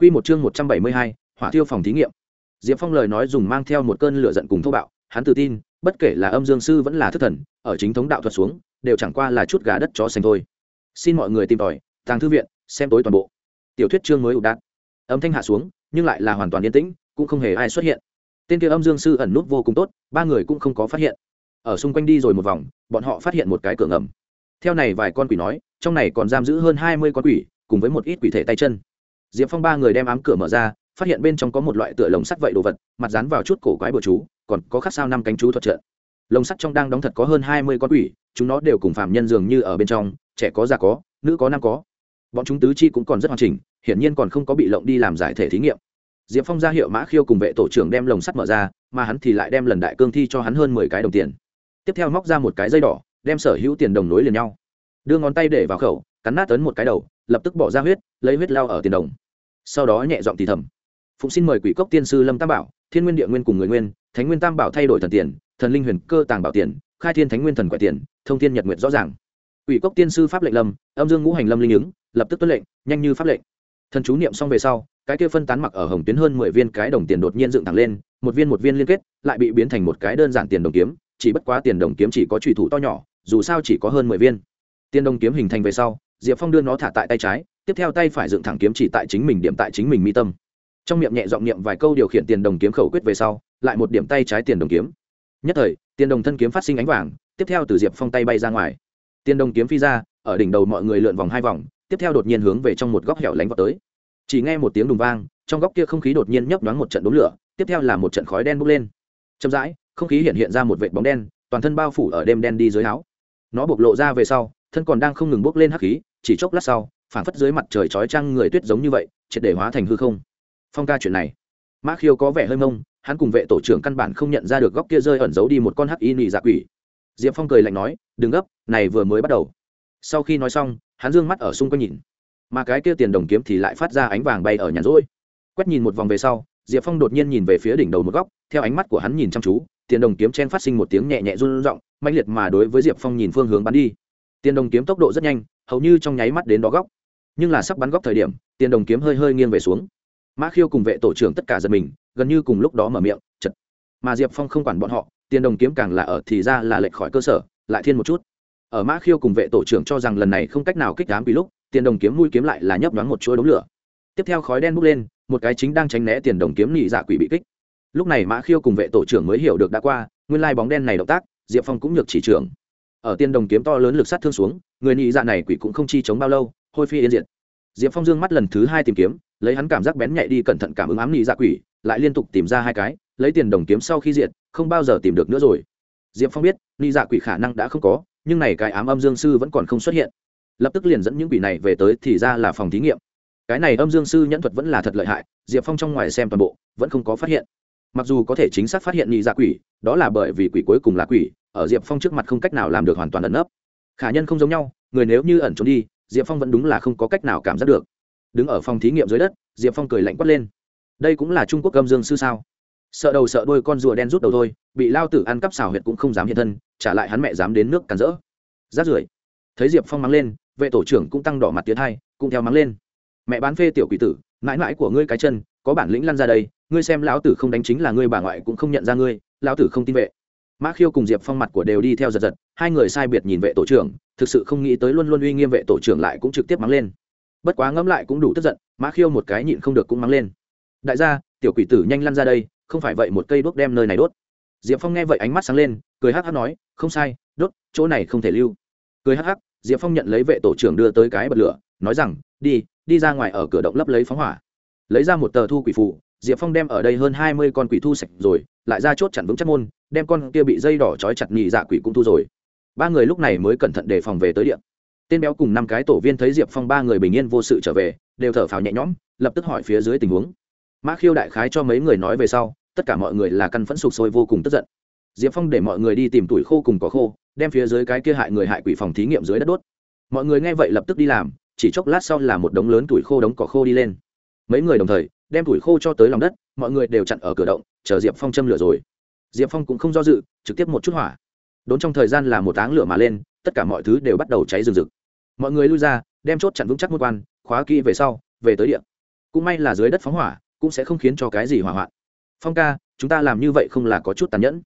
Quy một chương 172, Hỏa Thiêu phòng thí nghiệm. Diệp Phong lời nói dùng mang theo một cơn lửa giận cùng thô bạo, hắn tự tin, bất kể là âm dương sư vẫn là thất thần, ở chính thống đạo thuật xuống, đều chẳng qua là chút gà đất chó xanh thôi. Xin mọi người tìm tòi, tàng thư viện, xem tối toàn bộ. Tiểu thuyết chương mới ủ đạn. Âm thanh hạ xuống, nhưng lại là hoàn toàn yên tĩnh, cũng không hề ai xuất hiện. Tên kia âm dương sư ẩn nút vô cùng tốt, ba người cũng không có phát hiện. Ở xung quanh đi rồi một vòng, bọn họ phát hiện một cái cửa ngầm. Theo này vài con quỷ nói, trong này còn giam giữ hơn hai mươi con quỷ, cùng với một ít quỷ thể tay chân diệp phong ba người đem ám cửa mở ra, phát hiện bên trong có một loại tựa lồng sắt vậy đồ vật, mặt dán vào chút cổ quái bừa chú, còn có khắc sao năm cánh chú thuật trận. Lồng sắt trong đang đóng thật có hơn hai mươi con quỷ, chúng nó đều cùng phạm nhân dường như ở bên trong, trẻ có già có, nữ có nam có. Bọn chúng tứ chi cũng còn rất hoàn chỉnh, hiển nhiên còn không có bị lộng đi làm giải thể thí nghiệm. Diệp phong ra hiệu mã khiêu cùng vệ tổ trưởng đem lồng sắt mở ra, mà hắn thì lại đem lần đại cương thi cho hắn hơn mười cái đồng tiền. Tiếp theo móc ra một cái dây đỏ, đem sở hữu tiền đồng nối liền nhau. Đưa ngón tay để vào khẩu, cắn nát ấn một cái đầu lập tức bỏ ra huyết, lấy huyết lao ở tiền đồng. Sau đó nhẹ giọng thì thầm, phụng xin mời quỷ cốc tiên sư lâm tam bảo, thiên nguyên địa nguyên cùng người nguyên, thánh nguyên tam bảo thay đổi thần tiền, thần linh huyền cơ tàng bảo tiền, khai thiên thánh nguyên thần quẻ tiền, thông thiên nhật nguyện rõ ràng. Quỷ cốc tiên sư pháp lệnh lâm, âm dương ngũ hành lâm linh ứng, lập tức tuân lệnh, nhanh như pháp lệnh. Thần chú niệm xong về sau, cái kia phân tán mặc ở hồng tuyến hơn mười viên cái đồng tiền đột nhiên dựng thẳng lên, một viên một viên liên kết, lại bị biến thành một cái đơn giản tiền đồng kiếm, chỉ bất quá tiền đồng kiếm chỉ có trùy thủ to nhỏ, dù sao chỉ có hơn mười viên. Tiền đồng kiếm hình thành về sau diệp phong đưa nó thả tại tay trái, tiếp theo tay phải dựng thẳng kiếm chỉ tại chính mình điểm tại chính mình mi tâm. Trong miệng nhẹ giọng niệm vài câu điều khiển tiền đồng kiếm khẩu quyết về sau, lại một điểm tay trái tiền đồng kiếm. Nhất thời, tiền đồng thân kiếm phát sinh ánh vàng, tiếp theo từ diệp phong tay bay ra ngoài. Tiền đồng kiếm phi ra, ở đỉnh đầu mọi người lượn vòng hai vòng, tiếp theo đột nhiên hướng về trong một góc hẻo lánh vào tới. Chỉ nghe một tiếng đùng vang, trong góc kia không khí đột nhiên nhấp nhoáng một trận đốm lửa, tiếp theo là một trận khói đen bốc lên. Chậm rãi, không khí hiện hiện ra một vệt bóng đen, toàn thân bao phủ ở đêm đen đi dưới áo. Nó bộc lộ ra về sau thân còn đang không ngừng bốc lên hắc khí, chỉ chốc lát sau, phảng phất dưới mặt trời chói trăng người tuyết giống như vậy, triệt để hóa thành hư không. Phong ca chuyện này. Mã khiêu có vẻ hơi mông, hắn cùng vệ tổ trưởng căn bản không nhận ra được góc kia rơi ẩn giấu đi một con hắc y nị dạ quỷ. Diệp phong cười lạnh nói, đừng gấp, này vừa mới bắt đầu. Sau khi nói xong, hắn dương mắt ở xung quanh nhìn. Mà cái kia tiền đồng kiếm thì lại phát ra ánh vàng bay ở nhàn rỗi. Quét nhìn một vòng về sau, diệp phong đột nhiên nhìn về phía đỉnh đầu một góc, theo ánh mắt của hắn nhìn chăm chú, tiền đồng kiếm chen phát sinh một tiếng nhẹ nhẹ run r i n g mạnh liệt mà đối với diệp phong nhìn phương hướng bắn đi tiền đồng kiếm tốc độ rất nhanh, hầu như trong nháy mắt đến đó góc. Nhưng là sắp bắn góc thời điểm, tiền đồng kiếm hơi hơi nghiêng về xuống. Mã khiêu cùng vệ tổ trưởng tất cả giật mình, gần như cùng lúc đó mở miệng, chật. Mà diệp phong không quản bọn họ, tiền đồng kiếm càng là ở thì ra là lệch khỏi cơ sở, lại thiên một chút. Ở mã khiêu cùng vệ tổ trưởng cho rằng lần này không cách nào kích đám vì lúc, tiền đồng kiếm mũi kiếm lại là nhấp nhoáng một chuỗi đống lửa. Tiếp theo khói đen bốc lên, một cái chính đang tránh né tiền đồng kiếm nhị dạ quỷ bị kích. Lúc này mã khiêu cùng vệ tổ trưởng mới hiểu được đã qua, nguyên lai bóng đen này động tác, diệp phong cũng nhược chỉ trưởng ở tiên đồng kiếm to lớn lực sát thương xuống, người nhị dạ này quỷ cũng không chi chống bao lâu, hôi phi yên diệt. Diệp phong dương mắt lần thứ hai tìm kiếm, lấy hắn cảm giác bén nhạy đi cẩn thận cảm ứng ám nhị dạ quỷ, lại liên tục tìm ra hai cái, lấy tiền đồng kiếm sau khi diệt, không bao giờ tìm được nữa rồi. Diệp phong biết, nhị dạ quỷ khả năng đã không có, nhưng này cái ám âm dương sư vẫn còn không xuất hiện. Lập tức liền dẫn những quỷ này về tới thì ra là phòng thí nghiệm. Cái này âm dương sư nhẫn thuật vẫn là thật lợi hại, diệp phong trong ngoài xem toàn bộ, vẫn không có phát hiện mặc dù có thể chính xác phát hiện nhị dạ quỷ, đó là bởi vì quỷ cuối cùng là quỷ, ở diệp phong trước mặt không cách nào làm được hoàn toàn ẩn nấp. Khả nhân không giống nhau, người nếu như ẩn trốn đi, diệp phong vẫn đúng là không có cách nào cảm giác được. Đứng ở phòng thí nghiệm dưới đất, diệp phong cười lạnh quất lên. Đây cũng là trung quốc âm dương sư sao? Sợ đầu sợ đôi con rùa đen rút đầu thôi, bị lao tử ăn cắp xào huyệt cũng không dám hiện thân, trả lại hắn mẹ dám đến nước cắn rỡ. Rát rưởi, thấy diệp phong mắng lên, vệ tổ trưởng cũng tăng đỏ mặt tiến hai, cũng theo mắng lên. Mẹ bán phê tiểu quỷ tử, mãi mãi của ngươi cái chân có bản lĩnh lăn ra đây, ngươi xem lão tử không đánh chính là ngươi bà ngoại cũng không nhận ra ngươi, lão tử không tin vệ. Mã khiêu cùng diệp phong mặt của đều đi theo giật giật, hai người sai biệt nhìn vệ tổ trưởng, thực sự không nghĩ tới luôn luôn uy nghiêm vệ tổ trưởng lại cũng trực tiếp mắng lên. Bất quá ngẫm lại cũng đủ tức giận, mã khiêu một cái nhịn không được cũng mắng lên. Đại gia, tiểu quỷ tử nhanh lăn ra đây, không phải vậy một cây đốt đem nơi này đốt. Diệp phong nghe vậy ánh mắt sáng lên, cười hắc hắc nói, không sai, đốt, chỗ này không thể lưu. Cười hắc hắc, diệp phong nhận lấy vệ tổ trưởng đưa tới cái bật lửa, nói rằng, đi đi ra ngoài ở cửa động lấp lấy phóng hỏa lấy ra một tờ thu quỷ phụ, diệp phong đem ở đây hơn hai mươi con quỷ thu sạch rồi, lại ra chốt chặn vững chắc môn, đem con kia bị dây đỏ trói chặt nhị dạ quỷ cũng thu rồi. Ba người lúc này mới cẩn thận đề phòng về tới điện tên béo cùng năm cái tổ viên thấy diệp phong ba người bình yên vô sự trở về, đều thở phào nhẹ nhõm, lập tức hỏi phía dưới tình huống. Mã khiêu đại khái cho mấy người nói về sau, tất cả mọi người là căn phẫn sụp sôi vô cùng tức giận. Diệp phong để mọi người đi tìm tuổi khô cùng có khô, đem phía dưới cái kia hại người hại quỷ phòng thí nghiệm dưới đất đốt. Mọi người nghe vậy lập tức đi làm, chỉ chốc lát sau là một đống lớn tuổi khô đống cỏ khô đi lên mấy người đồng thời đem tuổi khô cho tới lòng đất, mọi người đều chặn ở cửa động, chờ diệp phong châm lửa rồi. Diệp phong cũng không do dự, trực tiếp một chút hỏa. Đốn trong thời gian là một áng lửa mà lên, tất cả mọi thứ đều bắt đầu cháy rừng rực. Mọi người lui ra, đem chốt chặn vững chắc một quan, khóa kỹ về sau, về tới điện cũng may là dưới đất phóng hỏa, cũng sẽ không khiến cho cái gì hỏa hoạn. Phong ca, chúng ta làm như vậy không là có chút tàn nhẫn.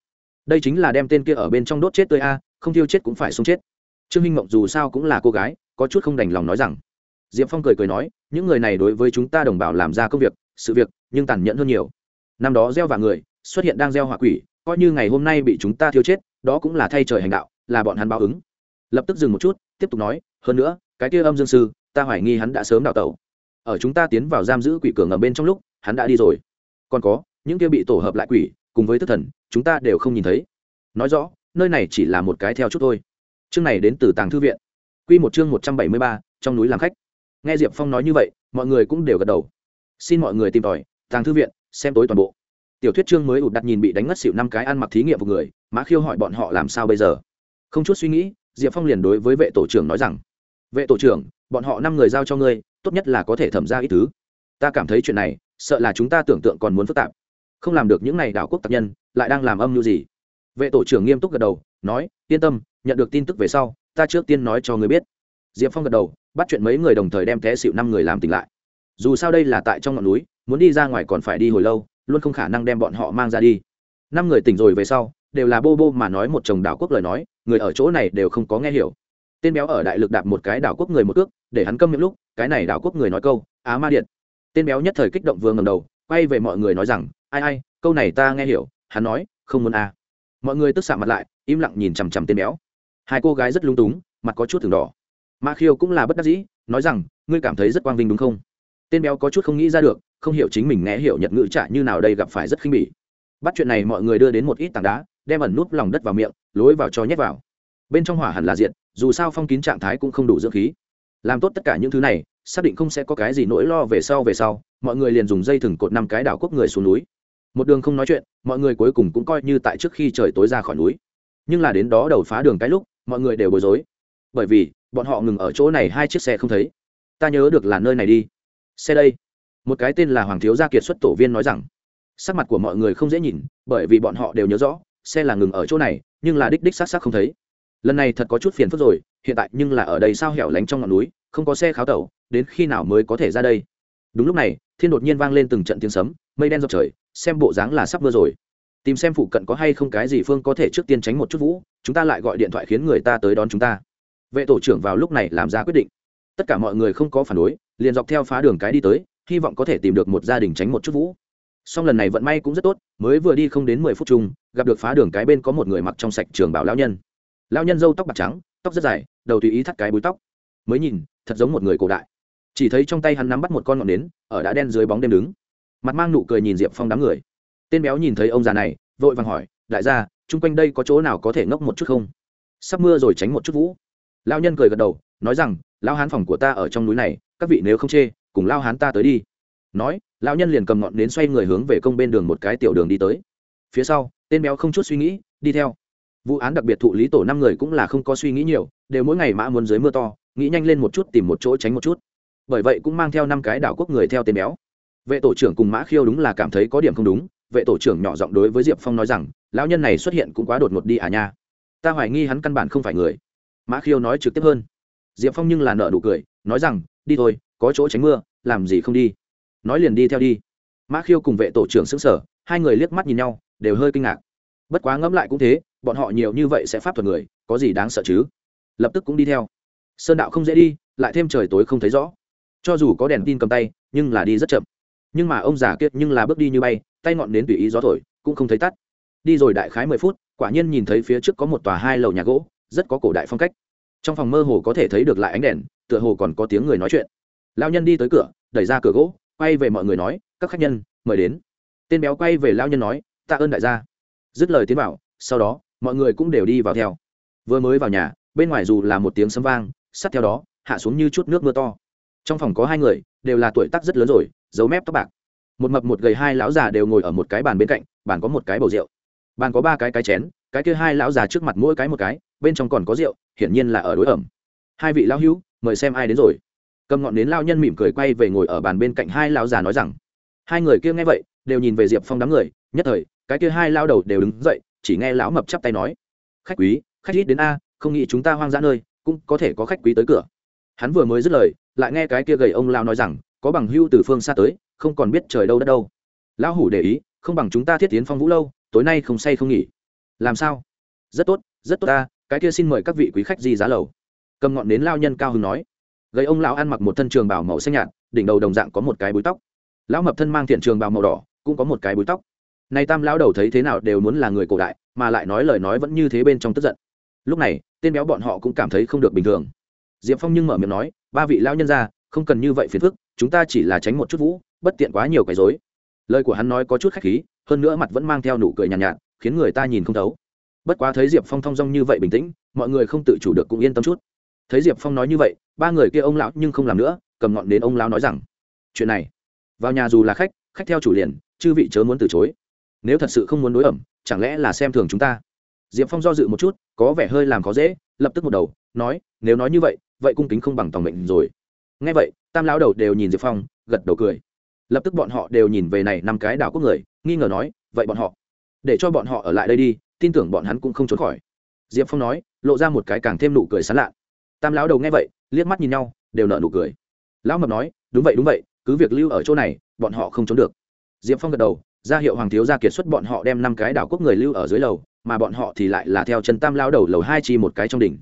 Đây chính là đem tên kia ở bên trong đốt chết tươi a, không thiêu chết cũng phải sống chết. Trương minh mộng dù sao cũng là cô gái, có chút không đành lòng nói rằng diệp phong cười cười nói, những người này đối với chúng ta đồng bào làm ra công việc, sự việc, nhưng tàn nhẫn hơn nhiều. Năm đó gieo vào người, xuất hiện đang gieo hỏa quỷ, coi như ngày hôm nay bị chúng ta thiêu chết, đó cũng là thay trời hành đạo, là bọn hắn báo ứng. Lập tức dừng một chút, tiếp tục nói, hơn nữa, cái kia âm dương sư, ta hoài nghi hắn đã sớm đào tẩu. Ở chúng ta tiến vào giam giữ quỷ cường ở bên trong lúc, hắn đã đi rồi. Còn có, những kia bị tổ hợp lại quỷ, cùng với thức thần, chúng ta đều không nhìn thấy. Nói rõ, nơi này chỉ là một cái theo chút thôi. Chương này đến từ tàng thư viện. Q một chương một trăm bảy mươi ba, trong núi làm khách nghe diệp phong nói như vậy, mọi người cũng đều gật đầu. Xin mọi người tìm tòi, tàng thư viện, xem tối toàn bộ. Tiểu thuyết chương mới ụt đặt nhìn bị đánh ngất xịu năm cái ăn mặc thí nghiệm của người, mã khiêu hỏi bọn họ làm sao bây giờ? Không chút suy nghĩ, diệp phong liền đối với vệ tổ trưởng nói rằng, vệ tổ trưởng, bọn họ năm người giao cho ngươi, tốt nhất là có thể thẩm ra ít thứ ta cảm thấy chuyện này, sợ là chúng ta tưởng tượng còn muốn phức tạp. Không làm được những này đảo quốc tập nhân, lại đang làm âm mưu gì? Vệ tổ trưởng nghiêm túc gật đầu, nói, yên tâm, nhận được tin tức về sau, ta trước tiên nói cho ngươi biết diệp phong gật đầu, bắt chuyện mấy người đồng thời đem té xịu năm người làm tỉnh lại. Dù sao đây là tại trong ngọn núi, muốn đi ra ngoài còn phải đi hồi lâu, luôn không khả năng đem bọn họ mang ra đi. Năm người tỉnh rồi về sau, đều là bô bô mà nói một chồng đảo quốc lời nói, người ở chỗ này đều không có nghe hiểu. Tên béo ở đại lực đạp một cái đảo quốc người một ước để hắn câm miệng lúc, cái này đảo quốc người nói câu, á ma điện. Tên béo nhất thời kích động vừa ngầm đầu, quay về mọi người nói rằng, ai ai, câu này ta nghe hiểu, hắn nói, không muốn a mọi người tức xạ mặt lại, im lặng nhìn chằm chằm tên béo. Hai cô gái rất lung túng, mặt có chút thường đỏ ma khiêu cũng là bất đắc dĩ, nói rằng, ngươi cảm thấy rất quang vinh đúng không? Tên béo có chút không nghĩ ra được, không hiểu chính mình nghe hiểu nhật ngữ trả như nào đây gặp phải rất khinh bỉ. Bắt chuyện này mọi người đưa đến một ít tảng đá, đem ẩn nút lòng đất vào miệng, lối vào cho nhét vào. Bên trong hỏa hẳn là diện dù sao phong kín trạng thái cũng không đủ dưỡng khí. Làm tốt tất cả những thứ này, xác định không sẽ có cái gì nỗi lo về sau về sau, mọi người liền dùng dây thừng cột năm cái đảo quốc người xuống núi. Một đường không nói chuyện, mọi người cuối cùng cũng coi như tại trước khi trời tối ra khỏi núi. Nhưng là đến đó đầu phá đường cái lúc, mọi người đều bối rối. Bởi vì bọn họ ngừng ở chỗ này hai chiếc xe không thấy. Ta nhớ được là nơi này đi. Xe đây. Một cái tên là hoàng thiếu gia kiệt xuất tổ viên nói rằng. Sắc mặt của mọi người không dễ nhìn, bởi vì bọn họ đều nhớ rõ, xe là ngừng ở chỗ này, nhưng là đích đích s á c s á c không thấy. Lần này thật có chút phiền phức rồi, hiện tại nhưng là ở đây sao hẻo lánh trong ngọn núi, không có xe kháo tẩu, đến khi nào mới có thể ra đây? Đúng lúc này, thiên đột nhiên vang lên từng trận tiếng sấm, mây đen dọc trời, xem bộ dáng là sắp mưa rồi. Tìm xem phụ cận có hay không cái gì phương có thể trước tiên tránh một chút vũ, chúng ta lại gọi điện thoại khiến người ta tới đón chúng ta vệ tổ trưởng vào lúc này làm ra quyết định. Tất cả mọi người không có phản đối, liền dọc theo phá đường cái đi tới, hy vọng có thể tìm được một gia đình tránh một chút vũ. Song lần này vận may cũng rất tốt, mới vừa đi không đến mười phút chung, gặp được phá đường cái bên có một người mặc trong sạch trường bảo lão nhân. Lão nhân râu tóc bạc trắng, tóc rất dài, đầu tùy ý thắt cái búi tóc. Mới nhìn, thật giống một người cổ đại. Chỉ thấy trong tay hắn nắm bắt một con ngọn nến, ở đã đen dưới bóng đêm đứng. Mặt mang nụ cười nhìn diệp phong đám người. Tên béo nhìn thấy ông già này, vội vàng hỏi, đại gia, chung quanh đây có chỗ nào có thể ngốc một chút không? Sắp mưa rồi tránh một chút vũ lao nhân cười gật đầu, nói rằng lao hán phòng của ta ở trong núi này, các vị nếu không chê, cùng lao hán ta tới đi. Nói, lão nhân liền cầm ngọn nến xoay người hướng về công bên đường một cái tiểu đường đi tới. Phía sau, tên béo không chút suy nghĩ, đi theo. Vụ án đặc biệt thụ lý tổ năm người cũng là không có suy nghĩ nhiều, đều mỗi ngày mã muốn dưới mưa to, nghĩ nhanh lên một chút tìm một chỗ tránh một chút. Bởi vậy cũng mang theo năm cái đảo quốc người theo tên béo. Vệ tổ trưởng cùng mã khiêu đúng là cảm thấy có điểm không đúng, vệ tổ trưởng nhỏ giọng đối với diệp phong nói rằng, lão nhân này xuất hiện cũng quá đột ngột đi à nha. Ta hoài nghi hắn căn bản không phải người mã khiêu nói trực tiếp hơn. Diệp phong nhưng là nợ nụ cười, nói rằng, đi thôi, có chỗ tránh mưa, làm gì không đi. Nói liền đi theo đi. Mã khiêu cùng vệ tổ trưởng xứng sở hai người liếc mắt nhìn nhau, đều hơi kinh ngạc. Bất quá ngẫm lại cũng thế, bọn họ nhiều như vậy sẽ pháp thuật người, có gì đáng sợ chứ? Lập tức cũng đi theo. Sơn đạo không dễ đi, lại thêm trời tối không thấy rõ. Cho dù có đèn tin cầm tay, nhưng là đi rất chậm. Nhưng mà ông già kiệt nhưng là bước đi như bay, tay ngọn đến tùy ý gió thổi, cũng không thấy tắt. Đi rồi đại khái mười phút, quả nhiên nhìn thấy phía trước có một tòa hai lầu nhà gỗ rất có cổ đại phong cách. Trong phòng mơ hồ có thể thấy được lại ánh đèn, tựa hồ còn có tiếng người nói chuyện. Lao nhân đi tới cửa, đẩy ra cửa gỗ, quay về mọi người nói, các khách nhân, mời đến. Tên béo quay về lao nhân nói, tạ ơn đại gia. Dứt lời tiến vào, sau đó, mọi người cũng đều đi vào theo. Vừa mới vào nhà, bên ngoài dù là một tiếng sấm vang sát theo đó, hạ xuống như chút nước mưa to. Trong phòng có hai người, đều là tuổi tác rất lớn rồi, dấu mép tóc bạc. Một mập một gầy hai lão già đều ngồi ở một cái bàn bên cạnh, bàn có một cái bầu rượu. Bàn có ba cái cái chén cái kia hai lão già trước mặt mỗi cái một cái, bên trong còn có rượu, hiển nhiên là ở đối ẩm. Hai vị lão hữu, mời xem ai đến rồi. Cầm ngọn nến lao nhân mỉm cười quay về ngồi ở bàn bên cạnh hai lão già nói rằng, hai người kia nghe vậy, đều nhìn về diệp phong đám người, nhất thời, cái kia hai lao đầu đều đứng dậy, chỉ nghe lão mập chắp tay nói, khách quý, khách ít đến a, không nghĩ chúng ta hoang dã nơi, cũng có thể có khách quý tới cửa. Hắn vừa mới dứt lời, lại nghe cái kia gầy ông lao nói rằng, có bằng hưu từ phương xa tới, không còn biết trời đâu đất đâu. Lão hủ để ý, không bằng chúng ta thiết tiến phong vũ lâu, tối nay không say không nghỉ làm sao? Rất tốt rất tốt ta cái kia xin mời các vị quý khách di giá lầu. Cầm ngọn đến lao nhân cao hưng nói. Gây ông lão ăn mặc một thân trường bào màu xanh nhạt đỉnh đầu đồng dạng có một cái búi tóc. Lão mập thân mang thiện trường bào màu đỏ cũng có một cái búi tóc. Nay tam lão đầu thấy thế nào đều muốn là người cổ đại mà lại nói lời nói vẫn như thế bên trong tức giận. Lúc này tên béo bọn họ cũng cảm thấy không được bình thường. Diệp phong nhưng mở miệng nói ba vị lão nhân ra không cần như vậy phiền phức chúng ta chỉ là tránh một chút vũ bất tiện quá nhiều cái dối lời của hắn nói có chút khách khí hơn nữa mặt vẫn mang theo nụ cười nhàn nhạt, nhạt khiến người ta nhìn không thấu. Bất quá thấy diệp phong thong dong như vậy bình tĩnh, mọi người không tự chủ được cũng yên tâm chút. Thấy diệp phong nói như vậy, ba người kia ông lão nhưng không làm nữa, cầm ngọn đến ông lão nói rằng, chuyện này, vào nhà dù là khách khách theo chủ liền, chư vị chớ muốn từ chối. Nếu thật sự không muốn đối ẩm, chẳng lẽ là xem thường chúng ta? Diệp phong do dự một chút, có vẻ hơi làm khó dễ, lập tức một đầu, nói, nếu nói như vậy vậy cung kính không bằng tòng mệnh rồi. Ngay vậy, tam lão đầu đều nhìn diệp phong, gật đầu cười. Lập tức bọn họ đều nhìn về này năm cái đảo quốc người, nghi ngờ nói, vậy bọn họ để cho bọn họ ở lại đây đi, tin tưởng bọn hắn cũng không trốn khỏi. Diệp phong nói, lộ ra một cái càng thêm nụ cười sán lạ. Tam lão đầu nghe vậy, liếc mắt nhìn nhau, đều nợ nụ cười. Lão mập nói, đúng vậy đúng vậy, cứ việc lưu ở chỗ này, bọn họ không trốn được. Diệp phong gật đầu, ra hiệu hoàng thiếu gia kiệt xuất bọn họ đem năm cái đảo quốc người lưu ở dưới lầu, mà bọn họ thì lại là theo chân tam lao đầu lầu hai chi một cái trong đỉnh.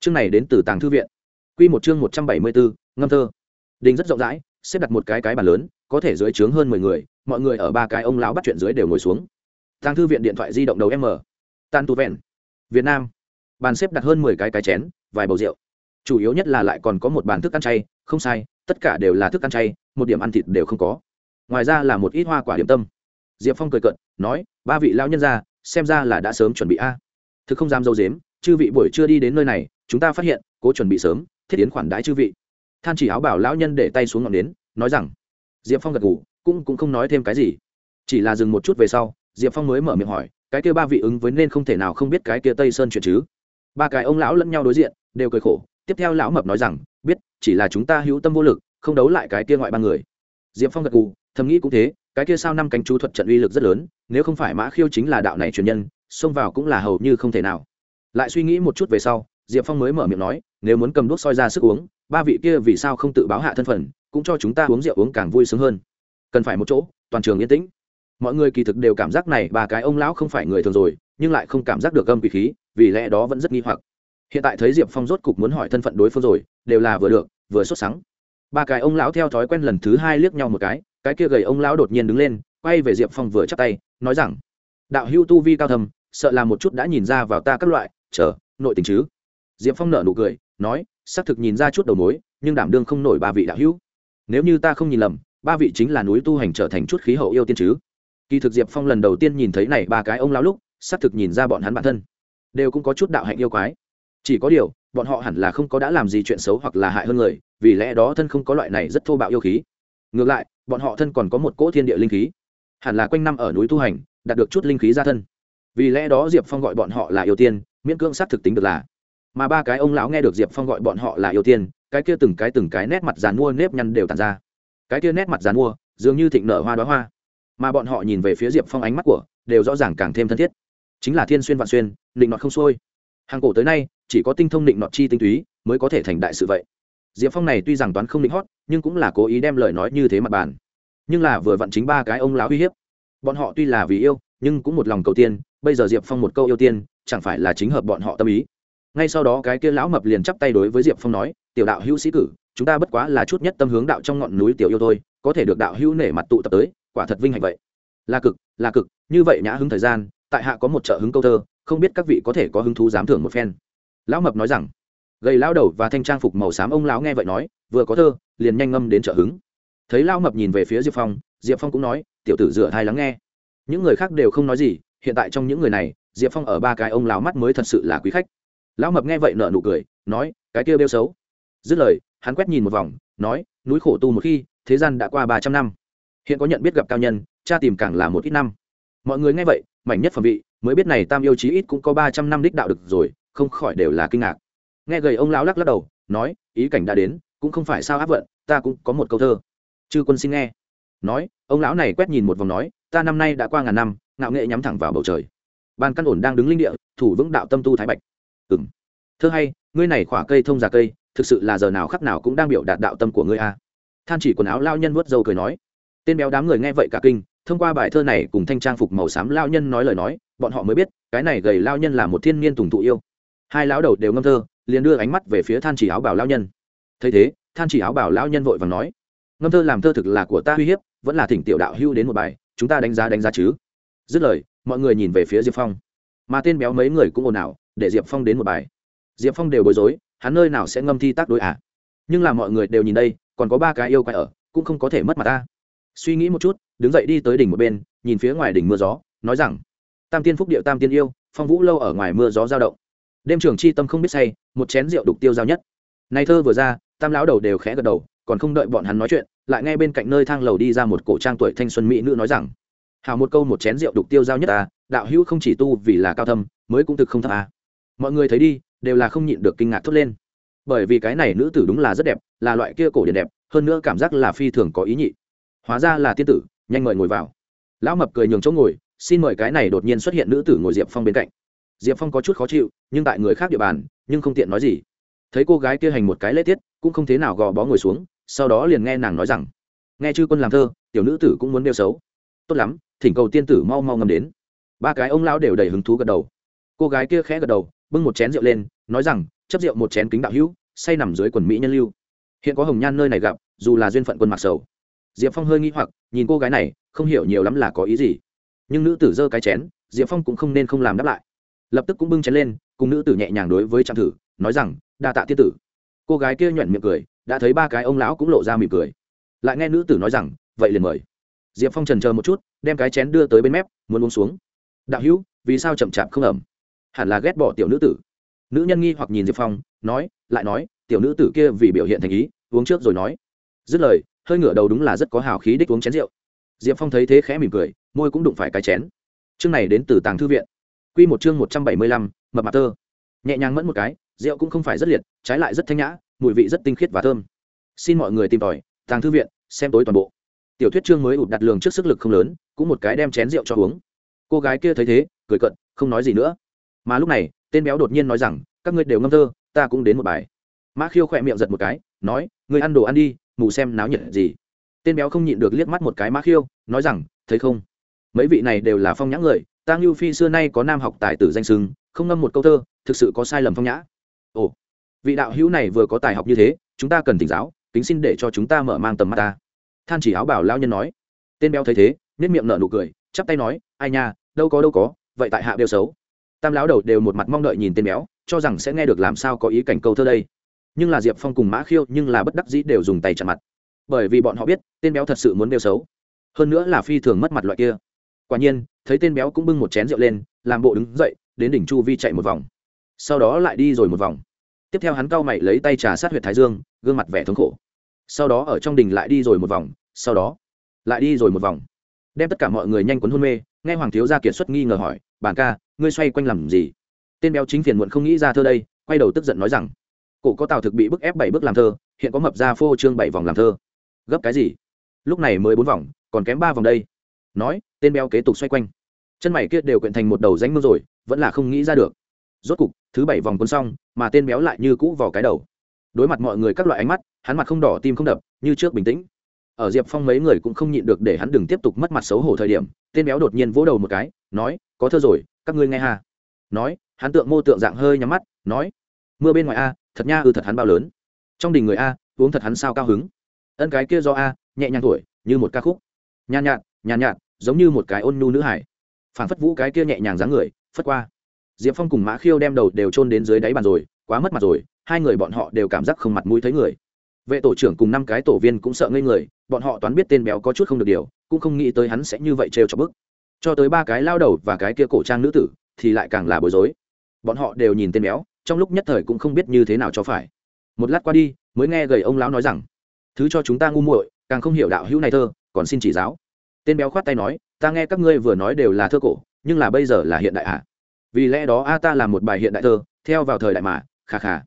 Chương này đến từ tàng thư viện. Q một chương một trăm bảy mươi bốn, ngâm thơ. Đình rất rộng rãi, xếp đặt một cái cái bàn lớn, có thể dưới trướng hơn mười người, mọi người ở ba cái ông lão bắt chuyện dưới đều ngồi xuống tàng thư viện điện thoại di động đầu m. Tan tu vẹn. Việt nam. Bàn xếp đặt hơn mười cái cái chén, vài bầu rượu. Chủ yếu nhất là lại còn có một bàn thức ăn chay, không sai, tất cả đều là thức ăn chay, một điểm ăn thịt đều không có. Ngoài ra là một ít hoa quả điểm tâm. Diệp phong cười cận nói, ba vị lao nhân ra xem ra là đã sớm chuẩn bị a. Thực không dám dâu dếm, chư vị buổi chưa đi đến nơi này, chúng ta phát hiện, cố chuẩn bị sớm, thiết tiến khoản đãi chư vị. Than chỉ áo bảo lão nhân để tay xuống ngọn nến, nói rằng, diệp phong gật ngủ cũng cũng không nói thêm cái gì. Chỉ là dừng một chút về sau diệp phong mới mở miệng hỏi, cái kia ba vị ứng với nên không thể nào không biết cái kia tây sơn chuyện chứ? Ba cái ông lão lẫn nhau đối diện, đều cười khổ, tiếp theo lão mập nói rằng, biết, chỉ là chúng ta hữu tâm vô lực, không đấu lại cái kia ngoại ba người. Diệp phong gật gù, thầm nghĩ cũng thế, cái kia sao năm cánh chú thuật trận uy lực rất lớn, nếu không phải mã khiêu chính là đạo này truyền nhân, xông vào cũng là hầu như không thể nào. Lại suy nghĩ một chút về sau, diệp phong mới mở miệng nói, nếu muốn cầm đuốc soi ra sức uống, ba vị kia vì sao không tự báo hạ thân phận, cũng cho chúng ta uống rượu uống càng vui sướng hơn. Cần phải một chỗ, toàn trường yên tĩnh mọi người kỳ thực đều cảm giác này ba cái ông lão không phải người thường rồi, nhưng lại không cảm giác được âm quỷ khí, vì lẽ đó vẫn rất nghi hoặc. Hiện tại thấy diệp phong rốt cục muốn hỏi thân phận đối phương rồi, đều là vừa được, vừa xuất sắng. Ba cái ông lão theo thói quen lần thứ hai liếc nhau một cái cái kia gầy ông lão đột nhiên đứng lên, quay về diệp phong vừa chắp tay, nói rằng, đạo hưu tu vi cao thầm sợ là một chút đã nhìn ra vào ta các loại, chờ, nội tình chứ? Diệp phong nở nụ cười, nói, xác thực nhìn ra chút đầu mối, nhưng đảm đương không nổi ba vị đạo hữu. Nếu như ta không nhìn lầm, ba vị chính là núi tu hành trở thành chút khí hậu yêu tiên chứ? Kỳ thực diệp phong lần đầu tiên nhìn thấy này ba cái ông lão lúc, xác thực nhìn ra bọn hắn bản thân. Đều cũng có chút đạo hạnh yêu quái. Chỉ có điều, bọn họ hẳn là không có đã làm gì chuyện xấu hoặc là hại hơn người, vì lẽ đó thân không có loại này rất thô bạo yêu khí. Ngược lại, bọn họ thân còn có một cỗ thiên địa linh khí. Hẳn là quanh năm ở núi tu hành, đạt được chút linh khí ra thân. Vì lẽ đó diệp phong gọi bọn họ là yêu tiên, miễn cưỡng xác thực tính được là. Mà ba cái ông lão nghe được diệp phong gọi bọn họ là yêu tiên, cái kia từng cái từng cái nét mặt dàn mua nếp nhăn đều tàn ra. Cái kia nét mặt dàn mua, dường như thịnh nở hoa đoá hoa mà bọn họ nhìn về phía diệp phong ánh mắt của, đều rõ ràng càng thêm thân thiết. Chính là thiên xuyên vạn xuyên, định nọt không xuôi. Hàng cổ tới nay, chỉ có tinh thông định nọt chi tinh túy mới có thể thành đại sự vậy. Diệp phong này tuy rằng toán không định hót, nhưng cũng là cố ý đem lời nói như thế mặt bàn. Nhưng là vừa vặn chính ba cái ông lão uy hiếp. Bọn họ tuy là vì yêu, nhưng cũng một lòng cầu tiên, bây giờ diệp phong một câu yêu tiên, chẳng phải là chính hợp bọn họ tâm ý. Ngay sau đó cái kia lão mập liền chắp tay đối với diệp phong nói, tiểu đạo hữu sĩ cử, chúng ta bất quá là chút nhất tâm hướng đạo trong ngọn núi tiểu yêu thôi, có thể được đạo hữu nể mặt tụ tập tới quả thật vinh hạnh vậy. Là cực là cực, như vậy nhã hứng thời gian, tại hạ có một trợ hứng câu thơ, không biết các vị có thể có hứng thú dám thưởng một phen. Lão mập nói rằng, gầy lao đầu và thanh trang phục màu xám ông lão nghe vậy nói, vừa có thơ, liền nhanh ngâm đến trợ hứng. Thấy lao mập nhìn về phía diệp phong diệp phong cũng nói, tiểu tử rửa thai lắng nghe. Những người khác đều không nói gì, hiện tại trong những người này, diệp phong ở ba cái ông lão mắt mới thật sự là quý khách. Lão mập nghe vậy nợ nụ cười, nói, cái kia bêu xấu. Dứt lời, hắn quét nhìn một vòng, nói, núi khổ tu một khi, thế gian đã qua ba trăm năm hiện có nhận biết gặp cao nhân cha tìm càng là một ít năm. Mọi người nghe vậy, mảnh nhất phẩm vị, mới biết này tam yêu chí ít cũng có ba trăm năm đích đạo được rồi, không khỏi đều là kinh ngạc. Nghe gầy ông lão lắc lắc đầu, nói, ý cảnh đã đến, cũng không phải sao áp vận, ta cũng có một câu thơ. Chư quân xin nghe. Nói, ông lão này quét nhìn một vòng nói, ta năm nay đã qua ngàn năm, ngạo nghệ nhắm thẳng vào bầu trời. Ban căn ổn đang đứng linh địa, thủ vững đạo tâm tu thái bạch. Ừng thơ hay, ngươi này khỏa cây thông già cây, thực sự là giờ nào khắc nào cũng đang biểu đạt đạo tâm của ngươi a. Than chỉ quần áo lao nhân vớt dâu cười nói tên béo đám người nghe vậy cả kinh, thông qua bài thơ này cùng thanh trang phục màu xám lao nhân nói lời nói, bọn họ mới biết, cái này gầy lao nhân là một thiên niên tùng thụ yêu. Hai lão đầu đều ngâm thơ, liền đưa ánh mắt về phía than chỉ áo bảo lao nhân. Thấy thế, than chỉ áo bảo lao nhân vội vàng nói, ngâm thơ làm thơ thực là của ta uy hiếp, vẫn là thỉnh tiểu đạo hưu đến một bài, chúng ta đánh giá đánh giá chứ. Dứt lời, mọi người nhìn về phía diệp phong. Mà tên béo mấy người cũng ồn ào, để diệp phong đến một bài. Diệp phong đều bối rối, hắn nơi nào sẽ ngâm thi tác đối ạ à. nhưng là mọi người đều nhìn đây, còn có ba cái yêu quái ở, cũng không có thể mất mặt ta suy nghĩ một chút, đứng dậy đi tới đỉnh một bên, nhìn phía ngoài đỉnh mưa gió, nói rằng, tam tiên phúc điệu, tam tiên yêu, phong vũ lâu ở ngoài mưa gió giao động. Đêm trường chi tâm không biết say, một chén rượu đục tiêu giao nhất. Nay thơ vừa ra, tam lão đầu đều khẽ gật đầu, còn không đợi bọn hắn nói chuyện, lại nghe bên cạnh nơi thang lầu đi ra một cổ trang tuổi thanh xuân mỹ nữ nói rằng hào một câu một chén rượu đục tiêu giao nhất à đạo hữu không chỉ tu vì là cao thâm, mới cũng thực không thật à. Mọi người thấy đi, đều là không nhịn được kinh ngạc thốt lên. Bởi vì cái này nữ tử đúng là rất đẹp, là loại kia cổ điển đẹp, hơn nữa cảm giác là phi thường có ý nhị hóa ra là tiên tử, nhanh mời ngồi vào. Lão mập cười nhường chỗ ngồi, xin mời cái này đột nhiên xuất hiện nữ tử ngồi diệp phong bên cạnh. Diệp phong có chút khó chịu, nhưng tại người khác địa bàn, nhưng không tiện nói gì. Thấy cô gái kia hành một cái lễ tiết, cũng không thế nào gò bó ngồi xuống, sau đó liền nghe nàng nói rằng, nghe chư quân làm thơ, tiểu nữ tử cũng muốn nêu xấu. Tốt lắm, thỉnh cầu tiên tử mau mau ngâm đến. Ba cái ông lão đều đầy hứng thú gật đầu. Cô gái kia khẽ gật đầu, bưng một chén rượu lên, nói rằng, chấp rượu một chén kính đạo hữu, say nằm dưới quần mỹ nhân lưu. Hiện có hồng nhan nơi này gặp, dù là duyên phận quân mặc sầu diệp phong hơi nghĩ hoặc, nhìn cô gái này, không hiểu nhiều lắm là có ý gì. Nhưng nữ tử giơ cái chén, diệp phong cũng không nên không làm đáp lại. Lập tức cũng bưng chén lên, cùng nữ tử nhẹ nhàng đối với trạm thử, nói rằng, đa tạ tiên tử. Cô gái kia nhuận miệng cười, đã thấy ba cái ông lão cũng lộ ra mỉm cười. Lại nghe nữ tử nói rằng, vậy liền mời. Diệp phong trần chờ một chút, đem cái chén đưa tới bên mép, muốn uống xuống. Đạo hữu, vì sao chậm chạp không ẩm? Hẳn là ghét bỏ tiểu nữ tử. Nữ nhân nghi hoặc nhìn diệp phong, nói, lại nói, tiểu nữ tử kia vì biểu hiện thành ý, uống trước rồi nói. Dứt lời hơi ngửa đầu đúng là rất có hào khí đích uống chén rượu. Diệp phong thấy thế khẽ mỉm cười, môi cũng đụng phải cái chén. Chương này đến từ tàng thư viện. Q một chương một trăm bảy mươi lăm, mập mạp tơ. Nhẹ nhàng mẫn một cái, rượu cũng không phải rất liệt, trái lại rất thanh nhã, mùi vị rất tinh khiết và thơm. Xin mọi người tìm tòi, tàng thư viện, xem tối toàn bộ. Tiểu thuyết chương mới ụt đặt lường trước sức lực không lớn, cũng một cái đem chén rượu cho uống. Cô gái kia thấy thế, cười cận không nói gì nữa. Mà lúc này, tên béo đột nhiên nói rằng, các ngươi đều ngâm thơ, ta cũng đến một bài. Mã khiêu khỏe miệng giật một cái, nói người ăn đồ ăn đi mù xem náo nhiệt gì. Tên béo không nhịn được liếc mắt một cái mã khiêu, nói rằng, thấy không? Mấy vị này đều là phong nhã người, ta ngưu phi xưa nay có nam học tài tử danh sưng không ngâm một câu thơ, thực sự có sai lầm phong nhã. Ồ, vị đạo hữu này vừa có tài học như thế, chúng ta cần tỉnh giáo, kính xin để cho chúng ta mở mang tầm mắt ta. Than chỉ áo bảo lao nhân nói. Tên béo thấy thế nết miệng nở nụ cười, chắp tay nói, ai nha, đâu có đâu có, vậy tại hạ đều xấu. Tam lão đầu đều một mặt mong đợi nhìn tên béo, cho rằng sẽ nghe được làm sao có ý cảnh câu thơ đây nhưng là diệp phong cùng mã khiêu nhưng là bất đắc dĩ đều dùng tay chặn mặt bởi vì bọn họ biết tên béo thật sự muốn đeo xấu hơn nữa là phi thường mất mặt loại kia quả nhiên thấy tên béo cũng bưng một chén rượu lên làm bộ đứng dậy đến đỉnh chu vi chạy một vòng sau đó lại đi rồi một vòng tiếp theo hắn cau mày lấy tay trà sát huyệt thái dương gương mặt vẻ thống khổ sau đó ở trong đình lại đi rồi một vòng sau đó lại đi rồi một vòng đem tất cả mọi người nhanh quấn hôn mê nghe hoàng thiếu gia kiệt xuất nghi ngờ hỏi bàn ca ngươi xoay quanh làm gì tên béo chính phiền muộn không nghĩ ra thơ đây quay đầu tức giận nói rằng cổ có tào thực bị bức ép bảy bước làm thơ, hiện có mập ra phô trương bảy vòng làm thơ. Gấp cái gì? Lúc này mới bốn vòng, còn kém ba vòng đây. Nói, tên béo kế tục xoay quanh. Chân mày kia đều quyện thành một đầu ránh mưa rồi, vẫn là không nghĩ ra được. Rốt cục, thứ bảy vòng quân xong, mà tên béo lại như cũ vào cái đầu. Đối mặt mọi người các loại ánh mắt, hắn mặt không đỏ tim không đập, như trước bình tĩnh. Ở diệp phong mấy người cũng không nhịn được để hắn đừng tiếp tục mất mặt xấu hổ thời điểm, tên béo đột nhiên vỗ đầu một cái, nói, có thơ rồi, các ngươi nghe hà. nói, hắn tượng mô tượng dạng hơi nhắm mắt, nói, mưa bên ngoài a thật nha, ư, thật hắn bao lớn. Trong đình người a, uống thật hắn sao cao hứng. Ân cái kia do a, nhẹ nhàng tuổi như một ca khúc. Nhàn nhạt nhàn nhạt, giống như một cái ôn nhu nữ hải. Phản phất vũ cái kia nhẹ nhàng dáng người, phất qua. Diệp phong cùng mã khiêu đem đầu đều trôn đến dưới đáy bàn rồi, quá mất mặt rồi, hai người bọn họ đều cảm giác không mặt mũi thấy người. Vệ tổ trưởng cùng năm cái tổ viên cũng sợ ngây người, bọn họ toán biết tên béo có chút không được điều, cũng không nghĩ tới hắn sẽ như vậy trêu cho bức. Cho tới ba cái lao đầu và cái kia cổ trang nữ tử, thì lại càng là bối rối. Bọn họ đều nhìn tên béo trong lúc nhất thời cũng không biết như thế nào cho phải. Một lát qua đi, mới nghe gầy ông lão nói rằng, thứ cho chúng ta ngu muội, càng không hiểu đạo hữu này thơ, còn xin chỉ giáo. Tên béo khoát tay nói, ta nghe các ngươi vừa nói đều là thơ cổ, nhưng là bây giờ là hiện đại ạ à. vì lẽ đó a ta làm một bài hiện đại thơ, theo vào thời đại mà khà khà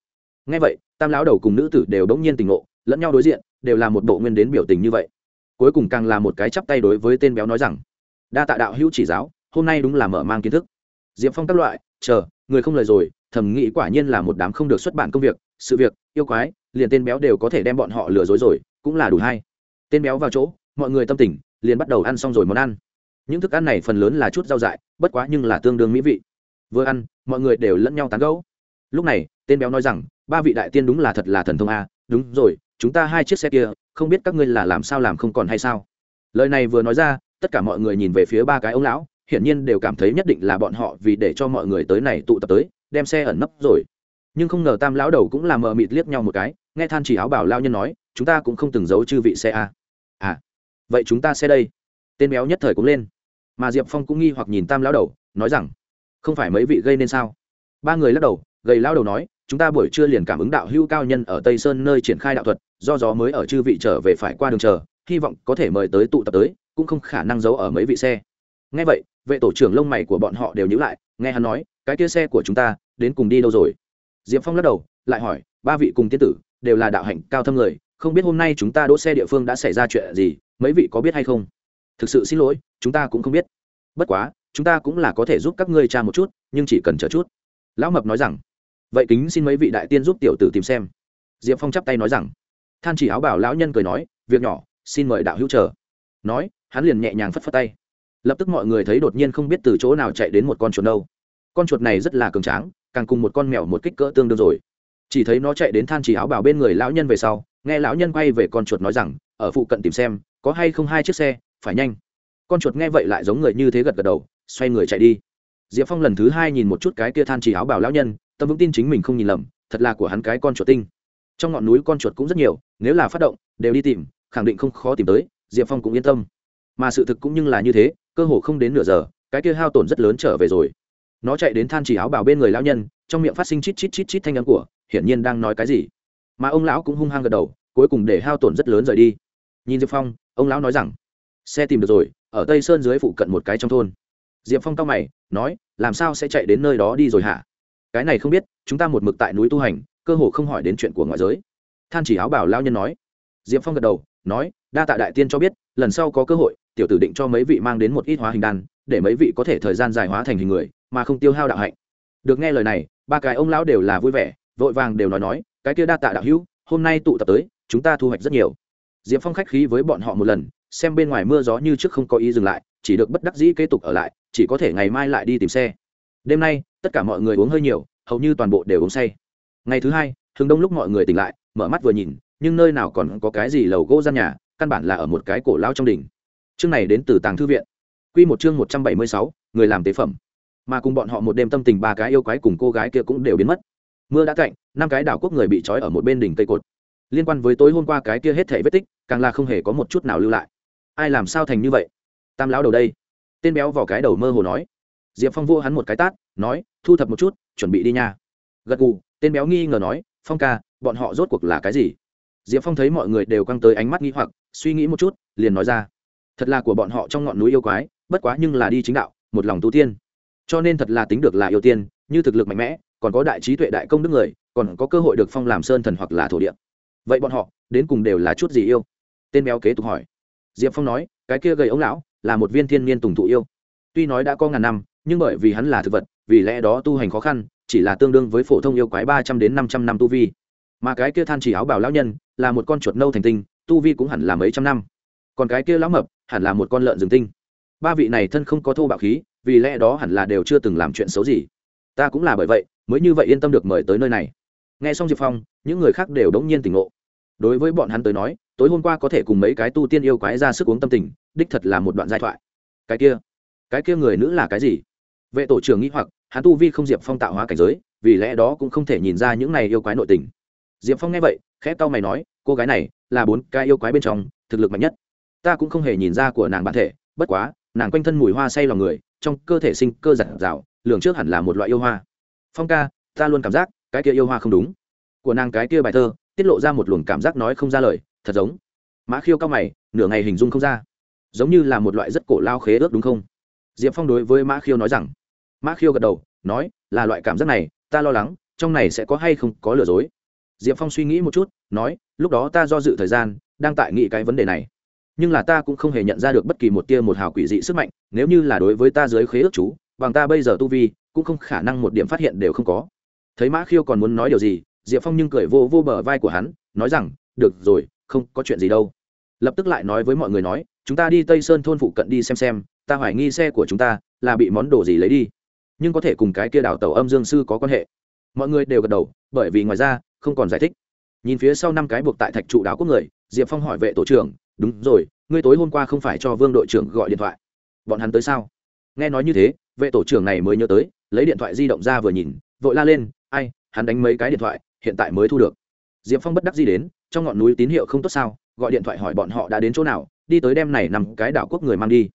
nghe vậy, tam lão đầu cùng nữ tử đều đống nhiên tình ngộ, lẫn nhau đối diện, đều là một bộ nguyên đến biểu tình như vậy. Cuối cùng càng là một cái chắp tay đối với tên béo nói rằng, đa tạ đạo hữu chỉ giáo, hôm nay đúng là mở mang kiến thức diệp phong các loại, chờ, người không lời rồi thầm nghĩ quả nhiên là một đám không được xuất bản công việc, sự việc, yêu quái, liền tên béo đều có thể đem bọn họ lừa dối rồi, cũng là đủ hay. Tên béo vào chỗ, mọi người tâm tình, liền bắt đầu ăn xong rồi món ăn. Những thức ăn này phần lớn là chút rau dại, bất quá nhưng là tương đương mỹ vị. Vừa ăn, mọi người đều lẫn nhau tán gẫu. Lúc này, tên béo nói rằng, ba vị đại tiên đúng là thật là thần thông a, đúng rồi, chúng ta hai chiếc xe kia, không biết các ngươi là làm sao làm không còn hay sao? Lời này vừa nói ra, tất cả mọi người nhìn về phía ba cái ông lão hiển nhiên đều cảm thấy nhất định là bọn họ vì để cho mọi người tới này tụ tập tới, đem xe ẩn nấp rồi. Nhưng không ngờ tam lão đầu cũng làm mờ mịt liếc nhau một cái, nghe than chỉ áo bảo lao nhân nói, chúng ta cũng không từng giấu chư vị xe a. À vậy chúng ta xe đây? Tên béo nhất thời cũng lên. Mà diệp phong cũng nghi hoặc nhìn tam lão đầu, nói rằng, không phải mấy vị gây nên sao? Ba người lắc đầu, gầy lao đầu nói, chúng ta buổi trưa liền cảm ứng đạo hữu cao nhân ở tây sơn nơi triển khai đạo thuật, do gió mới ở chư vị trở về phải qua đường chờ, hy vọng có thể mời tới tụ tập tới, cũng không khả năng giấu ở mấy vị xe nghe vậy, vệ tổ trưởng lông mày của bọn họ đều nhữ lại, nghe hắn nói, cái kia xe của chúng ta đến cùng đi đâu rồi? Diệp phong lắc đầu, lại hỏi, ba vị cùng tiên tử đều là đạo hạnh cao thâm người, không biết hôm nay chúng ta đỗ xe địa phương đã xảy ra chuyện gì, mấy vị có biết hay không? Thực sự xin lỗi, chúng ta cũng không biết. Bất quá, chúng ta cũng là có thể giúp các ngươi tra một chút, nhưng chỉ cần chờ chút. Lão mập nói rằng, vậy kính xin mấy vị đại tiên giúp tiểu tử tìm xem. Diệp phong chắp tay nói rằng, than chỉ áo bảo lão nhân cười nói, việc nhỏ, xin mời đạo hữu chờ. Nói, hắn liền nhẹ nhàng phất phất tay lập tức mọi người thấy đột nhiên không biết từ chỗ nào chạy đến một con chuột đâu. Con chuột này rất là cường tráng, càng cùng một con mèo một kích cỡ tương đương rồi. Chỉ thấy nó chạy đến than chỉ áo bảo bên người lão nhân về sau, nghe lão nhân quay về con chuột nói rằng, ở phụ cận tìm xem, có hay không hai chiếc xe, phải nhanh. Con chuột nghe vậy lại giống người như thế gật gật đầu, xoay người chạy đi. Diệp phong lần thứ hai nhìn một chút cái kia than chỉ áo bảo lão nhân, tâm vững tin chính mình không nhìn lầm, thật là của hắn cái con chuột tinh. Trong ngọn núi con chuột cũng rất nhiều, nếu là phát động, đều đi tìm, khẳng định không khó tìm tới, diệp phong cũng yên tâm. Mà sự thực cũng như là như thế cơ hồ không đến nửa giờ, cái kia hao tổn rất lớn trở về rồi. Nó chạy đến than chỉ áo bảo bên người lão nhân, trong miệng phát sinh chít chít chít chít thanh âm của, hiển nhiên đang nói cái gì. Mà ông lão cũng hung hăng gật đầu, cuối cùng để hao tổn rất lớn rời đi. Nhìn diệp phong, ông lão nói rằng, xe tìm được rồi, ở tây sơn dưới phụ cận một cái trong thôn. Diệp phong cao mày, nói, làm sao sẽ chạy đến nơi đó đi rồi hả? Cái này không biết, chúng ta một mực tại núi tu hành, cơ hồ không hỏi đến chuyện của ngoại giới. Than chỉ áo bảo lao nhân nói. Diệp phong gật đầu, nói, đa tạ đại tiên cho biết, lần sau có cơ hội tiểu tử định cho mấy vị mang đến một ít hóa hình đan, để mấy vị có thể thời gian dài hóa thành hình người, mà không tiêu hao đạo hạnh. Được nghe lời này, ba cái ông lão đều là vui vẻ, vội vàng đều nói nói, cái kia đa tạ đạo hữu, hôm nay tụ tập tới, chúng ta thu hoạch rất nhiều. Diệp phong khách khí với bọn họ một lần, xem bên ngoài mưa gió như trước không có ý dừng lại, chỉ được bất đắc dĩ kế tục ở lại, chỉ có thể ngày mai lại đi tìm xe. Đêm nay, tất cả mọi người uống hơi nhiều, hầu như toàn bộ đều uống say. Ngày thứ hai thường đông lúc mọi người tỉnh lại, mở mắt vừa nhìn, nhưng nơi nào còn có cái gì lầu gỗ gian nhà, căn bản là ở một cái cổ lao trong đỉnh chương này đến từ tàng thư viện. Q một chương một trăm bảy mươi sáu, người làm tế phẩm. Mà cùng bọn họ một đêm tâm tình ba cái yêu quái cùng cô gái kia cũng đều biến mất. Mưa đã cạnh năm cái đảo quốc người bị trói ở một bên đỉnh cây cột. Liên quan với tối hôm qua cái kia hết thể vết tích, càng là không hề có một chút nào lưu lại. Ai làm sao thành như vậy? Tam lão đầu đây. Tên béo vào cái đầu mơ hồ nói. Diệp phong vô hắn một cái tát, nói, thu thập một chút, chuẩn bị đi nha. Gật gù, tên béo nghi ngờ nói, phong ca, bọn họ rốt cuộc là cái gì? Diệp phong thấy mọi người đều căng tới ánh mắt nghi hoặc, suy nghĩ một chút, liền nói ra thật là của bọn họ trong ngọn núi yêu quái, bất quá nhưng là đi chính đạo, một lòng tu tiên. Cho nên thật là tính được là yêu tiên, như thực lực mạnh mẽ, còn có đại trí tuệ đại công đức người, còn có cơ hội được phong làm sơn thần hoặc là thổ địa. Vậy bọn họ, đến cùng đều là chút gì yêu? Tên béo kế tục hỏi. Diệp phong nói, cái kia gầy ông lão, là một viên thiên niên tùng thụ yêu. Tuy nói đã có ngàn năm, nhưng bởi vì hắn là thực vật, vì lẽ đó tu hành khó khăn, chỉ là tương đương với phổ thông yêu quái ba trăm đến năm trăm năm tu vi. Mà cái kia than chỉ áo bảo lão nhân, là một con chuột nâu thành tinh, tu vi cũng hẳn là mấy trăm năm còn cái kia lão mập, hẳn là một con lợn rừng tinh. Ba vị này thân không có thô bạo khí, vì lẽ đó hẳn là đều chưa từng làm chuyện xấu gì. Ta cũng là bởi vậy, mới như vậy yên tâm được mời tới nơi này. Nghe xong diệp phong, những người khác đều đống nhiên tỉnh ngộ. Đối với bọn hắn tới nói, tối hôm qua có thể cùng mấy cái tu tiên yêu quái ra sức uống tâm tình, đích thật là một đoạn giai thoại. Cái kia cái kia người nữ là cái gì? Vệ tổ trưởng nghĩ hoặc, hắn tu vi không diệp phong tạo hóa cảnh giới, vì lẽ đó cũng không thể nhìn ra những này yêu quái nội tình. Diệp phong nghe vậy, khẽ tao mày nói, cô gái này là bốn cái yêu quái bên trong, thực lực mạnh nhất ta cũng không hề nhìn ra của nàng bản thể, bất quá, nàng quanh thân mùi hoa say lòng người, trong cơ thể sinh cơ giặt rào lường trước hẳn là một loại yêu hoa. Phong ca, ta luôn cảm giác, cái kia yêu hoa không đúng. Của nàng cái kia bài thơ, tiết lộ ra một luồng cảm giác nói không ra lời, thật giống. Mã khiêu cao mày, nửa ngày hình dung không ra. Giống như là một loại rất cổ lao khế ước đúng không? Diệp phong đối với mã khiêu nói rằng. Mã khiêu gật đầu, nói, là loại cảm giác này, ta lo lắng, trong này sẽ có hay không có lừa dối. Diệp phong suy nghĩ một chút, nói, lúc đó ta do dự thời gian, đang tại nghị cái vấn đề này nhưng là ta cũng không hề nhận ra được bất kỳ một tia một hào quỷ dị sức mạnh, nếu như là đối với ta dưới khế ước chú, bằng ta bây giờ tu vi, cũng không khả năng một điểm phát hiện đều không có. Thấy mã khiêu còn muốn nói điều gì, diệp phong nhưng cười vô vô bờ vai của hắn, nói rằng, được rồi, không có chuyện gì đâu. Lập tức lại nói với mọi người nói, chúng ta đi tây sơn thôn phụ cận đi xem xem, ta hoài nghi xe của chúng ta là bị món đồ gì lấy đi. Nhưng có thể cùng cái kia đảo tàu âm dương sư có quan hệ. Mọi người đều gật đầu, bởi vì ngoài ra, không còn giải thích. Nhìn phía sau năm cái buộc tại thạch trụ đáo quốc người, diệp phong hỏi vệ tổ trưởng đúng rồi, ngươi tối hôm qua không phải cho vương đội trưởng gọi điện thoại. Bọn hắn tới sao? Nghe nói như thế, vệ tổ trưởng này mới nhớ tới, lấy điện thoại di động ra vừa nhìn, vội la lên, ai, hắn đánh mấy cái điện thoại, hiện tại mới thu được. Diệp phong bất đắc gì đến, trong ngọn núi tín hiệu không tốt sao, gọi điện thoại hỏi bọn họ đã đến chỗ nào, đi tới đem này nằm cái đảo quốc người mang đi.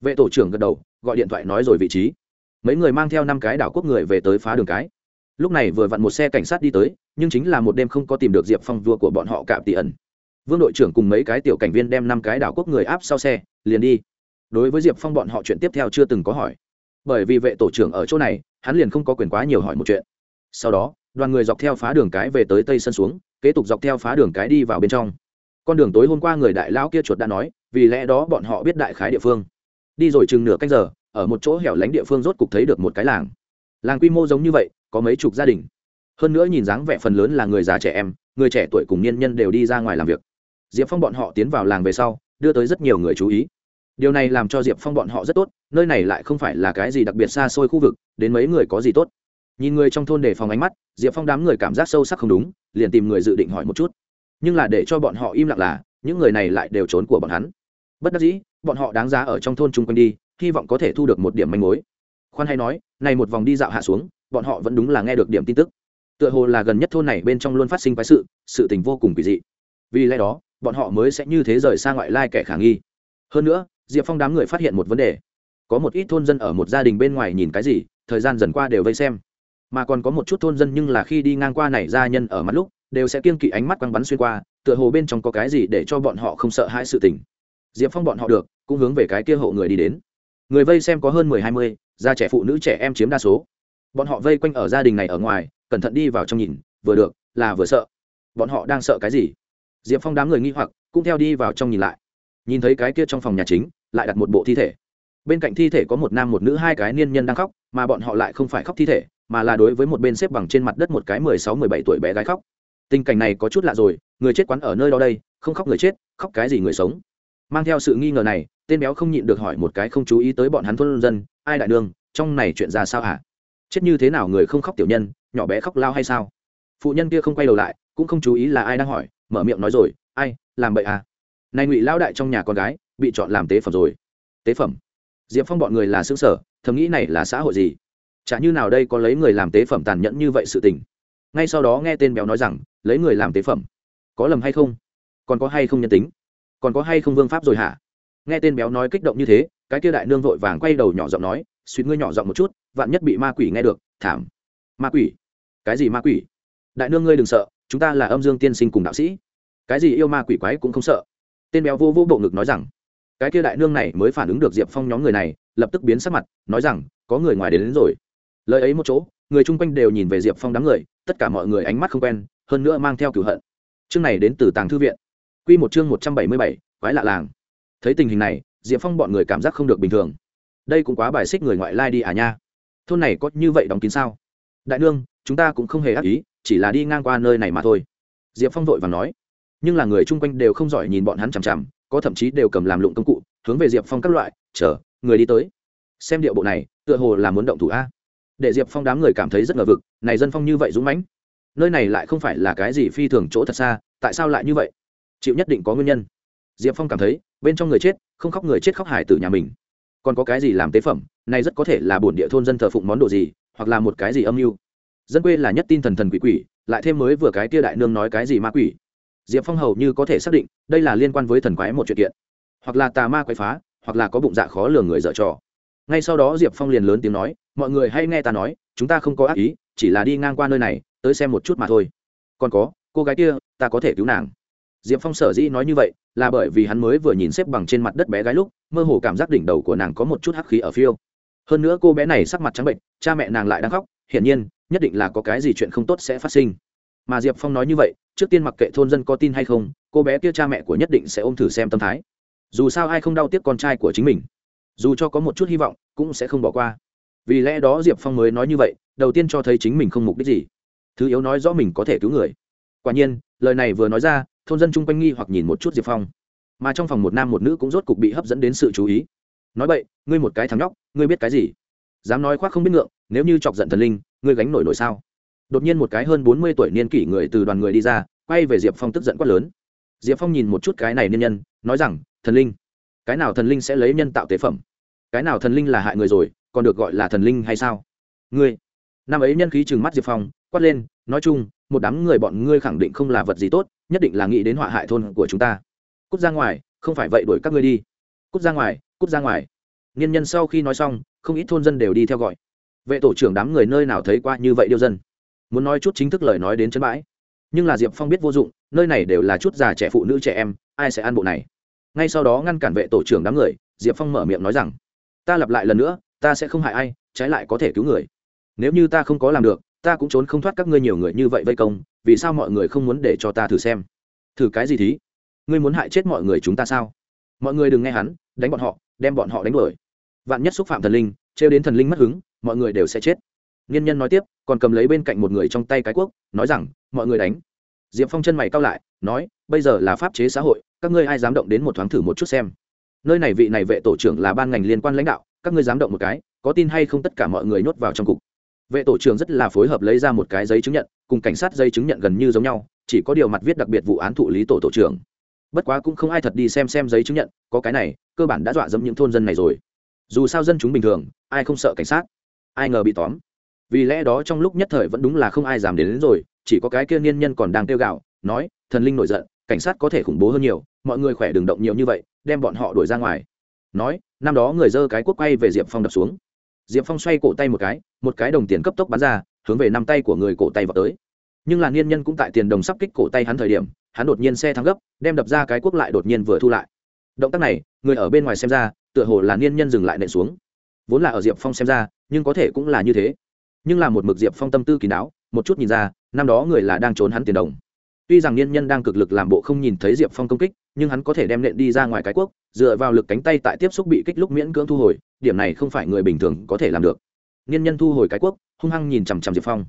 Vệ tổ trưởng gật đầu, gọi điện thoại nói rồi vị trí. Mấy người mang theo năm cái đảo quốc người về tới phá đường cái. Lúc này vừa vặn một xe cảnh sát đi tới, nhưng chính là một đêm không có tìm được diệp phong vua của bọn họ cạm tỷ ẩn vương đội trưởng cùng mấy cái tiểu cảnh viên đem năm cái đảo quốc người áp sau xe, liền đi. Đối với diệp phong bọn họ chuyện tiếp theo chưa từng có hỏi. Bởi vì vệ tổ trưởng ở chỗ này, hắn liền không có quyền quá nhiều hỏi một chuyện. Sau đó, đoàn người dọc theo phá đường cái về tới tây sân xuống, kế tục dọc theo phá đường cái đi vào bên trong. Con đường tối hôm qua người đại lão kia chuột đã nói, vì lẽ đó bọn họ biết đại khái địa phương. Đi rồi chừng nửa canh giờ, ở một chỗ hẻo lánh địa phương rốt cục thấy được một cái làng. Làng quy mô giống như vậy, có mấy chục gia đình. Hơn nữa nhìn dáng vẻ phần lớn là người già trẻ em, người trẻ tuổi cùng niên nhân đều đi ra ngoài làm việc diệp phong bọn họ tiến vào làng về sau, đưa tới rất nhiều người chú ý. Điều này làm cho diệp phong bọn họ rất tốt, nơi này lại không phải là cái gì đặc biệt xa xôi khu vực, đến mấy người có gì tốt. Nhìn người trong thôn đề phòng ánh mắt, diệp phong đám người cảm giác sâu sắc không đúng, liền tìm người dự định hỏi một chút. Nhưng là để cho bọn họ im lặng là, những người này lại đều trốn của bọn hắn. Bất đắc dĩ, bọn họ đáng giá ở trong thôn chung quanh đi, hy vọng có thể thu được một điểm manh mối. Khoan hay nói, này một vòng đi dạo hạ xuống, bọn họ vẫn đúng là nghe được điểm tin tức. Tựa hồ là gần nhất thôn này bên trong luôn phát sinh quái sự sự tình vô cùng kỳ dị. Vì lẽ đó bọn họ mới sẽ như thế rời xa ngoại lai kẻ khả nghi. Hơn nữa, diệp phong đám người phát hiện một vấn đề. Có một ít thôn dân ở một gia đình bên ngoài nhìn cái gì, thời gian dần qua đều vây xem. Mà còn có một chút thôn dân nhưng là khi đi ngang qua này gia nhân ở mắt lúc, đều sẽ kiên kỵ ánh mắt quăng bắn xuyên qua, tựa hồ bên trong có cái gì để cho bọn họ không sợ hãi sự tình. Diệp phong bọn họ được, cũng hướng về cái kia hộ người đi đến. Người vây xem có hơn mười, hai mươi già trẻ phụ nữ, trẻ em chiếm đa số. Bọn họ vây quanh ở gia đình này ở ngoài, cẩn thận đi vào trong nhìn, vừa được, là vừa sợ. Bọn họ đang sợ cái gì? Diệp phong đám người nghi hoặc, cũng theo đi vào trong nhìn lại. Nhìn thấy cái kia trong phòng nhà chính, lại đặt một bộ thi thể. Bên cạnh thi thể có một nam một nữ hai cái niên nhân đang khóc, mà bọn họ lại không phải khóc thi thể, mà là đối với một bên xếp bằng trên mặt đất một cái mười sáu mười bảy tuổi bé gái khóc. Tình cảnh này có chút lạ rồi, người chết quán ở nơi đó đây, không khóc người chết, khóc cái gì người sống. Mang theo sự nghi ngờ này, tên béo không nhịn được hỏi một cái không chú ý tới bọn hắn thôn dân, ai đại đương trong này chuyện ra sao hả? Chết như thế nào người không khóc tiểu nhân, nhỏ bé khóc lao hay sao? Phụ nhân kia không quay đầu lại, cũng không chú ý là ai đang hỏi mở miệng nói rồi, ai, làm bậy à? Này ngụy lao đại trong nhà con gái, bị chọn làm tế phẩm rồi. Tế phẩm? Diệp phong bọn người là xương sở thầm nghĩ này là xã hội gì? Chả như nào đây có lấy người làm tế phẩm tàn nhẫn như vậy sự tình. Ngay sau đó nghe tên béo nói rằng, lấy người làm tế phẩm? Có lầm hay không? Còn có hay không nhân tính? Còn có hay không vương pháp rồi hả? Nghe tên béo nói kích động như thế, cái kia đại nương vội vàng quay đầu nhỏ giọng nói, suýt ngươi nhỏ giọng một chút, vạn nhất bị ma quỷ nghe được, thảm. Ma quỷ? Cái gì ma quỷ? Đại nương ngươi đừng sợ chúng ta là âm dương tiên sinh cùng đạo sĩ. Cái gì yêu ma quỷ quái cũng không sợ. Tên béo vô vô bộ ngực nói rằng cái kia đại nương này mới phản ứng được diệp phong nhóm người này lập tức biến sắc mặt nói rằng có người ngoài đến, đến rồi. Lời ấy một chỗ người chung quanh đều nhìn về diệp phong đám người tất cả mọi người ánh mắt không quen hơn nữa mang theo cửu hận. Chương này đến từ tàng thư viện. Q một chương một trăm bảy mươi bảy quái lạ làng. Thấy tình hình này diệp phong bọn người cảm giác không được bình thường. Đây cũng quá bài xích người ngoại lai đi à nha. Thôn này có như vậy đóng kín sao? Đại nương chúng ta cũng không hề ác ý chỉ là đi ngang qua nơi này mà thôi. Diệp phong vội và nói, nhưng là người chung quanh đều không giỏi nhìn bọn hắn chằm chằm, có thậm chí đều cầm làm lụng công cụ, hướng về diệp phong các loại, chờ, người đi tới. Xem điệu bộ này, tựa hồ là muốn động thủ a. Để diệp phong đám người cảm thấy rất ngờ vực, này dân phong như vậy dũng mãnh, nơi này lại không phải là cái gì phi thường chỗ thật xa, tại sao lại như vậy? Chịu nhất định có nguyên nhân. Diệp phong cảm thấy, bên trong người chết, không khóc người chết khóc hải từ nhà mình. Còn có cái gì làm tế phẩm, này rất có thể là bổn địa thôn dân thờ phụng món đồ gì, hoặc là một cái gì âm mưu dân quê là nhất tin thần thần quỷ quỷ, lại thêm mới vừa cái tia đại nương nói cái gì ma quỷ. Diệp phong hầu như có thể xác định, đây là liên quan với thần quái một chuyện kiện. Hoặc là tà ma quái phá, hoặc là có bụng dạ khó lường người dở trò. Ngay sau đó diệp phong liền lớn tiếng nói, mọi người hay nghe ta nói, chúng ta không có ác ý, chỉ là đi ngang qua nơi này, tới xem một chút mà thôi. Còn có, cô gái kia, ta có thể cứu nàng. Diệp phong sở dĩ nói như vậy, là bởi vì hắn mới vừa nhìn xếp bằng trên mặt đất bé gái lúc, mơ hồ cảm giác đỉnh đầu của nàng có một chút hắc khí ở phiêu hơn nữa cô bé này sắc mặt trắng bệnh, cha mẹ nàng lại đang khóc, hiển nhiên, nhất định là có cái gì chuyện không tốt sẽ phát sinh. Mà diệp phong nói như vậy, trước tiên mặc kệ thôn dân có tin hay không, cô bé kia cha mẹ của nhất định sẽ ôm thử xem tâm thái. Dù sao ai không đau tiếc con trai của chính mình. Dù cho có một chút hy vọng, cũng sẽ không bỏ qua. Vì lẽ đó diệp phong mới nói như vậy, đầu tiên cho thấy chính mình không mục đích gì. Thứ yếu nói rõ mình có thể cứu người. Quả nhiên, lời này vừa nói ra, thôn dân chung quanh nghi hoặc nhìn một chút diệp phong. Mà trong phòng một nam một nữ cũng rốt cục bị hấp dẫn đến sự chú ý nói vậy ngươi một cái thằng nhóc, ngươi biết cái gì? Dám nói khoác không biết ngượng, nếu như chọc giận thần linh, ngươi gánh nổi nổi sao? Đột nhiên một cái hơn bốn mươi tuổi niên kỷ người từ đoàn người đi ra, quay về diệp phong tức giận quát lớn. Diệp phong nhìn một chút cái này niên nhân, nói rằng, thần linh, cái nào thần linh sẽ lấy nhân tạo tế phẩm? Cái nào thần linh là hại người rồi, còn được gọi là thần linh hay sao? Ngươi. Năm ấy nhân khí trừng mắt diệp phong, quát lên, nói chung, một đám người bọn ngươi khẳng định không là vật gì tốt, nhất định là nghĩ đến họa hại thôn của chúng ta. Cút ra ngoài, không phải vậy đuổi các ngươi đi cút ra ngoài, cút ra ngoài. Nghiên nhân sau khi nói xong, không ít thôn dân đều đi theo gọi. Vệ tổ trưởng đám người nơi nào thấy qua như vậy điêu dân? Muốn nói chút chính thức lời nói đến chân bãi. Nhưng là diệp phong biết vô dụng, nơi này đều là chút già trẻ phụ nữ trẻ em, ai sẽ ăn bộ này? Ngay sau đó ngăn cản vệ tổ trưởng đám người, diệp phong mở miệng nói rằng, ta lặp lại lần nữa, ta sẽ không hại ai, trái lại có thể cứu người. Nếu như ta không có làm được, ta cũng trốn không thoát các ngươi nhiều người như vậy vây công, vì sao mọi người không muốn để cho ta thử xem? Thử cái gì thí? Ngươi muốn hại chết mọi người chúng ta sao? Mọi người đừng nghe hắn, đánh bọn họ, đem bọn họ đánh đuổi. Vạn nhất xúc phạm thần linh, trêu đến thần linh mất hứng, mọi người đều sẽ chết. Nghiên nhân nói tiếp, còn cầm lấy bên cạnh một người trong tay cái quốc nói rằng, mọi người đánh. Diệp phong chân mày cao lại, nói, bây giờ là pháp chế xã hội, các ngươi ai dám động đến một thoáng thử một chút xem. Nơi này vị này vệ tổ trưởng là ban ngành liên quan lãnh đạo, các ngươi dám động một cái, có tin hay không tất cả mọi người nhốt vào trong cục. Vệ tổ trưởng rất là phối hợp lấy ra một cái giấy chứng nhận, cùng cảnh sát giấy chứng nhận gần như giống nhau, chỉ có điều mặt viết đặc biệt vụ án thụ lý tổ tổ trưởng bất quá cũng không ai thật đi xem xem giấy chứng nhận có cái này cơ bản đã dọa dẫm những thôn dân này rồi. Dù sao dân chúng bình thường ai không sợ cảnh sát? Ai ngờ bị tóm. Vì lẽ đó trong lúc nhất thời vẫn đúng là không ai dám đến, đến rồi chỉ có cái kia niên nhân còn đang kêu gạo nói thần linh nổi giận cảnh sát có thể khủng bố hơn nhiều mọi người khỏe đừng động nhiều như vậy đem bọn họ đuổi ra ngoài. Nói năm đó người dơ cái cuốc quay về diệp phong đập xuống. Diệp phong xoay cổ tay một cái một cái đồng tiền cấp tốc bắn ra hướng về năm tay của người cổ tay vào tới. Nhưng là niên nhân cũng tại tiền đồng sắp kích cổ tay hắn thời điểm hắn đột nhiên xe thắng gấp, đem đập ra cái quốc lại đột nhiên vừa thu lại. Động tác này, người ở bên ngoài xem ra, tựa hồ là niên nhân dừng lại nện xuống. Vốn là ở diệp phong xem ra, nhưng có thể cũng là như thế. Nhưng là một mực diệp phong tâm tư kín đáo một chút nhìn ra, năm đó người là đang trốn hắn tiền đồng. Tuy rằng niên nhân đang cực lực làm bộ không nhìn thấy diệp phong công kích, nhưng hắn có thể đem nện đi ra ngoài cái quốc, dựa vào lực cánh tay tại tiếp xúc bị kích lúc miễn cưỡng thu hồi, điểm này không phải người bình thường có thể làm được. Niên nhân thu hồi cái quốc, hung hăng nhìn chằm chằm diệp phong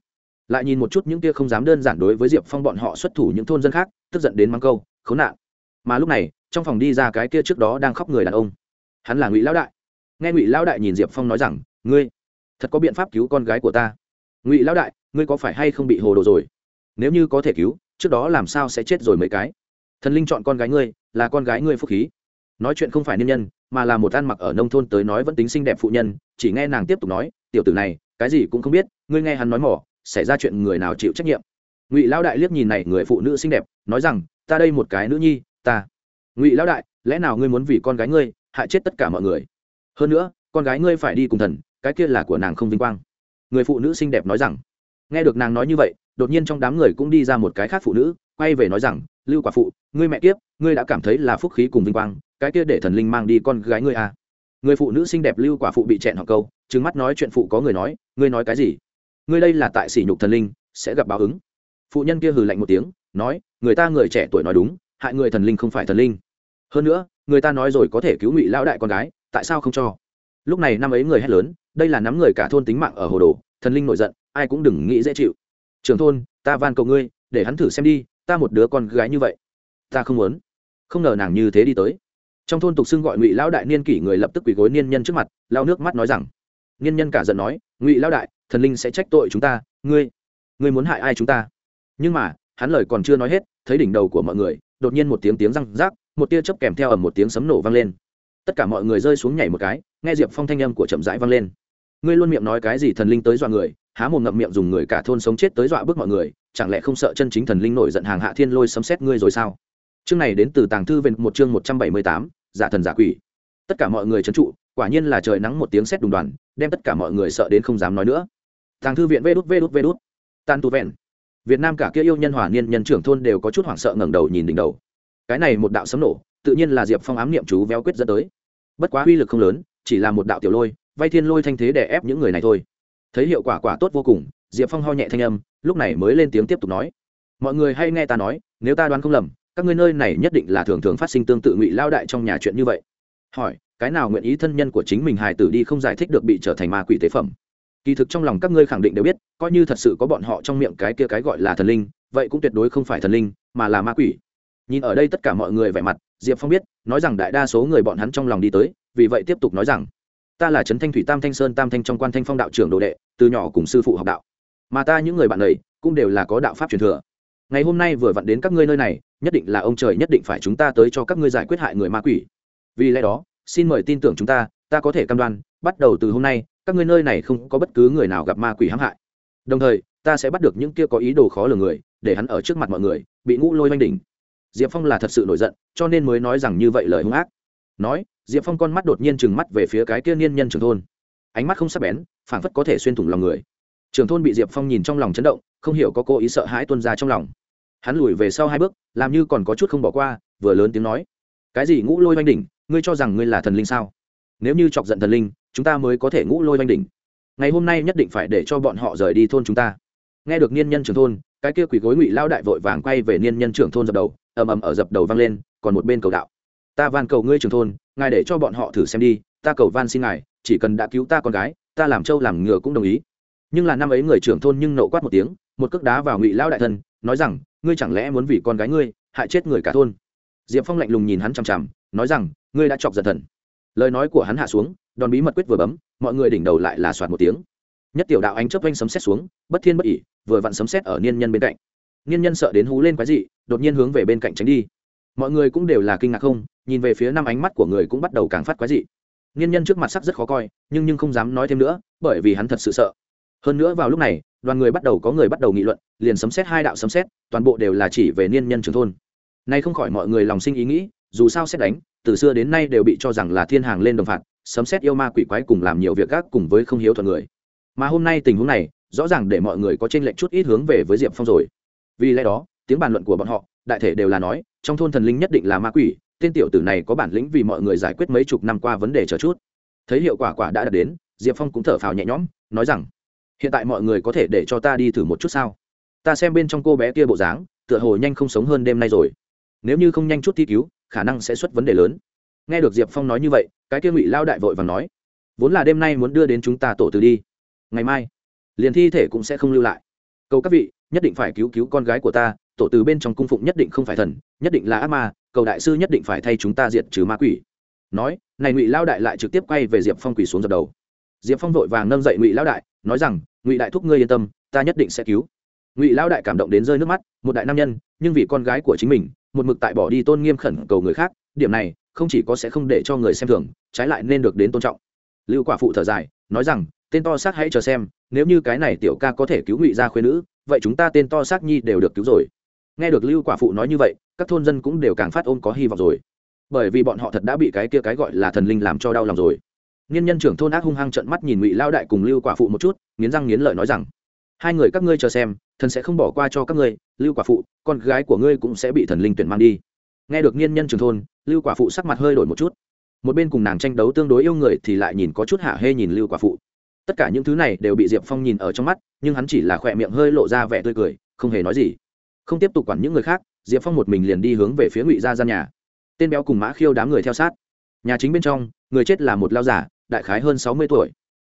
lại nhìn một chút những kia không dám đơn giản đối với diệp phong bọn họ xuất thủ những thôn dân khác, tức giận đến mắng câu, khốn nạn. Mà lúc này, trong phòng đi ra cái kia trước đó đang khóc người đàn ông. Hắn là ngụy lão đại. Nghe ngụy lão đại nhìn diệp phong nói rằng, ngươi, thật có biện pháp cứu con gái của ta? Ngụy lão đại, ngươi có phải hay không bị hồ đồ rồi? Nếu như có thể cứu, trước đó làm sao sẽ chết rồi mấy cái? Thần linh chọn con gái ngươi, là con gái ngươi phúc khí. Nói chuyện không phải niên nhân, mà là một ăn mặc ở nông thôn tới nói vẫn tính xinh đẹp phụ nhân, chỉ nghe nàng tiếp tục nói, tiểu tử này, cái gì cũng không biết, ngươi nghe hắn nói mỏ xảy ra chuyện người nào chịu trách nhiệm. Ngụy lão đại liếc nhìn này người phụ nữ xinh đẹp, nói rằng, ta đây một cái nữ nhi, ta. Ngụy lão đại, lẽ nào ngươi muốn vì con gái ngươi hại chết tất cả mọi người? Hơn nữa, con gái ngươi phải đi cùng thần, cái kia là của nàng không vinh quang. Người phụ nữ xinh đẹp nói rằng. Nghe được nàng nói như vậy, đột nhiên trong đám người cũng đi ra một cái khác phụ nữ, quay về nói rằng, lưu quả phụ, ngươi mẹ kiếp, ngươi đã cảm thấy là phúc khí cùng vinh quang, cái kia để thần linh mang đi con gái ngươi à. người phụ nữ xinh đẹp lưu quả phụ bị chẹn họ câu trứng mắt nói chuyện phụ có người nói, ngươi nói cái gì? Ngươi đây là tại sỉ nhục thần linh, sẽ gặp báo ứng. Phụ nhân kia hừ lạnh một tiếng, nói, người ta người trẻ tuổi nói đúng, hại người thần linh không phải thần linh. Hơn nữa, người ta nói rồi có thể cứu ngụy lão đại con gái, tại sao không cho? Lúc này năm ấy người hét lớn, đây là nắm người cả thôn tính mạng ở hồ đồ, thần linh nổi giận, ai cũng đừng nghĩ dễ chịu. Trưởng thôn, ta van cầu ngươi, để hắn thử xem đi, ta một đứa con gái như vậy, ta không muốn. Không ngờ nàng như thế đi tới. Trong thôn tục xưng gọi ngụy lão đại niên kỷ người lập tức quỳ gối niên nhân trước mặt lao nước mắt nói rằng, niên nhân cả giận nói, ngụy lão đại thần linh sẽ trách tội chúng ta, ngươi ngươi muốn hại ai chúng ta? Nhưng mà, hắn lời còn chưa nói hết, thấy đỉnh đầu của mọi người, đột nhiên một tiếng tiếng răng rác một tia chớp kèm theo ầm một tiếng sấm nổ vang lên. Tất cả mọi người rơi xuống nhảy một cái, nghe diệp phong thanh âm của chậm rãi vang lên. Ngươi luôn miệng nói cái gì thần linh tới dọa người, há mồm ngậm miệng dùng người cả thôn sống chết tới dọa bước mọi người, chẳng lẽ không sợ chân chính thần linh nổi giận hàng hạ thiên lôi sấm xét ngươi rồi sao? Chương này đến từ tàng thư về một chương một trăm bảy mươi tám, giả thần giả quỷ. Tất cả mọi người trấn trụ, quả nhiên là trời nắng một tiếng sét đùng đoàn, đem tất cả mọi người sợ đến không dám nói nữa tàng thư viện vê đút vê đút vê đút. Tàn tu vẹn. Việt nam cả kia yêu nhân hòa niên nhân trưởng thôn đều có chút hoảng sợ ngẩng đầu nhìn đỉnh đầu. Cái này một đạo sấm nổ, tự nhiên là diệp phong ám niệm chú véo quyết dẫn tới. Bất quá uy lực không lớn, chỉ là một đạo tiểu lôi, vay thiên lôi thanh thế để ép những người này thôi. Thấy hiệu quả quả tốt vô cùng, diệp phong ho nhẹ thanh âm, lúc này mới lên tiếng tiếp tục nói. Mọi người hay nghe ta nói, nếu ta đoán không lầm, các ngươi nơi này nhất định là thường thường phát sinh tương tự ngụy lao đại trong nhà chuyện như vậy. Hỏi, cái nào nguyện ý thân nhân của chính mình hài tử đi không giải thích được bị trở thành ma quỷ tế phẩm? Kỳ thực trong lòng các ngươi khẳng định đều biết, coi như thật sự có bọn họ trong miệng cái kia cái gọi là thần linh, vậy cũng tuyệt đối không phải thần linh, mà là ma quỷ. Nhìn ở đây tất cả mọi người vẻ mặt, diệp phong biết, nói rằng đại đa số người bọn hắn trong lòng đi tới, vì vậy tiếp tục nói rằng, ta là trấn thanh thủy tam thanh sơn tam thanh trong quan thanh phong đạo trưởng đồ đệ, từ nhỏ cùng sư phụ học đạo. Mà ta những người bạn này, cũng đều là có đạo pháp truyền thừa. Ngày hôm nay vừa vặn đến các ngươi nơi này, nhất định là ông trời nhất định phải chúng ta tới cho các ngươi giải quyết hại người ma quỷ. Vì lẽ đó, xin mời tin tưởng chúng ta ta có thể cam đoan, bắt đầu từ hôm nay các ngươi nơi này không có bất cứ người nào gặp ma quỷ hãm hại. Đồng thời, ta sẽ bắt được những kia có ý đồ khó lường người, để hắn ở trước mặt mọi người, bị ngũ lôi oanh đỉnh. Diệp phong là thật sự nổi giận, cho nên mới nói rằng như vậy lời hung ác. Nói, diệp phong con mắt đột nhiên trừng mắt về phía cái kia niên nhân trường thôn. Ánh mắt không sắc bén, phảng phất có thể xuyên thủng lòng người. Trường thôn bị diệp phong nhìn trong lòng chấn động, không hiểu có cô ý sợ hãi tuân ra trong lòng. Hắn lùi về sau hai bước, làm như còn có chút không bỏ qua, vừa lớn tiếng nói. Cái gì ngũ lôi oanh đỉnh? Ngươi cho rằng ngươi là thần linh sao? Nếu như chọc giận thần linh, chúng ta mới có thể ngũ lôi oanh đỉnh. Ngày hôm nay nhất định phải để cho bọn họ rời đi thôn chúng ta. Nghe được niên nhân trưởng thôn, cái kia quỷ gối ngụy lao đại vội vàng quay về niên nhân trưởng thôn dập đầu, ầm ầm ở dập đầu vang lên, còn một bên cầu đạo. Ta van cầu ngươi trưởng thôn, ngài để cho bọn họ thử xem đi, ta cầu van xin ngài, chỉ cần đã cứu ta con gái, ta làm trâu làm ngựa cũng đồng ý. Nhưng là năm ấy người trưởng thôn nhưng nộ quát một tiếng, một cước đá vào ngụy lao đại thân, nói rằng, ngươi chẳng lẽ muốn vì con gái ngươi hại chết người cả thôn? Diệp phong lạnh lùng nhìn hắn chằm chằm, nói rằng, ngươi đã chọc giận thần lời nói của hắn hạ xuống, đòn bí mật quyết vừa bấm, mọi người đỉnh đầu lại là soạt một tiếng. Nhất tiểu đạo ánh chớp vanh sấm xét xuống, bất thiên bất ỉ, vừa vặn sấm xét ở niên nhân bên cạnh. Niên nhân sợ đến hú lên quái dị, đột nhiên hướng về bên cạnh tránh đi. Mọi người cũng đều là kinh ngạc không, nhìn về phía năm ánh mắt của người cũng bắt đầu càng phát quái dị. Niên nhân trước mặt sắc rất khó coi, nhưng nhưng không dám nói thêm nữa, bởi vì hắn thật sự sợ. Hơn nữa vào lúc này, đoàn người bắt đầu có người bắt đầu nghị luận, liền sấm xét hai đạo sấm xét toàn bộ đều là chỉ về niên nhân trường thôn. Nay không khỏi mọi người lòng sinh ý nghĩ, dù sao xét đánh từ xưa đến nay đều bị cho rằng là thiên hàng lên đồng phạt, sấm xét yêu ma quỷ quái cùng làm nhiều việc gác cùng với không hiếu thuận người. Mà hôm nay tình huống này, rõ ràng để mọi người có trên lệnh chút ít hướng về với diệp phong rồi. Vì lẽ đó, tiếng bàn luận của bọn họ, đại thể đều là nói, trong thôn thần linh nhất định là ma quỷ, tên tiểu tử này có bản lĩnh vì mọi người giải quyết mấy chục năm qua vấn đề chờ chút. Thấy hiệu quả quả đã đạt đến, diệp phong cũng thở phào nhẹ nhõm, nói rằng, hiện tại mọi người có thể để cho ta đi thử một chút sao? Ta xem bên trong cô bé kia bộ dáng, tựa hồ nhanh không sống hơn đêm nay rồi. Nếu như không nhanh chút thi cứu khả năng sẽ xuất vấn đề lớn. Nghe được diệp phong nói như vậy, cái kia ngụy lao đại vội và nói, vốn là đêm nay muốn đưa đến chúng ta tổ từ đi. Ngày mai, liền thi thể cũng sẽ không lưu lại. Cầu các vị, nhất định phải cứu cứu con gái của ta, tổ từ bên trong cung phụng nhất định không phải thần, nhất định là ác ma, cầu đại sư nhất định phải thay chúng ta diệt trừ ma quỷ. Nói, này ngụy lao đại lại trực tiếp quay về diệp phong quỳ xuống dập đầu. Diệp phong vội vàng nâng dậy ngụy lao đại, nói rằng, ngụy đại thúc ngươi yên tâm, ta nhất định sẽ cứu. Ngụy lao đại cảm động đến rơi nước mắt, một đại nam nhân, nhưng vì con gái của chính mình một mực tại bỏ đi tôn nghiêm khẩn cầu người khác, điểm này, không chỉ có sẽ không để cho người xem thường, trái lại nên được đến tôn trọng. Lưu quả phụ thở dài, nói rằng, tên to xác hãy chờ xem, nếu như cái này tiểu ca có thể cứu ngụy gia khuyên nữ, vậy chúng ta tên to xác nhi đều được cứu rồi. Nghe được lưu quả phụ nói như vậy, các thôn dân cũng đều càng phát ôm có hy vọng rồi. Bởi vì bọn họ thật đã bị cái kia cái gọi là thần linh làm cho đau lòng rồi. Nghiên nhân trưởng thôn ác hung hăng trận mắt nhìn ngụy lao đại cùng lưu quả phụ một chút, nghiến răng nghiến lợi nói rằng, hai người các ngươi chờ xem thần sẽ không bỏ qua cho các ngươi, lưu quả phụ, con gái của ngươi cũng sẽ bị thần linh tuyển mang đi. Nghe được niên nhân trưởng thôn, lưu quả phụ sắc mặt hơi đổi một chút. Một bên cùng nàng tranh đấu tương đối yêu người thì lại nhìn có chút hạ hê nhìn lưu quả phụ. Tất cả những thứ này đều bị diệp phong nhìn ở trong mắt, nhưng hắn chỉ là khỏe miệng hơi lộ ra vẻ tươi cười, không hề nói gì. Không tiếp tục quản những người khác, diệp phong một mình liền đi hướng về phía ngụy gia gian nhà. Tên béo cùng mã khiêu đám người theo sát. Nhà chính bên trong, người chết là một lao giả, đại khái hơn sáu mươi tuổi.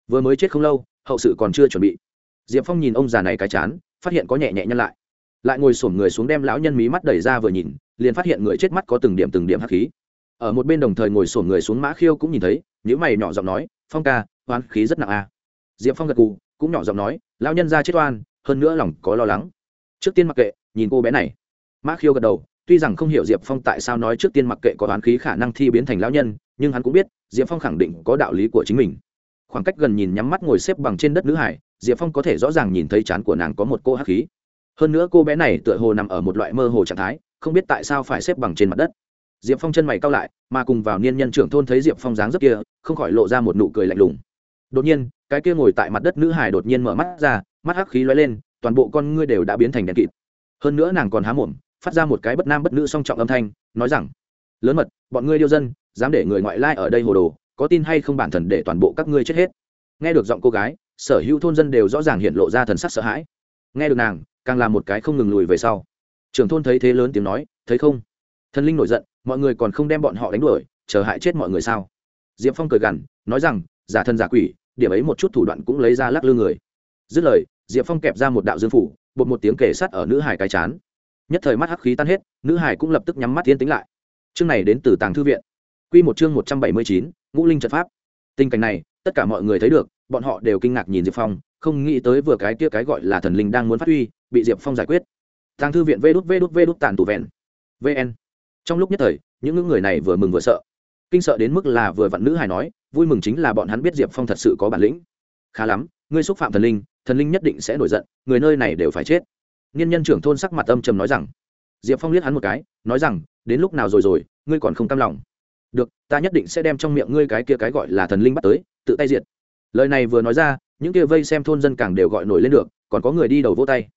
Vừa mới chết không lâu, hậu sự còn chưa chuẩn bị. Diệp phong nhìn ông già này cái chán phát hiện có nhẹ nhẹ nhân lại. Lại ngồi sổm người xuống đem lão nhân mí mắt đẩy ra vừa nhìn, liền phát hiện người chết mắt có từng điểm từng điểm hắc khí. Ở một bên đồng thời ngồi sổm người xuống mã khiêu cũng nhìn thấy những mày nhỏ giọng nói, phong ca, oán khí rất nặng a. Diệp phong gật cù cũng nhỏ giọng nói, lão nhân ra chết oan, hơn nữa lòng có lo lắng. Trước tiên mặc kệ, nhìn cô bé này. Mã khiêu gật đầu, tuy rằng không hiểu diệp phong tại sao nói trước tiên mặc kệ có oán khí khả năng thi biến thành lão nhân, nhưng hắn cũng biết, diệp phong khẳng định có đạo lý của chính mình. Khoảng cách gần nhìn nhắm mắt ngồi xếp bằng trên đất nữ hải diệp phong có thể rõ ràng nhìn thấy chán của nàng có một cô hắc khí. Hơn nữa cô bé này tựa hồ nằm ở một loại mơ hồ trạng thái, không biết tại sao phải xếp bằng trên mặt đất. Diệp phong chân mày cao lại, mà cùng vào niên nhân trưởng thôn thấy diệp phong dáng rất kia, không khỏi lộ ra một nụ cười lạnh lùng. Đột nhiên, cái kia ngồi tại mặt đất nữ hải đột nhiên mở mắt ra, mắt hắc khí lóe lên, toàn bộ con ngươi đều đã biến thành đèn kịt. Hơn nữa nàng còn há mồm, phát ra một cái bất nam bất nữ song trọng âm thanh, nói rằng, lớn mật, bọn ngươi điêu dân, dám để người ngoại lai ở đây hồ đồ, có tin hay không bản thần để toàn bộ các ngươi chết hết. Nghe được giọng cô gái sở hữu thôn dân đều rõ ràng hiện lộ ra thần sắc sợ hãi. Nghe được nàng, càng làm một cái không ngừng lùi về sau. Trưởng thôn thấy thế lớn tiếng nói, thấy không? Thần linh nổi giận, mọi người còn không đem bọn họ đánh đuổi, chờ hại chết mọi người sao? Diệp phong cười gằn, nói rằng, giả thân giả quỷ, điểm ấy một chút thủ đoạn cũng lấy ra lắc lư người. Dứt lời, diệp phong kẹp ra một đạo dương phủ, bột một tiếng kể sắt ở nữ hải cái chán. Nhất thời mắt hắc khí tan hết, nữ hải cũng lập tức nhắm mắt tiến tính lại. Chương này đến từ tàng thư viện. Q một chương một trăm bảy mươi chín, ngũ linh trận pháp. Tình cảnh này, tất cả mọi người thấy được bọn họ đều kinh ngạc nhìn diệp phong, không nghĩ tới vừa cái kia cái gọi là thần linh đang muốn phát huy, bị diệp phong giải quyết. Tàng thư viện vê đút vê đút vê đút tàn tụ vẹn. Vn trong lúc nhất thời, những người này vừa mừng vừa sợ. Kinh sợ đến mức là vừa vặn nữ hài nói, vui mừng chính là bọn hắn biết diệp phong thật sự có bản lĩnh. Khá lắm, ngươi xúc phạm thần linh thần linh nhất định sẽ nổi giận, người nơi này đều phải chết. Niên nhân trưởng thôn sắc mặt âm trầm nói rằng. Diệp phong liếc hắn một cái, nói rằng, đến lúc nào rồi rồi, ngươi còn không cam lòng. Được, ta nhất định sẽ đem trong miệng ngươi cái kia cái gọi là thần linh bắt tới, tự tay diệt lời này vừa nói ra, những kia vây xem thôn dân càng đều gọi nổi lên được, còn có người đi đầu vô tay.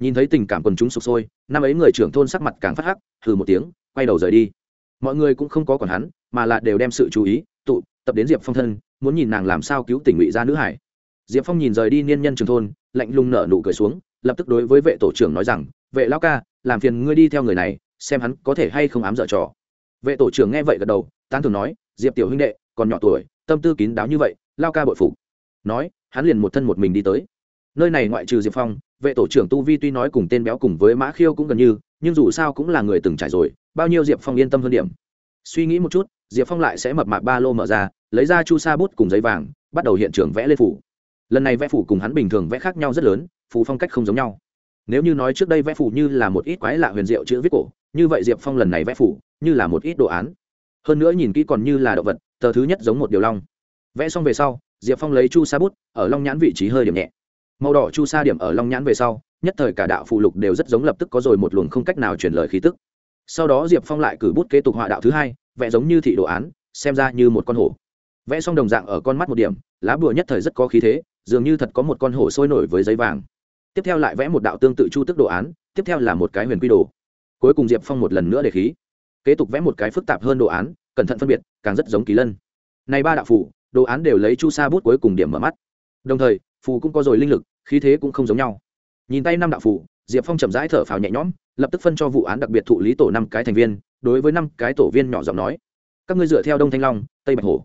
Nhìn thấy tình cảm quần chúng sụp sôi, năm ấy người trưởng thôn sắc mặt càng phát hắc thử một tiếng, quay đầu rời đi. Mọi người cũng không có còn hắn, mà là đều đem sự chú ý, tụ, tập đến diệp phong thân, muốn nhìn nàng làm sao cứu tỉnh ngụy ra nữ hải. Diệp phong nhìn rời đi niên nhân trường thôn, lạnh lùng nở nụ cười xuống, lập tức đối với vệ tổ trưởng nói rằng, vệ lao ca, làm phiền ngươi đi theo người này, xem hắn có thể hay không ám dở trò. Vệ tổ trưởng nghe vậy gật đầu, tán thường nói, diệp tiểu huynh đệ, còn nhỏ tuổi, tâm tư kín đáo như vậy lao ca bội phục nói, hắn liền một thân một mình đi tới. Nơi này ngoại trừ diệp phong, vệ tổ trưởng tu vi tuy nói cùng tên béo cùng với mã khiêu cũng gần như, nhưng dù sao cũng là người từng trải rồi, bao nhiêu diệp phong yên tâm hơn điểm. Suy nghĩ một chút, diệp phong lại sẽ mập mạc ba lô mở ra, lấy ra chu sa bút cùng giấy vàng, bắt đầu hiện trường vẽ lên phủ. Lần này vẽ phủ cùng hắn bình thường vẽ khác nhau rất lớn, phù phong cách không giống nhau. Nếu như nói trước đây vẽ phủ như là một ít quái lạ huyền diệu chữ viết cổ, như vậy diệp phong lần này vẽ phủ như là một ít đồ án. Hơn nữa nhìn kỹ còn như là động vật, tờ thứ nhất giống một điều long. Vẽ xong về sau diệp phong lấy chu sa bút, ở long nhãn vị trí hơi điểm nhẹ. Màu đỏ chu sa điểm ở long nhãn về sau, nhất thời cả đạo phụ lục đều rất giống lập tức có rồi một luồng không cách nào truyền lời khí tức. Sau đó diệp phong lại cử bút kế tục họa đạo thứ hai, vẽ giống như thị đồ án, xem ra như một con hổ. Vẽ xong đồng dạng ở con mắt một điểm, lá bùa nhất thời rất có khí thế, dường như thật có một con hổ sôi nổi với giấy vàng. Tiếp theo lại vẽ một đạo tương tự chu tức đồ án, tiếp theo là một cái huyền quy đồ. Cuối cùng diệp phong một lần nữa để khí. Kế tục vẽ một cái phức tạp hơn đồ án, cẩn thận phân biệt, càng rất giống kỳ lân. Này ba đạo phủ đồ án đều lấy chu sa bút cuối cùng điểm mở mắt. Đồng thời phù cũng có rồi linh lực khí thế cũng không giống nhau. Nhìn tay năm đạo phù diệp phong chậm rãi thở phào nhẹ nhõm lập tức phân cho vụ án đặc biệt thụ lý tổ năm cái thành viên đối với năm cái tổ viên nhỏ giọng nói các ngươi dựa theo đông thanh long tây bạch Hồ,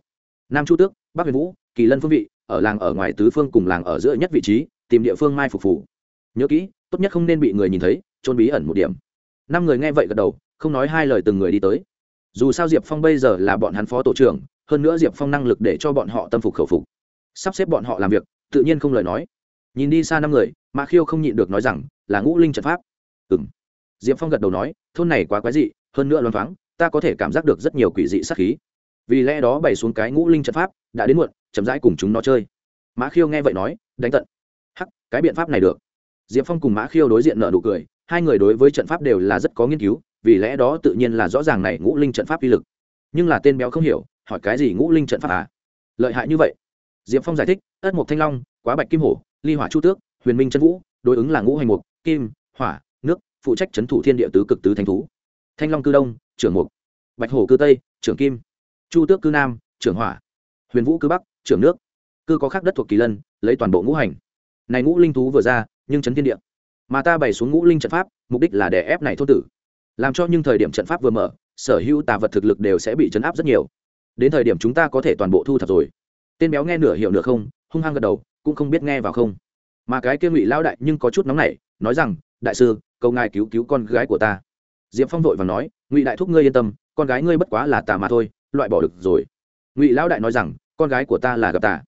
nam chu tước bắc huyền vũ kỳ lân phương vị ở làng ở ngoài tứ phương cùng làng ở giữa nhất vị trí tìm địa phương mai phục phủ nhớ kỹ tốt nhất không nên bị người nhìn thấy trôn bí ẩn một điểm. Năm người nghe vậy gật đầu không nói hai lời từng người đi tới. Dù sao diệp phong bây giờ là bọn hắn phó tổ trưởng hơn nữa diệp phong năng lực để cho bọn họ tâm phục khẩu phục. Sắp xếp bọn họ làm việc, tự nhiên không lời nói. Nhìn đi xa năm người, mã khiêu không nhịn được nói rằng, là ngũ linh trận pháp. Ừ m diệp phong gật đầu nói, thôn này quá quái dị, hơn nữa loan thoáng, ta có thể cảm giác được rất nhiều quỷ dị sắc khí. Vì lẽ đó bày xuống cái ngũ linh trận pháp, đã đến muộn, chậm rãi cùng chúng nó chơi. Mã khiêu nghe vậy nói, đánh tận. Hắc, cái biện pháp này được. Diệp phong cùng mã khiêu đối diện nợ nụ cười, hai người đối với trận pháp đều là rất có nghiên cứu, vì lẽ đó tự nhiên là rõ ràng này ngũ linh trận pháp uy lực. Nhưng là tên béo không hiểu hỏi cái gì ngũ linh trận pháp à? Lợi hại như vậy. Diệp phong giải thích, ất mộc thanh long, quá bạch kim hổ, ly hỏa chu tước, huyền minh chân vũ, đối ứng là ngũ hành mục, kim, hỏa, nước, phụ trách c thủ thiên địa tứ cực tứ thành thú. Thanh long cư đông, trưởng mục. Bạch hổ cư tây, trưởng kim. Chu tước cư nam, trưởng hỏa. Huyền vũ cư bắc, trưởng nước. Cư có khác đất thuộc kỳ lân, lấy toàn bộ ngũ hành. Này ngũ linh thú vừa ra, nhưng chấn thiên địa. Mà ta bày xuống ngũ linh trận pháp, mục đích là để ép này thôn tử. Làm cho nhưng thời điểm trận pháp vừa mở, sở hữu tà vật thực lực đều sẽ bị chấn áp rất nhiều đến thời điểm chúng ta có thể toàn bộ thu thập rồi. Tên béo nghe nửa hiểu nửa không, hung hăng gật đầu, cũng không biết nghe vào không. Mà cái kia ngụy lao đại nhưng có chút nóng nảy, nói rằng, đại sư, cầu ngài cứu cứu con gái của ta. Diệp phong vội và nói, ngụy đại thúc ngươi yên tâm, con gái ngươi bất quá là tà mà thôi, loại bỏ được rồi. Ngụy lão đại nói rằng, con gái của ta là gặp tà.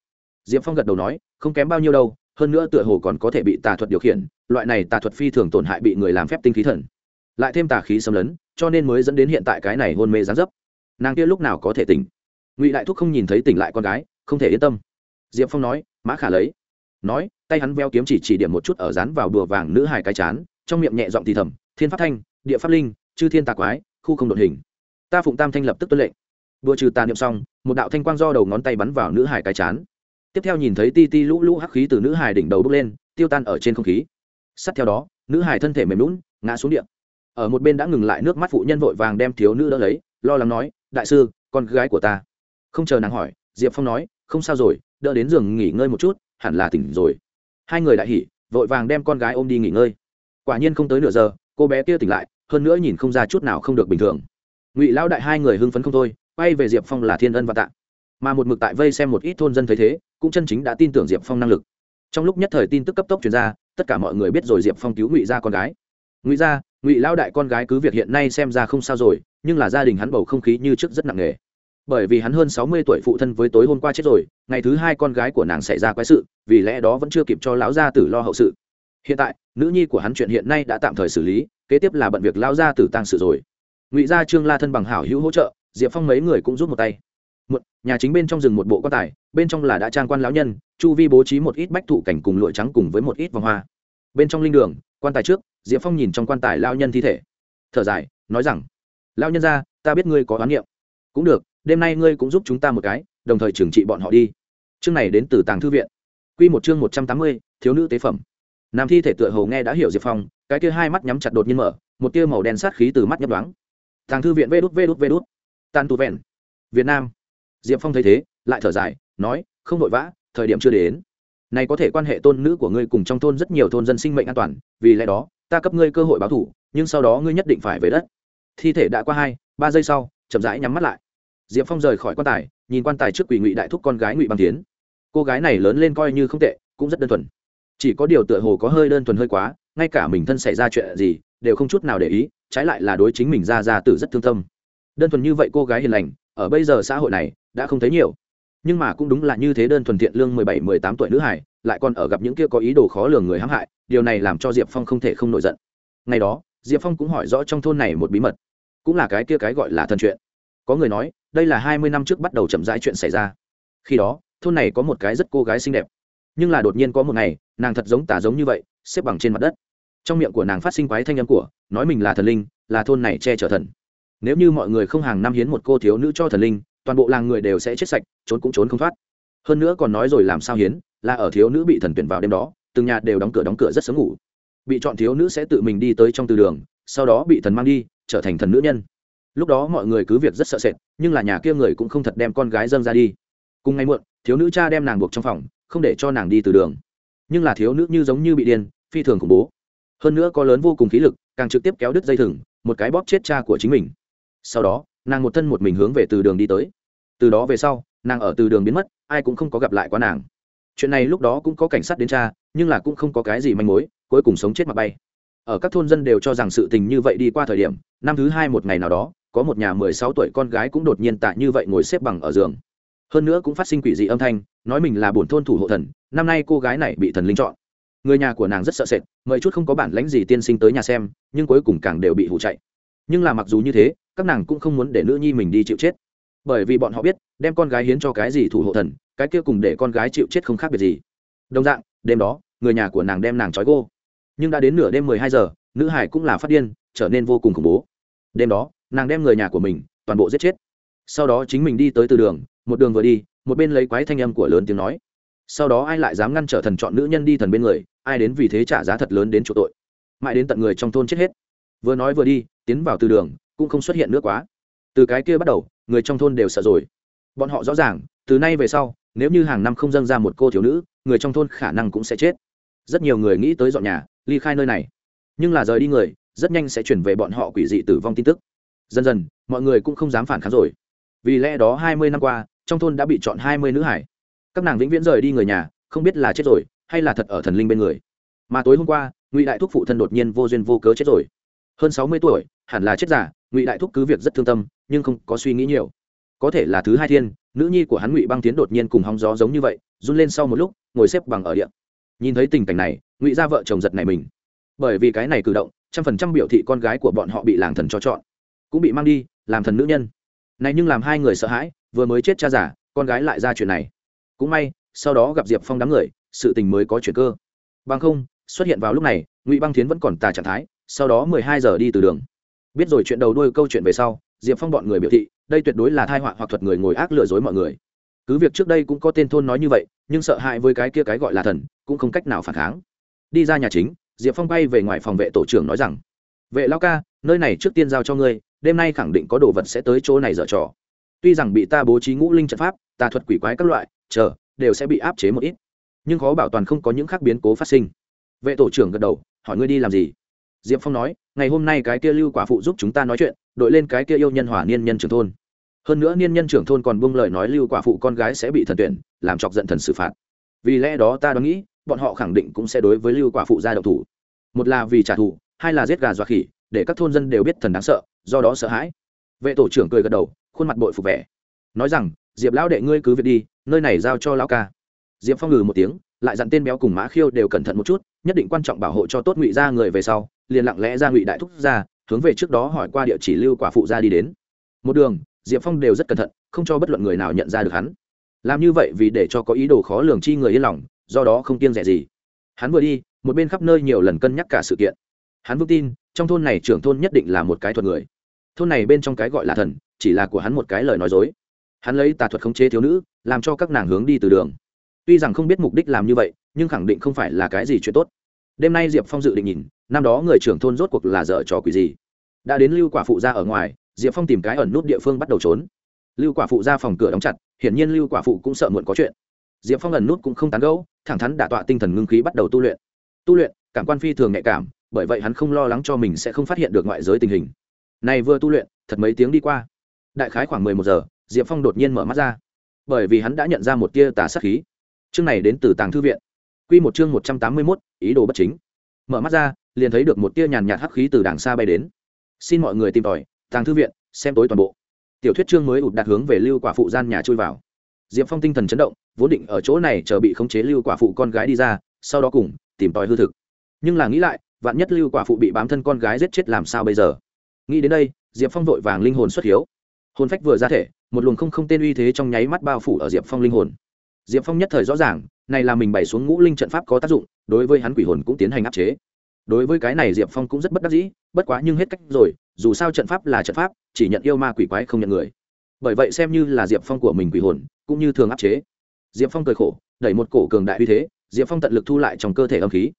Diệp phong gật đầu nói, không kém bao nhiêu đâu, hơn nữa tựa hồ còn có thể bị tà thuật điều khiển, loại này tà thuật phi thường tổn hại bị người làm phép tinh khí thần. Lại thêm tà khí xâm lấn, cho nên mới dẫn đến hiện tại cái này hôn mê gián dấp. Nàng kia lúc nào có thể tỉnh? Ngụy đại thúc không nhìn thấy tỉnh lại con gái không thể yên tâm diệp phong nói mã khả lấy nói tay hắn veo kiếm chỉ chỉ điểm một chút ở dán vào đùa vàng nữ hài cái chán trong miệng nhẹ giọng thì thầm thiên pháp thanh địa pháp linh chư thiên tà quái khu không đột hình ta phụng tam thanh lập tức tuân lệnh đùa trừ tà niệm xong một đạo thanh quang do đầu ngón tay bắn vào nữ hài cái chán tiếp theo nhìn thấy ti ti lũ lũ hắc khí từ nữ hài đỉnh đầu bốc lên tiêu tan ở trên không khí sát theo đó nữ hài thân thể mềm lún ngã xuống điện ở một bên đã ngừng lại nước mắt phụ nhân vội vàng đem thiếu nữ đỡ lấy lo lắng nói đại sư con gái của ta không chờ nàng hỏi, diệp phong nói, không sao rồi, đỡ đến giường nghỉ ngơi một chút, hẳn là tỉnh rồi. Hai người đại hỉ, vội vàng đem con gái ôm đi nghỉ ngơi. Quả nhiên không tới nửa giờ, cô bé kia tỉnh lại, hơn nữa nhìn không ra chút nào không được bình thường. Ngụy lão đại hai người hưng phấn không thôi, quay về diệp phong là thiên ân và tạ. Mà một mực tại vây xem một ít thôn dân thấy thế, cũng chân chính đã tin tưởng diệp phong năng lực. Trong lúc nhất thời tin tức cấp tốc truyền ra, tất cả mọi người biết rồi diệp phong cứu ngụy gia con gái. Ngụy gia, ngụy lão đại con gái cứ việc hiện nay xem ra không sao rồi, nhưng là gia đình hắn bầu không khí như trước rất nặng nề bởi vì hắn hơn sáu mươi tuổi phụ thân với tối hôm qua chết rồi, ngày thứ hai con gái của nàng xảy ra quái sự, vì lẽ đó vẫn chưa kịp cho lão gia tử lo hậu sự. Hiện tại, nữ nhi của hắn chuyện hiện nay đã tạm thời xử lý, kế tiếp là bận việc lão gia tử tăng sự rồi. Ngụy gia trương la thân bằng hảo hữu hỗ trợ, diệp phong mấy người cũng giúp một tay. Một, nhà chính bên trong rừng một bộ quan tài, bên trong là đã trang quan lão nhân, chu vi bố trí một ít bách thụ cảnh cùng lụa trắng cùng với một ít vòng hoa. Bên trong linh đường, quan tài trước, diệp phong nhìn trong quan tài lao nhân thi thể. Thở dài, nói rằng lao nhân ra ta biết ngươi có oán niệm. Cũng được đêm nay ngươi cũng giúp chúng ta một cái, đồng thời trừng trị bọn họ đi. Chương này đến từ tàng thư viện. Q một chương một trăm tám mươi, thiếu nữ tế phẩm. Nam thi thể tựa hầu nghe đã hiểu diệp phong, cái kia hai mắt nhắm chặt đột nhiên mở, một tia màu đen sát khí từ mắt nhấp đoán tàng thư viện vê đút vê đút vê đút. Tàn tu vẹn. Việt nam. Diệp phong thấy thế, lại thở dài, nói, không vội vã, thời điểm chưa đến. Này có thể quan hệ tôn nữ của ngươi cùng trong thôn rất nhiều thôn dân sinh mệnh an toàn, vì lẽ đó, ta cấp ngươi cơ hội báo thủ nhưng sau đó ngươi nhất định phải về đất. Thi thể đã qua hai, ba giây sau, chậm rãi nhắm mắt lại diệp phong rời khỏi quan tài, nhìn quan tài trước quỷ ngụy đại thúc con gái ngụy băng tiến. Cô gái này lớn lên coi như không tệ, cũng rất đơn thuần. Chỉ có điều tựa hồ có hơi đơn thuần hơi quá, ngay cả mình thân xảy ra chuyện gì, đều không chút nào để ý, trái lại là đối chính mình ra ra tử rất thương tâm. Đơn thuần như vậy cô gái hiền lành, ở bây giờ xã hội này, đã không thấy nhiều. Nhưng mà cũng đúng là như thế đơn thuần thiện lương mười bảy, mười tám tuổi nữ hải, lại còn ở gặp những kia có ý đồ khó lường người hãm hại, điều này làm cho diệp phong không thể không nổi giận. Ngày đó, diệp phong cũng hỏi rõ trong thôn này một bí mật. Cũng là cái kia cái gọi là thân chuyện có người nói, đây là hai mươi năm trước bắt đầu chậm rãi chuyện xảy ra. Khi đó, thôn này có một cái rất cô gái xinh đẹp. Nhưng là đột nhiên có một ngày, nàng thật giống tả giống như vậy, xếp bằng trên mặt đất. Trong miệng của nàng phát sinh quái thanh âm của, nói mình là thần linh, là thôn này che chở thần. Nếu như mọi người không hàng năm hiến một cô thiếu nữ cho thần linh, toàn bộ làng người đều sẽ chết sạch, trốn cũng trốn không thoát. Hơn nữa còn nói rồi làm sao hiến, là ở thiếu nữ bị thần tuyển vào đêm đó, từng nhà đều đóng cửa đóng cửa rất sớm ngủ. Bị chọn thiếu nữ sẽ tự mình đi tới trong từ đường, sau đó bị thần mang đi, trở thành thần nữ nhân lúc đó mọi người cứ việc rất sợ sệt, nhưng là nhà kia người cũng không thật đem con gái dâng ra đi. Cùng ngày muộn, thiếu nữ cha đem nàng buộc trong phòng, không để cho nàng đi từ đường. Nhưng là thiếu nữ như giống như bị điên, phi thường khủng bố. Hơn nữa có lớn vô cùng khí lực, càng trực tiếp kéo đứt dây thừng, một cái bóp chết cha của chính mình. Sau đó, nàng một thân một mình hướng về từ đường đi tới. Từ đó về sau, nàng ở từ đường biến mất, ai cũng không có gặp lại quá nàng. Chuyện này lúc đó cũng có cảnh sát đến cha nhưng là cũng không có cái gì manh mối, cuối cùng sống chết mà bay. Ở các thôn dân đều cho rằng sự tình như vậy đi qua thời điểm, năm thứ hai một ngày nào đó có một nhà mười sáu tuổi con gái cũng đột nhiên tạ như vậy ngồi xếp bằng ở giường. Hơn nữa cũng phát sinh quỷ dị âm thanh, nói mình là bổn thôn thủ hộ thần, năm nay cô gái này bị thần linh chọn. Người nhà của nàng rất sợ sệt, mời chút không có bản lãnh gì tiên sinh tới nhà xem, nhưng cuối cùng càng đều bị hụ chạy. Nhưng là mặc dù như thế, các nàng cũng không muốn để nữ nhi mình đi chịu chết. Bởi vì bọn họ biết, đem con gái hiến cho cái gì thủ hộ thần, cái kia cùng để con gái chịu chết không khác biệt gì. Đồng dạng, đêm đó, người nhà của nàng đem nàng trói cô nhưng đã đến nửa đêm mười hai giờ, nữ hải cũng là phát điên, trở nên vô cùng khủng bố. Đêm đó nàng đem người nhà của mình, toàn bộ giết chết. Sau đó chính mình đi tới từ đường, một đường vừa đi, một bên lấy quái thanh âm của lớn tiếng nói. Sau đó ai lại dám ngăn trở thần chọn nữ nhân đi thần bên người, ai đến vì thế trả giá thật lớn đến chỗ tội. Mãi đến tận người trong thôn chết hết. Vừa nói vừa đi, tiến vào từ đường, cũng không xuất hiện nữa quá. Từ cái kia bắt đầu, người trong thôn đều sợ rồi. Bọn họ rõ ràng, từ nay về sau, nếu như hàng năm không dâng ra một cô thiếu nữ, người trong thôn khả năng cũng sẽ chết. Rất nhiều người nghĩ tới dọn nhà, ly khai nơi này. Nhưng là rời đi người, rất nhanh sẽ chuyển về bọn họ quỷ dị tử vong tin tức dần dần, mọi người cũng không dám phản kháng rồi. Vì lẽ đó hai mươi năm qua, trong thôn đã bị chọn hai mươi nữ hải. Các nàng vĩnh viễn rời đi người nhà, không biết là chết rồi, hay là thật ở thần linh bên người. Mà tối hôm qua, ngụy đại thúc phụ thân đột nhiên vô duyên vô cớ chết rồi. Hơn sáu mươi tuổi, hẳn là chết giả ngụy đại thúc cứ việc rất thương tâm, nhưng không có suy nghĩ nhiều. Có thể là thứ hai thiên, nữ nhi của hắn ngụy băng tiến đột nhiên cùng hóng gió giống như vậy, run lên sau một lúc, ngồi xếp bằng ở điện nhìn thấy tình cảnh này, ngụy ra vợ chồng giật này mình. Bởi vì cái này cử động, trăm phần trăm biểu thị con gái của bọn họ bị làng thần cho chọn cũng bị mang đi, làm thần nữ nhân. Này nhưng làm hai người sợ hãi, vừa mới chết cha giả con gái lại ra chuyện này. Cũng may, sau đó gặp diệp phong đám người, sự tình mới có chuyện cơ. Bằng không, xuất hiện vào lúc này, ngụy băng tiến vẫn còn tà trạng thái, sau đó mười hai giờ đi từ đường. Biết rồi chuyện đầu đuôi câu chuyện về sau, diệp phong bọn người biểu thị, đây tuyệt đối là thai họa hoặc thuật người ngồi ác lừa dối mọi người. Cứ việc trước đây cũng có tên thôn nói như vậy, nhưng sợ hãi với cái kia cái gọi là thần, cũng không cách nào phản kháng. Đi ra nhà chính, diệp phong bay về ngoài phòng vệ tổ trưởng nói rằng, vệ lao ca, nơi này trước tiên giao cho ngươi đêm nay khẳng định có đồ vật sẽ tới chỗ này dở trò. Tuy rằng bị ta bố trí ngũ linh trận pháp, tà thuật quỷ quái các loại, chờ, đều sẽ bị áp chế một ít. Nhưng khó bảo toàn không có những khác biến cố phát sinh. Vệ tổ trưởng gật đầu, hỏi ngươi đi làm gì? Diệp phong nói, ngày hôm nay cái kia lưu quả phụ giúp chúng ta nói chuyện, đội lên cái kia yêu nhân hỏa niên nhân trưởng thôn. Hơn nữa niên nhân trưởng thôn còn buông lời nói lưu quả phụ con gái sẽ bị thần tuyển, làm chọc giận thần xử phạt. Vì lẽ đó ta đoán nghĩ, bọn họ khẳng định cũng sẽ đối với lưu quả phụ ra độc thủ. Một là vì trả thù, hai là giết gà dọa khỉ để các thôn dân đều biết thần đáng sợ, do đó sợ hãi. Vệ tổ trưởng cười gật đầu, khuôn mặt bội phục vẻ. Nói rằng, diệp lão đệ ngươi cứ việc đi, nơi này giao cho lão ca. Diệp phong ngừ một tiếng, lại dặn tên béo cùng mã khiêu đều cẩn thận một chút, nhất định quan trọng bảo hộ cho tốt ngụy ra người về sau, liền lặng lẽ ra ngụy đại thúc ra, hướng về trước đó hỏi qua địa chỉ lưu quả phụ ra đi đến. Một đường, diệp phong đều rất cẩn thận, không cho bất luận người nào nhận ra được hắn. Làm như vậy vì để cho có ý đồ khó lường chi người yên lòng, do đó không kiêng rẻ gì. Hắn vừa đi, một bên khắp nơi nhiều lần cân nhắc cả sự kiện hắn vững tin, trong thôn này trưởng thôn nhất định là một cái thuật người. Thôn này bên trong cái gọi là thần, chỉ là của hắn một cái lời nói dối. Hắn lấy tà thuật khống chế thiếu nữ, làm cho các nàng hướng đi từ đường. Tuy rằng không biết mục đích làm như vậy, nhưng khẳng định không phải là cái gì chuyện tốt. Đêm nay diệp phong dự định nhìn, năm đó người trưởng thôn rốt cuộc là dở trò quỷ gì. Đã đến lưu quả phụ ra ở ngoài, diệp phong tìm cái ẩn nút địa phương bắt đầu trốn. Lưu quả phụ ra phòng cửa đóng chặt, hiển nhiên lưu quả phụ cũng sợ muộn có chuyện. Diệp phong ẩn nút cũng không tán gẫu, thẳng thắn đả tọa tinh thần ngưng khí bắt đầu tu luyện. Tu luyện, cảm quan phi thường nhạy cảm bởi vậy hắn không lo lắng cho mình sẽ không phát hiện được ngoại giới tình hình. Này vừa tu luyện, thật mấy tiếng đi qua. Đại khái khoảng mười một giờ, diệp phong đột nhiên mở mắt ra. Bởi vì hắn đã nhận ra một tia tà sát khí. Chương này đến từ tàng thư viện. Q một chương một trăm tám mươi mốt, ý đồ bất chính. Mở mắt ra, liền thấy được một tia nhàn nhạt hắc khí từ đàng xa bay đến. Xin mọi người tìm tòi, tàng thư viện, xem tối toàn bộ. Tiểu thuyết chương mới ụt đặt hướng về lưu quả phụ gian nhà chui vào. Diệp phong tinh thần chấn động, vốn định ở chỗ này chờ bị khống chế lưu quả phụ con gái đi ra, sau đó cùng tìm tòi hư thực. Nhưng là nghĩ lại vạn nhất lưu quả phụ bị bám thân con gái giết chết làm sao bây giờ? Nghĩ đến đây, diệp phong vội vàng linh hồn xuất hiếu. Hồn phách vừa ra thể, một luồng không không tên uy thế trong nháy mắt bao phủ ở diệp phong linh hồn. Diệp phong nhất thời rõ ràng, này là mình bày xuống ngũ linh trận pháp có tác dụng, đối với hắn quỷ hồn cũng tiến hành áp chế. Đối với cái này diệp phong cũng rất bất đắc dĩ, bất quá nhưng hết cách rồi, dù sao trận pháp là trận pháp, chỉ nhận yêu ma quỷ quái không nhận người. Bởi vậy xem như là diệp phong của mình quỷ hồn, cũng như thường áp chế. Diệp phong cười khổ, đẩy một cổ cường đại uy thế, diệp phong tận lực thu lại trong cơ thể âm khí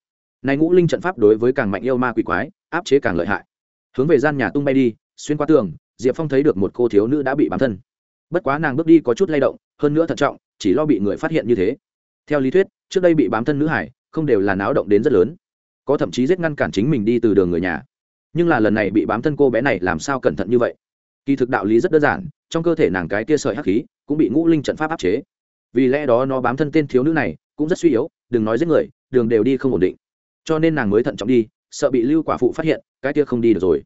này ngũ linh trận pháp đối với càng mạnh yêu ma quỷ quái, áp chế càng lợi hại. Hướng về gian nhà tung bay đi, xuyên qua tường, diệp phong thấy được một cô thiếu nữ đã bị bám thân. Bất quá nàng bước đi có chút lay động, hơn nữa thận trọng, chỉ lo bị người phát hiện như thế. Theo lý thuyết, trước đây bị bám thân nữ hải, không đều là náo động đến rất lớn. Có thậm chí giết ngăn cản chính mình đi từ đường người nhà. Nhưng là lần này bị bám thân cô bé này làm sao cẩn thận như vậy? Kỳ thực đạo lý rất đơn giản, trong cơ thể nàng cái kia sợi hắc khí cũng bị ngũ linh trận pháp áp chế. Vì lẽ đó nó bám thân tên thiếu nữ này cũng rất suy yếu, đừng nói giết người, đường đều đi không ổn định cho nên nàng mới thận trọng đi, sợ bị lưu quả phụ phát hiện, cái kia không đi được rồi.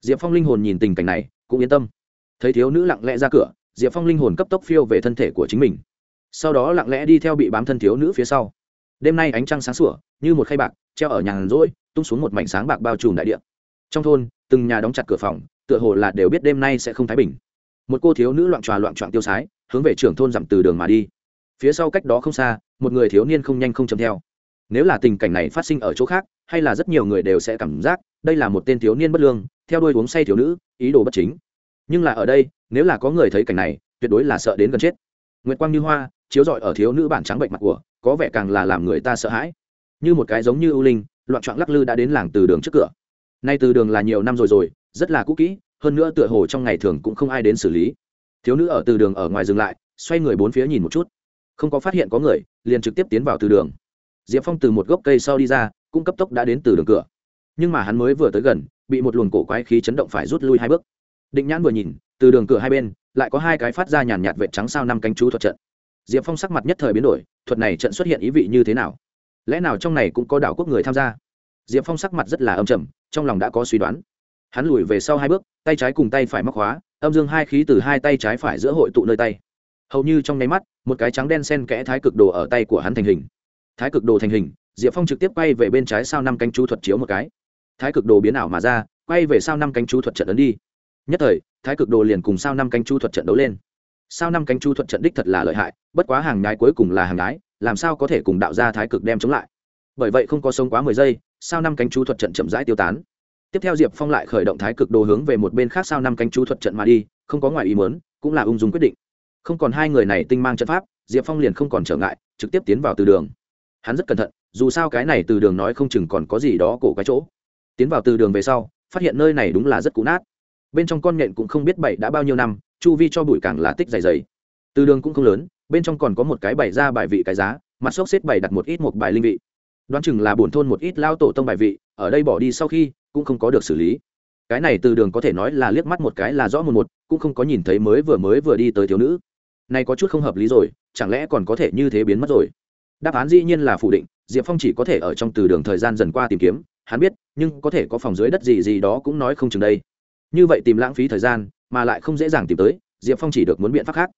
Diệp phong linh hồn nhìn tình cảnh này, cũng yên tâm. Thấy thiếu nữ lặng lẽ ra cửa, diệp phong linh hồn cấp tốc phiêu về thân thể của chính mình. Sau đó lặng lẽ đi theo bị bám thân thiếu nữ phía sau. Đêm nay ánh trăng sáng sủa, như một khay bạc, treo ở nhàn rỗi, tung xuống một mảnh sáng bạc bao trùm đại địa. Trong thôn, từng nhà đóng chặt cửa phòng, tựa hồ là đều biết đêm nay sẽ không thái bình. Một cô thiếu nữ loạn tròa loạn trọn tiêu sái, hướng về trưởng thôn dặm từ đường mà đi. Phía sau cách đó không xa, một người thiếu niên không nhanh không chậm theo nếu là tình cảnh này phát sinh ở chỗ khác, hay là rất nhiều người đều sẽ cảm giác, đây là một tên thiếu niên bất lương, theo đuôi uống say thiếu nữ, ý đồ bất chính. Nhưng là ở đây, nếu là có người thấy cảnh này, tuyệt đối là sợ đến gần chết. Nguyệt quang như hoa, chiếu rọi ở thiếu nữ bản trắng bệnh mặt của, có vẻ càng là làm người ta sợ hãi. Như một cái giống như ưu linh, loạn trọn lắc lư đã đến làng từ đường trước cửa. Nay từ đường là nhiều năm rồi rồi, rất là cũ kỹ, hơn nữa tựa hồ trong ngày thường cũng không ai đến xử lý. Thiếu nữ ở từ đường ở ngoài dừng lại, xoay người bốn phía nhìn một chút. Không có phát hiện có người, liền trực tiếp tiến vào từ đường diệp phong từ một gốc cây sau đi ra, cũng cấp tốc đã đến từ đường cửa. Nhưng mà hắn mới vừa tới gần, bị một luồng cổ quái khí chấn động phải rút lui hai bước. Định nhãn vừa nhìn, từ đường cửa hai bên, lại có hai cái phát ra nhàn nhạt vệ trắng sao năm cánh chú thuật trận. Diệp phong sắc mặt nhất thời biến đổi, thuật này trận xuất hiện ý vị như thế nào? Lẽ nào trong này cũng có đảo quốc người tham gia? Diệp phong sắc mặt rất là âm trầm, trong lòng đã có suy đoán. Hắn lùi về sau hai bước, tay trái cùng tay phải móc khóa, âm dương hai khí từ hai tay trái phải giữa hội tụ nơi tay. Hầu như trong nháy mắt, một cái trắng đen sen kẽ thái cực đồ ở tay của hắn thành hình thái cực đồ thành hình, diệp phong trực tiếp quay về bên trái sau năm cánh chú thuật chiếu một cái. Thái cực đồ biến ảo mà ra, quay về sau năm cánh chú thuật trận ấn đi. Nhất thời, thái cực đồ liền cùng sao năm cánh chú thuật trận đấu lên. Sao năm cánh chú thuật trận đích thật là lợi hại, bất quá hàng nhái cuối cùng là hàng nhái, làm sao có thể cùng đạo gia thái cực đem chống lại? Bởi vậy không có sống quá mười giây sao năm cánh chú thuật trận chậm rãi tiêu tán. Tiếp theo diệp phong lại khởi động thái cực đồ hướng về một bên khác sao năm cánh chú thuật trận mà đi, không có ngoài ý mớn cũng là ung dung quyết định. Không còn hai người này tinh mang trận pháp, diệp phong liền không còn trở ngại, trực tiếp tiến vào từ đường hắn rất cẩn thận, dù sao cái này từ đường nói không chừng còn có gì đó cổ cái chỗ. Tiến vào từ đường về sau, phát hiện nơi này đúng là rất cũ nát. Bên trong con nhện cũng không biết bậy đã bao nhiêu năm, chu vi cho bụi càng là tích dày dày. Từ đường cũng không lớn, bên trong còn có một cái bày ra bài vị cái giá, mặt xốc xếp bày đặt một ít một bài linh vị. Đoán chừng là bổn thôn một ít lao tổ tông bài vị, ở đây bỏ đi sau khi, cũng không có được xử lý. Cái này từ đường có thể nói là liếc mắt một cái là rõ một một, cũng không có nhìn thấy mới vừa mới vừa đi tới thiếu nữ. Này có chút không hợp lý rồi, chẳng lẽ còn có thể như thế biến mất rồi? Đáp án dĩ nhiên là phủ định, diệp phong chỉ có thể ở trong từ đường thời gian dần qua tìm kiếm, hắn biết, nhưng có thể có phòng dưới đất gì gì đó cũng nói không chừng đây. Như vậy tìm lãng phí thời gian, mà lại không dễ dàng tìm tới, diệp phong chỉ được muốn biện pháp khác.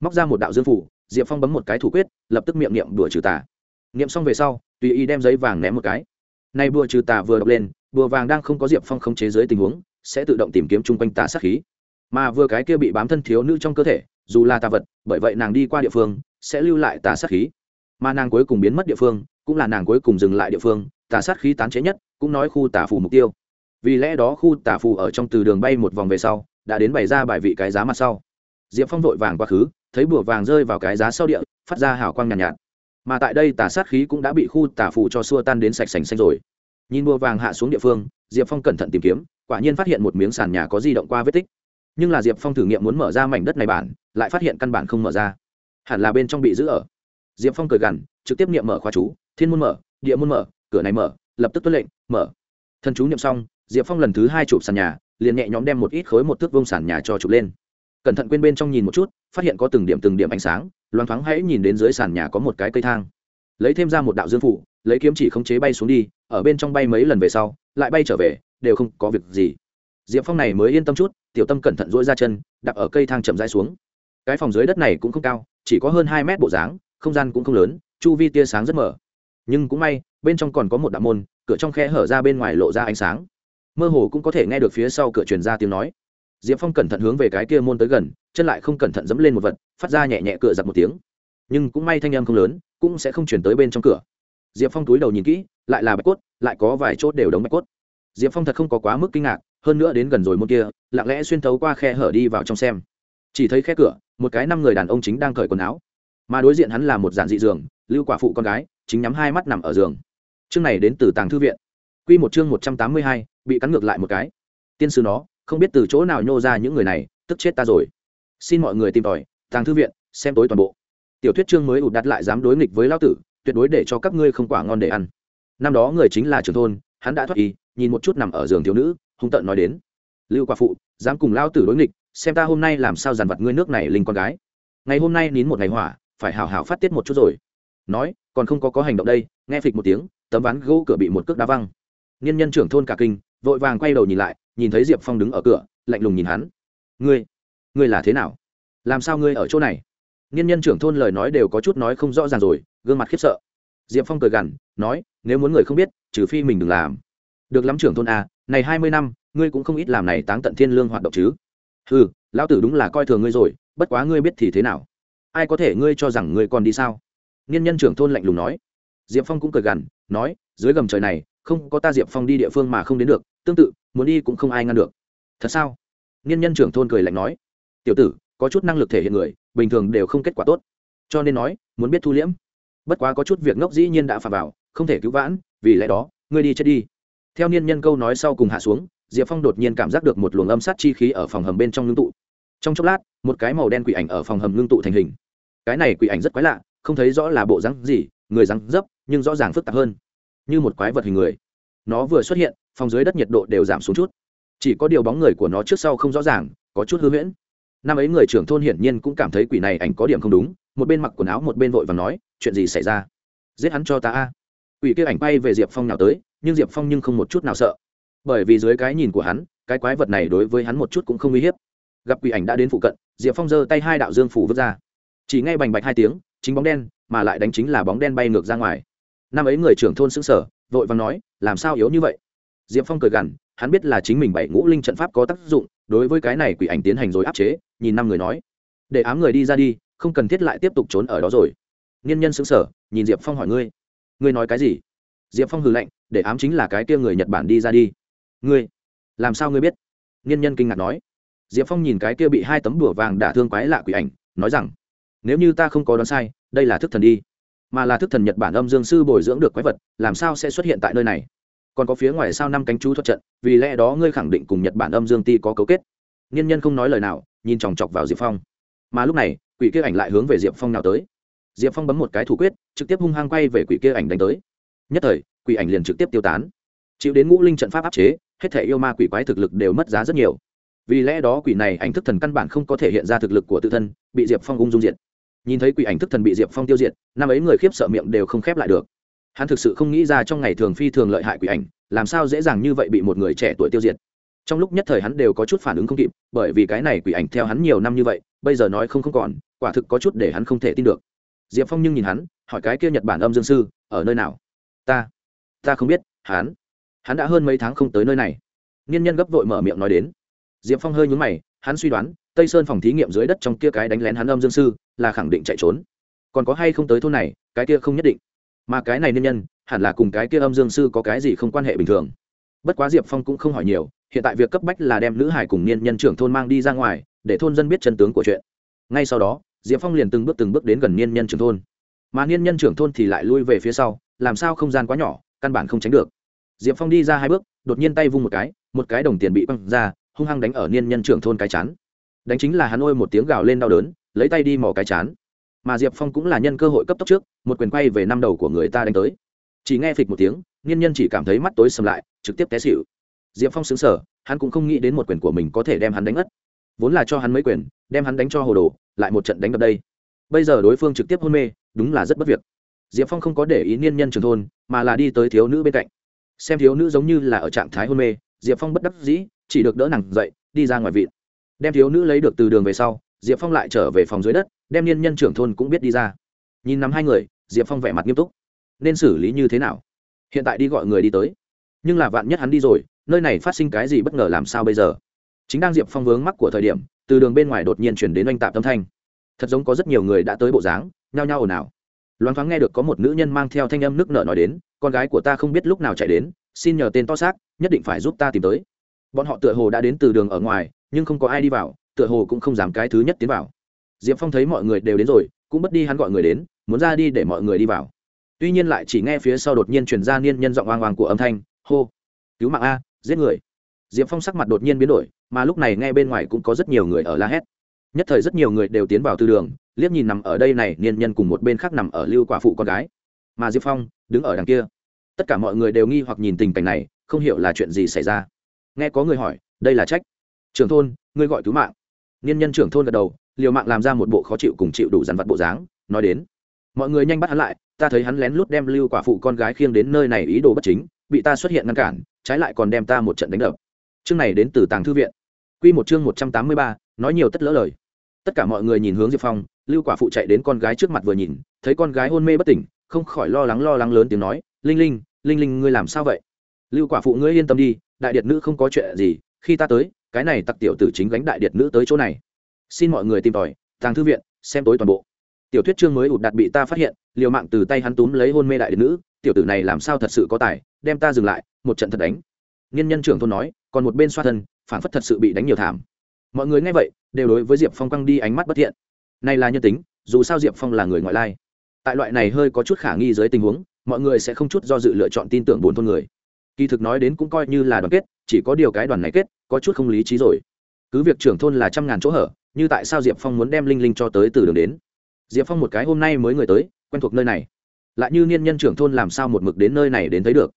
Móc ra một đạo dương phủ, diệp phong bấm một cái thủ quyết, lập tức miệng niệm đùa trừ tà. Niệm xong về sau, tùy ý đem giấy vàng ném một cái. Nay bùa trừ tà vừa đọc lên bùa vàng đang không có diệp phong không chế dưới tình huống, sẽ tự động tìm kiếm chung quanh tà sát khí. Mà vừa cái kia bị bám thân thiếu nữ trong cơ thể, dù là tà vật, bởi vậy nàng đi qua địa phương, sẽ lưu lại tà sát khí mà nàng cuối cùng biến mất địa phương cũng là nàng cuối cùng dừng lại địa phương tà sát khí tán chế nhất cũng nói khu tà phù mục tiêu. Vì lẽ đó khu tà phù ở trong từ đường bay một vòng về sau đã đến bày ra bài vị cái giá mặt sau. Diệp phong vội vàng quá khứ thấy bùa vàng rơi vào cái giá sau địa phát ra hào quang nhàn nhạt, nhạt. Mà tại đây tà sát khí cũng đã bị khu tà phù cho xua tan đến sạch sành xanh rồi. Nhìn bùa vàng hạ xuống địa phương diệp phong cẩn thận tìm kiếm quả nhiên phát hiện một miếng sàn nhà có di động qua vết tích. Nhưng là diệp phong thử nghiệm muốn mở ra mảnh đất này bản lại phát hiện căn bản không mở ra. Hẳn là bên trong bị giữ ở diệp phong cười gằn, trực tiếp niệm mở khóa chú, thiên môn mở, địa môn mở, cửa này mở, lập tức tuân lệnh, mở. Thần chú niệm xong, diệp phong lần thứ hai chụp sàn nhà, liền nhẹ nhõm đem một ít khối một thước vông sàn nhà cho chụp lên. Cẩn thận quên bên trong nhìn một chút, phát hiện có từng điểm từng điểm ánh sáng, loáng thoáng hãy nhìn đến dưới sàn nhà có một cái cây thang. Lấy thêm ra một đạo dương phủ, lấy kiếm chỉ khống chế bay xuống đi, ở bên trong bay mấy lần về sau, lại bay trở về, đều không có việc gì. Diệp phong này mới yên tâm chút, tiểu tâm cẩn thận dỗi ra chân đạp ở cây thang chậm rãi xuống. Cái phòng dưới đất này cũng không cao, chỉ có hơn hai mét bộ dáng không gian cũng không lớn, chu vi tia sáng rất mở nhưng cũng may, bên trong còn có một đạo môn, cửa trong khe hở ra bên ngoài lộ ra ánh sáng. Mơ hồ cũng có thể nghe được phía sau cửa truyền ra tiếng nói. Diệp phong cẩn thận hướng về cái kia môn tới gần, chân lại không cẩn thận dẫm lên một vật, phát ra nhẹ nhẹ cửa giặt một tiếng. Nhưng cũng may thanh âm không lớn, cũng sẽ không chuyển tới bên trong cửa. Diệp phong túi đầu nhìn kỹ, lại là bạch cốt, lại có vài chốt đều đóng bạch cốt. Diệp phong thật không có quá mức kinh ngạc, hơn nữa đến gần rồi môn kia, lặng lẽ xuyên thấu qua khe hở đi vào trong xem. Chỉ thấy khe cửa, một cái năm người đàn ông chính đang cởi quần áo mà đối diện hắn là một giản dị giường, lưu quả phụ con gái, chính nhắm hai mắt nằm ở giường. Chương này đến từ tàng thư viện. Q một chương một trăm tám mươi hai, bị cắn ngược lại một cái. Tiên sư nó, không biết từ chỗ nào nhô ra những người này, tức chết ta rồi. Xin mọi người tìm tòi, tàng thư viện, xem tối toàn bộ. Tiểu thuyết chương mới ụt đặt lại dám đối nghịch với lao tử, tuyệt đối để cho các ngươi không quả ngon để ăn. Năm đó người chính là trưởng thôn, hắn đã thoát y, nhìn một chút nằm ở giường thiếu nữ, hung tợn nói đến. Lưu quả phụ, dám cùng lao tử đối nghịch, xem ta hôm nay làm sao dàn vặt ngươi nước này linh con gái. Ngày hôm nay nín một ngày hỏa phải hào hào phát tiết một chút rồi. Nói còn không có có hành động đây nghe phịch một tiếng tấm ván gỗ cửa bị một cước đá văng. Nhân nhân trưởng thôn cả kinh vội vàng quay đầu nhìn lại nhìn thấy diệp phong đứng ở cửa lạnh lùng nhìn hắn. Ngươi ngươi là thế nào? Làm sao ngươi ở chỗ này? Nhân nhân trưởng thôn lời nói đều có chút nói không rõ ràng rồi gương mặt khiếp sợ. Diệp phong cười gằn nói nếu muốn người không biết trừ phi mình đừng làm. Được lắm trưởng thôn a à, này hai mươi năm ngươi cũng không ít làm này táng tận thiên lương hoạt động chứ. Ừ lão tử đúng là coi thường ngươi rồi bất quá ngươi biết thì thế nào? Ai có thể ngươi cho rằng ngươi còn đi sao? Niên nhân trưởng thôn lạnh lùng nói. Diệp phong cũng cười gằn, nói, dưới gầm trời này, không có ta diệp phong đi địa phương mà không đến được, tương tự, muốn đi cũng không ai ngăn được. Thật sao? Niên nhân trưởng thôn cười lạnh nói. Tiểu tử, có chút năng lực thể hiện người, bình thường đều không kết quả tốt. Cho nên nói, muốn biết thu liễm. Bất quá có chút việc ngốc dĩ nhiên đã phạm vào, không thể cứu vãn, vì lẽ đó, ngươi đi chết đi. Theo niên nhân câu nói sau cùng hạ xuống, diệp phong đột nhiên cảm giác được một luồng âm sát chi khí ở phòng hầm bên trong ngưng tụ. Trong chốc lát, một cái màu đen quỷ ảnh ở phòng hầm ngưng tụ thành hình cái này quỷ ảnh rất quái lạ, không thấy rõ là bộ rắn gì, người rắn dấp, nhưng rõ ràng phức tạp hơn. Như một quái vật hình người. Nó vừa xuất hiện, phòng dưới đất nhiệt độ đều giảm xuống chút. Chỉ có điều bóng người của nó trước sau không rõ ràng, có chút hư huyễn. Năm ấy người trưởng thôn hiển nhiên cũng cảm thấy quỷ này ảnh có điểm không đúng, một bên mặc quần áo một bên vội và nói, chuyện gì xảy ra? Giết hắn cho ta a. Quỷ kia ảnh bay về diệp phong nào tới, nhưng diệp phong nhưng không một chút nào sợ. Bởi vì dưới cái nhìn của hắn, cái quái vật này đối với hắn một chút cũng không uy hiếp. Gặp quỷ ảnh đã đến phụ cận, diệp phong giơ tay hai đạo dương phủ vứt ra chỉ nghe bành bạch hai tiếng, chính bóng đen, mà lại đánh chính là bóng đen bay ngược ra ngoài. Năm ấy người trưởng thôn xứng sở, vội vàng nói, làm sao yếu như vậy? Diệp phong cười gằn, hắn biết là chính mình bảy ngũ linh trận pháp có tác dụng, đối với cái này quỷ ảnh tiến hành rồi áp chế, nhìn năm người nói, để ám người đi ra đi, không cần thiết lại tiếp tục trốn ở đó rồi. Nghiên nhân xứng sở, nhìn diệp phong hỏi ngươi ngươi nói cái gì? Diệp phong hừ lạnh, để ám chính là cái kia người nhật bản đi ra đi. Ngươi, làm sao ngươi biết? Nghiên nhân kinh ngạc nói. Diệp phong nhìn cái kia bị hai tấm đùa vàng đả thương quái lạ quỷ ảnh, nói rằng nếu như ta không có đoán sai, đây là thức thần đi. Mà là thức thần nhật bản âm dương sư bồi dưỡng được quái vật, làm sao sẽ xuất hiện tại nơi này? Còn có phía ngoài sao năm cánh chú thuật trận, vì lẽ đó ngươi khẳng định cùng nhật bản âm dương ti có cấu kết. Nhân nhân không nói lời nào, nhìn chòng chọc vào diệp phong. Mà lúc này, quỷ kia ảnh lại hướng về diệp phong nào tới. Diệp phong bấm một cái thủ quyết, trực tiếp hung hăng quay về quỷ kia ảnh đánh tới. Nhất thời, quỷ ảnh liền trực tiếp tiêu tán. Chịu đến ngũ linh trận pháp áp chế, hết thể yêu ma quỷ quái thực lực đều mất giá rất nhiều. Vì lẽ đó quỷ này ảnh thức thần căn bản không có thể hiện ra thực lực của tự thân, bị diệp phong ung dung diện nhìn thấy quỷ ảnh thức thần bị diệp phong tiêu diệt, năm ấy người khiếp sợ miệng đều không khép lại được. Hắn thực sự không nghĩ ra trong ngày thường phi thường lợi hại quỷ ảnh, làm sao dễ dàng như vậy bị một người trẻ tuổi tiêu diệt. Trong lúc nhất thời hắn đều có chút phản ứng không kịp, bởi vì cái này quỷ ảnh theo hắn nhiều năm như vậy, bây giờ nói không không còn, quả thực có chút để hắn không thể tin được. Diệp phong nhưng nhìn hắn, hỏi cái kia nhật bản âm dương sư, ở nơi nào? Ta ta không biết, hắn hắn đã hơn mấy tháng không tới nơi này. Niên nhân gấp vội mở miệng nói đến. Diệp phong hơi nhúng mày, hắn suy đoán, tây sơn phòng thí nghiệm dưới đất trong kia cái đánh lén hắn âm dương sư là khẳng định chạy trốn. Còn có hay không tới thôn này, cái kia không nhất định. Mà cái này niên nhân, hẳn là cùng cái kia âm dương sư có cái gì không quan hệ bình thường. Bất quá diệp phong cũng không hỏi nhiều, hiện tại việc cấp bách là đem nữ hải cùng niên nhân trưởng thôn mang đi ra ngoài, để thôn dân biết chân tướng của chuyện. Ngay sau đó, diệp phong liền từng bước từng bước đến gần niên nhân trưởng thôn. Mà niên nhân trưởng thôn thì lại lui về phía sau, làm sao không gian quá nhỏ, căn bản không tránh được. Diệp phong đi ra hai bước, đột nhiên tay vung một cái một cái đồng tiền bị băng ra, hung hăng đánh ở niên nhân trưởng thôn cái chắn. đánh chính là hắn ôi một tiếng gào lên đau đớn lấy tay đi mò cái chán. Mà diệp phong cũng là nhân cơ hội cấp tốc trước, một quyền quay về năm đầu của người ta đánh tới. Chỉ nghe phịch một tiếng niên nhân chỉ cảm thấy mắt tối sầm lại, trực tiếp té xịu diệp phong xứng sở hắn cũng không nghĩ đến một quyền của mình có thể đem hắn đánh ngất. Vốn là cho hắn mấy quyền, đem hắn đánh cho hồ đồ, lại một trận đánh đập đây. Bây giờ đối phương trực tiếp hôn mê, đúng là rất bất việc. Diệp phong không có để ý niên nhân trường thôn, mà là đi tới thiếu nữ bên cạnh. Xem thiếu nữ giống như là ở trạng thái hôn mê, diệp phong bất đắc dĩ, chỉ được đỡ nàng dậy, đi ra ngoài vịn. Đem thiếu nữ lấy được từ đường về sau diệp phong lại trở về phòng dưới đất, đem niên nhân trưởng thôn cũng biết đi ra. Nhìn nắm hai người, diệp phong vẻ mặt nghiêm túc. Nên xử lý như thế nào? Hiện tại đi gọi người đi tới. Nhưng là vạn nhất hắn đi rồi, nơi này phát sinh cái gì bất ngờ làm sao bây giờ? Chính đang diệp phong vướng mắc của thời điểm, từ đường bên ngoài đột nhiên chuyển đến oanh tạp tâm thanh. Thật giống có rất nhiều người đã tới bộ dáng, nhao nhao ồn ào. Loáng thoáng nghe được có một nữ nhân mang theo thanh âm nước nợ nói đến, con gái của ta không biết lúc nào chạy đến, xin nhờ tên to xác, nhất định phải giúp ta tìm tới. Bọn họ tựa hồ đã đến từ đường ở ngoài, nhưng không có ai đi vào tựa hồ cũng không dám cái thứ nhất tiến vào. Diệp phong thấy mọi người đều đến rồi, cũng bất đi hắn gọi người đến, muốn ra đi để mọi người đi vào. Tuy nhiên lại chỉ nghe phía sau đột nhiên truyền ra niên nhân giọng oang oang của âm thanh, hô, cứu mạng a, giết người. Diệp phong sắc mặt đột nhiên biến đổi, mà lúc này nghe bên ngoài cũng có rất nhiều người ở la hét. Nhất thời rất nhiều người đều tiến vào tư đường, liếc nhìn nằm ở đây này, niên nhân cùng một bên khác nằm ở lưu quả phụ con gái. Mà diệp phong đứng ở đằng kia. Tất cả mọi người đều nghi hoặc nhìn tình cảnh này, không hiểu là chuyện gì xảy ra. Nghe có người hỏi, đây là trách? Trưởng thôn, ngươi gọi cứu mạng niên nhân trưởng thôn gật đầu, liều mạng làm ra một bộ khó chịu cùng chịu đủ dằn vặt bộ dáng, nói đến, mọi người nhanh bắt hắn lại, ta thấy hắn lén lút đem lưu quả phụ con gái khiêng đến nơi này ý đồ bất chính, bị ta xuất hiện ngăn cản, trái lại còn đem ta một trận đánh đập. Chương này đến từ tàng thư viện. Quy một chương một trăm tám mươi ba, nói nhiều tất lỡ lời. Tất cả mọi người nhìn hướng diệp phong, lưu quả phụ chạy đến con gái trước mặt vừa nhìn, thấy con gái hôn mê bất tỉnh, không khỏi lo lắng lo lắng lớn tiếng nói, linh linh linh linh ngươi làm sao vậy? Lưu quả phụ ngươi yên tâm đi, đại điệt nữ không có chuyện gì, khi ta tới cái này tặc tiểu tử chính gánh đại điệt nữ tới chỗ này. Xin mọi người tìm tòi, tàng thư viện, xem tối toàn bộ. Tiểu thuyết chương mới ụt đặt bị ta phát hiện, liều mạng từ tay hắn túm lấy hôn mê đại điệt nữ, tiểu tử này làm sao thật sự có tài, đem ta dừng lại, một trận thật đánh. Nhân nhân trưởng thôn nói, còn một bên xoa thân phản phất thật sự bị đánh nhiều thảm. Mọi người nghe vậy, đều đối với diệp phong quăng đi ánh mắt bất thiện. Này là nhân tính, dù sao diệp phong là người ngoại lai. Tại loại này hơi có chút khả nghi dưới tình huống, mọi người sẽ không chút do dự lựa chọn tin tưởng bốn thôn người. Kỳ thực nói đến cũng coi như là đoàn kết, chỉ có điều cái đoàn này kết có chút không lý trí rồi. Cứ việc trưởng thôn là trăm ngàn chỗ hở, như tại sao diệp phong muốn đem linh linh cho tới từ đường đến? Diệp phong một cái hôm nay mới người tới, quen thuộc nơi này. Lại như niên nhân trưởng thôn làm sao một mực đến nơi này đến thấy được?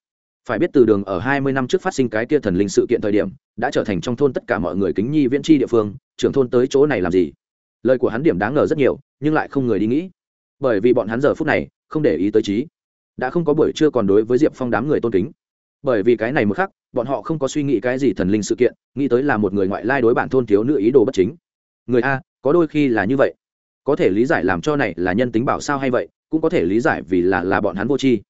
Phải biết từ đường ở hai mươi năm trước phát sinh cái kia thần linh sự kiện thời điểm, đã trở thành trong thôn tất cả mọi người kính nhi viễn tri địa phương, trưởng thôn tới chỗ này làm gì? Lời của hắn điểm đáng ngờ rất nhiều, nhưng lại không người đi nghĩ. Bởi vì bọn hắn giờ phút này, không để ý tới trí. Đã không có buổi trưa còn đối với diệp phong đám người tôn kính. Bởi vì cái này một khắc bọn họ không có suy nghĩ cái gì thần linh sự kiện, nghĩ tới là một người ngoại lai đối bản thôn thiếu nữ ý đồ bất chính. Người a, có đôi khi là như vậy. Có thể lý giải làm cho này là nhân tính bảo sao hay vậy, cũng có thể lý giải vì là là bọn hắn vô tri.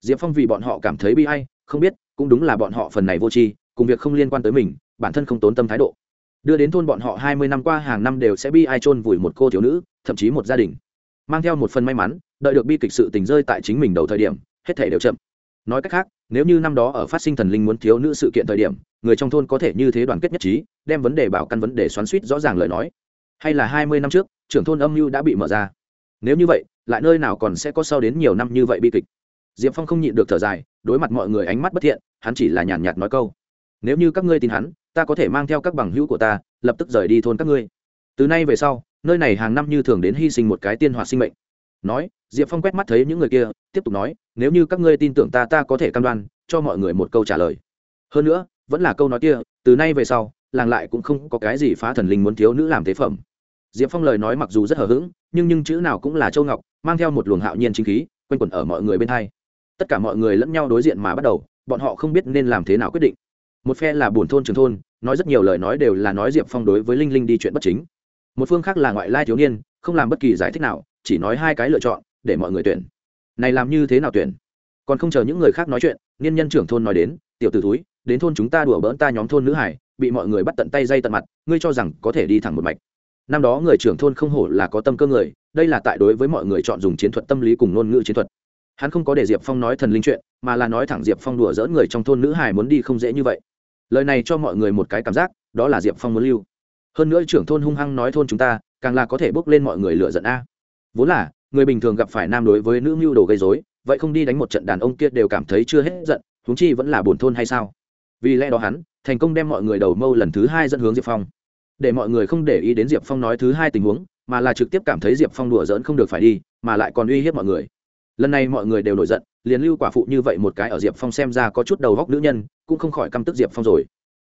Diệp phong vì bọn họ cảm thấy bi hay không biết, cũng đúng là bọn họ phần này vô tri, cùng việc không liên quan tới mình, bản thân không tốn tâm thái độ. Đưa đến thôn bọn họ hai mươi năm qua hàng năm đều sẽ bi ai chôn vùi một cô thiếu nữ, thậm chí một gia đình. Mang theo một phần may mắn, đợi được bi kịch sự tình rơi tại chính mình đầu thời điểm, hết thể đều chậm nói cách khác, nếu như năm đó ở phát sinh thần linh muốn thiếu nữ sự kiện thời điểm, người trong thôn có thể như thế đoàn kết nhất trí, đem vấn đề bảo căn vấn đề xoắn suýt rõ ràng lời nói. Hay là hai mươi năm trước, trưởng thôn âm mưu đã bị mở ra. Nếu như vậy, lại nơi nào còn sẽ có sau đến nhiều năm như vậy bi kịch? Diệp phong không nhịn được thở dài, đối mặt mọi người ánh mắt bất thiện, hắn chỉ là nhàn nhạt nói câu. Nếu như các ngươi tin hắn, ta có thể mang theo các bằng hữu của ta, lập tức rời đi thôn các ngươi. Từ nay về sau, nơi này hàng năm như thường đến hy sinh một cái tiên hoạt sinh mệnh nói, diệp phong quét mắt thấy những người kia, tiếp tục nói, nếu như các ngươi tin tưởng ta ta có thể căn đoan, cho mọi người một câu trả lời. Hơn nữa, vẫn là câu nói kia, từ nay về sau, làng lại cũng không có cái gì phá thần linh muốn thiếu nữ làm thế phẩm. Diệp phong lời nói mặc dù rất hờ hững, nhưng nhưng chữ nào cũng là châu ngọc, mang theo một luồng hạo nhiên chính khí, quanh quẩn ở mọi người bên thay tất cả mọi người lẫn nhau đối diện mà bắt đầu, bọn họ không biết nên làm thế nào quyết định. Một phe là buồn thôn trường thôn, nói rất nhiều lời nói đều là nói diệp phong đối với linh linh đi chuyện bất chính. Một phương khác là ngoại lai thiếu niên, không làm bất kỳ giải thích nào chỉ nói hai cái lựa chọn, để mọi người tuyển. Này làm như thế nào tuyển? Còn không chờ những người khác nói chuyện, niên nhân trưởng thôn nói đến, tiểu t ử túi đến thôn chúng ta đùa bỡn ta nhóm thôn nữ hải, bị mọi người bắt tận tay dây tận mặt, ngươi cho rằng có thể đi thẳng một mạch. Năm đó người trưởng thôn không hổ là có tâm cơ người, đây là tại đối với mọi người chọn dùng chiến thuật tâm lý cùng ngôn ngữ chiến thuật. Hắn không có để diệp phong nói thần linh chuyện, mà là nói thẳng diệp phong đùa dỡn người trong thôn nữ hải muốn đi không dễ như vậy. Lời này cho mọi người một cái cảm giác, đó là diệp phong muốn lưu. Hơn nữa trưởng thôn hung hăng nói thôn chúng ta, càng là có thể bốc lên mọi người lựa giận a vốn là, người bình thường gặp phải nam đối với nữ mưu đồ gây dối vậy không đi đánh một trận đàn ông kia đều cảm thấy chưa hết giận, huống chi vẫn là buồn thôn hay sao? Vì lẽ đó hắn, thành công đem mọi người đầu mâu lần thứ hai dẫn hướng diệp phong. Để mọi người không để ý đến diệp phong nói thứ hai tình huống, mà là trực tiếp cảm thấy diệp phong đùa giỡn không được phải đi, mà lại còn uy hiếp mọi người. Lần này mọi người đều nổi giận, liền lưu quả phụ như vậy một cái ở diệp phong xem ra có chút đầu góc nữ nhân, cũng không khỏi căm tức diệp phong rồi.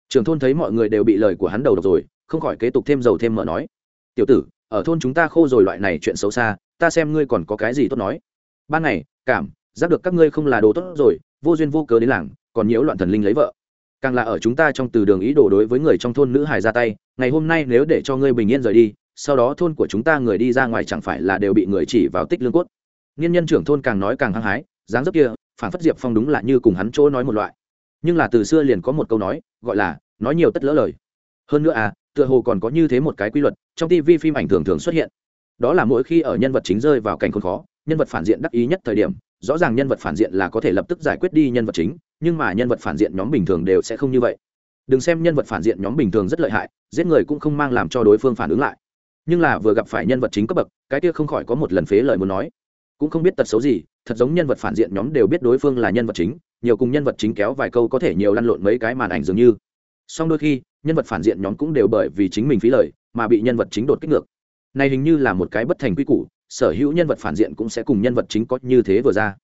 Trường thôn thấy mọi người đều bị lời của hắn đầu độc rồi, không khỏi kế tục thêm dầu thêm mỡ nói. Tiểu tử ở thôn chúng ta khô rồi loại này chuyện xấu xa, ta xem ngươi còn có cái gì tốt nói. Ban ngày, cảm, giác được các ngươi không là đồ tốt rồi, vô duyên vô cớ đến làng, còn nhiễu loạn thần linh lấy vợ. Càng là ở chúng ta trong từ đường ý đồ đối với người trong thôn nữ hài ra tay, ngày hôm nay nếu để cho ngươi bình yên rời đi, sau đó thôn của chúng ta người đi ra ngoài chẳng phải là đều bị người chỉ vào tích lương cốt. Nghiên nhân trưởng thôn càng nói càng hăng hái, dáng dấp kia, phản phất diệp phong đúng là như cùng hắn chỗ nói một loại. Nhưng là từ xưa liền có một câu nói, gọi là, nói nhiều tất lỡ lời. Hơn nữa à tựa hồ còn có như thế một cái quy luật trong tv phim ảnh thường thường xuất hiện đó là mỗi khi ở nhân vật chính rơi vào cảnh khốn khó nhân vật phản diện đắc ý nhất thời điểm rõ ràng nhân vật phản diện là có thể lập tức giải quyết đi nhân vật chính nhưng mà nhân vật phản diện nhóm bình thường đều sẽ không như vậy đừng xem nhân vật phản diện nhóm bình thường rất lợi hại giết người cũng không mang làm cho đối phương phản ứng lại nhưng là vừa gặp phải nhân vật chính cấp bậc cái kia không khỏi có một lần phế lời muốn nói cũng không biết tật xấu gì thật giống nhân vật phản diện nhóm đều biết đối phương là nhân vật chính nhiều cùng nhân vật chính kéo vài câu có thể nhiều lăn lộn mấy cái màn ảnh dường như song đôi khi, nhân vật phản diện nhóm cũng đều bởi vì chính mình phí lời mà bị nhân vật chính đột kích ngược. Này hình như là một cái bất thành quy củ, sở hữu nhân vật phản diện cũng sẽ cùng nhân vật chính có như thế vừa ra.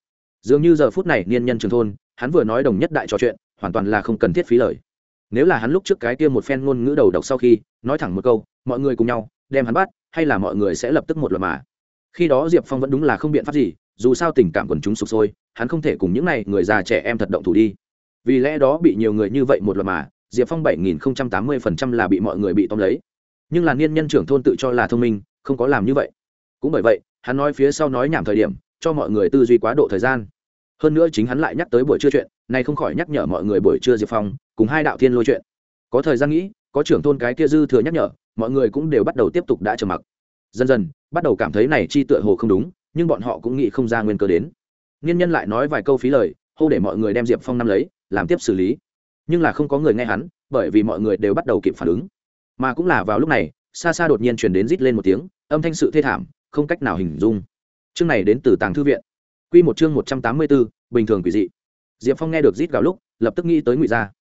Dường như giờ phút này niên nhân trường thôn, hắn vừa nói đồng nhất đại trò chuyện, hoàn toàn là không cần thiết phí lời. Nếu là hắn lúc trước cái kia một phen ngôn ngữ đầu độc sau khi, nói thẳng một câu, mọi người cùng nhau, đem hắn bắt, hay là mọi người sẽ lập tức một luật mà. Khi đó diệp phong vẫn đúng là không biện pháp gì, dù sao tình cảm quần chúng sụp sôi, hắn không thể cùng những n à y người già trẻ em thật động thủ đi. Vì lẽ đó bị nhiều người như vậy một luật mà diệp phong bảy nghìn tám mươi phần trăm là bị mọi người bị tóm lấy. Nhưng là niên nhân trưởng thôn tự cho là thông minh, không có làm như vậy. Cũng bởi vậy, hắn nói phía sau nói nhảm thời điểm, cho mọi người tư duy quá độ thời gian. Hơn nữa chính hắn lại nhắc tới buổi trưa chuyện này không khỏi nhắc nhở mọi người buổi trưa diệp phong, cùng hai đạo thiên lôi chuyện. Có thời gian nghĩ, có trưởng thôn cái kia dư thừa nhắc nhở, mọi người cũng đều bắt đầu tiếp tục đã trầm mặc. Dần dần, bắt đầu cảm thấy này chi tựa hồ không đúng, nhưng bọn họ cũng nghĩ không ra nguyên cơ đến. Nghiên nhân lại nói vài câu phí lời, hô để mọi người đem diệp phong năm lấy, làm tiếp xử lý nhưng là không có người nghe hắn, bởi vì mọi người đều bắt đầu kịp phản ứng. Mà cũng là vào lúc này, xa xa đột nhiên chuyển đến rít lên một tiếng, âm thanh sự thê thảm, không cách nào hình dung. Chương này đến từ tàng thư viện. Q một chương một trăm tám mươi bốn, bình thường quỷ dị. Diệp phong nghe được rít gào lúc, lập tức nghĩ tới ngụy gia.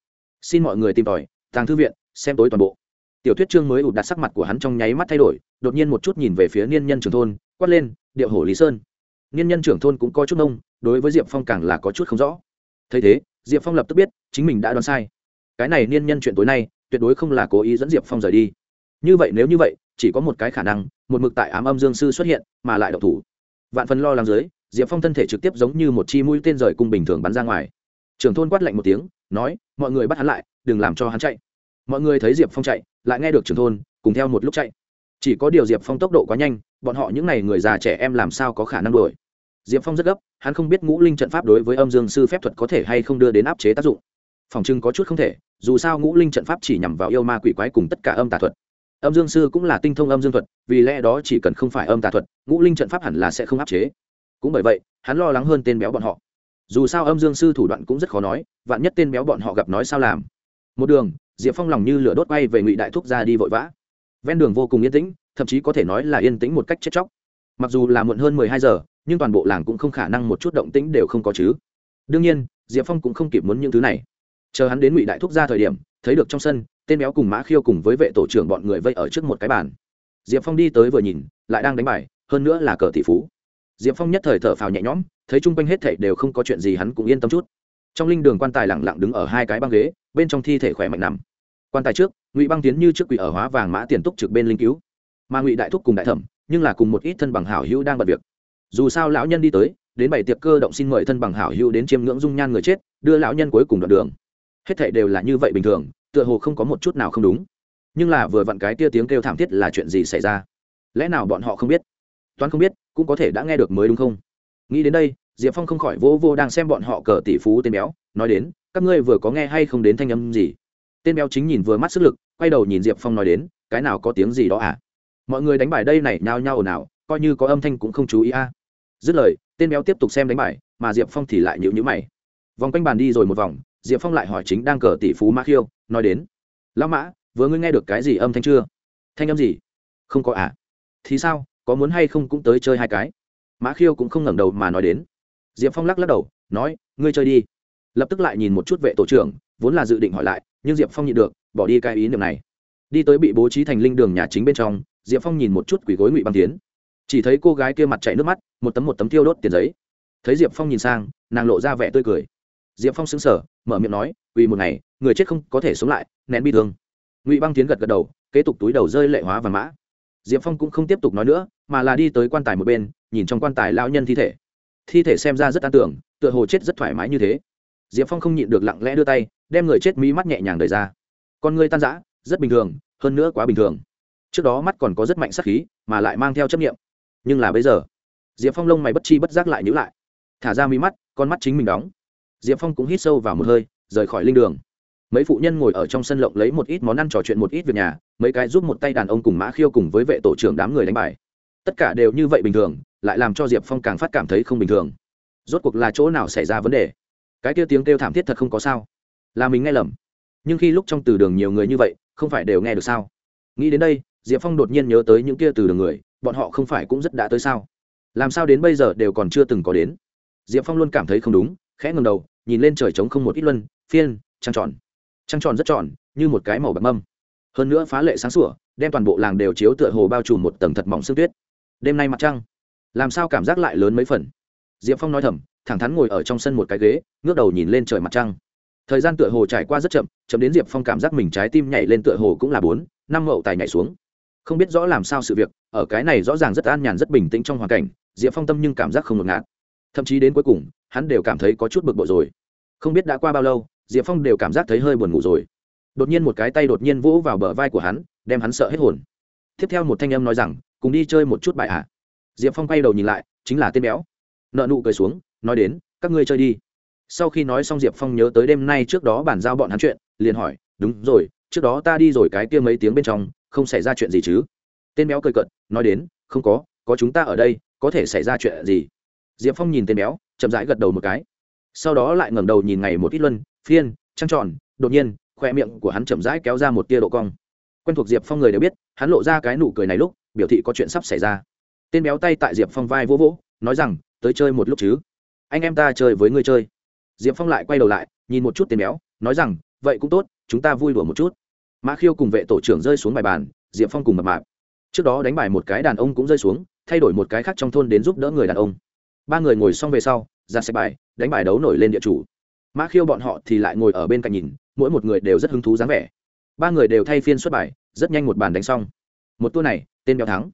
Xin mọi người tìm tòi, tàng thư viện, xem tối toàn bộ. Tiểu thuyết chương mới ụt đặt sắc mặt của hắn trong nháy mắt thay đổi, đột nhiên một chút nhìn về phía niên nhân trưởng thôn, quát lên, điệu hổ lý sơn. Niên nhân trưởng thôn cũng có chút nông đối với diệp phong càng là có chút không rõ. Thấy thế diệp phong lập tức biết, chính mình đã đoán sai. Cái này niên nhân chuyện tối nay, tuyệt đối không là cố ý dẫn diệp phong rời đi. Như vậy nếu như vậy, chỉ có một cái khả năng, một mực tại ám âm dương sư xuất hiện, mà lại độc thủ. Vạn phần lo lắng dưới, diệp phong thân thể trực tiếp giống như một chi mũi tên rời cung bình thường bắn ra ngoài. Trưởng thôn quát lạnh một tiếng, nói, mọi người bắt hắn lại, đừng làm cho hắn chạy. Mọi người thấy diệp phong chạy, lại nghe được trưởng thôn, cùng theo một lúc chạy. Chỉ có điều diệp phong tốc độ quá nhanh, bọn họ những n à y người già trẻ em làm sao có khả năng đuổi? Diệp phong rất gấp, hắn không biết ngũ linh trận pháp đối với âm dương sư phép thuật có thể hay không đưa đến áp chế tác dụng. Phòng trưng có chút không thể, dù sao ngũ linh trận pháp chỉ nhằm vào yêu ma quỷ quái cùng tất cả âm tà thuật. Âm dương sư cũng là tinh thông âm dương thuật, vì lẽ đó chỉ cần không phải âm tà thuật, ngũ linh trận pháp hẳn là sẽ không áp chế. Cũng bởi vậy, hắn lo lắng hơn tên béo bọn họ. Dù sao âm dương sư thủ đoạn cũng rất khó nói, vạn nhất tên béo bọn họ gặp nói sao làm. Một đường, diệp phong lòng như lửa đốt bay về ngụy đại thúc ra đi vội vã. Ven đường vô cùng yên tĩnh, thậm chí có thể nói là yên tĩnh một cách chết chóc. Mặc dù là muộn hơn mười hai giờ nhưng toàn bộ làng cũng không khả năng một chút động tĩnh đều không có chứ. Đương nhiên, diệp phong cũng không kịp muốn những thứ này. Chờ hắn đến ngụy đại thúc ra thời điểm, thấy được trong sân, tên béo cùng mã khiêu cùng với vệ tổ trưởng bọn người vây ở trước một cái bàn. Diệp phong đi tới vừa nhìn, lại đang đánh bài, hơn nữa là cờ tỷ phú. Diệp phong nhất thời thở phào nhẹ nhõm, thấy chung quanh hết thảy đều không có chuyện gì hắn cũng yên tâm chút. Trong linh đường quan tài lẳng lặng đứng ở hai cái băng ghế, bên trong thi thể khỏe mạnh nằm. Quan tài trước, ngụy băng tiến như trước quỷ ở hóa vàng mã tiền túc trực bên linh cứu. Mà ngụy đại thúc cùng đại thẩm, nhưng là cùng một ít thân bằng hảo hữu đang bật việc dù sao lão nhân đi tới, đến bảy tiệc cơ động xin mời thân bằng hảo hữu đến chiêm ngưỡng dung nhan người chết, đưa lão nhân cuối cùng đoạn đường. Hết thảy đều là như vậy bình thường, tựa hồ không có một chút nào không đúng. Nhưng là vừa vặn cái tia tiếng kêu thảm thiết là chuyện gì xảy ra? Lẽ nào bọn họ không biết? Toán không biết, cũng có thể đã nghe được mới đúng không? Nghĩ đến đây, diệp phong không khỏi vô vô đang xem bọn họ cờ tỷ phú tên béo, nói đến, các ngươi vừa có nghe hay không đến thanh âm gì? Tên béo chính nhìn vừa mắt sức lực, quay đầu nhìn diệp phong nói đến, cái nào có tiếng gì đó à? Mọi người đánh bài đây này nhao nhao ồn ào, coi như có âm thanh cũng không chú ý a dứt lời, tên béo tiếp tục xem đánh bài, mà diệp phong thì lại nhịu nhữ mày. Vòng quanh bàn đi rồi một vòng, diệp phong lại hỏi chính đang cờ tỷ phú mã khiêu, nói đến, lão mã, vừa ngươi nghe được cái gì âm thanh chưa? Thanh âm gì? Không có à. Thì sao, có muốn hay không cũng tới chơi hai cái? Mã khiêu cũng không ngẩng đầu mà nói đến. Diệp phong lắc lắc đầu, nói, ngươi chơi đi. Lập tức lại nhìn một chút vệ tổ trưởng, vốn là dự định hỏi lại, nhưng diệp phong nhịn được, bỏ đi cái ý niệm này. Đi tới bị bố trí thành linh đường nhà chính bên trong, diệp phong nhìn một chút quỷ gối ngụy băng tiến chỉ thấy cô gái kia mặt chảy nước mắt, một tấm một tấm thiêu đốt tiền giấy. Thấy diệp phong nhìn sang, nàng lộ ra vẻ tươi cười. Diệp phong xứng sở mở miệng nói vì một ngày, người chết không có thể sống lại, nén bi thương. Ngụy băng tiến gật gật đầu, kế tục túi đầu rơi lệ hóa và mã. Diệp phong cũng không tiếp tục nói nữa, mà là đi tới quan tài một bên, nhìn trong quan tài lao nhân thi thể. Thi thể xem ra rất an tưởng, tựa hồ chết rất thoải mái như thế. Diệp phong không nhịn được lặng lẽ đưa tay, đem người chết mí mắt nhẹ nhàng đời ra. Con người tan giã rất bình thường, hơn nữa quá bình thường. Trước đó mắt còn có rất mạnh sắc khí, mà lại mang theo chấp nghiệm nhưng là bây giờ, diệp phong lông mày bất chi bất giác lại nhữ lại. Thả ra mí mắt, con mắt chính mình đóng. Diệp phong cũng hít sâu vào một hơi, rời khỏi linh đường. Mấy phụ nhân ngồi ở trong sân lộng lấy một ít món ăn trò chuyện một ít việc nhà, mấy cái giúp một tay đàn ông cùng mã khiêu cùng với vệ tổ trưởng đám người đánh bài. Tất cả đều như vậy bình thường, lại làm cho diệp phong càng phát cảm thấy không bình thường. Rốt cuộc là chỗ nào xảy ra vấn đề? Cái kia tiếng kêu thảm thiết thật không có sao. Là mình nghe lầm. Nhưng khi lúc trong từ đường nhiều người như vậy, không phải đều nghe được sao? Nghĩ đến đây, diệp phong đột nhiên nhớ tới những kia từ đường người bọn họ không phải cũng rất đã tới sao? Làm sao đến bây giờ đều còn chưa từng có đến? Diệp phong luôn cảm thấy không đúng, khẽ ngầm đầu, nhìn lên trời trống không một ít luân, phiên, trăng tròn. Trăng tròn rất tròn, như một cái màu bạc mâm. Hơn nữa phá lệ sáng sủa, đem toàn bộ làng đều chiếu tựa hồ bao trùm một tầng thật mỏng sương tuyết. Đêm nay mặt trăng. Làm sao cảm giác lại lớn mấy phần? Diệp phong nói thầm, thẳng thắn ngồi ở trong sân một cái ghế, ngước đầu nhìn lên trời mặt trăng. Thời gian tựa hồ trải qua rất chậm chậm đến diệp phong cảm giác mình trái tim nhảy lên tựa hồ cũng là bốn, năm mậu tài nhảy xuống không biết rõ làm sao sự việc, ở cái này rõ ràng rất an nhàn rất bình tĩnh trong hoàn cảnh, diệp phong tâm nhưng cảm giác không ngột ngạt. Thậm chí đến cuối cùng, hắn đều cảm thấy có chút bực bội rồi. Không biết đã qua bao lâu, diệp phong đều cảm giác thấy hơi buồn ngủ rồi. Đột nhiên một cái tay đột nhiên vỗ vào bờ vai của hắn, đem hắn sợ hết hồn. Tiếp theo một thanh âm nói rằng, cùng đi chơi một chút bài ạ. À. diệp phong quay đầu nhìn lại, chính là tên béo. Nợ nụ cười xuống, nói đến, các ngươi chơi đi. Sau khi nói xong diệp phong nhớ tới đêm nay trước đó bàn giao bọn hắn chuyện, liền hỏi, đúng rồi, trước đó ta đi rồi cái kia mấy tiếng bên trong không xảy ra chuyện gì chứ? Tên béo cười cận nói đến, không có có chúng ta ở đây, có thể xảy ra chuyện gì? Diệp phong nhìn tên béo, chậm rãi gật đầu một cái. Sau đó lại ngẩng đầu nhìn ngày một ít luân, phiên, trăng tròn, đột nhiên khoe miệng của hắn chậm rãi kéo ra một tia độ cong. Quen thuộc diệp phong người đều biết, hắn lộ ra cái nụ cười này lúc, biểu thị có chuyện sắp xảy ra. Tên béo tay tại diệp phong vai vỗ vỗ, nói rằng, tới chơi một lúc chứ? Anh em ta chơi với ngươi chơi. Diệp phong lại quay đầu lại, nhìn một chút tên béo, nói rằng, vậy cũng tốt, chúng ta vui đùa một chút mã khiêu cùng vệ tổ trưởng rơi xuống bài bàn, diệp phong cùng mập mạp. Trước đó đánh bài một cái đàn ông cũng rơi xuống, thay đổi một cái khác trong thôn đến giúp đỡ người đàn ông. Ba người ngồi xong về sau ra xe bài, đánh bài đấu nổi lên địa chủ. Mã khiêu bọn họ thì lại ngồi ở bên cạnh nhìn, mỗi một người đều rất hứng thú dáng vẻ. Ba người đều thay phiên xuất bài, rất nhanh một bàn đánh xong. Một tour này, tên béo thắng.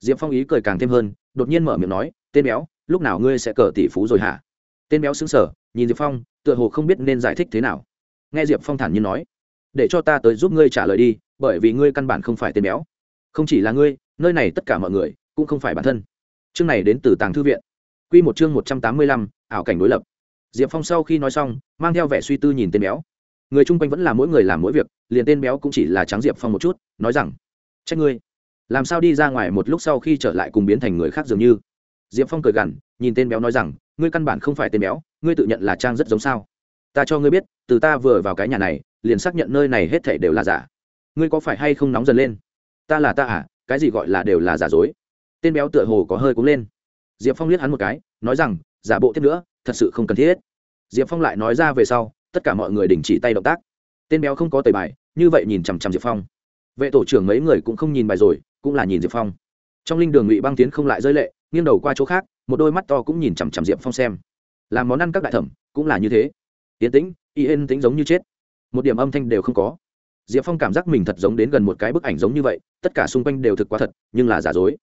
Diệp phong ý cười càng thêm hơn, đột nhiên mở miệng nói, tên béo, lúc nào ngươi sẽ cờ tỷ phú rồi hả? Tên béo xứng sở nhìn diệp phong, tựa hồ không biết nên giải thích thế nào. Nghe diệp phong thản nhiên nói để cho ta tới giúp ngươi trả lời đi, bởi vì ngươi căn bản không phải tên béo. Không chỉ là ngươi, nơi này tất cả mọi người cũng không phải bản thân. Chương này đến từ tàng thư viện. Q một chương một trăm tám mươi lăm, ảo cảnh đối lập. Diệp phong sau khi nói xong, mang theo vẻ suy tư nhìn tên béo. Người chung quanh vẫn là mỗi người làm mỗi việc, liền tên béo cũng chỉ là trắng diệp phong một chút, nói rằng, trách ngươi. Làm sao đi ra ngoài một lúc sau khi trở lại cùng biến thành người khác dường như? Diệp phong cười gằn, nhìn tên béo nói rằng, ngươi căn bản không phải tên béo, ngươi tự nhận là trang rất giống sao. Ta cho ngươi biết, từ ta vừa vào cái nhà này liền xác nhận nơi này hết thảy đều là giả. Ngươi có phải hay không nóng dần lên? Ta là ta à cái gì gọi là đều là giả dối? Tên béo tựa hồ có hơi cúng lên. Diệp phong liếc hắn một cái, nói rằng, giả bộ tiếp nữa, thật sự không cần thiết. Diệp phong lại nói ra về sau, tất cả mọi người đình chỉ tay động tác. Tên béo không có tời bài, như vậy nhìn chằm chằm diệp phong. Vệ tổ trưởng mấy người cũng không nhìn bài rồi, cũng là nhìn diệp phong. Trong linh đường ngụy băng tiến không lại rơi lệ, nghiêng đầu qua chỗ khác, một đôi mắt to cũng nhìn chằm chằm diệp phong xem. Làm món ăn các đại thẩm, cũng là như thế. Tiến tĩnh, y yên tĩnh giống như chết một điểm âm thanh đều không có. Diệp phong cảm giác mình thật giống đến gần một cái bức ảnh giống như vậy, tất cả xung quanh đều thực quá thật, nhưng là giả dối.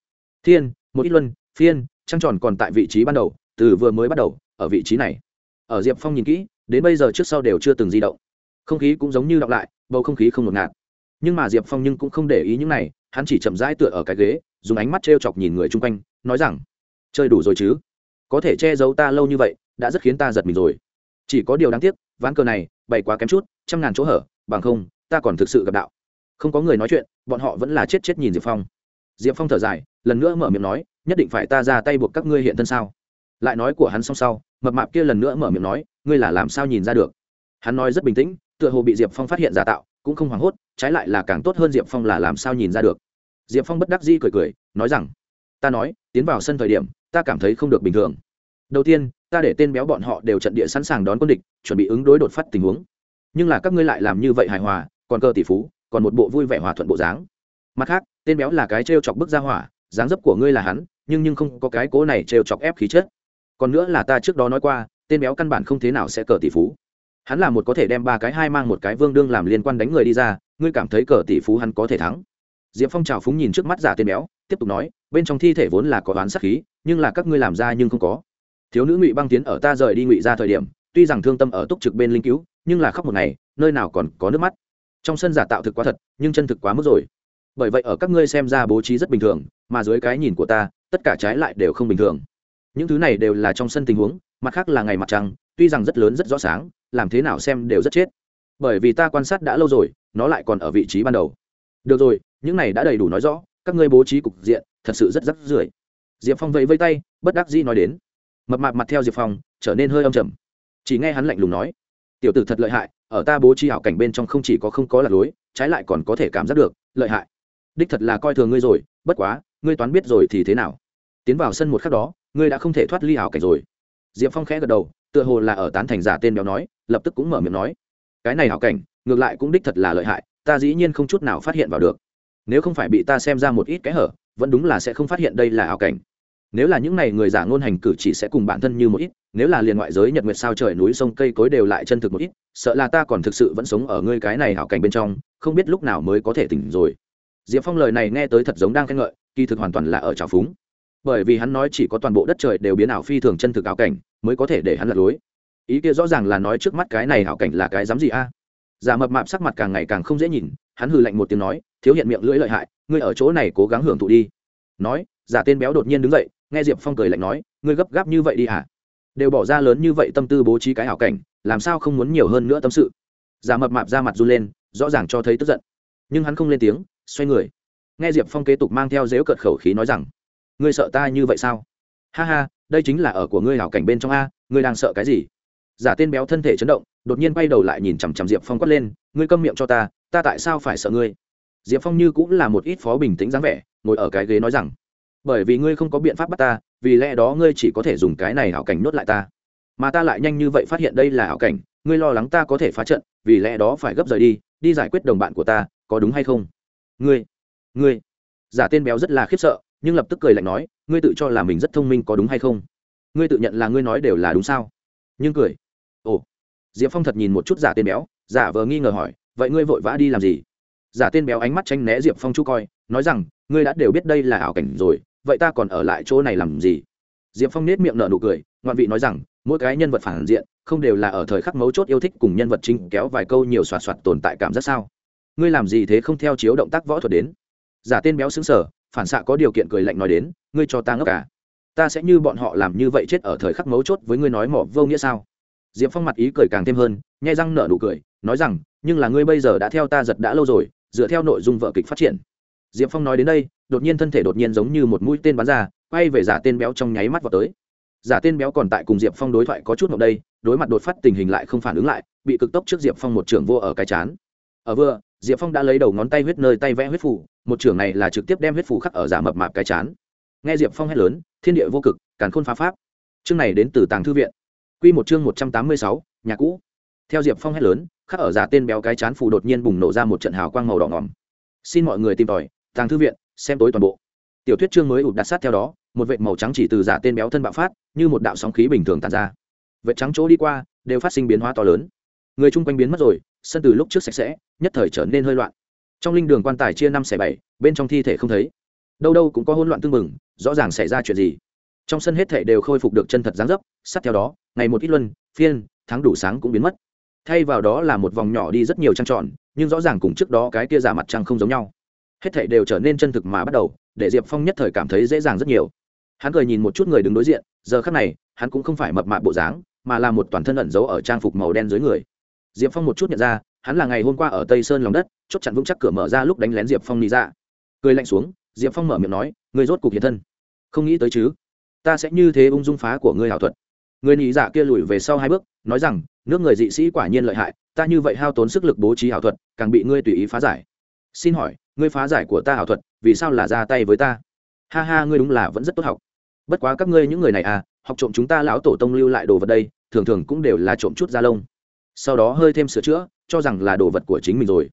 Thiên, một ít luân, phiên, trăng tròn còn tại vị trí ban đầu, từ vừa mới bắt đầu, ở vị trí này. Ở diệp phong nhìn kỹ, đến bây giờ trước sau đều chưa từng di động. Không khí cũng giống như đọng lại, bầu không khí không ngột ngạt. Nhưng mà diệp phong nhưng cũng không để ý những này, hắn chỉ chậm rãi tựa ở cái ghế, dùng ánh mắt t r e o chọc nhìn người chung quanh, nói rằng, chơi đủ rồi chứ? Có thể che giấu ta lâu như vậy, đã rất khiến ta giật mình rồi. Chỉ có điều đáng tiếc, ván cờ này bày quá kém chút, trăm ngàn chỗ hở, bằng không, ta còn thực sự gặp đạo. Không có người nói chuyện, bọn họ vẫn là chết chết nhìn diệp phong. Diệp phong thở dài, lần nữa mở miệng nói, nhất định phải ta ra tay buộc các ngươi hiện thân sao? Lại nói của hắn xong sau, mập mạp kia lần nữa mở miệng nói, ngươi là làm sao nhìn ra được? Hắn nói rất bình tĩnh, tựa hồ bị diệp phong phát hiện giả tạo, cũng không hoảng hốt, trái lại là càng tốt hơn diệp phong là làm sao nhìn ra được. Diệp phong bất đắc di cười cười, nói rằng, ta nói, tiến vào sân thời điểm, ta cảm thấy không được bình thường. Đầu tiên ta để tên béo bọn họ đều trận địa sẵn sàng đón quân địch, chuẩn bị ứng đối đột phát tình huống. Nhưng là các ngươi lại làm như vậy hài hòa, còn cơ tỷ phú, còn một bộ vui vẻ hòa thuận bộ dáng. Mặt khác, tên béo là cái t r e o chọc bức ra hỏa, dáng dấp của ngươi là hắn, nhưng nhưng không có cái cố này t r e o chọc ép khí chết còn nữa là ta trước đó nói qua, tên béo căn bản không thế nào sẽ cờ tỷ phú. Hắn là một có thể đem ba cái hai mang một cái vương đương làm liên quan đánh người đi ra, ngươi cảm thấy cờ tỷ phú hắn có thể thắng. Diệp phong trào phúng nhìn trước mắt giả tên béo, tiếp tục nói, bên trong thi thể vốn là có đoán sắc khí, nhưng là các ngươi làm ra nhưng không có thiếu nữ ngụy băng tiến ở ta rời đi ngụy ra thời điểm, tuy rằng thương tâm ở túc trực bên linh cứu, nhưng là khóc một ngày, nơi nào còn có nước mắt. Trong sân giả tạo thực quá thật, nhưng chân thực quá mức rồi. Bởi vậy ở các ngươi xem ra bố trí rất bình thường, mà dưới cái nhìn của ta, tất cả trái lại đều không bình thường. Những thứ này đều là trong sân tình huống, mặt khác là ngày mặt trăng, tuy rằng rất lớn rất rõ sáng, làm thế nào xem đều rất chết. Bởi vì ta quan sát đã lâu rồi, nó lại còn ở vị trí ban đầu. Được rồi, những này đã đầy đủ nói rõ, các ngươi bố trí cục diện, thật sự rất rắc rưởi. Diệp phong vẫy vây tay, bất đắc dĩ nói đến mập mạp mặt theo diệp phong, trở nên hơi âm trầm. Chỉ nghe hắn lạnh lùng nói, tiểu tử thật lợi hại, ở ta bố trí hảo cảnh bên trong không chỉ có không có lạc lối trái lại còn có thể cảm giác được, lợi hại. Đích thật là coi thường ngươi rồi, bất quá, ngươi toán biết rồi thì thế nào? Tiến vào sân một khắc đó, ngươi đã không thể thoát ly hảo cảnh rồi. Diệp phong khẽ gật đầu, tựa hồ là ở tán thành giả tên béo nói, lập tức cũng mở miệng nói, cái này hảo cảnh, ngược lại cũng đích thật là lợi hại, ta dĩ nhiên không chút nào phát hiện vào được. Nếu không phải bị ta xem ra một ít cái hở, vẫn đúng là sẽ không phát hiện đây là ảo cảnh nếu là những này người giả ngôn hành cử chỉ sẽ cùng bản thân như một ít, nếu là liền ngoại giới, nhật nguyệt sao trời, núi sông, cây cối đều lại chân thực một ít, sợ là ta còn thực sự vẫn sống ở ngươi cái này hảo cảnh bên trong, không biết lúc nào mới có thể tỉnh rồi. Diệp phong lời này nghe tới thật giống đang khen ngợi, kỳ thực hoàn toàn là ở trào phúng. Bởi vì hắn nói chỉ có toàn bộ đất trời đều biến ảo phi thường chân thực ảo cảnh, mới có thể để hắn lật lối. Ý kia rõ ràng là nói trước mắt cái này hảo cảnh là cái dám gì a? Giả mập mạp sắc mặt càng ngày càng không dễ nhìn, hắn hừ lạnh một tiếng nói, thiếu hiện miệng lưỡi lợi hại, ngươi ở chỗ này cố gắng hưởng thụ đi. Nói, giả tên béo đột nhiên đứng dậy nghe diệp phong cười lạnh nói, ngươi gấp gáp như vậy đi hả? Đều bỏ ra lớn như vậy tâm tư bố trí cái hảo cảnh, làm sao không muốn nhiều hơn nữa tâm sự? Giả mập mạp ra mặt run lên, rõ ràng cho thấy tức giận. Nhưng hắn không lên tiếng, xoay người. Nghe diệp phong kế tục mang theo dếu cợt khẩu khí nói rằng, ngươi sợ ta như vậy sao? Ha ha, đây chính là ở của ngươi hảo cảnh bên trong a, ngươi đang sợ cái gì? Giả tên béo thân thể chấn động, đột nhiên bay đầu lại nhìn chằm chằm diệp phong quát lên, ngươi câm miệng cho ta ta tại sao phải sợ ngươi? Diệp phong như cũng là một ít phó bình tĩnh dáng vẻ, ngồi ở cái ghế nói rằng bởi vì ngươi không có biện pháp bắt ta, vì lẽ đó ngươi chỉ có thể dùng cái này hảo cảnh nuốt lại ta. Mà ta lại nhanh như vậy phát hiện đây là hảo cảnh, ngươi lo lắng ta có thể phá trận, vì lẽ đó phải gấp rời đi đi giải quyết đồng bạn của ta, có đúng hay không? Ngươi ngươi. Giả tên béo rất là khiếp sợ, nhưng lập tức cười lạnh nói, ngươi tự cho là mình rất thông minh có đúng hay không? Ngươi tự nhận là ngươi nói đều là đúng sao? Nhưng cười. Ồ. Diệp phong thật nhìn một chút giả tên béo, giả vờ nghi ngờ hỏi, vậy ngươi vội vã đi làm gì? Giả tên béo ánh mắt tranh né diệp phong chú coi, nói rằng, ngươi đã đều biết đây là ảo cảnh rồi vậy ta còn ở lại chỗ này làm gì? Diệp phong nết miệng nở nụ cười, ngoạn vị nói rằng, mỗi cái nhân vật phản diện, không đều là ở thời khắc mấu chốt yêu thích cùng nhân vật chính kéo vài câu nhiều soạt soạt tồn tại cảm giác sao? Ngươi làm gì thế không theo chiếu động tác võ thuật đến? Giả tên béo xứng sở, phản xạ có điều kiện cười lạnh nói đến, ngươi cho ta ngốc cả ta sẽ như bọn họ làm như vậy chết ở thời khắc mấu chốt với ngươi nói mỏ vô nghĩa sao? Diệp phong mặt ý cười càng thêm hơn, nhai răng nở nụ cười, nói rằng, nhưng là ngươi bây giờ đã theo ta giật đã lâu rồi, dựa theo nội dung vợ kịch phát triển diệp phong nói đến đây, đột nhiên thân thể đột nhiên giống như một mũi tên bắn ra, quay về giả tên béo trong nháy mắt vào tới. Giả tên béo còn tại cùng diệp phong đối thoại có chút ngọc đây, đối mặt đột phát tình hình lại không phản ứng lại, bị cực tốc trước diệp phong một trưởng vô ở cái chán. Ở vừa, diệp phong đã lấy đầu ngón tay huyết nơi tay vẽ huyết phủ, một trưởng này là trực tiếp đem huyết phủ khắc ở giả mập mạp cái chán. Nghe diệp phong hét lớn, thiên địa vô cực, càn khôn phá pháp. Chương này đến từ tàng thư viện. Q một chương một trăm tám mươi sáu, nhà cũ. Theo diệp phong hét lớn, khắc ở giả tên béo cái chán phủ đột nhiên bùng nổ ra một trận hào quang màu đỏ ngỏm xin mọi người tìm tòi tàng thư viện, xem tối toàn bộ. Tiểu thuyết chương mới ụt đặt sát theo đó, một vệt màu trắng chỉ từ giả tên béo thân bạo phát, như một đạo sóng khí bình thường tàn ra. Vệt trắng chỗ đi qua, đều phát sinh biến hóa to lớn. Người chung quanh biến mất rồi, sân từ lúc trước sạch sẽ, nhất thời trở nên hơi loạn. Trong linh đường quan tài chia năm xẻ bảy, bên trong thi thể không thấy. Đâu đâu cũng có hỗn loạn tương mừng, rõ ràng xảy ra chuyện gì. Trong sân hết thể đều khôi phục được chân thật dáng dấp, sát theo đó, ngày một ít luân, phiên, tháng đủ sáng cũng biến mất. Thay vào đó là một vòng nhỏ đi rất nhiều trăng tròn, nhưng rõ ràng cùng trước đó cái kia giả mặt trăng không giống nhau hết thảy đều trở nên chân thực mà bắt đầu, để diệp phong nhất thời cảm thấy dễ dàng rất nhiều. Hắn cười nhìn một chút người đứng đối diện, giờ khắc này, hắn cũng không phải mập mạp bộ dáng, mà là một toàn thân ẩn giấu ở trang phục màu đen dưới người. Diệp phong một chút nhận ra, hắn là ngày hôm qua ở tây sơn lòng đất, chốt chặn vững chắc cửa mở ra lúc đánh lén diệp phong đi ra. Cười lạnh xuống, diệp phong mở miệng nói người rốt cục hiện thân. Không nghĩ tới chứ? Ta sẽ như thế ung dung phá của ngươi hảo thuật. Người nhị dạ kia lùi về sau hai bước, nói rằng, nước người dị sĩ quả nhiên lợi hại, ta như vậy hao tốn sức lực bố trí ảo thuật, càng bị ngươi tùy ý phá giải. Xin hỏi ngươi phá giải của ta ảo thuật, vì sao là ra tay với ta? Ha ha, ngươi đúng là vẫn rất tốt học. Bất quá các ngươi những người này à học trộm chúng ta lão tổ tông lưu lại đồ vật đây, thường thường cũng đều là trộm chút da lông. Sau đó hơi thêm sửa chữa, cho rằng là đồ vật của chính mình rồi.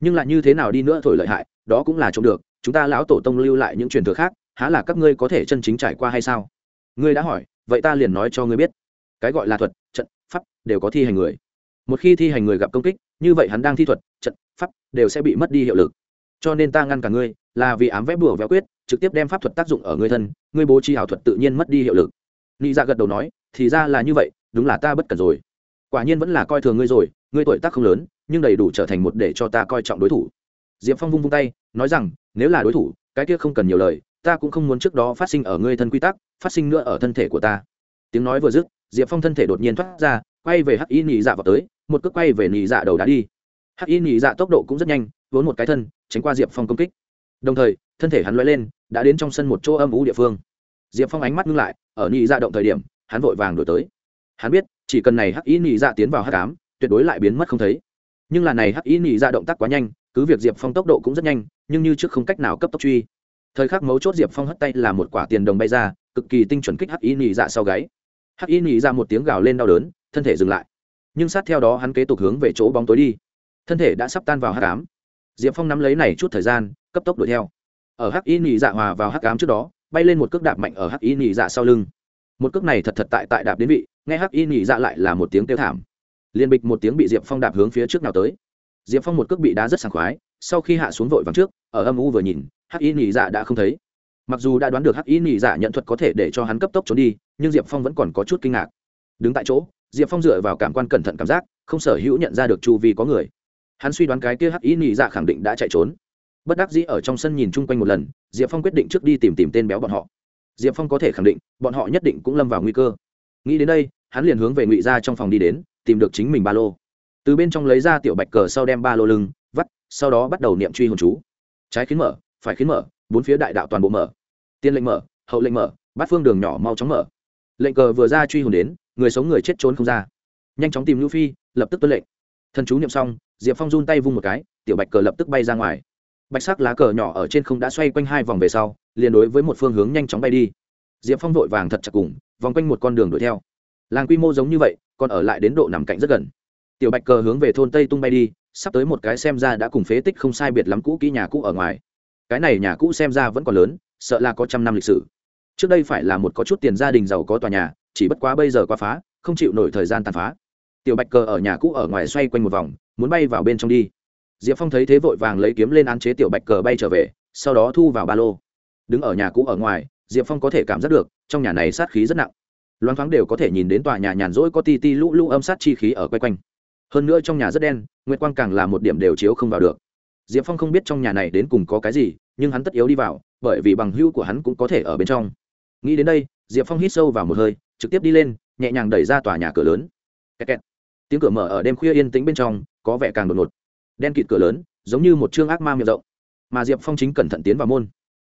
Nhưng lại như thế nào đi nữa thổi lợi hại, đó cũng là trộm được, chúng ta lão tổ tông lưu lại những truyền thừa khác, há là các ngươi có thể chân chính trải qua hay sao? Ngươi đã hỏi, vậy ta liền nói cho ngươi biết. Cái gọi là thuật, trận, pháp, đều có thi hành người. Một khi thi hành người gặp công kích, như vậy hắn đang thi thuật, trận, pháp, đều sẽ bị mất đi hiệu lực cho nên ta ngăn cả ngươi, là vì ám vẽ bùa véo quyết, trực tiếp đem pháp thuật tác dụng ở ngươi thân, ngươi bố trí ảo thuật tự nhiên mất đi hiệu lực. Nị dạ gật đầu nói, thì ra là như vậy, đúng là ta bất cần rồi. Quả nhiên vẫn là coi thường ngươi rồi, ngươi tuổi tác không lớn, nhưng đầy đủ trở thành một để cho ta coi trọng đối thủ. Diệp phong vung vung tay, nói rằng, nếu là đối thủ, cái kia không cần nhiều lời, ta cũng không muốn trước đó phát sinh ở ngươi thân quy tắc, phát sinh nữa ở thân thể của ta. Tiếng nói vừa dứt, diệp phong thân thể đột nhiên thoát ra, quay về hắc y nhị dạ vào tới, một cước quay về nhị dạ đầu đá đi hắc y nhị dạ tốc độ cũng rất nhanh vốn một cái thân tránh qua diệp phong công kích. Đồng thời thân thể hắn loay lên đã đến trong sân một chỗ âm ú địa phương. Diệp phong ánh mắt ngưng lại ở nhị dạ động thời điểm hắn vội vàng đổi tới. Hắn biết chỉ cần này hắc y nhị dạ tiến vào hắc cám, tuyệt đối lại biến mất không thấy. Nhưng là này hắc y nhị dạ động tác quá nhanh cứ việc diệp phong tốc độ cũng rất nhanh nhưng như trước không cách nào cấp tốc truy. Thời khắc mấu chốt diệp phong hất tay là một quả tiền đồng bay ra cực kỳ tinh chuẩn kích hắc y nhị dạ sau gáy. Hắc y nhị dạ một tiếng gào lên đau đớn thân thể dừng lại. Nhưng sát theo đó hắn kế tục hướng về chỗ bóng tối đi thân thể đã sắp tan vào hắc ám. Diệp phong nắm lấy này chút thời gian, cấp tốc đuổi theo. Ở hắc y nhị dạ hòa vào hắc ám trước đó, bay lên một cước đạp mạnh ở hắc y nhị dạ sau lưng. Một cước này thật thật tại tại đạp đến vị, nghe hắc y nhị dạ lại là một tiếng kêu thảm. Liên bịch một tiếng bị diệp phong đạp hướng phía trước nào tới. Diệp phong một cước bị đá rất sảng khoái, sau khi hạ xuống vội vàng trước, ở âm u vừa nhìn, hắc y nhị dạ đã không thấy. Mặc dù đã đoán được hắc y nhị dạ nhận thuật có thể để cho hắn cấp tốc trốn đi, nhưng diệp phong vẫn còn có chút kinh ngạc. Đứng tại chỗ, diệp phong dựa vào cảm quan cẩn thận cảm giác, không sở hữu nhận ra được chu vi có người hắn suy đoán cái kia hắc y nhị dạ khẳng định đã chạy trốn. Bất đắc dĩ ở trong sân nhìn chung quanh một lần, diệp phong quyết định trước đi tìm tìm tên béo bọn họ. Diệp phong có thể khẳng định, bọn họ nhất định cũng lâm vào nguy cơ. Nghĩ đến đây, hắn liền hướng về ngụy ra trong phòng đi đến, tìm được chính mình ba lô. Từ bên trong lấy ra tiểu bạch cờ sau đem ba lô lưng, vắt, sau đó bắt đầu niệm truy hồn chú. Trái khiến mở, phải khiến mở, bốn phía đại đạo toàn bộ mở. Tiên lệnh mở, hậu lệnh mở, bát phương đường nhỏ mau chóng mở. Lệnh cờ vừa ra truy hồn đến, người sống người chết trốn không ra. Nhanh chóng tìm lưu phi, lập tức tuân lệnh. Thần chú niệm xong diệp phong run tay vung một cái, tiểu bạch cờ lập tức bay ra ngoài. Bạch sắc lá cờ nhỏ ở trên không đã xoay quanh hai vòng về sau, liền đối với một phương hướng nhanh chóng bay đi. Diệp phong vội vàng thật chặt cùng, vòng quanh một con đường đuổi theo. Làng quy mô giống như vậy, còn ở lại đến độ nằm cạnh rất gần. Tiểu bạch cờ hướng về thôn tây tung bay đi, sắp tới một cái xem ra đã cùng phế tích không sai biệt lắm cũ kỹ nhà cũ ở ngoài. Cái này nhà cũ xem ra vẫn còn lớn, sợ là có trăm năm lịch sử. Trước đây phải là một có chút tiền gia đình giàu có tòa nhà, chỉ bất quá bây giờ qua phá, không chịu nổi thời gian tàn phá. Tiểu bạch cờ ở nhà cũ ở ngoài xoay quanh một vòng muốn bay vào bên trong đi. Diệp phong thấy thế vội vàng lấy kiếm lên án chế tiểu bạch cờ bay trở về, sau đó thu vào ba lô. Đứng ở nhà cũ ở ngoài, diệp phong có thể cảm giác được, trong nhà này sát khí rất nặng. Loáng thoáng đều có thể nhìn đến tòa nhà nhàn rỗi có ti ti lũ lũ âm sát chi khí ở quay quanh. Hơn nữa trong nhà rất đen, nguyệt quang càng là một điểm đều chiếu không vào được. Diệp phong không biết trong nhà này đến cùng có cái gì, nhưng hắn tất yếu đi vào, bởi vì bằng hưu của hắn cũng có thể ở bên trong. Nghĩ đến đây, diệp phong hít sâu vào một hơi, trực tiếp đi lên, nhẹ nhàng đẩy ra tòa nhà cửa lớn. Kẹt kẹt. tiếng cửa mở ở đêm khuya yên tĩnh bên trong có vẻ càng đột ngột. Đen kịt cửa lớn, giống như một chương ác ma miệng rộng. Mà diệp phong chính cẩn thận tiến vào môn.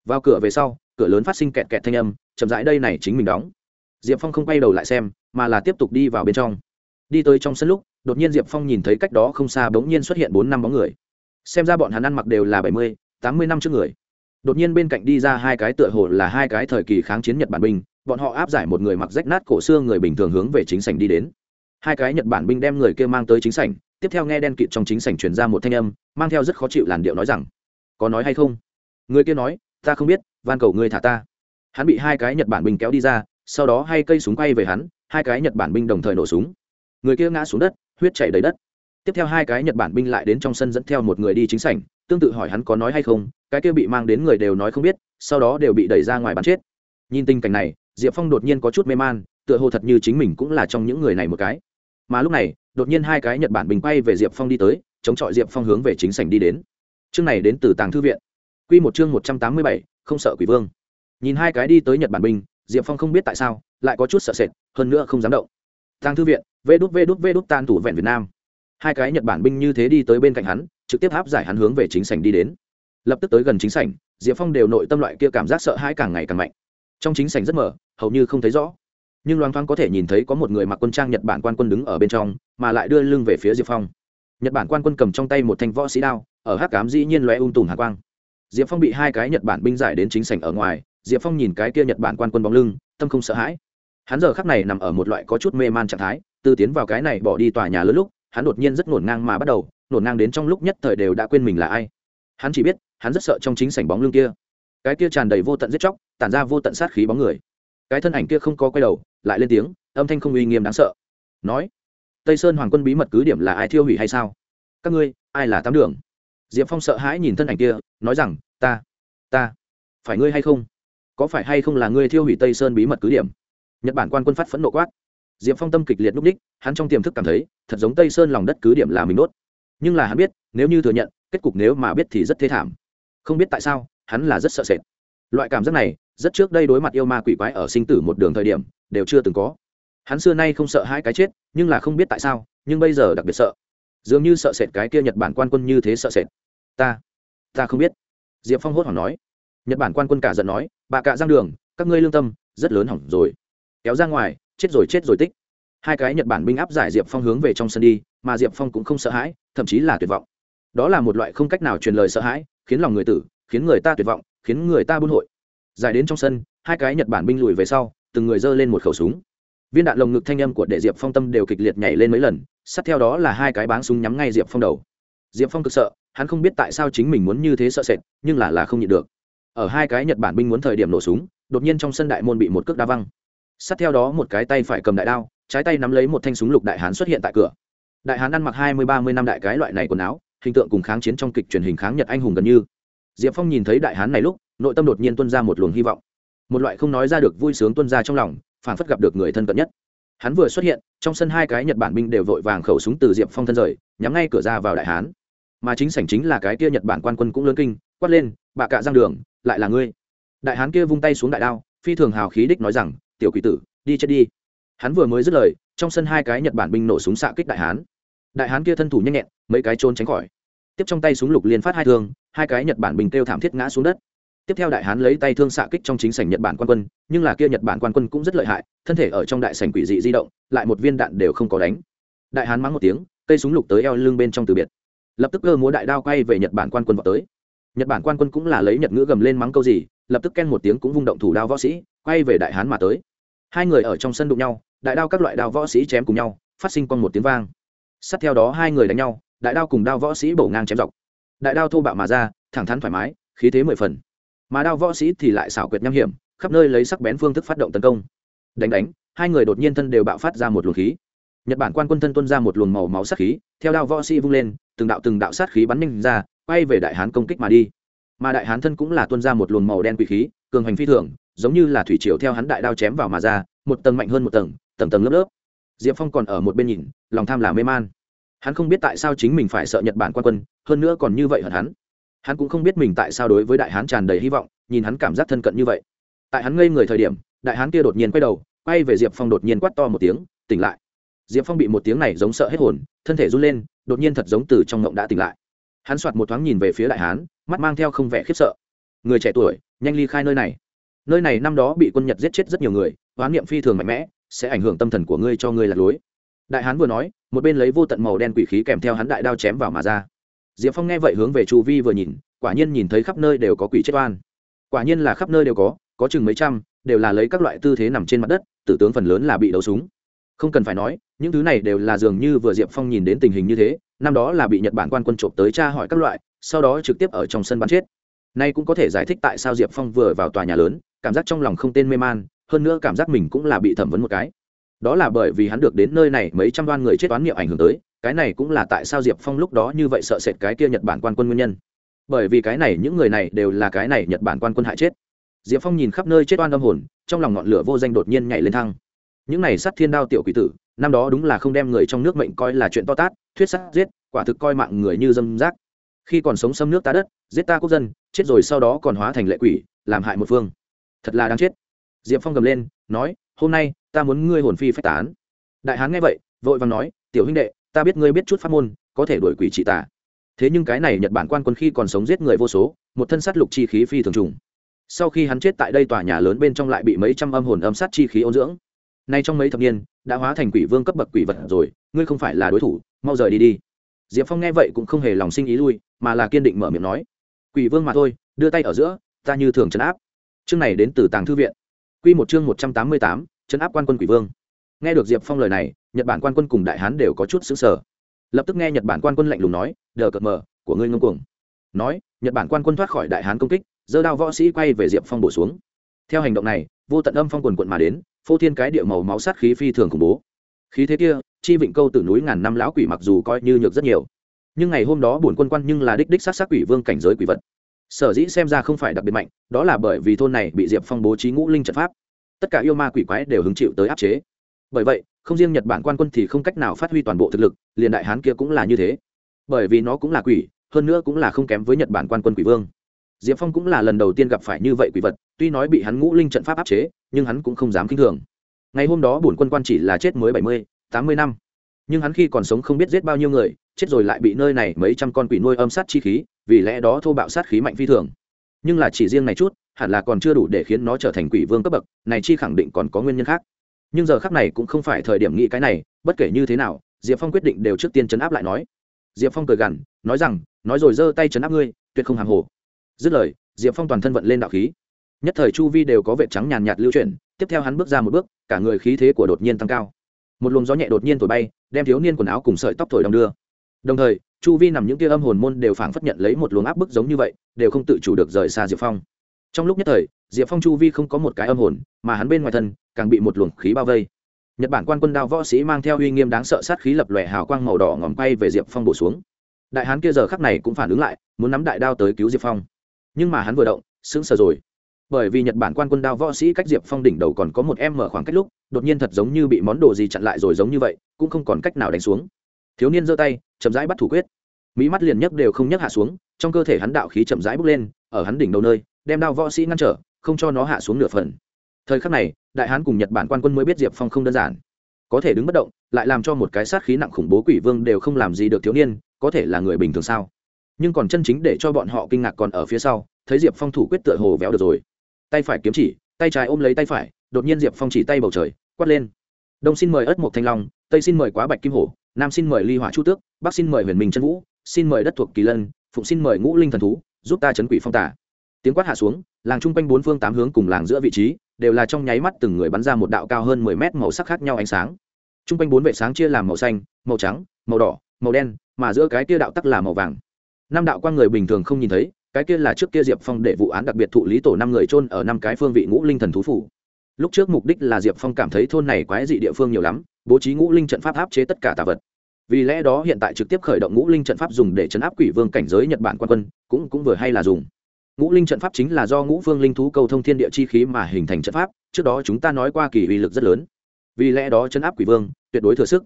Vào cửa về sau, cửa lớn phát sinh kẹt kẹt thanh âm, chậm rãi đây này chính mình đóng. Diệp phong không quay đầu lại xem, mà là tiếp tục đi vào bên trong. Đi tới trong sân lúc, đột nhiên diệp phong nhìn thấy cách đó không xa bỗng nhiên xuất hiện bốn năm bóng người. Xem ra bọn hắn ăn mặc đều là bảy mươi, tám mươi năm trước người. Đột nhiên bên cạnh đi ra hai cái tựa hồ là hai cái thời kỳ kháng chiến nhật bản binh, bọn họ áp giải một người mặc rách nát cổ xưa người bình thường hướng về chính sảnh đi đến. Hai cái nhật bản binh đem người kia mang tới chính sảnh tiếp theo nghe đen kịt trong chính sảnh truyền ra một thanh âm, mang theo rất khó chịu làn điệu nói rằng, có nói hay không? Người kia nói, ta không biết, van cầu ngươi thả ta. Hắn bị hai cái nhật bản binh kéo đi ra, sau đó hai cây súng quay về hắn, hai cái nhật bản binh đồng thời nổ súng. Người kia ngã xuống đất, huyết chảy đầy đất. Tiếp theo hai cái nhật bản binh lại đến trong sân dẫn theo một người đi chính sảnh, tương tự hỏi hắn có nói hay không, cái kia bị mang đến người đều nói không biết, sau đó đều bị đẩy ra ngoài bắn chết. Nhìn tình cảnh này, diệp phong đột nhiên có chút mê man, tựa hồ thật như chính mình cũng là trong những người này một cái mà lúc này, đột nhiên hai cái nhật bản bình quay về diệp phong đi tới, chống chọi diệp phong hướng về chính sảnh đi đến. Chương này đến từ tàng thư viện. Q một chương một trăm tám mươi bảy, không sợ quỷ vương. Nhìn hai cái đi tới nhật bản binh diệp phong không biết tại sao, lại có chút sợ sệt, hơn nữa không dám động. Tàng thư viện, vê đút vê đút vê đút tan thủ vẹn việt nam. Hai cái nhật bản binh như thế đi tới bên cạnh hắn, trực tiếp áp giải hắn hướng về chính sảnh đi đến. Lập tức tới gần chính sảnh, diệp phong đều nội tâm loại kia cảm giác sợ hãi càng ngày càng mạnh. Trong chính sảnh rất mở hầu như không thấy rõ nhưng loáng thoáng có thể nhìn thấy có một người mặc quân trang nhật bản quan quân đứng ở bên trong, mà lại đưa lưng về phía diệp phong. Nhật bản quan quân cầm trong tay một thanh võ sĩ đao, ở hát cám dĩ nhiên loe ung tùm hạ quang. Diệp phong bị hai cái nhật bản binh giải đến chính sảnh ở ngoài, diệp phong nhìn cái kia nhật bản quan quân bóng lưng, tâm không sợ hãi. Hắn giờ khắc này nằm ở một loại có chút mê man trạng thái, từ tiến vào cái này bỏ đi tòa nhà lớn lúc, hắn đột nhiên rất ngổn ngang mà bắt đầu ngổn ngang đến trong lúc nhất thời đều đã quên mình là ai. Hắn chỉ biết, hắn rất sợ trong chính sảnh bóng lưng kia. Cái kia tràn đầy vô tận giết chóc, tản ra vô tận sát khí bóng người cái thân ảnh kia không có quay đầu, lại lên tiếng, âm thanh không uy nghiêm đáng sợ. Nói, tây sơn hoàng quân bí mật cứ điểm là ai thiêu hủy hay sao? Các ngươi, ai là tám đường? Diệp phong sợ hãi nhìn thân ảnh kia, nói rằng, ta ta, phải ngươi hay không? Có phải hay không là ngươi thiêu hủy tây sơn bí mật cứ điểm? Nhật bản quan quân phát phẫn nộ quát. Diệp phong tâm kịch liệt núp ních hắn trong tiềm thức cảm thấy, thật giống tây sơn lòng đất cứ điểm là mình đốt. Nhưng là hắn biết, nếu như thừa nhận, kết cục nếu mà biết thì rất thê thảm. Không biết tại sao, hắn là rất sợ sệt loại cảm giác này, rất trước đây đối mặt yêu ma quỷ quái ở sinh tử một đường thời điểm, đều chưa từng có. Hắn xưa nay không sợ hai cái chết, nhưng là không biết tại sao, nhưng bây giờ đặc biệt sợ. Dường như sợ sệt cái kia nhật bản quan quân như thế sợ sệt. Ta ta không biết. Diệp phong hốt hoảng nói. Nhật bản quan quân cả giận nói, bà cạ giang đường, các ngươi lương tâm, rất lớn hỏng rồi. Kéo ra ngoài, chết rồi chết rồi tích. Hai cái nhật bản binh áp giải diệp phong hướng về trong sân đi, mà diệp phong cũng không sợ hãi, thậm chí là tuyệt vọng. Đó là một loại không cách nào truyền lời sợ hãi, khiến lòng người tử, khiến người ta tuyệt vọng khiến người ta buôn hội. Giải đến trong sân, hai cái nhật bản binh lùi về sau, từng người giơ lên một khẩu súng. Viên đạn lồng ngực thanh âm của đệ diệp phong tâm đều kịch liệt nhảy lên mấy lần, sát theo đó là hai cái báng súng nhắm ngay diệp phong đầu. Diệp phong cực sợ, hắn không biết tại sao chính mình muốn như thế sợ sệt, nhưng là là không nhịn được. Ở hai cái nhật bản binh muốn thời điểm nổ súng, đột nhiên trong sân đại môn bị một cước đa văng. Sát theo đó một cái tay phải cầm đại đao, trái tay nắm lấy một thanh súng lục đại hán xuất hiện tại cửa. Đại hán ăn mặc hai mươi, ba mươi năm đại cái loại này quần áo, hình tượng cùng kháng chiến trong kịch truyền hình kháng nhật anh hùng gần như diệp phong nhìn thấy đại hán này lúc, nội tâm đột nhiên tuân ra một luồng hy vọng. Một loại không nói ra được vui sướng tuân ra trong lòng phản phất gặp được người thân cận nhất. Hắn vừa xuất hiện, trong sân hai cái nhật bản binh đều vội vàng khẩu súng từ diệp phong thân rời, nhắm ngay cửa ra vào đại hán. Mà chính sảnh chính là cái kia nhật bản quan quân cũng lớn kinh, quát lên bà cạ giang đường, lại là ngươi? Đại hán kia vung tay xuống đại đao, phi thường hào khí đích nói rằng, tiểu quỷ tử, đi chết đi. Hắn vừa mới dứt lời, trong sân hai cái nhật bản binh nổ súng xạ kích đại hán. Đại hán kia thân thủ nhanh nhẹn, mấy cái trốn tránh khỏi tiếp trong tay súng lục liên phát hai thương, hai cái nhật bản binh kêu thảm thiết ngã xuống đất. Tiếp theo đại hán lấy tay thương xạ kích trong chính sảnh nhật bản quan quân, nhưng là kia nhật bản quan quân cũng rất lợi hại, thân thể ở trong đại sảnh quỷ dị di động, lại một viên đạn đều không có đánh. Đại hán mắng một tiếng, cây súng lục tới eo lưng bên trong từ biệt. Lập tức cơ múa đại đao quay về nhật bản quan quân vào tới. Nhật bản quan quân cũng là lấy nhật ngữ gầm lên mắng câu gì, lập tức ken một tiếng cũng vung động thủ đao võ sĩ, quay về đại hán mà tới. Hai người ở trong sân đụng nhau, đại đao các loại đao võ sĩ chém cùng nhau, phát sinh con một tiếng vang. Sát theo đó hai người đánh nhau đại đao cùng đao võ sĩ bổ ngang chém dọc. Đại đao thô bạo mà ra, thẳng thắn thoải mái, khí thế mười phần. Mà đao võ sĩ thì lại xảo quyệt nham hiểm, khắp nơi lấy sắc bén phương thức phát động tấn công. Đánh đánh, hai người đột nhiên thân đều bạo phát ra một luồng khí. Nhật bản quan quân thân tuân ra một luồng màu máu sát khí, theo đao võ sĩ vung lên, từng đạo từng đạo sát khí bắn nhanh ra, quay về đại hán công kích mà đi. Mà đại hán thân cũng là tuân ra một luồng màu đen quỷ khí, cường hành phi thường, giống như là thủy triều theo hắn đại đao chém vào mà ra, một tầng mạnh hơn một tầng tầng tầng lớp lớp. Diệp phong còn ở một bên nhìn, lòng tham là mê man hắn không biết tại sao chính mình phải sợ nhật bản quan quân, hơn nữa còn như vậy hận hắn. Hắn cũng không biết mình tại sao đối với đại hán tràn đầy hy vọng, nhìn hắn cảm giác thân cận như vậy. Tại hắn ngây người thời điểm, đại hán kia đột nhiên quay đầu, quay về diệp phong đột nhiên quát to một tiếng, tỉnh lại. Diệp phong bị một tiếng này giống sợ hết hồn, thân thể run lên, đột nhiên thật giống từ trong ngộng đã tỉnh lại. Hắn soạt một thoáng nhìn về phía đại hán, mắt mang theo không vẻ khiếp sợ. Người trẻ tuổi, nhanh ly khai nơi này. Nơi này năm đó bị quân nhật giết chết rất nhiều người, oán niệm phi thường mạnh mẽ, sẽ ảnh hưởng tâm thần của ngươi cho ngươi lạc lối đại hán vừa nói, một bên lấy vô tận màu đen quỷ khí kèm theo hắn đại đao chém vào mà ra. Diệp phong nghe vậy hướng về chu vi vừa nhìn, quả nhiên nhìn thấy khắp nơi đều có quỷ chết oan. Quả nhiên là khắp nơi đều có có chừng mấy trăm, đều là lấy các loại tư thế nằm trên mặt đất, tử tướng phần lớn là bị đấu súng. Không cần phải nói, những thứ này đều là dường như vừa diệp phong nhìn đến tình hình như thế, năm đó là bị nhật bản quan quân trộm tới tra hỏi các loại, sau đó trực tiếp ở trong sân bắn chết. Nay cũng có thể giải thích tại sao diệp phong vừa vào tòa nhà lớn, cảm giác trong lòng không tên mê man, hơn nữa cảm giác mình cũng là bị thẩm vấn một cái đó là bởi vì hắn được đến nơi này mấy trăm đoan người chết toán niệm ảnh hưởng tới, cái này cũng là tại sao diệp phong lúc đó như vậy sợ sệt cái kia nhật bản quan quân nguyên nhân. Bởi vì cái này những người này đều là cái này nhật bản quan quân hại chết. Diệp phong nhìn khắp nơi chết oan âm hồn, trong lòng ngọn lửa vô danh đột nhiên nhảy lên thăng. Những này sát thiên đao tiểu quỷ tử, năm đó đúng là không đem người trong nước mệnh coi là chuyện to tát, thuyết sát giết, quả thực coi mạng người như dâm rác. Khi còn sống xâm nước ta đất, giết ta quốc dân, chết rồi sau đó còn hóa thành lệ quỷ, làm hại một phương. Thật là đáng chết. Diệp phong gầm lên, nói, hôm nay ta muốn ngươi hồn phi phách tán. Đại hán nghe vậy, vội vàng nói, tiểu huynh đệ, ta biết ngươi biết chút pháp môn, có thể đuổi quỷ trị tà. Thế nhưng cái này nhật bản quan quân khi còn sống giết người vô số, một thân sát lục chi khí phi thường trùng. Sau khi hắn chết tại đây tòa nhà lớn bên trong lại bị mấy trăm âm hồn âm sát chi khí ôn dưỡng. Nay trong mấy thập niên, đã hóa thành quỷ vương cấp bậc quỷ vật rồi, ngươi không phải là đối thủ, mau rời đi đi. Diệp phong nghe vậy cũng không hề lòng sinh ý lui, mà là kiên định mở miệng nói, quỷ vương mà thôi, đưa tay ở giữa, ta như thường trấn áp. Chương này đến từ tàng thư viện. Q một chương một trăm tám mươi tám chấn áp quan quân quỷ vương. Nghe được diệp phong lời này, nhật bản quan quân cùng đại hán đều có chút xứng sở lập tức nghe nhật bản quan quân lạnh lùng nói, đờ cợt mờ, của ngươi ngông cuồng. Nói, nhật bản quan quân thoát khỏi đại hán công kích, giơ đao võ sĩ quay về diệp phong bổ xuống. Theo hành động này, vô tận âm phong quần quận mà đến, phô thiên cái địa màu máu sát khí phi thường khủng bố. Khí thế kia, chi vịnh câu từ núi ngàn năm lão quỷ mặc dù coi như nhược rất nhiều, nhưng ngày hôm đó bổn quân quan nhưng là đích đích sát sát quỷ vương cảnh giới quỷ vật. Sở dĩ xem ra không phải đặc biệt mạnh, đó là bởi vì thôn này bị diệp phong bố trí ngũ linh trận pháp tất cả yêu ma quỷ quái đều hứng chịu tới áp chế. Bởi vậy, không riêng nhật bản quan quân thì không cách nào phát huy toàn bộ thực lực, liền đại hán kia cũng là như thế. Bởi vì nó cũng là quỷ, hơn nữa cũng là không kém với nhật bản quan quân quỷ vương. Diệp phong cũng là lần đầu tiên gặp phải như vậy quỷ vật, tuy nói bị hắn ngũ linh trận pháp áp chế, nhưng hắn cũng không dám k i n h thường. Ngày hôm đó bổn quân quan chỉ là chết mới bảy mươi, tám mươi năm. Nhưng hắn khi còn sống không biết giết bao nhiêu người, chết rồi lại bị nơi này mấy trăm con quỷ nuôi âm sát chi khí, vì lẽ đó thô bạo sát khí mạnh phi thường. Nhưng là chỉ riêng này chút hẳn là còn chưa đủ để khiến nó trở thành quỷ vương cấp bậc, này chi khẳng định còn có nguyên nhân khác. Nhưng giờ khác này cũng không phải thời điểm nghĩ cái này, bất kể như thế nào, diệp phong quyết định đều trước tiên chấn áp lại nói. Diệp phong cười gằn, nói rằng, nói rồi giơ tay chấn áp ngươi, tuyệt không hàng hồ. Dứt lời, diệp phong toàn thân vận lên đạo khí. Nhất thời chu vi đều có vệ trắng nhàn nhạt lưu chuyển, tiếp theo hắn bước ra một bước, cả người khí thế của đột nhiên tăng cao. Một luồng gió nhẹ đột nhiên thổi bay, đem thiếu niên quần áo cùng sợi tóc thổi đong đưa. Đồng thời, chu vi nằm những kia âm hồn môn đều phảng phất nhận lấy một luồng áp bức giống như vậy, đều không tự chủ được rời xa diệp phong trong lúc nhất thời, diệp phong chu vi không có một cái âm hồn, mà hắn bên ngoài thân, càng bị một luồng khí bao vây. Nhật bản quan quân đao võ sĩ mang theo uy nghiêm đáng sợ sát khí lập lòe hào quang màu đỏ ngòm quay về diệp phong bổ xuống. Đại hán kia giờ khắc này cũng phản ứng lại, muốn nắm đại đao tới cứu diệp phong. Nhưng mà hắn vừa động, sững sờ rồi. Bởi vì nhật bản quan quân đao võ sĩ cách diệp phong đỉnh đầu còn có một em mở khoảng cách lúc, đột nhiên thật giống như bị món đồ gì chặn lại rồi giống như vậy, cũng không còn cách nào đánh xuống. Thiếu niên giơ tay, chậm rãi bắt thủ quyết. Mỹ mắt liền nhấc đều không nhấc hạ xuống, trong cơ thể hắn đạo khí chậm rãi bốc lên, ở hắn đỉnh đầu nơi đem đao võ sĩ ngăn trở, không cho nó hạ xuống nửa phần. Thời khắc này, đại hán cùng nhật bản quan quân mới biết diệp phong không đơn giản. Có thể đứng bất động, lại làm cho một cái sát khí nặng khủng bố quỷ vương đều không làm gì được thiếu niên, có thể là người bình thường sao? Nhưng còn chân chính để cho bọn họ kinh ngạc còn ở phía sau, thấy diệp phong thủ quyết tựa hồ véo được rồi. Tay phải kiếm chỉ, tay trái ôm lấy tay phải, đột nhiên diệp phong chỉ tay bầu trời, quát lên. Đông xin mời ất mộc thanh long, tây xin mời quá bạch kim hổ, nam xin mời ly hỏa chu tước, bắc xin mời huyền minh trân vũ, xin mời đất thuộc kỳ lân, phụng xin mời ngũ linh thần thú, giúp ta chấn quỷ phong tả tiếng quát hạ xuống, làng chung quanh bốn phương tám hướng cùng làng giữa vị trí, đều là trong nháy mắt từng người bắn ra một đạo cao hơn mười mét màu sắc khác nhau ánh sáng. Chung quanh bốn vệ sáng chia làm màu xanh, màu trắng, màu đỏ, màu đen, mà giữa cái kia đạo tắc là màu vàng. Năm đạo quang người bình thường không nhìn thấy, cái kia là trước kia diệp phong để vụ án đặc biệt thụ lý tổ năm người trôn ở năm cái phương vị ngũ linh thần thú phủ. Lúc trước mục đích là diệp phong cảm thấy thôn này quái dị địa phương nhiều lắm, bố trí ngũ linh trận pháp áp chế tất cả tà vật. Vì lẽ đó hiện tại trực tiếp khởi động ngũ linh trận pháp dùng để chấn áp quỷ vương cảnh giới nhật bản quan quân, cũng cũng vừa hay là dùng ngũ linh trận pháp chính là do ngũ phương linh thú cầu thông thiên địa chi khí mà hình thành trận pháp, trước đó chúng ta nói qua kỳ uy lực rất lớn. Vì lẽ đó chấn áp quỷ vương, tuyệt đối thừa sức.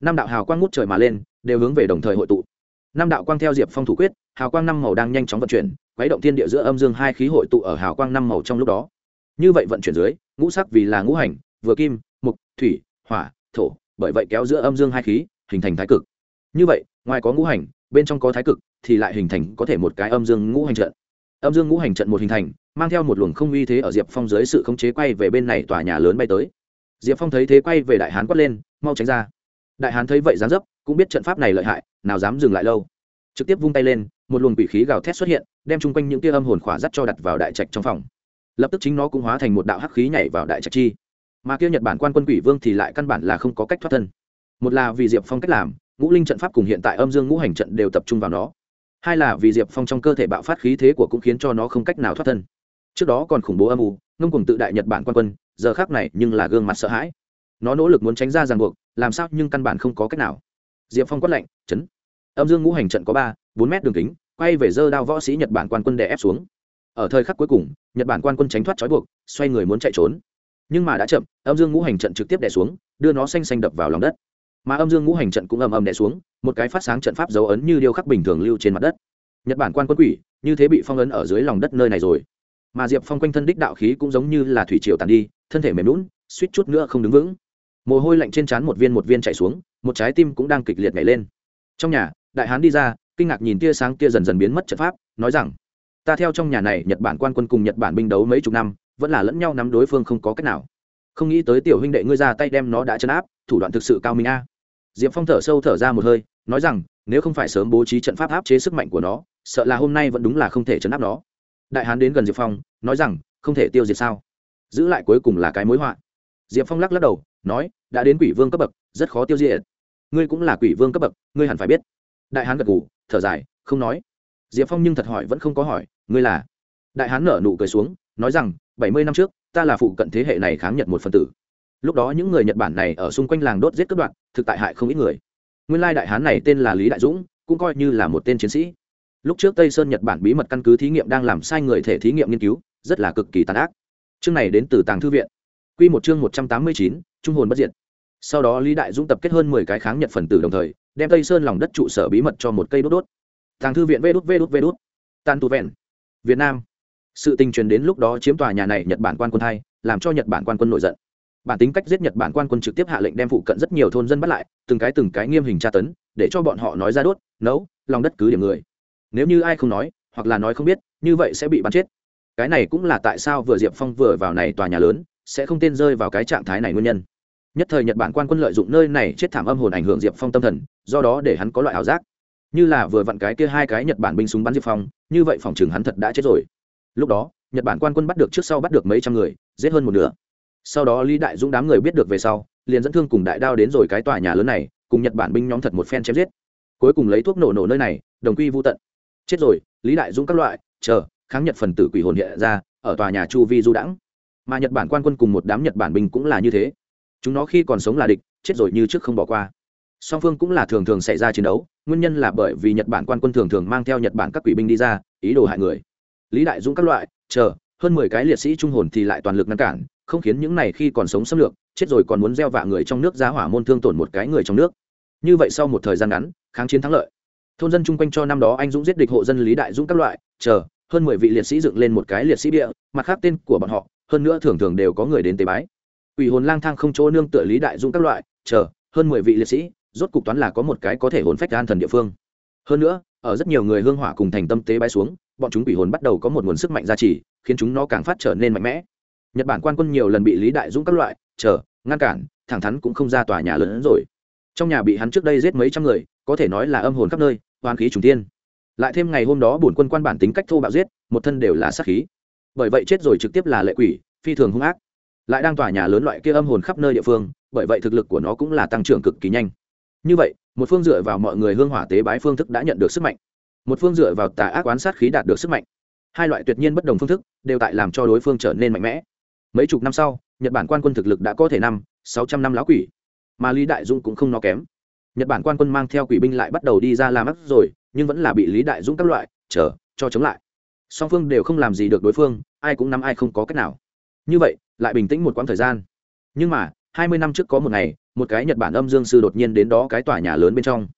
Năm đạo hào quang ngút trời mà lên, đều hướng về đồng thời hội tụ. Năm đạo quang theo diệp phong thủ quyết, hào quang năm màu đang nhanh chóng vận chuyển quấy động thiên địa giữa âm dương hai khí hội tụ ở hào quang năm màu trong lúc đó. Như vậy vận chuyển dưới, ngũ sắc vì là ngũ hành, vừa kim, mục, thủy, hỏa, thổ, bởi vậy kéo giữa âm dương hai khí, hình thành thái cực. Như vậy, ngoài có ngũ hành, bên trong có thái cực, thì lại hình thành có thể một cái âm dương ngũ hành trận âm dương ngũ hành trận một hình thành, mang theo một luồng không uy thế ở diệp phong dưới sự khống chế quay về bên này tòa nhà lớn bay tới. Diệp phong thấy thế quay về đại hán quát lên, mau tránh ra. Đại hán thấy vậy dán dấp, cũng biết trận pháp này lợi hại, nào dám dừng lại lâu. Trực tiếp vung tay lên, một luồng quỷ khí gào thét xuất hiện, đem chung quanh những tia âm hồn khỏa dắt cho đặt vào đại trạch trong phòng. Lập tức chính nó cũng hóa thành một đạo hắc khí nhảy vào đại trạch chi. Mà kia nhật bản quan quân quỷ vương thì lại căn bản là không có cách thoát thân. Một là vì diệp phong cách làm, ngũ linh trận pháp cùng hiện tại âm dương ngũ hành trận đều tập trung vào nó hai là vì diệp phong trong cơ thể bạo phát khí thế của cũng khiến cho nó không cách nào thoát thân. Trước đó còn khủng bố âm u, ngông cùng tự đại nhật bản quan quân, giờ khác này nhưng là gương mặt sợ hãi. Nó nỗ lực muốn tránh ra ràng buộc, làm sao nhưng căn bản không có cách nào. Diệp phong quát lạnh, chấn. Âm dương ngũ hành trận có ba, bốn mét đường kính, quay về dơ đao võ sĩ nhật bản quan quân đè ép xuống. Ở thời khắc cuối cùng, nhật bản quan quân tránh thoát trói buộc, xoay người muốn chạy trốn. Nhưng mà đã chậm, âm dương ngũ hành trận trực tiếp đè xuống, đưa nó xanh xanh đập vào lòng đất mà âm dương ngũ hành trận cũng ầm ầm đè xuống, một cái phát sáng trận pháp dấu ấn như điêu khắc bình thường lưu trên mặt đất. Nhật bản quan quân quỷ, như thế bị phong ấn ở dưới lòng đất nơi này rồi. Mà diệp phong quanh thân đích đạo khí cũng giống như là thủy triều tàn đi, thân thể mềm lún suýt chút nữa không đứng vững. Mồ hôi lạnh trên trán một viên một viên chạy xuống, một trái tim cũng đang kịch liệt nhảy lên. Trong nhà, đại hán đi ra, kinh ngạc nhìn tia sáng kia dần dần biến mất trận pháp, nói rằng, ta theo trong nhà này, nhật bản quan quân cùng nhật bản binh đấu mấy chục năm, vẫn là lẫn nhau nắm đối phương không có cách nào. Không nghĩ tới tiểu huynh đệ ngươi ra tay đem nó đã chấn áp, thủ đoạn thực sự cao minh a diệp phong thở sâu thở ra một hơi, nói rằng, nếu không phải sớm bố trí trận pháp áp chế sức mạnh của nó, sợ là hôm nay vẫn đúng là không thể chấn áp nó. Đại hán đến gần diệp phong, nói rằng, không thể tiêu diệt sao? Giữ lại cuối cùng là cái mối họa. Diệp phong lắc lắc đầu, nói, đã đến quỷ vương cấp bậc, rất khó tiêu diệt. Ngươi cũng là quỷ vương cấp bậc, ngươi hẳn phải biết. Đại hán gật gù, thở dài, không nói. Diệp phong nhưng thật hỏi vẫn không có hỏi, ngươi là? Đại hán nở nụ cười xuống, nói rằng, bảy mươi năm trước, ta là phụ cận thế hệ này kháng nhật một phần tử lúc đó những người nhật bản này ở xung quanh làng đốt giết cướp đoạn thực tại hại không ít người. Nguyên lai đại hán này tên là lý đại dũng, cũng coi như là một tên chiến sĩ. Lúc trước tây sơn nhật bản bí mật căn cứ thí nghiệm đang làm sai người thể thí nghiệm nghiên cứu, rất là cực kỳ tàn ác. Chương này đến từ tàng thư viện. Q một chương một trăm tám mươi chín, trung hồn bất diệt. Sau đó lý đại dũng tập kết hơn mười cái kháng nhật phần tử đồng thời, đem tây sơn lòng đất trụ sở bí mật cho một cây đốt đốt. Tàng thư viện vê đốt vê đốt vê đốt tan tu vẹn. Việt nam. Sự tình truyền đến lúc đó chiếm tòa nhà này nhật bản quan quân hai, làm cho nhật bản quan quân nổi giận bản tính cách giết nhật bản quan quân trực tiếp hạ lệnh đem phụ cận rất nhiều thôn dân bắt lại, từng cái từng cái nghiêm hình tra tấn, để cho bọn họ nói ra đốt, nấu, lòng đất cứ điểm người. Nếu như ai không nói, hoặc là nói không biết, như vậy sẽ bị bắn chết. Cái này cũng là tại sao vừa diệp phong vừa vào này tòa nhà lớn, sẽ không tên rơi vào cái trạng thái này nguyên nhân. Nhất thời nhật bản quan quân lợi dụng nơi này chết thảm âm hồn ảnh hưởng diệp phong tâm thần, do đó để hắn có loại ảo giác. Như là vừa vặn cái kia hai cái nhật bản binh súng bắn diệp phong, như vậy phòng chừng hắn thật đã chết rồi. Lúc đó, nhật bản quan quân bắt được trước sau bắt được mấy trăm người, giết hơn một nửa sau đó lý đại dũng đám người biết được về sau, liền dẫn thương cùng đại đao đến rồi cái tòa nhà lớn này, cùng nhật bản binh nhóm thật một phen chém giết. Cuối cùng lấy thuốc nổ nổ nơi này, đồng quy vô tận. Chết rồi, lý đại dũng các loại, chờ, kháng nhật phần tử quỷ hồn hiện ra, ở tòa nhà chu vi du đãng. Mà nhật bản quan quân cùng một đám nhật bản binh cũng là như thế. Chúng nó khi còn sống là địch, chết rồi như trước không bỏ qua. Song phương cũng là thường thường xảy ra chiến đấu, nguyên nhân là bởi vì nhật bản quan quân thường thường mang theo nhật bản các quỷ binh đi ra, ý đồ hại người. Lý đại dũng các loại, chờ, hơn mười cái liệt sĩ trung hồn thì lại toàn lực ngăn cản không khiến những này khi còn sống xâm lược, chết rồi còn muốn gieo vạ người trong nước giá hỏa môn thương tổn một cái người trong nước. Như vậy sau một thời gian ngắn, kháng chiến thắng lợi. Thôn dân chung quanh cho năm đó anh dũng giết địch hộ dân lý đại dũng các loại, chờ, hơn mười vị liệt sĩ dựng lên một cái liệt sĩ địa, mặt khác tên của bọn họ, hơn nữa thường thường đều có người đến tế bái. Ủy hồn lang thang không chỗ nương tựa lý đại dũng các loại, chờ, hơn mười vị liệt sĩ, rốt cục toán là có một cái có thể hồn phách an thần địa phương. Hơn nữa, ở rất nhiều người hương hỏa cùng thành tâm tế bái xuống, bọn chúng quỷ hồn bắt đầu có một nguồn sức mạnh gia trì, khiến chúng nó càng phát trở nên mạnh mẽ nhật bản quan quân nhiều lần bị lý đại dũng các loại, chờ, ngăn cản, thẳng thắn cũng không ra tòa nhà lớn hơn rồi. Trong nhà bị hắn trước đây giết mấy trăm người, có thể nói là âm hồn khắp nơi hoàn khí trùng tiên lại thêm ngày hôm đó bổn quân quan bản tính cách thô bạo giết, một thân đều là sát khí. Bởi vậy chết rồi trực tiếp là lệ quỷ, phi thường hung ác. Lại đang tòa nhà lớn loại kia âm hồn khắp nơi địa phương, bởi vậy thực lực của nó cũng là tăng trưởng cực kỳ nhanh. Như vậy, một phương dựa vào mọi người hương hỏa tế bái phương thức đã nhận được sức mạnh. Một phương dựa vào tà ác oán sát khí đạt được sức mạnh. Hai loại tuyệt nhiên bất đồng phương thức đều tại làm cho đối phương trở nên mạnh mẽ mấy chục năm sau, nhật bản quan quân thực lực đã có thể năm, sáu trăm năm lá quỷ. Mà lý đại dũng cũng không nó kém. Nhật bản quan quân mang theo quỷ binh lại bắt đầu đi ra làm ác rồi, nhưng vẫn là bị lý đại dũng các loại, chờ, cho chống lại. Song phương đều không làm gì được đối phương, ai cũng nắm ai không có cách nào. Như vậy, lại bình tĩnh một quãng thời gian. Nhưng mà, hai mươi năm trước có một ngày, một cái nhật bản âm dương sư đột nhiên đến đó cái tòa nhà lớn bên trong.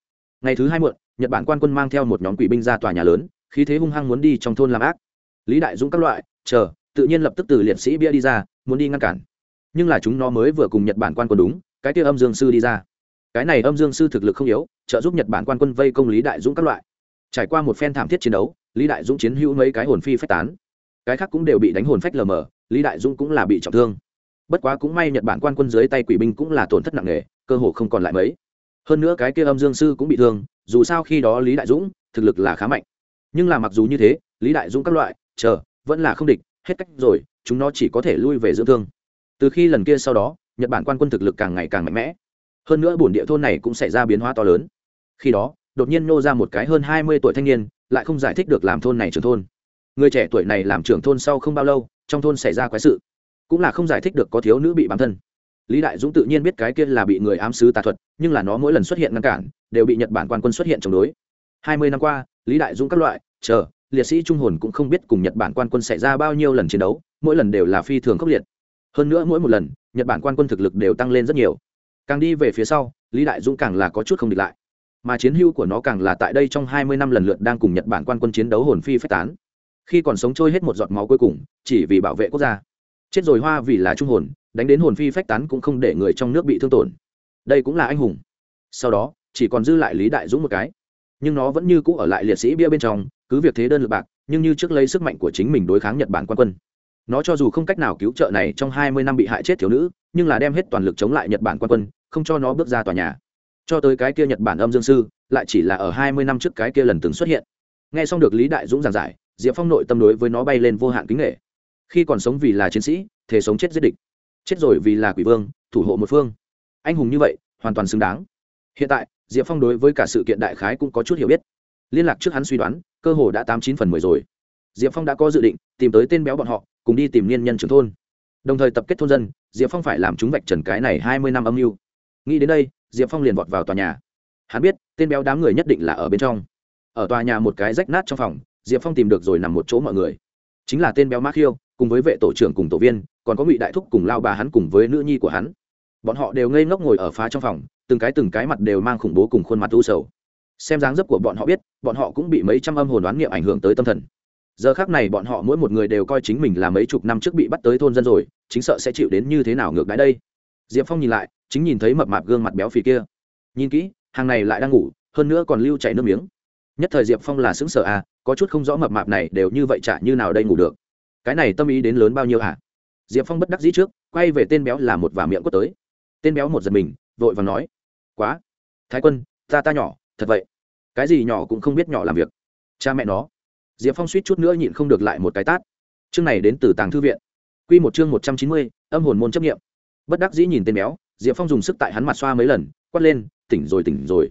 Ngày thứ hai muộn, nhật bản quan quân mang theo một nhóm quỷ binh ra tòa nhà lớn, khí thế hung hăng muốn đi trong thôn làm ác. Lý đại dũng các loại, chờ tự nhiên lập tức từ liệt sĩ bia đi ra, muốn đi ngăn cản. Nhưng là chúng nó mới vừa cùng nhật bản quan quân đúng, cái kia âm dương sư đi ra. Cái này âm dương sư thực lực không yếu, trợ giúp nhật bản quan quân vây công lý đại dũng các loại. Trải qua một phen thảm thiết chiến đấu, lý đại dũng chiến hữu mấy cái hồn phi phách tán. Cái khác cũng đều bị đánh hồn phách lờ mờ, lý đại dũng cũng là bị trọng thương. Bất quá cũng may nhật bản quan quân dưới tay quỷ binh cũng là tổn thất nặng nề, cơ hồ không còn lại mấy. Hơn nữa cái kia âm dương sư cũng bị thương, dù sao khi đó lý đại dũng thực lực là khá mạnh. Nhưng là mặc dù như thế, lý đại dũng các loại, chờ, vẫn là không địch hết cách rồi, chúng nó chỉ có thể lui về dưỡng thương. Từ khi lần kia sau đó, nhật bản quan quân thực lực càng ngày càng mạnh mẽ. Hơn nữa bổn địa thôn này cũng xảy ra biến hóa to lớn. Khi đó, đột nhiên nô ra một cái hơn hai mươi tuổi thanh niên, lại không giải thích được làm thôn này trưởng thôn. Người trẻ tuổi này làm trưởng thôn sau không bao lâu, trong thôn xảy ra quái sự. Cũng là không giải thích được có thiếu nữ bị bám thân. Lý đại dũng tự nhiên biết cái kia là bị người ám sứ tà thuật, nhưng là nó mỗi lần xuất hiện ngăn cản, đều bị nhật bản quan quân xuất hiện chống đối. Hai mươi năm qua, lý đại dũng các loại, chờ liệt sĩ trung hồn cũng không biết cùng nhật bản quan quân xảy ra bao nhiêu lần chiến đấu, mỗi lần đều là phi thường khốc liệt. Hơn nữa mỗi một lần, nhật bản quan quân thực lực đều tăng lên rất nhiều. Càng đi về phía sau, lý đại dũng càng là có chút không địch lại. Mà chiến hưu của nó càng là tại đây trong hai mươi năm lần lượt đang cùng nhật bản quan quân chiến đấu hồn phi phách tán. Khi còn sống trôi hết một giọt máu cuối cùng, chỉ vì bảo vệ quốc gia. Chết rồi hoa vì là trung hồn, đánh đến hồn phi phách tán cũng không để người trong nước bị thương tổn. Đây cũng là anh hùng. Sau đó, chỉ còn dư lại lý đại dũng một cái nhưng nó vẫn như cũ ở lại liệt sĩ bia bên trong, cứ việc thế đơn lực bạc, nhưng như trước lấy sức mạnh của chính mình đối kháng nhật bản quan quân. Nó cho dù không cách nào cứu trợ này trong hai mươi năm bị hại chết thiếu nữ, nhưng là đem hết toàn lực chống lại nhật bản quan quân, không cho nó bước ra tòa nhà. Cho tới cái kia nhật bản âm dương sư, lại chỉ là ở hai mươi năm trước cái kia lần từng xuất hiện. Nghe xong được lý đại dũng giảng giải, diệp phong nội tâm đối với nó bay lên vô hạn kính nghệ khi còn sống vì là chiến sĩ thể sống chết giết địch. Chết rồi vì là quỷ vương, thủ hộ một phương. Anh hùng như vậy, hoàn toàn xứng đáng. Hiện tại diệp phong đối với cả sự kiện đại khái cũng có chút hiểu biết. Liên lạc trước hắn suy đoán, cơ hồ đã tám chín phần mười rồi. Diệp phong đã có dự định, tìm tới tên béo bọn họ, cùng đi tìm niên nhân trưởng thôn. Đồng thời tập kết thôn dân, diệp phong phải làm chúng vạch trần cái này hai mươi năm âm mưu. Nghĩ đến đây, diệp phong liền vọt vào tòa nhà. Hắn biết, tên béo đám người nhất định là ở bên trong. Ở tòa nhà một cái rách nát trong phòng, diệp phong tìm được rồi nằm một chỗ mọi người. Chính là tên béo mã khiêu, cùng với vệ tổ trưởng cùng tổ viên, còn có ngụy đại thúc cùng lao bà hắn cùng với nữ nhi của hắn bọn họ đều ngây ngốc ngồi ở phá trong phòng, từng cái từng cái mặt đều mang khủng bố cùng khuôn mặt u sầu. Xem dáng dấp của bọn họ biết, bọn họ cũng bị mấy trăm âm hồn đoán nghiệm ảnh hưởng tới tâm thần. Giờ khác này bọn họ mỗi một người đều coi chính mình là mấy chục năm trước bị bắt tới thôn dân rồi, chính sợ sẽ chịu đến như thế nào ngược đáy đây. Diệp phong nhìn lại, chính nhìn thấy mập mạp gương mặt béo phì kia. Nhìn kỹ, hàng này lại đang ngủ, hơn nữa còn lưu chảy nước miếng. Nhất thời diệp phong là xứng sở à có chút không rõ mập mạp này đều như vậy chả như nào đây ngủ được. Cái này tâm ý đến lớn bao nhiêu hả à? diệp phong bất đắc dĩ trước, quay về tên béo là một vả miệng quất tới tên béo một giật mình, vội và nói, quá, thái quân, ta ta nhỏ, thật vậy? Cái gì nhỏ cũng không biết nhỏ làm việc. Cha mẹ nó. Diệp phong suýt chút nữa nhịn không được lại một cái tát. Chương này đến từ tàng thư viện. Q một chương một trăm chín mươi, âm hồn môn chấp nghiệm bất đắc dĩ nhìn tên béo, diệp phong dùng sức tại hắn mặt xoa mấy lần, quát lên, tỉnh rồi tỉnh rồi.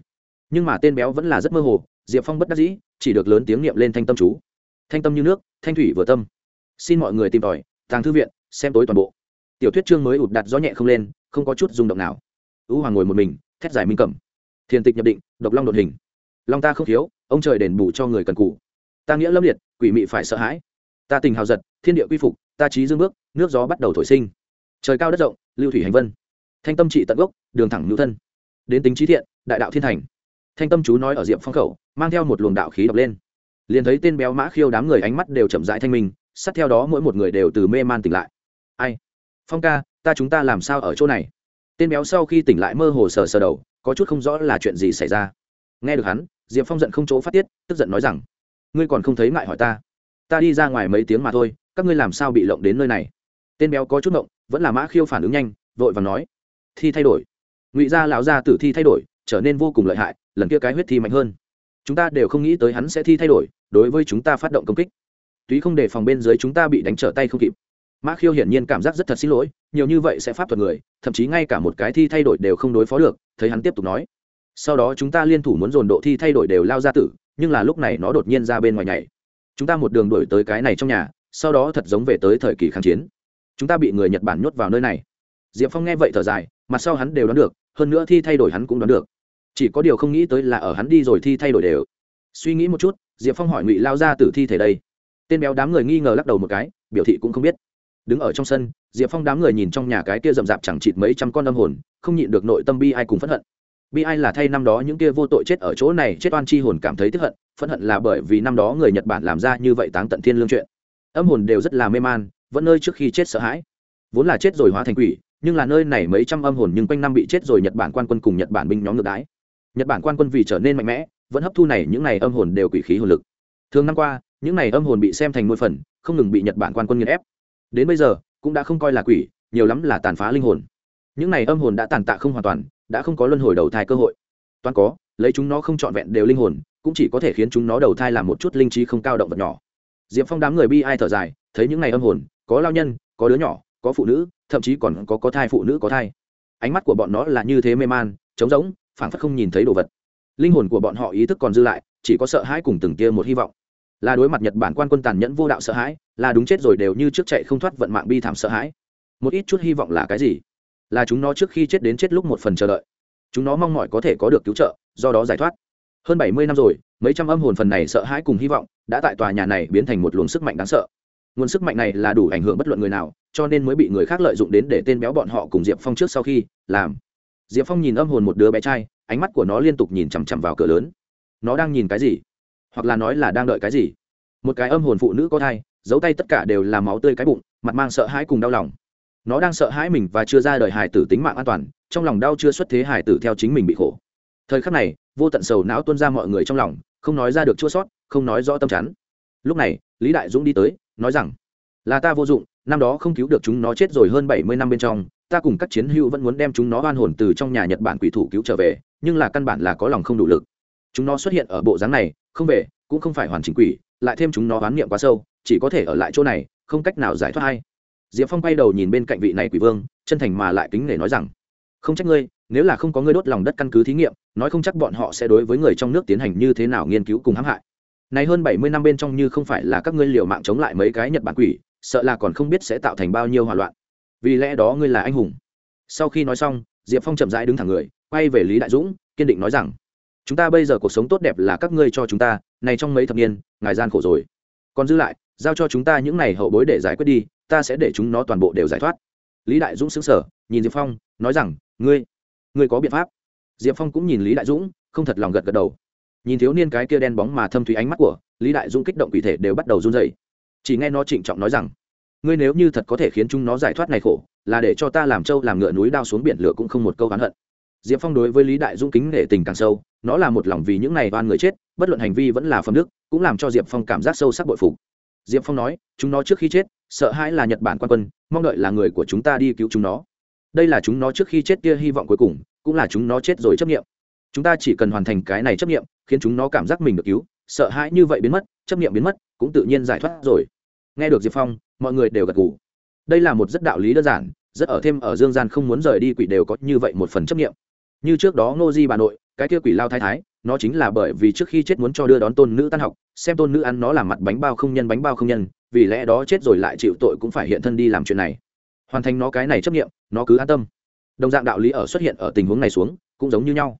Nhưng mà tên béo vẫn là rất mơ hồ, diệp phong bất đắc dĩ, chỉ được lớn tiếng niệm lên thanh tâm chú. Thanh tâm như nước, thanh thủy vừa tâm. Xin mọi người tìm tòi, tàng thư viện, xem tối toàn bộ. Tiểu thuyết chương mới ụt đặt gió nhẹ không lên không có chút rung động nào. Ưu hoàng ngồi một mình, thét giải minh cẩm. Thiền tịch nhập định, độc long đột hình. Long ta không thiếu, ông trời đền bù cho người cần cũ ta nghĩa lâm liệt, quỷ mị phải sợ hãi. Ta tình hào giật, thiên địa quy phục, ta trí dương bước, nước gió bắt đầu thổi sinh. Trời cao đất rộng, lưu thủy hành vân. Thanh tâm trị tận gốc, đường thẳng ngữ thân. Đến tính trí thiện, đại đạo thiên thành. Thanh tâm chú nói ở diệm phong khẩu, mang theo một luồng đạo khí đọc lên. Liền thấy tên béo mã khiêu đám người ánh mắt đều chậm rãi thanh minh, sát theo đó mỗi một người đều từ mê man tỉnh lại. Ai? Phong ca ta chúng ta làm sao ở chỗ này? Tên béo sau khi tỉnh lại mơ hồ sờ sờ đầu, có chút không rõ là chuyện gì xảy ra. Nghe được hắn, diệp phong giận không chỗ phát tiết, tức giận nói rằng, ngươi còn không thấy ngại hỏi ta? Ta đi ra ngoài mấy tiếng mà thôi, các ngươi làm sao bị lộng đến nơi này? Tên béo có chút ngộng, vẫn là mã khiêu phản ứng nhanh, vội và nói, thi thay đổi. Ngụy gia lão gia tử thi thay đổi, trở nên vô cùng lợi hại, lần kia cái huyết thi mạnh hơn. Chúng ta đều không nghĩ tới hắn sẽ thi thay đổi, đối với chúng ta phát động công kích. Tuy không để phòng bên dưới chúng ta bị đánh trở tay không kịp, mã khiêu hiển nhiên cảm giác rất thật xin lỗi nhiều như vậy sẽ pháp thuật người, thậm chí ngay cả một cái thi thay đổi đều không đối phó được, thấy hắn tiếp tục nói. Sau đó chúng ta liên thủ muốn dồn độ thi thay đổi đều lao ra tử, nhưng là lúc này nó đột nhiên ra bên ngoài nhảy. Chúng ta một đường đổi tới cái này trong nhà, sau đó thật giống về tới thời kỳ kháng chiến. Chúng ta bị người nhật bản nhốt vào nơi này. Diệp phong nghe vậy thở dài, mặt sau hắn đều đoán được, hơn nữa thi thay đổi hắn cũng đoán được. Chỉ có điều không nghĩ tới là ở hắn đi rồi thi thay đổi đều. Suy nghĩ một chút, diệp phong hỏi ngụy lao ra tử thi thể đây. Tên béo đám người nghi ngờ lắc đầu một cái, biểu thị cũng không biết đứng ở trong sân, diệp phong đám người nhìn trong nhà cái kia rậm rạp chẳng chịt mấy trăm con âm hồn, không nhịn được nội tâm bi ai cùng phẫn hận. Bi ai là thay năm đó những kia vô tội chết ở chỗ này, chết oan chi hồn cảm thấy tức hận, phẫn hận là bởi vì năm đó người nhật bản làm ra như vậy táng tận thiên lương chuyện. Âm hồn đều rất là mê man, vẫn nơi trước khi chết sợ hãi. Vốn là chết rồi hóa thành quỷ, nhưng là nơi này mấy trăm âm hồn nhưng quanh năm bị chết rồi nhật bản quan quân cùng nhật bản binh nhóm ngược đái nhật bản quan quân vì trở nên mạnh mẽ, vẫn hấp thu này những này âm hồn đều quỷ khí hồn lực. Thường năm qua, những này âm hồn bị xem thành nuôi phần, không ngừng bị nhật bản quan quân nghiền ép đến bây giờ cũng đã không coi là quỷ, nhiều lắm là tàn phá linh hồn. Những này âm hồn đã tàn tạ không hoàn toàn, đã không có luân hồi đầu thai cơ hội. Toàn có, lấy chúng nó không trọn vẹn đều linh hồn, cũng chỉ có thể khiến chúng nó đầu thai làm một chút linh trí không cao động vật nhỏ. Diệp phong đám người bi ai thở dài, thấy những ngày âm hồn, có lao nhân, có đứa nhỏ, có phụ nữ, thậm chí còn có có thai phụ nữ có thai. Ánh mắt của bọn nó là như thế mê man, trống rỗng, phảng phất không nhìn thấy đồ vật. Linh hồn của bọn họ ý thức còn dư lại, chỉ có sợ hãi cùng từng kia một hy vọng là đối mặt nhật bản quan quân tàn nhẫn vô đạo sợ hãi, là đúng chết rồi đều như trước chạy không thoát vận mạng bi thảm sợ hãi. Một ít chút hy vọng là cái gì? Là chúng nó trước khi chết đến chết lúc một phần chờ đợi. Chúng nó mong mỏi có thể có được cứu trợ, do đó giải thoát. Hơn bảy mươi năm rồi, mấy trăm âm hồn phần này sợ hãi cùng hy vọng đã tại tòa nhà này biến thành một luồng sức mạnh đáng sợ. Nguồn sức mạnh này là đủ ảnh hưởng bất luận người nào, cho nên mới bị người khác lợi dụng đến để tên béo bọn họ cùng diệp phong trước sau khi làm. Diệp phong nhìn âm hồn một đứa bé trai, ánh mắt của nó liên tục nhìn chằm chằm vào cửa lớn. Nó đang nhìn cái gì? Hoặc là nói là đang đợi cái gì. Một cái âm hồn phụ nữ có thai, giấu tay tất cả đều là máu tươi cái bụng, mặt mang sợ hãi cùng đau lòng. Nó đang sợ hãi mình và chưa ra đời hải tử tính mạng an toàn, trong lòng đau chưa xuất thế hải tử theo chính mình bị khổ. Thời khắc này, vô tận sầu não tuôn ra mọi người trong lòng, không nói ra được chua sót, không nói rõ tâm chắn lúc này, lý đại dũng đi tới, nói rằng, là ta vô dụng, năm đó không cứu được chúng nó chết rồi hơn bảy mươi năm bên trong, ta cùng các chiến hữu vẫn muốn đem chúng nó oan hồn từ trong nhà nhật bản quỷ thủ cứu trở về, nhưng là căn bản là có lòng không đủ lực. Chúng nó xuất hiện ở bộ dáng này không về, cũng không phải hoàn chỉnh quỷ, lại thêm chúng nó oán niệm quá sâu, chỉ có thể ở lại chỗ này, không cách nào giải thoát hay. Diệp phong quay đầu nhìn bên cạnh vị này quỷ vương, chân thành mà lại kính để nói rằng, không trách ngươi, nếu là không có ngươi đốt lòng đất căn cứ thí nghiệm, nói không chắc bọn họ sẽ đối với người trong nước tiến hành như thế nào nghiên cứu cùng hãm hại. Này hơn bảy mươi năm bên trong như không phải là các ngươi liều mạng chống lại mấy cái nhật bản quỷ, sợ là còn không biết sẽ tạo thành bao nhiêu hòa loạn. Vì lẽ đó ngươi là anh hùng. Sau khi nói xong, diệp phong chậm rãi đứng thẳng người, quay về lý đại dũng, kiên định nói rằng chúng ta bây giờ cuộc sống tốt đẹp là các ngươi cho chúng ta, này trong mấy thập niên, ngài gian khổ rồi. Còn giữ lại, giao cho chúng ta những này hậu bối để giải quyết đi, ta sẽ để chúng nó toàn bộ đều giải thoát. Lý đại dũng xứng sở nhìn diệp phong, nói rằng, ngươi ngươi có biện pháp. Diệp phong cũng nhìn lý đại dũng, không thật lòng gật gật đầu. Nhìn thiếu niên cái kia đen bóng mà thâm thủy ánh mắt của lý đại dũng kích động quỷ thể đều bắt đầu run dày chỉ nghe nó trịnh trọng nói rằng, ngươi nếu như thật có thể khiến chúng nó giải thoát này khổ, là để cho ta làm trâu làm ngựa núi đao xuống biển lửa cũng không một câu oán hận diệp phong đối với lý đại dũng kính nể tình càng sâu, nó là một lòng vì những này oan người chết, bất luận hành vi vẫn là phẩm đức, cũng làm cho diệp phong cảm giác sâu sắc bội phục. Diệp phong nói, chúng nó trước khi chết, sợ hãi là nhật bản quan quân, mong đợi là người của chúng ta đi cứu chúng nó. Đây là chúng nó trước khi chết kia hy vọng cuối cùng, cũng là chúng nó chết rồi chấp nghiệm chúng ta chỉ cần hoàn thành cái này chấp nghiệm khiến chúng nó cảm giác mình được cứu, sợ hãi như vậy biến mất, chấp nghiệm biến mất, cũng tự nhiên giải thoát rồi. Nghe được diệp phong, mọi người đều gật ngủ đây là một rất đạo lý đơn giản, rất ở thêm ở dương gian không muốn rời đi quỷ đều có như vậy một phần chấp nghiệm như trước đó ngô di bà nội, cái kia quỷ lao thái thái, nó chính là bởi vì trước khi chết muốn cho đưa đón tôn nữ tan học, xem tôn nữ ăn nó làm mặt bánh bao không nhân bánh bao không nhân, vì lẽ đó chết rồi lại chịu tội cũng phải hiện thân đi làm chuyện này. Hoàn thành nó cái này chấp nghiệm nó cứ an tâm. Đồng dạng đạo lý ở xuất hiện ở tình huống này xuống, cũng giống như nhau.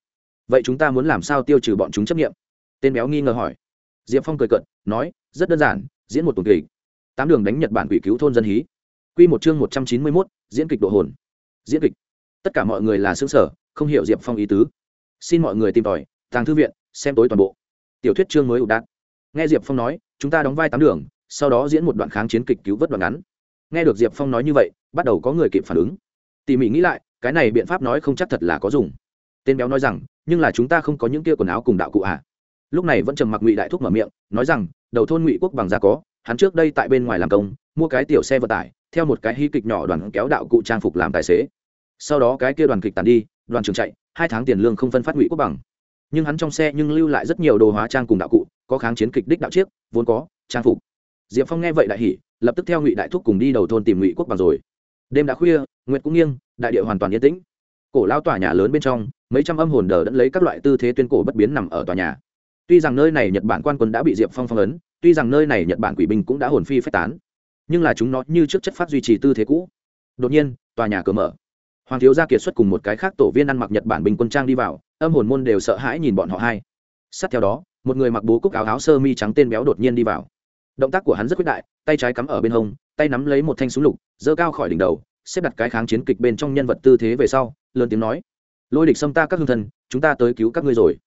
Vậy chúng ta muốn làm sao tiêu trừ bọn chúng chấp nghiệm tên béo nghi ngờ hỏi. Diệp phong cười cận nói, rất đơn giản, diễn một tuần kịch. Tám đường đánh nhật bản quỷ cứu thôn dân hí. Q một chương một trăm chín mươi mốt, diễn kịch độ hồn. Diễn kịch. Tất cả mọi người là xứ sở không hiểu diệp phong ý tứ. Xin mọi người tìm tòi, tàng thư viện, xem tối toàn bộ. Tiểu thuyết chương mới ủ đạn nghe diệp phong nói, chúng ta đóng vai tám đường, sau đó diễn một đoạn kháng chiến kịch cứu vớt đoạn ngắn. Nghe được diệp phong nói như vậy, bắt đầu có người kịp phản ứng. Tỉ mỉ nghĩ lại, cái này biện pháp nói không chắc thật là có dùng. Tên béo nói rằng, nhưng là chúng ta không có những kia quần áo cùng đạo cụ ạ à. lúc này vẫn trầm mặc ngụy đại thúc mở miệng, nói rằng, đầu thôn ngụy quốc bằng giá có, hắn trước đây tại bên ngoài làm công, mua cái tiểu xe vận tải, theo một cái hy kịch nhỏ đoàn kéo đạo cụ trang phục làm tài xế sau đó cái kia đoàn kịch tàn đi, đoàn trường chạy, hai tháng tiền lương không phân phát ngụy quốc bằng. Nhưng hắn trong xe nhưng lưu lại rất nhiều đồ hóa trang cùng đạo cụ, có kháng chiến kịch đích đạo chiếc, vốn có, trang phục. Diệp phong nghe vậy đại hỉ, lập tức theo ngụy đại thúc cùng đi đầu thôn tìm ngụy quốc bằng rồi. Đêm đã khuya, nguyệt cũng nghiêng, đại địa hoàn toàn yên tĩnh. Cổ lao tòa nhà lớn bên trong, mấy trăm âm hồn đờ đẫn lấy các loại tư thế tuyên cổ bất biến nằm ở tòa nhà. Tuy rằng nơi này nhật bản quan quân đã bị diệp phong phong ấn, tuy rằng nơi này nhật bản quỷ binh cũng đã hồn phi phách tán, nhưng là chúng nó như trước chất phát duy trì tư thế cũ. Đột nhiên, tòa nhà cửa mở hoàng thiếu gia kiệt xuất cùng một cái khác tổ viên ăn mặc nhật bản bình quân trang đi vào, âm hồn môn đều sợ hãi nhìn bọn họ hai. Sát theo đó, một người mặc bố cúc áo áo sơ mi trắng tên béo đột nhiên đi vào. Động tác của hắn rất quyết đại, tay trái cắm ở bên hông, tay nắm lấy một thanh súng lục, giơ cao khỏi đỉnh đầu, xếp đặt cái kháng chiến kịch bên trong nhân vật tư thế về sau, lớn tiếng nói, lôi địch xâm ta các hương thân chúng ta tới cứu các ngươi rồi.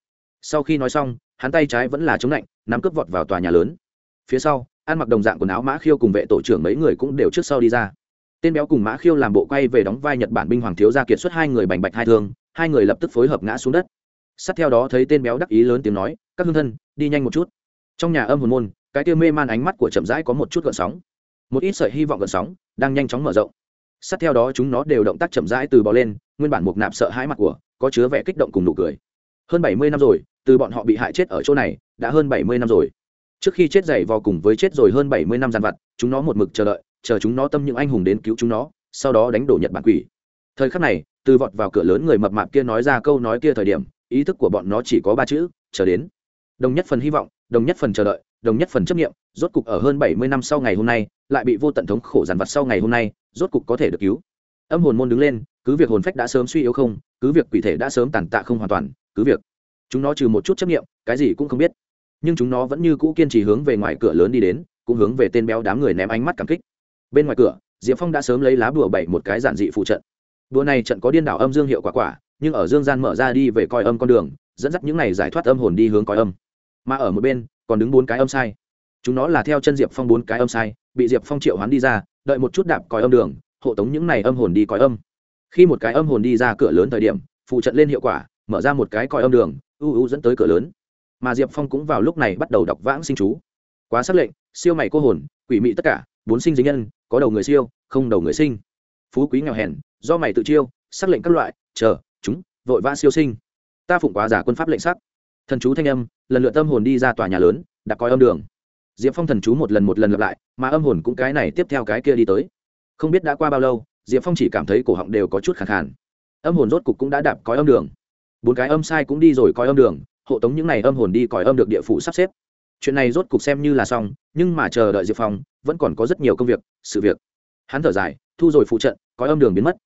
Sau khi nói xong, hắn tay trái vẫn là chống lạnh, nắm cướp vọt vào tòa nhà lớn. Phía sau, ăn mặc đồng dạng quần áo mã khiêu cùng vệ tổ trưởng mấy người cũng đều trước sau đi ra tên béo cùng mã khiêu làm bộ quay về đóng vai nhật bản binh hoàng thiếu gia kiệt xuất hai người bành bạch hai thương, hai người lập tức phối hợp ngã xuống đất. Sát theo đó thấy tên béo đắc ý lớn tiếng nói, các hương thân, đi nhanh một chút. Trong nhà âm hồn môn, cái tiêu mê man ánh mắt của chậm rãi có một chút gợn sóng. Một ít sợi hy vọng gợn sóng đang nhanh chóng mở rộng. Sát theo đó chúng nó đều động tác chậm rãi từ bò lên, nguyên bản mục nạp sợ hãi mặt của, có chứa vẻ kích động cùng nụ cười. Hơn bảy mươi năm rồi, từ bọn họ bị hại chết ở chỗ này, đã hơn bảy mươi năm rồi. Trước khi chết dày vò cùng với chết rồi hơn bảy mươi năm gian vặt, chúng nó một mực chờ đợi chờ chúng nó tâm những anh hùng đến cứu chúng nó, sau đó đánh đổ nhật bản quỷ. Thời khắc này, từ vọt vào cửa lớn người mập mạp kia nói ra câu nói kia thời điểm, ý thức của bọn nó chỉ có ba chữ, chờ đến. Đồng nhất phần hy vọng, đồng nhất phần chờ đợi, đồng nhất phần chấp nghiệm rốt cục ở hơn bảy mươi năm sau ngày hôm nay, lại bị vô tận thống khổ dàn vặt sau ngày hôm nay, rốt cục có thể được cứu. Âm hồn môn đứng lên, cứ việc hồn phách đã sớm suy yếu không, cứ việc quỷ thể đã sớm tàn tạ không hoàn toàn, cứ việc. Chúng nó trừ một chút chấp nghiệm cái gì cũng không biết. Nhưng chúng nó vẫn như cũ kiên trì hướng về ngoài cửa lớn đi đến, cũng hướng về tên béo đám người ném ánh mắt cảm kích bên ngoài cửa, diệp phong đã sớm lấy lá bùa bảy một cái giản dị phụ trận. Đùa này trận có điên đảo âm dương hiệu quả quả, nhưng ở dương gian mở ra đi về coi âm con đường, dẫn dắt những này giải thoát âm hồn đi hướng coi âm. Mà ở một bên, còn đứng bốn cái âm sai. Chúng nó là theo chân diệp phong bốn cái âm sai, bị diệp phong triệu hoán đi ra, đợi một chút đạp coi âm đường, hộ tống những này âm hồn đi coi âm. Khi một cái âm hồn đi ra cửa lớn thời điểm, phụ trận lên hiệu quả, mở ra một cái coi âm đường ưu ưu dẫn tới cửa lớn. Mà diệp phong cũng vào lúc này bắt đầu đọc vãng sinh chú. Quá xác lệnh, siêu mày cô hồn, quỷ mị tất cả bốn sinh dính nhân, có đầu người siêu, không đầu người sinh. Phú quý nghèo hèn, do mày tự chiêu xác lệnh các loại, chờ, chúng, vội vã siêu sinh. Ta phụng quá giả quân pháp lệnh sắc. Thần chú thanh âm, lần lượt tâm hồn đi ra tòa nhà lớn đặt coi âm đường. Diệp phong thần chú một lần một lần lặp lại, mà âm hồn cũng cái này tiếp theo cái kia đi tới. Không biết đã qua bao lâu, diệp phong chỉ cảm thấy cổ họng đều có chút khẳng khản âm hồn rốt cục cũng đã đạp coi âm đường. Bốn cái âm sai cũng đi rồi coi âm đường, hộ tống những n à y âm hồn đi còi âm được địa phủ sắp xếp. Chuyện này rốt cục xem như là xong, nhưng mà chờ đợi diệp phong vẫn còn có rất nhiều công việc, sự việc. Hắn thở dài, thu rồi phụ trận có âm đường biến mất.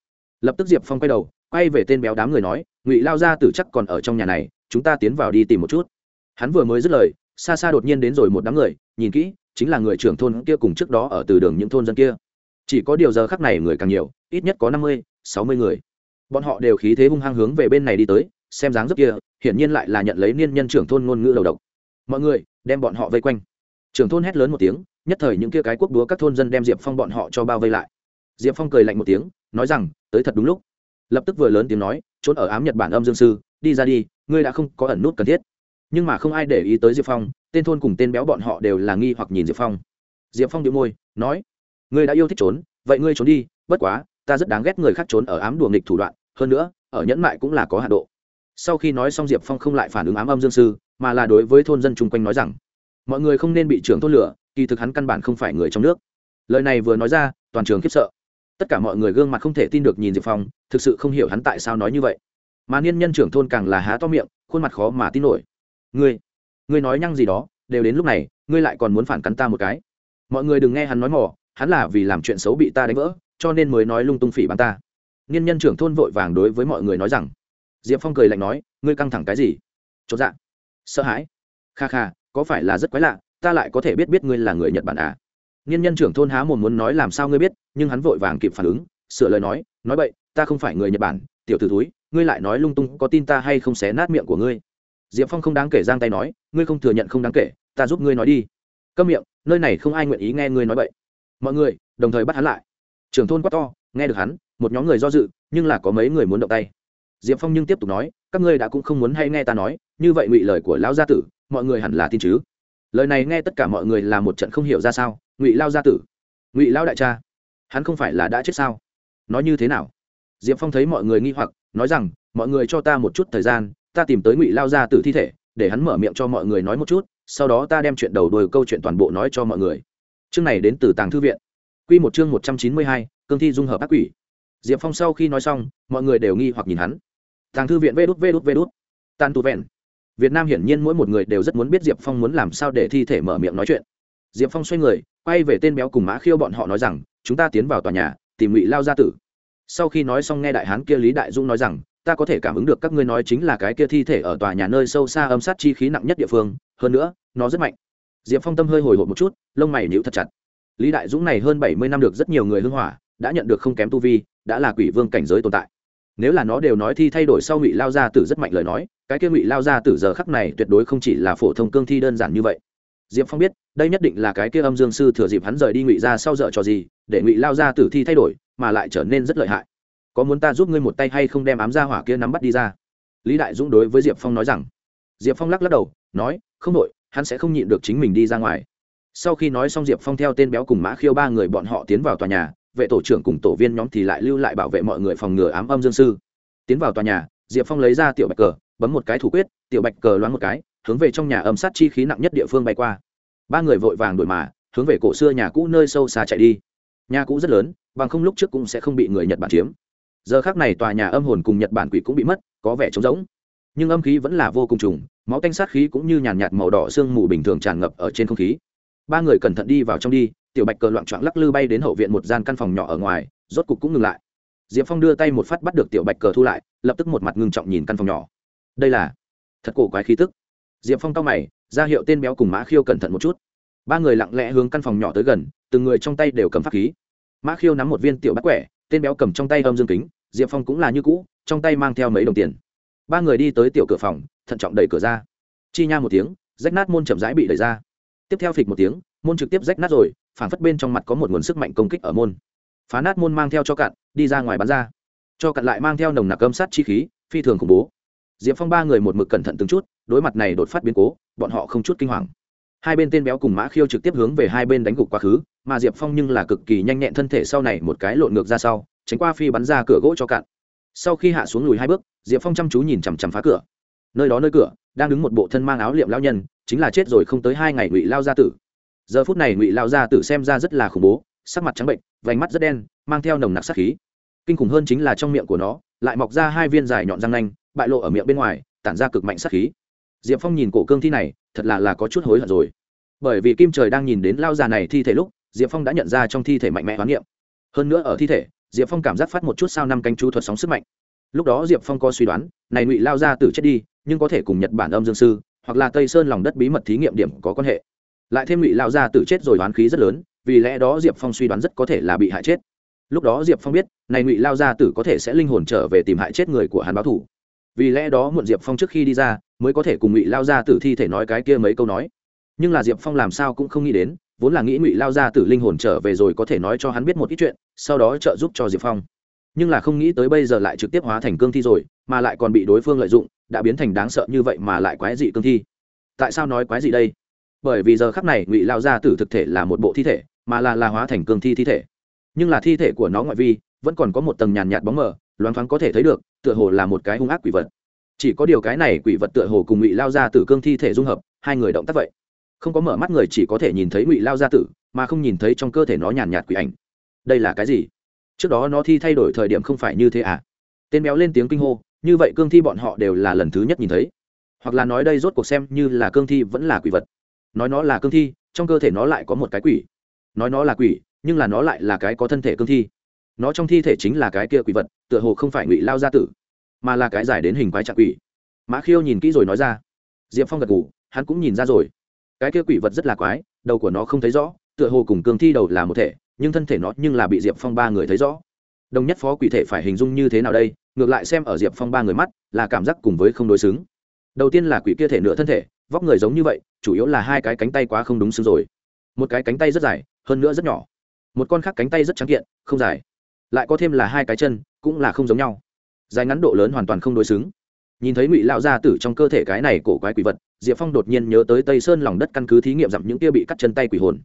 Lập tức diệp phong quay đầu, quay về tên béo đám người nói, ngụy lao ra tử chắc còn ở trong nhà này, chúng ta tiến vào đi tìm một chút. Hắn vừa mới dứt lời, xa xa đột nhiên đến rồi một đám người, nhìn kỹ, chính là người trưởng thôn kia cùng trước đó ở từ đường những thôn dân kia. Chỉ có điều giờ khắc này người càng nhiều, ít nhất có năm mươi, sáu mươi người. Bọn họ đều khí thế hung hăng hướng về bên này đi tới, xem dáng dấp kia, hiển nhiên lại là nhận lấy niên nhân trưởng thôn ngôn ngữ đầu độc. Mọi người, đem bọn họ vây quanh trưởng thôn hét lớn một tiếng, nhất thời những kia cái quốc đúa các thôn dân đem diệp phong bọn họ cho bao vây lại. Diệp phong cười lạnh một tiếng, nói rằng, tới thật đúng lúc. Lập tức vừa lớn tiếng nói, trốn ở ám nhật bản âm dương sư, đi ra đi, ngươi đã không có ẩn nút cần thiết. Nhưng mà không ai để ý tới diệp phong, tên thôn cùng tên béo bọn họ đều là nghi hoặc nhìn diệp phong. Diệp phong điệu môi, nói, ngươi đã yêu thích trốn, vậy ngươi trốn đi, bất quá, ta rất đáng ghét người khác trốn ở ám đùa nghịch thủ đoạn, hơn nữa, ở nhẫn mại cũng là có hạ độ. Sau khi nói xong diệp phong không lại phản ứng ám âm dương sư, mà là đối với thôn dân chung quanh nói rằng mọi người không nên bị trưởng thôn lửa, kỳ thực hắn căn bản không phải người trong nước. Lời này vừa nói ra, toàn trường khiếp sợ. Tất cả mọi người gương mặt không thể tin được nhìn diệp phong, thực sự không hiểu hắn tại sao nói như vậy. Mà niên nhân trưởng thôn càng là há to miệng, khuôn mặt khó mà tin nổi. Ngươi ngươi nói nhăng gì đó, đều đến lúc này, ngươi lại còn muốn phản cắn ta một cái. Mọi người đừng nghe hắn nói mỏ, hắn là vì làm chuyện xấu bị ta đánh vỡ, cho nên mới nói lung tung phỉ bắn ta. Niên nhân trưởng thôn vội vàng đối với mọi người nói rằng, diệp phong cười lạnh nói, ngươi căng thẳng cái gì? Chốt dạ. Sợ hãi. Kha kha có phải là rất quái lạ, ta lại có thể biết biết ngươi là người nhật bản à? Niên nhân trưởng thôn há mồm muốn nói làm sao ngươi biết, nhưng hắn vội vàng kịp phản ứng, sửa lời nói nói vậy ta không phải người nhật bản, tiểu t ử túi ngươi lại nói lung tung có tin ta hay không xé nát miệng của ngươi? Diệp phong không đáng kể giang tay nói, ngươi không thừa nhận không đáng kể, ta giúp ngươi nói đi. Câm miệng, nơi này không ai nguyện ý nghe ngươi nói vậy mọi người, đồng thời bắt hắn lại. Trưởng thôn quát to, nghe được hắn, một nhóm người do dự, nhưng là có mấy người muốn động tay. Diệp phong nhưng tiếp tục nói, các ngươi đã cũng không muốn hay nghe ta nói, như vậy ngụy lời của lão gia tử mọi người hẳn là tin chứ? Lời này nghe tất cả mọi người là một trận không hiểu ra sao, ngụy lao gia tử. Ngụy lao đại cha, hắn không phải là đã chết sao? Nói như thế nào? Diệp phong thấy mọi người nghi hoặc, nói rằng, mọi người cho ta một chút thời gian, ta tìm tới ngụy lao gia tử thi thể, để hắn mở miệng cho mọi người nói một chút, sau đó ta đem chuyện đầu đuôi câu chuyện toàn bộ nói cho mọi người. Chương này đến từ tàng thư viện. Q một chương một trăm chín mươi hai, cương thi dung hợp ác quỷ. Diệp phong sau khi nói xong, mọi người đều nghi hoặc nhìn hắn. Tàng thư viện vê đút vê đút vê đút. Tan tu vẹn việt nam hiển nhiên mỗi một người đều rất muốn biết diệp phong muốn làm sao để thi thể mở miệng nói chuyện. Diệp phong xoay người, quay về tên béo cùng mã khiêu bọn họ nói rằng, chúng ta tiến vào tòa nhà, tìm ngụy lao gia tử. Sau khi nói xong nghe đại hán kia lý đại dung nói rằng, ta có thể cảm ứng được các ngươi nói chính là cái kia thi thể ở tòa nhà nơi sâu xa âm sát chi khí nặng nhất địa phương, hơn nữa, nó rất mạnh. Diệp phong tâm hơi hồi hộp một chút, lông mày nhíu thật chặt. Lý đại dũng này hơn bảy mươi năm được rất nhiều người hưng hỏa, đã nhận được không kém tu vi, đã là quỷ vương cảnh giới tồn tại nếu là nó đều nói thi thay đổi sau ngụy lao gia tử rất mạnh lời nói, cái kia ngụy lao gia tử giờ khắc này tuyệt đối không chỉ là phổ thông cương thi đơn giản như vậy. Diệp phong biết, đây nhất định là cái kia âm dương sư thừa dịp hắn rời đi ngụy ra sau dợ trò gì, để ngụy lao gia tử thi thay đổi, mà lại trở nên rất lợi hại. Có muốn ta giúp ngươi một tay hay không đem ám gia hỏa kia nắm bắt đi ra? Lý đại dũng đối với diệp phong nói rằng. Diệp phong lắc lắc đầu, nói, không đội hắn sẽ không nhịn được chính mình đi ra ngoài. Sau khi nói xong diệp phong theo tên béo cùng mã khiêu ba người bọn họ tiến vào tòa nhà vệ tổ trưởng cùng tổ viên nhóm thì lại lưu lại bảo vệ mọi người phòng ngừa ám âm dương sư. Tiến vào tòa nhà, diệp phong lấy ra tiểu bạch cờ, bấm một cái thủ quyết, tiểu bạch cờ loáng một cái, hướng về trong nhà âm sát chi khí nặng nhất địa phương bay qua. Ba người vội vàng đổi mà, hướng về cổ xưa nhà cũ nơi sâu xa chạy đi. Nhà cũ rất lớn, bằng không lúc trước cũng sẽ không bị người nhật bản chiếm. Giờ khác này tòa nhà âm hồn cùng nhật bản quỷ cũng bị mất, có vẻ trống rỗng. Nhưng âm khí vẫn là vô cùng trùng, máu tanh sát khí cũng như nhàn nhạt màu đỏ sương mù bình thường tràn ngập ở trên không khí ba người cẩn thận đi vào trong đi, tiểu bạch cờ loạn trọn lắc lư bay đến hậu viện một gian căn phòng nhỏ ở ngoài, rốt cục cũng ngừng lại. Diệp phong đưa tay một phát bắt được tiểu bạch cờ thu lại, lập tức một mặt ngưng trọng nhìn căn phòng nhỏ. Đây là thật cổ quái khí tức. Diệp phong tao mày, ra hiệu tên béo cùng mã khiêu cẩn thận một chút. Ba người lặng lẽ hướng căn phòng nhỏ tới gần, từng người trong tay đều cầm pháp khí. Mã khiêu nắm một viên tiểu bắt quẻ, tên béo cầm trong tay âm dương kính, diệp phong cũng là như cũ, trong tay mang theo mấy đồng tiền. Ba người đi tới tiểu cửa phòng, thận trọng đẩy cửa ra. Chi nha một tiếng, rách nát môn chậm rãi bị đẩy ra tiếp theo phịch một tiếng, môn trực tiếp rách nát rồi phản phất bên trong mặt có một nguồn sức mạnh công kích ở môn. Phá nát môn mang theo cho cạn, đi ra ngoài bắn ra. Cho cạn lại mang theo nồng nặc âm sát chi khí, phi thường khủng bố. Diệp phong ba người một mực cẩn thận từng chút, đối mặt này đột phát biến cố, bọn họ không chút kinh hoàng. Hai bên tên béo cùng mã khiêu trực tiếp hướng về hai bên đánh gục quá khứ, mà diệp phong nhưng là cực kỳ nhanh nhẹn thân thể sau này một cái lộn ngược ra sau, tránh qua phi bắn ra cửa gỗ cho cạn. Sau khi hạ xuống lùi hai bước, diệp phong chăm chú nhìn chằm chằm phá cửa. Nơi đó nơi cửa đang đứng một bộ thân mang áo liệm lao nhân, chính là chết rồi không tới hai ngày ngụy lao gia tử. Giờ phút này ngụy lao gia tử xem ra rất là khủng bố, sắc mặt trắng bệnh, vành mắt rất đen, mang theo nồng nặc sát khí. Kinh khủng hơn chính là trong miệng của nó, lại mọc ra hai viên dài nhọn răng nanh, bại lộ ở miệng bên ngoài, tản ra cực mạnh sát khí. Diệp phong nhìn cổ cương thi này, thật là là có chút hối hận rồi. Bởi vì kim trời đang nhìn đến lao già này thi thể lúc, diệp phong đã nhận ra trong thi thể mạnh mẽ hoán niệm. Hơn nữa ở thi thể, diệp phong cảm giác phát một chút sao năm canh chú thuật sóng sức mạnh. Lúc đó diệp phong có suy đoán, này ngụy lao ra từ chết đi nhưng có thể cùng nhật bản âm dương sư hoặc là tây sơn lòng đất bí mật thí nghiệm điểm có quan hệ. Lại thêm ngụy lao ra tử chết rồi đoán khí rất lớn, vì lẽ đó diệp phong suy đoán rất có thể là bị hại chết. Lúc đó diệp phong biết, này ngụy lao gia tử có thể sẽ linh hồn trở về tìm hại chết người của hắn báo thủ vì lẽ đó muộn diệp phong trước khi đi ra, mới có thể cùng ngụy lao gia tử thi thể nói cái kia mấy câu nói. Nhưng là diệp phong làm sao cũng không nghĩ đến, vốn là nghĩ ngụy lao gia tử linh hồn trở về rồi có thể nói cho hắn biết một ít chuyện, sau đó trợ giúp cho diệp phong. Nhưng là không nghĩ tới bây giờ lại trực tiếp hóa thành cương thi rồi mà lại còn bị đối phương lợi dụng, đã biến thành đáng sợ như vậy mà lại quái dị cương thi. Tại sao nói quái dị đây? Bởi vì giờ khắc này ngụy lao gia tử thực thể là một bộ thi thể, mà là là hóa thành cương thi thi thể. Nhưng là thi thể của nó ngoại vi, vẫn còn có một tầng nhàn nhạt bóng mờ, loáng thoáng có thể thấy được, tựa hồ là một cái hung ác quỷ vật. Chỉ có điều cái này quỷ vật tựa hồ cùng ngụy lao Gia Tử cương thi thể dung hợp, hai người động tác vậy. Không có mở mắt người chỉ có thể nhìn thấy ngụy lao gia tử, mà không nhìn thấy trong cơ thể nó nhàn nhạt quỷ ảnh. Đây là cái gì? Trước đó nó thi thay đổi thời điểm không phải như thế à? Tên béo lên tiếng kinh hô như vậy cương thi bọn họ đều là lần thứ nhất nhìn thấy. Hoặc là nói đây rốt cuộc xem như là cương thi vẫn là quỷ vật. Nói nó là cương thi, trong cơ thể nó lại có một cái quỷ. Nói nó là quỷ, nhưng là nó lại là cái có thân thể cương thi. Nó trong thi thể chính là cái kia quỷ vật, tựa hồ không phải ngụy lao gia tử, mà là cái giải đến hình quái trạng quỷ. Mã khiêu nhìn kỹ rồi nói ra. Diệp phong gật ngủ hắn cũng nhìn ra rồi. Cái kia quỷ vật rất là quái, đầu của nó không thấy rõ, tựa hồ cùng cương thi đầu là một thể, nhưng thân thể nó nhưng là bị diệp phong ba người thấy rõ. Đồng nhất phó quỷ thể phải hình dung như thế nào đây? Ngược lại xem ở diệp phong ba người mắt, là cảm giác cùng với không đối xứng. Đầu tiên là quỷ kia thể nửa thân thể, vóc người giống như vậy, chủ yếu là hai cái cánh tay quá không đúng xứng rồi. Một cái cánh tay rất dài, hơn nữa rất nhỏ. Một con khác cánh tay rất trắng kiện, không dài. Lại có thêm là hai cái chân, cũng là không giống nhau. Dài ngắn độ lớn hoàn toàn không đối xứng. Nhìn thấy ngụy lão gia tử trong cơ thể cái này cổ quái quỷ vật, diệp phong đột nhiên nhớ tới tây sơn lòng đất căn cứ thí nghiệm dặm những kia bị cắt chân tay quỷ hồn.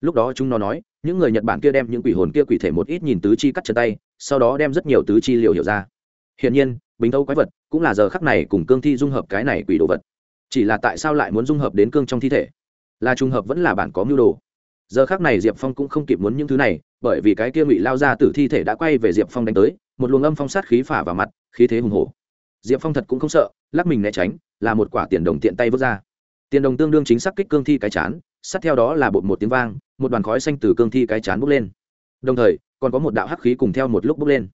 Lúc đó chúng nó nói, những người nhật bản kia đem những quỷ hồn kia quỷ thể một ít nhìn tứ chi cắt chân tay, sau đó đem rất nhiều tứ chi liệu hiểu ra hiển nhiên bình thâu quái vật cũng là giờ khắc này cùng cương thi dung hợp cái này quỷ đồ vật. Chỉ là tại sao lại muốn dung hợp đến cương trong thi thể? Là trùng hợp vẫn là bản có mưu đồ. Giờ khác này diệp phong cũng không kịp muốn những thứ này, bởi vì cái kia ngụy lao ra từ thi thể đã quay về diệp phong đánh tới, một luồng âm phong sát khí phả vào mặt, khí thế hùng hổ. Diệp phong thật cũng không sợ, lắc mình né tránh, là một quả tiền đồng tiện tay vớt ra. Tiền đồng tương đương chính xác kích cương thi cái chán, sát theo đó là bột một tiếng vang, một đoàn khói xanh từ cương thi cái chán bốc lên. Đồng thời, còn có một đạo hắc khí cùng theo một lúc bốc lên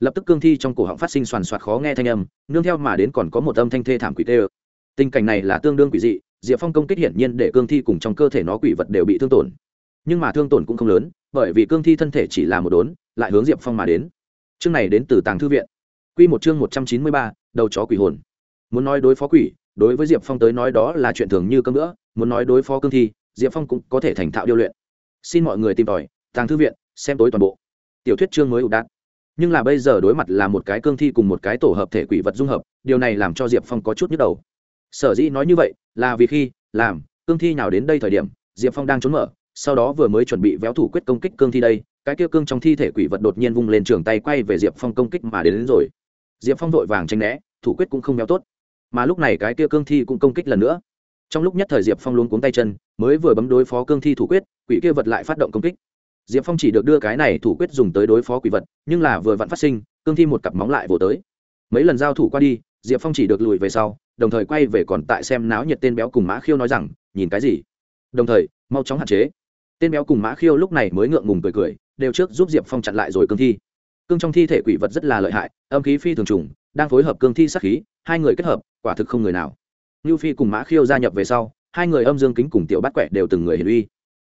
lập tức cương thi trong cổ họng phát sinh soàn soạt khó nghe thanh âm, nương theo mà đến còn có một âm thanh thê thảm quỷ tê ơ. Tình cảnh này là tương đương quỷ dị, diệp phong công kích hiển nhiên để cương thi cùng trong cơ thể nó quỷ vật đều bị thương tổn. Nhưng mà thương tổn cũng không lớn, bởi vì cương thi thân thể chỉ là một đốn, lại hướng diệp phong mà đến. Chương này đến từ tàng thư viện. Q một chương một trăm chín mươi ba, đầu chó quỷ hồn. Muốn nói đối phó quỷ, đối với diệp phong tới nói đó là chuyện thường như cơm nữa muốn nói đối phó cương thi, diệp phong cũng có thể thành thạo điêu luyện. Xin mọi người tìm tòi, tàng thư viện, xem tối toàn bộ. Tiểu thuyết chương mới ụ đạn nhưng là bây giờ đối mặt là một cái cương thi cùng một cái tổ hợp thể quỷ vật dung hợp điều này làm cho diệp phong có chút nhức đầu. Sở dĩ nói như vậy là vì khi làm cương thi nào đến đây thời điểm diệp phong đang trốn mở sau đó vừa mới chuẩn bị véo thủ quyết công kích cương thi đây cái kia cương trong thi thể quỷ vật đột nhiên vung lên trường tay quay về diệp phong công kích mà đến, đến rồi. Diệp phong vội vàng tranh né thủ quyết cũng không véo tốt. Mà lúc này cái kia cương thi cũng công kích lần nữa. Trong lúc nhất thời diệp phong luôn cuống tay chân mới vừa bấm đối phó cương thi thủ quyết quỷ kia vật lại phát động công kích diệp phong chỉ được đưa cái này thủ quyết dùng tới đối phó quỷ vật, nhưng là vừa vặn phát sinh, cương thi một cặp móng lại vỗ tới. Mấy lần giao thủ qua đi, diệp phong chỉ được lùi về sau, đồng thời quay về còn tại xem náo nhiệt tên béo cùng mã khiêu nói rằng, nhìn cái gì? Đồng thời, mau chóng hạn chế. Tên béo cùng mã khiêu lúc này mới ngượng ngùng cười cười, đều trước giúp diệp phong chặn lại rồi cương thi. Cương trong thi thể quỷ vật rất là lợi hại, âm khí phi thường trùng, đang phối hợp cương thi sắc khí, hai người kết hợp, quả thực không người nào. Như phi cùng mã khiêu gia nhập về sau, hai người âm dương kính cùng tiểu bắt quẹ đều từng người hiền uy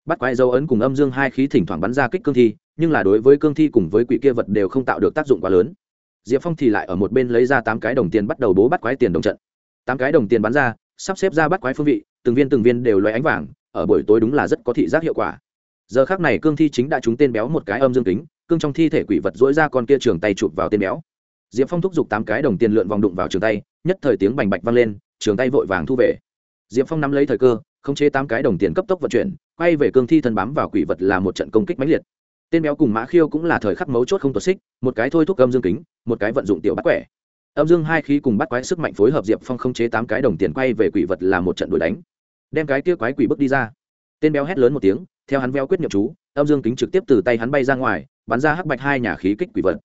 bắt quái dấu ấn cùng âm dương hai khí thỉnh thoảng bắn ra kích cương thi, nhưng là đối với cương thi cùng với quỷ kia vật đều không tạo được tác dụng quá lớn. Diệp phong thì lại ở một bên lấy ra tám cái đồng tiền bắt đầu bố bắt quái tiền đồng trận. Tám cái đồng tiền bắn ra, sắp xếp ra bắt quái phương vị, từng viên từng viên đều loay ánh vàng, ở buổi tối đúng là rất có thị giác hiệu quả. Giờ khác này cương thi chính đã trúng tên béo một cái âm dương kính, cương trong thi thể quỷ vật dỗi ra con kia trường tay chụp vào tên béo. Diệp phong thúc giục tám cái đồng tiền lượn vòng đụng vào trường tay, nhất thời tiếng bành bạch vang lên, trường tay vội vàng thu về. Diệp phong nắm lấy thời cơ, khống chế tám cái đồng tiền cấp tốc vận chuyển quay về cương thi thân bám vào quỷ vật là một trận công kích mãnh liệt. Tên béo cùng mã khiêu cũng là thời khắc mấu chốt không tuột xích, một cái thôi thúc âm dương kính, một cái vận dụng tiểu bắt quẻ. Âm dương hai khí cùng bắt quái sức mạnh phối hợp diệp phong không chế tám cái đồng tiền quay về quỷ vật là một trận đuổi đánh. Đem cái kia quái quỷ bước đi ra. Tên béo hét lớn một tiếng, theo hắn veo quyết nhậm chú, âm dương kính trực tiếp từ tay hắn bay ra ngoài, bắn ra hắc bạch hai nhà khí kích quỷ vật.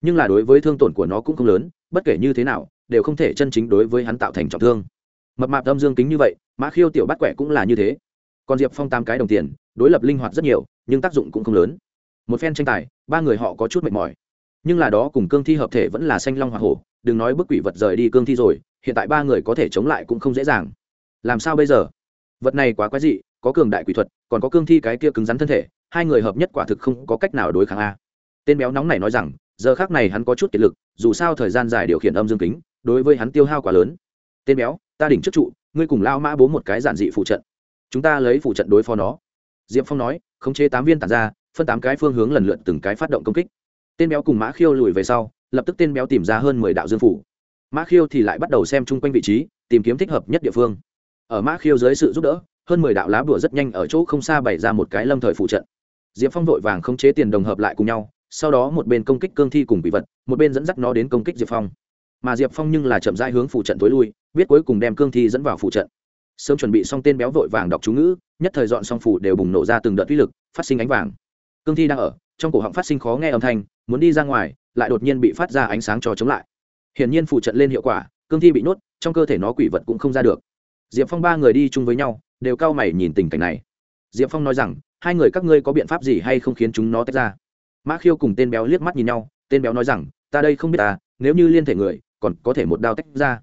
Nhưng là đối với thương tổn của nó cũng không lớn, bất kể như thế nào, đều không thể chân chính đối với hắn tạo thành trọng thương. Mập mạp âm dương kính như vậy, mã khiêu tiểu bắt quẻ cũng là như thế còn diệp phong tám cái đồng tiền, đối lập linh hoạt rất nhiều, nhưng tác dụng cũng không lớn. Một phen tranh tài, ba người họ có chút mệt mỏi. Nhưng là đó cùng cương thi hợp thể vẫn là xanh long hoa hổ, đừng nói bức quỷ vật rời đi cương thi rồi, hiện tại ba người có thể chống lại cũng không dễ dàng. Làm sao bây giờ? Vật này quá quái dị, có cường đại quỷ thuật, còn có cương thi cái kia cứng rắn thân thể, hai người hợp nhất quả thực không có cách nào đối kháng a. Tên béo nóng này nói rằng, giờ khác này hắn có chút kiệt lực, dù sao thời gian dài điều khiển âm dương kính, đối với hắn tiêu hao quá lớn. Tên béo, ta đỉnh trước trụ, ngươi cùng lao mã bố một cái giản dị phụ trận chúng ta lấy phụ trận đối phó nó. Diệp phong nói, khống chế tám viên tản ra, phân tám cái phương hướng lần lượt từng cái phát động công kích. Tên béo cùng mã khiêu lùi về sau, lập tức tên béo tìm ra hơn mười đạo dương phủ. Mã khiêu thì lại bắt đầu xem chung quanh vị trí, tìm kiếm thích hợp nhất địa phương. Ở mã khiêu dưới sự giúp đỡ, hơn mười đạo lá bùa rất nhanh ở chỗ không xa bày ra một cái lâm thời phụ trận. Diệp phong vội vàng khống chế tiền đồng hợp lại cùng nhau, sau đó một bên công kích cương thi cùng bị vật, một bên dẫn dắt nó đến công kích diệp phong. Mà diệp phong nhưng là chậm rãi hướng phụ trận tối lui, biết cuối cùng đem cương thi dẫn vào phụ trận sớm chuẩn bị xong tên béo vội vàng đọc chú ngữ, nhất thời dọn xong phủ đều bùng nổ ra từng đợt uy lực, phát sinh ánh vàng. Cương thi đang ở, trong cổ họng phát sinh khó nghe âm thanh, muốn đi ra ngoài, lại đột nhiên bị phát ra ánh sáng cho chống lại. Hiển nhiên phụ trận lên hiệu quả, cương thi bị nhốt, trong cơ thể nó quỷ vật cũng không ra được. Diệp phong ba người đi chung với nhau, đều cao mày nhìn tình cảnh này. Diệp phong nói rằng, hai người các ngươi có biện pháp gì hay không khiến chúng nó tách ra? Mã khiêu cùng tên béo liếc mắt nhìn nhau, tên béo nói rằng, ta đây không biết ta, nếu như liên thể người, còn có thể một đao tách ra.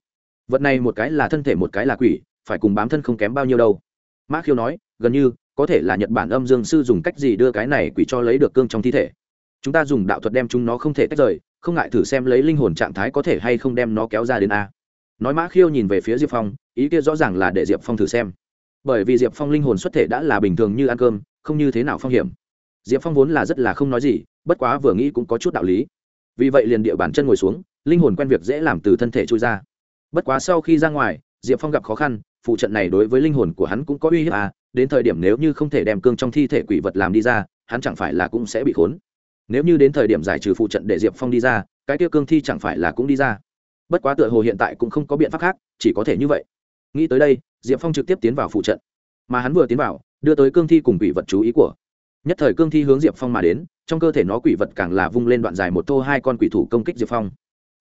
Vật này một cái là thân thể một cái là quỷ phải cùng bám thân không kém bao nhiêu đâu. Mã khiêu nói, gần như, có thể là nhật bản âm dương sư dùng cách gì đưa cái này quỷ cho lấy được cương trong thi thể. Chúng ta dùng đạo thuật đem chúng nó không thể tách rời, không ngại thử xem lấy linh hồn trạng thái có thể hay không đem nó kéo ra đến a. Nói mã khiêu nhìn về phía diệp phong, ý kia rõ ràng là để diệp phong thử xem. Bởi vì diệp phong linh hồn xuất thể đã là bình thường như ăn cơm, không như thế nào phong hiểm. Diệp phong vốn là rất là không nói gì, bất quá vừa nghĩ cũng có chút đạo lý. Vì vậy liền địa bản chân ngồi xuống, linh hồn quen việc dễ làm từ thân thể trôi ra. Bất quá sau khi ra ngoài, diệp phong gặp khó khăn phụ trận này đối với linh hồn của hắn cũng có uy hiếp à đến thời điểm nếu như không thể đem cương trong thi thể quỷ vật làm đi ra, hắn chẳng phải là cũng sẽ bị khốn. Nếu như đến thời điểm giải trừ phụ trận để diệp phong đi ra, cái kia cương thi chẳng phải là cũng đi ra. Bất quá tựa hồ hiện tại cũng không có biện pháp khác, chỉ có thể như vậy. Nghĩ tới đây, diệp phong trực tiếp tiến vào phụ trận. Mà hắn vừa tiến vào, đưa tới cương thi cùng quỷ vật chú ý của. Nhất thời cương thi hướng diệp phong mà đến, trong cơ thể nó quỷ vật càng là vung lên đoạn dài một thô hai con quỷ thủ công kích diệp phong.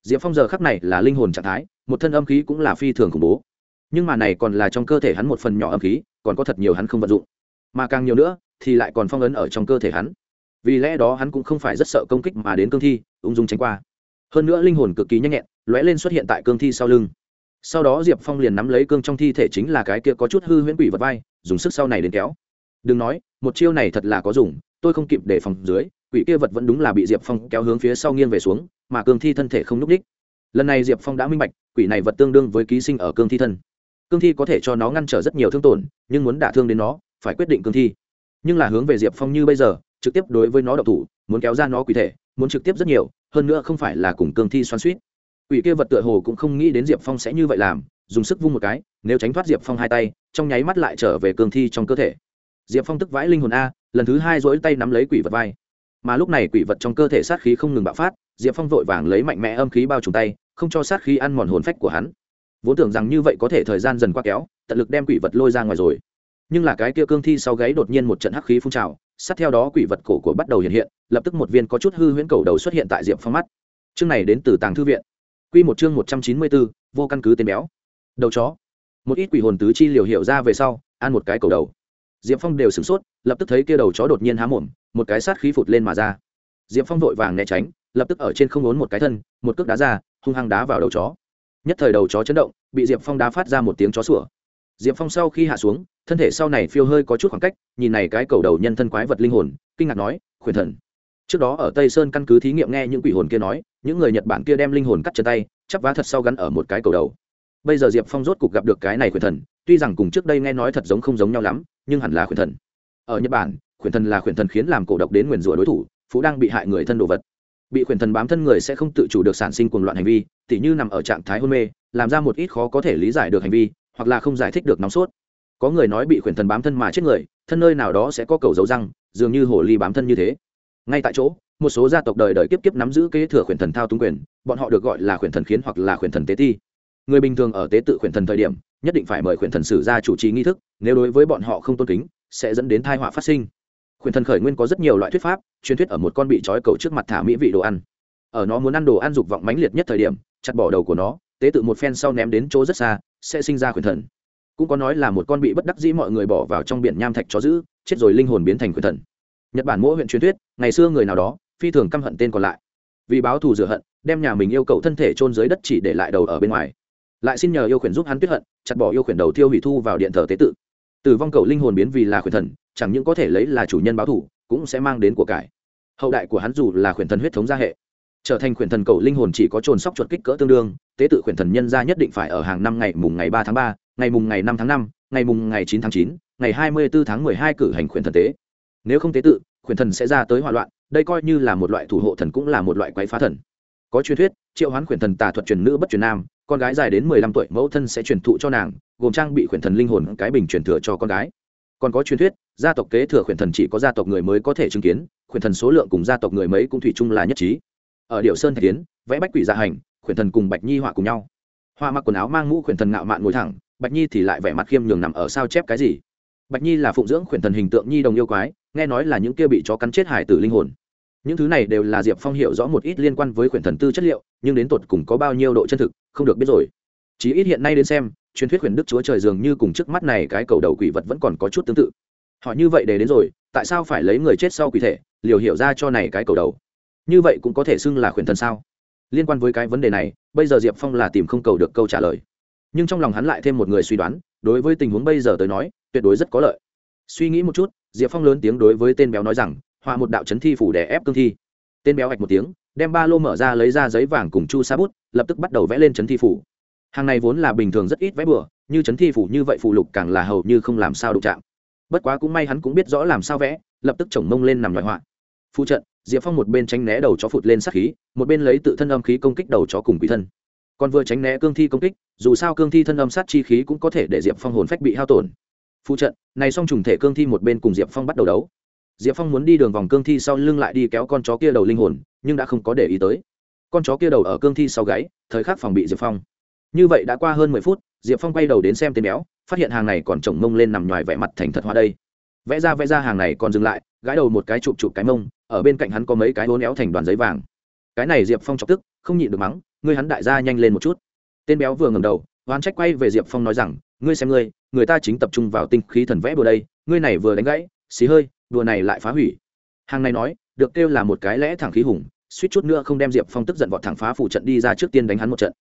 Diệp phong giờ khắc này là linh hồn trạng thái, một thân âm khí cũng là phi thường khủng bố nhưng mà này còn là trong cơ thể hắn một phần nhỏ âm khí, còn có thật nhiều hắn không vận dụng. Mà càng nhiều nữa, thì lại còn phong ấn ở trong cơ thể hắn. Vì lẽ đó hắn cũng không phải rất sợ công kích mà đến cương thi, ung dung tránh qua. Hơn nữa linh hồn cực kỳ nhanh nhẹn, lóe lên xuất hiện tại cương thi sau lưng. Sau đó diệp phong liền nắm lấy cương trong thi thể chính là cái kia có chút hư huyễn quỷ vật vai, dùng sức sau này đến kéo. Đừng nói, một chiêu này thật là có dùng, tôi không kịp để phòng dưới, quỷ kia vật vẫn đúng là bị diệp phong kéo hướng phía sau nghiêng về xuống, mà cương thi thân thể không núp đích. Lần này diệp phong đã minh bạch, quỷ này vật tương đương với ký sinh ở cương thi thân cương thi có thể cho nó ngăn trở rất nhiều thương tổn, nhưng muốn đả thương đến nó, phải quyết định cương thi. Nhưng là hướng về diệp phong như bây giờ, trực tiếp đối với nó độc thủ, muốn kéo ra nó quỷ thể, muốn trực tiếp rất nhiều, hơn nữa không phải là cùng cương thi xoắn suýt quỷ kia vật tựa hồ cũng không nghĩ đến diệp phong sẽ như vậy làm, dùng sức vung một cái, nếu tránh thoát diệp phong hai tay, trong nháy mắt lại trở về cương thi trong cơ thể. Diệp phong tức vãi linh hồn a, lần thứ hai dỗi tay nắm lấy quỷ vật vai. Mà lúc này quỷ vật trong cơ thể sát khí không ngừng bạo phát, diệp phong vội vàng lấy mạnh mẽ âm khí bao trùm tay, không cho sát khí ăn mòn hồn phách của hắn vốn tưởng rằng như vậy có thể thời gian dần qua kéo, tận lực đem quỷ vật lôi ra ngoài rồi. Nhưng là cái kia cương thi sau gáy đột nhiên một trận hắc khí phun trào, sát theo đó quỷ vật cổ của bắt đầu hiện hiện, lập tức một viên có chút hư huyễn cầu đầu xuất hiện tại diệp phong mắt. Chương này đến từ tàng thư viện. Q một chương một trăm chín mươi bốn, vô căn cứ tên béo. Đầu chó. Một ít quỷ hồn tứ chi liều hiệu ra về sau, ăn một cái cầu đầu. Diệp phong đều sửng sốt, lập tức thấy kia đầu chó đột nhiên há mồm, một cái sát khí phụt lên mà ra. Diệp phong vội vàng né tránh, lập tức ở trên không ốn một cái thân, một cước đá ra, hung hăng đá vào đầu chó nhất thời đầu chó chấn động, bị diệp phong đá phát ra một tiếng chó sủa. Diệp phong sau khi hạ xuống, thân thể sau này phiêu hơi có chút khoảng cách, nhìn này cái cầu đầu nhân thân quái vật linh hồn, kinh ngạc nói, khuyển thần. Trước đó ở tây sơn căn cứ thí nghiệm nghe những quỷ hồn kia nói, những người nhật bản kia đem linh hồn cắt chân tay, chắp vá thật sau gắn ở một cái cầu đầu. Bây giờ diệp phong rốt cục gặp được cái này khuyển thần, tuy rằng cùng trước đây nghe nói thật giống không giống nhau lắm, nhưng hẳn là khuyển thần. Ở nhật bản, khuyển thần là khuyển thần khiến làm cổ độc đến nguyền rủa đối thủ, phú đang bị hại người thân đồ vật bị khuyển thần bám thân người sẽ không tự chủ được sản sinh cuồng loạn hành vi, tỉ như nằm ở trạng thái hôn mê, làm ra một ít khó có thể lý giải được hành vi, hoặc là không giải thích được nóng sốt. Có người nói bị khuyển thần bám thân mà chết người, thân nơi nào đó sẽ có cầu dấu răng, dường như hồ ly bám thân như thế. Ngay tại chỗ, một số gia tộc đời đời kiếp kiếp nắm giữ kế thừa khuyển thần thao túng quyền, bọn họ được gọi là khuyển thần khiến hoặc là khuyển thần tế ti. Người bình thường ở tế tự khuyển thần thời điểm, nhất định phải mời khuyển thần sử ra chủ trì nghi thức, nếu đối với bọn họ không tôn kính, sẽ dẫn đến thai họa phát sinh khuyển thần khởi nguyên có rất nhiều loại thuyết pháp, truyền thuyết ở một con bị trói cầu trước mặt thả mỹ vị đồ ăn. Ở nó muốn ăn đồ ăn dục vọng mãnh liệt nhất thời điểm, chặt bỏ đầu của nó, tế tự một phen sau ném đến chỗ rất xa, sẽ sinh ra khuyển thần. Cũng có nói là một con bị bất đắc dĩ mọi người bỏ vào trong biển nham thạch cho giữ, chết rồi linh hồn biến thành khuyển thần. Nhật bản mỗi huyện truyền thuyết, ngày xưa người nào đó, phi thường căm hận tên còn lại. Vì báo thù rửa hận, đem nhà mình yêu cầu thân thể chôn dưới đất chỉ để lại đầu ở bên ngoài. Lại xin nhờ yêu khuyển giúp hắn tuyết hận, chặt bỏ yêu khuyển đầu tiêu hủy thu vào điện thờ tế tự tử vong cầu linh hồn biến vì là khuyển thần, chẳng những có thể lấy là chủ nhân báo thù, cũng sẽ mang đến của cải. Hậu đại của hắn dù là khuyển thần huyết thống gia hệ, trở thành khuyển thần cầu linh hồn chỉ có trồn sóc chuột kích cỡ tương đương, tế tự khuyển thần nhân ra nhất định phải ở hàng năm ngày mùng ngày ba tháng ba, ngày mùng ngày năm tháng năm, ngày mùng ngày chín tháng chín, ngày hai mươi bốn tháng mười hai cử hành khuyển thần tế. Nếu không tế tự, khuyển thần sẽ ra tới hỏa loạn, đây coi như là một loại thủ hộ thần cũng là một loại quái phá thần. Có truyền thuyết, triệu hoán khuyển thần tà thuật truyền nữ bất truyền nam con gái dài đến mười lăm tuổi mẫu thân sẽ truyền thụ cho nàng, gồm trang bị khuyển thần linh hồn, cái bình truyền thừa cho con gái. Còn có truyền thuyết, gia tộc kế thừa khuyển thần chỉ có gia tộc người mới có thể chứng kiến, khuyển thần số lượng cùng gia tộc người mấy cũng thủy chung là nhất trí. Ở điệu sơn thạch tiến vẽ bách quỷ gia dạ hành, khuyển thần cùng bạch nhi họa cùng nhau. Hoa mặc quần áo mang mũ khuyển thần ngạo mạn ngồi thẳng, bạch nhi thì lại vẻ mặt khiêm nhường nằm ở sao chép cái gì. Bạch nhi là phụng dưỡng khuyển thần hình tượng nhi đồng yêu quái, nghe nói là những kia bị chó cắn chết hải tử linh hồn. Những thứ này đều là diệp phong hiểu rõ một ít liên quan với khuyển thần tư chất liệu, nhưng đến tột cùng có bao nhiêu độ chân thực không được biết rồi. Chí ít hiện nay đến xem, truyền thuyết huyền đức chúa trời dường như cùng trước mắt này cái cầu đầu quỷ vật vẫn còn có chút tương tự. Họ như vậy để đến rồi, tại sao phải lấy người chết sau quỷ thể, liều hiểu ra cho này cái cầu đầu? Như vậy cũng có thể xưng là khuyển thần sao? Liên quan với cái vấn đề này, bây giờ diệp phong là tìm không cầu được câu trả lời. Nhưng trong lòng hắn lại thêm một người suy đoán, đối với tình huống bây giờ tới nói, tuyệt đối rất có lợi. Suy nghĩ một chút, diệp phong lớn tiếng đối với tên béo nói rằng, họa một đạo chấn thi phủ để ép cương thi. Tên béo hạch một tiếng đem ba lô mở ra lấy ra giấy vàng cùng chu sa bút, lập tức bắt đầu vẽ lên chấn thi phủ. Hàng này vốn là bình thường rất ít vẽ bừa, như chấn thi phủ như vậy phụ lục càng là hầu như không làm sao đụng chạm. Bất quá cũng may hắn cũng biết rõ làm sao vẽ, lập tức chồng mông lên nằm loại họa. Phụ trận, diệp phong một bên tránh né đầu chó phụt lên sát khí, một bên lấy tự thân âm khí công kích đầu chó cùng quỷ thân. Còn vừa tránh né cương thi công kích, dù sao cương thi thân âm sát chi khí cũng có thể để diệp phong hồn phách bị hao tổn. Phụ trận, này xong trùng thể cương thi một bên cùng diệp phong bắt đầu đấu diệp phong muốn đi đường vòng cương thi sau lưng lại đi kéo con chó kia đầu linh hồn, nhưng đã không có để ý tới. Con chó kia đầu ở cương thi sau gáy, thời khắc phòng bị diệp phong. Như vậy đã qua hơn mười phút, diệp phong quay đầu đến xem tên béo, phát hiện hàng này còn trồng mông lên nằm ngoài vẻ mặt thành thật hoa đây. Vẽ ra vẽ ra hàng này còn dừng lại, gãi đầu một cái chụp chụp cái mông, ở bên cạnh hắn có mấy cái hố néo thành đoàn giấy vàng. Cái này diệp phong chọc tức, không nhịn được mắng, ngươi hắn đại gia nhanh lên một chút. Tên béo vừa ngầm đầu, oán trách quay về diệp phong nói rằng, ngươi xem ngươi, người ta chính tập trung vào tinh khí thần vẽ đùa đây, ngươi này vừa đánh gãy xí hơi đùa này lại phá hủy. Hàng này nói, được kêu là một cái lẽ thẳng khí hùng, suýt chút nữa không đem diệp phong tức giận vọt thẳng phá phủ trận đi ra trước tiên đánh hắn một trận.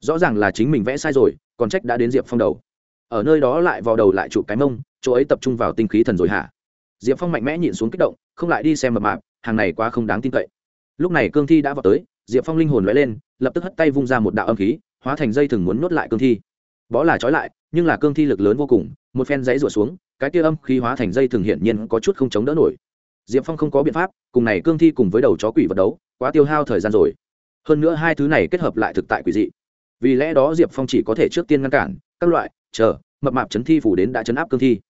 Rõ ràng là chính mình vẽ sai rồi, còn trách đã đến diệp phong đầu. Ở nơi đó lại vào đầu lại chụp cái mông, chỗ ấy tập trung vào tinh khí thần rồi hả? Diệp phong mạnh mẽ nhịn xuống kích động, không lại đi xem mập mạp, hàng này quá không đáng tin cậy. Lúc này cương thi đã vào tới, diệp phong linh hồn l lên, lập tức hất tay vung ra một đạo âm khí, hóa thành dây thừng muốn nuốt lại cương thi. Bó là trói lại, nhưng là cương thi lực lớn vô cùng một phen dãy rủa xuống, cái kia âm khí hóa thành dây thường hiển nhiên có chút không chống đỡ nổi. Diệp phong không có biện pháp, cùng này cương thi cùng với đầu chó quỷ vật đấu, quá tiêu hao thời gian rồi. Hơn nữa hai thứ này kết hợp lại thực tại quỷ dị. Vì lẽ đó diệp phong chỉ có thể trước tiên ngăn cản, các loại, chờ, mập mạp chấn thi phủ đến đã chấn áp cương thi.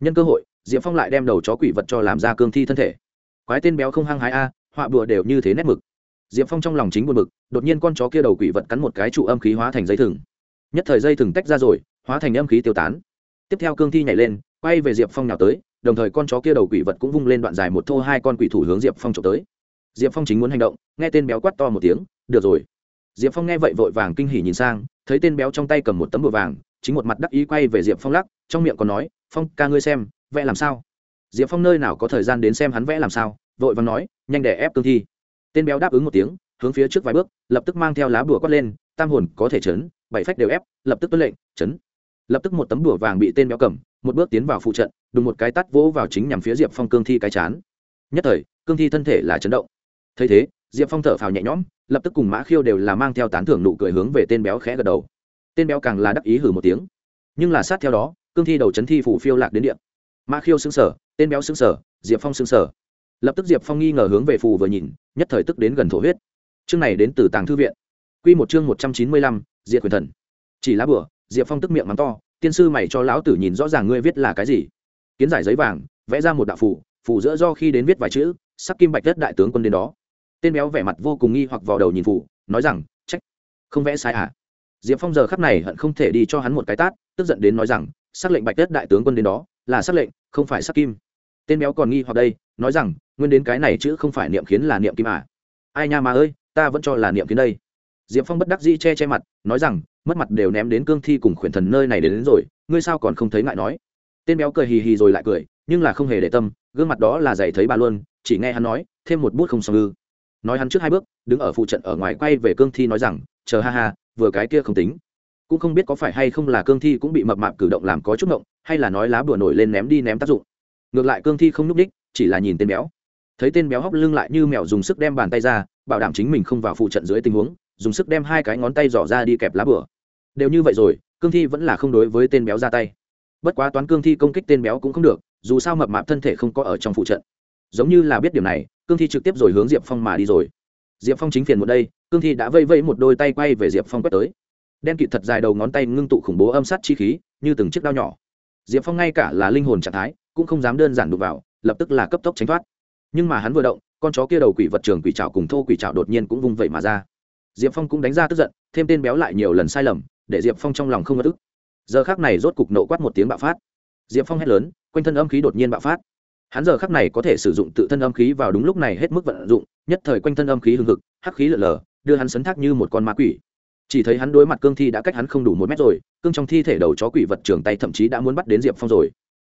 Nhân cơ hội, diệp phong lại đem đầu chó quỷ vật cho làm ra cương thi thân thể. Quái tên béo không hăng hái a, họa bùa đều như thế nét mực. Diệp phong trong lòng chính buồn mực đột nhiên con chó kia đầu quỷ vật cắn một cái trụ âm khí hóa thành dây thừng. Nhất thời dây thừng tách ra rồi, hóa thành âm khí tiêu tán tiếp theo cương thi nhảy lên, quay về diệp phong nào tới, đồng thời con chó kia đầu quỷ vật cũng vung lên đoạn dài một thô hai con quỷ thủ hướng diệp phong trộm tới. Diệp phong chính muốn hành động, nghe tên béo quát to một tiếng, được rồi. Diệp phong nghe vậy vội vàng kinh hỉ nhìn sang, thấy tên béo trong tay cầm một tấm bùa vàng, chính một mặt đắc ý quay về diệp phong lắc, trong miệng còn nói, phong, ca ngươi xem, vẽ làm sao? Diệp phong nơi nào có thời gian đến xem hắn vẽ làm sao, vội vàng nói, nhanh để ép cương thi. Tên béo đáp ứng một tiếng, hướng phía trước vài bước, lập tức mang theo lá bùa quát lên, tam hồn có thể chấn, bảy phách đều ép, lập tức tuân lệnh, chấn lập tức một tấm đùa vàng bị tên béo cầm, một bước tiến vào phụ trận, đùng một cái tắt vỗ vào chính nhằm phía diệp phong cương thi cái chán. Nhất thời, cương thi thân thể là chấn động. Thấy thế, diệp phong thở phào nhẹ nhõm, lập tức cùng mã khiêu đều là mang theo tán thưởng nụ cười hướng về tên béo khẽ gật đầu. Tên béo càng là đắc ý hử một tiếng. Nhưng là sát theo đó, cương thi đầu chấn thi phủ phiêu lạc đến điện mã khiêu xứng sở tên béo xứng sở diệp phong xứng sở lập tức diệp phong nghi ngờ hướng về phù vừa nhìn, nhất thời tức đến gần thổ huyết. Chương này đến từ tàng thư viện. Q một chương một trăm chín mươi lăm diệp quyền thần. Chỉ lá bửa diệp phong tức miệng mắng to, tiên sư mày cho lão tử nhìn rõ ràng ngươi viết là cái gì. Kiến giải giấy vàng, vẽ ra một đạo phủ phủ giữa do khi đến viết vài chữ, sắc kim bạch đất đại tướng quân đến đó. Tên béo vẻ mặt vô cùng nghi hoặc vào đầu nhìn phủ nói rằng, trách, không vẽ sai à? Diệp phong giờ khắp này hận không thể đi cho hắn một cái tát, tức giận đến nói rằng xác lệnh bạch đất đại tướng quân đến đó, là xác lệnh, không phải sắc kim. Tên béo còn nghi hoặc đây, nói rằng, nguyên đến cái này chữ không phải niệm khiến là niệm kim à? Ai nha mà ơi, ta vẫn cho là niệm kiến đây. Diệp phong bất đắc dĩ che che mặt, nói rằng mất mặt đều ném đến cương thi cùng khuyển thần nơi này đến, đến rồi ngươi sao còn không thấy ngại nói? Tên béo cười hì hì rồi lại cười nhưng là không hề để tâm gương mặt đó là dày thấy bà luôn chỉ nghe hắn nói thêm một bút không xong ư. Nói hắn trước hai bước đứng ở phụ trận ở ngoài quay về cương thi nói rằng chờ ha ha vừa cái kia không tính. Cũng không biết có phải hay không là cương thi cũng bị mập mạp cử động làm có chút ngộng hay là nói lá bùa nổi lên ném đi ném tác dụng. Ngược lại cương thi không núp đích chỉ là nhìn tên béo. Thấy tên béo hóc lưng lại như mèo dùng sức đem bàn tay ra bảo đảm chính mình không vào phụ trận dưới tình huống dùng sức đem hai cái ngón tay dò ra đi kẹp lá bửa đều như vậy rồi, cương thi vẫn là không đối với tên béo ra tay. Bất quá toán cương thi công kích tên béo cũng không được, dù sao mập mạp thân thể không có ở trong phụ trận. Giống như là biết điểm này, cương thi trực tiếp rồi hướng diệp phong mà đi rồi. Diệp phong chính phiền một đây, cương thi đã vây vây một đôi tay quay về diệp phong quét tới. Đen kịt thật dài đầu ngón tay ngưng tụ khủng bố âm sát chi khí, như từng chiếc đao nhỏ. Diệp phong ngay cả là linh hồn trạng thái, cũng không dám đơn giản đụng vào, lập tức là cấp tốc tránh thoát. Nhưng mà hắn vừa động, con chó kia đầu quỷ vật trường quỷ trào cùng thô quỷ trào đột nhiên cũng vung vẩy mà ra. Diệp phong cũng đánh ra tức giận, thêm tên béo lại nhiều lần sai lầm để diệp phong trong lòng không ngất ức. Giờ khác này rốt cục nộ quát một tiếng bạo phát. Diệp phong hét lớn, quanh thân âm khí đột nhiên bạo phát. Hắn giờ khắc này có thể sử dụng tự thân âm khí vào đúng lúc này hết mức vận dụng, nhất thời quanh thân âm khí hưng hực, hắc khí lở lở đưa hắn sấn thác như một con ma quỷ. Chỉ thấy hắn đối mặt cương thi đã cách hắn không đủ một mét rồi, cương trong thi thể đầu chó quỷ vật trường tay thậm chí đã muốn bắt đến diệp phong rồi.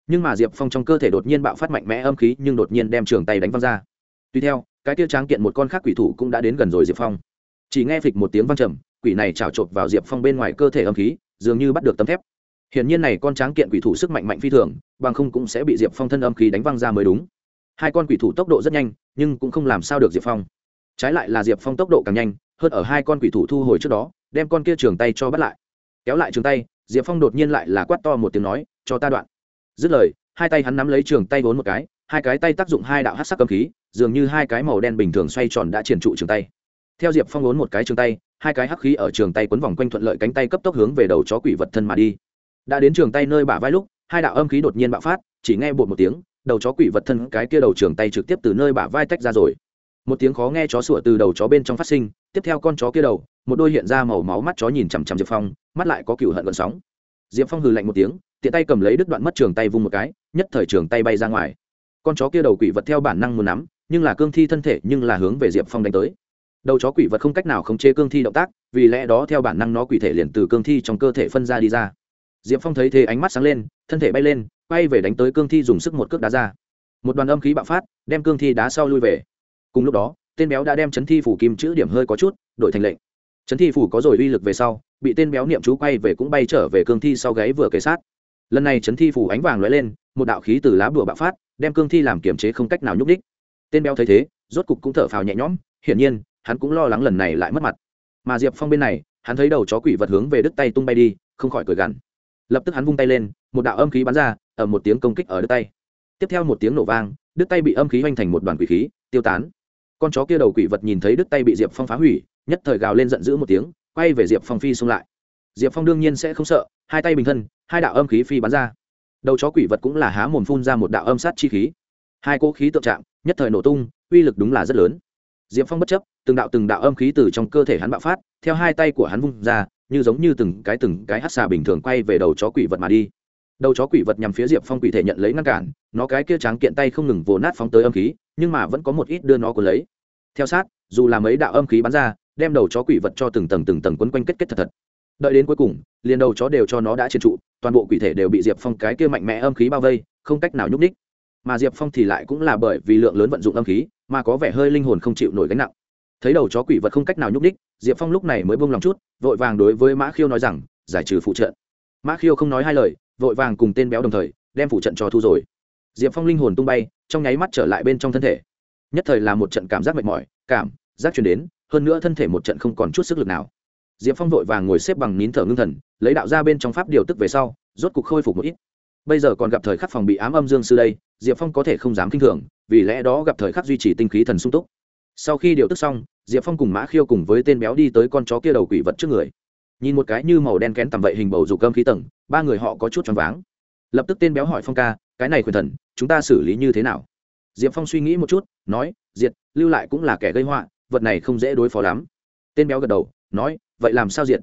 Nhưng mà diệp phong trong cơ thể đột nhiên bạo phát mạnh mẽ âm khí, nhưng đột nhiên đem trường tay đánh văng ra. Tuy theo, cái tiêu tráng kiện một con khác quỷ thủ cũng đã đến gần rồi diệp phong. Chỉ nghe phịch một tiếng văng trầm quỷ này trào trộp vào diệp phong bên ngoài cơ thể âm khí, dường như bắt được tấm thép. Hiển nhiên này con tráng kiện quỷ thủ sức mạnh mạnh phi thường, bằng không cũng sẽ bị diệp phong thân âm khí đánh văng ra mới đúng. Hai con quỷ thủ tốc độ rất nhanh, nhưng cũng không làm sao được diệp phong. Trái lại là diệp phong tốc độ càng nhanh, hơn ở hai con quỷ thủ thu hồi trước đó, đem con kia trường tay cho bắt lại. Kéo lại trường tay, diệp phong đột nhiên lại là quát to một tiếng nói, cho ta đoạn. Dứt lời, hai tay hắn nắm lấy trường tay vốn một cái, hai cái tay tác dụng hai đạo hát sắc cầm khí, dường như hai cái màu đen bình thường xoay tròn đã triển trụ trường tay theo diệp phong ốn một cái trường tay, hai cái hắc khí ở trường tay quấn vòng quanh thuận lợi cánh tay cấp tốc hướng về đầu chó quỷ vật thân mà đi. Đã đến trường tay nơi bả vai lúc, hai đạo âm khí đột nhiên bạo phát, chỉ nghe bột một tiếng, đầu chó quỷ vật thân cái kia đầu trường tay trực tiếp từ nơi bả vai tách ra rồi. Một tiếng khó nghe chó sủa từ đầu chó bên trong phát sinh, tiếp theo con chó kia đầu, một đôi hiện ra màu máu mắt chó nhìn chằm chằm diệp phong, mắt lại có cựu hận gần sóng. Diệp phong hừ lạnh một tiếng, tiện tay cầm lấy đứt đoạn mất trường tay vung một cái, nhất thời trường tay bay ra ngoài. Con chó kia đầu quỷ vật theo bản năng muốn nắm, nhưng là cương thi thân thể nhưng là hướng về diệp phong đánh tới đầu chó quỷ vật không cách nào khống chế cương thi động tác, vì lẽ đó theo bản năng nó quỷ thể liền từ cương thi trong cơ thể phân ra đi ra. Diệp phong thấy thế ánh mắt sáng lên, thân thể bay lên bay về đánh tới cương thi dùng sức một cước đá ra. Một đoàn âm khí bạo phát, đem cương thi đá sau lui về. Cùng lúc đó, tên béo đã đem chấn thi phủ kim chữ điểm hơi có chút, đổi thành lệnh. Chấn thi phủ có rồi uy lực về sau, bị tên béo niệm chú quay về cũng bay trở về cương thi sau gáy vừa kề sát. Lần này chấn thi phủ ánh vàng lóe lên, một đạo khí từ lá bùa bạo phát, đem cương thi làm kiềm chế không cách nào nhúc đích tên béo thấy thế, rốt cục cũng thở phào nhẹ nhõm, hiển nhiên hắn cũng lo lắng lần này lại mất mặt. Mà diệp phong bên này, hắn thấy đầu chó quỷ vật hướng về đứt tay tung bay đi, không khỏi cười gằn. Lập tức hắn vung tay lên, một đạo âm khí bắn ra ở một tiếng công kích ở đứt tay. Tiếp theo một tiếng nổ vang, đứt tay bị âm khí hoành thành một đoàn quỷ khí, tiêu tán. Con chó kia đầu quỷ vật nhìn thấy đứt tay bị diệp phong phá hủy, nhất thời gào lên giận dữ một tiếng, quay về diệp phong phi xung lại. Diệp phong đương nhiên sẽ không sợ, hai tay bình thân, hai đạo âm khí phi bắn ra. Đầu chó quỷ vật cũng là há mồm phun ra một đạo âm sát chi khí. Hai cỗ khí tượng trạng, nhất thời nổ tung, uy lực đúng là rất lớn diệp phong bất chấp, từng đạo từng đạo âm khí từ trong cơ thể hắn bạo phát, theo hai tay của hắn vung ra, như giống như từng cái từng cái hát xà bình thường quay về đầu chó quỷ vật mà đi. Đầu chó quỷ vật nhằm phía diệp phong quỷ thể nhận lấy ngăn cản, nó cái kia tráng kiện tay không ngừng vồ nát phóng tới âm khí, nhưng mà vẫn có một ít đưa nó cuốn lấy. Theo sát, dù là mấy đạo âm khí bắn ra, đem đầu chó quỷ vật cho từng tầng từng tầng quấn quanh kết kết thật thật. Đợi đến cuối cùng, liền đầu chó đều cho nó đã triệt trụ, toàn bộ quỷ thể đều bị diệp phong cái kia mạnh mẽ âm khí bao vây, không cách nào nhúc ních mà diệp phong thì lại cũng là bởi vì lượng lớn vận dụng âm khí mà có vẻ hơi linh hồn không chịu nổi gánh nặng. Thấy đầu chó quỷ vật không cách nào nhúc đích, diệp phong lúc này mới buông lòng chút vội vàng đối với mã khiêu nói rằng giải trừ phụ trợ mã khiêu không nói hai lời vội vàng cùng tên béo đồng thời đem phụ trận cho thu rồi. Diệp phong linh hồn tung bay trong nháy mắt trở lại bên trong thân thể. Nhất thời là một trận cảm giác mệt mỏi cảm giác chuyển đến hơn nữa thân thể một trận không còn chút sức lực nào. Diệp phong vội vàng ngồi xếp bằng nín thở ngưng thần lấy đạo ra bên trong pháp điều tức về sau rốt cục khôi phục một ít bây giờ còn gặp thời khắc phòng bị ám âm dương sư đây, diệp phong có thể không dám k i n h thường, vì lẽ đó gặp thời khắc duy trì tinh khí thần sung túc. Sau khi điều tức xong, diệp phong cùng mã khiêu cùng với tên béo đi tới con chó kia đầu quỷ vật trước người. Nhìn một cái như màu đen kén tầm vậy hình bầu dục cơm khí tầng, ba người họ có chút choáng váng. Lập tức tên béo hỏi phong ca, cái này quyền thần, chúng ta xử lý như thế nào? Diệp phong suy nghĩ một chút, nói, diệt, lưu lại cũng là kẻ gây họa, vật này không dễ đối phó lắm. Tên béo gật đầu, nói, vậy làm sao diệt?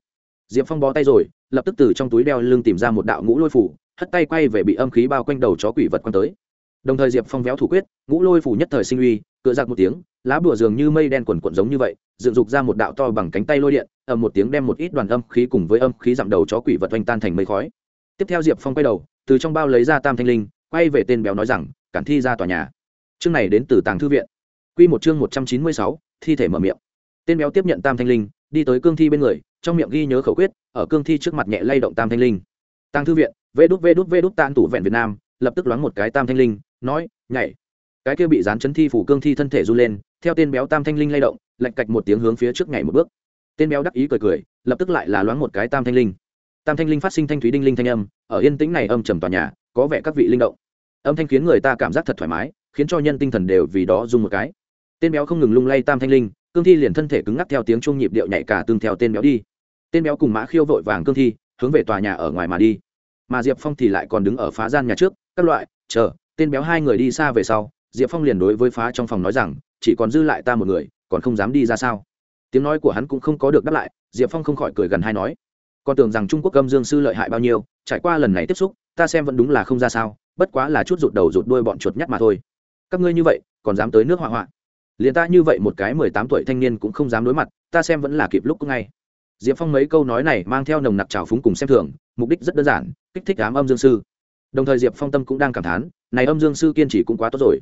Diệp phong bó tay rồi, lập tức từ trong túi đeo lưng tìm ra một đạo ngũ lôi phủ hất tay quay về bị âm khí bao quanh đầu chó quỷ vật quăng tới. Đồng thời diệp phong véo thủ quyết, ngũ lôi phủ nhất thời sinh uy, cựa giặc một tiếng, lá bùa dường như mây đen quần quận giống như vậy, dựng dục ra một đạo to bằng cánh tay lôi điện, ầm một tiếng đem một ít đoàn âm khí cùng với âm khí dặm đầu chó quỷ vật oanh tan thành mây khói. Tiếp theo diệp phong quay đầu, từ trong bao lấy ra tam thanh linh, quay về tên béo nói rằng, cản thi ra tòa nhà. Chương này đến từ tàng thư viện. Q một chương một trăm chín mươi sáu, thi thể mở miệng. Tên béo tiếp nhận tam thanh linh, đi tới cương thi bên người, trong miệng ghi nhớ khẩu quyết, ở cương thi trước mặt nhẹ lay động tam thanh linh tăng thư viện, vê đút vê đút vê đút tan tủ vẹn việt nam, lập tức loáng một cái tam thanh linh, nói, nhảy. Cái kia bị dán chấn thi phủ cương thi thân thể run lên, theo tên béo tam thanh linh lay động, lạch cạch một tiếng hướng phía trước nhảy một bước. Tên béo đắc ý cười cười, lập tức lại là loáng một cái tam thanh linh. Tam thanh linh phát sinh thanh thúy đinh linh thanh âm, ở yên tĩnh này âm trầm tòa nhà, có vẻ các vị linh động. Âm thanh khiến người ta cảm giác thật thoải mái, khiến cho nhân tinh thần đều vì đó dùng một cái. Tên béo không ngừng lung lay tam thanh linh, cương thi liền thân thể cứng ngắc theo tiếng chuông nhịp điệu nhảy cả tương theo tên béo đi. Tên béo cùng mã khiêu vội vàng cương thi hướng về tòa nhà ở ngoài mà đi. Mà diệp phong thì lại còn đứng ở phá gian nhà trước, các loại, chờ, tên béo hai người đi xa về sau, diệp phong liền đối với phá trong phòng nói rằng, chỉ còn dư lại ta một người, còn không dám đi ra sao? Tiếng nói của hắn cũng không có được đáp lại, diệp phong không khỏi cười gần hai nói, con tưởng rằng trung quốc âm dương sư lợi hại bao nhiêu, trải qua lần này tiếp xúc, ta xem vẫn đúng là không ra sao, bất quá là chút rụt đầu rụt đuôi bọn chuột nhắt mà thôi. Các ngươi như vậy, còn dám tới nước hỏa hoạn? Liền ta như vậy một cái mười tám tuổi thanh niên cũng không dám đối mặt, ta xem vẫn là kịp lúc ngay diệp phong mấy câu nói này mang theo nồng nặc trào phúng cùng xem thường, mục đích rất đơn giản, kích thích ám âm dương sư. Đồng thời diệp phong tâm cũng đang cảm thán, này âm dương sư kiên trì cũng quá tốt rồi.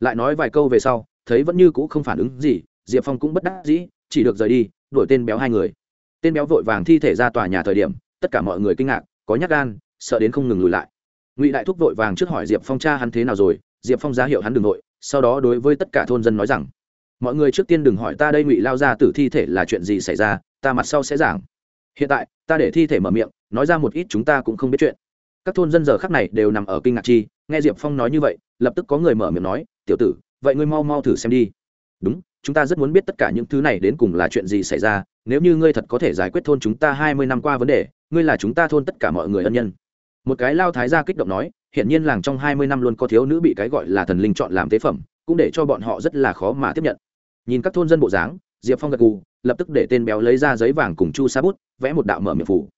Lại nói vài câu về sau, thấy vẫn như c ũ không phản ứng gì, diệp phong cũng bất đắc dĩ, chỉ được rời đi, đuổi tên béo hai người. Tên béo vội vàng thi thể ra tòa nhà thời điểm, tất cả mọi người kinh ngạc, có nhát gan, sợ đến không ngừng lùi lại. Ngụy đại thúc vội vàng trước hỏi diệp phong cha hắn thế nào rồi, diệp phong ra hiệu hắn đ ừ n g nội, sau đó đối với tất cả thôn dân nói rằng, mọi người trước tiên đừng hỏi ta đây ngụy lao ra tử thi thể là chuyện gì xảy ra ta mặt sau sẽ giảng. Hiện tại, ta để thi thể mở miệng, nói ra một ít chúng ta cũng không biết chuyện. Các thôn dân giờ khắc này đều nằm ở kinh ngạc chi, nghe diệp phong nói như vậy, lập tức có người mở miệng nói, tiểu tử, vậy ngươi mau mau thử xem đi. Đúng, chúng ta rất muốn biết tất cả những thứ này đến cùng là chuyện gì xảy ra, nếu như ngươi thật có thể giải quyết thôn chúng ta hai mươi năm qua vấn đề, ngươi là chúng ta thôn tất cả mọi người ân nhân. Một cái lao thái gia kích động nói hiện nhiên làng trong hai mươi năm luôn có thiếu nữ bị cái gọi là thần linh chọn làm tế phẩm, cũng để cho bọn họ rất là khó mà tiếp nhận. Nhìn các thôn dân bộ dáng diệp phong gật gù, lập tức để tên béo lấy ra giấy vàng cùng chu sa bút, vẽ một đạo mở miệng phủ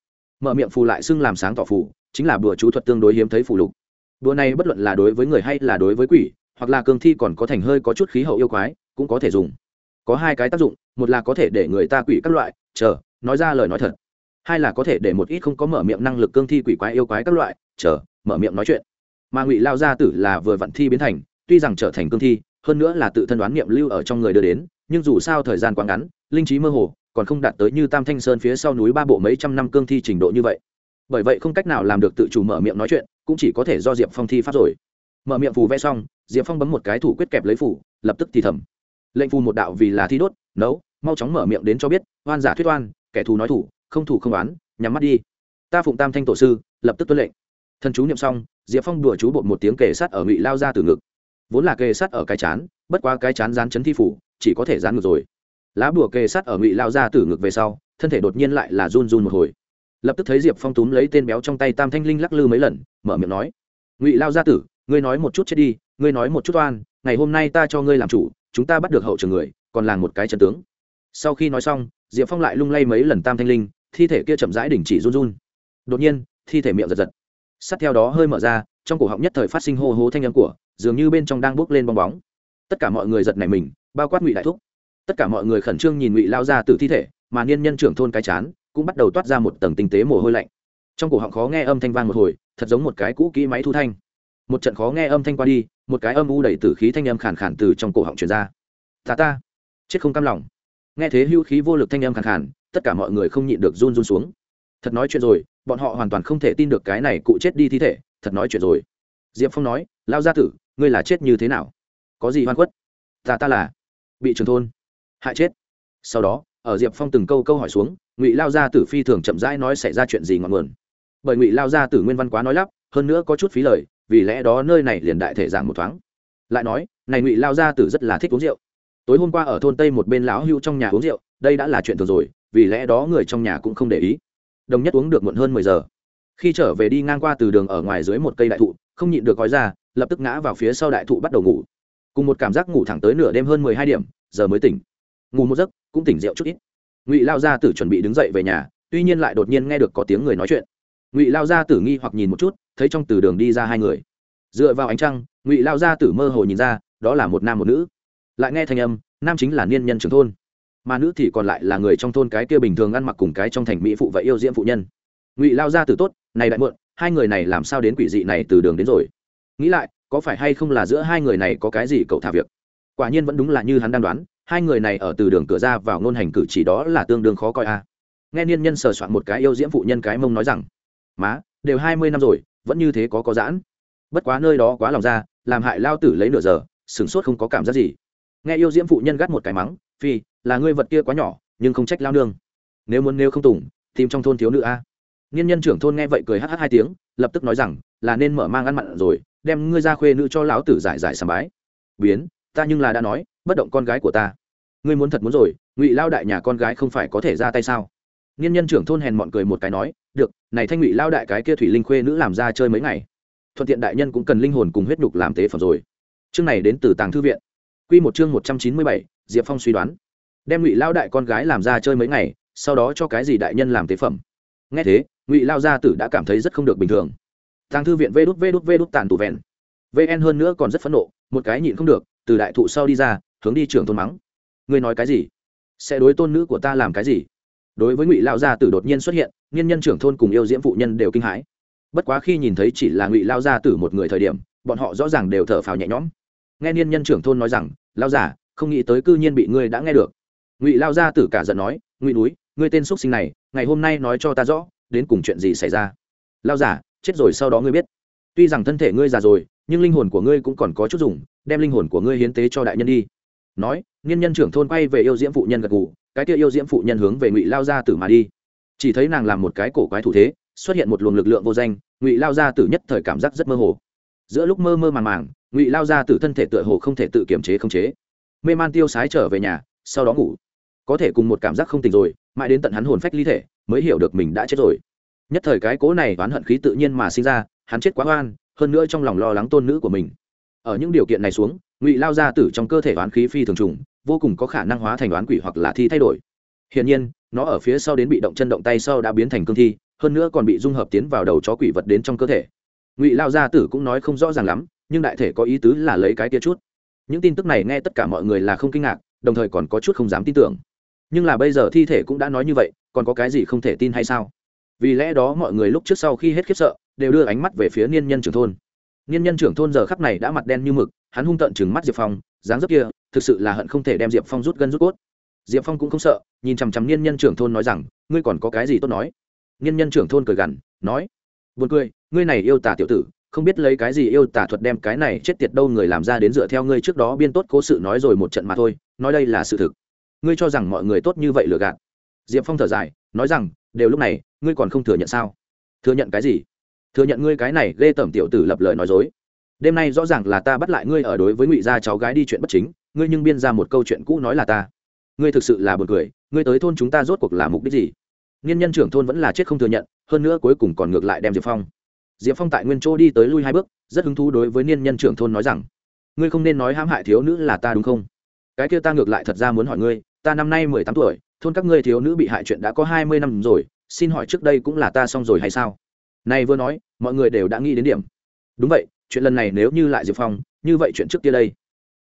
mở miệng phù lại xưng làm sáng tỏ phù, chính là bùa chú thuật tương đối hiếm thấy phù lục. Bùa này bất luận là đối với người hay là đối với quỷ, hoặc là cường thi còn có thành hơi có chút khí hậu yêu quái, cũng có thể dùng. Có hai cái tác dụng, một là có thể để người ta quỷ các loại, chờ, nói ra lời nói thật. Hai là có thể để một ít không có mở miệng năng lực cương thi quỷ quái yêu quái các loại, chờ, mở miệng nói chuyện. Mà ngụy lao gia tử là vừa vặn thi biến thành, tuy rằng trở thành cương thi, hơn nữa là tự thân đoán niệm lưu ở trong người đưa đến nhưng dù sao thời gian quá ngắn, linh trí mơ hồ, còn không đạt tới như tam thanh sơn phía sau núi ba bộ mấy trăm năm cương thi trình độ như vậy. Bởi vậy không cách nào làm được tự chủ mở miệng nói chuyện, cũng chỉ có thể do diệp phong thi pháp rồi. Mở miệng phù vẽ xong, diệp phong bấm một cái thủ quyết kẹp lấy phủ lập tức thì thầm. Lệnh phù một đạo vì là thi đốt, nấu, mau chóng mở miệng đến cho biết, oan giả thuyết oan, kẻ thù nói thủ, không thủ không oán, nhắm mắt đi. Ta phụng tam thanh tổ sư, lập tức tuân lệnh. Thần chú niệm xong, diệp phong đùa chú bột một tiếng kề sát ở ngụy lao ra từ ngực. Vốn là kề sát ở cái chán, bất quá cái chán dán chấn thi phủ chỉ có thể dán ngược rồi. Lá bùa kề sát ở ngụy lao ra tử ngược về sau, thân thể đột nhiên lại là run run một hồi. Lập tức thấy diệp phong túm lấy tên béo trong tay tam thanh linh lắc lư mấy lần, mở miệng nói, ngụy lao gia tử, ngươi nói một chút chết đi, ngươi nói một chút oan, ngày hôm nay ta cho ngươi làm chủ, chúng ta bắt được hậu trường người, còn là một cái chân tướng. Sau khi nói xong, diệp phong lại lung lay mấy lần tam thanh linh, thi thể kia chậm rãi đỉnh chỉ run run. Đột nhiên, thi thể miệng giật giật. Sát theo đó hơi mở ra, trong cổ họng nhất thời phát sinh hô hô thanh âm của, dường như bên trong đang bốc lên bong bóng. Tất cả mọi người giật này mình bao quát ngụy đại thúc tất cả mọi người khẩn trương nhìn ngụy lao ra từ thi thể mà niên nhân trưởng thôn cái chán cũng bắt đầu toát ra một tầng tinh tế mồ hôi lạnh trong cổ họng khó nghe âm thanh vang một hồi thật giống một cái cũ kỹ máy thu thanh một trận khó nghe âm thanh qua đi một cái âm u đầy tử khí thanh âm khàn khàn từ trong cổ họng truyền ra ta ta chết không cam lòng nghe thế hưu khí vô lực thanh âm khàn khàn tất cả mọi người không nhịn được run run xuống thật nói chuyện rồi bọn họ hoàn toàn không thể tin được cái này cụ chết đi thi thể thật nói chuyện rồi diệp phong nói lao gia tử ngươi là chết như thế nào có gì hoan khuất ta ta là bị trường thôn hại chết. Sau đó, ở diệp phong từng câu câu hỏi xuống, ngụy lao gia tử phi thường chậm rãi nói xảy ra chuyện gì ngọn nguồn. Bởi ngụy lao gia tử nguyên văn quá nói lắp, hơn nữa có chút phí lời, vì lẽ đó nơi này liền đại thể giảng một thoáng. Lại nói, này ngụy lao gia tử rất là thích uống rượu. Tối hôm qua ở thôn tây một bên lão hưu trong nhà uống rượu, đây đã là chuyện thường rồi, vì lẽ đó người trong nhà cũng không để ý. Đồng nhất uống được muộn hơn mười giờ. Khi trở về đi ngang qua từ đường ở ngoài dưới một cây đại thụ, không nhịn được gói ra, lập tức ngã vào phía sau đại thụ bắt đầu ngủ cùng một cảm giác ngủ thẳng tới nửa đêm hơn mười hai điểm, giờ mới tỉnh. Ngủ một giấc, cũng tỉnh rượu chút ít. Ngụy lao gia tử chuẩn bị đứng dậy về nhà, tuy nhiên lại đột nhiên nghe được có tiếng người nói chuyện. Ngụy lao gia tử nghi hoặc nhìn một chút, thấy trong từ đường đi ra hai người. Dựa vào ánh trăng, ngụy lao gia tử mơ hồ nhìn ra, đó là một nam một nữ. Lại nghe thanh âm, nam chính là niên nhân trưởng thôn, mà nữ thì còn lại là người trong thôn cái kia bình thường ăn mặc cùng cái trong thành mỹ phụ và yêu diễm phụ nhân. Ngụy lao gia tử tốt, này đại muộn, hai người này làm sao đến quỷ dị này từ đường đến rồi? Nghĩ lại có phải hay không là giữa hai người này có cái gì cậu thả việc? Quả nhiên vẫn đúng là như hắn đang đoán, hai người này ở từ đường cửa ra vào ngôn hành cử chỉ đó là tương đương khó coi a. Nghe niên nhân sờ soạn một cái yêu diễm phụ nhân cái mông nói rằng, má, đều hai mươi năm rồi, vẫn như thế có có giãn. Bất quá nơi đó quá lòng ra, làm hại lao tử lấy nửa giờ, sửng sốt không có cảm giác gì. Nghe yêu diễm phụ nhân gắt một cái mắng, phi, là ngươi vật kia quá nhỏ, nhưng không trách lao nương. Nếu muốn nêu không tùng, tìm trong thôn thiếu nữ a. Niên nhân trưởng thôn nghe vậy cười hh hai tiếng, lập tức nói rằng, là nên mở mang ăn mặn rồi đem ngươi ra khuê nữ cho lão tử giải giải sàm bái. Biến, ta nhưng là đã nói, bất động con gái của ta. Ngươi muốn thật muốn rồi, ngụy lao đại nhà con gái không phải có thể ra tay sao? Niên nhân trưởng thôn hèn mọn cười một cái nói, được, này thanh ngụy lao đại cái kia thủy linh khuê nữ làm ra chơi mấy ngày. Thuận tiện đại nhân cũng cần linh hồn cùng huyết nhục làm tế phẩm rồi. Chương này đến từ tàng thư viện. Q một chương một trăm chín mươi bảy, diệp phong suy đoán. Đem ngụy lao đại con gái làm ra chơi mấy ngày, sau đó cho cái gì đại nhân làm tế phẩm? Nghe thế, ngụy lao gia tử đã cảm thấy rất không được bình thường tàng thư viện vê đút vê đút vê đút tàn tù vẹn. Vn hơn nữa còn rất phẫn nộ, một cái nhịn không được, từ đại thụ sau đi ra, hướng đi trường thôn mắng. Ngươi nói cái gì? Sẽ đối tôn nữ của ta làm cái gì? Đối với ngụy lao gia tử đột nhiên xuất hiện nghiên nhân trưởng thôn cùng yêu diễm phụ nhân đều kinh hãi. Bất quá khi nhìn thấy chỉ là ngụy lao gia tử một người thời điểm, bọn họ rõ ràng đều thở phào nhẹ nhõm. Nghe niên nhân trưởng thôn nói rằng, lao giả không nghĩ tới cư nhiên bị ngươi đã nghe được. Ngụy lao gia tử cả giận nói, ngụy núi, ngươi tên x sinh này, ngày hôm nay nói cho ta rõ, đến cùng chuyện gì xảy ra? Lao giả chết rồi sau đó ngươi biết. Tuy rằng thân thể ngươi già rồi, nhưng linh hồn của ngươi cũng còn có chút dùng, đem linh hồn của ngươi hiến tế cho đại nhân đi. Nói, nghiên nhân trưởng thôn quay về yêu diễm phụ nhân gật gù, cái kia yêu diễm phụ nhân hướng về ngụy lao gia tử mà đi. Chỉ thấy nàng làm một cái cổ quái thủ thế, xuất hiện một luồng lực lượng vô danh, ngụy lao gia tử nhất thời cảm giác rất mơ hồ. Giữa lúc mơ mơ màng màng, ngụy lao gia tử thân thể tựa hồ không thể tự kiềm chế không chế. Mê man tiêu sái trở về nhà, sau đó ngủ. Có thể cùng một cảm giác không tỉnh rồi, mãi đến tận hắn hồn phách ly thể, mới hiểu được mình đã chết rồi nhất thời cái cố này oán hận khí tự nhiên mà sinh ra, hắn chết quá oan, hơn nữa trong lòng lo lắng tôn nữ của mình. Ở những điều kiện này xuống, ngụy lao gia tử trong cơ thể oán khí phi thường trùng, vô cùng có khả năng hóa thành oán quỷ hoặc là thi thay đổi. Hiển nhiên, nó ở phía sau đến bị động chân động tay sau đã biến thành cương thi, hơn nữa còn bị dung hợp tiến vào đầu chó quỷ vật đến trong cơ thể. Ngụy lao gia tử cũng nói không rõ ràng lắm, nhưng đại thể có ý tứ là lấy cái tia chút. Những tin tức này nghe tất cả mọi người là không kinh ngạc, đồng thời còn có chút không dám tin tưởng. Nhưng là bây giờ thi thể cũng đã nói như vậy, còn có cái gì không thể tin hay sao? Vì lẽ đó mọi người lúc trước sau khi hết khiếp sợ, đều đưa ánh mắt về phía niên nhân trưởng thôn. Niên nhân trưởng thôn giờ khắc này đã mặt đen như mực, hắn hung tợn chừng mắt diệp phong, dáng dấp kia, thực sự là hận không thể đem diệp phong rút gân rút cốt. Diệp phong cũng không sợ, nhìn chằm chằm niên nhân trưởng thôn nói rằng, ngươi còn có cái gì tốt nói? Niên nhân trưởng thôn cười gằn, nói, buồn cười, ngươi này yêu tả tiểu tử, không biết lấy cái gì yêu tả thuật đem cái này chết tiệt đâu người làm ra đến dựa theo ngươi trước đó biên tốt cố sự nói rồi một trận mà thôi, nói đây là sự thực. Ngươi cho rằng mọi người tốt như vậy lừa gạt. Diệp phong thở dài, nói rằng, đều lúc này ngươi còn không thừa nhận sao? Thừa nhận cái gì? Thừa nhận ngươi cái này ghê tởm tiểu tử lập lời nói dối. Đêm nay rõ ràng là ta bắt lại ngươi ở đối với ngụy gia cháu gái đi chuyện bất chính, ngươi nhưng biên ra một câu chuyện cũ nói là ta. Ngươi thực sự là b u ồ n cười, ngươi tới thôn chúng ta rốt cuộc là mục đích gì? Nghiên nhân trưởng thôn vẫn là chết không thừa nhận, hơn nữa cuối cùng còn ngược lại đem diệp phong. Diệp phong tại nguyên chỗ đi tới lui hai bước, rất hứng thú đối với niên nhân trưởng thôn nói rằng, ngươi không nên nói hãm hại thiếu nữ là ta đúng không? Cái kia ta ngược lại thật ra muốn hỏi ngươi, ta năm nay mười tám tuổi, thôn các ngươi thiếu nữ bị hại chuyện đã có hai mươi năm rồi xin hỏi trước đây cũng là ta xong rồi hay sao? Này vừa nói, mọi người đều đã nghĩ đến điểm. Đúng vậy, chuyện lần này nếu như lại diệp phong, như vậy chuyện trước kia đây.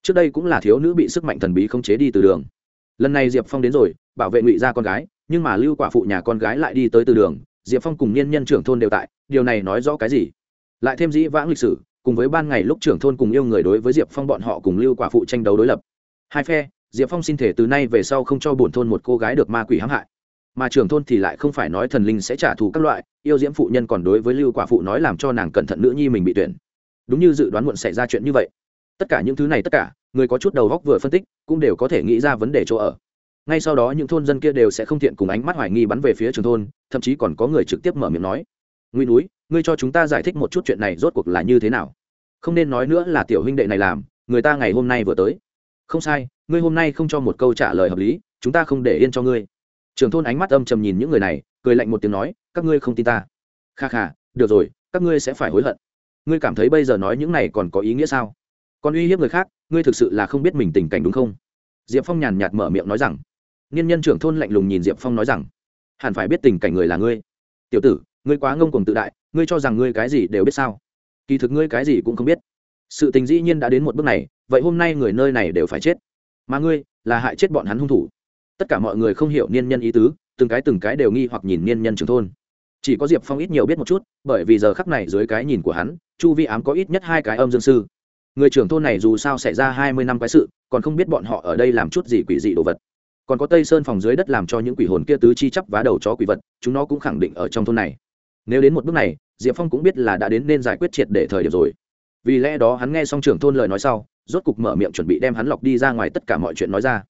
Trước đây cũng là thiếu nữ bị sức mạnh thần bí không chế đi từ đường. Lần này diệp phong đến rồi, bảo vệ ngụy ra con gái, nhưng mà lưu quả phụ nhà con gái lại đi tới từ đường, diệp phong cùng niên nhân trưởng thôn đều tại, điều này nói rõ cái gì? Lại thêm dĩ vãng lịch sử, cùng với ban ngày lúc trưởng thôn cùng yêu người đối với diệp phong bọn họ cùng lưu quả phụ tranh đấu đối lập. Hai phe, diệp phong xin thể từ nay về sau không cho bổn thôn một cô gái được ma quỷ hãm hại mà trưởng thôn thì lại không phải nói thần linh sẽ trả thù các loại, yêu diễm phụ nhân còn đối với lưu quả phụ nói làm cho nàng cẩn thận nữ nhi mình bị tuyển. Đúng như dự đoán muộn xảy ra chuyện như vậy. Tất cả những thứ này tất cả, người có chút đầu góc vừa phân tích, cũng đều có thể nghĩ ra vấn đề chỗ ở. Ngay sau đó những thôn dân kia đều sẽ không thiện cùng ánh mắt hoài nghi bắn về phía trường thôn, thậm chí còn có người trực tiếp mở miệng nói. Nguy núi, ngươi cho chúng ta giải thích một chút chuyện này rốt cuộc là như thế nào? Không nên nói nữa là tiểu huynh đệ này làm, người ta ngày hôm nay vừa tới. Không sai, ngươi hôm nay không cho một câu trả lời hợp lý, chúng ta không để yên cho ngươi trường thôn ánh mắt âm trầm nhìn những người này, cười lạnh một tiếng nói, các ngươi không tin ta. Kha kha, được rồi, các ngươi sẽ phải hối hận. Ngươi cảm thấy bây giờ nói những này còn có ý nghĩa sao? Còn uy hiếp người khác, ngươi thực sự là không biết mình tình cảnh đúng không? Diệp phong nhàn nhạt mở miệng nói rằng. Nghiên nhân trưởng thôn lạnh lùng nhìn diệp phong nói rằng. Hẳn phải biết tình cảnh người là ngươi. Tiểu tử, ngươi quá ngông cuồng tự đại, ngươi cho rằng ngươi cái gì đều biết sao? Kỳ thực ngươi cái gì cũng không biết. Sự tình dĩ nhiên đã đến một bước này, vậy hôm nay người nơi này đều phải chết. Mà ngươi, là hại chết bọn hắn hung thủ tất cả mọi người không hiểu niên nhân ý tứ, từng cái từng cái đều nghi hoặc nhìn niên nhân trưởng thôn. Chỉ có diệp phong ít nhiều biết một chút, bởi vì giờ khắc này dưới cái nhìn của hắn, chu vi ám có ít nhất hai cái âm dương sư. Người trưởng thôn này dù sao xảy ra hai mươi năm cái sự, còn không biết bọn họ ở đây làm chút gì quỷ dị đồ vật. Còn có tây sơn phòng dưới đất làm cho những quỷ hồn kia tứ chi chắp vá đầu chó quỷ vật, chúng nó cũng khẳng định ở trong thôn này. Nếu đến một bước này, diệp phong cũng biết là đã đến nên giải quyết triệt để thời điểm rồi. Vì lẽ đó hắn nghe xong trưởng thôn lời nói sau, rốt cục mở miệng chuẩn bị đem hắn lọc đi ra ngoài tất cả mọi chuyện nói ra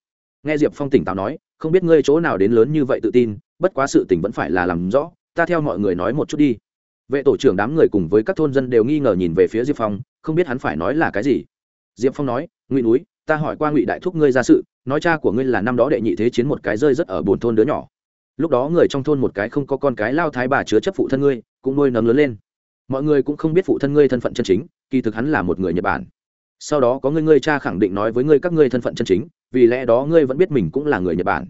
nghe diệp phong tỉnh táo nói, không biết ngươi chỗ nào đến lớn như vậy tự tin, bất quá sự tình vẫn phải là làm rõ, ta theo mọi người nói một chút đi. Vệ tổ trưởng đám người cùng với các thôn dân đều nghi ngờ nhìn về phía diệp phong, không biết hắn phải nói là cái gì. Diệp phong nói, ngụy núi, ta hỏi qua ngụy đại thúc ngươi ra sự, nói cha của ngươi là năm đó đệ nhị thế chiến một cái rơi rất ở bồn thôn đứa nhỏ. Lúc đó người trong thôn một cái không có con cái lao thái bà chứa chấp phụ thân ngươi, cũng nuôi nấng lớn lên. Mọi người cũng không biết phụ thân ngươi thân phận chân chính, kỳ thực hắn là một người nhật bản. Sau đó có ngươi ngươi cha khẳng định nói với ngươi các ngươi thân phận chân chính vì lẽ đó ngươi vẫn biết mình cũng là người nhật bản.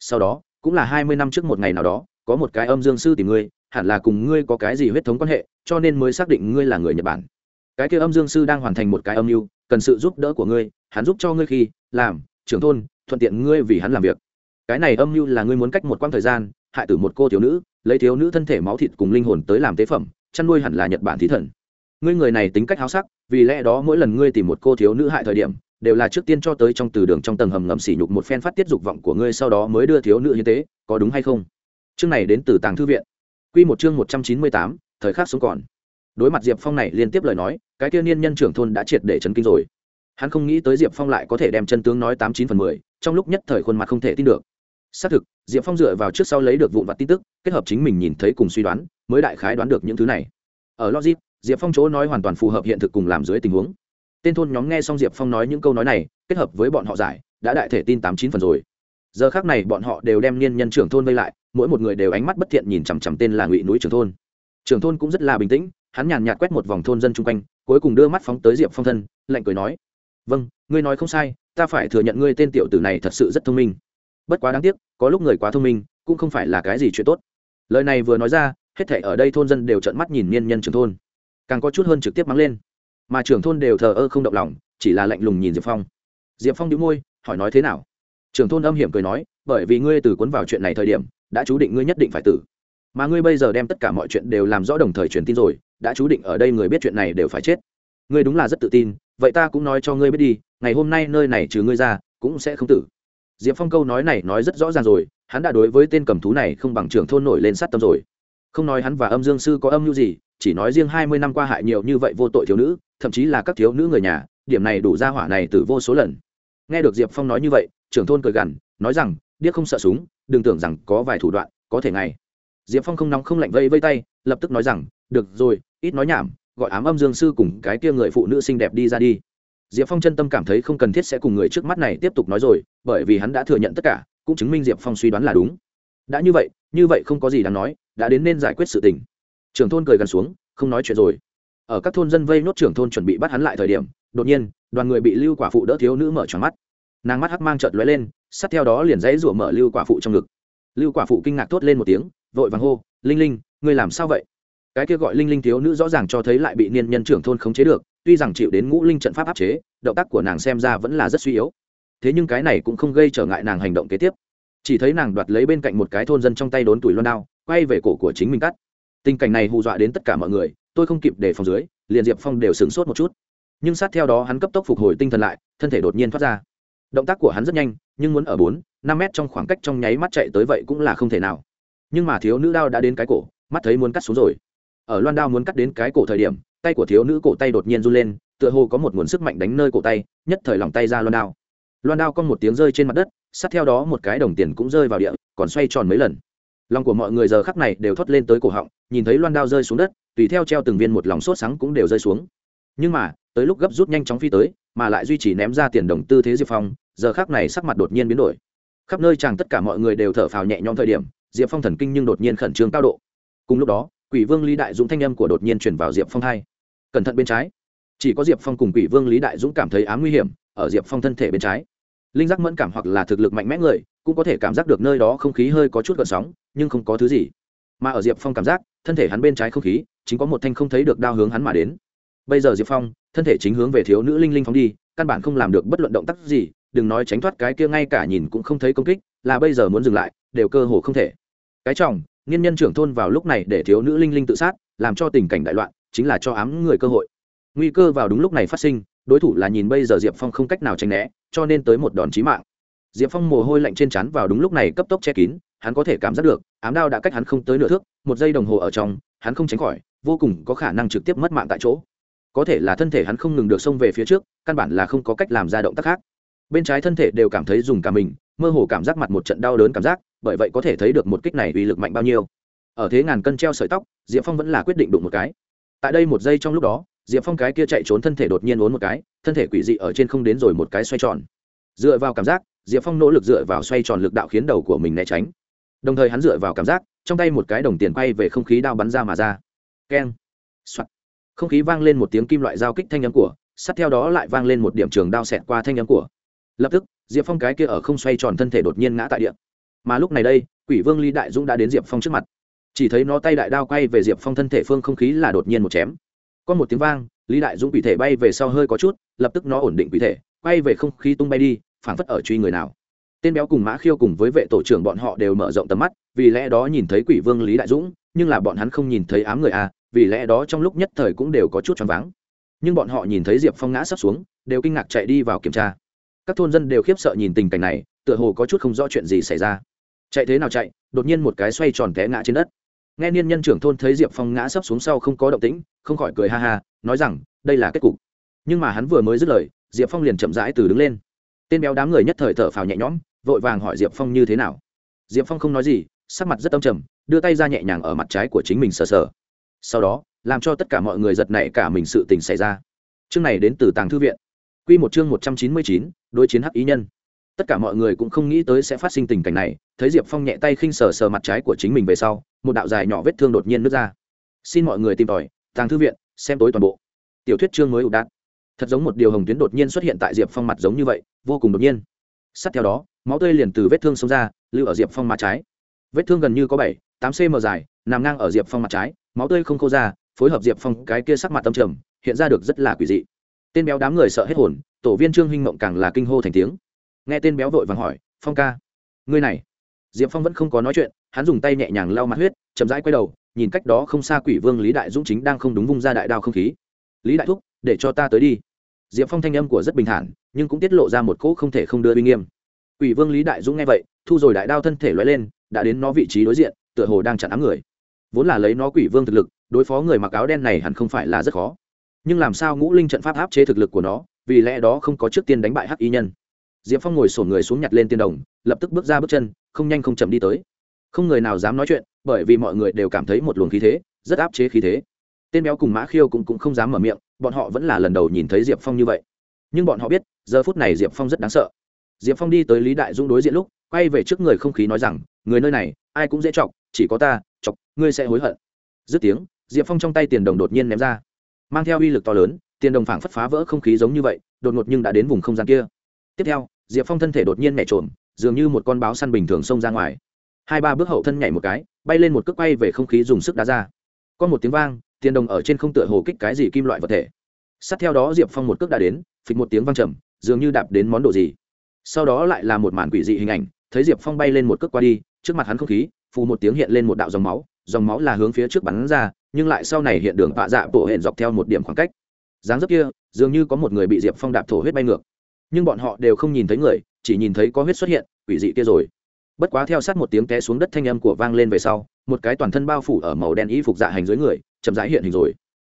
Sau đó, cũng là hai mươi năm trước một ngày nào đó, có một cái âm dương sư tìm ngươi, hẳn là cùng ngươi có cái gì huyết thống quan hệ, cho nên mới xác định ngươi là người nhật bản. Cái kia âm dương sư đang hoàn thành một cái âm mưu, cần sự giúp đỡ của ngươi, hắn giúp cho ngươi khi, làm, trưởng thôn, thuận tiện ngươi vì hắn làm việc. Cái này âm mưu là ngươi muốn cách một quãng thời gian, hại tử một cô thiếu nữ, lấy thiếu nữ thân thể máu thịt cùng linh hồn tới làm tế phẩm, chăn nuôi hẳn là nhật bản thí thần. Ngươi người này tính cách háo sắc, vì lẽ đó mỗi lần ngươi tìm một cô thiếu nữ hại thời điểm đều là trước tiên cho tới trong từ đường trong tầng hầm ngầm sỉ nhục một phen phát tiết dục vọng của ngươi, sau đó mới đưa thiếu nữ như thế có đúng hay không? Chương này đến từ tàng thư viện. Quy một chương một trăm chín mươi tám, thời khắc sống còn. Đối mặt diệp phong này liên tiếp lời nói, cái kia niên nhân trưởng thôn đã triệt để chấn kinh rồi. Hắn không nghĩ tới diệp phong lại có thể đem chân tướng nói tám chín phần mười, trong lúc nhất thời khuôn mặt không thể tin được. Xác thực, diệp phong dựa vào trước sau lấy được vụn vặt tin tức, kết hợp chính mình nhìn thấy cùng suy đoán, mới đại khái đoán được những thứ này. Ở logic, diệp phong chỗ nói hoàn toàn phù hợp hiện thực cùng làm dưới tình huống tên thôn nhóm nghe xong diệp phong nói những câu nói này, kết hợp với bọn họ giải, đã đại thể tin tám chín phần rồi. Giờ khác này bọn họ đều đem niên nhân trưởng thôn vây lại, mỗi một người đều ánh mắt bất thiện nhìn chằm chằm tên là ngụy núi trưởng thôn. Trưởng thôn cũng rất là bình tĩnh, hắn nhàn nhạt quét một vòng thôn dân chung quanh, cuối cùng đưa mắt phóng tới diệp phong thân, lạnh cười nói vâng ngươi nói không sai, ta phải thừa nhận ngươi tên tiểu tử này thật sự rất thông minh. Bất quá đáng tiếc, có lúc người quá thông minh, cũng không phải là cái gì chuyện tốt. Lời này vừa nói ra, hết thể ở đây thôn dân đều trợn mắt nhìn niên nhân trưởng thôn. Càng có chút hơn trực tiếp mắng lên mà trưởng thôn đều thờ ơ không động lòng, chỉ là lạnh lùng nhìn diệp phong. Diệp phong đĩu môi, hỏi nói thế nào? Trưởng thôn âm hiểm cười nói, bởi vì ngươi từ cuốn vào chuyện này thời điểm, đã chú định ngươi nhất định phải tử. Mà ngươi bây giờ đem tất cả mọi chuyện đều làm rõ đồng thời truyền tin rồi, đã chú định ở đây người biết chuyện này đều phải chết. Ngươi đúng là rất tự tin, vậy ta cũng nói cho ngươi biết đi, ngày hôm nay nơi này trừ ngươi ra, cũng sẽ không tử. Diệp phong câu nói này nói rất rõ ràng rồi, hắn đã đối với tên cầm thú này không bằng trưởng thôn nổi lên sát tâm rồi. Không nói hắn và âm dương sư có âm mưu gì, chỉ nói riêng hai mươi năm qua hại nhiều như vậy vô tội thiếu nữ thậm chí là các thiếu nữ người nhà, điểm này đủ ra hỏa này từ vô số lần. Nghe được diệp phong nói như vậy, trưởng thôn cười gằn, nói rằng, điếc không sợ súng, đừng tưởng rằng có vài thủ đoạn có thể ngay. Diệp phong không nóng không lạnh vây vây tay, lập tức nói rằng, được rồi, ít nói nhảm, gọi ám âm dương sư cùng cái kia người phụ nữ xinh đẹp đi ra đi. Diệp phong chân tâm cảm thấy không cần thiết sẽ cùng người trước mắt này tiếp tục nói rồi, bởi vì hắn đã thừa nhận tất cả, cũng chứng minh diệp phong suy đoán là đúng. Đã như vậy như vậy không có gì đáng nói, đã đến nên giải quyết sự tình. Trưởng thôn cười gần xuống, không nói chuyện rồi ở các thôn dân vây nốt trưởng thôn chuẩn bị bắt hắn lại thời điểm, đột nhiên, đoàn người bị lưu quả phụ đỡ thiếu nữ mở tròn mắt. Nàng mắt hắc mang trợt lóe lên, sát theo đó liền dãy rủa mở lưu quả phụ trong ngực. Lưu quả phụ kinh ngạc thốt lên một tiếng, vội vàng hô, linh linh, ngươi làm sao vậy? Cái kia gọi linh linh thiếu nữ rõ ràng cho thấy lại bị niên nhân trưởng thôn khống chế được, tuy rằng chịu đến ngũ linh trận pháp áp chế, động tác của nàng xem ra vẫn là rất suy yếu. Thế nhưng cái này cũng không gây trở ngại nàng hành động kế tiếp. Chỉ thấy nàng đoạt lấy bên cạnh một cái thôn dân trong tay đốn tuổi loan đao, quay về cổ của chính mình cắt. Tình cảnh này hù dọa đến tất cả mọi người tôi không kịp để phòng dưới, liền diệp phong đều sửng sốt một chút. Nhưng sát theo đó hắn cấp tốc phục hồi tinh thần lại, thân thể đột nhiên thoát ra. Động tác của hắn rất nhanh, nhưng muốn ở bốn, năm mét trong khoảng cách trong nháy mắt chạy tới vậy cũng là không thể nào. Nhưng mà thiếu nữ đao đã đến cái cổ, mắt thấy muốn cắt xuống rồi. Ở loan đao muốn cắt đến cái cổ thời điểm, tay của thiếu nữ cổ tay đột nhiên run lên, tựa hồ có một nguồn sức mạnh đánh nơi cổ tay, nhất thời lòng tay ra loan đao. Loan đao con một tiếng rơi trên mặt đất, sát theo đó một cái đồng tiền cũng rơi vào địa, còn xoay tròn mấy lần. Lòng của mọi người giờ khắc này đều thoát lên tới cổ họng, nhìn thấy loan đao rơi xuống đất tùy theo treo từng viên một lòng sốt sáng cũng đều rơi xuống. Nhưng mà, tới lúc gấp rút nhanh chóng phi tới, mà lại duy trì ném ra tiền đồng tư thế diệp phong, giờ khắc này sắc mặt đột nhiên biến đổi. Khắp nơi chàng tất cả mọi người đều thở phào nhẹ nhõm thời điểm, diệp phong thần kinh nhưng đột nhiên khẩn trương cao độ. Cùng lúc đó, quỷ vương lý đại dũng thanh âm của đột nhiên chuyển vào diệp phong hai cẩn thận bên trái. Chỉ có diệp phong cùng quỷ vương lý đại dũng cảm thấy ám nguy hiểm, ở diệp phong thân thể bên trái. Linh giác mẫn cảm hoặc là thực lực mạnh mẽ người, cũng có thể cảm giác được nơi đó không khí hơi có chút gợn sóng, nhưng không có thứ gì mà ở diệp phong cảm giác thân thể hắn bên trái không khí chính có một thanh không thấy được đao hướng hắn mà đến. Bây giờ diệp phong thân thể chính hướng về thiếu nữ linh linh phóng đi căn bản không làm được bất luận động tác gì đừng nói tránh thoát cái kia ngay cả nhìn cũng không thấy công kích là bây giờ muốn dừng lại đều cơ hồ không thể. Cái chồng, nghiên nhân trưởng thôn vào lúc này để thiếu nữ linh linh tự sát làm cho tình cảnh đại loạn chính là cho ám người cơ hội. Nguy cơ vào đúng lúc này phát sinh đối thủ là nhìn bây giờ diệp phong không cách nào tránh né cho nên tới một đòn chí mạng. Diệp phong mồ hôi lạnh trên trán vào đúng lúc này cấp tốc che kín hắn có thể cảm giác được, ám đao đã cách hắn không tới nửa thước, một giây đồng hồ ở trong, hắn không tránh khỏi, vô cùng có khả năng trực tiếp mất mạng tại chỗ. Có thể là thân thể hắn không ngừng được xông về phía trước, căn bản là không có cách làm ra động tác khác. Bên trái thân thể đều cảm thấy dùng cả mình, mơ hồ cảm giác mặt một trận đau đớn cảm giác, bởi vậy có thể thấy được một kích này uy lực mạnh bao nhiêu. Ở thế ngàn cân treo sợi tóc, diệp phong vẫn là quyết định đụng một cái. Tại đây một giây trong lúc đó, diệp phong cái kia chạy trốn thân thể đột nhiên uốn một cái, thân thể quỷ dị ở trên không đến rồi một cái xoay tròn. Dựa vào cảm giác, diệp phong nỗ lực dựa vào xoay tròn lực đạo khiến đầu của mình né tránh đồng thời hắn dựa vào cảm giác, trong tay một cái đồng tiền quay về không khí đao bắn ra mà ra. Keng, soạt. Không khí vang lên một tiếng kim loại giao kích thanh âm của, sát theo đó lại vang lên một điểm trường đao xẹt qua thanh âm của. Lập tức, diệp phong cái kia ở không xoay tròn thân thể đột nhiên ngã tại địa. Mà lúc này đây, quỷ vương lý đại dũng đã đến diệp phong trước mặt. Chỉ thấy nó tay đại đao quay về diệp phong thân thể phương không khí là đột nhiên một chém. Có một tiếng vang lý đại dũng quỷ thể bay về sau hơi có chút, lập tức nó ổn định quỷ thể, quay về không khí tung bay đi, phảng phất ở truy người nào tên béo cùng mã khiêu cùng với vệ tổ trưởng bọn họ đều mở rộng tầm mắt, vì lẽ đó nhìn thấy quỷ vương lý đại dũng, nhưng là bọn hắn không nhìn thấy ám người a vì lẽ đó trong lúc nhất thời cũng đều có chút choáng váng. Nhưng bọn họ nhìn thấy diệp phong ngã sắp xuống, đều kinh ngạc chạy đi vào kiểm tra. Các thôn dân đều khiếp sợ nhìn tình cảnh này, tựa hồ có chút không rõ chuyện gì xảy ra. Chạy thế nào chạy, đột nhiên một cái xoay tròn té ngã trên đất. Nghe niên nhân trưởng thôn thấy diệp phong ngã sấp xuống sau không có động tĩnh, không khỏi cười ha ha, nói rằng, đây là kết cục. Nhưng mà hắn vừa mới dứt lời, diệp phong liền chậm rãi từ đứng lên. Tên béo đám người nhất thời thở phào nhẹ nhõm vội vàng hỏi diệp phong như thế nào. Diệp phong không nói gì, sắc mặt rất âm trầm, đưa tay ra nhẹ nhàng ở mặt trái của chính mình sờ sờ. Sau đó, làm cho tất cả mọi người giật nảy cả mình sự tình xảy ra. Chương này đến từ tàng thư viện. Q một chương một trăm chín mươi chín, đối chiến hắc ý nhân. Tất cả mọi người cũng không nghĩ tới sẽ phát sinh tình cảnh này, thấy diệp phong nhẹ tay khinh sờ sờ mặt trái của chính mình về sau, một đạo dài nhỏ vết thương đột nhiên nứt ra. Xin mọi người tìm tòi, tàng thư viện, xem tối toàn bộ. Tiểu thuyết chương mới ụ đạn thật giống một điều hồng tuyến đột nhiên xuất hiện tại diệp phong mặt giống như vậy, vô cùng đột nhiên. Sát theo đó máu tươi liền từ vết thương xông ra, lưu ở diệp phong mặt trái. Vết thương gần như có bảy, tám cm dài, nằm ngang ở diệp phong mặt trái, máu tươi không khô ra, phối hợp diệp phong cái kia sắc mặt tâm trầm, hiện ra được rất là quỷ dị. Tên béo đám người sợ hết hồn, tổ viên trương huynh mộng càng là kinh hô thành tiếng. Nghe tên béo vội vàng hỏi, phong ca, ngươi này? Diệp phong vẫn không có nói chuyện, hắn dùng tay nhẹ nhàng lau mặt huyết, chậm rãi quay đầu, nhìn cách đó không xa quỷ vương lý đại dũng chính đang không đúng vung ra đại đao không khí. Lý đại thúc, để cho ta tới đi. Diệp phong thanh âm của rất bình thản, nhưng cũng tiết lộ ra một cỗ không thể không đưa uy nghiêm quỷ vương lý đại dũng nghe vậy thu rồi đại đao thân thể l lên đã đến nó vị trí đối diện tựa hồ đang chặn ám người. Vốn là lấy nó quỷ vương thực lực đối phó người mặc áo đen này hẳn không phải là rất khó. Nhưng làm sao ngũ linh trận pháp áp chế thực lực của nó vì lẽ đó không có trước tiên đánh bại hắc y nhân. Diệp phong ngồi sổn người xuống nhặt lên tiên đồng lập tức bước ra bước chân không nhanh không chậm đi tới. Không người nào dám nói chuyện bởi vì mọi người đều cảm thấy một luồng khí thế rất áp chế khí thế. Tên béo cùng mã khiêu cũng, cũng không dám mở miệng bọn họ vẫn là lần đầu nhìn thấy diệp phong như vậy. Nhưng bọn họ biết giờ phút này diệp phong rất đáng sợ diệp phong đi tới lý đại dũng đối diện lúc, quay về trước người không khí nói rằng, người nơi này, ai cũng dễ chọc, chỉ có ta, chọc, ngươi sẽ hối hận. Dứt tiếng, diệp phong trong tay tiền đồng đột nhiên ném ra. Mang theo uy lực to lớn, tiền đồng phảng phất phá vỡ không khí giống như vậy, đột ngột nhưng đã đến vùng không gian kia. Tiếp theo, diệp phong thân thể đột nhiên nhảy trộm dường như một con báo săn bình thường xông ra ngoài. Hai ba bước hậu thân nhảy một cái, bay lên một cước quay về không khí dùng sức đá ra. Có một tiếng vang, tiền đồng ở trên không tựa hồ kích cái gì kim loại vật thể. Sát theo đó diệp phong một cước đã đến, phịch một tiếng vang trầm, dường như đạp đến món đồ gì sau đó lại là một màn quỷ dị hình ảnh, thấy diệp phong bay lên một cước qua đi, trước mặt hắn không khí, phù một tiếng hiện lên một đạo dòng máu dòng máu là hướng phía trước bắn ra, nhưng lại sau này hiện đường tọa dạ bổ hẹn dọc theo một điểm khoảng cách. Dáng dấp kia, dường như có một người bị diệp phong đạp thổ huyết bay ngược. Nhưng bọn họ đều không nhìn thấy người, chỉ nhìn thấy có huyết xuất hiện, quỷ dị kia rồi. Bất quá theo sát một tiếng té xuống đất thanh âm của vang lên về sau, một cái toàn thân bao phủ ở màu đen y phục dạ hành dưới người, chậm rãi hiện hình rồi.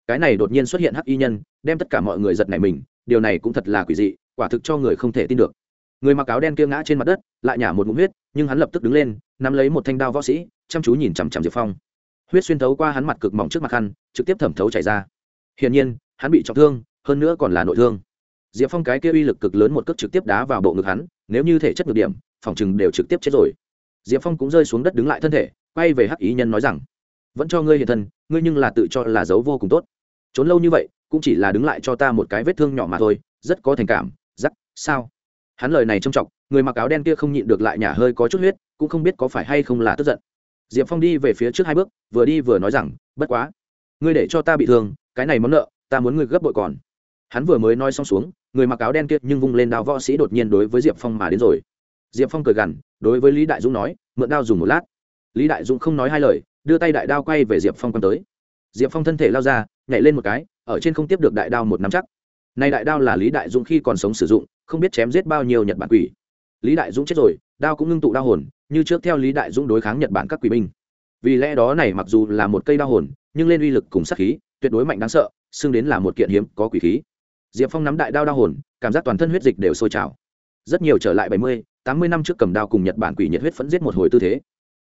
Cái này đột nhiên xuất hiện hắc y nhân, đem tất cả mọi người giật này mình, điều này cũng thật là quỷ dị, quả thực cho người không thể tin được người mặc áo đen kia ngã trên mặt đất, lại nhả một ngụm huyết, nhưng hắn lập tức đứng lên, nắm lấy một thanh đao võ sĩ, chăm chú nhìn chằm chằm diệp phong. Huyết xuyên thấu qua hắn mặt cực mỏng trước mặt khăn trực tiếp thẩm thấu chảy ra. Hiển nhiên, hắn bị trọng thương, hơn nữa còn là nội thương. Diệp phong cái kia uy lực cực lớn một cước trực tiếp đá vào bộ ngực hắn, nếu như thể chất ngược điểm, phòng chừng đều trực tiếp chết rồi. Diệp phong cũng rơi xuống đất đứng lại thân thể, quay về hắc ý nhân nói rằng, vẫn cho ngươi hiện thân, ngươi nhưng là tự cho là giấu vô cùng tốt. Trốn lâu như vậy, cũng chỉ là đứng lại cho ta một cái vết thương nhỏ mà thôi, rất có thành cảm. Giắc sao? Hắn lời này trông trọng, người mặc áo đen kia không nhịn được lại nhả hơi có chút huyết, cũng không biết có phải hay không là tức giận. Diệp phong đi về phía trước hai bước, vừa đi vừa nói rằng, bất quá, ngươi để cho ta bị thương, cái này món nợ, ta muốn ngươi gấp bội còn. Hắn vừa mới nói xong xuống, người mặc áo đen kia nhưng vung lên đao võ sĩ đột nhiên đối với diệp phong mà đến rồi. Diệp phong cười gằn, đối với lý đại dũng nói, mượn đao dùng một lát. Lý đại dũng không nói hai lời, đưa tay đại đao quay về diệp phong quăng tới. Diệp phong thân thể lao ra, nhảy lên một cái, ở trên không tiếp được đại đao một nắm chắc. Này đại đao là lý đại dũng khi còn sống sử dụng không biết chém giết bao nhiêu nhật bản quỷ. Lý đại dũng chết rồi, đao cũng ngưng tụ đao hồn, như trước theo lý đại dũng đối kháng nhật bản các quỷ binh. Vì lẽ đó này mặc dù là một cây đao hồn, nhưng lên uy lực cùng sát khí, tuyệt đối mạnh đáng sợ, xưng đến là một kiện hiếm có quỷ khí. Diệp phong nắm đại đao đao hồn, cảm giác toàn thân huyết dịch đều sôi trào. Rất nhiều trở lại bảy mươi, tám mươi năm trước cầm đao cùng nhật bản quỷ nhiệt huyết phẫn giết một hồi tư thế.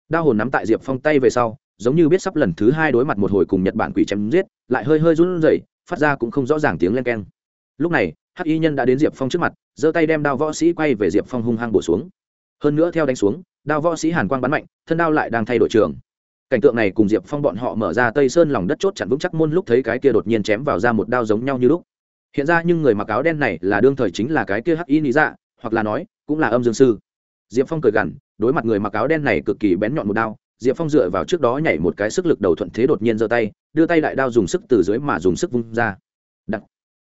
Đao hồn nắm tại diệp phong tay về sau, giống như biết sắp lần thứ hai đối mặt một hồi cùng nhật bản quỷ chém giết, lại hơi hơi run rẩy, phát ra cũng không rõ ràng tiếng len keng lúc này, hắc y nhân đã đến diệp phong trước mặt, giơ tay đem đao võ sĩ quay về diệp phong hung hăng bổ xuống. Hơn nữa theo đánh xuống, đao võ sĩ hàn quang bắn mạnh, thân đao lại đang thay đổi trường. Cảnh tượng này cùng diệp phong bọn họ mở ra tây sơn lòng đất chốt chặn vững chắc môn lúc thấy cái kia đột nhiên chém vào ra một đao giống nhau như lúc. Hiện ra nhưng người mặc áo đen này là đương thời chính là cái kia hắc y lý dạ hoặc là nói, cũng là âm dương sư. Diệp phong cười gằn, đối mặt người mặc áo đen này cực kỳ bén nhọn một đao, diệp phong dựa vào trước đó nhảy một cái sức lực đầu thuận thế đột nhiên giơ tay, đưa tay đại đao dùng sức từ dưới mà dùng sức vung ra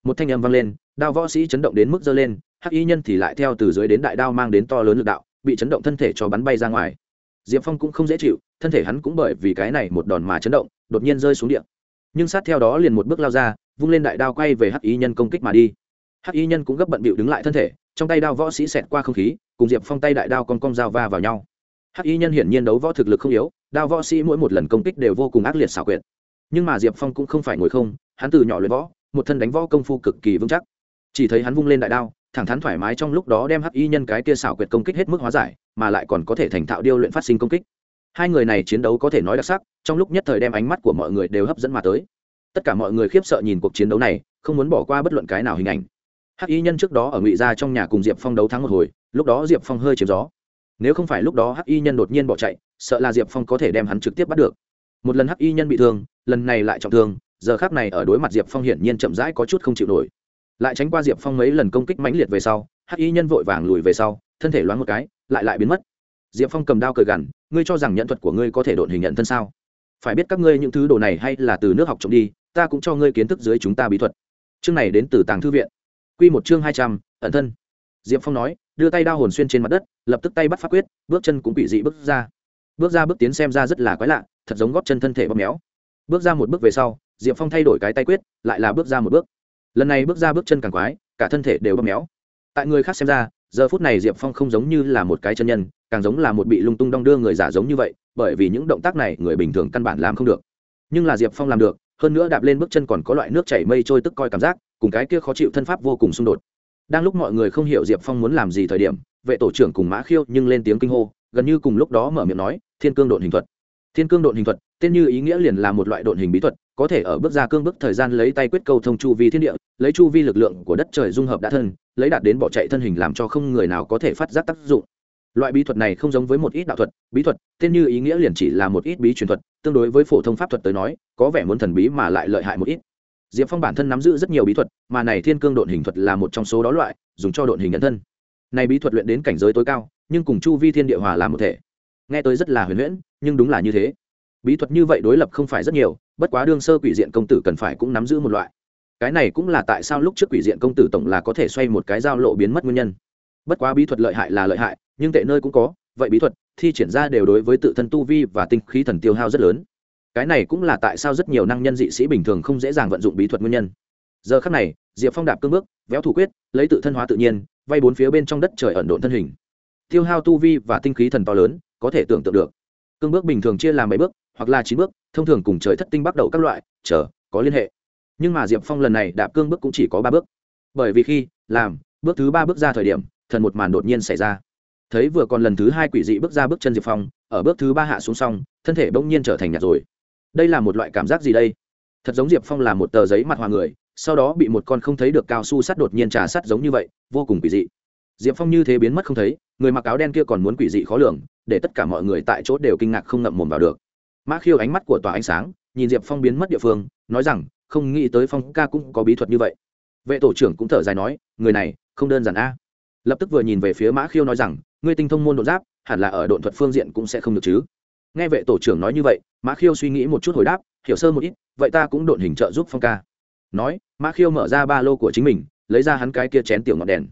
một thanh âm vang lên, đao võ sĩ chấn động đến mức dơ lên, hắc y nhân thì lại theo từ dưới đến đại đao mang đến to lớn lực đạo, bị chấn động thân thể cho bắn bay ra ngoài. Diệp phong cũng không dễ chịu, thân thể hắn cũng bởi vì cái này một đòn mà chấn động, đột nhiên rơi xuống địa. Nhưng sát theo đó liền một bước lao ra, vung lên đại đao quay về hắc y nhân công kích mà đi. Hắc y nhân cũng gấp bận bịu đứng lại thân thể, trong tay đao võ sĩ xẹt qua không khí, cùng diệp phong tay đại đao con cong dao va vào nhau. Hắc y nhân hiển nhiên đấu võ thực lực không yếu, đao võ sĩ mỗi một lần công kích đều vô cùng ác liệt xảo quyệt. Nhưng mà diệp phong cũng không phải ngồi không, hắn từ nhỏ luyện võ một thân đánh võ công phu cực kỳ vững chắc. Chỉ thấy hắn vung lên đại đao, thẳng thắn thoải mái trong lúc đó đem hắc y nhân cái kia xảo quyệt công kích hết mức hóa giải, mà lại còn có thể thành thạo điêu luyện phát sinh công kích. Hai người này chiến đấu có thể nói đặc sắc, trong lúc nhất thời đem ánh mắt của mọi người đều hấp dẫn mà tới. Tất cả mọi người khiếp sợ nhìn cuộc chiến đấu này, không muốn bỏ qua bất luận cái nào hình ảnh. Hắc y nhân trước đó ở ngụy gia trong nhà cùng diệp phong đấu thắng một hồi, lúc đó diệp phong hơi chiếm gió. Nếu không phải lúc đó hắc y nhân đột nhiên bỏ chạy, sợ là diệp phong có thể đem hắn trực tiếp bắt được. Một lần hắc y nhân bị thương, lần này lại trọng thương giờ khác này ở đối mặt diệp phong hiển nhiên chậm rãi có chút không chịu nổi. Lại tránh qua diệp phong mấy lần công kích mãnh liệt về sau, hắc y nhân vội vàng lùi về sau, thân thể loáng một cái, lại lại biến mất. Diệp phong cầm đao cười gằn, ngươi cho rằng nhận thuật của ngươi có thể độn hình nhận thân sao? Phải biết các ngươi những thứ đồ này hay là từ nước học trộm đi, ta cũng cho ngươi kiến thức dưới chúng ta bí thuật. Chương này đến từ tàng thư viện. Q một chương hai trăm, ẩn thân. Diệp phong nói, đưa tay đao hồn xuyên trên mặt đất, lập tức tay bắt phát quyết, bước chân cũng bị dị bước ra. Bước ra bước tiến xem ra rất là quái lạ, thật giống góp chân thân thể bóp méo. Bước ra một bước về sau diệp phong thay đổi cái tay quyết, lại là bước ra một bước. Lần này bước ra bước chân càng quái, cả thân thể đều bóp méo. Tại người khác xem ra, giờ phút này diệp phong không giống như là một cái chân nhân, càng giống là một bị lung tung đong đưa người giả giống như vậy, bởi vì những động tác này người bình thường căn bản làm không được. Nhưng là diệp phong làm được, hơn nữa đạp lên bước chân còn có loại nước chảy mây trôi tức coi cảm giác, cùng cái kia khó chịu thân pháp vô cùng xung đột. Đang lúc mọi người không hiểu diệp phong muốn làm gì thời điểm, vệ tổ trưởng cùng mã khiêu nhưng lên tiếng kinh hô, gần như cùng lúc đó mở miệng nói, thiên cương độn hình thuật thiên cương độn hình thuật, tên như ý nghĩa liền là một loại độn hình bí thuật, có thể ở bước ra cương bước thời gian lấy tay quyết câu thông chu vi thiên địa, lấy chu vi lực lượng của đất trời dung hợp đã thân, lấy đạt đến bỏ chạy thân hình làm cho không người nào có thể phát giác tác dụng. Loại bí thuật này không giống với một ít đạo thuật, bí thuật, tên như ý nghĩa liền chỉ là một ít bí truyền thuật, tương đối với phổ thông pháp thuật tới nói, có vẻ muốn thần bí mà lại lợi hại một ít. Diệp phong bản thân nắm giữ rất nhiều bí thuật, mà này thiên cương độn hình thuật là một trong số đó loại, dùng cho độn hình nhân thân. Này bí thuật luyện đến cảnh giới tối cao, nhưng cùng chu vi thiên địa hòa làm một thể. Nghe tới rất là huyền huyễn nhưng đúng là như thế. Bí thuật như vậy đối lập không phải rất nhiều, bất quá đương sơ quỷ diện công tử cần phải cũng nắm giữ một loại. Cái này cũng là tại sao lúc trước quỷ diện công tử tổng là có thể xoay một cái giao lộ biến mất nguyên nhân. Bất quá bí thuật lợi hại là lợi hại, nhưng tệ nơi cũng có, vậy bí thuật thi triển ra đều đối với tự thân tu vi và tinh khí thần tiêu hao rất lớn. Cái này cũng là tại sao rất nhiều năng nhân dị sĩ bình thường không dễ dàng vận dụng bí thuật nguyên nhân. Giờ khắc này, diệp phong đạp cương bước, véo thủ quyết, lấy tự thân hóa tự nhiên vay bốn phía bên trong đất trời ẩn độn thân hình. Tiêu hao tu vi và tinh khí thần to lớn, có thể tưởng tượng được cương bước bình thường chia làm bảy bước, hoặc là chín bước, thông thường cùng trời thất tinh bắt đầu các loại, chờ, có liên hệ. Nhưng mà diệp phong lần này đạp cương bước cũng chỉ có ba bước. Bởi vì khi làm bước thứ ba bước ra thời điểm, thần một màn đột nhiên xảy ra. Thấy vừa còn lần thứ hai quỷ dị bước ra bước chân diệp phong, ở bước thứ ba hạ xuống xong, thân thể bỗng nhiên trở thành nhạt rồi. Đây là một loại cảm giác gì đây? Thật giống diệp phong là một tờ giấy mặt hòa người, sau đó bị một con không thấy được cao su sắt đột nhiên trà sắt giống như vậy, vô cùng quỷ dị. Diệp phong như thế biến mất không thấy, người mặc áo đen kia còn muốn quỷ dị khó lường để tất cả mọi người tại chỗ đều kinh ngạc không ngậm mồm vào được. Mã khiêu ánh mắt của tòa ánh sáng, nhìn diệp phong biến mất địa phương, nói rằng, không nghĩ tới phong ca cũng có bí thuật như vậy. Vệ tổ trưởng cũng thở dài nói, người này, không đơn giản a. Lập tức vừa nhìn về phía mã khiêu nói rằng, ngươi tinh thông môn đột giáp, hẳn là ở độn thuật phương diện cũng sẽ không được chứ. Nghe vệ tổ trưởng nói như vậy, mã khiêu suy nghĩ một chút hồi đáp, hiểu sơ một ít, vậy ta cũng độn hình trợ giúp phong ca. Nói, mã khiêu mở ra ba lô của chính mình, lấy ra hắn cái kia chén tiểu ngọn đèn.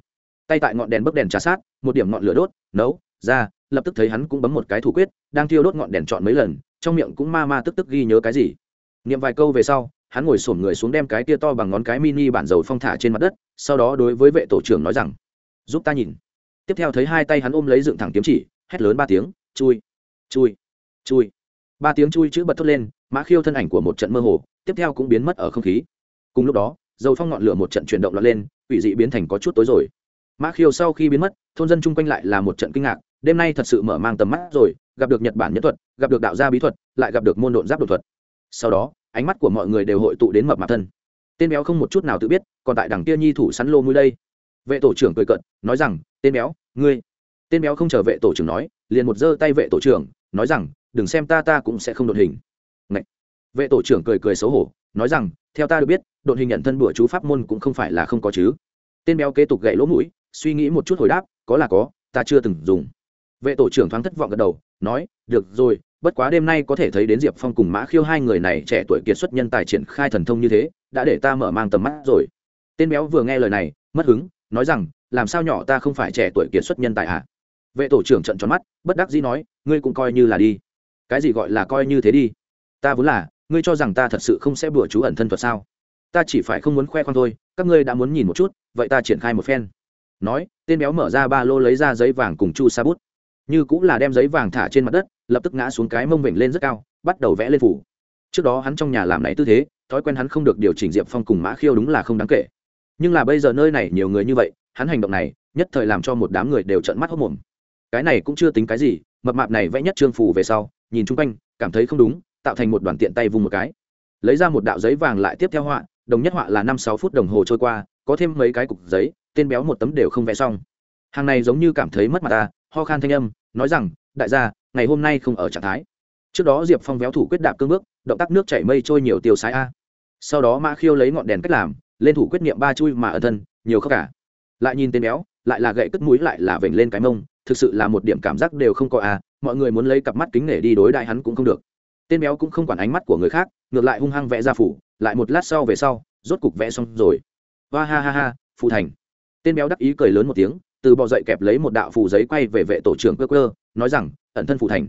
Tay tại ngọn đèn bấc đèn trà sát, một điểm ngọn lửa đốt, nấu ra, lập tức thấy hắn cũng bấm một cái thủ quyết, đang thiêu đốt ngọn đèn chọn mấy lần, trong miệng cũng ma ma tức tức ghi nhớ cái gì. Niệm vài câu về sau, hắn ngồi sổm người xuống đem cái kia to bằng ngón cái mini bản dầu phong thả trên mặt đất, sau đó đối với vệ tổ trưởng nói rằng, giúp ta nhìn. Tiếp theo thấy hai tay hắn ôm lấy dựng thẳng kiếm chỉ, hét lớn ba tiếng, chui chui chui. Ba tiếng chui chữ bật thốt lên, mã khiêu thân ảnh của một trận mơ hồ, tiếp theo cũng biến mất ở không khí. Cùng lúc đó, dầu phong ngọn lửa một trận chuyển động lọt lên ủy dị biến thành có chút tối rồi. Mã khiêu sau khi biến mất, thôn dân chung quanh lại là một trận kinh ngạc đêm nay thật sự mở mang tầm mắt rồi, gặp được nhật bản nhất thuật, gặp được đạo gia bí thuật, lại gặp được môn độn giáp đột thuật. Sau đó, ánh mắt của mọi người đều hội tụ đến mập mạp thân. Tên béo không một chút nào tự biết, còn tại đằng kia nhi thủ sắn lô mũi đây. Vệ tổ trưởng cười cận nói rằng, tên béo, ngươi. Tên béo không chờ vệ tổ trưởng nói, liền một giơ tay vệ tổ trưởng, nói rằng, đừng xem ta ta cũng sẽ không đột hình. Ngậy. vệ tổ trưởng cười cười xấu hổ, nói rằng, theo ta được biết, đột hình nhận thân bữa chú pháp môn cũng không phải là không có chứ. Tên béo kế tục gậy lỗ mũi, suy nghĩ một chút hồi đáp, có là có, ta chưa từng dùng vệ tổ trưởng thoáng thất vọng gật đầu, nói, được rồi, bất quá đêm nay có thể thấy đến diệp phong cùng mã khiêu hai người này trẻ tuổi kiệt xuất nhân tài triển khai thần thông như thế, đã để ta mở mang tầm mắt rồi. Tên béo vừa nghe lời này, mất hứng, nói rằng, làm sao nhỏ ta không phải trẻ tuổi kiệt xuất nhân tài ạ à? vệ tổ trưởng trận tròn mắt, bất đắc dĩ nói, ngươi cũng coi như là đi. Cái gì gọi là coi như thế đi? Ta vốn là, ngươi cho rằng ta thật sự không sẽ bừa chú ẩn thân thuật sao? Ta chỉ phải không muốn khoe khoang thôi, các ngươi đã muốn nhìn một chút, vậy ta triển khai một phen. Nói, tên béo mở ra ba lô lấy ra giấy vàng cùng chu sa bút như cũng là đem giấy vàng thả trên mặt đất, lập tức ngã xuống cái mông vểnh lên rất cao, bắt đầu vẽ lên phủ. Trước đó hắn trong nhà làm này tư thế, thói quen hắn không được điều chỉnh diệp phong cùng mã khiêu đúng là không đáng kể. Nhưng là bây giờ nơi này nhiều người như vậy, hắn hành động này, nhất thời làm cho một đám người đều trợn mắt hốc mồm. Cái này cũng chưa tính cái gì, mập mạp này vẽ nhất trương phủ về sau, nhìn chung quanh, cảm thấy không đúng, tạo thành một đoàn tiện tay vung một cái. Lấy ra một đạo giấy vàng lại tiếp theo họa, đồng nhất họa là năm sáu phút đồng hồ trôi qua, có thêm mấy cái cục giấy, tên béo một tấm đều không vẽ xong. Hàng này giống như cảm thấy mất mặt ta ho khan thanh âm, nói rằng, đại gia, ngày hôm nay không ở trạng thái. Trước đó diệp phong véo thủ quyết đạp cương bước, động tác nước chảy mây trôi nhiều tiêu sái a. Sau đó mã khiêu lấy ngọn đèn cách làm, lên thủ quyết niệm ba chui mà ở thân, nhiều khóc cả. Lại nhìn tên béo, lại là gậy cất mũi, lại là vểnh lên cái mông, thực sự là một điểm cảm giác đều không có a, mọi người muốn lấy cặp mắt kính nể đi đối đại hắn cũng không được. Tên béo cũng không quản ánh mắt của người khác, ngược lại hung hăng vẽ ra phủ, lại một lát sau về sau, rốt cục vẽ xong rồi. Hoa ha ha ha, phụ thành. Tên béo đắc ý cười lớn một tiếng từ bò dậy kẹp lấy một đạo phù giấy quay về vệ tổ trưởng cơ cơ nói rằng, ẩn thân phù thành.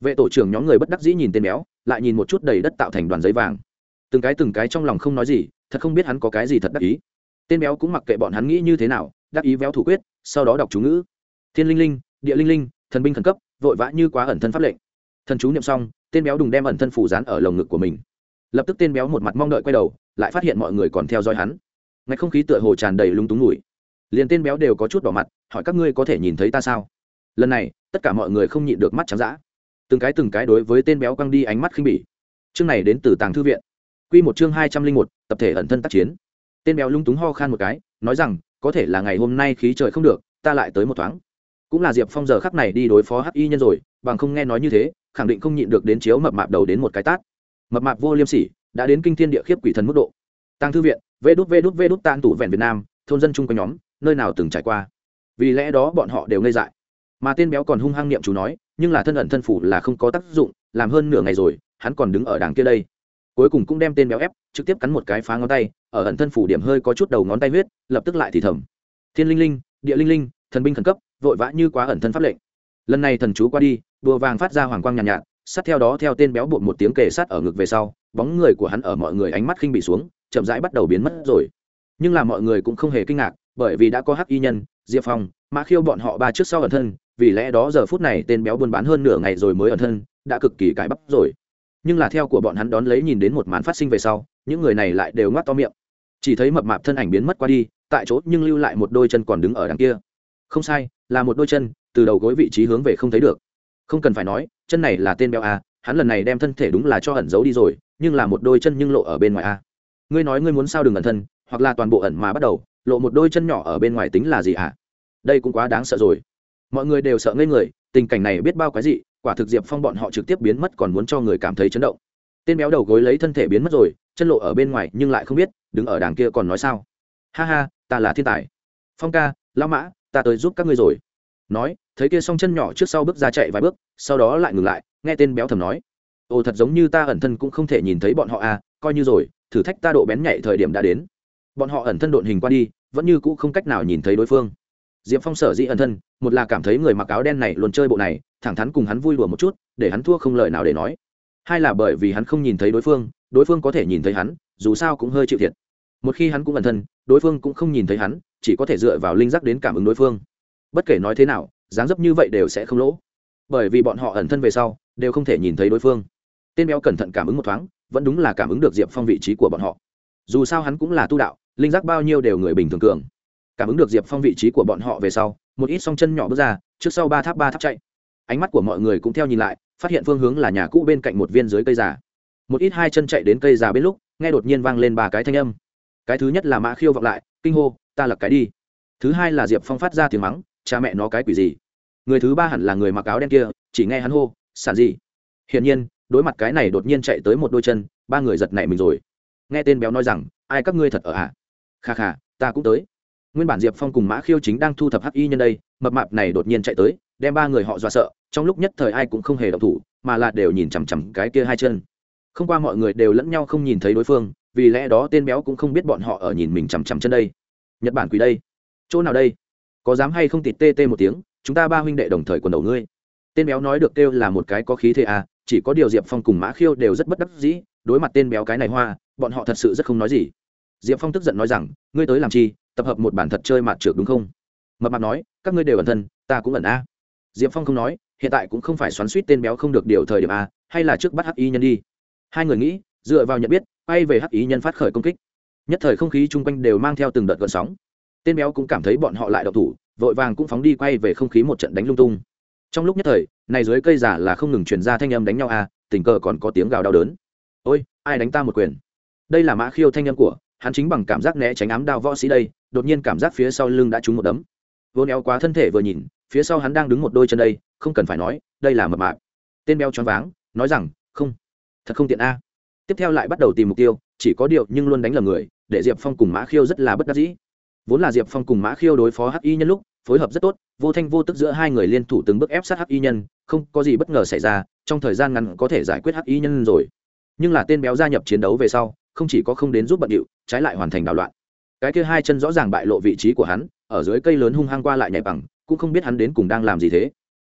Vệ tổ trưởng nhóm người bất đắc dĩ nhìn tên béo, lại nhìn một chút đầy đất tạo thành đoàn giấy vàng. Từng cái từng cái trong lòng không nói gì, thật không biết hắn có cái gì thật đắc ý. Tên béo cũng mặc kệ bọn hắn nghĩ như thế nào, đắc ý véo thủ quyết, sau đó đọc chú ngữ. Thiên linh linh, địa linh linh, thần binh khẩn cấp, vội vã như quá ẩn thân pháp lệnh. Thần chú niệm xong, tên béo đùng đem ẩn thân phủ dán ở lồng ngực của mình. Lập tức tên béo một mặt mong đợi quay đầu, lại phát hiện mọi người còn theo dõi hắn. Ngay không khí tựa hồ tràn đầy lúng túng mùi liền tên béo đều có chút đỏ mặt, hỏi các ngươi có thể nhìn thấy ta sao? Lần này, tất cả mọi người không nhịn được mắt trắng d từng cái từng cái đối với tên béo căng đi ánh mắt khinh bỉ. Chương này đến từ tàng thư viện. Q một chương hai trăm linh một, tập thể ẩn thân tác chiến. Tên béo lung túng ho khan một cái, nói rằng, có thể là ngày hôm nay khí trời không được, ta lại tới một thoáng. Cũng là diệp phong giờ khắc này đi đối phó hắc y nhân rồi, bằng không nghe nói như thế, khẳng định không nhịn được đến chiếu mập mạp đầu đến một cái tát. Mập mạp vô liêm sỉ, đã đến kinh thiên địa khiếp quỷ thần mức độ. Tăng thư viện, vê đút vê đút vê đút tan tủ vẹn việt nam, thôn dân chung quanh nhóm nơi nào từng trải qua. Vì lẽ đó bọn họ đều ngây dại. Mà tên béo còn hung hăng niệm chú nói nhưng là thân ẩn thân phủ là không có tác dụng làm hơn nửa ngày rồi hắn còn đứng ở đàng kia đây. Cuối cùng cũng đem tên béo ép trực tiếp cắn một cái phá ngón tay ở ẩn thân phủ điểm hơi có chút đầu ngón tay huyết lập tức lại thì thầm. Thiên linh linh địa linh linh thần binh khẩn cấp vội vã như quá ẩn thân pháp lệnh. Lần này thần chú qua đi đùa vàng phát ra hoàng quang nhàn nhạt, nhạt sát theo đó theo tên béo bột một tiếng kề sát ở ngực về sau bóng người của hắn ở mọi người ánh mắt khinh bị xuống chậm rãi bắt đầu biến mất rồi. Nhưng là mọi người cũng không hề kinh ngạc bởi vì đã có hắc y nhân, diệp phong, mã khiêu bọn họ ba trước sau ẩn thân, vì lẽ đó giờ phút này tên béo buôn bán hơn nửa ngày rồi mới ẩn thân, đã cực kỳ cãi bắp rồi. Nhưng là theo của bọn hắn đón lấy nhìn đến một màn phát sinh về sau, những người này lại đều ngoắt to miệng. Chỉ thấy mập mạp thân ảnh biến mất qua đi, tại chỗ nhưng lưu lại một đôi chân còn đứng ở đằng kia. Không sai, là một đôi chân, từ đầu gối vị trí hướng về không thấy được. Không cần phải nói, chân này là tên béo a, hắn lần này đem thân thể đúng là cho ẩn giấu đi rồi, nhưng là một đôi chân nhưng lộ ở bên ngoài a. Ngươi nói ngươi muốn sao đừng ẩn thân, hoặc là toàn bộ ẩn mà bắt đầu lộ một đôi chân nhỏ ở bên ngoài tính là gì ạ? Đây cũng quá đáng sợ rồi. Mọi người đều sợ ngây người, tình cảnh này biết bao cái gì quả thực diệp phong bọn họ trực tiếp biến mất còn muốn cho người cảm thấy chấn động. Tên béo đầu gối lấy thân thể biến mất rồi, chân lộ ở bên ngoài nhưng lại không biết, đứng ở đàng kia còn nói sao. Ha ha, ta là thiên tài. Phong ca lao mã, ta tới giúp các ngươi rồi. Nói, thấy kia s chân nhỏ trước sau bước ra chạy vài bước, sau đó lại ngừng lại, nghe tên béo thầm nói. Ồ, thật giống như ta ẩn thân cũng không thể nhìn thấy bọn họ à coi như rồi, thử thách ta độ bén nhạy thời điểm đã đến bọn họ ẩn thân độn hình qua đi, vẫn như cũ không cách nào nhìn thấy đối phương. Diệp phong sở dĩ ẩn thân, một là cảm thấy người mặc áo đen này luôn chơi bộ này, thẳng thắn cùng hắn vui đùa một chút, để hắn thua không lời nào để nói. Hai là bởi vì hắn không nhìn thấy đối phương đối phương có thể nhìn thấy hắn, dù sao cũng hơi chịu thiệt. Một khi hắn cũng ẩn thân, đối phương cũng không nhìn thấy hắn, chỉ có thể dựa vào linh giác đến cảm ứng đối phương. Bất kể nói thế nào, dáng dấp như vậy đều sẽ không lỗ. Bởi vì bọn họ ẩn thân về sau, đều không thể nhìn thấy đối phương. Tên béo cẩn thận cảm ứng một thoáng, vẫn đúng là cảm ứng được diệp phong vị trí của bọn họ. Dù sao hắn cũng là tu đạo linh giác bao nhiêu đều người bình thường cường. Cảm ứng được diệp phong vị trí của bọn họ về sau, một ít song chân nhỏ bước ra, trước sau ba tháp ba tháp chạy. Ánh mắt của mọi người cũng theo nhìn lại, phát hiện phương hướng là nhà cũ bên cạnh một viên dưới cây già. Một ít hai chân chạy đến cây già bên lúc, nghe đột nhiên vang lên ba cái thanh âm. Cái thứ nhất là mã khiêu vọng lại, kinh hô, ta lật cái đi. Thứ hai là diệp phong phát ra tiếng mắng, cha mẹ nó cái quỷ gì? Người thứ ba hẳn là người mặc áo đen kia, chỉ nghe hắn hô, sản gì? Hiển nhiên, đối mặt cái này đột nhiên chạy tới một đôi chân, ba người giật nảy mình rồi. Nghe tên béo nói rằng, ai các ngươi thật ở ạ? à? Kha kha, ta cũng tới. Nguyên bản diệp phong cùng mã khiêu chính đang thu thập hắc y nhân đây, mập mạp này đột nhiên chạy tới, đem ba người họ dọa sợ, trong lúc nhất thời ai cũng không hề động thủ, mà là đều nhìn chằm chằm cái kia hai chân. Không qua mọi người đều lẫn nhau không nhìn thấy đối phương, vì lẽ đó tên béo cũng không biết bọn họ ở nhìn mình chằm chằm chân đây. Nhật bản quỷ đây. Chỗ nào đây? Có dám hay không tịt tê tê một tiếng, chúng ta ba huynh đệ đồng thời quần đầu ngươi. Tên béo nói được kêu là một cái có khí thế à chỉ có điều diệp phong cùng mã khiêu đều rất bất đắc dĩ, đối mặt tên béo cái này hoa, bọn họ thật sự rất không nói gì diệp phong tức giận nói rằng, ngươi tới làm chi? Tập hợp một bản thật chơi mặt trượt đúng không? Mập mặt nói, các ngươi đều ẩn thân, ta cũng ẩn a. Diệp phong không nói, hiện tại cũng không phải xoắn suýt tên béo không được điều thời điểm a, hay là trước bắt hắc y nhân đi. Hai người nghĩ, dựa vào nhận biết, quay về hắc y nhân phát khởi công kích. Nhất thời không khí chung quanh đều mang theo từng đợt gợn sóng. Tên béo cũng cảm thấy bọn họ lại đậu thủ, vội vàng cũng phóng đi quay về không khí một trận đánh lung tung. Trong lúc nhất thời, này dưới cây giả là không ngừng chuyển ra thanh âm đánh nhau a, tình cờ còn có tiếng gào đau đớn. Ôi, ai đánh ta một quyền? Đây là mã khiêu thanh âm của hắn chính bằng cảm giác né tránh ám đao võ sĩ đây, đột nhiên cảm giác phía sau lưng đã trúng một đấm. Vô néo quá thân thể vừa nhìn, phía sau hắn đang đứng một đôi chân đây, không cần phải nói, đây là mập mạp. Tên béo choáng váng, nói rằng, không, thật không tiện a. Tiếp theo lại bắt đầu tìm mục tiêu, chỉ có điều nhưng luôn đánh lầm người, để diệp phong cùng mã khiêu rất là bất đắc dĩ. Vốn là diệp phong cùng mã khiêu đối phó hắc y nhân lúc, phối hợp rất tốt, vô thanh vô tức giữa hai người liên thủ từng bước ép sát hắc y nhân, không có gì bất ngờ xảy ra, trong thời gian ngắn có thể giải quyết hắc y nhân rồi. Nhưng là tên béo gia nhập chiến đấu về sau không chỉ có không đến giúp bận điệu, trái lại hoàn thành đảo loạn. Cái kia hai chân rõ ràng bại lộ vị trí của hắn, ở dưới cây lớn hung hăng qua lại nhảy bằng, cũng không biết hắn đến cùng đang làm gì thế.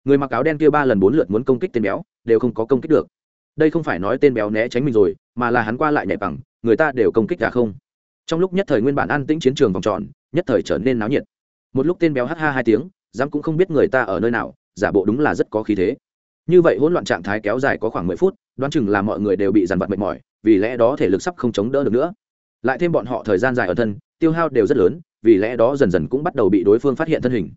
Người mặc áo đen kia ba lần bốn lượt muốn công kích tên béo, đều không có công kích được. Đây không phải nói tên béo né tránh mình rồi, mà là hắn qua lại nhảy bằng, người ta đều công kích cả không. Trong lúc nhất thời nguyên bản an tĩnh chiến trường vòng tròn, nhất thời trở nên náo nhiệt. Một lúc tên béo hắt ha hai tiếng, dám cũng không biết người ta ở nơi nào, giả bộ đúng là rất có khí thế. Như vậy hỗn loạn trạng thái kéo dài có khoảng mười phút, đoán chừng là mọi người đều bị dằn vặt mệt mỏi vì lẽ đó thể lực sắp không chống đỡ được nữa. Lại thêm bọn họ thời gian dài ở thân, tiêu hao đều rất lớn, vì lẽ đó dần dần cũng bắt đầu bị đối phương phát hiện thân hình.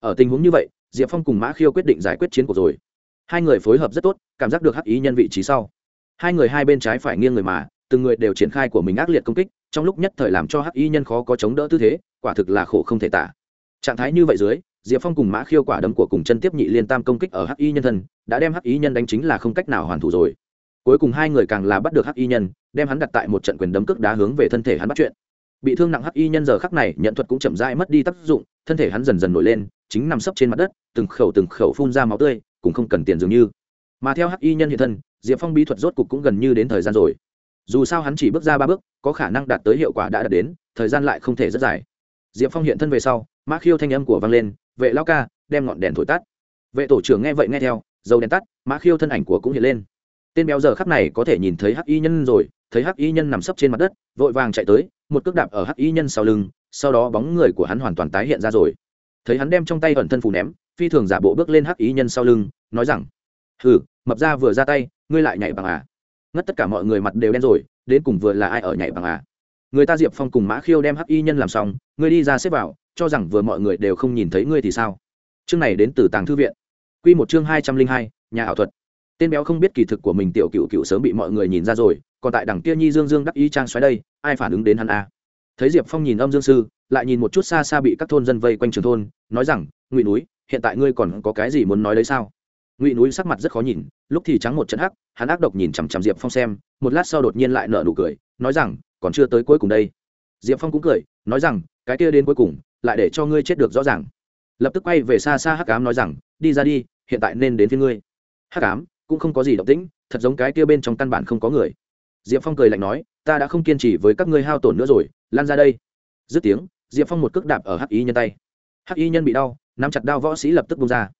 Ở tình huống như vậy, diệp phong cùng mã khiêu quyết định giải quyết chiến cuộc rồi. Hai người phối hợp rất tốt, cảm giác được hắc ý nhân vị trí sau. Hai người hai bên trái phải nghiêng người mà, từng người đều triển khai của mình ác liệt công kích, trong lúc nhất thời làm cho hắc y nhân khó có chống đỡ tư thế, quả thực là khổ không thể tả. Trạng thái như vậy dưới, diệp phong cùng mã khiêu quả đấm của cùng chân tiếp nhị liên tam công kích ở hắc y nhân thân, đã đem hắc y nhân đánh chính là không cách nào hoàn thủ rồi cuối cùng hai người càng là bắt được hắc y nhân, đem hắn đặt tại một trận quyền đấm cước đá hướng về thân thể hắn bắt chuyện. Bị thương nặng hắc y nhân giờ khắc này, nhận thuật cũng chậm rãi mất đi tác dụng, thân thể hắn dần dần nổi lên, chính nằm sấp trên mặt đất, từng khẩu từng khẩu phun ra máu tươi, cũng không cần tiền dường như. Mà theo hắc y nhân hiện thân, diệp phong bí thuật rốt cục cũng gần như đến thời gian rồi. Dù sao hắn chỉ bước ra ba bước, có khả năng đạt tới hiệu quả đã đạt đến, thời gian lại không thể rất dài. Diệp phong hiện thân về sau, mã khiêu thanh âm của vang lên, vệ lao ca, đem ngọn đèn thổi tắt. Vệ tổ trưởng nghe vậy nghe theo, dầu đèn tắt, mã khiêu thân ảnh của cũng hiện lên tên béo giờ khắp này có thể nhìn thấy hắc y nhân rồi, thấy hắc y nhân nằm sấp trên mặt đất, vội vàng chạy tới, một cước đạp ở hắc y nhân sau lưng, sau đó bóng người của hắn hoàn toàn tái hiện ra rồi. Thấy hắn đem trong tay ẩn thân phù ném, phi thường giả bộ bước lên hắc Y nhân sau lưng, nói rằng, hừ, mập ra vừa ra tay, ngươi lại nhảy bằng à? Ngất tất cả mọi người mặt đều đen rồi, đến cùng vừa là ai ở nhảy bằng à? Người ta diệp phong cùng mã khiêu đem hắc y nhân làm xong, ngươi đi ra xếp vào, cho rằng vừa mọi người đều không nhìn thấy ngươi thì sao? Chương này đến từ tàng thư viện. Q một chương hai trăm linh hai, nhà ảo thuật tên béo không biết kỳ thực của mình tiểu cựu cựu sớm bị mọi người nhìn ra rồi, còn tại đằng kia nhi dương dương đắc ý trang xoáy đây, ai phản ứng đến hắn à? thấy diệp phong nhìn âm dương sư, lại nhìn một chút xa xa bị các thôn dân vây quanh trường thôn, nói rằng, ngụy núi, hiện tại ngươi còn có cái gì muốn nói đấy sao? Ngụy núi sắc mặt rất khó nhìn, lúc thì trắng một trận hắc, hắn ác độc nhìn chằm chằm diệp phong xem, một lát sau đột nhiên lại nở nụ cười, nói rằng, còn chưa tới cuối cùng đây. Diệp phong cũng cười, nói rằng, cái kia đến cuối cùng, lại để cho ngươi chết được rõ ràng. Lập tức quay về xa xa hắc cám nói rằng, đi ra đi, hiện tại nên đến phía ngươi. Hắc cám cũng không có gì động tĩnh, thật giống cái kia bên trong căn bản không có người. Diệp phong cười lạnh nói, ta đã không kiên trì với các ngươi hao tổn nữa rồi lan ra đây. Dứt tiếng, diệp phong một cước đạp ở hắc y nhân tay. Hắc y nhân bị đau, nắm chặt đao võ sĩ lập tức bung ra.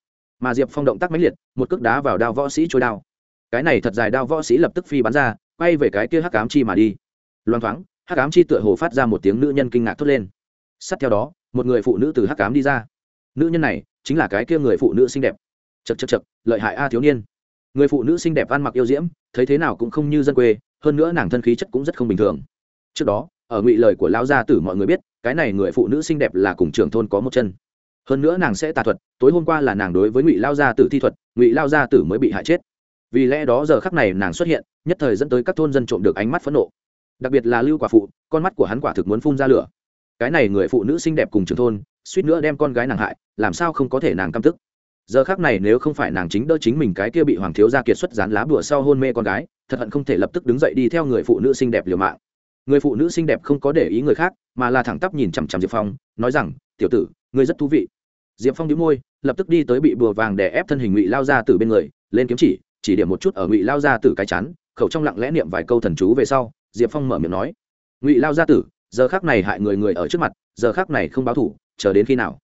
Mà diệp phong động tác mãnh liệt, một cước đá vào đao võ sĩ trôi đao. Cái này thật dài đao võ sĩ lập tức phi bắn ra, quay về cái kia hắc ám chi mà đi. Loan thoáng, hắc ám chi tựa hồ phát ra một tiếng nữ nhân kinh ngạc thốt lên. Sát theo đó, một người phụ nữ từ hắc ám đi ra. Nữ nhân này chính là cái kia người phụ nữ xinh đẹp. Chật chật chật lợi hại a thiếu niên người phụ nữ xinh đẹp ăn mặc yêu diễm, thấy thế nào cũng không như dân quê, hơn nữa nàng thân khí chất cũng rất không bình thường. Trước đó, ở ngụy lời của lão gia tử mọi người biết, cái này người phụ nữ xinh đẹp là cùng trưởng thôn có một chân. Hơn nữa nàng sẽ tà thuật, tối hôm qua là nàng đối với ngụy lao gia tử thi thuật, ngụy lao gia tử mới bị hại chết. Vì lẽ đó giờ khắc này nàng xuất hiện, nhất thời dẫn tới các thôn dân trộm được ánh mắt phẫn nộ. Đặc biệt là lưu quả phụ, con mắt của hắn quả thực muốn phun ra lửa. Cái này người phụ nữ xinh đẹp cùng trưởng thôn, suýt nữa đem con gái nàng hại, làm sao không có thể nàng căm tức? Giờ khác này nếu không phải nàng chính đỡ chính mình cái kia bị hoàng thiếu gia kiệt xuất dán lá bùa sau hôn mê con gái, thật hận không thể lập tức đứng dậy đi theo người phụ nữ xinh đẹp liều mạng. Người phụ nữ xinh đẹp không có để ý người khác, mà là thẳng tắp nhìn chằm chằm diệp phong, nói rằng, tiểu tử, ngươi rất thú vị. Diệp phong đĩu môi, lập tức đi tới bị bùa vàng để ép thân hình ngụy lao ra từ bên người, lên kiếm chỉ chỉ điểm một chút ở ngụy lao ra từ cái chán, khẩu trong lặng lẽ niệm vài câu thần chú về sau, diệp phong mở miệng nói, ngụy lao gia tử, giờ khác này hại người người ở trước mặt, giờ khác này không báo thủ, chờ đến khi nào?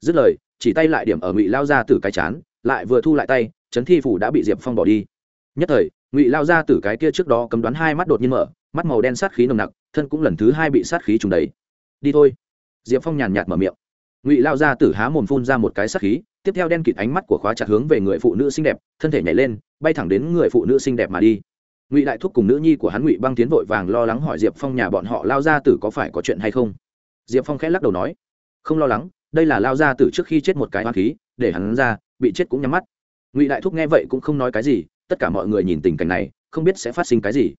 Dứt lời chỉ tay lại điểm ở ngụy lao gia tử cái chán, lại vừa thu lại tay trấn thi phủ đã bị diệp phong bỏ đi. Nhất thời, ngụy lao gia tử cái kia trước đó cấm đoán hai mắt đột nhiên mở, mắt màu đen sát khí nồng nặc, thân cũng lần thứ hai bị sát khí trùng đầy. Đi thôi. Diệp phong nhàn nhạt mở miệng. Ngụy lao gia tử há mồm phun ra một cái sát khí, tiếp theo đen kịt ánh mắt của khóa chặt hướng về người phụ nữ xinh đẹp, thân thể nhảy lên, bay thẳng đến người phụ nữ xinh đẹp mà đi. Ngụy đại thúc cùng nữ nhi của hắn ngụy băng tiến vội vàng lo lắng hỏi diệp phong nhà bọn họ lao gia tử có phải có chuyện hay không? Diệp phong khẽ lắc đầu nói, không lo lắng đây là lao ra tử trước khi chết một cái hoa khí, để hắn ra, bị chết cũng nhắm mắt. Ngụy đại thúc nghe vậy cũng không nói cái gì, tất cả mọi người nhìn tình cảnh này, không biết sẽ phát sinh cái gì.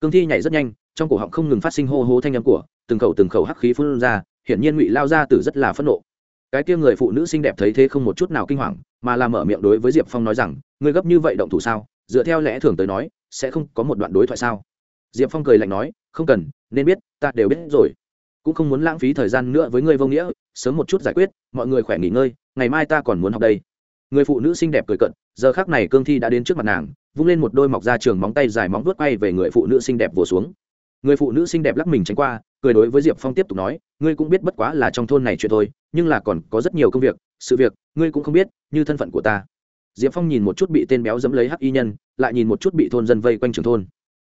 Cương thi nhảy rất nhanh, trong cổ họng không ngừng phát sinh hô hô thanh âm của, từng khẩu từng khẩu hắc khí phun ra, hiển nhiên ngụy lao ra tử rất là phẫn nộ. Cái kia người phụ nữ xinh đẹp thấy thế không một chút nào kinh hoàng, mà làm mở miệng đối với diệp phong nói rằng, ngươi gấp như vậy động thủ sao? Dựa theo lẽ thường tới nói, sẽ không có một đoạn đối thoại sao? Diệp phong cười lạnh nói, không cần, nên biết, ta đều biết rồi. Cũng không muốn lãng phí thời gian nữa với ngươi vô nghĩa sớm một chút giải quyết, mọi người khỏe nghỉ ngơi, ngày mai ta còn muốn học đây. Người phụ nữ xinh đẹp cười cận giờ khác này cương thi đã đến trước mặt nàng, vung lên một đôi mọc ra trường móng tay dài móng vuốt quay về người phụ nữ xinh đẹp vồ xuống. Người phụ nữ xinh đẹp lắc mình tránh qua, cười đối với diệp phong tiếp tục nói, ngươi cũng biết bất quá là trong thôn này chuyện thôi, nhưng là còn có rất nhiều công việc, sự việc, ngươi cũng không biết, như thân phận của ta. Diệp phong nhìn một chút bị tên béo dẫm lấy hắc y nhân, lại nhìn một chút bị thôn dân vây quanh trường thôn.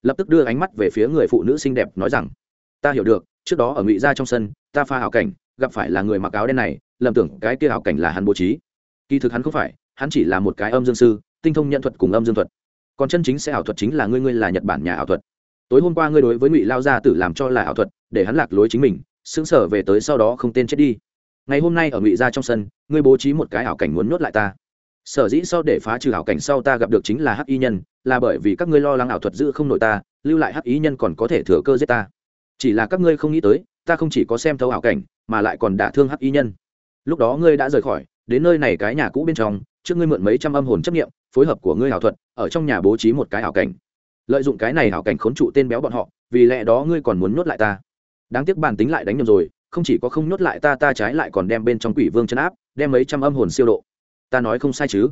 Lập tức đưa ánh mắt về phía người phụ nữ xinh đẹp, nói rằng, ta hiểu được, trước đó ở ngụy gia trong sân, ta pha hảo cảnh gặp phải là người mặc áo đen này, lầm tưởng cái kia hảo cảnh là hắn bố trí. Kỳ thực hắn không phải, hắn chỉ là một cái âm dương sư, tinh thông nhận thuật cùng âm dương thuật. Còn chân chính sẽ ảo thuật chính là ngươi ngươi là nhật bản nhà ảo thuật. Tối hôm qua ngươi đối với ngụy lao gia tử làm cho là ảo thuật, để hắn lạc lối chính mình xứng sở về tới sau đó không tên chết đi. Ngày hôm nay ở ngụy gia trong sân, ngươi bố trí một cái ảo cảnh muốn nhốt lại ta. Sở dĩ sau để phá trừ ảo cảnh sau ta gặp được chính là hắc y nhân, là bởi vì các ngươi lo lắng ảo thuật giữ không nội ta, lưu lại hắc y nhân còn có thể thừa cơ giết ta. Chỉ là các ngươi không nghĩ tới, ta không chỉ có xem thấu ảo cảnh mà lại còn đả thương hắc y nhân. Lúc đó ngươi đã rời khỏi, đến nơi này cái nhà cũ bên trong, trước ngươi mượn mấy trăm âm hồn chấp nghiệm phối hợp của ngươi hảo thuật, ở trong nhà bố trí một cái hảo cảnh. Lợi dụng cái này hảo cảnh khốn trụ tên béo bọn họ, vì lẽ đó ngươi còn muốn nhốt lại ta. Đáng tiếc bản tính lại đánh nhầm rồi, không chỉ có không nhốt lại ta ta trái lại còn đem bên trong quỷ vương chân áp, đem mấy trăm âm hồn siêu độ. Ta nói không sai chứ?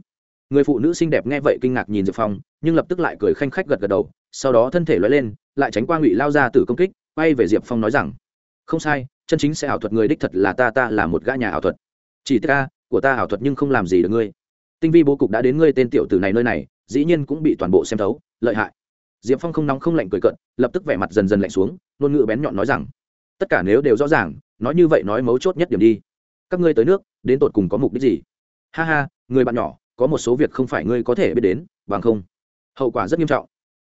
Người phụ nữ xinh đẹp nghe vậy kinh ngạc nhìn diệp phong, nhưng lập tức lại cười khanh khách gật gật đầu, sau đó thân thể loay lên, lại tránh qua ngụy lao ra từ công kích, quay về diệp phong nói rằng, không sai chân chính sẽ ảo thuật người đích thật là ta ta là một gã nhà ảo thuật. Chỉ ta của ta ảo thuật nhưng không làm gì được ngươi. Tinh vi bố cục đã đến ngươi tên tiểu tử này nơi này, dĩ nhiên cũng bị toàn bộ xem thấu, lợi hại. Diệp phong không nóng không lạnh cười cận lập tức vẻ mặt dần dần lạnh xuống, ngôn ngữ bén nhọn nói rằng, tất cả nếu đều rõ ràng, nói như vậy nói mấu chốt nhất điểm đi. Các ngươi tới nước, đến tột cùng có mục đích gì? Ha ha, người bạn nhỏ, có một số việc không phải ngươi có thể biết đến, bằng không. Hậu quả rất nghiêm trọng.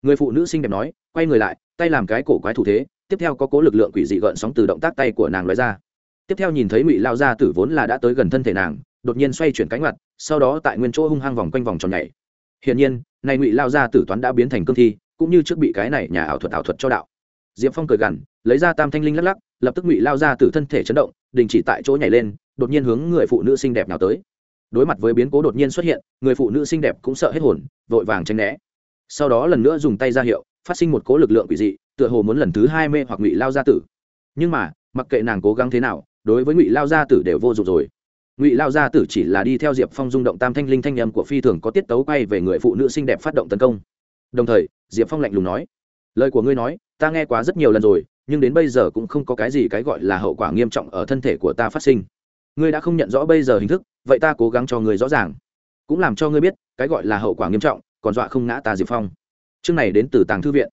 Người phụ nữ xinh đẹp nói, quay người lại, tay làm cái cổ quái thủ thế tiếp theo có cố lực lượng quỷ dị gợn sóng từ động tác tay của nàng lóe ra. Tiếp theo nhìn thấy ngụy lao gia tử vốn là đã tới gần thân thể nàng, đột nhiên xoay chuyển cánh mặt sau đó tại nguyên chỗ hung hăng vòng quanh vòng tròn nhảy. Hiển nhiên, này ngụy lao gia tử toán đã biến thành cương thi, cũng như trước bị cái này nhà ảo thuật ảo thuật cho đạo. Diệp phong cười gằn, lấy ra tam thanh linh lắc lắc, lập tức ngụy lao ra từ thân thể chấn động, đình chỉ tại chỗ nhảy lên, đột nhiên hướng người phụ nữ xinh đẹp nào tới. Đối mặt với biến cố đột nhiên xuất hiện, người phụ nữ xinh đẹp cũng sợ hết hồn, vội vàng tranh né. Sau đó lần nữa dùng tay ra hiệu, phát sinh một cố lực lượng quỷ dị tựa hồ muốn lần thứ hai mê hoặc ngụy lao gia tử. Nhưng mà, mặc kệ nàng cố gắng thế nào, đối với ngụy lao gia tử đều vô dụng rồi. Ngụy lao gia tử chỉ là đi theo diệp phong rung động tam thanh linh thanh âm của phi thường có tiết tấu quay về người phụ nữ xinh đẹp phát động tấn công. Đồng thời, diệp phong lạnh lùng nói, lời của ngươi nói, ta nghe quá rất nhiều lần rồi, nhưng đến bây giờ cũng không có cái gì cái gọi là hậu quả nghiêm trọng ở thân thể của ta phát sinh. Ngươi đã không nhận rõ bây giờ hình thức, vậy ta cố gắng cho ngươi rõ ràng. Cũng làm cho ngươi biết, cái gọi là hậu quả nghiêm trọng, còn dọa không ngã ta diệp phong. Chương này đến từ tàng thư viện.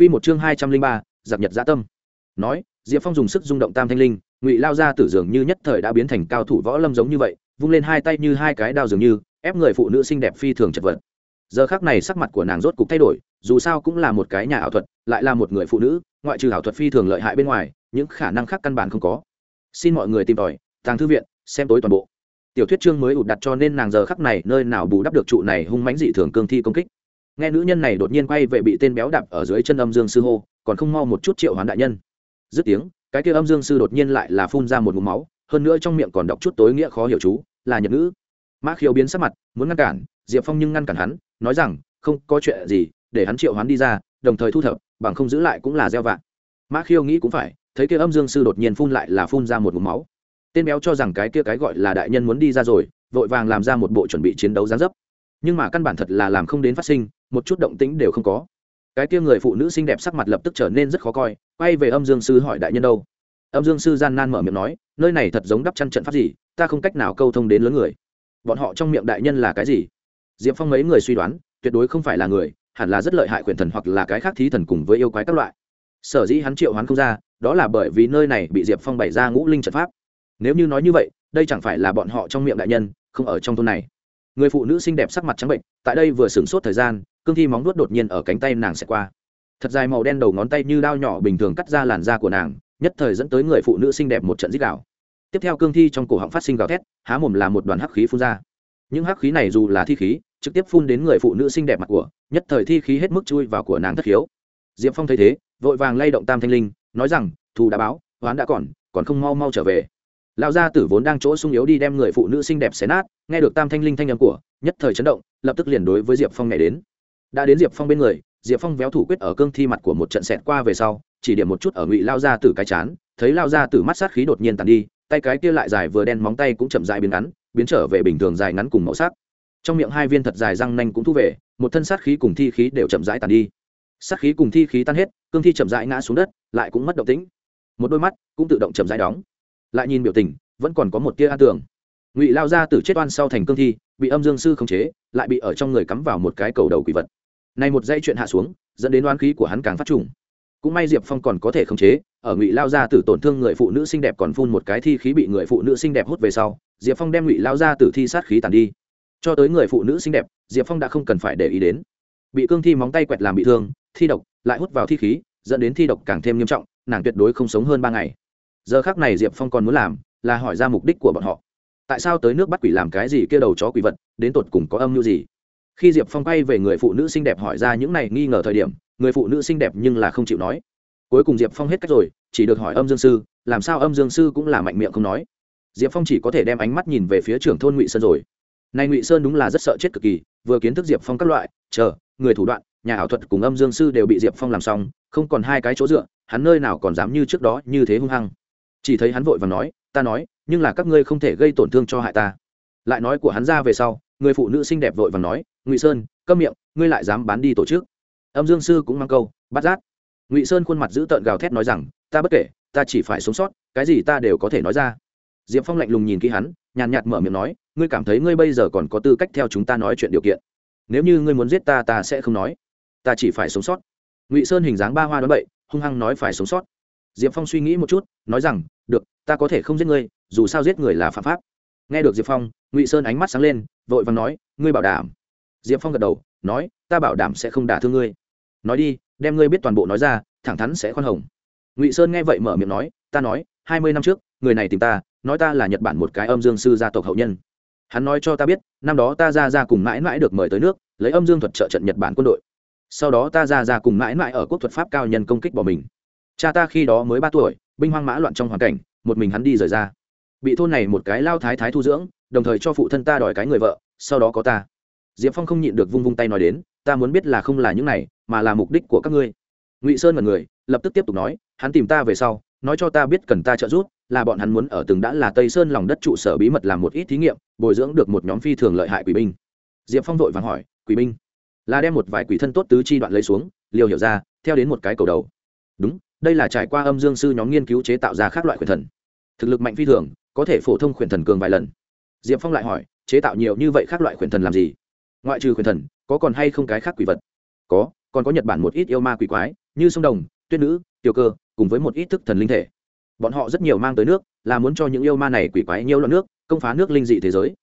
Quy một chương hai trăm linh ba, giặc nhật gia tâm. Nói, diệp phong dùng sức rung động tam thanh linh, ngụy lao ra tử dường như nhất thời đã biến thành cao thủ võ lâm giống như vậy, vung lên hai tay như hai cái đao dường như, ép người phụ nữ xinh đẹp phi thường chật vật. Giờ khắc này sắc mặt của nàng rốt cục thay đổi, dù sao cũng là một cái nhà ảo thuật, lại là một người phụ nữ, ngoại trừ ảo thuật phi thường lợi hại bên ngoài, những khả năng khác căn bản không có. Xin mọi người tìm tòi, tàng thư viện, xem tối toàn bộ. Tiểu thuyết chương mới ụt đặt cho nên nàng giờ khắc này nơi nào bù đắp được trụ này hung mãnh dị thường cương thi công kích nghe nữ nhân này đột nhiên quay về bị tên béo đạp ở dưới chân âm dương sư hô, còn không mau một chút triệu hoán đại nhân. Dứt tiếng, cái kia âm dương sư đột nhiên lại là phun ra một mũ máu, hơn nữa trong miệng còn đọc chút tối nghĩa khó hiểu chú, là nhật ngữ. Mã khiếu biến sắc mặt, muốn ngăn cản, diệp phong nhưng ngăn cản hắn, nói rằng, không có chuyện gì, để hắn triệu hắn đi ra, đồng thời thu thập, bằng không giữ lại cũng là gieo vạn mã khiêu nghĩ cũng phải, thấy kia âm dương sư đột nhiên phun lại là phun ra một mục máu. Tên béo cho rằng cái kia cái gọi là đại nhân muốn đi ra rồi, vội vàng làm ra một bộ chuẩn bị chiến đấu gián dấp nhưng mà căn bản thật là làm không đến phát sinh, một chút động tĩnh đều không có. Cái kia người phụ nữ xinh đẹp sắc mặt lập tức trở nên rất khó coi, quay về âm dương sư hỏi đại nhân đâu. Âm dương sư gian nan mở miệng nói, nơi này thật giống đắp chăn trận pháp gì, ta không cách nào câu thông đến lớn người. Bọn họ trong miệng đại nhân là cái gì? Diệp phong mấy người suy đoán, tuyệt đối không phải là người, hẳn là rất lợi hại quyền thần hoặc là cái khác thí thần cùng với yêu quái các loại. Sở dĩ hắn triệu hắn không ra, đó là bởi vì nơi này bị diệp phong bày ra ngũ linh trận pháp. Nếu như nói như vậy, đây chẳng phải là bọn họ trong miệng đại nhân, không ở trong thôn này người phụ nữ xinh đẹp sắc mặt trắng bệnh, tại đây vừa sửng sốt thời gian, cương thi móng nuốt đột nhiên ở cánh tay nàng sẽ qua. Thật dài màu đen đầu ngón tay như đao nhỏ bình thường cắt ra làn da của nàng, nhất thời dẫn tới người phụ nữ xinh đẹp một trận dích đạo tiếp theo cương thi trong cổ họng phát sinh gào thét, há mồm là một đoàn hắc khí phun ra. Những hắc khí này dù là thi khí, trực tiếp phun đến người phụ nữ xinh đẹp mặt của, nhất thời thi khí hết mức chui vào của nàng thất khiếu. Diệp phong thấy thế, vội vàng lay động tam thanh linh, nói rằng, thù đã báo oán đã còn còn không mau mau trở về lão gia tử vốn đang chỗ sung yếu đi đem người phụ nữ xinh đẹp xé nát, nghe được tam thanh linh thanh âm của, nhất thời chấn động, lập tức liền đối với diệp phong nhảy đến. Đã đến diệp phong bên người, diệp phong véo thủ quyết ở cương thi mặt của một trận xẹt qua về sau, chỉ điểm một chút ở ngụy lao gia tử cái chán, thấy lao gia tử mắt sát khí đột nhiên tàn đi, tay cái kia lại dài vừa đen móng tay cũng chậm dài biến ngắn, biến trở về bình thường dài ngắn cùng màu sắc. Trong miệng hai viên thật dài răng nanh cũng thu về, một thân sát khí cùng thi khí đều chậm rãi tàn đi. Sát khí cùng thi khí tan hết, cương thi chậm rãi ngã xuống đất, lại cũng mất động tĩnh. Một đôi mắt cũng tự động chậm rãi đóng lại nhìn biểu tình, vẫn còn có một tia an tưởng. Ngụy lao ra từ chết oan sau thành cương thi, bị âm dương sư khống chế, lại bị ở trong người cắm vào một cái cầu đầu quỷ vật. Này một dây chuyện hạ xuống, dẫn đến oan khí của hắn càng phát trùng. Cũng may diệp phong còn có thể khống chế, ở ngụy lao ra tử tổn thương người phụ nữ xinh đẹp còn phun một cái thi khí bị người phụ nữ xinh đẹp hút về sau, diệp phong đem ngụy lao ra tử thi sát khí tàn đi. Cho tới người phụ nữ xinh đẹp, diệp phong đã không cần phải để ý đến. Bị cương thi móng tay quẹt làm bị thương, thi độc, lại hút vào thi khí, dẫn đến thi độc càng thêm nghiêm trọng, nàng tuyệt đối không sống hơn ba ngày giờ khác này diệp phong còn muốn làm là hỏi ra mục đích của bọn họ. Tại sao tới nước bắt quỷ làm cái gì kia đầu chó quỷ vật, đến tột cùng có âm mưu gì? Khi diệp phong quay về người phụ nữ xinh đẹp hỏi ra những này nghi ngờ thời điểm, người phụ nữ xinh đẹp nhưng là không chịu nói. Cuối cùng diệp phong hết cách rồi, chỉ được hỏi âm dương sư, làm sao âm dương sư cũng là mạnh miệng không nói. Diệp phong chỉ có thể đem ánh mắt nhìn về phía trưởng thôn ngụy sơn rồi. Nay ngụy sơn đúng là rất sợ chết cực kỳ, vừa kiến thức diệp phong các loại, chờ, người thủ đoạn, nhà ảo thuật cùng âm dương sư đều bị diệp phong làm xong, không còn hai cái chỗ dựa, hắn nơi nào còn dám như trước đó như thế hung hăng chỉ thấy hắn vội và nói, ta nói, nhưng là các ngươi không thể gây tổn thương cho hại ta. Lại nói của hắn ra về sau, người phụ nữ xinh đẹp vội và nói, ngụy sơn, câm miệng, ngươi lại dám bán đi tổ chức. Âm dương sư cũng mang câu, bắt rát ngụy sơn khuôn mặt giữ tợn gào thét nói rằng, ta bất kể, ta chỉ phải sống sót, cái gì ta đều có thể nói ra. Diệp phong lạnh lùng nhìn kỹ hắn, nhàn nhạt mở miệng nói, ngươi cảm thấy ngươi bây giờ còn có tư cách theo chúng ta nói chuyện điều kiện. Nếu như ngươi muốn giết ta ta sẽ không nói. Ta chỉ phải sống sót. Ngụy sơn hình dáng ba hoa đ o bậy, hung hăng nói phải sống sót diệp phong suy nghĩ một chút, nói rằng, được, ta có thể không giết ngươi, dù sao giết người là phạm pháp. Nghe được diệp phong, ngụy sơn ánh mắt sáng lên, vội vàng nói, ngươi bảo đảm. Diệp phong gật đầu, nói, ta bảo đảm sẽ không đả thương ngươi. Nói đi, đem ngươi biết toàn bộ nói ra, thẳng thắn sẽ khoan hồng. Ngụy sơn nghe vậy mở miệng nói, ta nói, hai mươi năm trước, người này tìm ta, nói ta là nhật bản một cái âm dương sư gia tộc hậu nhân. Hắn nói cho ta biết, năm đó ta ra ra cùng mãi mãi được mời tới nước, lấy âm dương thuật trợ trận nhật bản quân đội. Sau đó ta ra ra cùng mãi mãi ở quốc thuật pháp cao nhân công kích bỏ mình cha ta khi đó mới ba tuổi, binh hoang mã loạn trong hoàn cảnh, một mình hắn đi rời ra. Bị thôn này một cái lao thái thái thu dưỡng, đồng thời cho phụ thân ta đòi cái người vợ, sau đó có ta. Diệp phong không nhịn được vung vung tay nói đến, ta muốn biết là không là những này, mà là mục đích của các ngươi. Ngụy sơn mật người, lập tức tiếp tục nói, hắn tìm ta về sau, nói cho ta biết cần ta trợ giúp, là bọn hắn muốn ở từng đã là tây sơn lòng đất trụ sở bí mật làm một ít thí nghiệm, bồi dưỡng được một nhóm phi thường lợi hại quỷ binh. Diệp phong vội vàng hỏi, quỷ binh? Là đem một vài quỷ thân tốt tứ chi đoạn lấy xuống, liều hiểu ra, theo đến một cái cầu đầu. Đúng đây là trải qua âm dương sư nhóm nghiên cứu chế tạo ra các loại khuyển thần. Thực lực mạnh phi thường, có thể phổ thông khuyển thần cường vài lần. Diệp phong lại hỏi, chế tạo nhiều như vậy các loại khuyển thần làm gì? Ngoại trừ khuyển thần, có còn hay không cái khác quỷ vật? Có, còn có nhật bản một ít yêu ma quỷ quái, như sông đồng, tuyết nữ, tiểu cơ, cùng với một ít thức thần linh thể. Bọn họ rất nhiều mang tới nước, là muốn cho những yêu ma này quỷ quái nhiều loạn nước, công phá nước linh dị thế giới.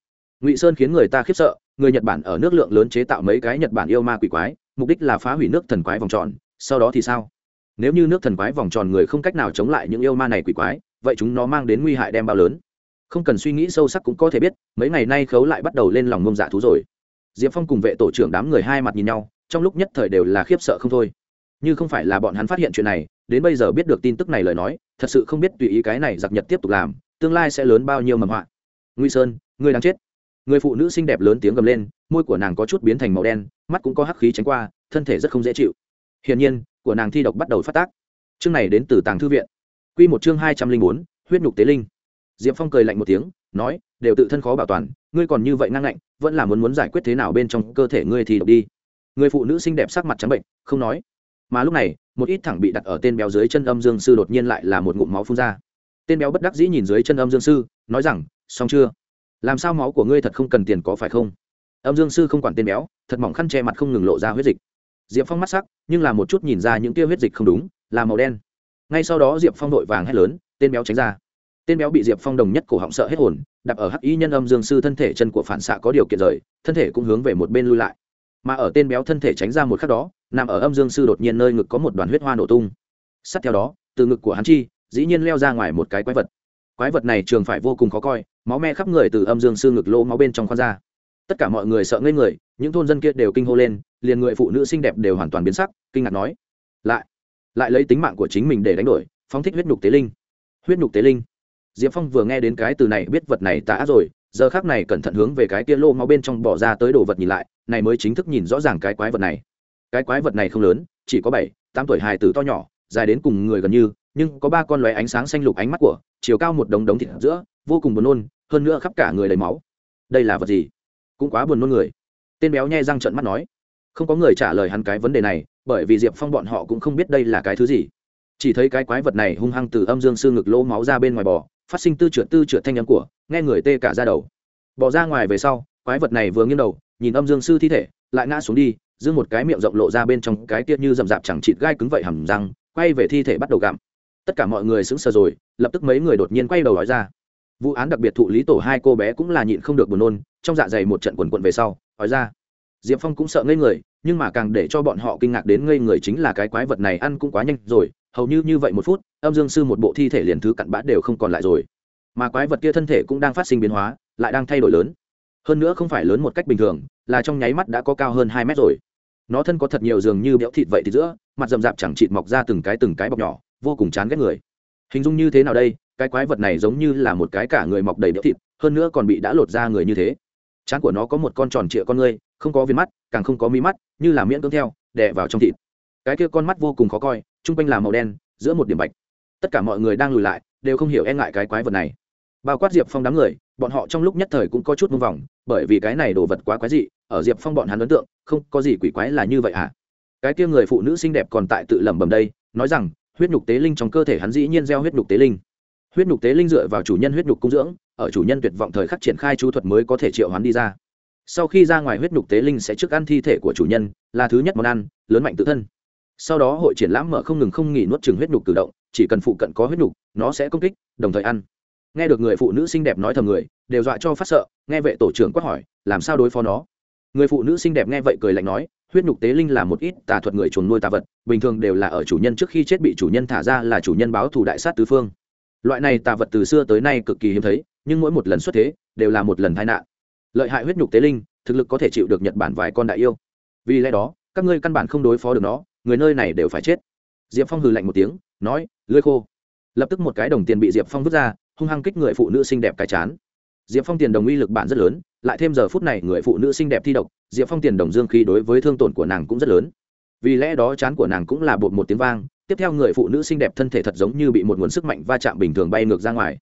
Ngụy sơn khiến người ta khiếp sợ, người nhật bản ở nước lượng lớn chế tạo mấy cái nhật bản yêu ma quỷ quái, mục đích là phá hủy nước thần quái vòng tròn, sau đó thì sao? Nếu như nước thần quái vòng tròn người không cách nào chống lại những yêu ma này quỷ quái, vậy chúng nó mang đến nguy hại đem bao lớn? Không cần suy nghĩ sâu sắc cũng có thể biết, mấy ngày nay khấu lại bắt đầu lên lòng ngông dạ thú rồi. Diệp phong cùng vệ tổ trưởng đám người hai mặt nhìn nhau, trong lúc nhất thời đều là khiếp sợ không thôi. Như không phải là bọn hắn phát hiện chuyện này, đến bây giờ biết được tin tức này lời nói, thật sự không biết tùy ý cái này giặc nhật tiếp tục làm, tương lai sẽ lớn bao nhiêu mầm họa. Nguy sơn, người đang chết. Người phụ nữ xinh đẹp lớn tiếng gầm lên, môi của nàng có chút biến thành màu đen, mắt cũng có hắc khí tránh qua, thân thể rất không dễ chịu hiển nhiên, của nàng thi độc bắt đầu phát tác. Chương này đến từ tàng thư viện. Q một chương hai trăm linh bốn, huyết nhục tế linh. D i ệ p phong cười lạnh một tiếng, nói, đều tự thân khó bảo toàn, ngươi còn như vậy ngang ngạnh, vẫn là muốn muốn giải quyết thế nào bên trong cơ thể ngươi thì độc đi. Người phụ nữ xinh đẹp sắc mặt trắng bệnh, không nói. Mà lúc này, một ít thẳng bị đặt ở tên béo dưới chân âm dương sư đột nhiên lại là một ngụm máu phun ra. Tên béo bất đắc dĩ nhìn dưới chân âm dương sư, nói rằng, xong chưa? Làm sao máu của ngươi thật không cần tiền có phải không? Âm dương sư không quản tên béo, thật mỏng khăn che mặt không ngừng lộ ra huyết dịch diệp phong mắt sắc, nhưng là một chút nhìn ra những kia huyết dịch không đúng, là màu đen. Ngay sau đó diệp phong đội vàng hét lớn, tên béo tránh ra. Tên béo bị diệp phong đồng nhất cổ họng sợ hết hồn đập ở hắc y nhân âm dương sư thân thể chân của phản xạ có điều kiện rời, thân thể cũng hướng về một bên lui lại. Mà ở tên béo thân thể tránh ra một khắc đó, nằm ở âm dương sư đột nhiên nơi ngực có một đoàn huyết hoa nổ tung. Sát theo đó, từ ngực của hắn chi, dĩ nhiên leo ra ngoài một cái quái vật. Quái vật này trường phải vô cùng khó coi, máu me khắp người từ âm dương sư ngực lỗ máu bên trong khoan ra tất cả mọi người sợ ngây người, những thôn dân kia đều kinh hô lên, liền người phụ nữ xinh đẹp đều hoàn toàn biến sắc, kinh ngạc nói, lại lại lấy tính mạng của chính mình để đánh đổi, phóng thích huyết nhục tế linh. Huyết nhục tế linh. Diệp phong vừa nghe đến cái từ này biết vật này tả rồi, giờ khác này cẩn thận hướng về cái kia lô máu bên trong bỏ ra tới đồ vật nhìn lại, này mới chính thức nhìn rõ ràng cái quái vật này. Cái quái vật này không lớn, chỉ có bảy, tám tuổi hài tử to nhỏ, dài đến cùng người gần như, nhưng có ba con lóe ánh sáng xanh lục ánh mắt của, chiều cao một đống đống thịt giữa, vô cùng buồn nôn, hơn nữa khắp cả người đầy máu. Đây là vật gì? Cũng quá buồn nôn người. Tên béo nhai răng trận mắt nói. Không có người trả lời hắn cái vấn đề này, bởi vì diệp phong bọn họ cũng không biết đây là cái thứ gì. Chỉ thấy cái quái vật này hung hăng từ âm dương xương ngực lỗ máu ra bên ngoài bò, phát sinh tư trượt tư trượt thanh âm của, nghe người tê cả ra đầu. Bỏ ra ngoài về sau, quái vật này vừa nghiêng đầu, nhìn âm dương sư thi thể, lại ngã xuống đi giữ một cái miệng rộng lộ ra bên trong cái tiết như rậm rạp chẳng chịt gai cứng vậy hầm răng, quay về thi thể bắt đầu gặm. Tất cả mọi người sững sờ rồi, lập tức mấy người đột nhiên quay đầu nói ra. Vụ án đặc biệt thụ lý tổ hai cô bé cũng là nhịn không được buồn nôn trong dạ dày một trận quần quận về sau, hỏi ra, diệp phong cũng sợ ngây người, nhưng mà càng để cho bọn họ kinh ngạc đến ngây người chính là cái quái vật này ăn cũng quá nhanh rồi, hầu như như vậy một phút, âm dương sư một bộ thi thể liền thứ cặn bã đều không còn lại rồi. Mà quái vật kia thân thể cũng đang phát sinh biến hóa, lại đang thay đổi lớn. Hơn nữa không phải lớn một cách bình thường, là trong nháy mắt đã có cao hơn hai mét rồi. Nó thân có thật nhiều giường như béo thịt vậy thì giữa, mặt rậm rạp chẳng chịt mọc ra từng cái từng cái bọc nhỏ, vô cùng chán ghét người. Hình dung như thế nào đây? Cái quái vật này giống như là một cái cả người mọc đầy béo thịt, hơn nữa còn bị đã lột ra người như thế trán của nó có một con tròn trịa con ngươi, không có viên mắt, càng không có mi mắt, như là miễn cưỡng theo, đè vào trong thịt. Cái kia con mắt vô cùng khó coi chung quanh là màu đen, giữa một điểm bạch. Tất cả mọi người đang lùi lại, đều không hiểu e ngại cái quái vật này. Bao quát diệp phong đám người, bọn họ trong lúc nhất thời cũng có chút mông vòng, bởi vì cái này đồ vật quá quái dị, ở diệp phong bọn hắn ấn tượng, không có gì quỷ quái là như vậy à? Cái kia người phụ nữ xinh đẹp còn tại tự lẩm bẩm đây, nói rằng, huyết nhục tế linh trong cơ thể hắn dĩ nhiên gieo huyết nhục tế linh. Huyết nhục tế linh dựa vào chủ nhân huyết nhục cung dưỡng ở chủ nhân tuyệt vọng thời khắc triển khai chú thuật mới có thể triệu hoán đi ra. Sau khi ra ngoài huyết nhục tế linh sẽ trước ăn thi thể của chủ nhân, là thứ nhất món ăn, lớn mạnh tự thân. Sau đó hội triển lãm mở không ngừng không nghỉ nuốt chừng huyết nhục cử động, chỉ cần phụ cận có huyết nhục, nó sẽ công kích, đồng thời ăn. Nghe được người phụ nữ xinh đẹp nói thầm người, đều dọa cho phát sợ, nghe vệ tổ trưởng quát hỏi, làm sao đối phó nó? Người phụ nữ xinh đẹp nghe vậy cười lạnh nói, huyết nhục tế linh là một ít tà thuật người chuồn nuôi tà vật, bình thường đều là ở chủ nhân trước khi chết bị chủ nhân thả ra là chủ nhân báo thù đại sát tứ phương. Loại này tà vật từ xưa tới nay cực kỳ hiếm thấy nhưng mỗi một lần xuất thế đều là một lần tai nạn. Lợi hại huyết nhục tế linh, thực lực có thể chịu được nhật bản vài con đại yêu. Vì lẽ đó, các ngươi căn bản không đối phó được nó, người nơi này đều phải chết. Diệp phong hừ lạnh một tiếng, nói, lưỡi khô. Lập tức một cái đồng tiền bị diệp phong vứt ra, hung hăng kích người phụ nữ xinh đẹp cái chán. Diệp phong tiền đồng uy lực bản rất lớn, lại thêm giờ phút này người phụ nữ xinh đẹp thi độc, diệp phong tiền đồng dương khí đối với thương tổn của nàng cũng rất lớn. Vì lẽ đó chán của nàng cũng là bột một tiếng vang, tiếp theo người phụ nữ xinh đẹp thân thể thật giống như bị một nguồn sức mạnh va chạm bình thường bay ngược ra ngoài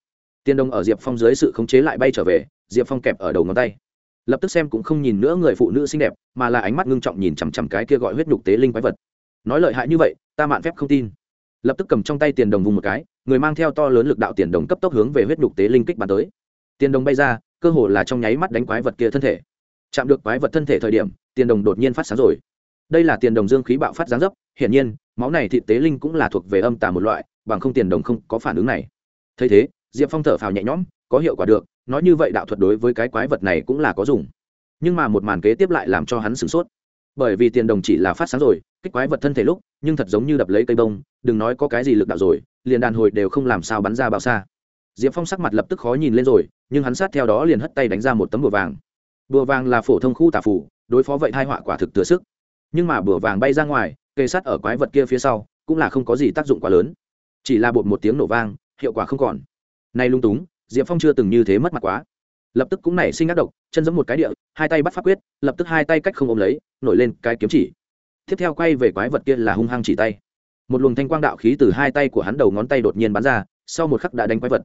tiền đồng ở diệp phong dưới sự khống chế lại bay trở về, diệp phong kẹp ở đầu ngón tay. Lập tức xem cũng không nhìn nữa người phụ nữ xinh đẹp, mà là ánh mắt ngưng trọng nhìn chằm chằm cái kia gọi huyết nhục tế linh quái vật. Nói lợi hại như vậy, ta mạn phép không tin. Lập tức cầm trong tay tiền đồng vùng một cái, người mang theo to lớn lực đạo tiền đồng cấp tốc hướng về huyết nhục tế linh kích bắn tới. Tiền đồng bay ra, cơ hồ là trong nháy mắt đánh quái vật kia thân thể. Chạm được quái vật thân thể thời điểm, tiền đồng đột nhiên phát sáng rồi. Đây là tiền đồng dương khí bạo phát giáng dấp, hiển nhiên, máu này thị tế linh cũng là thuộc về âm tà một loại, bằng không tiền đồng không có phản ứng này. Thấy thế diệp phong thở phào nhẹ nhõm, có hiệu quả được, nói như vậy đạo thuật đối với cái quái vật này cũng là có dùng. Nhưng mà một màn kế tiếp lại làm cho hắn sửng sốt. Bởi vì tiền đồng chỉ là phát sáng rồi, kích quái vật thân thể lúc, nhưng thật giống như đập lấy cây bông, đừng nói có cái gì lực đạo rồi, liền đàn hồi đều không làm sao bắn ra bao xa. Diệp phong sắc mặt lập tức khó nhìn lên rồi, nhưng hắn sát theo đó liền hất tay đánh ra một tấm bùa vàng. Bùa vàng là phổ thông khu tà phủ đối phó vậy hai họa quả thực thừa sức. Nhưng mà bùa vàng bay ra ngoài, kề sát ở quái vật kia phía sau, cũng là không có gì tác dụng quá lớn. Chỉ là bột một tiếng nổ vang, hiệu quả không còn nay lung túng, diệp phong chưa từng như thế mất mặt quá. Lập tức cũng nảy sinh ác độc, chân giẫm một cái địa, hai tay bắt pháp quyết, lập tức hai tay cách không ôm lấy, nổi lên cái kiếm chỉ. Tiếp theo quay về quái vật kia là hung hăng chỉ tay. Một luồng thanh quang đạo khí từ hai tay của hắn đầu ngón tay đột nhiên bắn ra, sau một khắc đã đánh quái vật.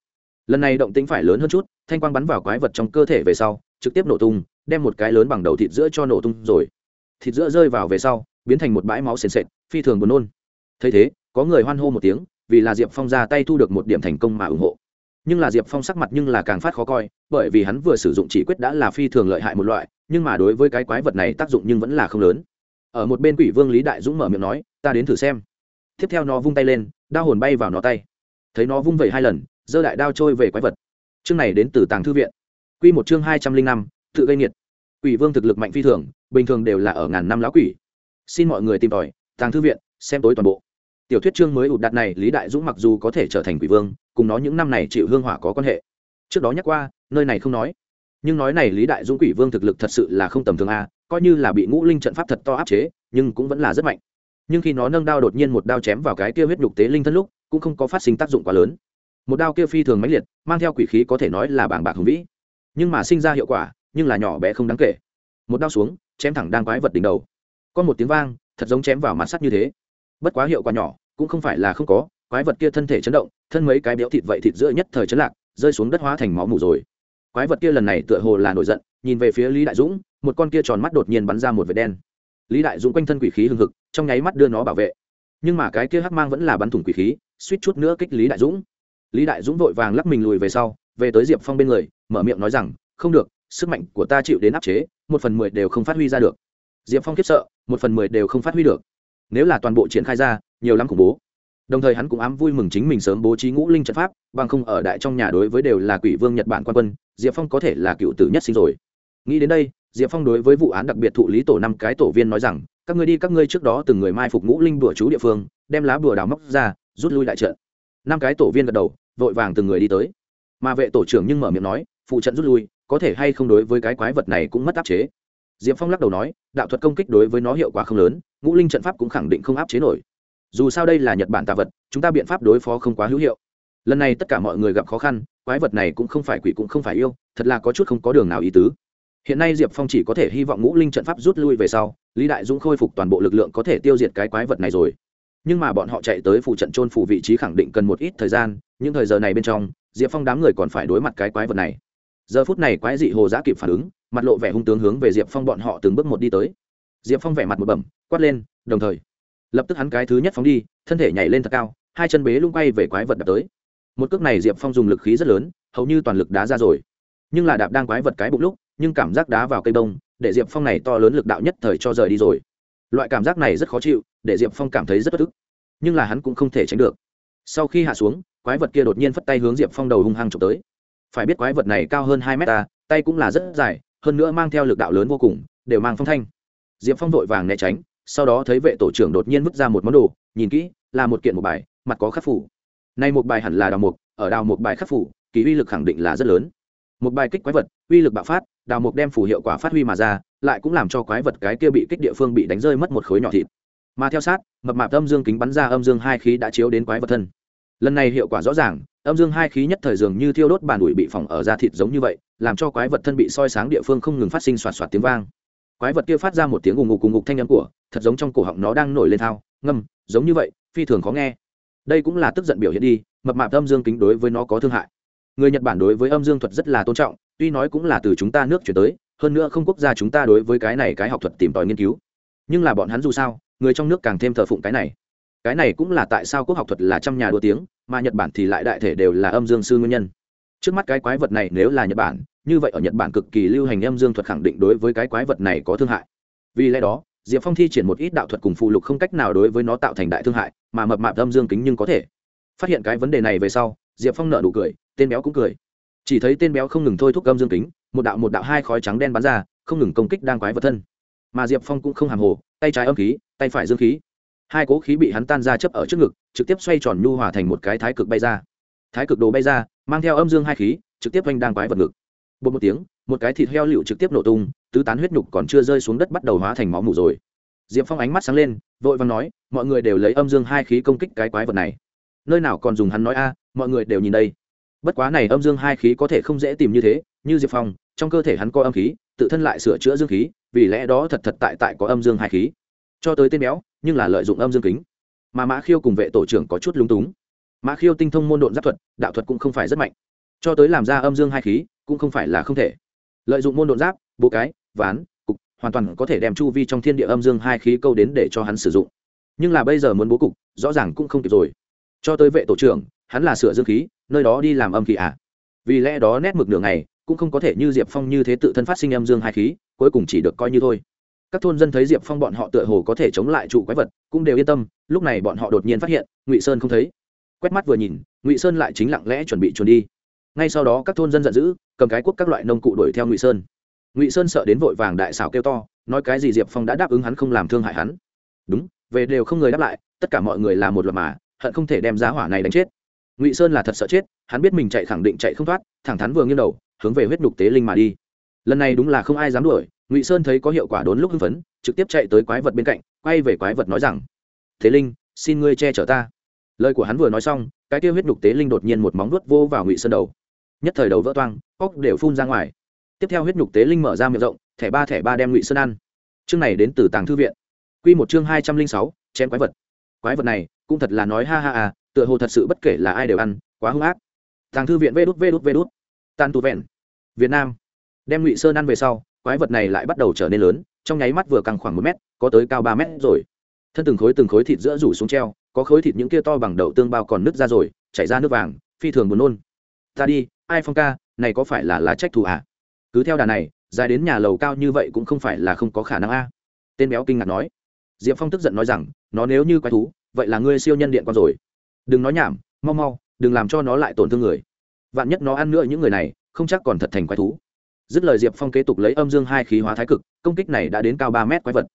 Lần này động tĩnh phải lớn hơn chút, thanh quang bắn vào quái vật trong cơ thể về sau, trực tiếp nổ tung, đem một cái lớn bằng đầu thịt giữa cho nổ tung rồi. Thịt giữa rơi vào về sau, biến thành một bãi máu sền sệt, phi thường buồn nôn. Thấy thế, có người hoan hô một tiếng, vì là diệp phong ra tay thu được một điểm thành công mà ủng hộ nhưng là diệp phong sắc mặt nhưng là càng phát khó coi, bởi vì hắn vừa sử dụng chỉ quyết đã là phi thường lợi hại một loại, nhưng mà đối với cái quái vật này tác dụng nhưng vẫn là không lớn. Ở một bên quỷ vương lý đại dũng mở miệng nói, ta đến thử xem. Tiếp theo nó vung tay lên, đao hồn bay vào nó tay. Thấy nó vung vẩy hai lần, giơ đại đao trôi về quái vật. Chương này đến từ tàng thư viện. Q một chương hai trăm linh năm, tự gây nghiệt. Quỷ vương thực lực mạnh phi thường, bình thường đều là ở ngàn năm lá quỷ. Xin mọi người tìm tòi, tàng thư viện, xem tối toàn bộ tiểu thuyết chương mới ụt đặt này, lý đại dũng mặc dù có thể trở thành quỷ vương, cùng nó những năm này chịu hương hỏa có quan hệ. Trước đó nhắc qua, nơi này không nói. Nhưng nói này, lý đại dũng quỷ vương thực lực thật sự là không tầm thường a, coi như là bị ngũ linh trận pháp thật to áp chế, nhưng cũng vẫn là rất mạnh. Nhưng khi nó nâng đao đột nhiên một đao chém vào cái kia huyết nhục tế linh thân lúc, cũng không có phát sinh tác dụng quá lớn. Một đao kia phi thường mãnh liệt, mang theo quỷ khí có thể nói là bảng bạc hùng vĩ. Nhưng mà sinh ra hiệu quả, nhưng là nhỏ bé không đáng kể. Một đao xuống, chém thẳng đang quái vật đỉnh đầu. Có một tiếng vang, thật giống chém vào mặt sắt như thế. Bất quá hiệu quả nhỏ cũng không phải là không có, quái vật kia thân thể chấn động, thân mấy cái béo thịt vậy thịt giữa nhất thời chấn lạc, rơi xuống đất hóa thành máu mủ rồi. Quái vật kia lần này tựa hồ là nổi giận, nhìn về phía lý đại dũng, một con kia tròn mắt đột nhiên bắn ra một vệt đen. Lý đại dũng quanh thân quỷ khí hừng hực, trong nháy mắt đưa nó bảo vệ. Nhưng mà cái kia hắc mang vẫn là bắn thủng quỷ khí, suýt chút nữa kích lý đại dũng. Lý đại dũng vội vàng lắc mình lùi về sau, về tới diệp phong bên người, mở miệng nói rằng, không được, sức mạnh của ta chịu đến áp chế, một phần mười đều không phát huy ra được. Diệp phong khiếp sợ, một phần mười đều không phát huy được nếu là toàn bộ triển khai ra, nhiều lắm khủng bố. Đồng thời hắn cũng ám vui mừng chính mình sớm bố trí ngũ linh trận pháp, bằng không ở đại trong nhà đối với đều là quỷ vương nhật bản quan quân, diệp phong có thể là cựu tử nhất sinh rồi. Nghĩ đến đây, diệp phong đối với vụ án đặc biệt thụ lý tổ năm cái tổ viên nói rằng, các ngươi đi, các ngươi trước đó từng người mai phục ngũ linh bùa chú địa phương, đem lá bùa đào móc ra, rút lui đại trận. Năm cái tổ viên gật đầu, vội vàng từng người đi tới. Mà vệ tổ trưởng nhưng mở miệng nói, phụ trận rút lui, có thể hay không đối với cái quái vật này cũng mất áp chế diệp phong lắc đầu nói, đạo thuật công kích đối với nó hiệu quả không lớn, ngũ linh trận pháp cũng khẳng định không áp chế nổi. Dù sao đây là nhật bản tà vật, chúng ta biện pháp đối phó không quá hữu hiệu. Lần này tất cả mọi người gặp khó khăn, quái vật này cũng không phải quỷ cũng không phải yêu, thật là có chút không có đường nào ý tứ. Hiện nay diệp phong chỉ có thể hy vọng ngũ linh trận pháp rút lui về sau, lý đại dũng khôi phục toàn bộ lực lượng có thể tiêu diệt cái quái vật này rồi. Nhưng mà bọn họ chạy tới phụ trận trôn phủ vị trí khẳng định cần một ít thời gian, những thời giờ này bên trong, diệp phong đám người còn phải đối mặt cái quái vật này. Giờ phút này quái dị hồ giã kịp phản ứng mặt lộ vẻ hung tướng hướng về diệp phong bọn họ từng bước một đi tới. Diệp phong vẻ mặt một bẩm, quát lên, đồng thời. Lập tức hắn cái thứ nhất phóng đi, thân thể nhảy lên thật cao, hai chân bế lung quay về quái vật đập tới. Một cước này diệp phong dùng lực khí rất lớn, hầu như toàn lực đá ra rồi. Nhưng là đạp đang quái vật cái bụng lúc, nhưng cảm giác đá vào cây bông, để diệp phong này to lớn lực đạo nhất thời cho rời đi rồi. Loại cảm giác này rất khó chịu, để diệp phong cảm thấy rất bất ức. Nhưng là hắn cũng không thể tránh được. Sau khi hạ xuống, quái vật kia đột nhiên phất tay hướng diệp phong đầu hung hăng trộm tới. Phải biết quái vật này cao hơn hai mét ta, tay cũng là rất dài hơn nữa mang theo lực đạo lớn vô cùng, đều mang phong thanh. Diệp phong vội vàng né tránh, sau đó thấy vệ tổ trưởng đột nhiên vứt ra một món đồ, nhìn kỹ, là một kiện một bài, mặt có khắc phủ. Nay một bài hẳn là đào mục, ở đào một bài khắc phủ, kỳ uy lực khẳng định là rất lớn. Một bài kích quái vật, uy lực bạo phát, đào mục đem phủ hiệu quả phát huy mà ra, lại cũng làm cho quái vật cái kia bị kích địa phương bị đánh rơi mất một khối nhỏ thịt. Mà theo sát, mập mạp âm dương kính bắn ra âm dương hai khí đã chiếu đến quái vật thân. Lần này hiệu quả rõ ràng, âm dương hai khí nhất thời dường như thiêu đốt bàn ủi bị phỏng ở da thịt giống như vậy làm cho quái vật thân bị soi sáng địa phương không ngừng phát sinh xoạt xoạt tiếng vang. Quái vật kia phát ra một tiếng ù ngục cùng ngục thanh âm của, thật giống trong cổ họng nó đang nổi lên thao, ngâm, giống như vậy, phi thường khó nghe. Đây cũng là tức giận biểu hiện đi, mập mạp âm dương kính đối với nó có thương hại. Người nhật bản đối với âm dương thuật rất là tôn trọng, tuy nói cũng là từ chúng ta nước chuyển tới, hơn nữa không quốc gia chúng ta đối với cái này cái học thuật tìm tòi nghiên cứu. Nhưng là bọn hắn dù sao, người trong nước càng thêm thờ phụng cái này. Cái này cũng là tại sao quốc học thuật là trăm nhà đua tiếng, mà nhật bản thì lại đại thể đều là âm dương sư nguyên nhân. Trước mắt cái quái vật này nếu là nhật bản như vậy ở nhật bản cực kỳ lưu hành âm dương thuật khẳng định đối với cái quái vật này có thương hại. Vì lẽ đó, diệp phong thi triển một ít đạo thuật cùng phụ lục không cách nào đối với nó tạo thành đại thương hại, mà mập mạp âm dương kính nhưng có thể. Phát hiện cái vấn đề này về sau, diệp phong nợ nụ cười, tên béo cũng cười. Chỉ thấy tên béo không ngừng thôi thúc âm dương kính, một đạo một đạo hai khói trắng đen bắn ra, không ngừng công kích đang quái vật thân. Mà diệp phong cũng không hàng hồ, tay trái âm khí, tay phải dương khí. Hai cố khí bị hắn tan ra chấp ở trước ngực, trực tiếp xoay tròn nhu hòa thành một cái thái cực bay ra. Thái cực đồ bay ra, mang theo âm dương hai khí, trực tiếp oanh đang quái vật ngực bột một tiếng, một cái thịt heo liệu trực tiếp nổ tung, tứ tán huyết nhục còn chưa rơi xuống đất bắt đầu hóa thành máu mủ rồi. Diệp phong ánh mắt sáng lên, vội vàng nói, mọi người đều lấy âm dương hai khí công kích cái quái vật này. Nơi nào còn dùng hắn nói a, mọi người đều nhìn đây. Bất quá này âm dương hai khí có thể không dễ tìm như thế, như diệp phong, trong cơ thể hắn có âm khí, tự thân lại sửa chữa dương khí, vì lẽ đó thật thật tại tại có âm dương hai khí. Cho tới tên béo, nhưng là lợi dụng âm dương kính. Mà mã khiêu cùng vệ tổ trưởng có chút lúng túng. Mã khiêu tinh thông môn độn giáp thuật, đạo thuật cũng không phải rất mạnh. Cho tới làm ra âm dương hai khí cũng không phải là không thể. Lợi dụng môn độn giáp, bố cái, ván, cục, hoàn toàn có thể đem chu vi trong thiên địa âm dương hai khí câu đến để cho hắn sử dụng. Nhưng là bây giờ muốn bố cục, rõ ràng cũng không kịp rồi. Cho tới vệ tổ trưởng, hắn là sửa dương khí, nơi đó đi làm âm khí à? Vì lẽ đó nét mực đường này cũng không có thể như diệp phong như thế tự thân phát sinh âm dương hai khí, cuối cùng chỉ được coi như thôi. Các thôn dân thấy diệp phong bọn họ tựa hồ có thể chống lại trụ quái vật, cũng đều yên tâm, lúc này bọn họ đột nhiên phát hiện, ngụy sơn không thấy. Quét mắt vừa nhìn, ngụy sơn lại chính lặng lẽ chuẩn bị trốn đi ngay sau đó các thôn dân giận dữ, cầm cái quốc các loại nông cụ đuổi theo ngụy sơn. Ngụy sơn sợ đến vội vàng đại xảo kêu to, nói cái gì diệp phong đã đáp ứng hắn không làm thương hại hắn. Đúng, về đều không người đáp lại, tất cả mọi người là một luật mà, hận không thể đem giá hỏa này đánh chết. Ngụy sơn là thật sợ chết, hắn biết mình chạy khẳng định chạy không thoát, thẳng thắn vừa nghiêng đầu, hướng về huyết nhục tế linh mà đi. Lần này đúng là không ai dám đuổi, ngụy sơn thấy có hiệu quả đốn lúc hưng phấn, trực tiếp chạy tới quái vật bên cạnh, quay về quái vật nói rằng thế linh, xin ngươi che chở ta. Lời của hắn vừa nói xong, cái kia huyết nhục tế linh đột nhiên một móng vuốt vô vào ngụy sơn đầu nhất thời đầu vỡ toang, óc đều phun ra ngoài. Tiếp theo huyết nhục tế linh mở ra miệng rộng, thẻ ba thẻ ba đem ngụy sơn ăn. Chương này đến từ tàng thư viện. Q một chương hai trăm linh sáu, chém quái vật. Quái vật này, cũng thật là nói ha ha à tựa hồ thật sự bất kể là ai đều ăn, quá hung ác. Tàng thư viện vê đút vê đút vê đút. Tan tu vẹn. Việt nam. Đem ngụy sơn ăn về sau, quái vật này lại bắt đầu trở nên lớn, trong nháy mắt vừa càng khoảng một mét, có tới cao ba mét rồi. Thân từng khối từng khối thịt giữa rủ xuống treo, có khối thịt những kia to bằng đậu tương bao còn nứt ra rồi, chảy ra nước vàng, phi thường buồn nôn. Ta đi ai phong ca, này có phải là lá trách thù à? Cứ theo đà này, dài đến nhà lầu cao như vậy cũng không phải là không có khả năng a. Tên béo kinh ngạc nói. Diệp phong tức giận nói rằng, nó nếu như quái thú, vậy là ngươi siêu nhân điện con rồi. Đừng nói nhảm, mau mau, đừng làm cho nó lại tổn thương người. Vạn nhất nó ăn nữa những người này, không chắc còn thật thành quái thú. Dứt lời diệp phong kế tục lấy âm dương hai khí hóa thái cực, công kích này đã đến cao ba mét quái vật.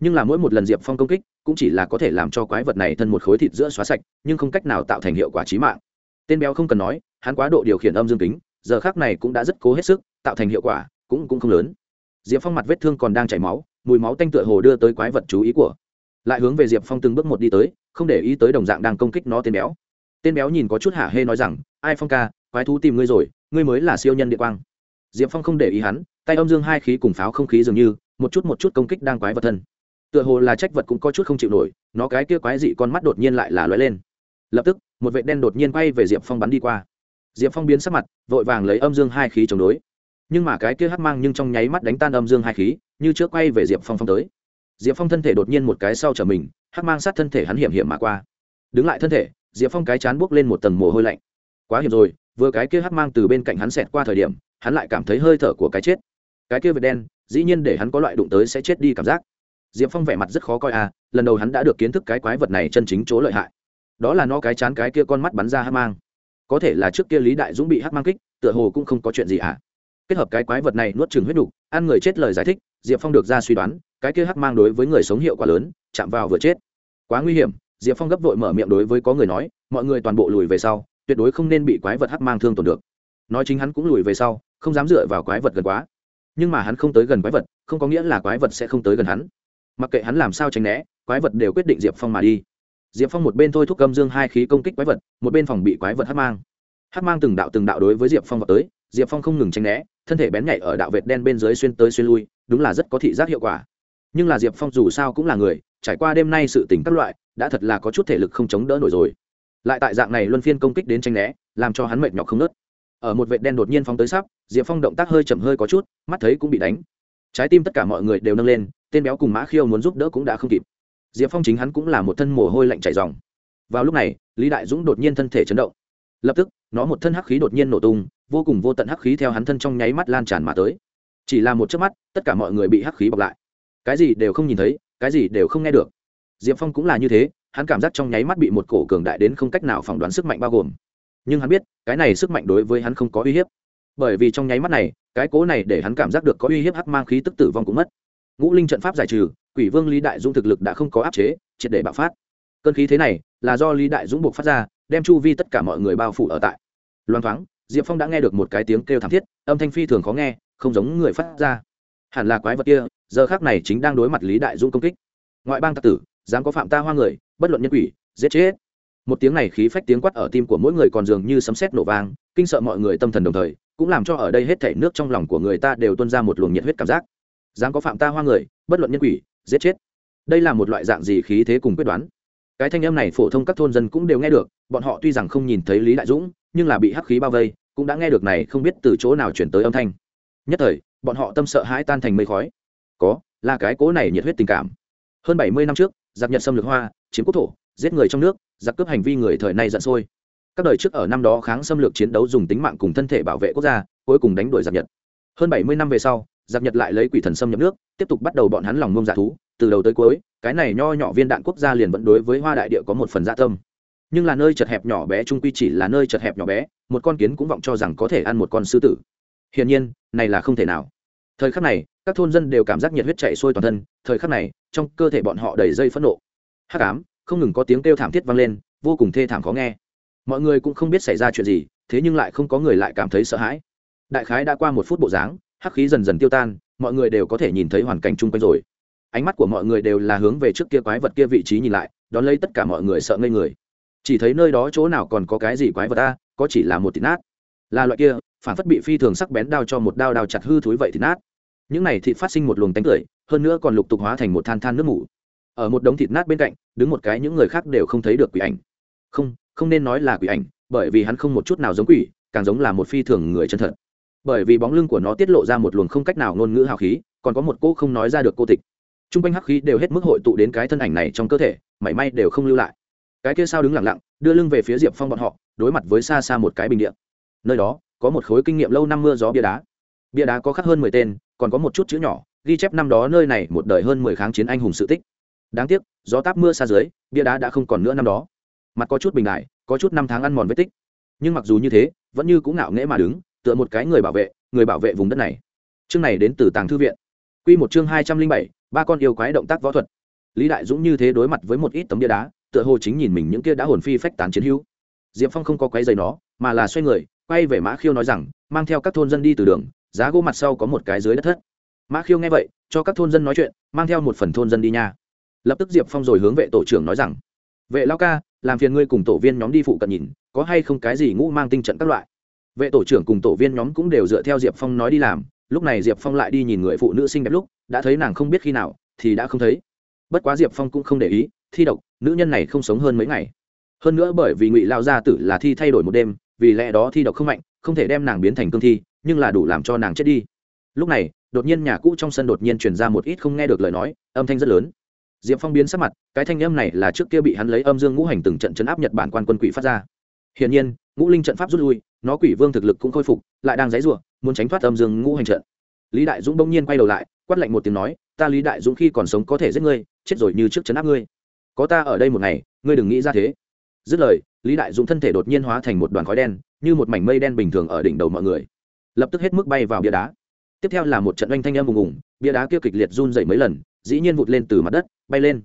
Nhưng là mỗi một lần diệp phong công kích, cũng chỉ là có thể làm cho quái vật này thân một khối thịt giữa xóa sạch, nhưng không cách nào tạo thành hiệu quả trí mạng. Tên béo không cần nói hắn quá độ điều khiển âm dương kính, giờ khác này cũng đã rất cố hết sức, tạo thành hiệu quả cũng cũng không lớn. Diệp phong mặt vết thương còn đang chảy máu, mùi máu tanh tựa hồ đưa tới quái vật chú ý của. Lại hướng về diệp phong từng bước một đi tới, không để ý tới đồng dạng đang công kích nó tên béo. Tên béo nhìn có chút hả hê nói rằng, ai phong ca, quái thú tìm ngươi rồi, ngươi mới là siêu nhân địa quang. Diệp phong không để ý hắn, tay âm dương hai khí cùng pháo không khí dường như, một chút một chút công kích đang quái vật thân. Tựa hồ là trách vật cũng có chút không chịu nổi, nó cái kia quái dị con mắt đột nhiên lại là lóe lên. Lập tức, một vệ đen đột nhiên quay về diệp phong bắn đi qua diệp phong biến sắc mặt, vội vàng lấy âm dương hai khí chống đối. Nhưng mà cái kia hắc mang nhưng trong nháy mắt đánh tan âm dương hai khí, như trước quay về diệp phong phong tới. Diệp phong thân thể đột nhiên một cái sau trở mình, hắc mang sát thân thể hắn hiểm hiểm mà qua. Đứng lại thân thể, diệp phong cái chán buốc lên một tầng mồ hôi lạnh. Quá hiểm rồi, vừa cái kia hắc mang từ bên cạnh hắn xẹt qua thời điểm, hắn lại cảm thấy hơi thở của cái chết. Cái kia vệt đen, dĩ nhiên để hắn có loại đụng tới sẽ chết đi cảm giác. Diệp phong vẻ mặt rất khó coi à lần đầu hắn đã được kiến thức cái quái vật này chân chính chỗ lợi hại. Đó là nó cái chán cái kia con mắt bắn ra hắc mang có thể là trước kia lý đại dũng bị hắc mang kích tựa hồ cũng không có chuyện gì ạ à. kết hợp cái quái vật này nuốt chừng huyết đục ăn người chết lời giải thích diệp phong được ra suy đoán cái kia hắc mang đối với người sống hiệu quả lớn chạm vào vừa chết quá nguy hiểm diệp phong gấp vội mở miệng đối với có người nói mọi người toàn bộ lùi về sau tuyệt đối không nên bị quái vật hắc mang thương tổn được nói chính hắn cũng lùi về sau không dám dựa vào quái vật gần quá nhưng mà hắn không tới gần quái vật không có nghĩa là quái vật sẽ không tới gần hắn mặc kệ hắn làm sao tránh né quái vật đều quyết định diệp phong mà đi diệp phong một bên thôi thúc âm dương hai khí công kích quái vật, một bên phòng bị quái vật hát mang. Hát mang từng đạo từng đạo đối với diệp phong vào tới, diệp phong không ngừng tránh né, thân thể bén nhạy ở đạo vệt đen bên dưới xuyên tới xuyên lui, đúng là rất có thị giác hiệu quả. Nhưng là diệp phong dù sao cũng là người, trải qua đêm nay sự tỉnh các loại, đã thật là có chút thể lực không chống đỡ nổi rồi. Lại tại dạng này luân phiên công kích đến tranh né, làm cho hắn mệt nhọc không nớt ở một vệ đen đột nhiên phóng tới sắp, diệp phong động tác hơi chậm hơi có chút, mắt thấy cũng bị đánh. Trái tim tất cả mọi người đều nâng lên, tên béo cùng mã khiêu muốn giúp đỡ cũng đã không kịp diệp phong chính hắn cũng là một thân mồ hôi lạnh chảy dòng. Vào lúc này, lý đại dũng đột nhiên thân thể chấn động. Lập tức, nó một thân hắc khí đột nhiên nổ tung, vô cùng vô tận hắc khí theo hắn thân trong nháy mắt lan tràn mà tới. Chỉ là một chớp mắt, tất cả mọi người bị hắc khí bọc lại. Cái gì đều không nhìn thấy, cái gì đều không nghe được. Diệp phong cũng là như thế, hắn cảm giác trong nháy mắt bị một cổ cường đại đến không cách nào phỏng đoán sức mạnh bao gồm. Nhưng hắn biết, cái này sức mạnh đối với hắn không có uy hiếp. Bởi vì trong nháy mắt này, cái cố này để hắn cảm giác được có uy hiếp hắc mang khí tức tử vong cũng mất. Ngũ linh trận pháp giải trừ quỷ vương lý đại dũng thực lực đã không có áp chế, triệt để bạo phát. Cơn khí thế này là do lý đại dũng buộc phát ra, đem chu vi tất cả mọi người bao phủ ở tại. Loan thoáng, diệp phong đã nghe được một cái tiếng kêu thảm thiết, âm thanh phi thường khó nghe, không giống người phát ra. Hẳn là quái vật kia, giờ khác này chính đang đối mặt lý đại dũng công kích. Ngoại bang tạc tử, dám có phạm ta hoa người, bất luận nhân quỷ, giết chết. Một tiếng này khí phách tiếng quát ở tim của mỗi người còn dường như sấm sét nổ vang, kinh sợ mọi người tâm thần đồng thời, cũng làm cho ở đây hết thảy nước trong lòng của người ta đều tuôn ra một luồng nhiệt huyết cảm giác. Dám có phạm ta hoa người, bất luận nhân quỷ giết chết. Đây là một loại dạng gì khí thế cùng quyết đoán? Cái thanh âm này phổ thông các thôn dân cũng đều nghe được, bọn họ tuy rằng không nhìn thấy lý đại dũng, nhưng là bị hắc khí bao vây, cũng đã nghe được này không biết từ chỗ nào chuyển tới âm thanh. Nhất thời, bọn họ tâm sợ hãi tan thành mây khói. Có, là cái cố này nhiệt huyết tình cảm. Hơn bảy mươi năm trước, giặc nhật xâm lược hoa, chiếm quốc thổ, giết người trong nước, giặc cướp hành vi người thời nay giận sôi. Các đời trước ở năm đó kháng xâm lược chiến đấu dùng tính mạng cùng thân thể bảo vệ quốc gia, cuối cùng đánh đuổi giặc nhật. Hơn bảy mươi năm về sau giặc nhật lại lấy quỷ thần xâm nhập nước, tiếp tục bắt đầu bọn hắn lòng ngông giả thú. Từ đầu tới cuối, cái này nho nhỏ viên đạn quốc gia liền vẫn đối với hoa đại địa có một phần dạ tâm. Nhưng là nơi chật hẹp nhỏ bé trung quy chỉ là nơi chật hẹp nhỏ bé, một con kiến cũng vọng cho rằng có thể ăn một con sư tử. Hiển nhiên, này là không thể nào. Thời khắc này, các thôn dân đều cảm giác nhiệt huyết chảy sôi toàn thân, thời khắc này, trong cơ thể bọn họ đầy dây phẫn nộ. Hắc ám, không ngừng có tiếng kêu thảm thiết vang lên, vô cùng thê thảm khó nghe. Mọi người cũng không biết xảy ra chuyện gì, thế nhưng lại không có người lại cảm thấy sợ hãi. Đại khái đã qua một phút bộ dáng hắc khí dần dần tiêu tan, mọi người đều có thể nhìn thấy hoàn cảnh chung quanh rồi. Ánh mắt của mọi người đều là hướng về trước kia quái vật kia vị trí nhìn lại, đón lấy tất cả mọi người sợ ngây người. Chỉ thấy nơi đó chỗ nào còn có cái gì quái vật ta có chỉ là một thịt nát. Là loại kia, phản phất bị phi thường sắc bén đao cho một đao đao chặt hư thúi vậy thịt nát. Những này thịt phát sinh một luồng tánh cười hơn nữa còn lục tục hóa thành một than than nước mủ. Ở một đống thịt nát bên cạnh, đứng một cái những người khác đều không thấy được quỷ ảnh. Không không nên nói là quỷ ảnh, bởi vì hắn không một chút nào giống quỷ, càng giống là một phi thường người chân thật bởi vì bóng lưng của nó tiết lộ ra một luồng không cách nào ngôn ngữ hào khí, còn có một cô không nói ra được cô tịch. T r u n g quanh hắc khí đều hết mức hội tụ đến cái thân ảnh này trong cơ thể, mảy may đều không lưu lại. Cái kia sao đứng lặng lặng, đưa lưng về phía diệp phong bọn họ, đối mặt với xa xa một cái bình điện nơi đó, có một khối kinh nghiệm lâu năm mưa gió bia đá. Bia đá có khắc hơn mười tên, còn có một chút chữ nhỏ, ghi chép năm đó nơi này một đời hơn mười kháng chiến anh hùng sự tích. Đáng tiếc, gió táp mưa xa dưới, bia đá đã không còn nữa năm đó. Mặt có chút bình đại, có chút năm tháng ăn mòn vết tích. Nhưng mặc dù như thế, vẫn như cũng ngạo nghễ mà đứng tựa một cái người bảo vệ, người bảo vệ vùng đất này. Chương này đến từ tàng thư viện. Q một chương hai trăm linh bảy, ba con yêu quái động tác võ thuật. Lý đại dũng như thế đối mặt với một ít tấm bia đá, tựa hồ chính nhìn mình những kia đã hồn phi phách tán chiến hữu. Diệp phong không có quái dày nó, mà là xoay người, quay về mã khiêu nói rằng, mang theo các thôn dân đi từ đường, giá gỗ mặt sau có một cái dưới đất thất. Mã khiêu nghe vậy, cho các thôn dân nói chuyện, mang theo một phần thôn dân đi nha. Lập tức diệp phong rồi hướng vệ tổ trưởng nói rằng, vệ lao ca, làm phiền ngươi cùng tổ viên nhóm đi phụ cận nhìn, có hay không cái gì ngũ mang tinh trận các loại? Vệ tổ trưởng cùng tổ viên nhóm cũng đều dựa theo diệp phong nói đi làm, lúc này diệp phong lại đi nhìn người phụ nữ xinh đẹp lúc, đã thấy nàng không biết khi nào, thì đã không thấy. Bất quá diệp phong cũng không để ý, thi độc, nữ nhân này không sống hơn mấy ngày. Hơn nữa bởi vì ngụy lao gia tử là thi thay đổi một đêm, vì lẽ đó thi độc không mạnh, không thể đem nàng biến thành cương thi, nhưng là đủ làm cho nàng chết đi. Lúc này, đột nhiên nhà cũ trong sân đột nhiên truyền ra một ít không nghe được lời nói, âm thanh rất lớn. Diệp phong biến sắc mặt, cái thanh âm này là trước kia bị hắn lấy âm dương ngũ hành từng trận chấn áp nhật bản quan quân quỷ phát ra. Hiển nhiên ngũ linh trận pháp rút lui, nó quỷ vương thực lực cũng khôi phục, lại đang dãy rủa muốn tránh thoát âm dương ngũ hành trận. Lý đại dũng bỗng nhiên quay đầu lại, quát lạnh một tiếng nói, ta lý đại dũng khi còn sống có thể giết ngươi, chết rồi như trước chấn áp ngươi. Có ta ở đây một ngày, ngươi đừng nghĩ ra thế. Dứt lời, lý đại dũng thân thể đột nhiên hóa thành một đoàn khói đen, như một mảnh mây đen bình thường ở đỉnh đầu mọi người. Lập tức hết mức bay vào bia đá. Tiếp theo là một trận oanh thanh âm ùng ùng, bia đá kia kịch liệt run dậy mấy lần, dĩ nhiên vụt lên từ mặt đất, bay lên.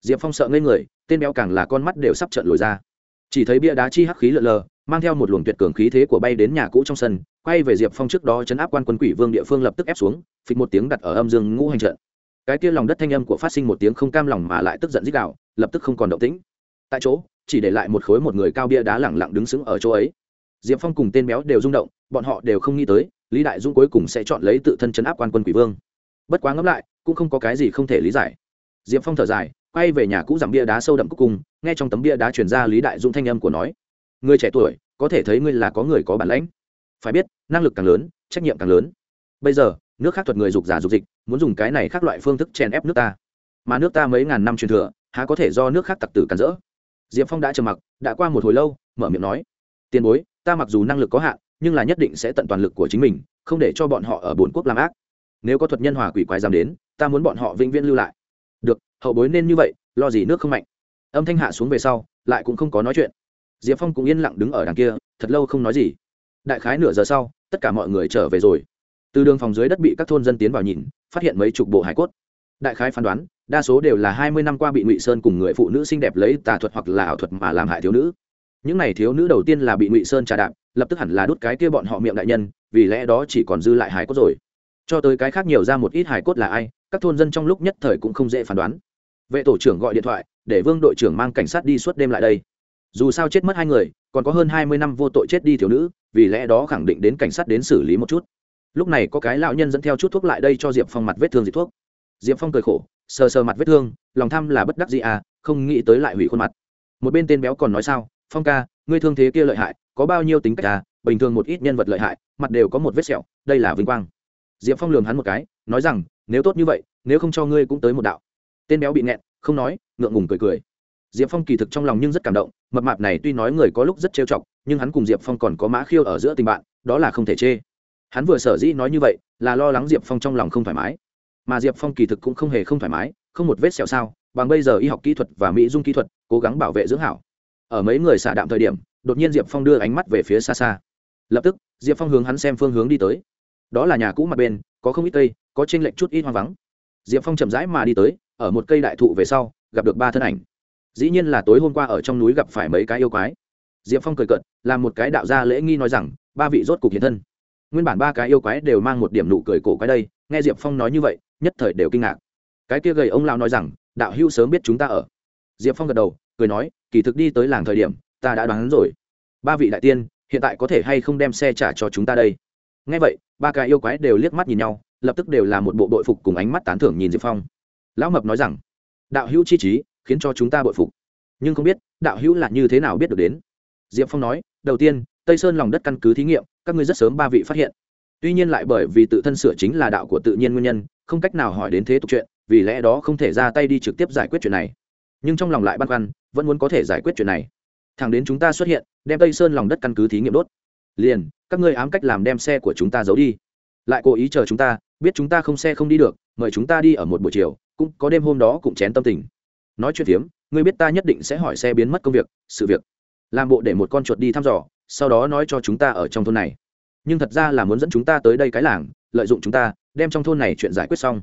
Diệp phong sợ ngây người, tên béo càng là con mắt đều sắp trận lồi ra. Chỉ thấy bia đá chi hắc khí lợn lờ mang theo một luồng tuyệt cường khí thế của bay đến nhà cũ trong sân, quay về diệp phong trước đó chấn áp quan quân quỷ vương địa phương lập tức ép xuống, phịch một tiếng đặt ở âm dương ngũ hành trận. Cái kia lòng đất thanh âm của phát sinh một tiếng không cam lòng mà lại tức giận dích đạo lập tức không còn động tĩnh. Tại chỗ, chỉ để lại một khối một người cao bia đá lẳng lặng đứng sững ở chỗ ấy. Diệp phong cùng tên béo đều rung động, bọn họ đều không nghĩ tới, lý đại dung cuối cùng sẽ chọn lấy tự thân chấn áp quan quân quỷ vương. Bất quá ngẫm lại, cũng không có cái gì không thể lý giải. Diệp phong thở dài, quay về nhà cũ giảm bia đá sâu đậm cuối cùng, nghe trong tấm bia đá chuyển ra lý đại dung thanh âm của nói người trẻ tuổi, có thể thấy ngươi là có người có bản lãnh. Phải biết, năng lực càng lớn, trách nhiệm càng lớn. Bây giờ, nước khác thuật người dục giả dục dịch, muốn dùng cái này khác loại phương thức chèn ép nước ta. Mà nước ta mấy ngàn năm truyền thừa, há có thể do nước khác tặc tử cản rỡ? Diệp phong đã trầm mặc, đã qua một hồi lâu, mở miệng nói, tiền bối, ta mặc dù năng lực có hạn, nhưng là nhất định sẽ tận toàn lực của chính mình, không để cho bọn họ ở bồn quốc làm ác. Nếu có thuật nhân hòa quỷ quái dám đến, ta muốn bọn họ vĩnh viễn lưu lại. Được, hậu bối nên như vậy, lo gì nước không mạnh. Âm thanh hạ xuống về sau, lại cũng không có nói chuyện diệp phong cũng yên lặng đứng ở đằng kia, thật lâu không nói gì. Đại khái nửa giờ sau, tất cả mọi người trở về rồi. Từ đường phòng dưới đất bị các thôn dân tiến vào nhìn, phát hiện mấy chục bộ hải cốt. Đại khái phán đoán, đa số đều là hai mươi năm qua bị ngụy sơn cùng người phụ nữ xinh đẹp lấy tà thuật hoặc là ảo thuật mà làm hại thiếu nữ. Những n à y thiếu nữ đầu tiên là bị ngụy sơn trà đạp, lập tức hẳn là đốt cái kia bọn họ miệng đại nhân, vì lẽ đó chỉ còn dư lại hải cốt rồi. Cho tới cái khác nhiều ra một ít hải cốt là ai, các thôn dân trong lúc nhất thời cũng không dễ phán đoán. Vệ tổ trưởng gọi điện thoại, để vương đội trưởng mang cảnh sát đi suốt đêm lại đây dù sao chết mất hai người, còn có hơn hai mươi năm vô tội chết đi thiếu nữ, vì lẽ đó khẳng định đến cảnh sát đến xử lý một chút. Lúc này có cái lão nhân dẫn theo chút thuốc lại đây cho diệp phong mặt vết thương dịch thuốc. Diệp phong cười khổ, sờ sờ mặt vết thương, lòng tham là bất đắc gì à không nghĩ tới lại hủy khuôn mặt. Một bên tên béo còn nói sao, phong ca, ngươi thương thế kia lợi hại, có bao nhiêu tính cách à bình thường một ít nhân vật lợi hại, mặt đều có một vết sẹo, đây là vinh quang. Diệp phong lường hắn một cái, nói rằng, nếu tốt như vậy, nếu không cho ngươi cũng tới một đạo. Tên béo bị nẹn không nói, ngượng ngùng cười cười diệp phong kỳ thực trong lòng nhưng rất cảm động, mập mạp này tuy nói người có lúc rất trêu chọc, nhưng hắn cùng diệp phong còn có mã khiêu ở giữa tình bạn, đó là không thể chê. Hắn vừa sở dĩ nói như vậy, là lo lắng diệp phong trong lòng không thoải mái. Mà diệp phong kỳ thực cũng không hề không thoải mái, không một vết sẹo sao, bằng bây giờ y học kỹ thuật và mỹ dung kỹ thuật, cố gắng bảo vệ dưỡng hảo. Ở mấy người xả đạm thời điểm, đột nhiên diệp phong đưa ánh mắt về phía xa xa. Lập tức, diệp phong hướng hắn xem phương hướng đi tới. Đó là nhà cũ mặt bên, có không ít cây, có t r ê n lệch chút ít hoang vắng. Diệp phong chậm rãi mà đi tới, ở một cây đại thụ về sau, gặp được ba thân ảnh dĩ nhiên là tối hôm qua ở trong núi gặp phải mấy cái yêu quái. Diệp phong cười cợt làm một cái đạo gia lễ nghi nói rằng, ba vị rốt cục hiện thân. Nguyên bản ba cái yêu quái đều mang một điểm nụ cười cổ quái đây, nghe diệp phong nói như vậy, nhất thời đều kinh ngạc. Cái kia gầy ông lao nói rằng, đạo hữu sớm biết chúng ta ở. Diệp phong gật đầu, cười nói, kỳ thực đi tới làng thời điểm, ta đã đoán rồi. Ba vị đại tiên, hiện tại có thể hay không đem xe trả cho chúng ta đây? Nghe vậy, ba cái yêu quái đều liếc mắt nhìn nhau, lập tức đều là một bộ đội phục cùng ánh mắt tán thưởng nhìn diệp phong. Lão mập nói rằng, đạo hữu chi trí khiến cho chúng ta bội phục. Nhưng không biết, đạo hữu là như thế nào biết được đến? Diệp phong nói, đầu tiên, tây sơn lòng đất căn cứ thí nghiệm, các ngươi rất sớm ba vị phát hiện. Tuy nhiên lại bởi vì tự thân sửa chính là đạo của tự nhiên nguyên nhân, không cách nào hỏi đến thế tục chuyện, vì lẽ đó không thể ra tay đi trực tiếp giải quyết chuyện này. Nhưng trong lòng lại băn khoăn, vẫn muốn có thể giải quyết chuyện này. Thẳng đến chúng ta xuất hiện, đem tây sơn lòng đất căn cứ thí nghiệm đốt. Liền, các ngươi ám cách làm đem xe của chúng ta giấu đi. Lại cố ý chờ chúng ta, biết chúng ta không xe không đi được, mời chúng ta đi ở một buổi chiều, cũng có đêm hôm đó cũng chén tâm tình nói chuyện phiếm, ngươi biết ta nhất định sẽ hỏi xe biến mất công việc, sự việc. Làm bộ để một con chuột đi thăm dò, sau đó nói cho chúng ta ở trong thôn này. Nhưng thật ra là muốn dẫn chúng ta tới đây cái làng, lợi dụng chúng ta, đem trong thôn này chuyện giải quyết xong.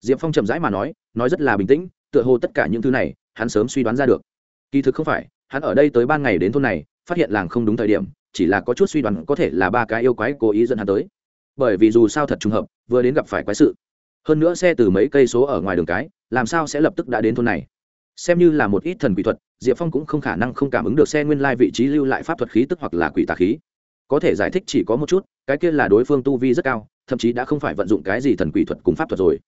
Diệp phong chậm rãi mà nói nói rất là bình tĩnh, tựa hồ tất cả những thứ này, hắn sớm suy đoán ra được. Kỳ thực không phải, hắn ở đây tới ban ngày đến thôn này, phát hiện làng không đúng thời điểm, chỉ là có chút suy đoán có thể là ba cái yêu quái cố ý dẫn hắn tới. Bởi vì dù sao thật trùng hợp, vừa đến gặp phải quái sự. Hơn nữa xe từ mấy cây số ở ngoài đường cái, làm sao sẽ lập tức đã đến thôn này? Xem như là một ít thần quỷ thuật, diệp phong cũng không khả năng không cảm ứng được xe nguyên lai vị trí lưu lại pháp thuật khí tức hoặc là quỷ tà khí. Có thể giải thích chỉ có một chút, cái kia là đối phương tu vi rất cao, thậm chí đã không phải vận dụng cái gì thần quỷ thuật cùng pháp thuật rồi.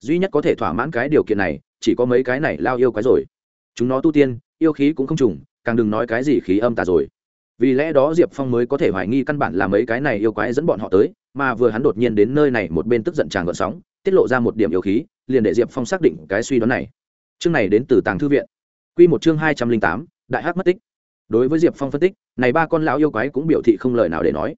Duy nhất có thể thỏa mãn cái điều kiện này, chỉ có mấy cái này lao yêu quái rồi. Chúng nó tu tiên, yêu khí cũng không trùng, càng đừng nói cái gì khí âm tà rồi. Vì lẽ đó diệp phong mới có thể hoài nghi căn bản là mấy cái này yêu quái dẫn bọn họ tới, mà vừa hắn đột nhiên đến nơi này một bên tức giận tràn gợn sóng, tiết lộ ra một điểm yêu khí, liền để diệp phong xác định cái suy đoán này chương này đến từ tàng thư viện. Q một chương hai trăm linh tám, đại hát mất tích. Đối với diệp phong phân tích, này ba con lão yêu quái cũng biểu thị không lời nào để nói.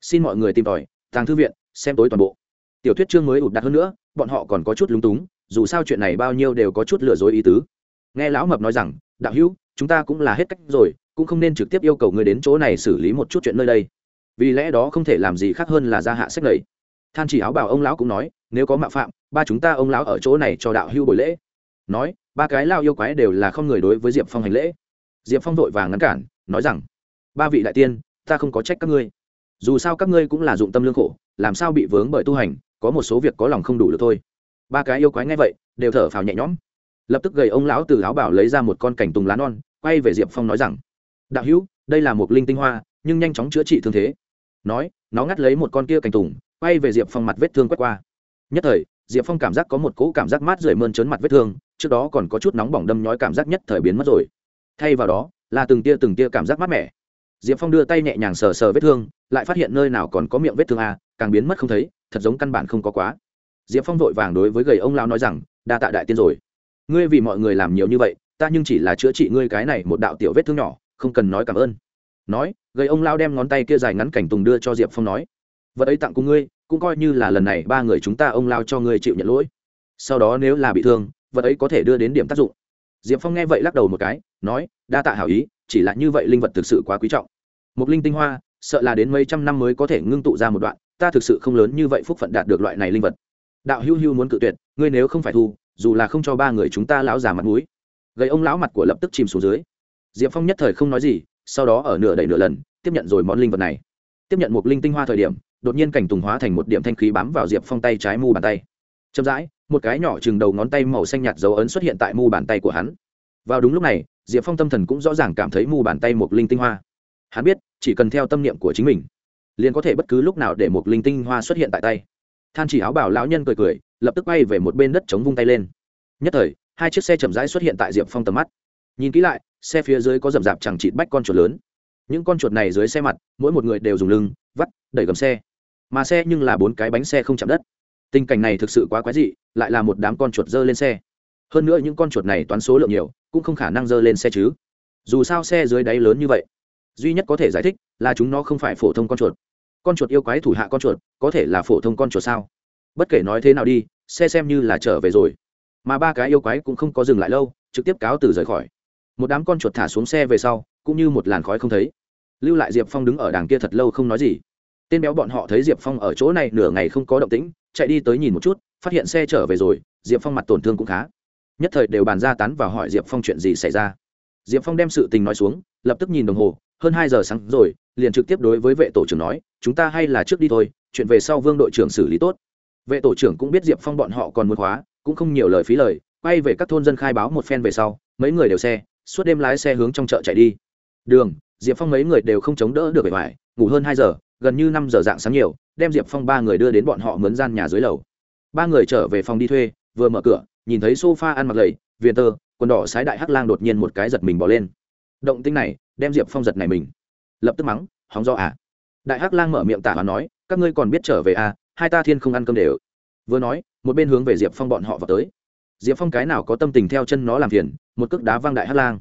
Xin mọi người tìm tòi, tàng thư viện, xem tối toàn bộ. Tiểu thuyết chương mới ụt đặt hơn nữa, bọn họ còn có chút lúng túng, dù sao chuyện này bao nhiêu đều có chút lừa dối ý tứ. Nghe lão mập nói rằng, đạo hữu, chúng ta cũng là hết cách rồi, cũng không nên trực tiếp yêu cầu người đến chỗ này xử lý một chút chuyện nơi đây. Vì lẽ đó không thể làm gì khác hơn là ra hạ sách lầy. Than chỉ áo bảo ông lão cũng nói, nếu có mạo phạm, ba chúng ta ông lão ở chỗ này cho đạo hưu buổi lễ nói, ba cái lao yêu quái đều là không người đối với diệp phong hành lễ. Diệp phong vội vàng ngăn cản, nói rằng, ba vị đại tiên, ta không có trách các ngươi. Dù sao các ngươi cũng là dụng tâm lương khổ, làm sao bị vướng bởi tu hành, có một số việc có lòng không đủ được thôi. Ba cái yêu quái ngay vậy, đều thở phào nhẹ nhõm. Lập tức gầy ông lão từ áo bảo lấy ra một con cảnh tùng lá non, quay về diệp phong nói rằng, đạo hữu, đây là một linh tinh hoa, nhưng nhanh chóng chữa trị thương thế. Nói, nó ngắt lấy một con kia cảnh tùng, quay về diệp phong mặt vết thương quét qua. Nhất thời diệp phong cảm giác có một cỗ cảm giác mát rượi mơn trớn mặt vết thương, trước đó còn có chút nóng bỏng đâm nhói cảm giác nhất thời biến mất rồi. Thay vào đó, là từng tia từng tia cảm giác mát mẻ. Diệp phong đưa tay nhẹ nhàng sờ sờ vết thương, lại phát hiện nơi nào còn có miệng vết thương a, càng biến mất không thấy, thật giống căn bản không có quá. Diệp phong vội vàng đối với gầy ông lao nói rằng, đa tạ đại tiên rồi. Ngươi vì mọi người làm nhiều như vậy, ta nhưng chỉ là chữa trị ngươi cái này một đạo tiểu vết thương nhỏ, không cần nói cảm ơn. Nói, gầy ông lao đem ngón tay kia dài ngắn cảnh tùng đưa cho diệp phong nói, vật ấy tặng cùng ngươi cũng coi như là lần này ba người chúng ta ông lao cho ngươi chịu nhận lỗi. Sau đó nếu là bị thương, vật ấy có thể đưa đến điểm tác dụng. Diệp phong nghe vậy lắc đầu một cái, nói, đa tạ hảo ý, chỉ là như vậy linh vật thực sự quá quý trọng. Một linh tinh hoa, sợ là đến mấy trăm năm mới có thể ngưng tụ ra một đoạn, ta thực sự không lớn như vậy phúc phận đạt được loại này linh vật. Đạo hưu hưu muốn cự tuyệt, ngươi nếu không phải thu dù là không cho ba người chúng ta lão già mặt mũi. Gầy ông lão mặt của lập tức chìm xuống dưới. Diệp phong nhất thời không nói gì, sau đó ở nửa đẩy nửa lần, tiếp nhận rồi món linh vật này. Tiếp nhận một linh tinh hoa thời điểm đột nhiên cảnh tùng hóa thành một điểm thanh khí bám vào diệp phong tay trái mu bàn tay chậm rãi một cái nhỏ chừng đầu ngón tay màu xanh nhạt dấu ấn xuất hiện tại mu bàn tay của hắn vào đúng lúc này diệp phong tâm thần cũng rõ ràng cảm thấy mu bàn tay một linh tinh hoa hắn biết chỉ cần theo tâm niệm của chính mình liền có thể bất cứ lúc nào để một linh tinh hoa xuất hiện tại tay than chỉ áo bảo lão nhân cười cười lập tức bay về một bên đất chống vung tay lên nhất thời hai chiếc xe chậm rãi xuất hiện tại diệp phong tầm mắt nhìn kỹ lại xe phía dưới có rậm rạp chẳng chịt bách con chuột lớn những con chuột này dưới xe mặt mỗi một người đều dùng lưng vắt đẩy gầm xe mà xe nhưng là bốn cái bánh xe không chạm đất. Tình cảnh này thực sự quá quái dị, lại là một đám con chuột dơ lên xe. Hơn nữa những con chuột này toán số lượng nhiều, cũng không khả năng dơ lên xe chứ. Dù sao xe dưới đáy lớn như vậy, duy nhất có thể giải thích là chúng nó không phải phổ thông con chuột. Con chuột yêu quái thủ hạ con chuột, có thể là phổ thông con chuột sao? Bất kể nói thế nào đi, xe xem như là trở về rồi. Mà ba cái yêu quái cũng không có dừng lại lâu, trực tiếp cáo từ rời khỏi. Một đám con chuột thả xuống xe về sau, cũng như một làn khói không thấy. Lưu lại diệp phong đứng ở đàng kia thật lâu không nói gì tên béo bọn họ thấy diệp phong ở chỗ này nửa ngày không có động tĩnh, chạy đi tới nhìn một chút, phát hiện xe trở về rồi, diệp phong mặt tổn thương cũng khá. Nhất thời đều bàn ra tán và hỏi diệp phong chuyện gì xảy ra. Diệp phong đem sự tình nói xuống, lập tức nhìn đồng hồ, hơn hai giờ sáng rồi, liền trực tiếp đối với vệ tổ trưởng nói, chúng ta hay là trước đi thôi, chuyện về sau vương đội trưởng xử lý tốt. Vệ tổ trưởng cũng biết diệp phong bọn họ còn muốn khóa, cũng không nhiều lời phí lời, quay về các thôn dân khai báo một phen về sau, mấy người đều xe, suốt đêm lái xe hướng trong chợ chạy đi. Đường, diệp phong mấy người đều không chống đỡ được bề ngoài, ngủ hơn hai giờ gần như năm giờ dạng sáng nhiều, đem diệp phong ba người đưa đến bọn họ mướn gian nhà dưới lầu. Ba người trở về phòng đi thuê, vừa mở cửa, nhìn thấy sofa ăn mặc lầy, viền tơ, quần đỏ sái đại hắc lang đột nhiên một cái giật mình bỏ lên. Động tinh này, đem diệp phong giật này mình. Lập tức mắng, hóng do à? Đại hắc lang mở miệng tả và nói, các ngươi còn biết trở về à? Hai ta thiên không ăn cơm đều. Vừa nói, một bên hướng về diệp phong bọn họ vào tới. Diệp phong cái nào có tâm tình theo chân nó làm phiền, một cước đá văng đại hắc lang.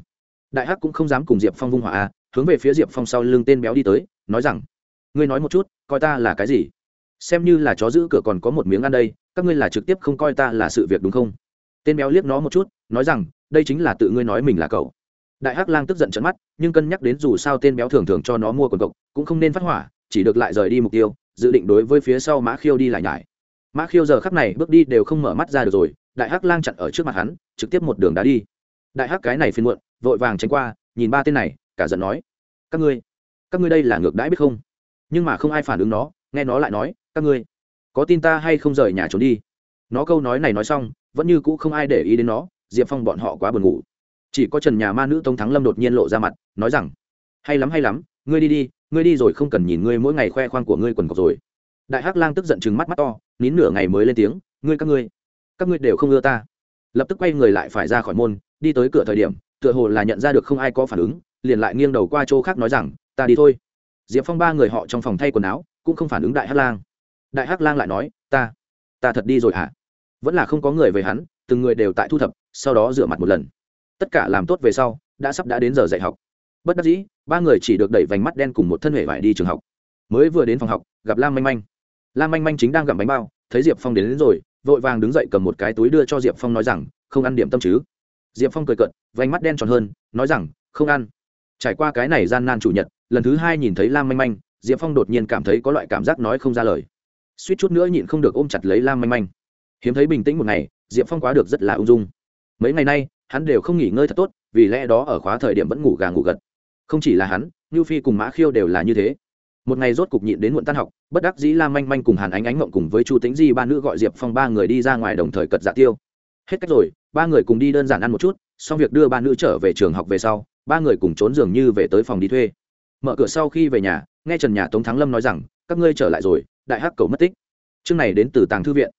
Đại hắc cũng không dám cùng diệp phong vung hỏa à hướng về phía diệp phong sau lưng tên béo đi tới, nói rằng ngươi nói một chút, coi ta là cái gì? Xem như là chó giữ cửa còn có một miếng ăn đây, các ngươi là trực tiếp không coi ta là sự việc đúng không? Tên béo liếc nó một chút, nói rằng, đây chính là tự ngươi nói mình là cậu. Đại hắc lang tức giận trận mắt, nhưng cân nhắc đến dù sao tên béo thường thường cho nó mua quần cộc, cũng không nên phát hỏa, chỉ được lại rời đi mục tiêu, dự định đối với phía sau mã khiêu đi lại nhải. Mã khiêu giờ khắc này bước đi đều không mở mắt ra được rồi, đại hắc lang chặn ở trước mặt hắn, trực tiếp một đường đá đi. Đại hắc cái này phiên muộn, vội vàng tránh qua, nhìn ba tên này, cả giận nói, các ngươi các ngươi đây là ngược đãi biết không? Nhưng mà không ai phản ứng nó, nghe nó lại nói, các ngươi, có tin ta hay không rời nhà trốn đi? Nó câu nói này nói xong, vẫn như cũ không ai để ý đến nó, diệp phong bọn họ quá buồn ngủ. Chỉ có trần nhà ma nữ tống thắng lâm đột nhiên lộ ra mặt, nói rằng, hay lắm hay lắm, ngươi đi đi, ngươi đi rồi không cần nhìn ngươi mỗi ngày khoe khoang của ngươi quần cọc rồi. Đại hắc lang tức giận chừng mắt mắt to, nín nửa ngày mới lên tiếng, ngươi các ngươi các ngươi đều không ưa ta. Lập tức quay người lại phải ra khỏi môn, đi tới cửa thời điểm, tựa hồ là nhận ra được không ai có phản ứng, liền lại nghiêng đầu qua chỗ khác nói rằng, ta đi thôi diệp phong ba người họ trong phòng thay quần áo cũng không phản ứng đại hắc lang. Đại hắc lang lại nói ta ta thật đi rồi hả? Vẫn là không có người về hắn từng người đều tại thu thập sau đó rửa mặt một lần. Tất cả làm tốt về sau đã sắp đã đến giờ dạy học. Bất đắc dĩ ba người chỉ được đẩy vành mắt đen cùng một thân hệ vải đi trường học. Mới vừa đến phòng học gặp lam manh manh. Lam manh manh chính đang gặm bánh bao thấy diệp phong đến, đến rồi vội vàng đứng dậy cầm một cái túi đưa cho diệp phong nói rằng không ăn điểm tâm chứ? Diệp phong cười cận vành mắt đen tròn hơn nói rằng không ăn. Trải qua cái này gian nan chủ nhật lần thứ hai nhìn thấy lam manh manh, diệp phong đột nhiên cảm thấy có loại cảm giác nói không ra lời. Suýt chút nữa nhịn không được ôm chặt lấy lam manh manh. Hiếm thấy bình tĩnh một ngày, diệp phong quá được rất là ung dung. Mấy ngày nay, hắn đều không nghỉ ngơi thật tốt, vì lẽ đó ở khóa thời điểm vẫn ngủ gà ngủ gật. Không chỉ là hắn như phi cùng mã khiêu đều là như thế. Một ngày rốt cục nhịn đến muộn tan học, bất đắc dĩ lam manh manh cùng hàn ánh ánh mộng cùng với chu tính di ba nữ gọi diệp phong ba người đi ra ngoài đồng thời cật dạ tiêu. Hết cách rồi, ba người cùng đi đơn giản ăn một chút, xong việc đưa ba nữ trở về trường học về sau, ba người cùng trốn dường như về tới phòng đi thuê mở cửa sau khi về nhà, nghe trần nhà tống thắng lâm nói rằng, các ngươi trở lại rồi, đại hắc cầu mất tích. Chương này đến từ tàng thư viện.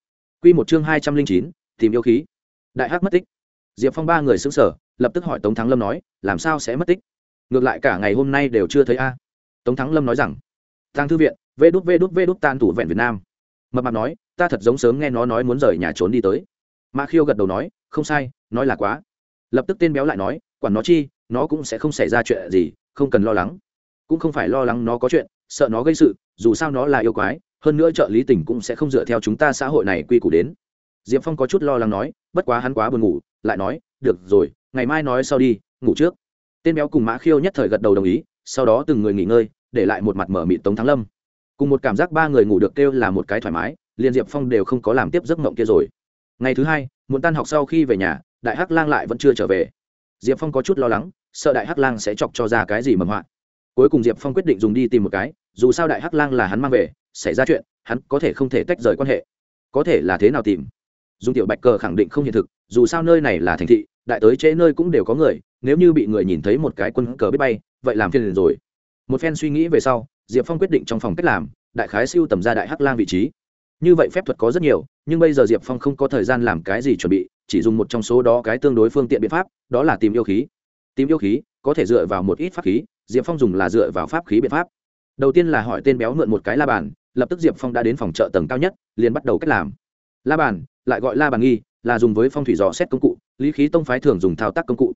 Q một chương hai trăm linh chín, tìm yêu khí. Đại hắc mất tích. Diệp phong ba người xứng sở lập tức hỏi tống thắng lâm nói, làm sao sẽ mất tích? Ngược lại cả ngày hôm nay đều chưa thấy a. Tống thắng lâm nói rằng, tàng thư viện, vê đút vê đút vê đút tan thủ vẹn việt nam. Mập mạp nói, ta thật giống sớm nghe nó nói muốn rời nhà trốn đi tới. Mà khiêu gật đầu nói, không sai, nói là quá. Lập tức tên béo lại nói, quản nó chi, nó cũng sẽ không xảy ra chuyện gì, không cần lo lắng cũng không phải lo lắng nó có chuyện, sợ nó gây sự, dù sao nó là yêu quái, hơn nữa trợ lý tỉnh cũng sẽ không dựa theo chúng ta xã hội này quy củ đến. Diệp phong có chút lo lắng nói, bất quá hắn quá buồn ngủ, lại nói, được rồi, ngày mai nói sau đi, ngủ trước. Tên béo cùng mã khiêu nhất thời gật đầu đồng ý, sau đó từng người nghỉ ngơi, để lại một mặt mở mịt tống thắng lâm. Cùng một cảm giác ba người ngủ được kêu là một cái thoải mái, liền diệp phong đều không có làm tiếp giấc mộng kia rồi. Ngày thứ hai, muốn tan học sau khi về nhà, đại hắc lang lại vẫn chưa trở về. Diệp phong có chút lo lắng, sợ đại hắc lang sẽ chọc cho ra cái gì mầm họa cuối cùng diệp phong quyết định dùng đi tìm một cái, dù sao đại hắc lang là hắn mang về, xảy ra chuyện, hắn có thể không thể tách rời quan hệ. Có thể là thế nào tìm? Dùng tiểu bạch cờ khẳng định không hiện thực, dù sao nơi này là thành thị, đại tới trễ nơi cũng đều có người, nếu như bị người nhìn thấy một cái quân cờ biết bay, vậy làm phiền rồi. Một phen suy nghĩ về sau, diệp phong quyết định trong phòng cách làm, đại khái siêu tầm ra đại hắc lang vị trí. Như vậy phép thuật có rất nhiều, nhưng bây giờ diệp phong không có thời gian làm cái gì chuẩn bị, chỉ dùng một trong số đó cái tương đối phương tiện biện pháp, đó là tìm yêu khí. Tìm yêu khí, có thể dựa vào một ít pháp khí diệp phong dùng là dựa vào pháp khí biện pháp. Đầu tiên là hỏi tên béo mượn một cái la bàn, lập tức diệp phong đã đến phòng chợ tầng cao nhất, liền bắt đầu cách làm. La bàn, lại gọi la bàn nghi, là dùng với phong thủy dò xét công cụ, lý khí tông phái thường dùng thao tác công cụ.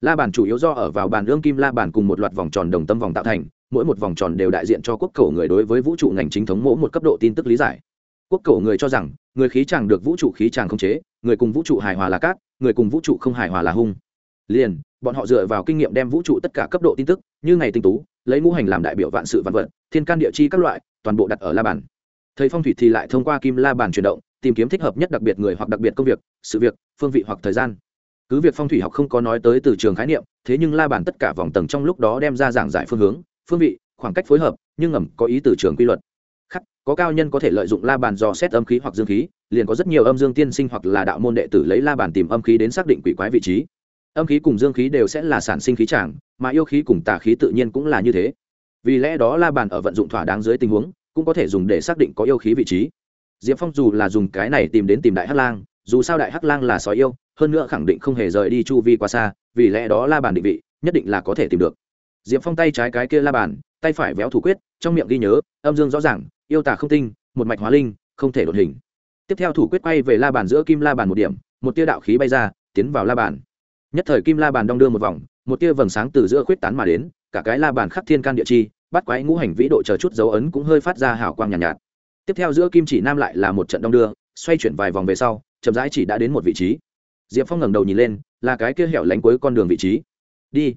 La bàn chủ yếu do ở vào bàn ương kim la bàn cùng một loạt vòng tròn đồng tâm vòng tạo thành, mỗi một vòng tròn đều đại diện cho quốc cầu người đối với vũ trụ ngành chính thống mỗi một cấp độ tin tức lý giải. Quốc cầu người cho rằng, người khí chàng được vũ trụ khí chàng không chế, người cùng vũ trụ hài hòa là cát, người cùng vũ trụ không hài hòa là hung. Liền bọn họ dựa vào kinh nghiệm đem vũ trụ tất cả cấp độ tin tức, như ngày tinh tú, lấy ngũ hành làm đại biểu vạn sự vạn vật, thiên can địa chi các loại, toàn bộ đặt ở la bàn. Thầy phong thủy thì lại thông qua kim la bàn chuyển động, tìm kiếm thích hợp nhất đặc biệt người hoặc đặc biệt công việc, sự việc, phương vị hoặc thời gian. Cứ việc phong thủy học không có nói tới từ trường khái niệm, thế nhưng la bàn tất cả vòng tầng trong lúc đó đem ra giảng giải phương hướng, phương vị, khoảng cách phối hợp, nhưng ngầm có ý từ trường quy luật. Khắc có cao nhân có thể lợi dụng la bàn dò xét âm khí hoặc dương khí, liền có rất nhiều âm dương tiên sinh hoặc là đạo môn đệ tử lấy la bàn tìm âm khí đến xác định quỷ quái vị trí âm khí cùng dương khí đều sẽ là sản sinh khí tràng, mà yêu khí cùng tà khí tự nhiên cũng là như thế. Vì lẽ đó la bàn ở vận dụng thỏa đáng dưới tình huống, cũng có thể dùng để xác định có yêu khí vị trí. Diệp phong dù là dùng cái này tìm đến tìm đại hắc lang, dù sao đại hắc lang là sói yêu, hơn nữa khẳng định không hề rời đi chu vi quá xa, vì lẽ đó la bàn định vị, nhất định là có thể tìm được. Diệp phong tay trái cái kia la bàn, tay phải véo thủ quyết, trong miệng ghi nhớ, âm dương rõ ràng, yêu tả không tinh, một mạch hóa linh, không thể đột hình. Tiếp theo thủ quyết quay về la bàn giữa kim la bàn một điểm, một tia đạo khí bay ra, tiến vào la bàn nhất thời kim la bàn đong đưa một vòng một tia vầng sáng từ giữa khuyết tán mà đến cả cái la bàn khắc thiên can địa chi bắt quái ngũ hành vĩ độ chờ chút dấu ấn cũng hơi phát ra hào quang nhàn nhạt, nhạt. Tiếp theo giữa kim chỉ nam lại là một trận đong đưa xoay chuyển vài vòng về sau chậm rãi chỉ đã đến một vị trí. Diệp phong ngẩng đầu nhìn lên là cái kia hẻo lánh cuối con đường vị trí. Đi.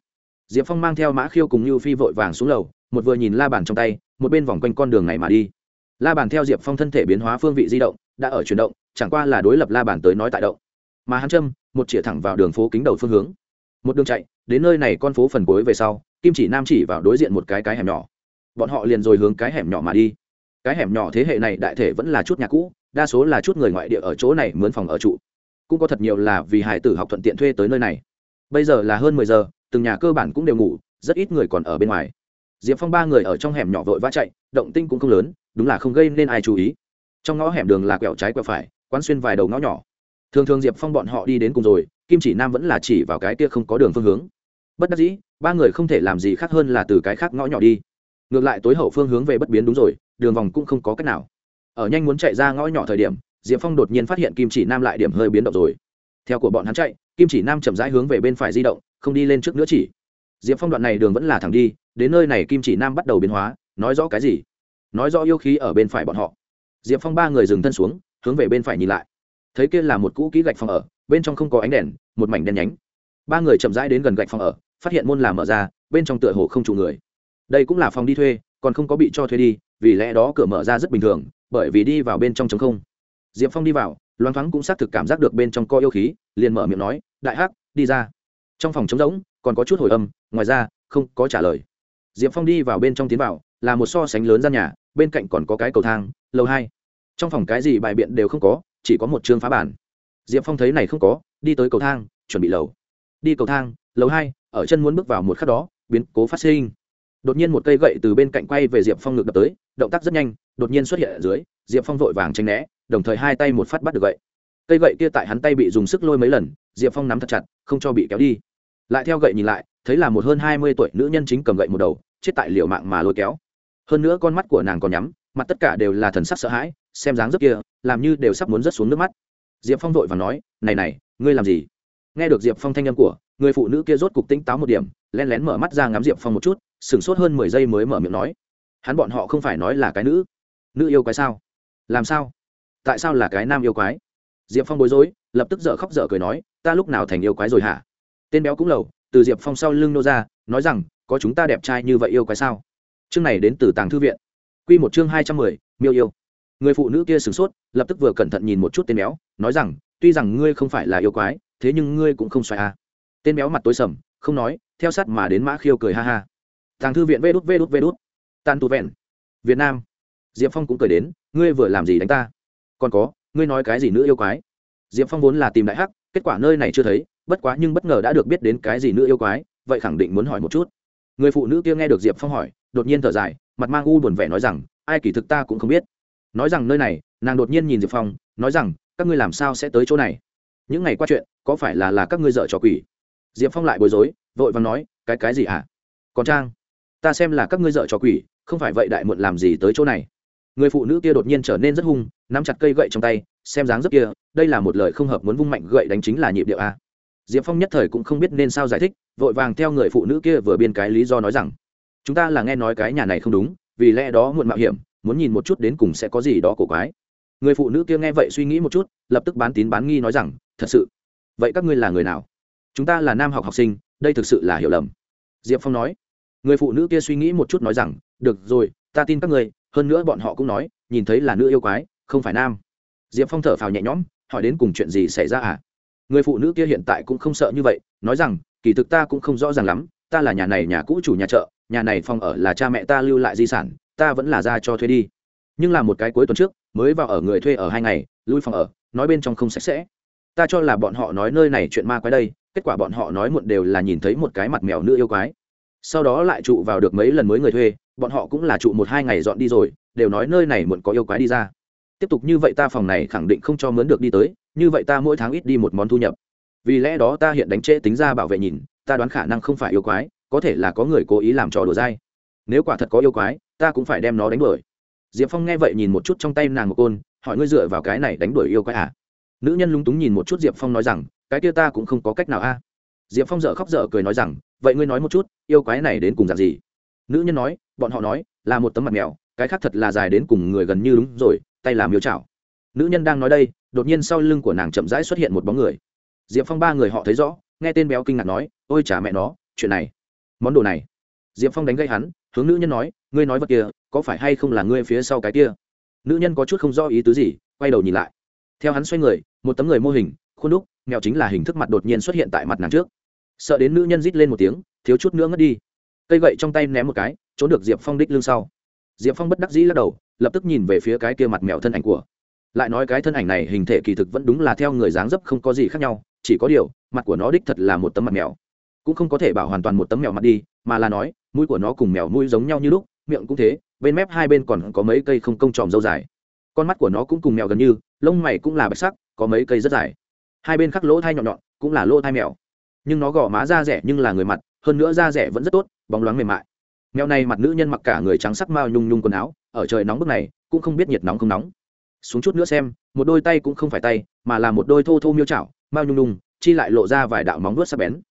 Diệp phong mang theo mã khiêu cùng như phi vội vàng xuống lầu một vừa nhìn la bàn trong tay một bên vòng quanh con đường này mà đi. La bàn theo diệp phong thân thể biến hóa phương vị di động đã ở chuyển động chẳng qua là đối lập la bàn tới nói tại động mà hắn châm, một chĩa thẳng vào đường phố kính đầu phương hướng. Một đường chạy, đến nơi này con phố phần cuối về sau, kim chỉ nam chỉ vào đối diện một cái cái hẻm nhỏ. Bọn họ liền rồi hướng cái hẻm nhỏ mà đi. Cái hẻm nhỏ thế hệ này đại thể vẫn là chút nhà cũ, đa số là chút người ngoại địa ở chỗ này mướn phòng ở trụ. Cũng có thật nhiều là vì hải tử học thuận tiện thuê tới nơi này. Bây giờ là hơn mười giờ, từng nhà cơ bản cũng đều ngủ, rất ít người còn ở bên ngoài. Diệp phong ba người ở trong hẻm nhỏ vội vã chạy, động tinh cũng không lớn, đúng là không gây nên ai chú ý. Trong ngõ hẻm đường là quẹo trái quẹo phải, quán xuyên vài đầu ngõ nhỏ thường thường diệp phong bọn họ đi đến cùng rồi, kim chỉ nam vẫn là chỉ vào cái kia không có đường phương hướng. Bất đắc dĩ, ba người không thể làm gì khác hơn là từ cái khác ngõ nhỏ đi. Ngược lại tối hậu phương hướng về bất biến đúng rồi, đường vòng cũng không có cách nào. Ở nhanh muốn chạy ra ngõ nhỏ thời điểm, diệp phong đột nhiên phát hiện kim chỉ nam lại điểm hơi biến động rồi. Theo của bọn hắn chạy, kim chỉ nam chậm rãi hướng về bên phải di động, không đi lên trước nữa chỉ. Diệp phong đoạn này đường vẫn là thẳng đi, đến nơi này kim chỉ nam bắt đầu biến hóa, nói rõ cái gì? Nói rõ yêu khí ở bên phải bọn họ. Diệp phong ba người dừng thân xuống, hướng về bên phải nhìn lại thấy kia là một cũ kỹ gạch phòng ở, bên trong không có ánh đèn, một mảnh đen nhánh. Ba người chậm rãi đến gần gạch phòng ở, phát hiện môn là mở ra, bên trong tựa hồ không trụ người. Đây cũng là phòng đi thuê, còn không có bị cho thuê đi, vì lẽ đó cửa mở ra rất bình thường, bởi vì đi vào bên trong trống không. Diệp phong đi vào, loáng thoáng cũng xác thực cảm giác được bên trong co yêu khí, liền mở miệng nói, đại hắc, đi ra. Trong phòng trống rỗng, còn có chút hồi âm, ngoài ra, không có trả lời. Diệp phong đi vào bên trong tiến vào, là một so sánh lớn gian nhà, bên cạnh còn có cái cầu thang, lầu hai. Trong phòng cái gì bài biện đều không có chỉ có một chương phá bản. Diệp phong thấy này không có, đi tới cầu thang, chuẩn bị lầu. Đi cầu thang, lầu hai, ở chân muốn bước vào một khắc đó, biến cố phát sinh. Đột nhiên một cây gậy từ bên cạnh quay về diệp phong ngực đập tới, động tác rất nhanh, đột nhiên xuất hiện ở dưới, diệp phong vội vàng tranh né, đồng thời hai tay một phát bắt được gậy. Cây gậy kia tại hắn tay bị dùng sức lôi mấy lần, diệp phong nắm thật chặt, không cho bị kéo đi. Lại theo gậy nhìn lại, thấy là một hơn hai mươi tuổi nữ nhân chính cầm gậy một đầu, chết tại liều mạng mà lôi kéo. Hơn nữa con mắt của nàng còn nhắm mặt tất cả đều là thần sắc sợ hãi, xem dáng dấp kia, làm như đều sắp muốn rớt xuống nước mắt. Diệp phong vội và nói, này này, ngươi làm gì? Nghe được diệp phong thanh âm của, người phụ nữ kia rốt cục tinh táo một điểm len lén mở mắt ra ngắm diệp phong một chút, sửng sốt hơn mười giây mới mở miệng nói, hắn bọn họ không phải nói là cái nữ. Nữ yêu quái sao? Làm sao? Tại sao là cái nam yêu quái? Diệp phong bối rối, lập tức dở khóc dở cười nói, ta lúc nào thành yêu quái rồi hả? Tên béo cũng lầu, từ diệp phong sau lưng nô ra, nói rằng, có chúng ta đẹp trai như vậy yêu quái sao? Chương này đến từ tàng thư viện. Quy một chương hai trăm mười, miêu yêu. Người phụ nữ kia sửng sốt, lập tức vừa cẩn thận nhìn một chút tên béo, nói rằng, tuy rằng ngươi không phải là yêu quái, thế nhưng ngươi cũng không xoài à. tên béo mặt tối sầm, không nói, theo sát mà đến mã khiêu cười ha ha. Tàng thư viện vê đút vê đút vê đút. Tan tu vẹn. Việt nam. Diệp phong cũng cười đến, ngươi vừa làm gì đánh ta? Còn có, ngươi nói cái gì nữa yêu quái? Diệp phong vốn là tìm đại hắc, kết quả nơi này chưa thấy, bất quá nhưng bất ngờ đã được biết đến cái gì nữa yêu quái, vậy khẳng định muốn hỏi một chút. Người phụ nữ kia nghe được diệp phong hỏi, đột nhiên thở dài mặt mang u buồn vẻ nói rằng, ai kỳ thực ta cũng không biết. Nói rằng nơi này, nàng đột nhiên nhìn diệp phong, nói rằng, các ngươi làm sao sẽ tới chỗ này? Những ngày qua chuyện, có phải là là các ngươi dợ trò quỷ? Diệp phong lại bối rối, vội và nói, cái cái gì ạ à? còn trang, ta xem là các ngươi dợ trò quỷ, không phải vậy đại muộn làm gì tới chỗ này? Người phụ nữ kia đột nhiên trở nên rất hung, nắm chặt cây gậy trong tay, xem dáng rất kia, đây là một lời không hợp muốn vung mạnh gậy đánh chính là nhịp điệu a. Diệp phong nhất thời cũng không biết nên sao giải thích, vội vàng theo người phụ nữ kia vừa biên cái lý do nói rằng chúng ta là nghe nói cái nhà này không đúng, vì lẽ đó muộn mạo hiểm, muốn nhìn một chút đến cùng sẽ có gì đó cổ quái. Người phụ nữ kia nghe vậy suy nghĩ một chút, lập tức bán tín bán nghi nói rằng, thật sự? Vậy các ngươi là người nào? Chúng ta là nam học học sinh, đây thực sự là hiểu lầm. Diệp phong nói. Người phụ nữ kia suy nghĩ một chút nói rằng, được rồi, ta tin các ngươi, hơn nữa bọn họ cũng nói, nhìn thấy là nữ yêu quái, không phải nam. Diệp phong thở phào nhẹ nhõm, hỏi đến cùng chuyện gì xảy ra à? Người phụ nữ kia hiện tại cũng không sợ như vậy, nói rằng, kỳ thực ta cũng không rõ ràng lắm, ta là nhà này nhà cũ chủ nhà chợ nhà này phòng ở là cha mẹ ta lưu lại di sản, ta vẫn là ra cho thuê đi. Nhưng là một cái cuối tuần trước, mới vào ở người thuê ở hai ngày, lui phòng ở, nói bên trong không sạch sẽ. Ta cho là bọn họ nói nơi này chuyện ma quái đây, kết quả bọn họ nói muộn đều là nhìn thấy một cái mặt mèo nữ yêu quái. Sau đó lại trụ vào được mấy lần mới người thuê, bọn họ cũng là trụ một hai ngày dọn đi rồi, đều nói nơi này muộn có yêu quái đi ra. Tiếp tục như vậy ta phòng này khẳng định không cho mướn được đi tới, như vậy ta mỗi tháng ít đi một món thu nhập. Vì lẽ đó ta hiện đánh trễ tính ra bảo vệ nhìn, ta đoán khả năng không phải yêu quái có thể là có người cố ý làm trò đùa dai. Nếu quả thật có yêu quái, ta cũng phải đem nó đánh đuổi. Diệp phong nghe vậy nhìn một chút trong tay nàng một côn, hỏi ngươi dựa vào cái này đánh đuổi yêu quái à? Nữ nhân lúng túng nhìn một chút diệp phong nói rằng, cái kia ta cũng không có cách nào a. Diệp phong dợ khóc dở cười nói rằng, vậy ngươi nói một chút, yêu quái này đến cùng dạng gì? Nữ nhân nói, bọn họ nói, là một tấm mặt mèo, cái khác thật là dài đến cùng người gần như đúng rồi, tay làm miêu chảo. Nữ nhân đang nói đây, đột nhiên sau lưng của nàng chậm rãi xuất hiện một bóng người. Diệp phong ba người họ thấy rõ, nghe tên béo kinh ngạc nói, ôi chả mẹ nó, chuyện này món đồ này. Diệp phong đánh gây hắn, hướng nữ nhân nói, ngươi nói vật kia, có phải hay không là ngươi phía sau cái kia? Nữ nhân có chút không do ý tứ gì, quay đầu nhìn lại. Theo hắn xoay người, một tấm người mô hình, khuôn đúc mẹo chính là hình thức mặt đột nhiên xuất hiện tại mặt nàng trước. Sợ đến nữ nhân rít lên một tiếng, thiếu chút nữa ngất đi. Cây gậy trong tay ném một cái, trốn được diệp phong đích lưng sau. Diệp phong bất đắc dĩ lắc đầu, lập tức nhìn về phía cái kia mặt mèo thân ảnh của. Lại nói cái thân ảnh này hình thể kỳ thực vẫn đúng là theo người dáng dấp không có gì khác nhau, chỉ có điều, mặt của nó đích thật là một tấm mặt mèo cũng không có thể bảo hoàn toàn một tấm mèo mặt đi, mà là nói, mũi của nó cùng mèo mũi giống nhau như lúc, miệng cũng thế, bên mép hai bên còn có mấy cây không công tròm dâu dài. Con mắt của nó cũng cùng mèo gần như, lông mày cũng là bạch sắc, có mấy cây rất dài. Hai bên khắc lỗ thai nhọn nhọn, cũng là lỗ thai mèo. Nhưng nó gò má da rẻ nhưng là người mặt, hơn nữa da rẻ vẫn rất tốt, bóng loáng mềm mại. Mèo này mặt nữ nhân mặc cả người trắng sắc mao nhung nhung quần áo, ở trời nóng bức này, cũng không biết nhiệt nóng không nóng. Xuống chút nữa xem, một đôi tay cũng không phải tay, mà là một đôi thô thô miêu chảo, mao nhung nhung, chi lại lộ ra vài đạo móng vuốt sắc bén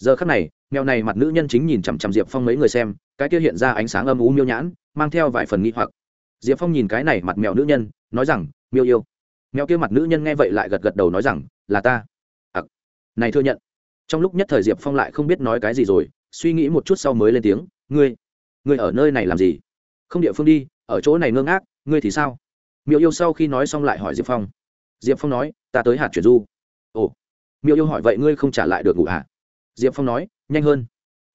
giờ khắc này, mèo này mặt nữ nhân chính nhìn chằm chằm diệp phong mấy người xem, cái kia hiện ra ánh sáng âm u miêu nhãn, mang theo vài phần nghi hoặc. Diệp phong nhìn cái này mặt mèo nữ nhân, nói rằng, miêu yêu. Mèo kia mặt nữ nhân nghe vậy lại gật gật đầu nói rằng, là ta. Ặc, này thừa nhận. Trong lúc nhất thời diệp phong lại không biết nói cái gì rồi, suy nghĩ một chút sau mới lên tiếng, ngươi ngươi ở nơi này làm gì? Không địa phương đi, ở chỗ này ngơ ngác, ngươi thì sao? Miêu yêu sau khi nói xong lại hỏi diệp phong. Diệp phong nói, ta tới hạt chuyển du. Ồ. Miêu yêu hỏi, vậy ngươi không trả lại được ngủ hả diệp phong nói, nhanh hơn.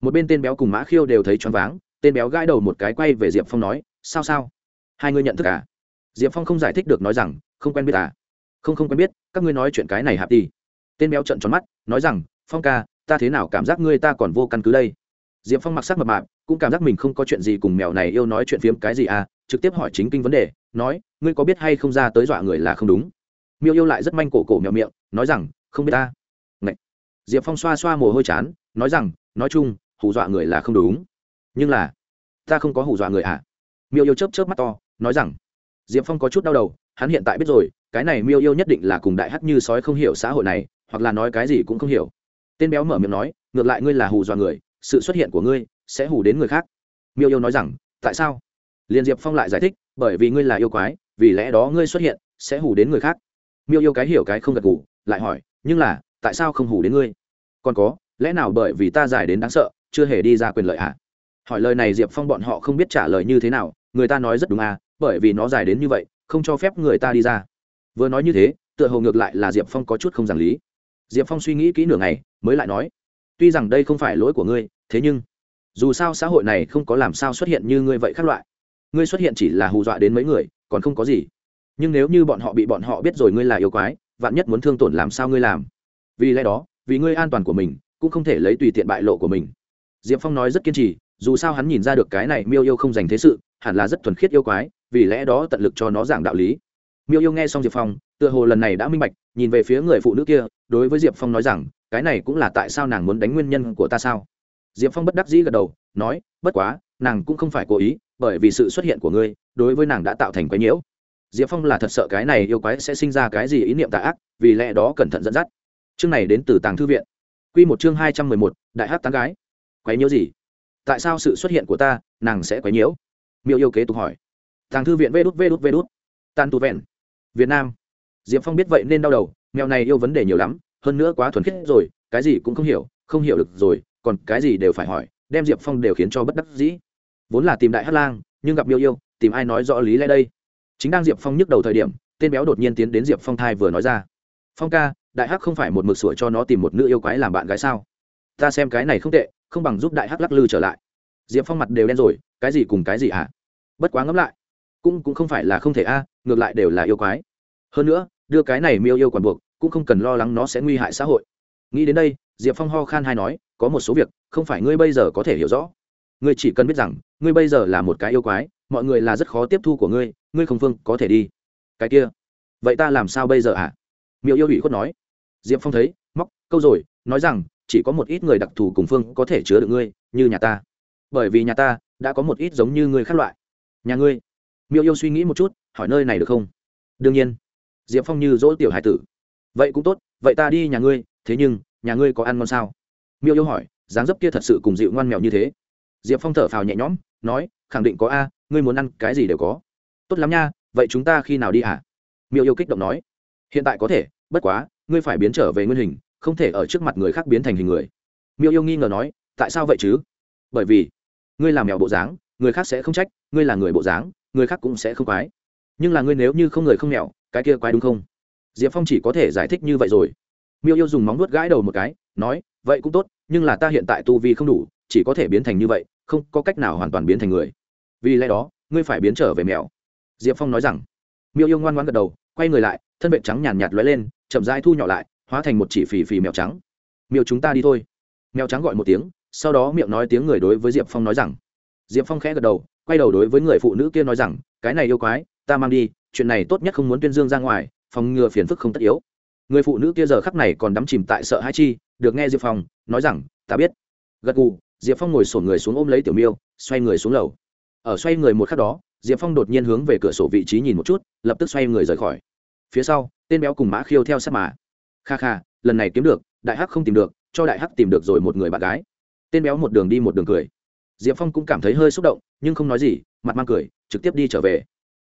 Một bên tên béo cùng mã khiêu đều thấy choáng váng, tên béo gãi đầu một cái quay về diệp phong nói, sao sao? Hai ngươi nhận thức à? Diệp phong không giải thích được nói rằng, không quen biết à? Không không quen biết, các ngươi nói chuyện cái này hạp đi. Tên béo trận tròn mắt, nói rằng, phong ca, ta thế nào cảm giác ngươi ta còn vô căn cứ đây? Diệp phong mặc sắc mập mạp, cũng cảm giác mình không có chuyện gì cùng mèo này yêu nói chuyện phiếm cái gì à trực tiếp hỏi chính kinh vấn đề, nói, ngươi có biết hay không ra tới dọa người là không đúng? Miêu yêu lại rất manh cổ cổ mèo miệng, nói rằng, không biết ta diệp phong xoa xoa mồ hôi chán, nói rằng, nói chung, hù dọa người là không đúng. Nhưng là, ta không có hù dọa người à? Miêu yêu chớp chớp mắt to, nói rằng, diệp phong có chút đau đầu, hắn hiện tại biết rồi, cái này miêu yêu nhất định là cùng đại hắc như sói không hiểu xã hội này, hoặc là nói cái gì cũng không hiểu. Tên béo mở miệng nói, ngược lại ngươi là hù dọa người, sự xuất hiện của ngươi sẽ hù đến người khác. Miêu yêu nói rằng, tại sao? Liền diệp phong lại giải thích, bởi vì ngươi là yêu quái, vì lẽ đó ngươi xuất hiện sẽ hù đến người khác. Miêu yêu cái hiểu cái không gật gù, lại hỏi, nhưng là tại sao không hù đến ngươi? Còn có, lẽ nào bởi vì ta dài đến đáng sợ, chưa hề đi ra quyền lợi ạ à? hỏi lời này diệp phong bọn họ không biết trả lời như thế nào, người ta nói rất đúng à bởi vì nó dài đến như vậy, không cho phép người ta đi ra. Vừa nói như thế, tựa hồ ngược lại là diệp phong có chút không giảng lý. Diệp phong suy nghĩ kỹ nửa ngày, mới lại nói, tuy rằng đây không phải lỗi của ngươi, thế nhưng, dù sao xã hội này không có làm sao xuất hiện như ngươi vậy khác loại. Ngươi xuất hiện chỉ là hù dọa đến mấy người, còn không có gì. Nhưng nếu như bọn họ bị bọn họ biết rồi ngươi là yêu quái, vạn nhất muốn thương tổn làm sao ngươi làm? Vì lẽ đó, vì ngươi an toàn của mình, cũng không thể lấy tùy tiện bại lộ của mình. Diệp phong nói rất kiên trì, dù sao hắn nhìn ra được cái này miêu yêu không dành thế sự, hẳn là rất thuần khiết yêu quái, vì lẽ đó tận lực cho nó giảng đạo lý. Miêu yêu nghe xong diệp phong, tựa hồ lần này đã minh bạch, nhìn về phía người phụ nữ kia, đối với diệp phong nói rằng, cái này cũng là tại sao nàng muốn đánh nguyên nhân của ta sao? Diệp phong bất đắc dĩ gật đầu, nói, bất quá, nàng cũng không phải cố ý, bởi vì sự xuất hiện của ngươi, đối với nàng đã tạo thành quái nhiễu. Diệp phong là thật sợ cái này yêu quái sẽ sinh ra cái gì ý niệm tà ác, vì lẽ đó cẩn thận dẫn dắt chương này đến từ tàng thư viện. Q một chương hai trăm mười một, đại hát tán gái. Quấy nhiễu gì? Tại sao sự xuất hiện của ta, nàng sẽ quấy nhiễu? Miêu yêu kế tục hỏi. Tàng thư viện vê đút vê đút vê đút. Tàn tu vẹn. Việt nam. Diệp phong biết vậy nên đau đầu, mèo này yêu vấn đề nhiều lắm, hơn nữa quá thuần khiết rồi, cái gì cũng không hiểu không hiểu được rồi, còn cái gì đều phải hỏi, đem diệp phong đều khiến cho bất đắc dĩ. Vốn là tìm đại hát lang, nhưng gặp miêu yêu, tìm ai nói rõ lý lẽ đây? Chính đang diệp phong nhức đầu thời điểm, tên béo đột nhiên tiến đến diệp phong thai vừa nói ra. Phong ca đại hắc không phải một mực sủa cho nó tìm một nữ yêu quái làm bạn gái sao? Ta xem cái này không tệ, không bằng giúp đại hắc lắc lư trở lại. Diệp phong mặt đều đen rồi, cái gì cùng cái gì hả bất quá ngẫm lại, cũng cũng không phải là không thể a, ngược lại đều là yêu quái. Hơn nữa, đưa cái này miêu yêu còn buộc, cũng không cần lo lắng nó sẽ nguy hại xã hội. Nghĩ đến đây, diệp phong ho khan hai nói, có một số việc, không phải ngươi bây giờ có thể hiểu rõ. Ngươi chỉ cần biết rằng, ngươi bây giờ là một cái yêu quái, mọi người là rất khó tiếp thu của ngươi ngươi không phương có thể đi. Cái kia, vậy ta làm sao bây giờ hả à? miêu yêu ủy khuất nói diệp phong thấy, móc, câu rồi, nói rằng, chỉ có một ít người đặc thù cùng phương có thể chứa được ngươi, như nhà ta. Bởi vì nhà ta đã có một ít giống như ngươi khác loại. Nhà ngươi. Miêu yêu suy nghĩ một chút, hỏi nơi này được không? Đương nhiên. Diệp phong như dỗ tiểu hải tử. Vậy cũng tốt, vậy ta đi nhà ngươi, thế nhưng, nhà ngươi có ăn ngon sao? Miêu yêu hỏi, dáng dấp kia thật sự cùng dịu ngoan mèo như thế? Diệp phong thở phào nhẹ nhõm, nói, khẳng định có a, ngươi muốn ăn cái gì đều có. Tốt lắm nha, vậy chúng ta khi nào đi hả? À? miêu yêu kích động nói, hiện tại có thể, bất quá ngươi phải biến trở về nguyên hình, không thể ở trước mặt người khác biến thành hình người. Miêu yêu nghi ngờ nói, tại sao vậy chứ? Bởi vì, ngươi làm mèo bộ dáng, người khác sẽ không trách, ngươi là người bộ dáng, người khác cũng sẽ không quái. Nhưng là ngươi nếu như không người không mèo, cái kia quái đúng không? Diệp phong chỉ có thể giải thích như vậy rồi. Miêu yêu dùng móng nuốt gãi đầu một cái, nói, vậy cũng tốt, nhưng là ta hiện tại tu vi không đủ, chỉ có thể biến thành như vậy, không có cách nào hoàn toàn biến thành người. Vì lẽ đó, ngươi phải biến trở về mèo. Diệp phong nói rằng. Miêu yêu ngoan ngoan gật đầu, quay người lại, thân vệ trắng nhàn nhạt lóe lên chậm rãi thu nhỏ lại, hóa thành một chỉ phì phì mèo trắng. Miêu, chúng ta đi thôi. Mèo trắng gọi một tiếng, sau đó miệng nói tiếng người đối với diệp phong nói rằng. Diệp phong khẽ gật đầu, quay đầu đối với người phụ nữ kia nói rằng, cái này yêu quái, ta mang đi, chuyện này tốt nhất không muốn tuyên dương ra ngoài, phòng ngừa phiền phức không tất yếu. Người phụ nữ kia giờ khắc này còn đắm chìm tại sợ hãi chi, được nghe diệp phong nói rằng, ta biết. Gật gù, diệp phong ngồi sổn người xuống ôm lấy tiểu miêu, xoay người xuống lầu. Ở xoay người một khắc đó, diệp phong đột nhiên hướng về cửa sổ vị trí nhìn một chút, lập tức xoay người rời khỏi. Phía sau tên béo cùng mã khiêu theo sát mà. Kha kha, lần này kiếm được, đại hắc không tìm được, cho đại hắc tìm được rồi một người bạn gái. Tên béo một đường đi một đường cười. Diệp phong cũng cảm thấy hơi xúc động, nhưng không nói gì, mặt mang cười, trực tiếp đi trở về.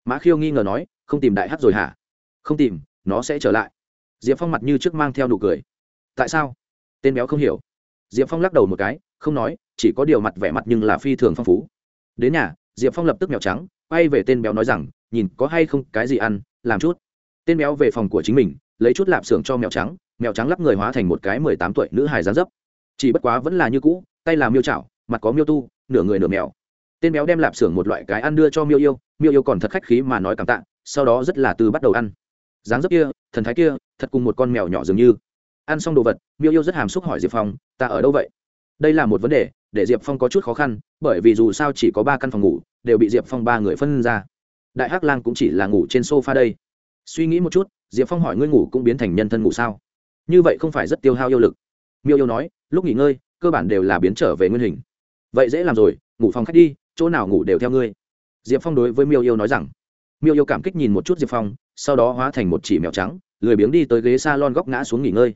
Mã khiêu nghi ngờ nói, không tìm đại hắc rồi hả? Không tìm, nó sẽ trở lại. Diệp phong mặt như trước mang theo nụ cười. Tại sao? Tên béo không hiểu. Diệp phong lắc đầu một cái, không nói, chỉ có điều mặt vẻ mặt nhưng là phi thường phong phú. Đến nhà, diệp phong lập tức mèo trắng, quay về tên béo nói rằng, nhìn có hay không cái gì ăn, làm chút tên béo về phòng của chính mình, lấy chút lạp xưởng cho mèo trắng mèo trắng lắp người hóa thành một cái mười tám tuổi nữ hài gián dấp. Chỉ bất quá vẫn là như cũ, tay làm miêu chảo, mặt có miêu tu, nửa người nửa mèo. Tên béo đem lạp xưởng một loại cái ăn đưa cho miêu yêu miêu yêu còn thật khách khí mà nói cảm tạ, sau đó rất là từ bắt đầu ăn. Dáng dấp kia, thần thái kia, thật cùng một con mèo nhỏ dường như. Ăn xong đồ vật, miêu yêu rất hàm xúc hỏi diệp phong, ta ở đâu vậy? Đây là một vấn đề, để diệp phong có chút khó khăn, bởi vì dù sao chỉ có ba căn phòng ngủ, đều bị diệp phong ba người phân ra. Đại hắc lang cũng chỉ là ngủ trên sofa đây suy nghĩ một chút, diệp phong hỏi ngươi ngủ cũng biến thành nhân thân ngủ sao? Như vậy không phải rất tiêu hao yêu lực. Miêu yêu nói, lúc nghỉ ngơi, cơ bản đều là biến trở về nguyên hình. Vậy dễ làm rồi, ngủ phòng khách đi, chỗ nào ngủ đều theo ngươi. Diệp phong đối với miêu yêu nói rằng. Miêu yêu cảm kích nhìn một chút diệp phong, sau đó hóa thành một chỉ mèo trắng, lười biếng đi tới ghế s a lon góc ngã xuống nghỉ ngơi.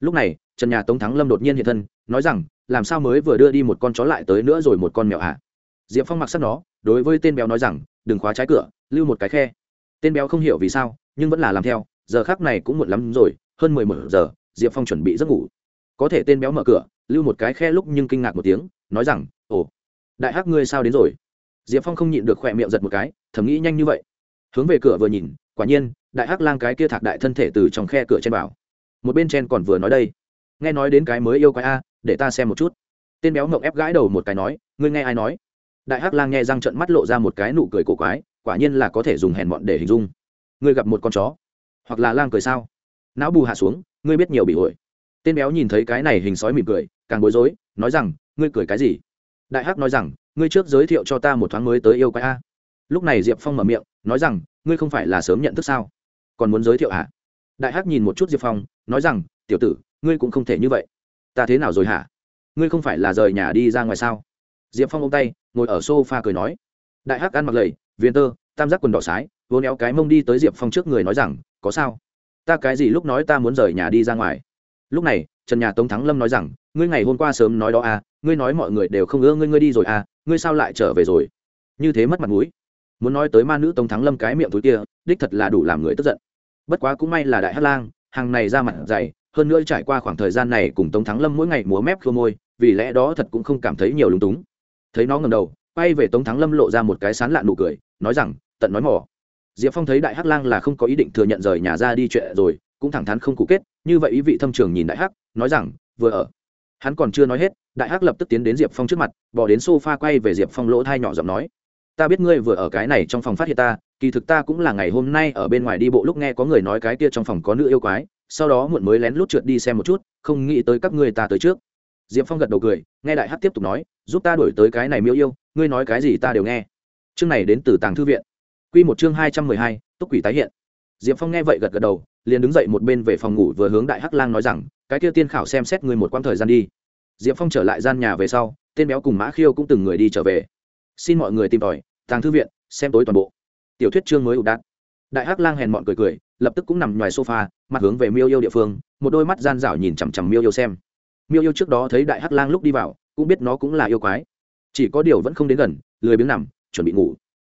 Lúc này, trần nhà tống thắng lâm đột nhiên hiện thân, nói rằng, làm sao mới vừa đưa đi một con chó lại tới nữa rồi một con mèo ạ à? diệp phong mặc sắt nó, đối với tên béo nói rằng, đừng khóa trái cửa, lưu một cái khe. Tên béo không hiểu vì sao nhưng vẫn là làm theo, giờ khác này cũng muộn lắm rồi, hơn mười một giờ, diệp phong chuẩn bị giấc ngủ. Có thể tên béo mở cửa, lưu một cái khe lúc nhưng kinh ngạc một tiếng, nói rằng, ồ, đại hắc ngươi sao đến rồi? Diệp phong không nhịn được khỏe miệng giật một cái, thầm nghĩ nhanh như vậy. Hướng về cửa vừa nhìn, quả nhiên, đại hắc lang cái kia thạc đại thân thể từ trong khe cửa trên vào. Một bên trên còn vừa nói đây, nghe nói đến cái mới yêu quái a, để ta xem một chút. Tên béo mộng ép gãi đầu một cái nói, ngươi nghe ai nói? Đại hắc lang nghe răng trận mắt lộ ra một cái nụ cười cổ quái, quả nhiên là có thể dùng hèn mọn để hình dung ngươi gặp một con chó. Hoặc là lang cười sao? Não bù hạ xuống, ngươi biết nhiều bị hội tên béo nhìn thấy cái này hình sói mỉm cười, càng bối rối, nói rằng, ngươi cười cái gì? Đại hắc nói rằng, ngươi trước giới thiệu cho ta một thoáng mới tới yêu quái a. Lúc này diệp phong mở miệng, nói rằng, ngươi không phải là sớm nhận thức sao? Còn muốn giới thiệu hả? Đại hắc nhìn một chút diệp phong, nói rằng, tiểu tử, ngươi cũng không thể như vậy. Ta thế nào rồi hả? Ngươi không phải là rời nhà đi ra ngoài sao? Diệp phong ôm tay, ngồi ở s o f a cười nói. Đại hắc ăn mặc lầy viên tơ, tam giác quần đỏ sái vô néo cái mông đi tới diệp phong trước người nói rằng, có sao? Ta cái gì lúc nói ta muốn rời nhà đi ra ngoài? Lúc này, trần nhà tống thắng lâm nói rằng, ngươi ngày hôm qua sớm nói đó à ngươi nói mọi người đều không ưa ngươi ngươi đi rồi à ngươi sao lại trở về rồi? Như thế mất mặt mũi. Muốn nói tới ma nữ tống thắng lâm cái miệng túi kia, đích thật là đủ làm người tức giận. Bất quá cũng may là đại hát lang, hàng này ra mặt dày, hơn nữa trải qua khoảng thời gian này cùng tống thắng lâm mỗi ngày múa mép khô môi, vì lẽ đó thật cũng không cảm thấy nhiều lúng túng. Thấy nó ngầm đầu, quay về tống thắng lâm lộ ra một cái sán lạ nụ cười, nói rằng, tận nói mỏ diệp phong thấy đại hắc lang là không có ý định thừa nhận rời nhà ra đi chuyện rồi, cũng thẳng thắn không cụ kết, như vậy ý vị thâm trường nhìn đại hắc, nói rằng, vừa ở. Hắn còn chưa nói hết, đại hắc lập tức tiến đến diệp phong trước mặt, bỏ đến s o f a quay về diệp phong lỗ thai nhỏ giọng nói, ta biết ngươi vừa ở cái này trong phòng phát hiện ta, kỳ thực ta cũng là ngày hôm nay ở bên ngoài đi bộ lúc nghe có người nói cái kia trong phòng có nữ yêu quái, sau đó muộn mới lén lút trượt đi xem một chút, không nghĩ tới các ngươi ta tới trước. Diệp phong gật đầu cười, nghe đại hát tiếp tục nói, giúp ta đổi tới cái này miêu yêu, ngươi nói cái gì ta đều nghe. Chương này đến từ tàng thư viện. Quy một chương hai trăm mười hai, túc quỷ tái hiện. Diệp phong nghe vậy gật gật đầu, liền đứng dậy một bên về phòng ngủ vừa hướng đại hắc lang nói rằng, cái kia tiên khảo xem xét ngươi một quãng thời gian đi. Diệp phong trở lại gian nhà về sau, tên béo cùng mã khiêu cũng từng người đi trở về. Xin mọi người tìm tòi, tàng thư viện, xem tối toàn bộ. Tiểu thuyết chương mới ủ đạn đại hắc lang hèn mọn cười cười, lập tức cũng nằm ngoài sofa, mặt hướng về miêu yêu địa phương, một đôi mắt gian dảo nhìn chằm chằm miêu yêu xem. Miêu yêu trước đó thấy đại hắc lang lúc đi vào, cũng biết nó cũng là yêu quái. Chỉ có điều vẫn không đến gần, lười biếng nằm, chuẩn bị ngủ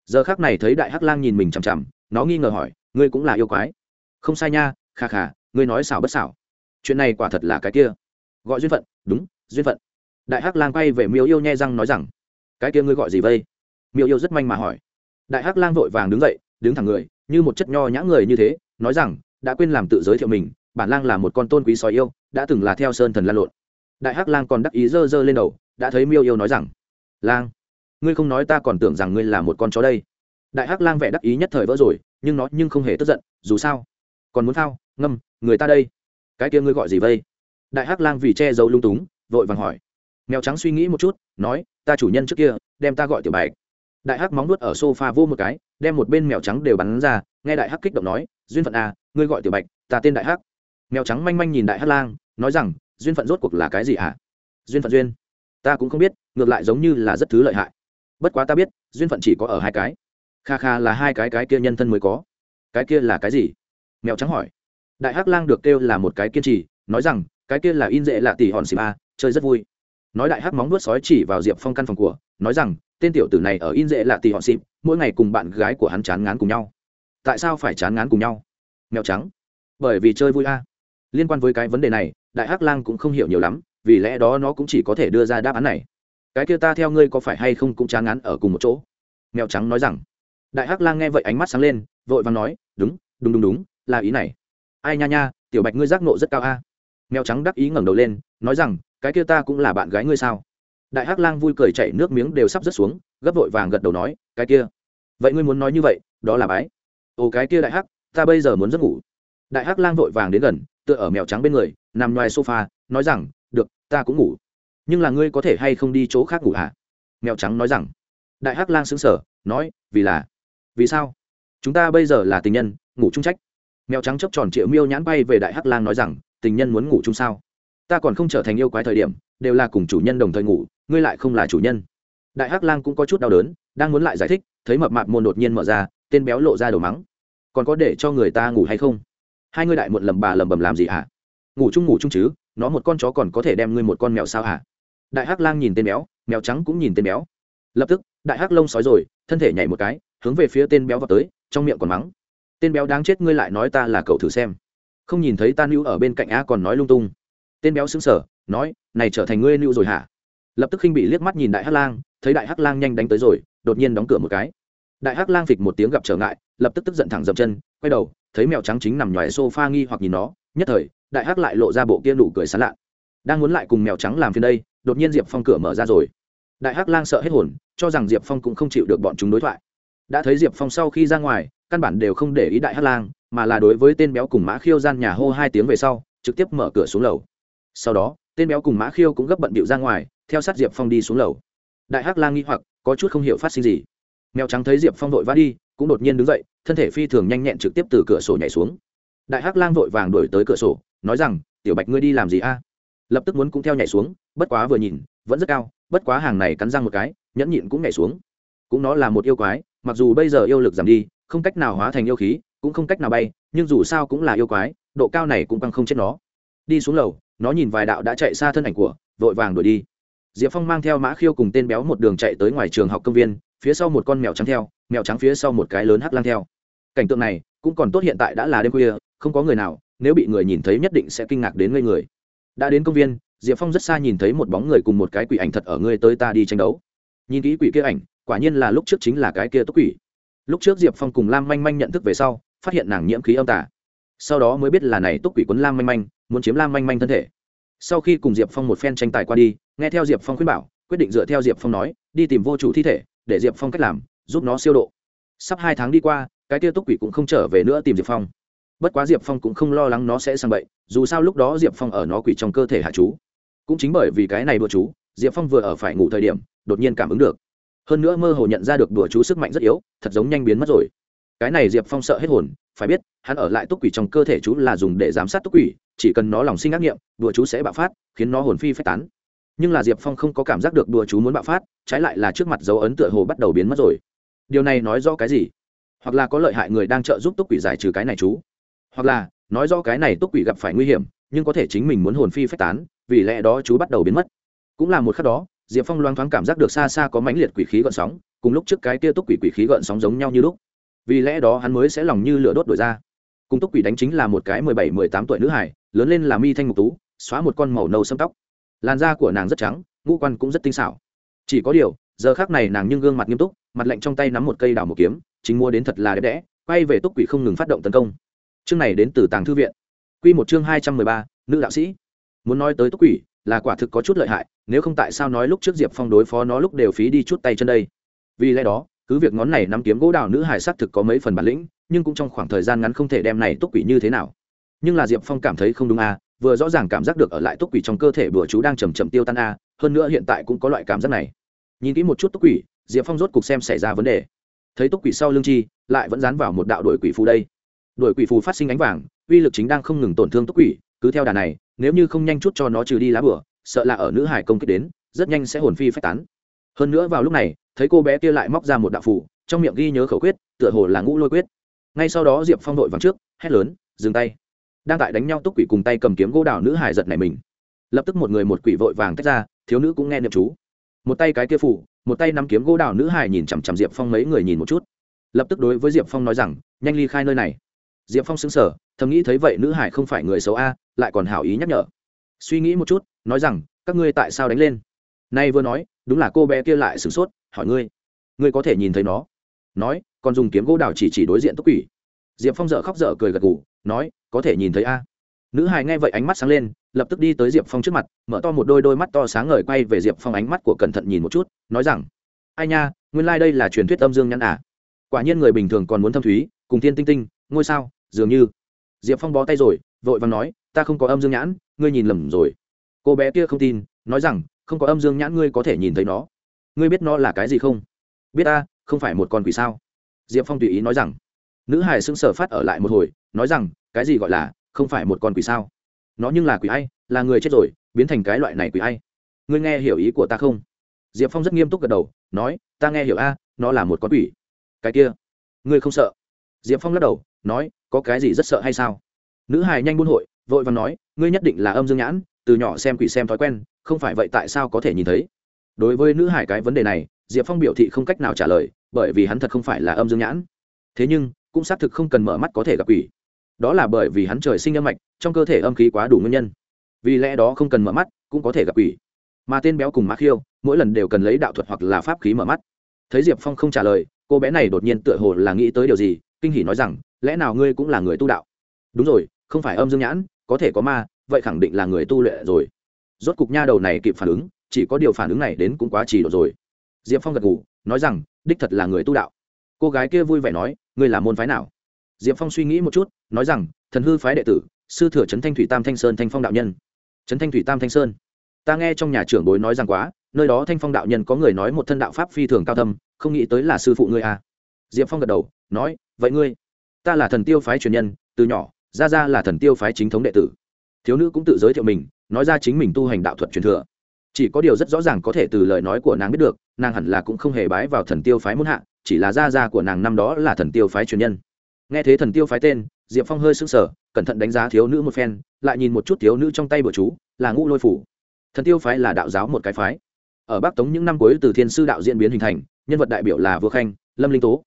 giờ khác này thấy đại hắc lang nhìn mình chằm chằm, nó nghi ngờ hỏi, ngươi cũng là yêu quái? Không sai nha, kha kha, ngươi nói xảo bất xảo. Chuyện này quả thật là cái kia. Gọi duyên phận. Đúng, duyên phận. Đại hắc lang quay về miêu yêu nhe răng nói rằng, cái kia ngươi gọi gì vây miêu yêu rất manh mà hỏi. Đại hắc lang vội vàng đứng dậy, đứng thẳng người, như một chất nho nhã người như thế, nói rằng, đã quên làm tự giới thiệu mình, bản lang là một con tôn quý sói yêu, đã từng là theo sơn thần lan lộn. Đại hắc lang còn đắc ý dơ dơ lên đầu, đã thấy miêu yêu nói rằng, lang ngươi không nói ta còn tưởng rằng ngươi là một con chó đây. Đại hắc lang vẻ đắc ý nhất thời vỡ rồi, nhưng nó nhưng không hề tức giận, dù sao, còn muốn phao, ngâm, người ta đây. Cái kia ngươi gọi gì vây đại hắc lang vì che giấu lung túng, vội vàng hỏi. Mèo trắng suy nghĩ một chút, nói, ta chủ nhân trước kia, đem ta gọi tiểu bạch. Đại hắc móng nuốt ở sofa vô một cái, đem một bên mèo trắng đều bắn ra, nghe đại hắc kích động nói, duyên phận à ngươi gọi tiểu bạch, ta tên đại hắc. Mèo trắng manh manh nhìn đại hắc lang, nói rằng, duyên phận rốt cuộc là cái gì ạ? À? duyên phận duyên. Ta cũng không biết, ngược lại giống như là rất thứ lợi hại bất quá ta biết, duyên phận chỉ có ở hai cái. Kha kha là hai cái cái kia nhân thân mới có. Cái kia là cái gì? Mèo trắng hỏi. Đại hắc lang được kêu là một cái kiên trì, nói rằng, cái kia là in dễ lạ tỷ hòn xì ba, chơi rất vui. Nói đại hắc móng nuốt sói chỉ vào diệp phong căn phòng của, nói rằng, tên tiểu tử này ở in dễ lạ tỷ hòn xịp mỗi ngày cùng bạn gái của hắn chán ngán cùng nhau. Tại sao phải chán ngán cùng nhau? Mèo trắng. Bởi vì chơi vui a. Liên quan với cái vấn đề này, đại hắc lang cũng không hiểu nhiều lắm, vì lẽ đó nó cũng chỉ có thể đưa ra đáp án này cái kia ta theo ngươi có phải hay không cũng chán ngán ở cùng một chỗ? Mèo trắng nói rằng. Đại hắc lang nghe vậy ánh mắt sáng lên, vội vàng nói, đúng đúng đúng đúng, là ý này. Ai nha nha, tiểu bạch ngươi giác nộ rất cao a. Mèo trắng đắc ý ngẩng đầu lên, nói rằng, cái kia ta cũng là bạn gái ngươi sao? Đại hắc lang vui cười chảy nước miếng đều sắp rớt xuống, gấp vội vàng gật đầu nói, cái kia. Vậy ngươi muốn nói như vậy, đó là bái. Ồ, cái kia đại hắc, ta bây giờ muốn giấc ngủ. Đại hắc lang vội vàng đến gần, tựa ở mèo trắng bên người, nằm ngoài sofa, nói rằng, được, ta cũng ngủ nhưng là ngươi có thể hay không đi chỗ khác ngủ hả mèo trắng nói rằng. Đại hắc lang xứng sở nói, vì là, vì sao? Chúng ta bây giờ là tình nhân, ngủ chung trách. Mèo trắng chấp tròn triệu miêu nhãn bay về đại hắc lang nói rằng, tình nhân muốn ngủ chung sao? Ta còn không trở thành yêu quái thời điểm, đều là cùng chủ nhân đồng thời ngủ, ngươi lại không là chủ nhân. Đại hắc lang cũng có chút đau đớn, đang muốn lại giải thích, thấy mập mạp môn đột nhiên mở ra, tên béo lộ ra đầu mắng. Còn có để cho người ta ngủ hay không? Hai ngươi đại muộn lầm bà lầm bầm làm gì hả? Ngủ chung ngủ chung chứ, nó một con chó còn có thể đem ngươi một con mèo sao hả? Đại hắc lang nhìn tên béo, mèo trắng cũng nhìn tên béo. Lập tức, đại hắc lông sói rồi, thân thể nhảy một cái, hướng về phía tên béo vào tới, trong miệng còn mắng. Tên béo đáng chết ngươi lại nói ta là cậu thử xem. Không nhìn thấy ta nữ ở bên cạnh a còn nói lung tung. Tên béo xứng sở nói, này trở thành ngươi nữ rồi hả? Lập tức khinh bị liếc mắt nhìn đại hắc lang, thấy đại hắc lang nhanh đánh tới rồi, đột nhiên đóng cửa một cái. Đại hắc lang phịch một tiếng gặp trở ngại, lập tức tức giận thẳng dậm chân, quay đầu, thấy mèo trắng chính nằm ngoài sofa nghi hoặc nhìn nó. Nhất thời, đại hắc lại lộ ra bộ kia nụ cười sán lạ đang muốn lại cùng mèo trắng làm phiền đây đột nhiên diệp phong cửa mở ra rồi. Đại hắc lang sợ hết hồn, cho rằng diệp phong cũng không chịu được bọn chúng đối thoại. Đã thấy diệp phong sau khi ra ngoài, căn bản đều không để ý đại hắc lang, mà là đối với tên béo cùng mã khiêu gian nhà hô hai tiếng về sau, trực tiếp mở cửa xuống lầu. Sau đó, tên béo cùng mã khiêu cũng gấp bận bịu ra ngoài, theo sát diệp phong đi xuống lầu. Đại hắc lang nghi hoặc, có chút không hiểu phát sinh gì. Mèo trắng thấy diệp phong vội vã đi, cũng đột nhiên đứng dậy, thân thể phi thường nhanh nhẹn trực tiếp từ cửa sổ nhảy xuống. Đại hắc lang vội vàng đuổi tới cửa sổ, nói rằng, tiểu bạch ngươi đi làm gì a? Lập tức muốn cũng theo nhảy xuống, bất quá vừa nhìn, vẫn rất cao, bất quá hàng này cắn răng một cái, nhẫn nhịn cũng nhảy xuống. Cũng nó là một yêu quái, mặc dù bây giờ yêu lực giảm đi, không cách nào hóa thành yêu khí, cũng không cách nào bay, nhưng dù sao cũng là yêu quái, độ cao này cũng căng không chết nó. Đi xuống lầu, nó nhìn vài đạo đã chạy xa thân ảnh của, vội vàng đuổi đi. Diệp phong mang theo mã khiêu cùng tên béo một đường chạy tới ngoài trường học công viên, phía sau một con mèo trắng theo, mèo trắng phía sau một cái lớn hắc lang theo. Cảnh tượng này cũng còn tốt hiện tại đã là đêm khuya, không có người nào, nếu bị người nhìn thấy nhất định sẽ kinh ngạc đến ngây người đã đến công viên, diệp phong rất xa nhìn thấy một bóng người cùng một cái quỷ ảnh thật ở ngươi tới ta đi tranh đấu. Nhìn kỹ quỷ kia ảnh, quả nhiên là lúc trước chính là cái kia túc quỷ. Lúc trước diệp phong cùng lam manh manh nhận thức về sau, phát hiện nàng nhiễm khí âm tả sau đó mới biết là này túc quỷ quấn lam manh manh, muốn chiếm lam manh manh thân thể. Sau khi cùng diệp phong một phen tranh tài qua đi, nghe theo diệp phong khuyên bảo, quyết định dựa theo diệp phong nói, đi tìm vô chủ thi thể, để diệp phong cách làm, giúp nó siêu độ. Sắp hai tháng đi qua, cái tia túc quỷ cũng không trở về nữa tìm diệp phong bất quá diệp phong cũng không lo lắng nó sẽ sang bậy, dù sao lúc đó diệp phong ở nó quỷ trong cơ thể hạ chú. Cũng chính bởi vì cái này đùa chú, diệp phong vừa ở phải ngủ thời điểm, đột nhiên cảm ứng được. Hơn nữa mơ hồ nhận ra được đùa chú sức mạnh rất yếu, thật giống nhanh biến mất rồi. Cái này diệp phong sợ hết hồn, phải biết, hắn ở lại túc quỷ trong cơ thể chú là dùng để giám sát túc quỷ, chỉ cần nó lòng sinh ác nghiệm, đùa chú sẽ bạo phát, khiến nó hồn phi phách tán. Nhưng là diệp phong không có cảm giác được đùa chú muốn bạo phát, trái lại là trước mặt dấu ấn tựa hồ bắt đầu biến mất rồi. Điều này nói rõ cái gì? Hoặc là có lợi hại người đang trợ giúp túc quỷ giải trừ cái này chú? Hoặc là nói rõ cái này túc quỷ gặp phải nguy hiểm, nhưng có thể chính mình muốn hồn phi phách tán, vì lẽ đó chú bắt đầu biến mất. Cũng là một khắc đó, diệp phong loang thoáng cảm giác được xa xa có mãnh liệt quỷ khí gợn sóng, cùng lúc trước cái kia túc quỷ quỷ khí gợn sóng giống nhau như lúc. Vì lẽ đó hắn mới sẽ lòng như lửa đốt đổi ra. Cùng túc quỷ đánh chính là một cái mười bảy, mười tám tuổi nữ hải lớn lên là mi thanh Mục tú, xóa một con màu nâu sâm tóc. Làn da của nàng rất trắng, ngũ quan cũng rất tinh xảo. Chỉ có điều, giờ khác này nàng nhưng gương mặt nghiêm túc, mặt lạnh trong tay nắm một cây đào một kiếm, chính mua đến thật là đẹp đẽ, quay về túc quỷ không ngừng phát động tấn công chương này đến từ tàng thư viện. Q một chương hai trăm mười ba, nữ đạo sĩ. Muốn nói tới túc quỷ, là quả thực có chút lợi hại, nếu không tại sao nói lúc trước diệp phong đối phó nó lúc đều phí đi chút tay chân đây. Vì lẽ đó, cứ việc ngón này nắm kiếm gỗ đào nữ hải s thực có mấy phần bản lĩnh, nhưng cũng trong khoảng thời gian ngắn không thể đem này túc quỷ như thế nào. Nhưng là diệp phong cảm thấy không đúng à vừa rõ ràng cảm giác được ở lại túc quỷ trong cơ thể bừa chú đang chầm chậm tiêu tan a hơn nữa hiện tại cũng có loại cảm giác này. Nhìn kỹ một chút túc quỷ, diệp phong rốt cục xem xảy ra vấn đề. Thấy túc quỷ sau lưng chi, lại vẫn dán vào một đạo đội quỷ phù đây đội quỷ phù phát sinh ánh vàng, uy lực chính đang không ngừng tổn thương túc quỷ, cứ theo đà này, nếu như không nhanh chút cho nó trừ đi lá bửa sợ là ở nữ hải công kích đến, rất nhanh sẽ hồn phi phách tán. Hơn nữa vào lúc này, thấy cô bé kia lại móc ra một đạo phủ trong miệng ghi nhớ khẩu quyết, tựa hồ là ngũ lôi quyết. Ngay sau đó diệp phong đội vắng trước, hét lớn, dừng tay. Đang tại đánh nhau túc quỷ cùng tay cầm kiếm gỗ đào nữ hải giật này mình. Lập tức một người một quỷ vội vàng tách ra, thiếu nữ cũng nghe niệm chú. Một tay cái kia phủ một tay nắm kiếm gỗ đào nữ hải nhìn chằm chằm diệp phong mấy người nhìn một chút. Lập tức đối với diệp phong nói rằng, nhanh ly khai nơi này diệp phong xứng sở thầm nghĩ thấy vậy nữ hải không phải người xấu a, lại còn hảo ý nhắc nhở. Suy nghĩ một chút, nói rằng, các ngươi tại sao đánh lên? Nay vừa nói, đúng là cô bé kia lại sửng sốt, hỏi ngươi ngươi có thể nhìn thấy nó? Nói, còn dùng kiếm gỗ đào chỉ chỉ đối diện túc quỷ. Diệp phong dợ khóc dở cười gật gù, nói, có thể nhìn thấy a. Nữ hài nghe vậy ánh mắt sáng lên, lập tức đi tới diệp phong trước mặt, mở to một đôi đôi mắt to sáng ngời quay về diệp phong ánh mắt của cẩn thận nhìn một chút, nói rằng, ai nha, nguyên lai、like、đây là truyền thuyết âm dương nhãn à. Quả nhiên người bình thường còn muốn thâm thúy, cùng thiên tinh tinh ngôi sao, dường như. Diệp phong bó tay rồi, vội và nói, ta không có âm dương nhãn, ngươi nhìn lầm rồi. Cô bé kia không tin, nói rằng, không có âm dương nhãn ngươi có thể nhìn thấy nó. Ngươi biết nó là cái gì không? Biết ta, không phải một con quỷ sao? Diệp phong tùy ý nói rằng. Nữ hải sững sờ phát ở lại một hồi, nói rằng, cái gì gọi là, không phải một con quỷ sao? Nó nhưng là quỷ ai, là người chết rồi, biến thành cái loại này quỷ ai? Ngươi nghe hiểu ý của ta không? Diệp phong rất nghiêm túc gật đầu, nói, ta nghe hiểu a, nó là một con quỷ. Cái kia, ngươi không sợ? Diệp phong lắc đầu nói, có cái gì rất sợ hay sao? Nữ hài nhanh buôn hội, vội và nói, ngươi nhất định là âm dương nhãn, từ nhỏ xem quỷ xem thói quen, không phải vậy tại sao có thể nhìn thấy? Đối với nữ hải cái vấn đề này, diệp phong biểu thị không cách nào trả lời, bởi vì hắn thật không phải là âm dương nhãn. Thế nhưng, cũng xác thực không cần mở mắt có thể gặp quỷ. Đó là bởi vì hắn trời sinh âm mạch, trong cơ thể âm khí quá đủ nguyên nhân. Vì lẽ đó không cần mở mắt, cũng có thể gặp quỷ. Mà tên béo cùng mã khiêu, mỗi lần đều cần lấy đạo thuật hoặc là pháp khí mở mắt. Thấy diệp phong không trả lời, cô bé này đột nhiên tựa hồ là nghĩ tới điều gì, kinh hỉ nói rằng lẽ nào ngươi cũng là người tu đạo? Đúng rồi, không phải âm dương nhãn, có thể có ma, vậy khẳng định là người tu luyện rồi. Rốt cục nha đầu này kịp phản ứng, chỉ có điều phản ứng này đến cũng quá trì độ rồi. Diệp phong gật ngủ nói rằng, đích thật là người tu đạo. Cô gái kia vui vẻ nói, ngươi là môn phái nào? Diệp phong suy nghĩ một chút, nói rằng, thần hư phái đệ tử, sư thừa trấn thanh thủy tam thanh sơn thanh phong đạo nhân. Trấn thanh thủy tam thanh sơn. Ta nghe trong nhà trưởng bối nói rằng quá, nơi đó thanh phong đạo nhân có người nói một thân đạo pháp phi thường cao thâm, không nghĩ tới là sư phụ ngươi à. diệp phong gật đầu, nói, vậy ngươi ta là thần tiêu phái truyền nhân, từ nhỏ ra ra là thần tiêu phái chính thống đệ tử. Thiếu nữ cũng tự giới thiệu mình, nói ra chính mình tu hành đạo thuật truyền thừa. Chỉ có điều rất rõ ràng có thể từ lời nói của nàng biết được, nàng hẳn là cũng không hề bái vào thần tiêu phái muốn hạ, chỉ là gia gia của nàng năm đó là thần tiêu phái truyền nhân. Nghe thế thần tiêu phái tên, diệp phong hơi sững sờ, cẩn thận đánh giá thiếu nữ một phen, lại nhìn một chút thiếu nữ trong tay bữa chú, là ngũ lôi phủ. Thần tiêu phái là đạo giáo một cái phái. Ở bắc tống những năm cuối từ thiên sư đạo diễn biến hình thành, nhân vật đại biểu là vua khanh, lâm linh tố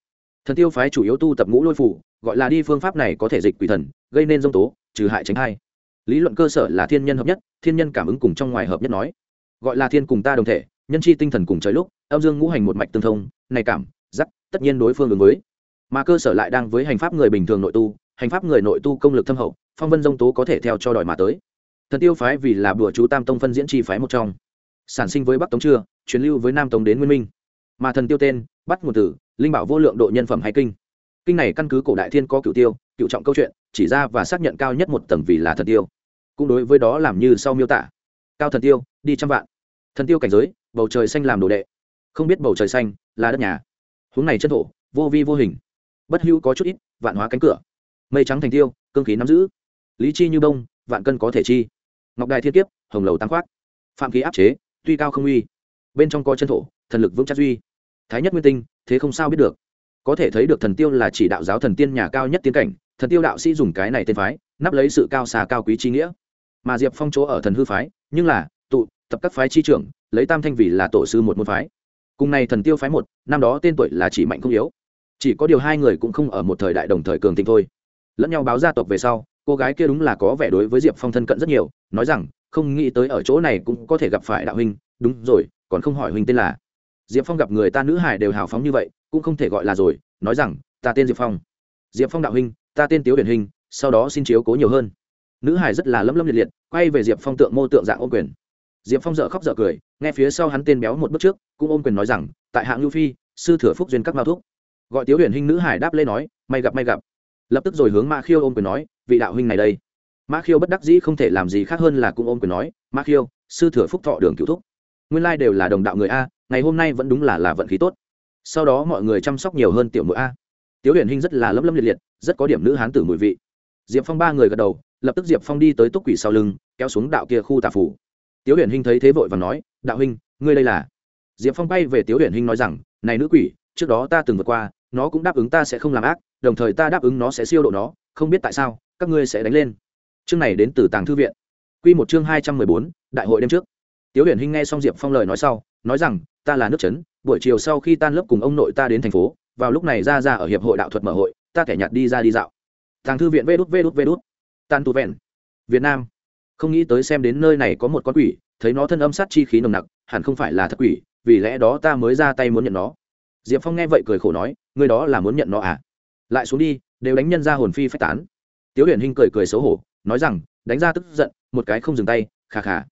thần tiêu phái chủ yếu tu tập ngũ lôi phủ, gọi là đi phương pháp này có thể dịch quỷ thần, gây nên dông tố, trừ hại tránh hai lý luận cơ sở là thiên nhân hợp nhất, thiên nhân cảm ứng cùng trong ngoài hợp nhất nói. Gọi là thiên cùng ta đồng thể, nhân chi tinh thần cùng trời lúc, âm dương ngũ hành một mạch tương thông, này cảm, giác, tất nhiên đối phương ứng với. Mà cơ sở lại đang với hành pháp người bình thường nội tu, hành pháp người nội tu công lực thâm hậu, phong vân dông tố có thể theo cho đòi mà tới. Thần tiêu phái vì là bùa chú tam tông phân diễn chi phái một trong. Sản sinh với bắc tống chưa, truyền lưu với nam tống đến nguyên minh. Mà thần tiêu tên bắt nguồn tử linh bảo vô lượng độ nhân phẩm hay kinh. Kinh này căn cứ cổ đại thiên có cựu tiêu cựu trọng câu chuyện, chỉ ra và xác nhận cao nhất một tầng vì là thần tiêu. Cũng đối với đó làm như sau miêu tả. Cao thần tiêu, đi trăm vạn. Thần tiêu cảnh giới, bầu trời xanh làm đồ đệ. Không biết bầu trời xanh là đất nhà. Hướng này chân thổ, vô vi vô hình. Bất hữu có chút ít, vạn hóa cánh cửa. Mây trắng thành tiêu, cương khí nắm giữ. Lý chi như bông, vạn cân có thể chi. Ngọc đài thiên kiếp, hồng lầu tăng khoát phạm khí áp chế, tuy cao không uy. Bên trong có chân thổ, thần lực vững chắc duy thái nhất nguyên tinh, thế không sao biết được. Có thể thấy được thần tiêu là chỉ đạo giáo thần tiên nhà cao nhất tiến cảnh, thần tiêu đạo sĩ dùng cái này tên phái, nắp lấy sự cao xa cao quý trí nghĩa. Mà diệp phong chỗ ở thần hư phái, nhưng là, tụ, tập các phái chi trưởng, lấy tam thanh vì là tổ sư một môn phái. Cùng này thần tiêu phái một, năm đó tên tuổi là chỉ mạnh không yếu. Chỉ có điều hai người cũng không ở một thời đại đồng thời cường thịnh thôi. Lẫn nhau báo gia tộc về sau, cô gái kia đúng là có vẻ đối với diệp phong thân cận rất nhiều, nói rằng, không nghĩ tới ở chỗ này cũng có thể gặp phải đạo huynh. Đúng rồi, còn không hỏi huynh tên là diệp phong gặp người ta nữ hải đều hào phóng như vậy, cũng không thể gọi là rồi, nói rằng, ta tên diệp phong. Diệp phong đạo huynh, ta tên tiếu điển hình sau đó xin chiếu cố nhiều hơn. Nữ hải rất là lâm lâm liệt liệt, quay về diệp phong tượng mô tượng dạng ôm quyền. Diệp phong dợ khóc dợ cười, nghe phía sau hắn tên béo một bước trước, cũng ôm quyền nói rằng, tại hạng lưu phi, sư thừa phúc duyên các mao thuốc. gọi tiếu huyền hình nữ hải đáp lê nói, may gặp may gặp. Lập tức rồi hướng Ma khiêu ôm quyền nói, vị đạo huynh này đây. Ma khiêu bất đắc dĩ không thể làm gì khác hơn là cũng ôm quyền nói Ma khiêu, sư thừa phúc thọ đường cựu thúc nguyên lai đều là đồng đạo người a, ngày hôm nay vẫn đúng là là vận khí tốt. Sau đó mọi người chăm sóc nhiều hơn tiểu mũi a. Tiếu huyền hinh rất là lấm lấm liệt liệt, rất có điểm nữ hán tử mùi vị. Diệp phong ba người gật đầu, lập tức diệp phong đi tới túc quỷ sau lưng, kéo xuống đạo kia khu tà phủ. Tiếu huyền hinh thấy thế vội và nói, đạo huynh, ngươi đây là? Diệp phong bay về tiếu huyền hinh nói rằng, này nữ quỷ, trước đó ta từng vượt qua, nó cũng đáp ứng ta sẽ không làm ác, đồng thời ta đáp ứng nó sẽ siêu độ nó, không biết tại sao, các ngươi sẽ đánh lên. Chương này đến từ tàng thư viện. Q một chương hai trăm mười bốn, đại hội đêm trước tiếu huyền hinh nghe xong diệp phong lời nói sau, nói rằng, ta là nước trấn, buổi chiều sau khi tan lớp cùng ông nội ta đến thành phố, vào lúc này ra ra ở hiệp hội đạo thuật mở hội, ta kẻ nhặt đi ra đi dạo. Thằng thư viện vê đút vê đút vê đút. Tan tu vẹn. Việt nam. Không nghĩ tới xem đến nơi này có một con quỷ, thấy nó thân âm sát chi khí nồng nặc, hẳn không phải là thật quỷ, vì lẽ đó ta mới ra tay muốn nhận nó. Diệp phong nghe vậy cười khổ nói, ngươi đó là muốn nhận nó à? Lại xuống đi, đều đánh nhân ra hồn phi phách tán. Tiếu huyền hinh cười cười xấu hổ, nói rằng, đánh ra tức giận, một cái không dừng tay khà khà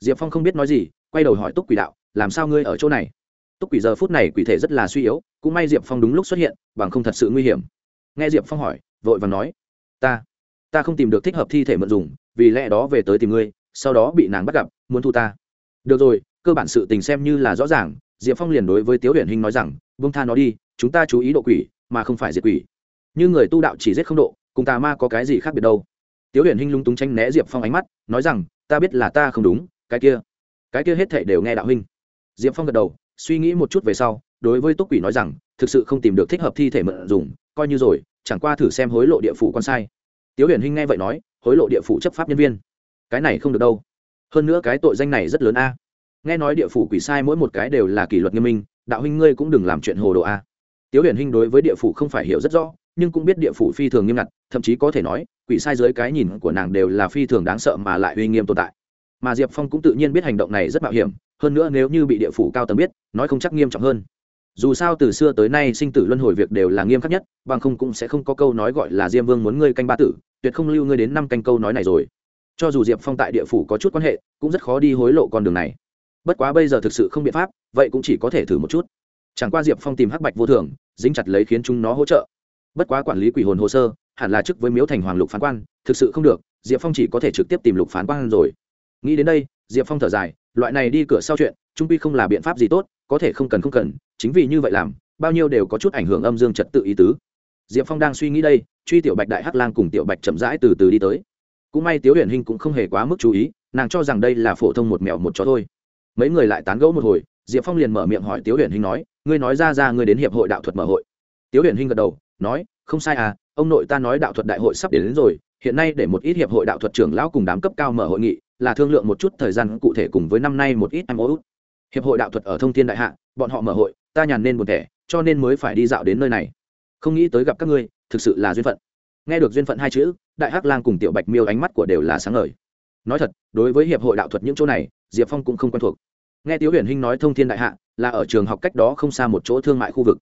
diệp phong không biết nói gì, quay đầu hỏi túc quỷ đạo, làm sao ngươi ở chỗ này? Túc quỷ giờ phút này quỷ thể rất là suy yếu, cũng may diệp phong đúng lúc xuất hiện, bằng không thật sự nguy hiểm. Nghe diệp phong hỏi, vội và nói, ta ta không tìm được thích hợp thi thể mượn dùng, vì lẽ đó về tới tìm ngươi, sau đó bị nàng bắt gặp, muốn thu ta. Được rồi, cơ bản sự tình xem như là rõ ràng. Diệp phong liền đối với tiếu huyền hinh nói rằng vung tha nó đi, chúng ta chú ý độ quỷ, mà không phải diệt quỷ. Như người tu đạo chỉ giết không độ, cùng tà ma có cái gì khác biệt đâu? Tiếu huyền hinh lung túng tranh né diệp phong ánh mắt, nói rằng, ta biết là ta không đúng cái kia cái kia hết thảy đều nghe đạo huynh. Diệp phong gật đầu, suy nghĩ một chút về sau, đối với túc quỷ nói rằng, thực sự không tìm được thích hợp thi thể mượn dùng, coi như rồi, chẳng qua thử xem hối lộ địa phủ con sai. Tiếu huyền hinh nghe vậy nói, hối lộ địa phủ chấp pháp nhân viên. Cái này không được đâu. Hơn nữa cái tội danh này rất lớn a. Nghe nói địa phủ quỷ sai mỗi một cái đều là kỷ luật nghiêm minh, đạo huynh ngươi cũng đừng làm chuyện hồ đồ a. Tiếu huyền hinh đối với địa phủ không phải hiểu rất rõ, nhưng cũng biết địa phủ phi thường nghiêm ngặt, thậm chí có thể nói, quỷ sai dưới cái nhìn của nàng đều là phi thường đáng sợ mà lại uy nghiêm tồn tại mà diệp phong cũng tự nhiên biết hành động này rất mạo hiểm, hơn nữa nếu như bị địa phủ cao tầng biết, nói không chắc nghiêm trọng hơn. Dù sao từ xưa tới nay sinh tử luân hồi việc đều là nghiêm khắc nhất, bằng không cũng sẽ không có câu nói gọi là diêm vương muốn ngươi canh ba tử, tuyệt không lưu ngươi đến năm canh câu nói này rồi. Cho dù diệp phong tại địa phủ có chút quan hệ, cũng rất khó đi hối lộ con đường này. Bất quá bây giờ thực sự không biện pháp, vậy cũng chỉ có thể thử một chút. Chẳng qua diệp phong tìm hắc bạch vô thường, dính chặt lấy khiến chúng nó hỗ trợ. Bất quá quản lý quỷ hồn hồ sơ, hẳn là chức với miếu thành hoàng lục phán quan, thực sự không được, diệp phong chỉ có thể trực tiếp tìm lục phán quan rồi nghĩ đến đây diệp phong thở dài loại này đi cửa sau chuyện trung pi không là biện pháp gì tốt có thể không cần không cần chính vì như vậy làm bao nhiêu đều có chút ảnh hưởng âm dương trật tự ý tứ. Diệp phong đang suy nghĩ đây truy tiểu bạch đại hắc lang cùng tiểu bạch chậm rãi từ từ đi tới. Cũng may tiếu huyền hình cũng không hề quá mức chú ý nàng cho rằng đây là phổ thông một mèo một chó thôi. Mấy người lại tán gẫu một hồi diệp phong liền mở miệng hỏi tiếu huyền hình nói ngươi nói ra ra ngươi đến hiệp hội đạo thuật mở hội. Tiếu huyền hình gật đầu nói không sai à ông nội ta nói đạo thuật đại hội sắp đến, đến rồi hiện nay để một ít hiệp hội đạo thuật trưởng lão cùng đám cấp cao mở hội nghị là thương lượng một chút thời gian cụ thể cùng với năm nay một ít em út. Hiệp hội đạo thuật ở thông thiên đại hạ, bọn họ mở hội, ta nhàn nên một thẻ, cho nên mới phải đi dạo đến nơi này. Không nghĩ tới gặp các ngươi, thực sự là duyên phận. Nghe được duyên phận hai chữ, đại hắc lang cùng tiểu bạch miêu ánh mắt của đều là sáng ngời. Nói thật, đối với hiệp hội đạo thuật những chỗ này, diệp phong cũng không quen thuộc. Nghe tiếu huyền hinh nói thông thiên đại hạ là ở trường học cách đó không xa một chỗ thương mại khu vực.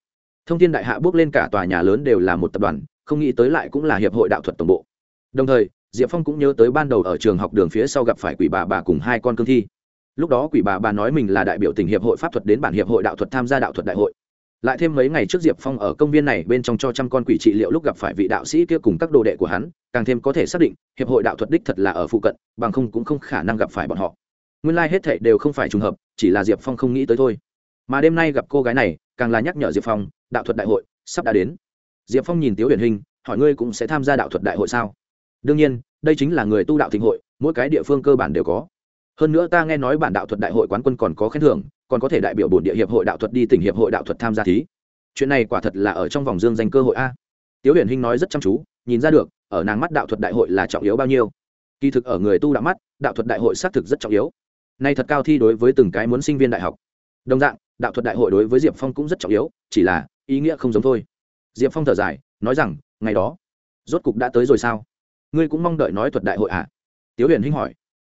Thông thiên đại hạ bước lên cả tòa nhà lớn đều là một tập đoàn, không nghĩ tới lại cũng là hiệp hội đạo thuật tổng bộ. Đồng thời diệp phong cũng nhớ tới ban đầu ở trường học đường phía sau gặp phải quỷ bà bà cùng hai con cương thi. Lúc đó quỷ bà bà nói mình là đại biểu tỉnh hiệp hội pháp thuật đến bản hiệp hội đạo thuật tham gia đạo thuật đại hội. Lại thêm mấy ngày trước diệp phong ở công viên này bên trong cho trăm con quỷ trị liệu lúc gặp phải vị đạo sĩ kia cùng các đồ đệ của hắn, càng thêm có thể xác định hiệp hội đạo thuật đích thật là ở phụ cận, bằng không cũng không khả năng gặp phải bọn họ. Nguyên lai、like、hết thệ đều không phải trùng hợp, chỉ là diệp phong không nghĩ tới thôi. Mà đêm nay gặp cô gái này, càng là nhắc nhở diệp phong, đạo thuật đại hội sắp đã đến. Diệp phong nhìn tiếu huyền hình, hỏi ngươi cũng sẽ tham gia đạo thuật đại hội sao? Đương nhiên, đây chính là người tu đạo thịnh hội, mỗi cái địa phương cơ bản đều có. Hơn nữa ta nghe nói bản đạo thuật đại hội quán quân còn có khen thưởng, còn có thể đại biểu bổn địa hiệp hội đạo thuật đi tỉnh hiệp hội đạo thuật tham gia thí. Chuyện này quả thật là ở trong vòng dương danh cơ hội a. Tiếu huyền hinh nói rất chăm chú, nhìn ra được, ở nàng mắt đạo thuật đại hội là trọng yếu bao nhiêu. Kỳ thực ở người tu đạo mắt, đạo thuật đại hội xác thực rất trọng yếu. Nay thật cao thi đối với từng cái muốn sinh viên đại học. Đồng dạng, đạo thuật đại hội đối với diệp phong cũng rất trọng yếu, chỉ là ý nghĩa không giống thôi. Diệp phong thở dài, nói rằng, ngày đó, rốt cục đã tới rồi sao? Ngươi cũng mong đợi nói thuật đại hội ạ à? tiếu huyền hinh hỏi.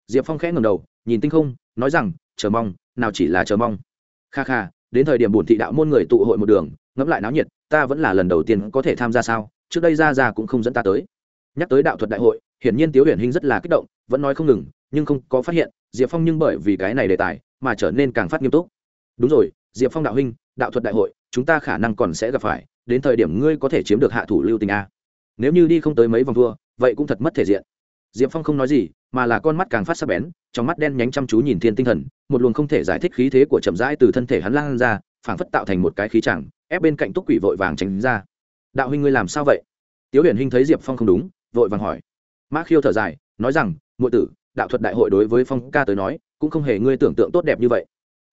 Diệp phong khẽ ngầm đầu, nhìn tinh không, nói rằng, chờ mong, nào chỉ là chờ mong. Kha kha, đến thời điểm bổn thị đạo môn người tụ hội một đường, ngẫm lại náo nhiệt, ta vẫn là lần đầu tiên có thể tham gia sao? Trước đây ra ra cũng không dẫn ta tới. Nhắc tới đạo thuật đại hội, hiển nhiên tiếu huyền hinh rất là kích động, vẫn nói không ngừng, nhưng không có phát hiện, diệp phong nhưng bởi vì cái này đề tài, mà trở nên càng phát nghiêm túc. Đúng rồi, diệp phong đạo huynh, đạo thuật đại hội, chúng ta khả năng còn sẽ gặp phải, đến thời điểm ngươi có thể chiếm được hạ thủ lưu tình a. Nếu như đi không tới mấy vòng thua vậy cũng thật mất thể diện. Diệp phong không nói gì, mà là con mắt càng phát sắc bén, trong mắt đen nhánh chăm chú nhìn thiên tinh thần, một luồng không thể giải thích khí thế của chậm rãi từ thân thể hắn lan ra, phảng phất tạo thành một cái khí chẳng, ép bên cạnh túc quỷ vội vàng tránh ra. Đạo huynh ngươi làm sao vậy? Tiếu huyền huynh thấy diệp phong không đúng, vội vàng hỏi. Mã khiêu thở dài, nói rằng ngụy tử, đạo thuật đại hội đối với phong ca tới nói, cũng không hề ngươi tưởng tượng tốt đẹp như vậy.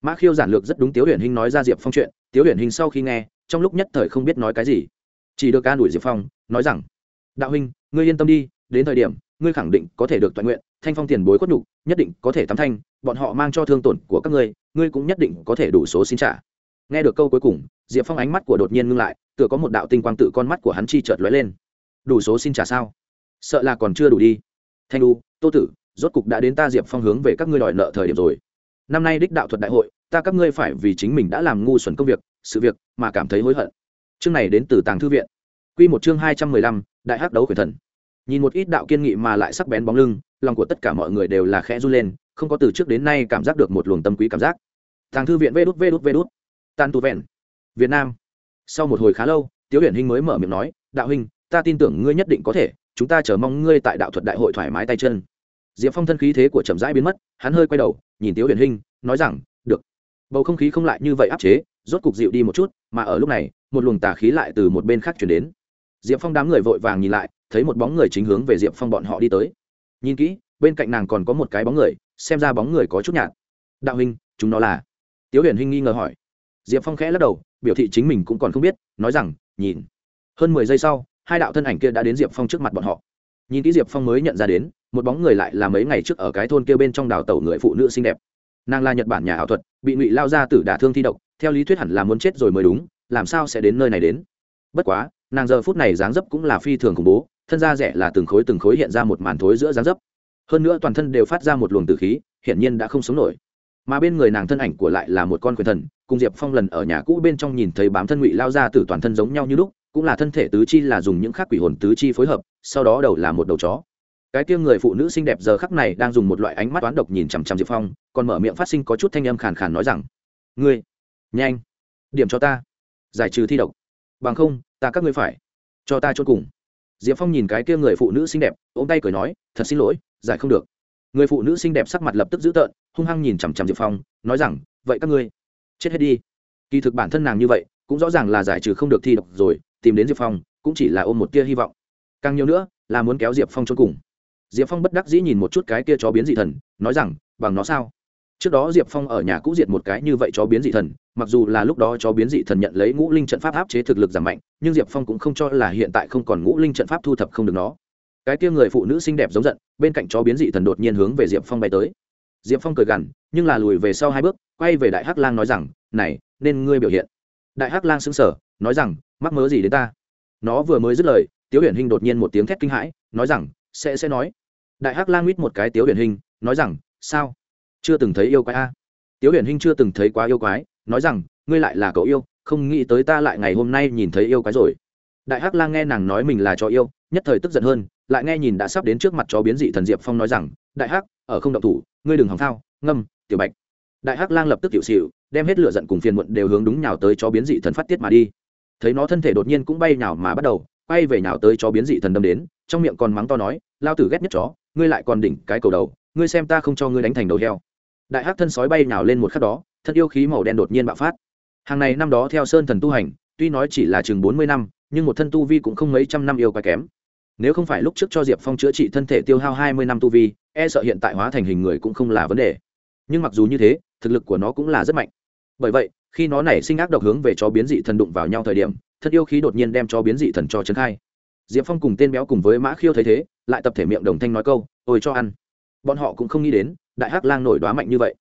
Mã khiêu giản lược rất đúng tiếu huyền Hinh nói ra diệp phong chuyện, tiếu huyền Hinh sau khi nghe, trong lúc nhất thời không biết nói cái gì. Chỉ được ca đuổi diệp phong, nói rằng, đạo huynh ngươi yên tâm đi, đến thời điểm, ngươi khẳng định có thể được toàn nguyện, thanh phong tiền bối khuất nhục, nhất định có thể tắm thanh, bọn họ mang cho thương tổn của các ngươi ngươi cũng nhất định có thể đủ số xin trả. Nghe được câu cuối cùng, diệp phong ánh mắt của đột nhiên ngưng lại, tựa có một đạo tinh quang tự con mắt của hắn chi chợt lóe lên. Đủ số xin trả sao? Sợ là còn chưa đủ đi. Thanh u, tô tử, rốt cục đã đến ta diệp phong hướng về các ngươi đòi nợ thời điểm rồi. Năm nay đích đạo thuật đại hội, ta các ngươi phải vì chính mình đã làm ngu xuẩn công việc, sự việc mà cảm thấy hối hận. Chương này đến từ tàng thư viện. Q một chương hai trăm mười lăm, đại hắc đấu khởi thần nhìn một ít đạo kiên nghị mà lại sắc bén bóng lưng, lòng của tất cả mọi người đều là khẽ run lên, không có từ trước đến nay cảm giác được một luồng tâm quý cảm giác. Thằng thư viện vê đút vê đút vê đút. Tan tu vẹn. Việt nam. Sau một hồi khá lâu, tiếu hiển hinh mới mở miệng nói, đạo huynh, ta tin tưởng ngươi nhất định có thể, chúng ta chờ mong ngươi tại đạo thuật đại hội thoải mái tay chân. Diệp phong thân khí thế của trầm rãi biến mất, hắn hơi quay đầu, nhìn tiếu hiển hinh nói rằng, được. Bầu không khí không lại như vậy áp chế, rốt cục dịu đi một chút, mà ở lúc này, một luồng tà khí lại từ một bên khác chuyển đến. Diệp phong đám người vội vàng nhìn lại thấy một bóng người chính hướng về diệp phong bọn họ đi tới. Nhìn kỹ, bên cạnh nàng còn có một cái bóng người, xem ra bóng người có chút nhạt. Đạo huynh, chúng nó là? Tiếu huyền huynh nghi ngờ hỏi. Diệp phong khẽ lắc đầu, biểu thị chính mình cũng còn không biết, nói rằng, nhìn. Hơn mười giây sau, hai đạo thân ảnh kia đã đến diệp phong trước mặt bọn họ. Nhìn kỹ diệp phong mới nhận ra đến, một bóng người lại là mấy ngày trước ở cái thôn kia bên trong đào tẩu người phụ nữ xinh đẹp. Nàng là nhật bản nhà ảo thuật, bị ngụy lao ra tử đả thương thi độc, theo lý thuyết hẳn là muốn chết rồi mới đúng, làm sao sẽ đến nơi này đến? Bất quá, nàng giờ phút này dáng dấp cũng là phi thường khủng bố thân da rẻ là từng khối từng khối hiện ra một màn thối giữa dáng dấp. Hơn nữa toàn thân đều phát ra một luồng tử khí, hiển nhiên đã không sống nổi. Mà bên người nàng thân ảnh của lại là một con quyền thần, cùng diệp phong lần ở nhà cũ bên trong nhìn thấy bám thân ngụy lao ra từ toàn thân giống nhau như lúc, cũng là thân thể tứ chi là dùng những khác quỷ hồn tứ chi phối hợp, sau đó đầu là một đầu chó. Cái kia người phụ nữ xinh đẹp giờ khắc này đang dùng một loại ánh mắt toán độc nhìn chằm chằm diệp phong, còn mở miệng phát sinh có chút thanh âm khàn khàn nói rằng, ngươi, nhanh, điểm cho ta, giải trừ thi độc. Bằng không, ta các ngươi phải cho ta chôn cùng diệp phong nhìn cái kia người phụ nữ xinh đẹp, ôm tay cười nói, thật xin lỗi, giải không được. Người phụ nữ xinh đẹp sắc mặt lập tức dữ tợn, hung hăng nhìn chằm chằm diệp phong, nói rằng, vậy các ngươi chết hết đi. Kỳ thực bản thân nàng như vậy, cũng rõ ràng là giải trừ không được thi độc rồi, tìm đến diệp phong, cũng chỉ là ôm một tia hy vọng. Càng nhiều nữa, là muốn kéo diệp phong trốn cùng. Diệp phong bất đắc dĩ nhìn một chút cái kia chó biến dị thần, nói rằng, bằng nó sao? Trước đó diệp phong ở nhà cũ diệt một cái như vậy chó biến dị thần mặc dù là lúc đó chó biến dị thần nhận lấy ngũ linh trận pháp áp chế thực lực giảm mạnh, nhưng diệp phong cũng không cho là hiện tại không còn ngũ linh trận pháp thu thập không được nó. Cái kia người phụ nữ xinh đẹp giống giận, bên cạnh chó biến dị thần đột nhiên hướng về diệp phong bay tới. Diệp phong cười gằn, nhưng là lùi về sau hai bước, quay về đại hắc lang nói rằng, này, nên ngươi biểu hiện. Đại hắc lang xứng sở nói rằng, mắc mớ gì đến ta? Nó vừa mới dứt lời, tiếu huyền hình đột nhiên một tiếng thét kinh hãi, nói rằng, sẽ sẽ nói. Đại hắc lang mít một cái tiếu huyền hình nói rằng, sao? Chưa từng thấy yêu quái a. Tiếu huyền hình chưa từng thấy quá yêu quái nói rằng, ngươi lại là cậu yêu, không nghĩ tới ta lại ngày hôm nay nhìn thấy yêu quái rồi. Đại hắc lang nghe nàng nói mình là chó yêu, nhất thời tức giận hơn, lại nghe nhìn đã sắp đến trước mặt chó biến dị thần diệp phong nói rằng, đại hắc, ở không động thủ, ngươi đừng hòng thao, ngâm, tiểu bạch. Đại hắc lang lập tức tiểu xịu đem hết lửa giận cùng phiền muộn đều hướng đúng nhào tới chó biến dị thần phát tiết mà đi. Thấy nó thân thể đột nhiên cũng bay nhào mà bắt đầu, quay về nhào tới chó biến dị thần đâm đến, trong miệng còn mắng to nói, lao tử ghét nhất chó, ngươi lại còn đỉnh cái cầu đầu, ngươi xem ta không cho ngươi đánh thành đầu heo. Đại hắc thân sói bay nhào lên một khắc đó thân yêu khí màu đen đột nhiên bạo phát. Hàng này năm đó theo sơn thần tu hành, tuy nói chỉ là chừng bốn mươi năm, nhưng một thân tu vi cũng không mấy trăm năm yêu quái kém. Nếu không phải lúc trước cho diệp phong chữa trị thân thể tiêu hao hai mươi năm tu vi e sợ hiện tại hóa thành hình người cũng không là vấn đề. Nhưng mặc dù như thế, thực lực của nó cũng là rất mạnh. Bởi vậy, khi nó nảy sinh ác độc hướng về cho biến dị thần đụng vào nhau thời điểm thật yêu khí đột nhiên đem cho biến dị thần cho trấn khai. Diệp phong cùng tên béo cùng với mã khiêu thấy thế, lại tập thể miệng đồng thanh nói câu, ôi cho ăn. Bọn họ cũng không nghĩ đến, đại hắc lang nổi đoá mạnh như vậy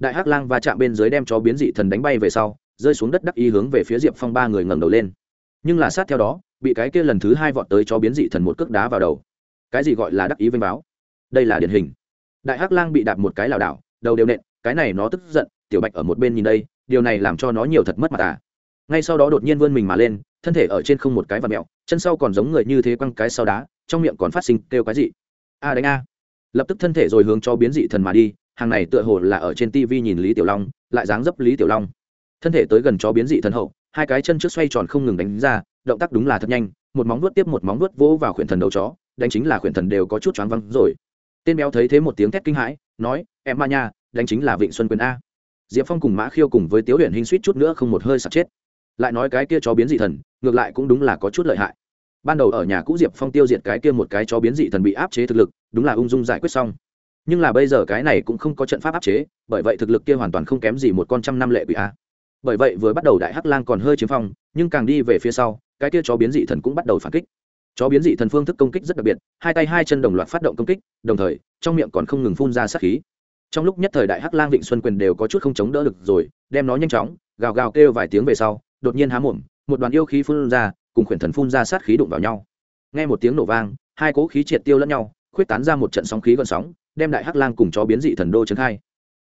đại hắc lang va chạm bên dưới đem chó biến dị thần đánh bay về sau, rơi xuống đất đắc ý hướng về phía diệp phong ba người ngẩng đầu lên. Nhưng là sát theo đó, bị cái kia lần thứ hai vọt tới cho biến dị thần một cước đá vào đầu. Cái gì gọi là đắc ý vênh báo? Đây là điển hình. Đại hắc lang bị đạp một cái lảo đảo, đầu đều nện, cái này nó tức giận, tiểu bạch ở một bên nhìn đây, điều này làm cho nó nhiều thật mất mặt à. Ngay sau đó đột nhiên vươn mình mà lên, thân thể ở trên không một cái và mẹo, chân sau còn giống người như thế quăng cái sau đá, trong miệng còn phát sinh kêu cái gì? A à, đánh a. Lập tức thân thể rồi hướng cho biến dị thần mà đi hàng này tựa hồ là ở trên tv nhìn lý tiểu long, lại dáng dấp lý tiểu long. Thân thể tới gần chó biến dị thần hậu, hai cái chân trước xoay tròn không ngừng đánh ra, động tác đúng là thật nhanh, một móng vuốt tiếp một móng vuốt vỗ vào khuyển thần đầu chó, đánh chính là khuyển thần đều có chút choáng văng rồi. Tên béo thấy thế một tiếng thét kinh hãi, nói, em ma nha, đánh chính là vịnh xuân quyền a. Diệp phong cùng mã khiêu cùng với tiếu huyền hình suýt chút nữa không một hơi sạt chết. Lại nói cái kia chó biến dị thần, ngược lại cũng đúng là có chút lợi hại. Ban đầu ở nhà cũ diệp phong tiêu diệt cái kia một cái chó biến dị thần bị áp chế thực lực, đúng là ung dung giải quyết xong nhưng là bây giờ cái này cũng không có trận pháp áp chế, bởi vậy thực lực kia hoàn toàn không kém gì một con trăm năm lệ quỷ a. Bởi vậy vừa bắt đầu đại hắc lang còn hơi chiếm phong, nhưng càng đi về phía sau, cái kia chó biến dị thần cũng bắt đầu phản kích. Chó biến dị thần phương thức công kích rất đặc biệt, hai tay hai chân đồng loạt phát động công kích, đồng thời, trong miệng còn không ngừng phun ra sát khí. Trong lúc nhất thời đại hắc lang vịnh xuân quyền đều có chút không chống đỡ được rồi, đem nó nhanh chóng, gào gào kêu vài tiếng về sau, đột nhiên há mồm, một đoàn yêu khí phun ra, cùng khuyển thần phun ra sát khí đụng vào nhau. Nghe một tiếng nổ vang, hai cỗ khí triệt tiêu lẫn nhau, khuyết tán ra một trận sóng khí gần sóng đem đại hắc lang cùng chó biến dị thần đô trấn khai.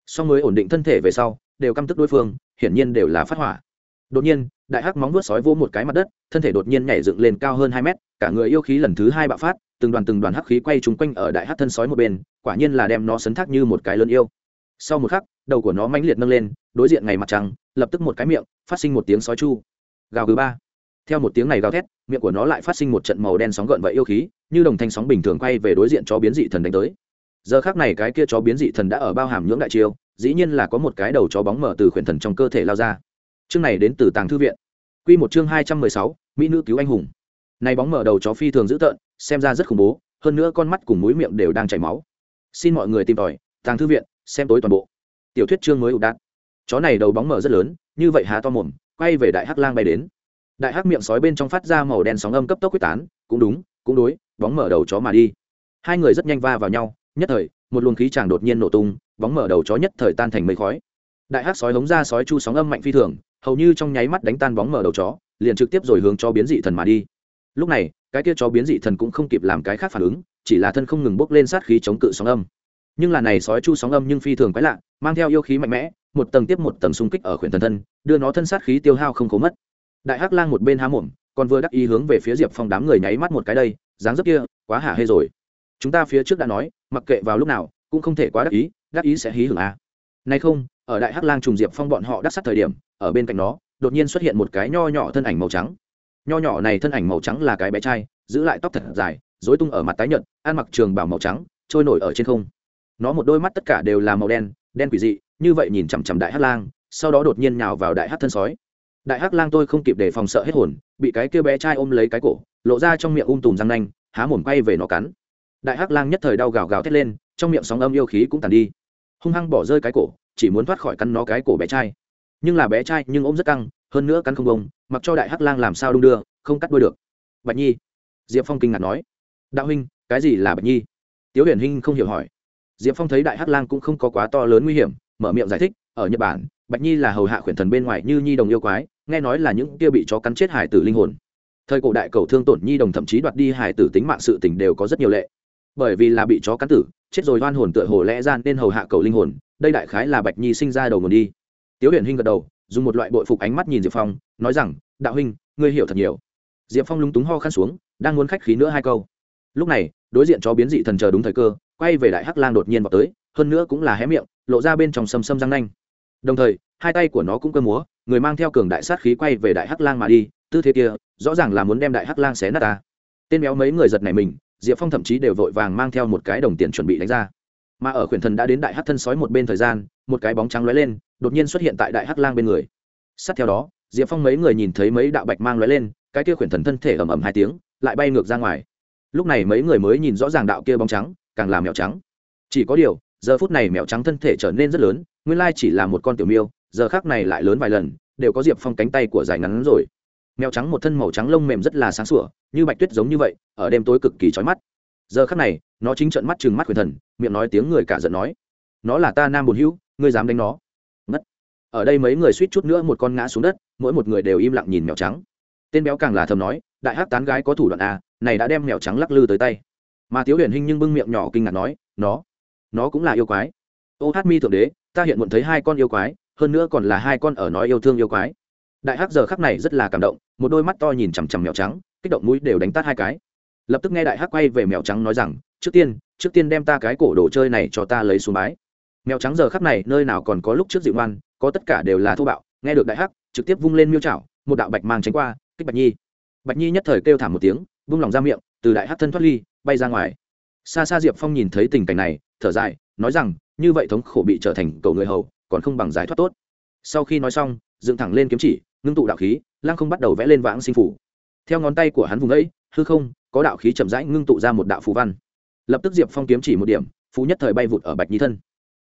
Sau mới ổn định thân thể về sau, đều căm tức đối phương, hiển nhiên đều là phát hỏa. Đột nhiên, đại hắc móng vuốt sói vô một cái mặt đất, thân thể đột nhiên nhảy dựng lên cao hơn hai mét, cả người yêu khí lần thứ hai bạo phát, từng đoàn từng đoàn hắc khí quay trúng quanh ở đại hắc thân sói một bên, quả nhiên là đem nó sấn thác như một cái lớn yêu. Sau một khắc, đầu của nó mãnh liệt nâng lên, đối diện ngày mặt trăng, lập tức một cái miệng, phát sinh một tiếng sói chu. Gào gừ ba. Theo một tiếng này gào thét, miệng của nó lại phát sinh một trận màu đen sóng gợn vậy yêu khí, như đồng thanh sóng bình thường quay về đối diện chó biến dị thần đánh tới giờ khác này cái kia chó biến dị thần đã ở bao hàm nhưỡng đại chiêu, dĩ nhiên là có một cái đầu chó bóng mở từ khuyển thần trong cơ thể lao ra. Chương này đến từ tàng thư viện. Q một chương hai trăm mười sáu, mỹ nữ cứu anh hùng. Này bóng mở đầu chó phi thường dữ tợn, xem ra rất khủng bố, hơn nữa con mắt cùng mũi miệng đều đang chảy máu. Xin mọi người tìm tòi, tàng thư viện, xem tối toàn bộ. Tiểu thuyết chương mới ụ đạn chó này đầu bóng mở rất lớn, như vậy há to mồm, quay về đại hắc lang bay đến. Đại hắc miệng sói bên trong phát ra màu đen sóng âm cấp tốc quyết tán, cũng đúng, cũng đối, bóng mở đầu chó mà đi. Hai người rất nhanh va vào nhau nhất thời, một luồng khí chàng đột nhiên nổ tung, bóng mở đầu chó nhất thời tan thành mây khói. Đại hắc sói hống ra sói chu sóng âm mạnh phi thường, hầu như trong nháy mắt đánh tan bóng mở đầu chó, liền trực tiếp rồi hướng cho biến dị thần mà đi. Lúc này, cái kia chó biến dị thần cũng không kịp làm cái khác phản ứng, chỉ là thân không ngừng bốc lên sát khí chống cự sóng âm. Nhưng là này sói chu sóng âm nhưng phi thường quái lạ, mang theo yêu khí mạnh mẽ, một tầng tiếp một tầng xung kích ở khuyển thần thân, đưa nó thân sát khí tiêu hao không cố mất. Đại hắc lang một bên há mồm, còn vừa đắc ý hướng về phía diệp phong đám người nháy mắt một cái đây, dáng dấp kia, quá hả hê rồi. Chúng ta phía trước đã nói mặc kệ vào lúc nào, cũng không thể quá đắc ý đắc ý sẽ hí hưởng a. À. nay không, ở đại hắc lang trùng diệp phong bọn họ đắc sát thời điểm, ở bên cạnh nó, đột nhiên xuất hiện một cái nho nhỏ thân ảnh màu trắng. Nho nhỏ này thân ảnh màu trắng là cái bé trai, giữ lại tóc thật dài dối tung ở mặt tái nhợt, ăn mặc trường bảo màu trắng, trôi nổi ở trên không. Nó một đôi mắt tất cả đều là màu đen đen quỷ dị, như vậy nhìn chằm chằm đại hắc lang, sau đó đột nhiên nhào vào đại hắc thân sói. Đại hắc lang tôi không kịp để phòng sợ hết hồn, bị cái kia bé trai ôm lấy cái cổ, lộ ra trong miệng um tùm răng nanh, há mồm quay về nó cắn đại hắc lang nhất thời đau gào gào thét lên, trong miệng sóng âm yêu khí cũng tàn đi. Hung hăng bỏ rơi cái cổ, chỉ muốn thoát khỏi cắn nó cái cổ bé trai. Nhưng là bé trai nhưng ôm rất căng, hơn nữa cắn không bông mặc cho đại hắc lang làm sao đung đưa, không cắt đuôi được. Bạch nhi. Diệp phong kinh ngạc nói. Đạo huynh, cái gì là bạch nhi? Tiếu huyền hinh không hiểu hỏi. Diệp phong thấy đại hắc lang cũng không có quá to lớn nguy hiểm, mở miệng giải thích, ở nhật bản, bạch nhi là hầu hạ khuyển thần bên ngoài như nhi đồng yêu quái, nghe nói là những kia bị chó cắn chết hải tử linh hồn. Thời cổ đại cầu thương tổn nhi đồng thậm chí đoạt đi hải tử tính mạng sự tình đều có rất nhiều lệ bởi vì là bị chó cắn tử, chết rồi hoan hồn tựa hồ lẽ ra nên hầu hạ cầu linh hồn, đây đại khái là bạch nhi sinh ra đầu nguồn đi. Tiếu huyền hinh gật đầu, dùng một loại bội phục ánh mắt nhìn diệp phong, nói rằng, đạo huynh, ngươi hiểu thật nhiều. Diệp phong lúng túng ho khăn xuống, đang muốn khách khí nữa hai câu. Lúc này, đối diện chó biến dị thần chờ đúng thời cơ, quay về đại hắc lang đột nhiên vào tới, hơn nữa cũng là hé miệng, lộ ra bên trong sầm sầm răng nanh. Đồng thời, hai tay của nó cũng cơ múa, người mang theo cường đại sát khí quay về đại hắc lang mà đi, tư thế kia, rõ ràng là muốn đem đại hắc lang xé nát ta. Tên béo mấy người giật này mình diệp phong thậm chí đều vội vàng mang theo một cái đồng tiền chuẩn bị đánh ra. Mà ở khuyển thần đã đến đại hắc thân sói một bên thời gian, một cái bóng trắng lóe lên, đột nhiên xuất hiện tại đại hắc lang bên người. Sát theo đó, diệp phong mấy người nhìn thấy mấy đạo bạch mang lóe lên, cái kia khuyển thần thân thể ầm ầm hai tiếng, lại bay ngược ra ngoài. Lúc này mấy người mới nhìn rõ ràng đạo kia bóng trắng, càng làm mèo trắng. Chỉ có điều, giờ phút này mèo trắng thân thể trở nên rất lớn, nguyên lai chỉ là một con tiểu miêu, giờ khác này lại lớn vài lần, đều có diệp phong cánh tay của dài ngắn rồi mèo trắng một thân màu trắng lông mềm rất là sáng sủa, như bạch tuyết giống như vậy, ở đêm tối cực kỳ trói mắt. Giờ khắc này, nó chính trận mắt chừng mắt quyền thần, miệng nói tiếng người cả giận nói, nó là ta nam bồn hữu, ngươi dám đánh nó? Mất ở đây mấy người suýt chút nữa một con ngã xuống đất, mỗi một người đều im lặng nhìn mèo trắng. Tên béo càng là thầm nói, đại hát tán gái có thủ đoạn à này đã đem mèo trắng lắc lư tới tay. Mà tiếu huyền hình nhưng bưng miệng nhỏ kinh ngạc nói, nó nó cũng là yêu quái. Ô, hát mi thượng đế, ta hiện muộn thấy hai con yêu quái, hơn nữa còn là hai con ở nói yêu thương yêu quái đại hắc giờ khắc này rất là cảm động, một đôi mắt to nhìn chằm chằm mèo trắng, kích động mũi đều đánh tát hai cái. Lập tức nghe đại hắc quay về mèo trắng nói rằng, trước tiên trước tiên đem ta cái cổ đồ chơi này cho ta lấy xuống bái. Mèo trắng giờ khắc này nơi nào còn có lúc trước dịu ngoan, có tất cả đều là thô bạo. Nghe được đại hắc, trực tiếp vung lên miêu chảo một đạo bạch mang tránh qua, kích bạch nhi. Bạch nhi nhất thời kêu thảm một tiếng, vung lòng ra miệng, từ đại hắc thân thoát ly, bay ra ngoài. Xa xa diệp phong nhìn thấy tình cảnh này, thở dài, nói rằng, như vậy thống khổ bị trở thành cầu người hầu, còn không bằng giải thoát tốt sau khi nói xong, dựng thẳng lên kiếm chỉ, ngưng tụ đạo khí, lăng không bắt đầu vẽ lên vãng sinh phủ. Theo ngón tay của hắn vùng ấy, hư không, có đạo khí chậm rãi ngưng tụ ra một đạo phù văn. Lập tức diệp phong kiếm chỉ một điểm phú nhất thời bay vụt ở bạch nhi thân.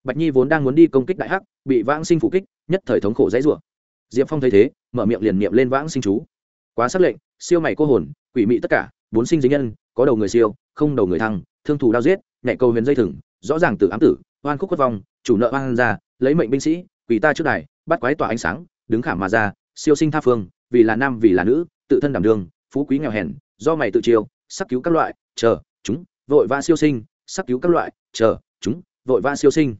Bạch nhi vốn đang muốn đi công kích đại hắc, bị vãng sinh phủ kích, nhất thời thống khổ dãy rủa. Diệp phong thấy thế, mở miệng liền niệm lên vãng sinh chú. Quá xác lệnh, siêu mày cô hồn, quỷ mị tất cả, bốn sinh dính nhân, có đầu người siêu, không đầu người thăng, thương thủ đao giết nhạy câu huyền dây thừng, rõ ràng từ ám tử, oan khúc quất vong, chủ nợ oan ra, lấy mệnh binh sĩ quỷ ta trước đài bắt quái tỏa ánh sáng, đứng khảm mà ra, siêu sinh tha phương, vì là nam, vì là nữ, tự thân đảm đường phú quý nghèo hèn, do mày tự chiêu, sắc cứu các loại, chờ, chúng, vội vã siêu sinh, sắc cứu các loại, chờ, chúng, vội vã siêu sinh.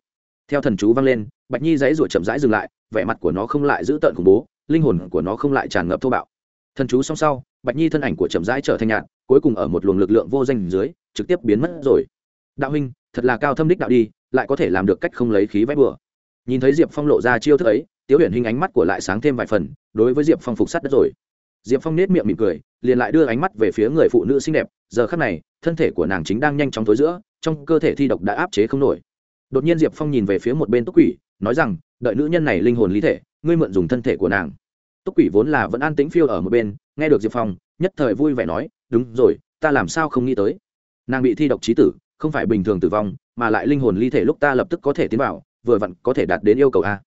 Theo thần chú vang lên, bạch nhi dãy ruột chậm rãi dừng lại, vẻ mặt của nó không lại giữ tợn khủng bố, linh hồn của nó không lại tràn ngập thô bạo. Thần chú song sau, bạch nhi thân ảnh của chậm rãi trở thành nhạt cuối cùng ở một luồng lực lượng vô danh dưới, trực tiếp biến mất rồi. Đạo huynh, thật là cao thâm đích đạo đi, lại có thể làm được cách không lấy khí vét bừa nhìn thấy diệp phong lộ ra chiêu thức ấy, tiếu huyền hình ánh mắt của lại sáng thêm vài phần, đối với diệp phong phục sát đất rồi. Diệp phong nết miệng mỉm cười, liền lại đưa ánh mắt về phía người phụ nữ xinh đẹp, giờ khắc này, thân thể của nàng chính đang nhanh chóng tối giữa, trong cơ thể thi độc đã áp chế không nổi. Đột nhiên diệp phong nhìn về phía một bên túc quỷ, nói rằng, đợi nữ nhân này linh hồn lý thể, ngươi mượn dùng thân thể của nàng. Túc quỷ vốn là vẫn an tĩnh phiêu ở một bên, nghe được diệp phong, nhất thời vui vẻ nói, đúng rồi, ta làm sao không nghĩ tới? Nàng bị thi độc trí tử, không phải bình thường tử vong, mà lại linh hồn ly thể lúc ta lập tức có thể tiến vào vừa vặn có thể đạt đến yêu cầu a.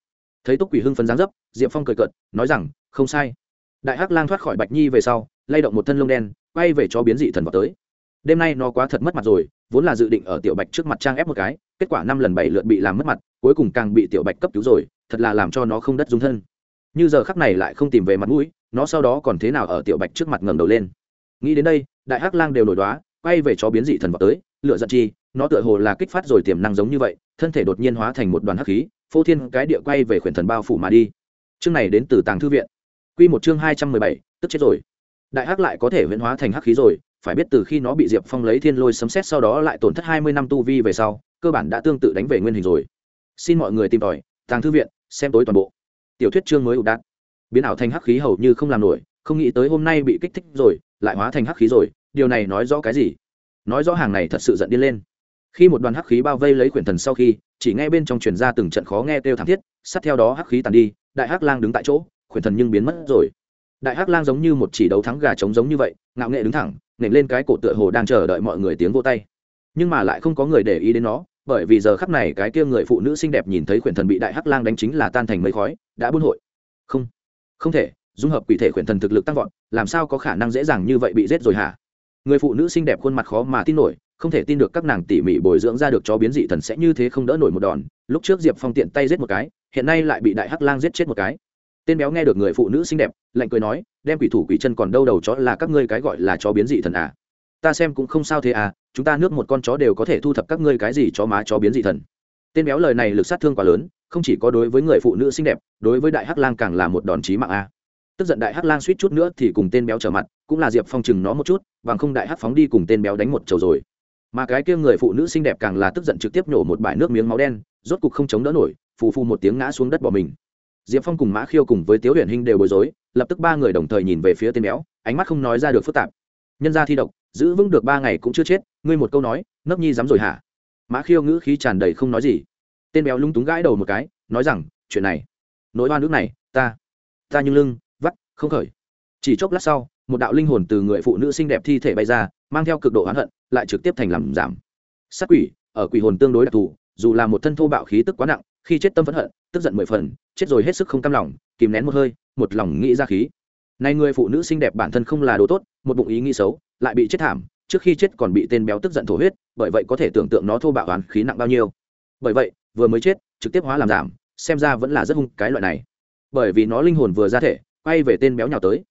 Thấy túc quỷ hưng phấn giáng dấp, diệp phong cười cợt, nói rằng, không sai. Đại hắc lang thoát khỏi bạch nhi về sau, lay động một thân lông đen, quay về cho biến dị thần vào tới. Đêm nay nó quá thật mất mặt rồi, vốn là dự định ở tiểu bạch trước mặt trang ép một cái, kết quả năm lần bảy lượt bị làm mất mặt, cuối cùng càng bị tiểu bạch cấp cứu rồi, thật là làm cho nó không đất dung thân. Như giờ khắc này lại không tìm về mặt mũi, nó sau đó còn thế nào ở tiểu bạch trước mặt ngẩng đầu lên. Nghĩ đến đây, đại hắc lang đều nổi đoá quay về chó biến dị thần vào tới lựa giận chi, nó tựa hồ là kích phát rồi tiềm năng giống như vậy, thân thể đột nhiên hóa thành một đoàn hắc khí, phô thiên cái địa quay về khuyển thần bao phủ mà đi. Chương này đến từ tàng thư viện. Q một chương hai trăm mười bảy, tức chết rồi. Đại hắc lại có thể huyễn hóa thành hắc khí rồi, phải biết từ khi nó bị diệp phong lấy thiên lôi sấm xét sau đó lại tổn thất hai mươi năm tu vi về sau, cơ bản đã tương tự đánh về nguyên hình rồi. Xin mọi người tìm tòi, tàng thư viện, xem tối toàn bộ. Tiểu thuyết chương mới ụ đạn biến ảo thành hắc khí hầu như không làm nổi, không nghĩ tới hôm nay bị kích thích rồi, lại hóa thành hắc khí rồi, điều này nói rõ cái gì? Nói rõ hàng này thật sự giận điên lên. Khi một đoàn hắc khí bao vây lấy quyển thần sau khi, chỉ nghe bên trong truyền ra từng trận khó nghe kêu thảm thiết, sát theo đó hắc khí tàn đi, đại hắc lang đứng tại chỗ, quyển thần nhưng biến mất rồi. Đại hắc lang giống như một chỉ đấu thắng gà trống giống như vậy, ngạo nghệ đứng thẳng, nện lên cái cổ tựa hồ đang chờ đợi mọi người tiếng vô tay. Nhưng mà lại không có người để ý đến nó, bởi vì giờ khắp này cái kia người phụ nữ xinh đẹp nhìn thấy quyển thần bị đại hắc lang đánh chính là tan thành mây khói, đã buôn hội. Không không thể, dung hợp quỷ thể quyển thần thực lực tăng vọt, làm sao có khả năng dễ dàng như vậy bị giết rồi hả? Người phụ nữ xinh đẹp khuôn mặt khó mà tin nổi, không thể tin được các nàng tỉ mỉ bồi dưỡng ra được cho biến dị thần sẽ như thế không đỡ nổi một đòn. Lúc trước diệp phong tiện tay giết một cái, hiện nay lại bị đại hắc lang giết chết một cái. Tên béo nghe được người phụ nữ xinh đẹp, lạnh cười nói, đem quỷ thủ quỷ chân còn đâu đầu chó là các ngươi cái gọi là chó biến dị thần à? Ta xem cũng không sao thế à chúng ta nước một con chó đều có thể thu thập các ngươi cái gì chó má chó biến dị thần? Tên béo lời này lực sát thương quá lớn, không chỉ có đối với người phụ nữ xinh đẹp, đối với đại hắc lang càng là một đòn chí mạng a tức giận đại hắc lang suýt chút nữa thì cùng tên béo trở mặt, cũng là diệp phong chừng nó một chút, bằng không đại hắc phóng đi cùng tên béo đánh một chầu rồi. Mà cái kia người phụ nữ xinh đẹp càng là tức giận trực tiếp nhổ một bãi nước miếng máu đen, rốt cục không chống đỡ nổi, phù phù một tiếng ngã xuống đất bỏ mình. Diệp phong cùng mã khiêu cùng với tiếu huyền hinh đều bối rối, lập tức ba người đồng thời nhìn về phía tên béo, ánh mắt không nói ra được phức tạp. Nhân ra thi độc, giữ vững được ba ngày cũng chưa chết, ngươi một câu nói nấp nhi dám rồi hả? Mã khiêu ngữ khí tràn đầy không nói gì. Tên béo lung túng gãi đầu một cái, nói rằng, chuyện này, nỗi oan nước này, ta ta như lưng không khởi. Chỉ chốc lát sau, một đạo linh hồn từ người phụ nữ xinh đẹp thi thể bay ra, mang theo cực độ oán hận, lại trực tiếp thành làm giảm. Sát quỷ, ở quỷ hồn tương đối đặc thù, dù là một thân thô bạo khí tức quá nặng, khi chết tâm phẫn hận, tức giận mười phần, chết rồi hết sức không cam lòng, kìm nén một hơi, một lòng nghĩ ra khí. Nay người phụ nữ xinh đẹp bản thân không là đồ tốt, một bụng ý nghĩ xấu, lại bị chết thảm, trước khi chết còn bị tên béo tức giận thổ huyết, bởi vậy có thể tưởng tượng nó thô bạo oán khí nặng bao nhiêu. Bởi vậy, vừa mới chết, trực tiếp hóa làm giảm, xem ra vẫn là rất hung cái loại này. Bởi vì nó linh hồn vừa ra thể quay về tên béo nhào tới.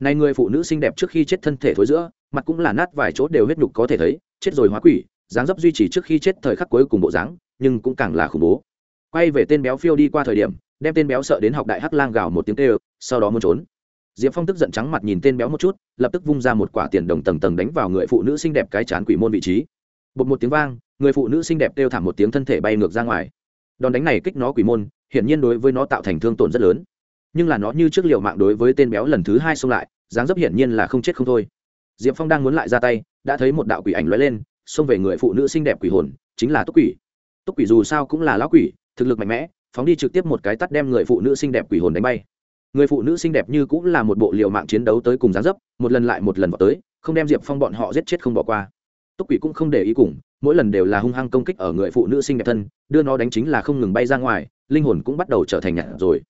Này người phụ nữ xinh đẹp trước khi chết thân thể thối giữa, mặt cũng là nát vài chỗ đều huyết nhục có thể thấy, chết rồi hóa quỷ, dáng dấp duy trì trước khi chết thời khắc cuối cùng bộ dáng, nhưng cũng càng là khủng bố. Quay về tên béo phiêu đi qua thời điểm, đem tên béo sợ đến học đại hắc lang gào một tiếng kêu, sau đó muốn trốn. Diệp phong tức giận trắng mặt nhìn tên béo một chút, lập tức vung ra một quả tiền đồng tầng tầng đánh vào người phụ nữ xinh đẹp cái chán quỷ môn vị trí. Bột một tiếng vang, người phụ nữ xinh đẹp kêu thảm một tiếng thân thể bay ngược ra ngoài. Đòn đánh này kích nó quỷ môn, hiển nhiên đối với nó tạo thành thương tổn rất lớn nhưng là nó như trước liệu mạng đối với tên béo lần thứ hai xông lại, dáng dấp hiển nhiên là không chết không thôi. Diệp phong đang muốn lại ra tay, đã thấy một đạo quỷ ảnh lóe lên, xông về người phụ nữ xinh đẹp quỷ hồn, chính là túc quỷ. Túc quỷ dù sao cũng là lão quỷ, thực lực mạnh mẽ, phóng đi trực tiếp một cái tắt đem người phụ nữ xinh đẹp quỷ hồn đánh bay. Người phụ nữ xinh đẹp như cũng là một bộ liều mạng chiến đấu tới cùng dáng dấp, một lần lại một lần vào tới, không đem diệp phong bọn họ giết chết không bỏ qua. Túc quỷ cũng không để ý cùng, mỗi lần đều là hung hăng công kích ở người phụ nữ xinh đẹp thân, đưa nó đánh chính là không ngừng bay ra ngoài, linh hồn cũng bắt đầu trở thành nhạt rồi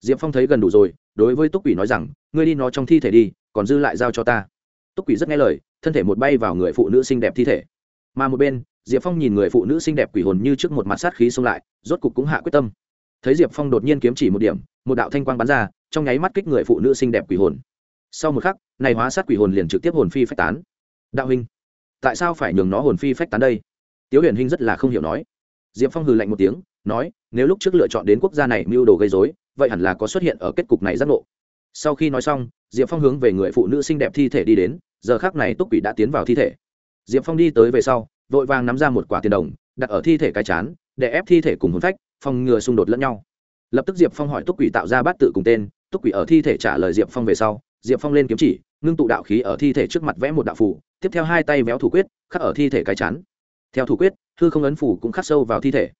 diệp phong thấy gần đủ rồi, đối với túc quỷ nói rằng, ngươi đi nó trong thi thể đi, còn dư lại giao cho ta. Túc quỷ rất nghe lời, thân thể một bay vào người phụ nữ xinh đẹp thi thể. Mà một bên, diệp phong nhìn người phụ nữ xinh đẹp quỷ hồn như trước một mặt sát khí xông lại, rốt cục cũng hạ quyết tâm. Thấy diệp phong đột nhiên kiếm chỉ một điểm, một đạo thanh quang bắn ra, trong nháy mắt kích người phụ nữ xinh đẹp quỷ hồn. Sau một khắc, này hóa sát quỷ hồn liền trực tiếp hồn phi phách tán. Đạo huynh, tại sao phải nhường nó hồn phi phách tán đây? Tiếu huyền hinh rất là không hiểu nói. Diệp phong hừ lạnh một tiếng nói, nếu lúc trước lựa chọn đến quốc gia này mưu đồ gây dối vậy hẳn là có xuất hiện ở kết cục này giác ngộ. Sau khi nói xong, diệp phong hướng về người phụ nữ xinh đẹp thi thể đi đến, giờ khác này túc quỷ đã tiến vào thi thể. Diệp phong đi tới về sau, vội vàng nắm ra một quả tiền đồng, đặt ở thi thể cái chán, để ép thi thể cùng hôn phách, phòng ngừa xung đột lẫn nhau. Lập tức diệp phong hỏi túc quỷ tạo ra bát tự cùng tên, túc quỷ ở thi thể trả lời diệp phong về sau, diệp phong lên kiếm chỉ, ngưng tụ đạo khí ở thi thể trước mặt vẽ một đạo phủ tiếp theo hai tay véo thủ quyết, khắc ở thi thể cái chán. Theo thủ quyết, hư không ấn phủ cũng khắc sâu vào thi thể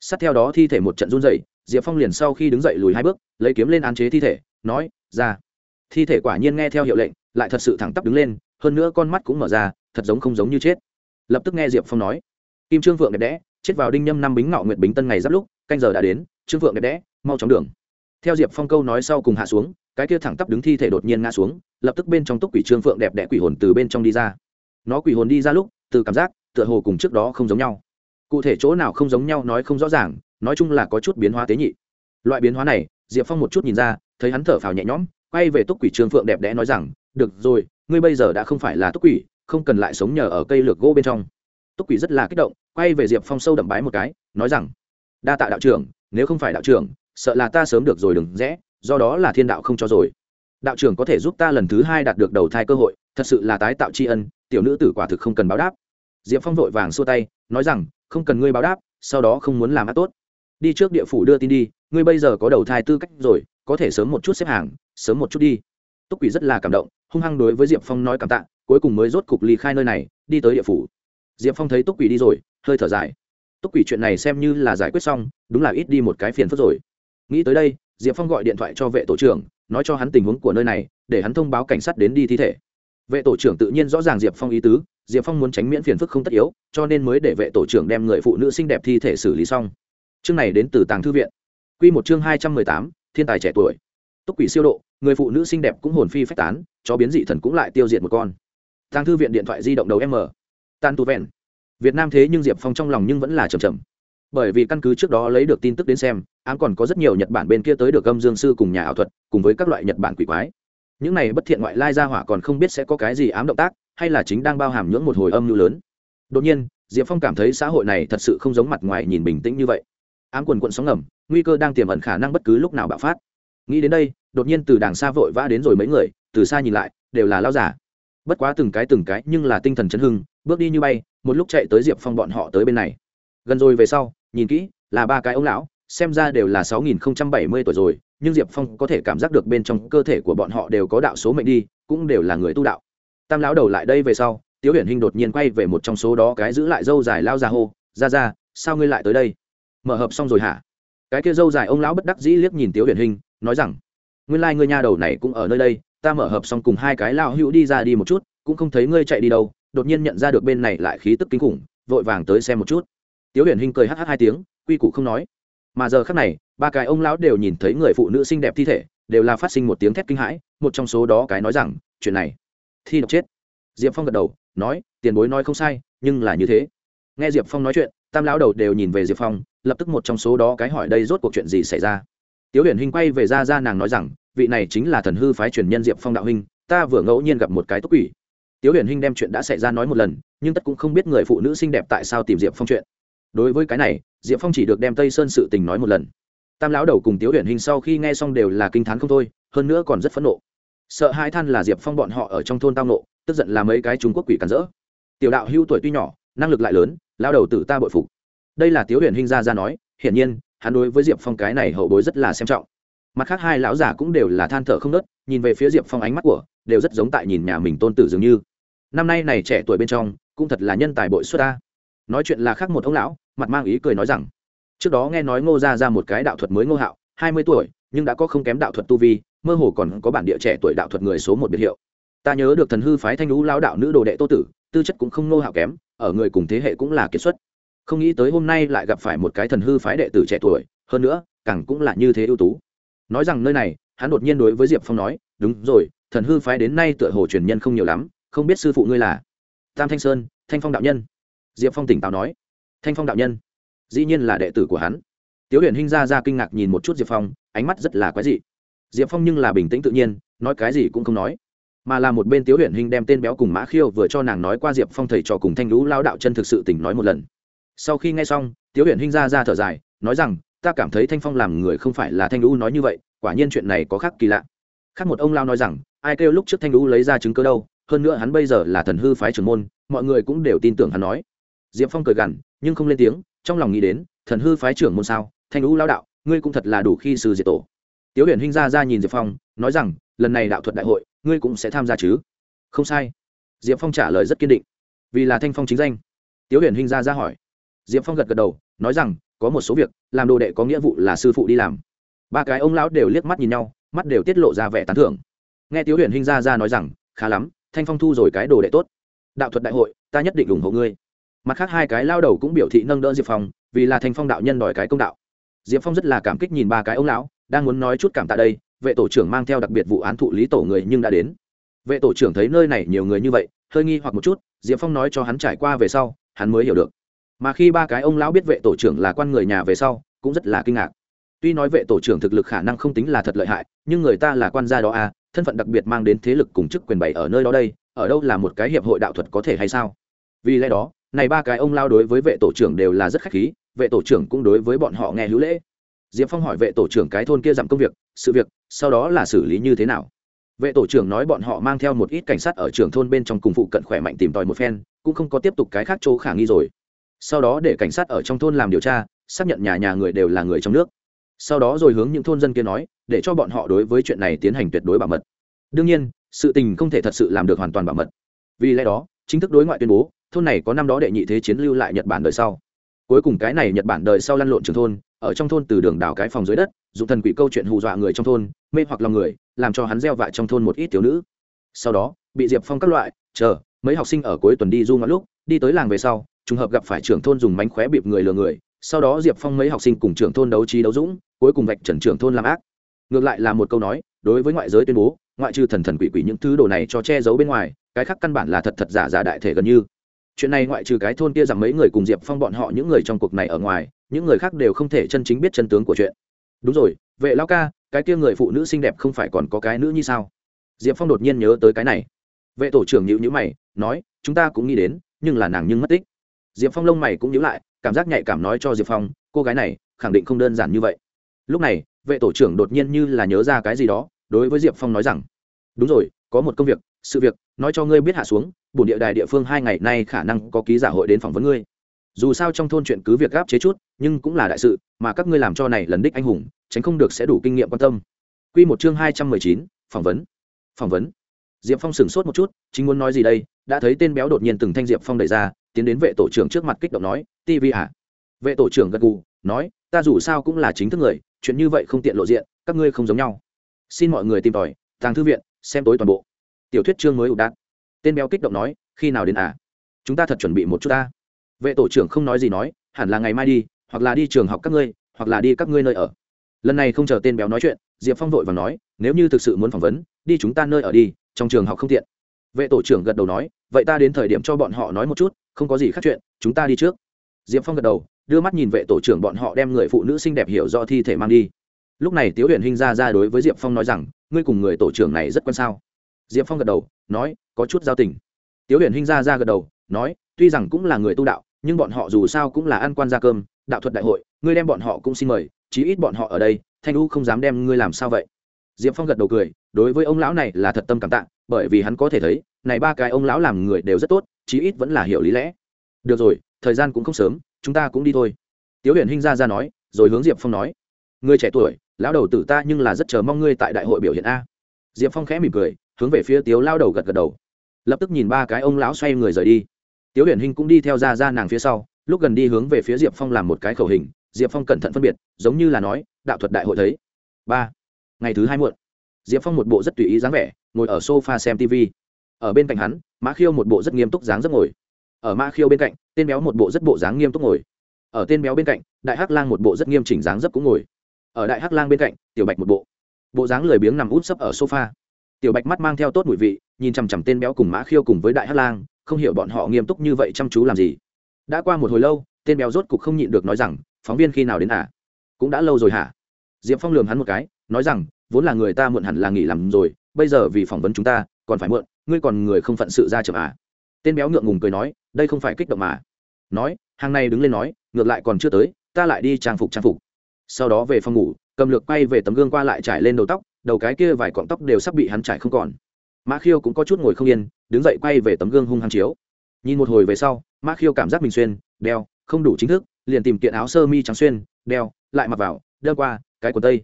sát theo đó thi thể một trận run dậy diệp phong liền sau khi đứng dậy lùi hai bước, lấy kiếm lên án chế thi thể, nói, ra. Thi thể quả nhiên nghe theo hiệu lệnh, lại thật sự thẳng tắp đứng lên, hơn nữa con mắt cũng mở ra, thật giống không giống như chết. Lập tức nghe diệp phong nói, kim trương vượng đẹp đẽ, chết vào đinh nhâm năm bính ngọ nguyệt bính tân ngày giáp lúc, canh giờ đã đến, trương vượng đẹp đẽ, mau chóng đường. Theo diệp phong câu nói sau cùng hạ xuống, cái kia thẳng tắp đứng thi thể đột nhiên ngã xuống, lập tức bên trong túc quỷ trương phượng đẹp đẽ quỷ hồn từ bên trong đi ra. Nó quỷ hồn đi ra lúc, từ cảm giác, tựa hồ cùng trước đó không giống nhau cụ thể chỗ nào không giống nhau nói không rõ ràng, nói chung là có chút biến hóa tế nhị. Loại biến hóa này, diệp phong một chút nhìn ra, thấy hắn thở phào nhẹ nhõm, quay về túc quỷ trương phượng đẹp đẽ nói rằng, được rồi, ngươi bây giờ đã không phải là túc quỷ, không cần lại sống nhờ ở cây lược gỗ bên trong. Túc quỷ rất là kích động, quay về diệp phong sâu đậm bái một cái, nói rằng, đa tạ đạo trưởng, nếu không phải đạo trưởng, sợ là ta sớm được rồi đừng rẽ, do đó là thiên đạo không cho rồi. Đạo trưởng có thể giúp ta lần thứ hai đạt được đầu thai cơ hội, thật sự là tái tạo tri ân, tiểu nữ tử quả thực không cần báo đáp. Diệp phong vội vàng xua tay, nói rằng không cần ngươi báo đáp, sau đó không muốn làm ác tốt. Đi trước địa phủ đưa tin đi, ngươi bây giờ có đầu thai tư cách rồi, có thể sớm một chút xếp hàng, sớm một chút đi. Túc quỷ rất là cảm động, hung hăng đối với diệp phong nói cảm tạ, cuối cùng mới rốt cục ly khai nơi này, đi tới địa phủ. Diệp phong thấy túc quỷ đi rồi, hơi thở dài. Túc quỷ chuyện này xem như là giải quyết xong, đúng là ít đi một cái phiền phức rồi. Nghĩ tới đây, diệp phong gọi điện thoại cho vệ tổ trưởng, nói cho hắn tình huống của nơi này, để hắn thông báo cảnh sát đến đi thi thể. Vệ tổ trưởng tự nhiên rõ ràng diệp phong ý tứ diệp phong muốn tránh miễn phiền phức không tất yếu, cho nên mới để vệ tổ trưởng đem người phụ nữ xinh đẹp thi thể xử lý xong. Chương này đến từ tàng thư viện. Q một chương hai trăm mười tám, thiên tài trẻ tuổi. Túc quỷ siêu độ, người phụ nữ xinh đẹp cũng hồn phi phách tán cho biến dị thần cũng lại tiêu diệt một con. Tàng thư viện điện thoại di động đầu m. Tan tu vẹn. Việt nam thế nhưng diệp phong trong lòng nhưng vẫn là chậm chậm. bởi vì căn cứ trước đó lấy được tin tức đến xem, ám còn có rất nhiều nhật bản bên kia tới được âm dương sư cùng nhà ảo thuật, cùng với các loại nhật bản quỷ quái. Những này bất thiện ngoại lai ra hỏa còn không biết sẽ có cái gì ám động tác hay là chính đang bao hàm nhưỡng một hồi âm mưu lớn? Đột nhiên, diệp phong cảm thấy xã hội này thật sự không giống mặt ngoài nhìn bình tĩnh như vậy. Ám quần quận sóng ngầm, nguy cơ đang tiềm ẩn khả năng bất cứ lúc nào bạo phát. Nghĩ đến đây, đột nhiên từ đàng xa vội vã đến rồi mấy người, từ xa nhìn lại, đều là lao giả bất quá từng cái từng cái, nhưng là tinh thần chấn hưng, bước đi như bay, một lúc chạy tới diệp phong bọn họ tới bên này. Gần rồi về sau, nhìn kỹ, là ba cái ông lão, xem ra đều là sáu nghìn bảy mươi tuổi rồi, nhưng diệp phong có thể cảm giác được bên trong cơ thể của bọn họ đều có đạo số mệnh đi, cũng đều là người tu đạo tam lão đầu lại đây về sau, tiếu hiển hình đột nhiên quay về một trong số đó cái giữ lại dâu dài lao ra hô, ra ra, sao ngươi lại tới đây? Mở hợp xong rồi hả? Cái kia dâu dài ông lão bất đắc dĩ liếc nhìn tiếu hiển hình, nói rằng, nguyên lai、like、ngươi nha đầu này cũng ở nơi đây, ta mở hợp xong cùng hai cái lao hữu đi ra đi một chút, cũng không thấy ngươi chạy đi đâu. Đột nhiên nhận ra được bên này lại khí tức kinh khủng, vội vàng tới xem một chút. Tiếu huyền hinh cười hh hai tiếng, quy củ không nói. Mà giờ khác này, ba cái ông lão đều nhìn thấy người phụ nữ xinh đẹp thi thể, đều là phát sinh một tiếng thét kinh hãi, một trong số đó cái nói rằng, chuyện này thi độc chết. Diệp phong gật đầu, nói, tiền bối nói không sai, nhưng là như thế. Nghe diệp phong nói chuyện, tam lão đầu đều nhìn về diệp phong, lập tức một trong số đó cái hỏi đây rốt cuộc chuyện gì xảy ra. Tiếu huyền hinh quay về ra ra nàng nói rằng, vị này chính là thần hư phái truyền nhân diệp phong đạo huynh, ta vừa ngẫu nhiên gặp một cái túc quỷ. Tiếu huyền hinh đem chuyện đã xảy ra nói một lần, nhưng tất cũng không biết người phụ nữ xinh đẹp tại sao tìm diệp phong chuyện. Đối với cái này, diệp phong chỉ được đem tây sơn sự tình nói một lần. Tam lão đầu cùng tiếu huyền hình sau khi nghe xong đều là kinh t h á n không thôi, hơn nữa còn rất phẫn nộ sợ hai than là diệp phong bọn họ ở trong thôn tao nộ tức giận là mấy cái trung quốc quỷ cản rỡ. Tiểu đạo hưu tuổi tuy nhỏ, năng lực lại lớn, lao đầu tử ta bội phục. Đây là tiếu huyền hình Gia ra nói, hiển nhiên, hắn đối với diệp phong cái này hậu bối rất là xem trọng. Mặt khác hai lão giả cũng đều là than thở không nớt, nhìn về phía diệp phong ánh mắt của, đều rất giống tại nhìn nhà mình tôn tử dường như. Năm nay này trẻ tuổi bên trong, cũng thật là nhân tài bội xuất ta nói chuyện là khác một ông lão, mặt mang ý cười nói rằng, trước đó nghe nói ngô ra ra một cái đạo thuật mới ngô hạo hai mươi tuổi, nhưng đã có không kém đạo thuật tu vi, mơ hồ còn có bản địa trẻ tuổi đạo thuật người số một biệt hiệu. Ta nhớ được thần hư phái thanh lũ lao đạo nữ đồ đệ tô tử, tư chất cũng không nô hạo kém, ở người cùng thế hệ cũng là kiệt xuất. Không nghĩ tới hôm nay lại gặp phải một cái thần hư phái đệ tử trẻ tuổi, hơn nữa, càng cũng là như thế ưu tú. Nói rằng nơi này, hắn đột nhiên đối với diệp phong nói, đúng rồi, thần hư phái đến nay tựa hồ truyền nhân không nhiều lắm, không biết sư phụ ngươi là tam thanh sơn, thanh phong đạo nhân. Diệp phong tỉnh táo nói, thanh phong đạo nhân, dĩ nhiên là đệ tử của hắn tiếu huyền hinh ra ra kinh ngạc nhìn một chút diệp phong, ánh mắt rất là quái dị. Diệp phong nhưng là bình tĩnh tự nhiên, nói cái gì cũng không nói. Mà là một bên tiếu huyền hinh đem tên béo cùng mã khiêu vừa cho nàng nói qua diệp phong thầy trò cùng thanh lũ lao đạo chân thực sự tình nói một lần. Sau khi nghe xong, tiếu huyền hinh ra ra thở dài, nói rằng, ta cảm thấy thanh phong làm người không phải là thanh lũ nói như vậy, quả nhiên chuyện này có khác kỳ lạ. Khác một ông lao nói rằng, ai kêu lúc trước thanh lũ lấy ra chứng cứ đâu, hơn nữa hắn bây giờ là thần hư phái trưởng môn, mọi người cũng đều tin tưởng hắn nói. Diệp phong cười gằn, nhưng không lên tiếng, trong lòng nghĩ đến, thần hư phái trưởng môn sao? Thanh lũ lao đạo, ngươi cũng thật là đủ khi sư diệt tổ. Tiếu huyền huynh ra ra nhìn diệp phong, nói rằng, lần này đạo thuật đại hội, ngươi cũng sẽ tham gia chứ? Không sai. Diệp phong trả lời rất kiên định. Vì là thanh phong chính danh. Tiếu huyền huynh ra ra hỏi. Diệp phong gật gật đầu, nói rằng, có một số việc, làm đồ đệ có nghĩa vụ là sư phụ đi làm. Ba cái ông lão đều liếc mắt nhìn nhau, mắt đều tiết lộ ra vẻ tán thưởng. Nghe tiếu huyền huynh ra ra nói rằng, khá lắm, thanh phong thu rồi cái đồ đệ tốt. Đạo thuật đại hội, ta nhất định ủng hộ ngươi. Mặt khác hai cái lao đầu cũng biểu thị nâng đỡ diệp phong, vì là thanh phong đạo nhân đòi cái công đạo diệp phong rất là cảm kích nhìn ba cái ông lão, đang muốn nói chút cảm tạ đây, vệ tổ trưởng mang theo đặc biệt vụ án thụ lý tổ người nhưng đã đến. Vệ tổ trưởng thấy nơi này nhiều người như vậy, hơi nghi hoặc một chút, diệp phong nói cho hắn trải qua về sau, hắn mới hiểu được. Mà khi ba cái ông lão biết vệ tổ trưởng là quan người nhà về sau, cũng rất là kinh ngạc. Tuy nói vệ tổ trưởng thực lực khả năng không tính là thật lợi hại, nhưng người ta là quan gia đó à thân phận đặc biệt mang đến thế lực cùng chức quyền bày ở nơi đó đây, ở đâu là một cái hiệp hội đạo thuật có thể hay sao? Vì lẽ đó, này ba cái ông lao đối với vệ tổ trưởng đều là rất khách khí vệ tổ trưởng cũng đối với bọn họ nghe hữu lễ. Diệp phong hỏi vệ tổ trưởng cái thôn kia giảm công việc, sự việc, sau đó là xử lý như thế nào? Vệ tổ trưởng nói bọn họ mang theo một ít cảnh sát ở trưởng thôn bên trong cùng phụ cận khỏe mạnh tìm tòi một phen, cũng không có tiếp tục cái khác chỗ khả nghi rồi. Sau đó để cảnh sát ở trong thôn làm điều tra, xác nhận nhà nhà người đều là người trong nước. Sau đó rồi hướng những thôn dân kia nói, để cho bọn họ đối với chuyện này tiến hành tuyệt đối bảo mật. Đương nhiên, sự tình không thể thật sự làm được hoàn toàn bảo mật. Vì lẽ đó, chính thức đối ngoại tuyên bố, thôn này có năm đó đệ nhị thế chiến lưu lại nhật bản đời sau cuối cùng cái này nhật bản đời sau lăn lộn trường thôn, ở trong thôn từ đường đào cái phòng dưới đất dùng thần quỷ câu chuyện hù dọa người trong thôn, mê hoặc lòng người, làm cho hắn gieo vạ trong thôn một ít thiếu nữ. Sau đó, bị diệp phong các loại, chờ, mấy học sinh ở cuối tuần đi du ngoạn lúc, đi tới làng về sau, trùng hợp gặp phải trưởng thôn dùng mánh khóe bịp người lừa người, sau đó diệp phong mấy học sinh cùng trưởng thôn đấu trí đấu dũng, cuối cùng vạch trần trưởng thôn làm ác. Ngược lại là một câu nói, đối với ngoại giới tuyên bố, ngoại trừ thần thần quỷ quỷ những thứ đồ này cho che giấu bên ngoài, cái khác căn bản là thật thật giả giả đại thể gần như chuyện này ngoại trừ cái thôn kia rằng mấy người cùng diệp phong bọn họ, những người trong cuộc này ở ngoài, những người khác đều không thể chân chính biết chân tướng của chuyện. Đúng rồi, vệ lao ca, cái kia người phụ nữ xinh đẹp không phải còn có cái nữ như sao? Diệp phong đột nhiên nhớ tới cái này. Vệ tổ trưởng nhữ nhữ mày, nói, chúng ta cũng nghĩ đến, nhưng là nàng nhưng mất tích. Diệp phong lông mày cũng nhữ lại, cảm giác nhạy cảm nói cho diệp phong, cô gái này, khẳng định không đơn giản như vậy. Lúc này, vệ tổ trưởng đột nhiên như là nhớ ra cái gì đó, đối với diệp phong nói rằng, đúng rồi, có một công việc, sự việc, nói cho ngươi biết hạ xuống bổn địa đài địa phương hai ngày nay khả năng có ký giả hội đến phỏng vấn ngươi. Dù sao trong thôn chuyện cứ việc gáp chế chút, nhưng cũng là đại sự, mà các ngươi làm cho này lần đích anh hùng, tránh không được sẽ đủ kinh nghiệm quan tâm. Q một chương hai trăm mười chín, phỏng vấn. Phỏng vấn. Diệp phong sửng sốt một chút, chính muốn nói gì đây, đã thấy tên béo đột nhiên từng thanh diệp phong đẩy ra, tiến đến vệ tổ trưởng trước mặt kích động nói tv à? Vệ tổ trưởng gật gù, nói, ta dù sao cũng là chính thức người, chuyện như vậy không tiện lộ diện, các ngươi không giống nhau. Xin mọi người tìm tòi, tàng thư viện, xem tối toàn bộ. Tiểu thuyết chương mới ủ đạn tên béo kích động nói, khi nào đến à? Chúng ta thật chuẩn bị một chút ta. Vệ tổ trưởng không nói gì nói, hẳn là ngày mai đi, hoặc là đi trường học các ngươi, hoặc là đi các ngươi nơi ở. Lần này không chờ tên béo nói chuyện, diệp phong vội và nói, nếu như thực sự muốn phỏng vấn, đi chúng ta nơi ở đi, trong trường học không tiện. Vệ tổ trưởng gật đầu nói, vậy ta đến thời điểm cho bọn họ nói một chút, không có gì khác chuyện, chúng ta đi trước. Diệp phong gật đầu, đưa mắt nhìn vệ tổ trưởng bọn họ đem người phụ nữ xinh đẹp hiểu do thi thể mang đi. Lúc này tiếu huyền hinh ra ra đối với diệp phong nói rằng, ngươi cùng người tổ trưởng này rất quan sao? Diệp phong gật đầu, nói, có chút giao tình. Tiếu huyền hinh ra ra gật đầu, nói, tuy rằng cũng là người tu đạo, nhưng bọn họ dù sao cũng là ăn quan gia cơm, đạo thuật đại hội, ngươi đem bọn họ cũng xin mời, chí ít bọn họ ở đây, thanh u không dám đem ngươi làm sao vậy? Diệp phong gật đầu cười, đối với ông lão này là thật tâm cảm tạ, bởi vì hắn có thể thấy, này ba cái ông lão làm người đều rất tốt, chí ít vẫn là hiểu lý lẽ. Được rồi, thời gian cũng không sớm, chúng ta cũng đi thôi. Tiếu huyền hinh ra ra nói, rồi hướng diệp phong nói người trẻ tuổi, lão đầu tử ta nhưng là rất chờ mong ngươi tại đại hội biểu hiện a. Diệp phong khẽ mỉm cười hướng về phía tiếu lao đầu gật gật đầu lập tức nhìn ba cái ông lão xoay người rời đi tiếu huyền hinh cũng đi theo ra ra nàng phía sau lúc gần đi hướng về phía diệp phong làm một cái khẩu hình diệp phong cẩn thận phân biệt giống như là nói đạo thuật đại hội thấy ba ngày thứ hai muộn diệp phong một bộ rất tùy ý dáng vẻ ngồi ở sofa xem tv ở bên cạnh hắn mã khiêu một bộ rất nghiêm túc dáng rất ngồi ở mã khiêu bên cạnh tên béo một bộ rất bộ dáng nghiêm túc ngồi ở tên béo bên cạnh đại hắc lang một bộ rất nghiêm chỉnh dáng dấp cũng ngồi ở đại hắc lang bên cạnh tiểu bạch một bộ bộ dáng lười biếng nằm út sấp ở sofa tiểu bạch mắt mang theo tốt mùi vị, nhìn chằm chằm tên béo cùng mã khiêu cùng với đại hắc lang, không hiểu bọn họ nghiêm túc như vậy chăm chú làm gì. Đã qua một hồi lâu, tên béo rốt cục không nhịn được nói rằng, phóng viên khi nào đến à? Cũng đã lâu rồi hả? Diệp phong lường hắn một cái, nói rằng, vốn là người ta muộn hẳn là nghỉ làm rồi, bây giờ vì phỏng vấn chúng ta, còn phải muộn, ngươi còn người không phận sự ra chậm à? Tên béo ngượng ngùng cười nói, đây không phải kích động mà. Nói, hàng này đứng lên nói, ngược lại còn chưa tới, ta lại đi trang phục trang phục. Sau đó về phòng ngủ, cầm lược quay về tấm gương qua lại trải lên đầu tóc đầu cái kia vài cọng tóc đều sắp bị hắn trải không còn. Mã khiêu cũng có chút ngồi không yên, đứng dậy quay về tấm gương hung hăng chiếu. Nhìn một hồi về sau, mã khiêu cảm giác mình xuyên, đeo, không đủ chính thức, liền tìm kiện áo sơ mi trắng xuyên, đeo, lại mặc vào, đeo qua, cái quần tây.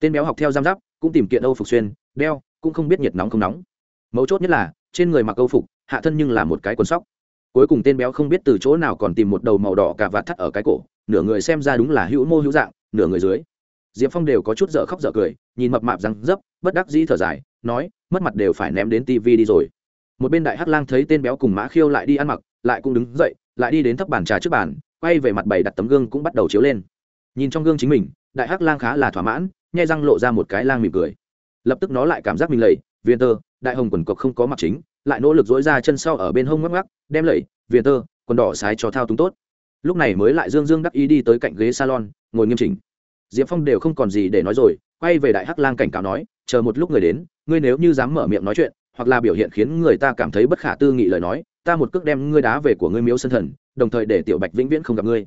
Tên béo học theo giam giáp, cũng tìm kiện âu phục xuyên, đeo, cũng không biết nhiệt nóng không nóng. Mấu chốt nhất là, trên người mặc âu phục, hạ thân nhưng là một cái quần sóc. Cuối cùng tên béo không biết từ chỗ nào còn tìm một đầu màu đỏ cả vạt thắt ở cái cổ, nửa người xem ra đúng là hữu mô hữu dạng, nửa người dưới diệp phong đều có chút dở khóc dở cười nhìn mập mạp răng dấp bất đắc dĩ thở dài nói mất mặt đều phải ném đến tv đi rồi. Một bên đại hắc lang thấy tên béo cùng mã khiêu lại đi ăn mặc lại cũng đứng dậy lại đi đến thấp bàn trà trước bàn quay về mặt bày đặt tấm gương cũng bắt đầu chiếu lên. Nhìn trong gương chính mình đại hắc lang khá là thỏa mãn nhai răng lộ ra một cái lang mỉm cười. Lập tức nó lại cảm giác mình lầy viên tơ đại hồng quần cộc không có mặt chính lại nỗ lực dối ra chân sau ở bên hông ngắc ngắc đem lầy, viên tơ quần đỏ sái cho thao túng tốt. Lúc này mới lại dương dương đắc ý đi tới cạnh ghế salon ngồi nghiêm chỉnh diệp phong đều không còn gì để nói rồi, quay về đại hắc lang cảnh cáo nói, chờ một lúc người đến, ngươi nếu như dám mở miệng nói chuyện, hoặc là biểu hiện khiến người ta cảm thấy bất khả tư nghị lời nói, ta một cước đem ngươi đá về của ngươi miếu sân thần, đồng thời để tiểu bạch vĩnh viễn không gặp ngươi.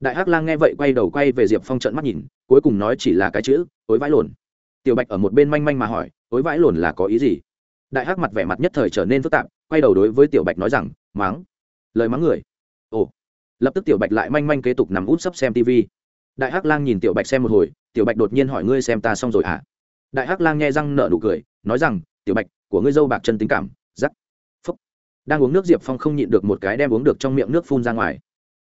Đại hắc lang nghe vậy quay đầu quay về diệp phong trận mắt nhìn, cuối cùng nói chỉ là cái chữ, ối vãi lồn tiểu bạch ở một bên manh manh mà hỏi, ối vãi lồn là có ý gì? Đại hắc mặt vẻ mặt nhất thời trở nên phức tạp, quay đầu đối với tiểu bạch nói rằng mắng lời mắng người. Ồ. Lập tức tiểu bạch lại manh manh kế tục nằm út sấp xem tv đại hắc lang nhìn tiểu bạch xem một hồi, tiểu bạch đột nhiên hỏi ngươi xem ta xong rồi hả? À? đại hắc lang nghe răng nở nụ cười, nói rằng, tiểu bạch, của ngươi dâu bạc chân tính cảm giắc phúc. Đang uống nước diệp phong không nhịn được một cái đem uống được trong miệng nước phun ra ngoài.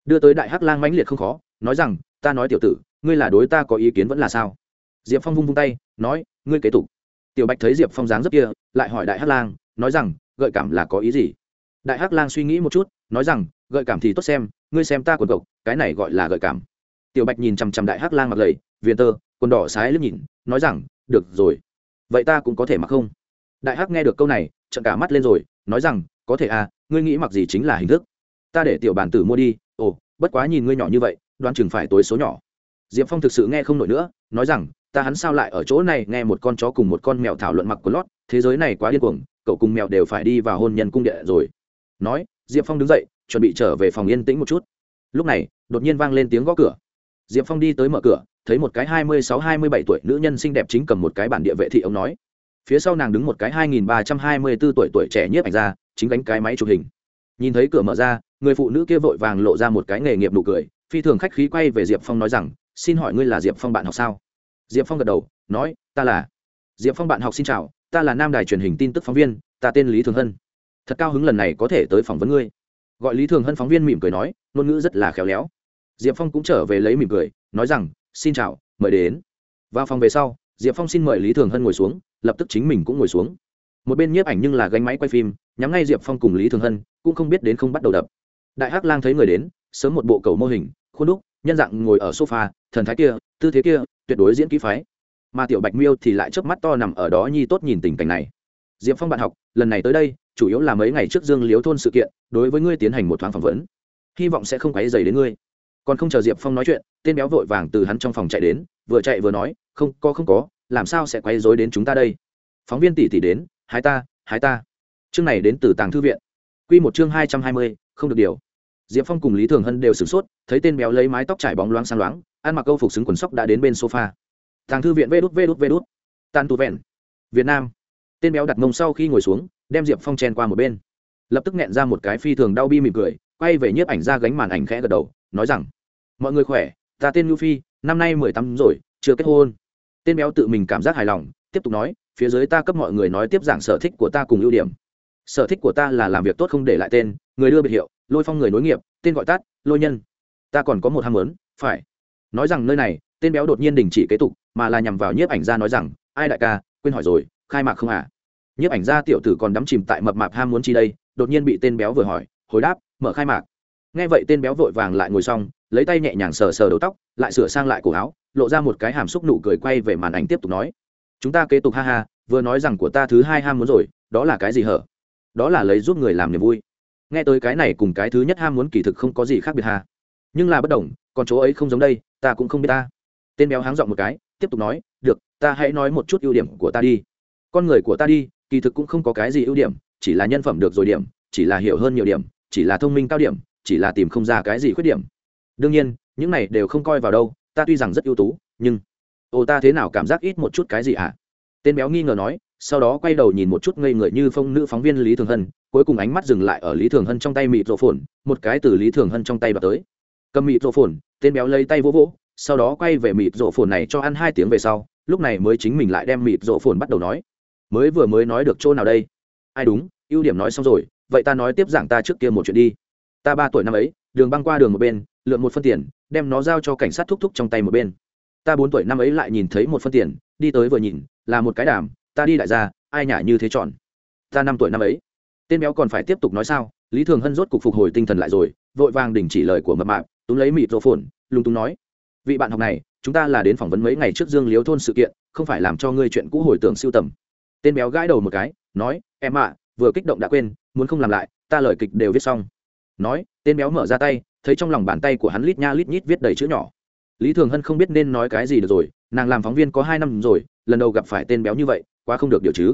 Đưa tới đại hắc lang mãnh liệt không khó, nói rằng, ta nói tiểu tử, ngươi là đối ta có ý kiến vẫn là sao? Diệp phong vung vung tay, nói, ngươi kế tục. Tiểu bạch thấy diệp phong dáng rất kia, lại hỏi đại hắc lang, nói rằng, gợi cảm là có ý gì? Đại hắc lang suy nghĩ một chút, nói rằng, gợi cảm thì tốt xem, ngươi xem ta quần cộc cái này gọi là gợi cảm tiểu bạch nhìn chằm chằm đại hắc lang mặc lầy viên tơ, quần đỏ sái lướt nhìn, nói rằng, được rồi, vậy ta cũng có thể mặc không? Đại hắc nghe được câu này trận cả mắt lên rồi, nói rằng, có thể à ngươi nghĩ mặc gì chính là hình thức. Ta để tiểu bàn tử mua đi, ồ, bất quá nhìn ngươi nhỏ như vậy, đoán chừng phải tối số nhỏ. Diệp phong thực sự nghe không nổi nữa, nói rằng, ta hắn sao lại ở chỗ này nghe một con chó cùng một con mèo thảo luận mặc quần lót, thế giới này quá điên cuồng, cậu cùng mèo đều phải đi vào hôn nhân cung điện rồi. Nói, diệp phong đứng dậy, chuẩn bị trở về phòng yên tĩnh một chút. Lúc này, đột nhiên vang lên tiếng gõ cửa diệp phong đi tới mở cửa, thấy một cái hai mươi sáu, hai mươi bảy tuổi nữ nhân xinh đẹp chính cầm một cái bản địa vệ thị ông nói. Phía sau nàng đứng một cái hai nghìn ba trăm hai mươi bốn tuổi tuổi trẻ nhiếp ảnh ra chính đánh cái máy chụp hình. Nhìn thấy cửa mở ra, người phụ nữ kia vội vàng lộ ra một cái nghề nghiệp nụ cười, phi thường khách khí quay về diệp phong nói rằng, xin hỏi ngươi là diệp phong bạn học sao? Diệp phong gật đầu, nói, ta là. Diệp phong bạn học xin chào, ta là nam đài truyền hình tin tức phóng viên, ta tên lý thường hân. Thật cao hứng lần này có thể tới phỏng vấn ngươi. Gọi lý thường hân phóng viên mỉm cười nói, ngôn ngữ rất là khéo léo diệp phong cũng trở về lấy mỉm cười, nói rằng, xin chào, mời đến. Vào phòng về sau, diệp phong xin mời lý thường hân ngồi xuống, lập tức chính mình cũng ngồi xuống. Một bên nhiếp ảnh nhưng là gánh máy quay phim, nhắm ngay diệp phong cùng lý thường hân, cũng không biết đến không bắt đầu đập. Đại hắc lang thấy người đến, sớm một bộ cầu mô hình, khuôn đúc, nhân dạng ngồi ở sofa, thần thái kia, tư thế kia, tuyệt đối diễn kỹ phái. Mà tiểu bạch miêu thì lại chớp mắt to nằm ở đó nhi tốt nhìn tình cảnh này. Diệp phong bạn học, lần này tới đây, chủ yếu là mấy ngày trước dương liếu thôn sự kiện, đối với ngươi tiến hành một thoáng phỏng vấn. Hy vọng sẽ không quáy dày đến ngươi còn không chờ diệp phong nói chuyện, tên béo vội vàng từ hắn trong phòng chạy đến, vừa chạy vừa nói, không, có không có, làm sao sẽ quay dối đến chúng ta đây? Phóng viên tỷ tỷ đến hái ta hái ta. Chương này đến từ tàng thư viện. Q một chương hai trăm hai mươi, không được điều. Diệp phong cùng lý thường hân đều sửng sốt, thấy tên béo lấy mái tóc trải bóng loáng sang loáng, ăn mặc câu phục xứng quần sóc đã đến bên sofa. Tàng thư viện vê đút vê đút vê đút. Tàn tu vẹn. Việt nam. Tên béo đặt mông sau khi ngồi xuống, đem diệp phong chen qua một bên. Lập tức nghẹn ra một cái phi thường đau bi mỉm cười, quay về nhiếp ảnh ra gánh màn ảnh khẽ gật đầu, nói rằng mọi người khỏe, ta tên ngưu phi, năm nay mười tám rồi, chưa kết hôn. Tên béo tự mình cảm giác hài lòng, tiếp tục nói, phía dưới ta cấp mọi người nói tiếp giảng sở thích của ta cùng ưu điểm. Sở thích của ta là làm việc tốt không để lại tên, người đưa biệt hiệu, lôi phong người nối nghiệp, tên gọi tắt, lôi nhân. Ta còn có một ham muốn, phải. Nói rằng nơi này, tên béo đột nhiên đình chỉ kế tục, mà là nhằm vào nhiếp ảnh gia nói rằng, ai đại ca, quên hỏi rồi, khai mạc không à nhiếp ảnh gia tiểu tử còn đắm chìm tại mập mạp ham muốn chi đây, đột nhiên bị tên béo vừa hỏi, hồi đáp, mở khai mạc nghe vậy tên béo vội vàng lại ngồi xong, lấy tay nhẹ nhàng sờ sờ đầu tóc, lại sửa sang lại cổ áo, lộ ra một cái hàm xúc nụ cười quay về màn ảnh tiếp tục nói. Chúng ta kế tục ha ha, vừa nói rằng của ta thứ hai ham muốn rồi, đó là cái gì hở? Đó là lấy giúp người làm niềm vui. Nghe tới cái này cùng cái thứ nhất ham muốn kỳ thực không có gì khác biệt ha. Nhưng là bất đồng, còn chỗ ấy không giống đây, ta cũng không biết ta. Tên béo háng dọn một cái, tiếp tục nói, được, ta hãy nói một chút ưu điểm của ta đi. Con người của ta đi, kỳ thực cũng không có cái gì ưu điểm, chỉ là nhân phẩm được rồi điểm, chỉ là hiểu hơn nhiều điểm, chỉ là thông minh cao điểm chỉ là tìm không ra cái gì khuyết điểm. Đương nhiên, những này đều không coi vào đâu, ta tuy rằng rất ưu tú, nhưng ồ ta thế nào cảm giác ít một chút cái gì ạ? À? tên béo nghi ngờ nói, sau đó quay đầu nhìn một chút ngây người như phong nữ phóng viên lý thường hân, cuối cùng ánh mắt dừng lại ở lý thường hân trong tay mịt rộ phồn một cái từ lý thường hân trong tay bật tới. Cầm mịt rộ phồn tên béo lấy tay vỗ vỗ, sau đó quay về mịt rộ phồn này cho ăn hai tiếng về sau, lúc này mới chính mình lại đem mịt rộ phồn bắt đầu nói. Mới vừa mới nói được chỗ nào đây? Ai đúng, ưu điểm nói xong rồi, vậy ta nói tiếp giảng ta trước kia một chuyện đi ta ba tuổi năm ấy, đường băng qua đường một bên lượn một phân tiền, đem nó giao cho cảnh sát thúc thúc trong tay một bên. Ta bốn tuổi năm ấy lại nhìn thấy một phân tiền, đi tới vừa nhìn, là một cái đàm, ta đi đại gia, ai nhả như thế chọn. Ta năm tuổi năm ấy. Tên béo còn phải tiếp tục nói sao, lý thường hân rốt cục phục hồi tinh thần lại rồi, vội vàng đình chỉ lời của mập mạp, túm lấy mịt rô phồn lung túng nói, vị bạn học này, chúng ta là đến phỏng vấn mấy ngày trước dương liếu thôn sự kiện, không phải làm cho ngươi chuyện cũ hồi tưởng siêu tầm. Tên béo gãi đầu một cái, nói, em ạ, vừa kích động đã quên, muốn không làm lại, ta lời kịch đều viết xong nói, tên béo mở ra tay, thấy trong lòng bàn tay của hắn lít nha lít nhít viết đầy chữ nhỏ. Lý thường hân không biết nên nói cái gì được rồi, nàng làm phóng viên có hai năm rồi, lần đầu gặp phải tên béo như vậy, quá không được điều chứ.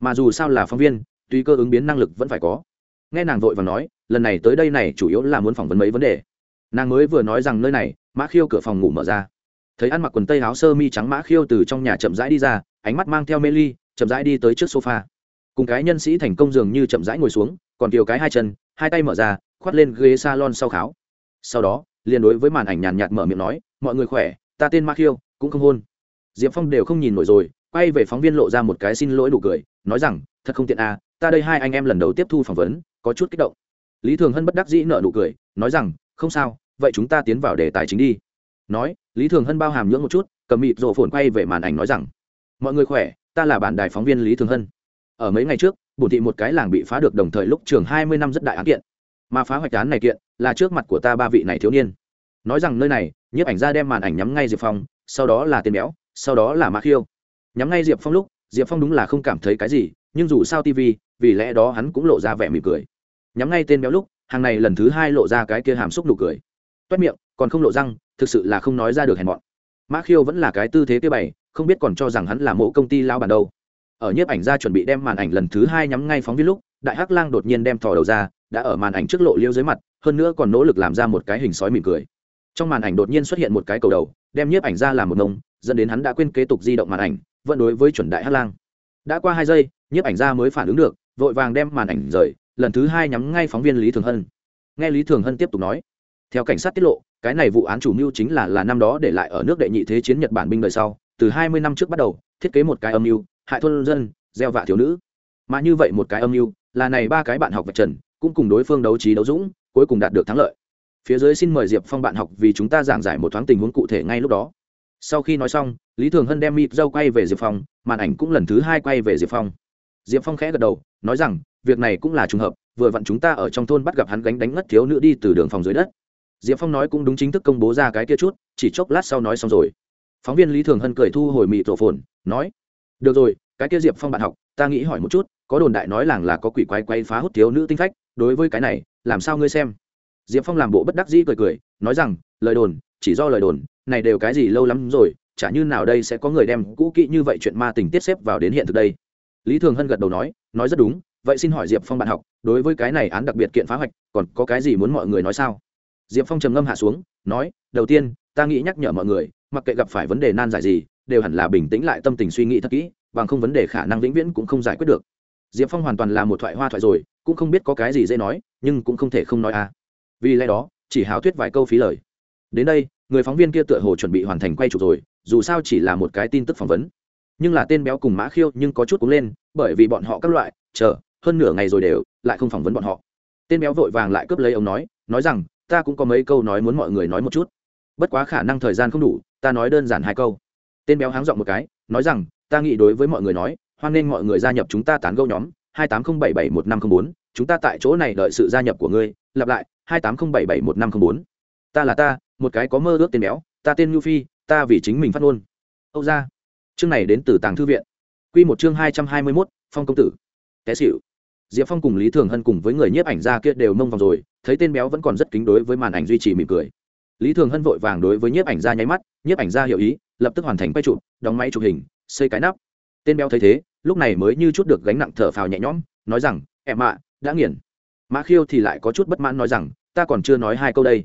Mà dù sao là phóng viên tuy cơ ứng biến năng lực vẫn phải có. Nghe nàng vội và nói, lần này tới đây này chủ yếu là muốn phỏng vấn mấy vấn đề. Nàng mới vừa nói rằng nơi này, mã khiêu cửa phòng ngủ mở ra. Thấy ăn mặc quần tây áo sơ mi trắng mã khiêu từ trong nhà chậm rãi đi ra, ánh mắt mang theo mê ly, chậm rãi đi tới trước sofa. Cùng cái nhân sĩ thành công dường như chậm rãi ngồi xuống, còn kiều cái hai chân, hai tay mở ra khoát lên ghế salon sau kháo. Sau đó, liền đối với màn ảnh nhàn nhạt mở miệng nói, mọi người khỏe, ta tên ma khiêu cũng không hôn. Diệp phong đều không nhìn nổi rồi, quay về phóng viên lộ ra một cái xin lỗi đủ cười, nói rằng, thật không tiện à ta đây hai anh em lần đầu tiếp thu phỏng vấn, có chút kích động. Lý thường hân bất đắc dĩ nợ nụ cười, nói rằng, không sao, vậy chúng ta tiến vào đề tài chính đi. Nói, lý thường hân bao hàm nhưỡng một chút, cầm mịt rổ phồn quay về màn ảnh nói rằng, mọi người khỏe, ta là bạn đài phóng viên lý thường hân. Ở mấy ngày trước, bổn thị một cái làng bị phá được đồng thời lúc trường hai mươi năm rất đại án kiện mà phá hoạch án này kiện là trước mặt của ta ba vị này thiếu niên. Nói rằng nơi này, nhiếp ảnh ra đem màn ảnh nhắm ngay diệp phong, sau đó là tên béo, sau đó là mã khiêu. Nhắm ngay diệp phong lúc, diệp phong đúng là không cảm thấy cái gì, nhưng dù sao tv vì lẽ đó hắn cũng lộ ra vẻ mỉm cười. Nhắm ngay tên béo lúc, hàng này lần thứ hai lộ ra cái kia hàm xúc nụ cười. Toét miệng, còn không lộ răng, thực sự là không nói ra được hèn mọn. Mã khiêu vẫn là cái tư thế kia bày, không biết còn cho rằng hắn là mẫu công ty lao bản đâu. Ở nhiếp ảnh ra chuẩn bị đem màn ảnh lần thứ hai nhắm ngay phóng viên lúc đại hắc lang đột nhiên đem thò đầu ra, đã ở màn ảnh trước lộ liêu dưới mặt, hơn nữa còn nỗ lực làm ra một cái hình sói mỉm cười. Trong màn ảnh đột nhiên xuất hiện một cái cầu đầu, đem nhiếp ảnh ra làm một nông dẫn đến hắn đã quên kế tục di động màn ảnh, vẫn đối với chuẩn đại hắc lang. Đã qua hai giây, nhiếp ảnh ra mới phản ứng được, vội vàng đem màn ảnh rời, lần thứ hai nhắm ngay phóng viên lý thường hân. Nghe lý thường hân tiếp tục nói, theo cảnh sát tiết lộ, cái này vụ án chủ mưu chính là là năm đó để lại ở nước đệ nhị thế chiến nhật bản binh đời sau, từ hai mươi năm trước bắt đầu, thiết kế một cái âm mưu, hại thôn dân, gieo vạ thiếu nữ. Mà như vậy một cái âm mưu là này ba cái bạn học vạch trần, cũng cùng đối phương đấu trí đấu dũng, cuối cùng đạt được thắng lợi. Phía dưới xin mời diệp phong bạn học vì chúng ta giảng giải một thoáng tình huống cụ thể ngay lúc đó. Sau khi nói xong, lý thường hân đem mịp dâu quay về diệp phong, màn ảnh cũng lần thứ hai quay về diệp phong. Diệp phong khẽ gật đầu, nói rằng, việc này cũng là trùng hợp, vừa vặn chúng ta ở trong thôn bắt gặp hắn gánh đánh ngất thiếu nữ đi từ đường phòng dưới đất. Diệp phong nói cũng đúng chính thức công bố ra cái kia chút, chỉ chốc lát sau nói xong rồi. Phóng viên lý thường hân cười thu hồi mị tổ phồn, nói được rồi, cái kia diệp phong bạn học, ta nghĩ hỏi một chút, có đồn đại nói làng là có quỷ quay quay phá hút thiếu nữ tinh phách, đối với cái này, làm sao ngươi xem? Diệp phong làm bộ bất đắc dĩ cười cười, nói rằng, lời đồn, chỉ do lời đồn, này đều cái gì lâu lắm rồi, chả như nào đây sẽ có người đem cũ kỹ như vậy chuyện ma tình tiết xếp vào đến hiện thực đây? Lý thường hân gật đầu nói nói rất đúng, vậy xin hỏi diệp phong bạn học, đối với cái này án đặc biệt kiện phá hoạch, còn có cái gì muốn mọi người nói sao? Diệp phong trầm ngâm hạ xuống, nói, đầu tiên, ta nghĩ nhắc nhở mọi người, mặc kệ gặp phải vấn đề nan giải gì đều hẳn là bình tĩnh lại tâm tình suy nghĩ thật kỹ, bằng không vấn đề khả năng vĩnh viễn cũng không giải quyết được. Diệp phong hoàn toàn là một thoại hoa thoại rồi, cũng không biết có cái gì dễ nói, nhưng cũng không thể không nói à. Vì lẽ đó, chỉ hào thuyết vài câu phí lời. Đến đây, người phóng viên kia tựa hồ chuẩn bị hoàn thành quay chụp rồi, dù sao chỉ là một cái tin tức phỏng vấn. Nhưng là tên béo cùng mã khiêu nhưng có chút cũng lên, bởi vì bọn họ các loại, chờ, hơn nửa ngày rồi đều, lại không phỏng vấn bọn họ. Tên béo vội vàng lại cướp lấy ông nói nói rằng, ta cũng có mấy câu nói muốn mọi người nói một chút. Bất quá khả năng thời gian không đủ, ta nói đơn giản hai câu tên béo háng dọn một cái, nói rằng, ta nghĩ đối với mọi người nói, hoan nghênh mọi người gia nhập chúng ta tán gẫu nhóm, hai tám không bảy bảy một năm không bốn, chúng ta tại chỗ này đợi sự gia nhập của ngươi, lặp lại, hai tám không bảy bảy một năm không bốn. Ta là ta, một cái có mơ ước tên béo, ta tên nhu phi, ta vì chính mình phát ngôn. Âu ra chương này đến từ tàng thư viện. Q một chương hai trăm hai mươi mốt, phong công tử. Té xịu diệp phong cùng lý thường hân cùng với người nhiếp ảnh gia kia đều mông vòng rồi, thấy tên béo vẫn còn rất kính đối với màn ảnh duy trì mỉm cười. Lý thường hân vội vàng đối với nhiếp ảnh gia nháy mắt, nhiếp ảnh gia hiểu ý lập tức hoàn thành quay chụp, đóng máy chụp hình, xây cái nắp. Tên béo thấy thế, lúc này mới như chút được gánh nặng thở phào nhẹ nhõm, nói rằng, em ạ, đã nghiền. Mã khiêu thì lại có chút bất mãn nói rằng, ta còn chưa nói hai câu đây.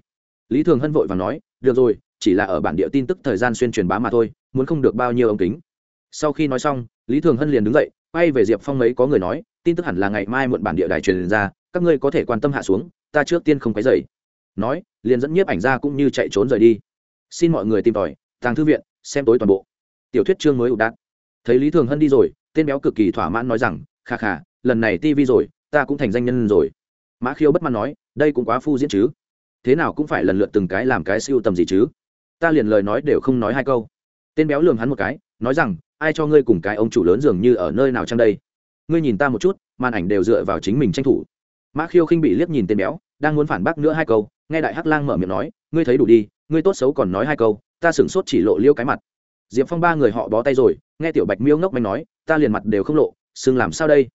Lý thường hân vội và nói, được rồi, chỉ là ở bản địa tin tức thời gian xuyên truyền bá mà thôi, muốn không được bao nhiêu ống kính. Sau khi nói xong, lý thường hân liền đứng dậy, quay về diệp phong mấy có người nói, tin tức hẳn là ngày mai muộn bản địa đài truyền ra, các ngươi có thể quan tâm hạ xuống, ta trước tiên không quấy dày nói, liền dẫn nhiếp ảnh ra cũng như chạy trốn rời đi. Xin mọi người tìm tòi, tàng thư viện xem tối toàn bộ. Tiểu thuyết chương mới ụ đạn thấy lý thường hân đi rồi, tên béo cực kỳ thỏa mãn nói rằng khà khà lần này tivi rồi, ta cũng thành danh nhân rồi. Mã khiêu bất mãn nói, đây cũng quá phu diễn chứ. Thế nào cũng phải lần lượt từng cái làm cái siêu tầm gì chứ? Ta liền lời nói đều không nói hai câu. Tên béo lường hắn một cái, nói rằng, ai cho ngươi cùng cái ông chủ lớn dường như ở nơi nào trong đây? Ngươi nhìn ta một chút, màn ảnh đều dựa vào chính mình tranh thủ. Mã khiêu khinh bị liếc nhìn tên béo, đang muốn phản bác nữa hai câu, nghe đại hắc lang mở miệng nói, ngươi thấy đủ đi, ngươi tốt xấu còn nói hai câu ta sửng sốt chỉ lộ liêu cái mặt. Diệp phong ba người họ bó tay rồi, nghe tiểu bạch miêu ngốc manh nói, ta liền mặt đều không lộ, xương làm sao đây?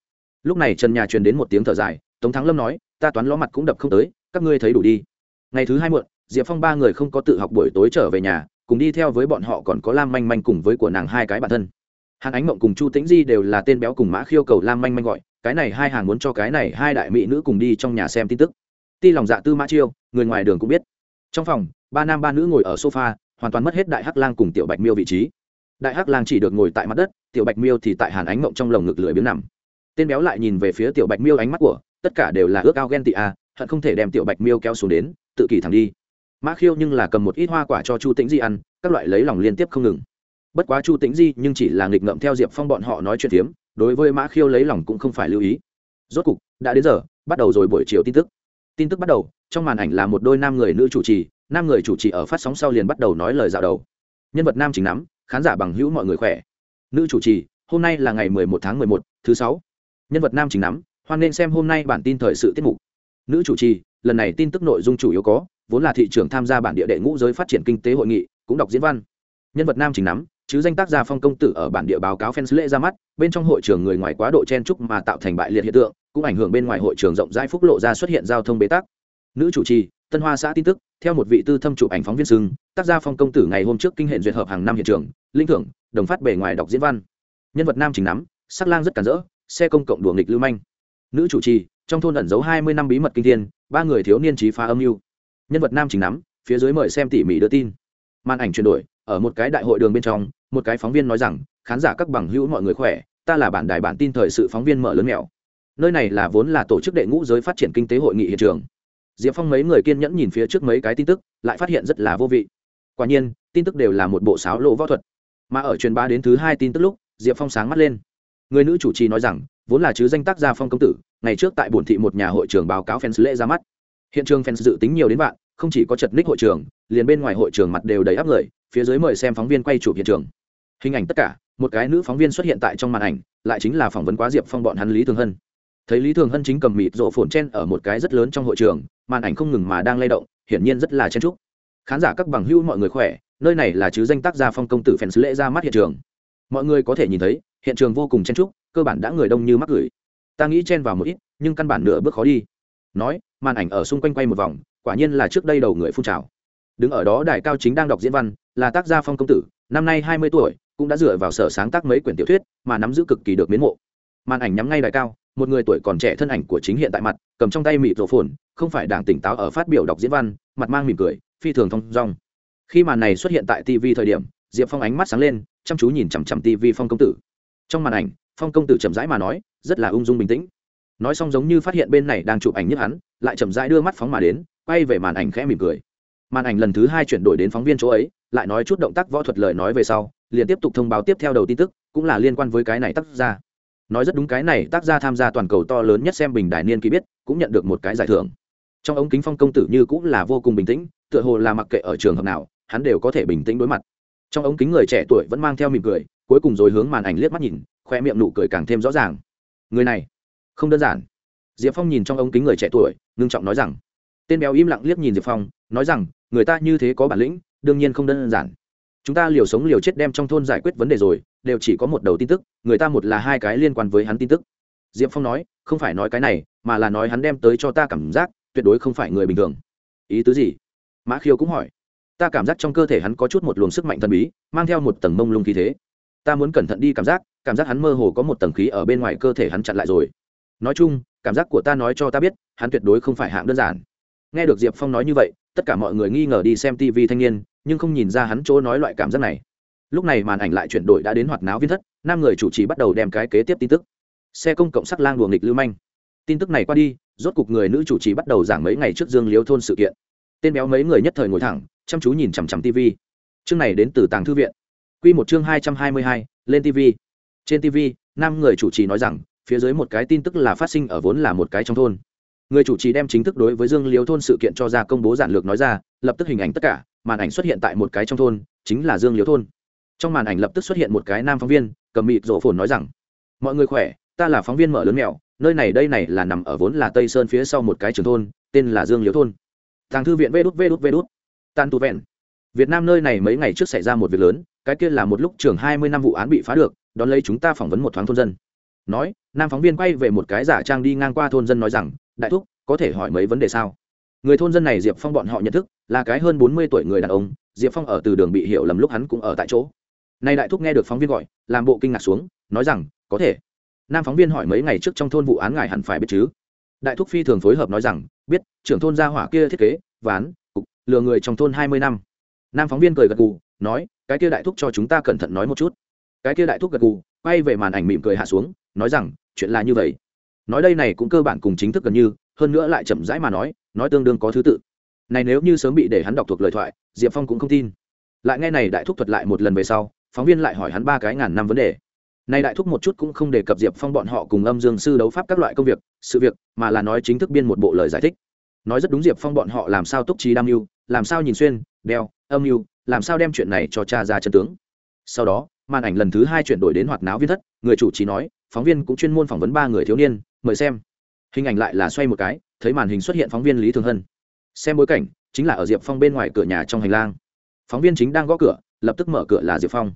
Lúc này trần nhà truyền đến một tiếng thở dài, tống thắng lâm nói, ta toán ló mặt cũng đập không tới, các ngươi thấy đủ đi. Ngày thứ hai muộn, diệp phong ba người không có tự học buổi tối trở về nhà, cùng đi theo với bọn họ còn có lam manh manh cùng với của nàng hai cái bản thân. Hàn ánh mộng cùng chu tĩnh di đều là tên béo cùng mã khiêu cầu lam manh manh gọi, cái này hai hàng muốn cho cái này hai đại mỹ nữ cùng đi trong nhà xem tin tức. Ti lòng dạ tư mã chiêu, người ngoài đường cũng biết. Trong phòng, ba nam ba nữ ngồi ở sofa hoàn toàn mất hết đại hắc lang cùng tiểu bạch miêu vị trí. Đại hắc lang chỉ được ngồi tại mặt đất tiểu bạch miêu thì tại hàn ánh mộng trong lồng ngực lưỡi biếng nằm. Tên béo lại nhìn về phía tiểu bạch miêu ánh mắt của tất cả đều là ước ao ghen tị a à, hận không thể đem tiểu bạch miêu kéo xuống đến tự kỷ thẳng đi. Mã khiêu nhưng là cầm một ít hoa quả cho chu tĩnh di ăn các loại lấy lòng liên tiếp không ngừng. Bất quá chu tĩnh di nhưng chỉ là nghịch ngợm theo diệp phong bọn họ nói chuyện phiếm đối với mã khiêu lấy lòng cũng không phải lưu ý. Rốt cục đã đến giờ bắt đầu rồi buổi chiều tin tức. Tin tức bắt đầu trong màn ảnh là một đôi nam người nữ chủ trì nam người chủ trì ở phát sóng sau liền bắt đầu nói lời dạo đầu. Nhân vật nam chính nắm khán giả bằng hữu mọi người khỏe. Nữ chủ trì hôm nay là ngày 11 tháng 11, thứ sáu. Nhân vật nam chính nắm hoan nên xem hôm nay bản tin thời sự tiết mục. Nữ chủ trì lần này tin tức nội dung chủ yếu có vốn là thị trường tham gia bản địa đệ ngũ giới phát triển kinh tế hội nghị cũng đọc diễn văn. Nhân vật nam chính nắm chứ danh tác gia phong công tử ở bản địa báo cáo fans lễ ra mắt bên trong hội trường người ngoài quá độ chen trúc mà tạo thành bại liệt hiện tượng cũng ảnh hưởng bên ngoài hội trường rộng rãi phúc lộ ra xuất hiện giao thông bế tắc. Nữ chủ trì tân hoa xã tin tức, theo một vị tư thâm chụp ảnh phóng viên sưng tác gia phong công tử ngày hôm trước kinh hệ duyệt hợp hàng năm hiện trường, linh thưởng, đồng phát bề ngoài đọc diễn văn. Nhân vật nam chính nắm, sắc lang rất cản rỡ, xe công cộng đùa nghịch lưu manh. Nữ chủ trì, trong thôn ẩn giấu hai mươi năm bí mật kinh thiên, ba người thiếu niên trí phá âm mưu. Nhân vật nam chính nắm, phía dưới mời xem tỉ mỉ đưa tin. Màn ảnh chuyển đổi, ở một cái đại hội đường bên trong, một cái phóng viên nói rằng, khán giả các bằng hữu mọi người khỏe, ta là bản đài bản tin thời sự phóng viên mở lớn mèo nơi này là vốn là tổ chức đệ ngũ giới phát triển kinh tế hội nghị hiện trường diệp phong mấy người kiên nhẫn nhìn phía trước mấy cái tin tức, lại phát hiện rất là vô vị. Quả nhiên, tin tức đều là một bộ sáo lộ võ thuật. Mà ở truyền bá đến thứ hai tin tức lúc, diệp phong sáng mắt lên. Người nữ chủ trì nói rằng, vốn là chứ danh tác gia phong công tử, ngày trước tại bổn thị một nhà hội trường báo cáo fans lễ ra mắt. Hiện trường fans dự tính nhiều đến bạn không chỉ có chật ních hội trường, liền bên ngoài hội trường mặt đều đầy áp người, phía dưới mời xem phóng viên quay chụp hiện trường. Hình ảnh tất cả, một cái nữ phóng viên xuất hiện tại trong màn ảnh, lại chính là phỏng vấn quá diệp phong bọn hắn lý thường hân. Thấy lý thường hân chính cầm mịt rộ phồn chen ở một cái rất lớn trong hội trường màn ảnh không ngừng mà đang lay động, hiển nhiên rất là chen trúc khán giả các bằng hữu mọi người khỏe, nơi này là chứ danh tác gia phong công tử phèn sứ lễ ra mắt hiện trường. Mọi người có thể nhìn thấy, hiện trường vô cùng chen trúc cơ bản đã người đông như mắc gửi ta nghĩ chen vào một ít, nhưng căn bản nửa bước khó đi. Nói, màn ảnh ở xung quanh quay một vòng, quả nhiên là trước đây đầu người phun trào. Đứng ở đó đài cao chính đang đọc diễn văn, là tác gia phong công tử, năm nay hai mươi tuổi, cũng đã dựa vào sở sáng tác mấy quyển tiểu thuyết, mà nắm giữ cực kỳ được miến mộ. Màn ảnh nhắm ngay đài cao một người tuổi còn trẻ thân ảnh của chính hiện tại mặt, cầm trong tay mịt rổ phồn không phải đảng tỉnh táo ở phát biểu đọc diễn văn, mặt mang mỉm cười, phi thường thong dong. Khi màn này xuất hiện tại tv thời điểm, diệp phong ánh mắt sáng lên, chăm chú nhìn chằm chằm tv phong công tử. Trong màn ảnh, phong công tử chậm rãi mà nói, rất là ung dung bình tĩnh. Nói xong giống như phát hiện bên này đang chụp ảnh nhức hắn, lại chậm rãi đưa mắt phóng mà đến, quay về màn ảnh khẽ mỉm cười. Màn ảnh lần thứ hai chuyển đổi đến phóng viên chỗ ấy, lại nói chút động tác võ thuật lời nói về sau, liền tiếp tục thông báo tiếp theo đầu tin tức, cũng là liên quan với cái này tác ra nói rất đúng cái này, tác gia tham gia toàn cầu to lớn nhất xem bình đại niên ký biết, cũng nhận được một cái giải thưởng. Trong ống kính phong công tử như cũng là vô cùng bình tĩnh, tựa hồ là mặc kệ ở trường hợp nào, hắn đều có thể bình tĩnh đối mặt. Trong ống kính người trẻ tuổi vẫn mang theo mỉm cười, cuối cùng rồi hướng màn ảnh liếc mắt nhìn, khoe miệng nụ cười càng thêm rõ ràng. Người này, không đơn giản. Diệp phong nhìn trong ống kính người trẻ tuổi, ngưng trọng nói rằng, tên béo im lặng liếc nhìn diệp phong, nói rằng, người ta như thế có bản lĩnh, đương nhiên không đơn giản chúng ta liều sống liều chết đem trong thôn giải quyết vấn đề rồi, đều chỉ có một đầu tin tức, người ta một là hai cái liên quan với hắn tin tức. Diệp phong nói, không phải nói cái này, mà là nói hắn đem tới cho ta cảm giác, tuyệt đối không phải người bình thường. Ý tứ gì? Mã khiêu cũng hỏi. Ta cảm giác trong cơ thể hắn có chút một luồng sức mạnh thần bí, mang theo một tầng mông lung khí thế. Ta muốn cẩn thận đi cảm giác cảm giác hắn mơ hồ có một tầng khí ở bên ngoài cơ thể hắn chặn lại rồi. Nói chung, cảm giác của ta nói cho ta biết, hắn tuyệt đối không phải hạng đơn giản. Nghe được diệp phong nói như vậy tất cả mọi người nghi ngờ đi xem tv thanh niên, nhưng không nhìn ra hắn chỗ nói loại cảm giác này. Lúc này màn ảnh lại chuyển đổi đã đến hoạt náo viên thất năm người chủ trì bắt đầu đem cái kế tiếp tin tức. Xe công cộng sắc lang đùa nghịch lưu manh. Tin tức này qua đi, rốt cục người nữ chủ trì bắt đầu giảng mấy ngày trước dương liếu thôn sự kiện. Tên béo mấy người nhất thời ngồi thẳng, chăm chú nhìn chằm chằm tv chương này đến từ tàng thư viện. Q một chương hai trăm hai mươi hai, lên tv trên tv năm người chủ trì nói rằng, phía dưới một cái tin tức là phát sinh ở vốn là một cái trong thôn người chủ trì đem chính thức đối với dương liếu thôn sự kiện cho ra công bố giản lược nói ra, lập tức hình ảnh tất cả, màn ảnh xuất hiện tại một cái trong thôn, chính là dương liếu thôn. Trong màn ảnh lập tức xuất hiện một cái nam phóng viên, cầm mịt rổ phồn nói rằng, mọi người khỏe, ta là phóng viên mở lớn mèo, nơi này đây này là nằm ở vốn là tây sơn phía sau một cái trường thôn, tên là dương liếu thôn. Thằng thư viện vê đút vê đút vê đút tan tu vẹn. Việt nam nơi này mấy ngày trước xảy ra một việc lớn, cái kia là một lúc trường hai mươi năm vụ án bị phá được, đón lấy chúng ta phỏng vấn một thoáng thôn dân. Nói nam phóng viên quay về một cái giả trang đi ngang qua thôn dân nói rằng, đại thúc, có thể hỏi mấy vấn đề sao? Người thôn dân này diệp phong bọn họ nhận thức, là cái hơn bốn mươi tuổi người đàn ông, diệp phong ở từ đường bị hiểu lầm lúc hắn cũng ở tại chỗ. Nay đại thúc nghe được phóng viên gọi, làm bộ kinh ngạc xuống, nói rằng, có thể. Nam phóng viên hỏi mấy ngày trước trong thôn vụ án ngài hẳn phải biết chứ? Đại thúc phi thường phối hợp nói rằng, biết, trưởng thôn gia hỏa kia thiết kế, ván, cục, lừa người trong thôn hai mươi năm. Nam phóng viên cười gật gù, nói, cái kia đại thúc cho chúng ta cẩn thận nói một chút. Cái kia đại thúc gật gù, quay về màn ảnh mỉm cười hạ xuống, nói rằng chuyện là như vậy. Nói đây này cũng cơ bản cùng chính thức gần như, hơn nữa lại chậm rãi mà nói nói tương đương có thứ tự. Này nếu như sớm bị để hắn đọc thuộc lời thoại, diệp phong cũng không tin. Lại nghe này đại thúc thuật lại một lần về sau, phóng viên lại hỏi hắn ba cái ngàn năm vấn đề. Này đại thúc một chút cũng không đề cập diệp phong bọn họ cùng âm dương sư đấu pháp các loại công việc, sự việc, mà là nói chính thức biên một bộ lời giải thích. Nói rất đúng diệp phong bọn họ làm sao túc trí đam mưu, làm sao nhìn xuyên, đeo, âm mưu, làm sao đem chuyện này cho cha ra chân tướng. Sau đó, màn ảnh lần thứ hai chuyển đổi đến hoạt náo viên thất, người chủ trì nói phóng viên cũng chuyên môn phỏng vấn ba người thiếu niên, mời xem. Hình ảnh lại là xoay một cái, thấy màn hình xuất hiện phóng viên lý thường hân. Xem bối cảnh, chính là ở diệp phong bên ngoài cửa nhà trong hành lang. Phóng viên chính đang gõ cửa, lập tức mở cửa là diệp phong.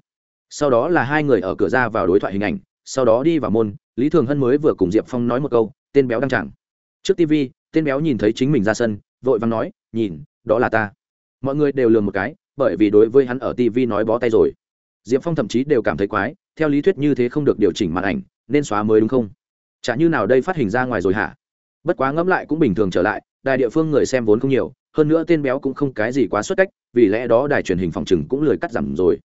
Sau đó là hai người ở cửa ra vào đối thoại hình ảnh, sau đó đi vào môn, lý thường hân mới vừa cùng diệp phong nói một câu, tên béo đang chẳng. Trước tv tên béo nhìn thấy chính mình ra sân, vội vàng nói, nhìn, đó là ta. Mọi người đều lường một cái, bởi vì đối với hắn ở tv nói bó tay rồi. Diệp phong thậm chí đều cảm thấy quái, theo lý thuyết như thế không được điều chỉnh màn ảnh nên xóa mới đúng không? Chả như nào đây phát hình ra ngoài rồi hả? Bất quá ngẫm lại cũng bình thường trở lại, đài địa phương người xem vốn không nhiều, hơn nữa tên béo cũng không cái gì quá xuất cách, vì lẽ đó đài truyền hình phòng chừng cũng lười cắt giảm rồi.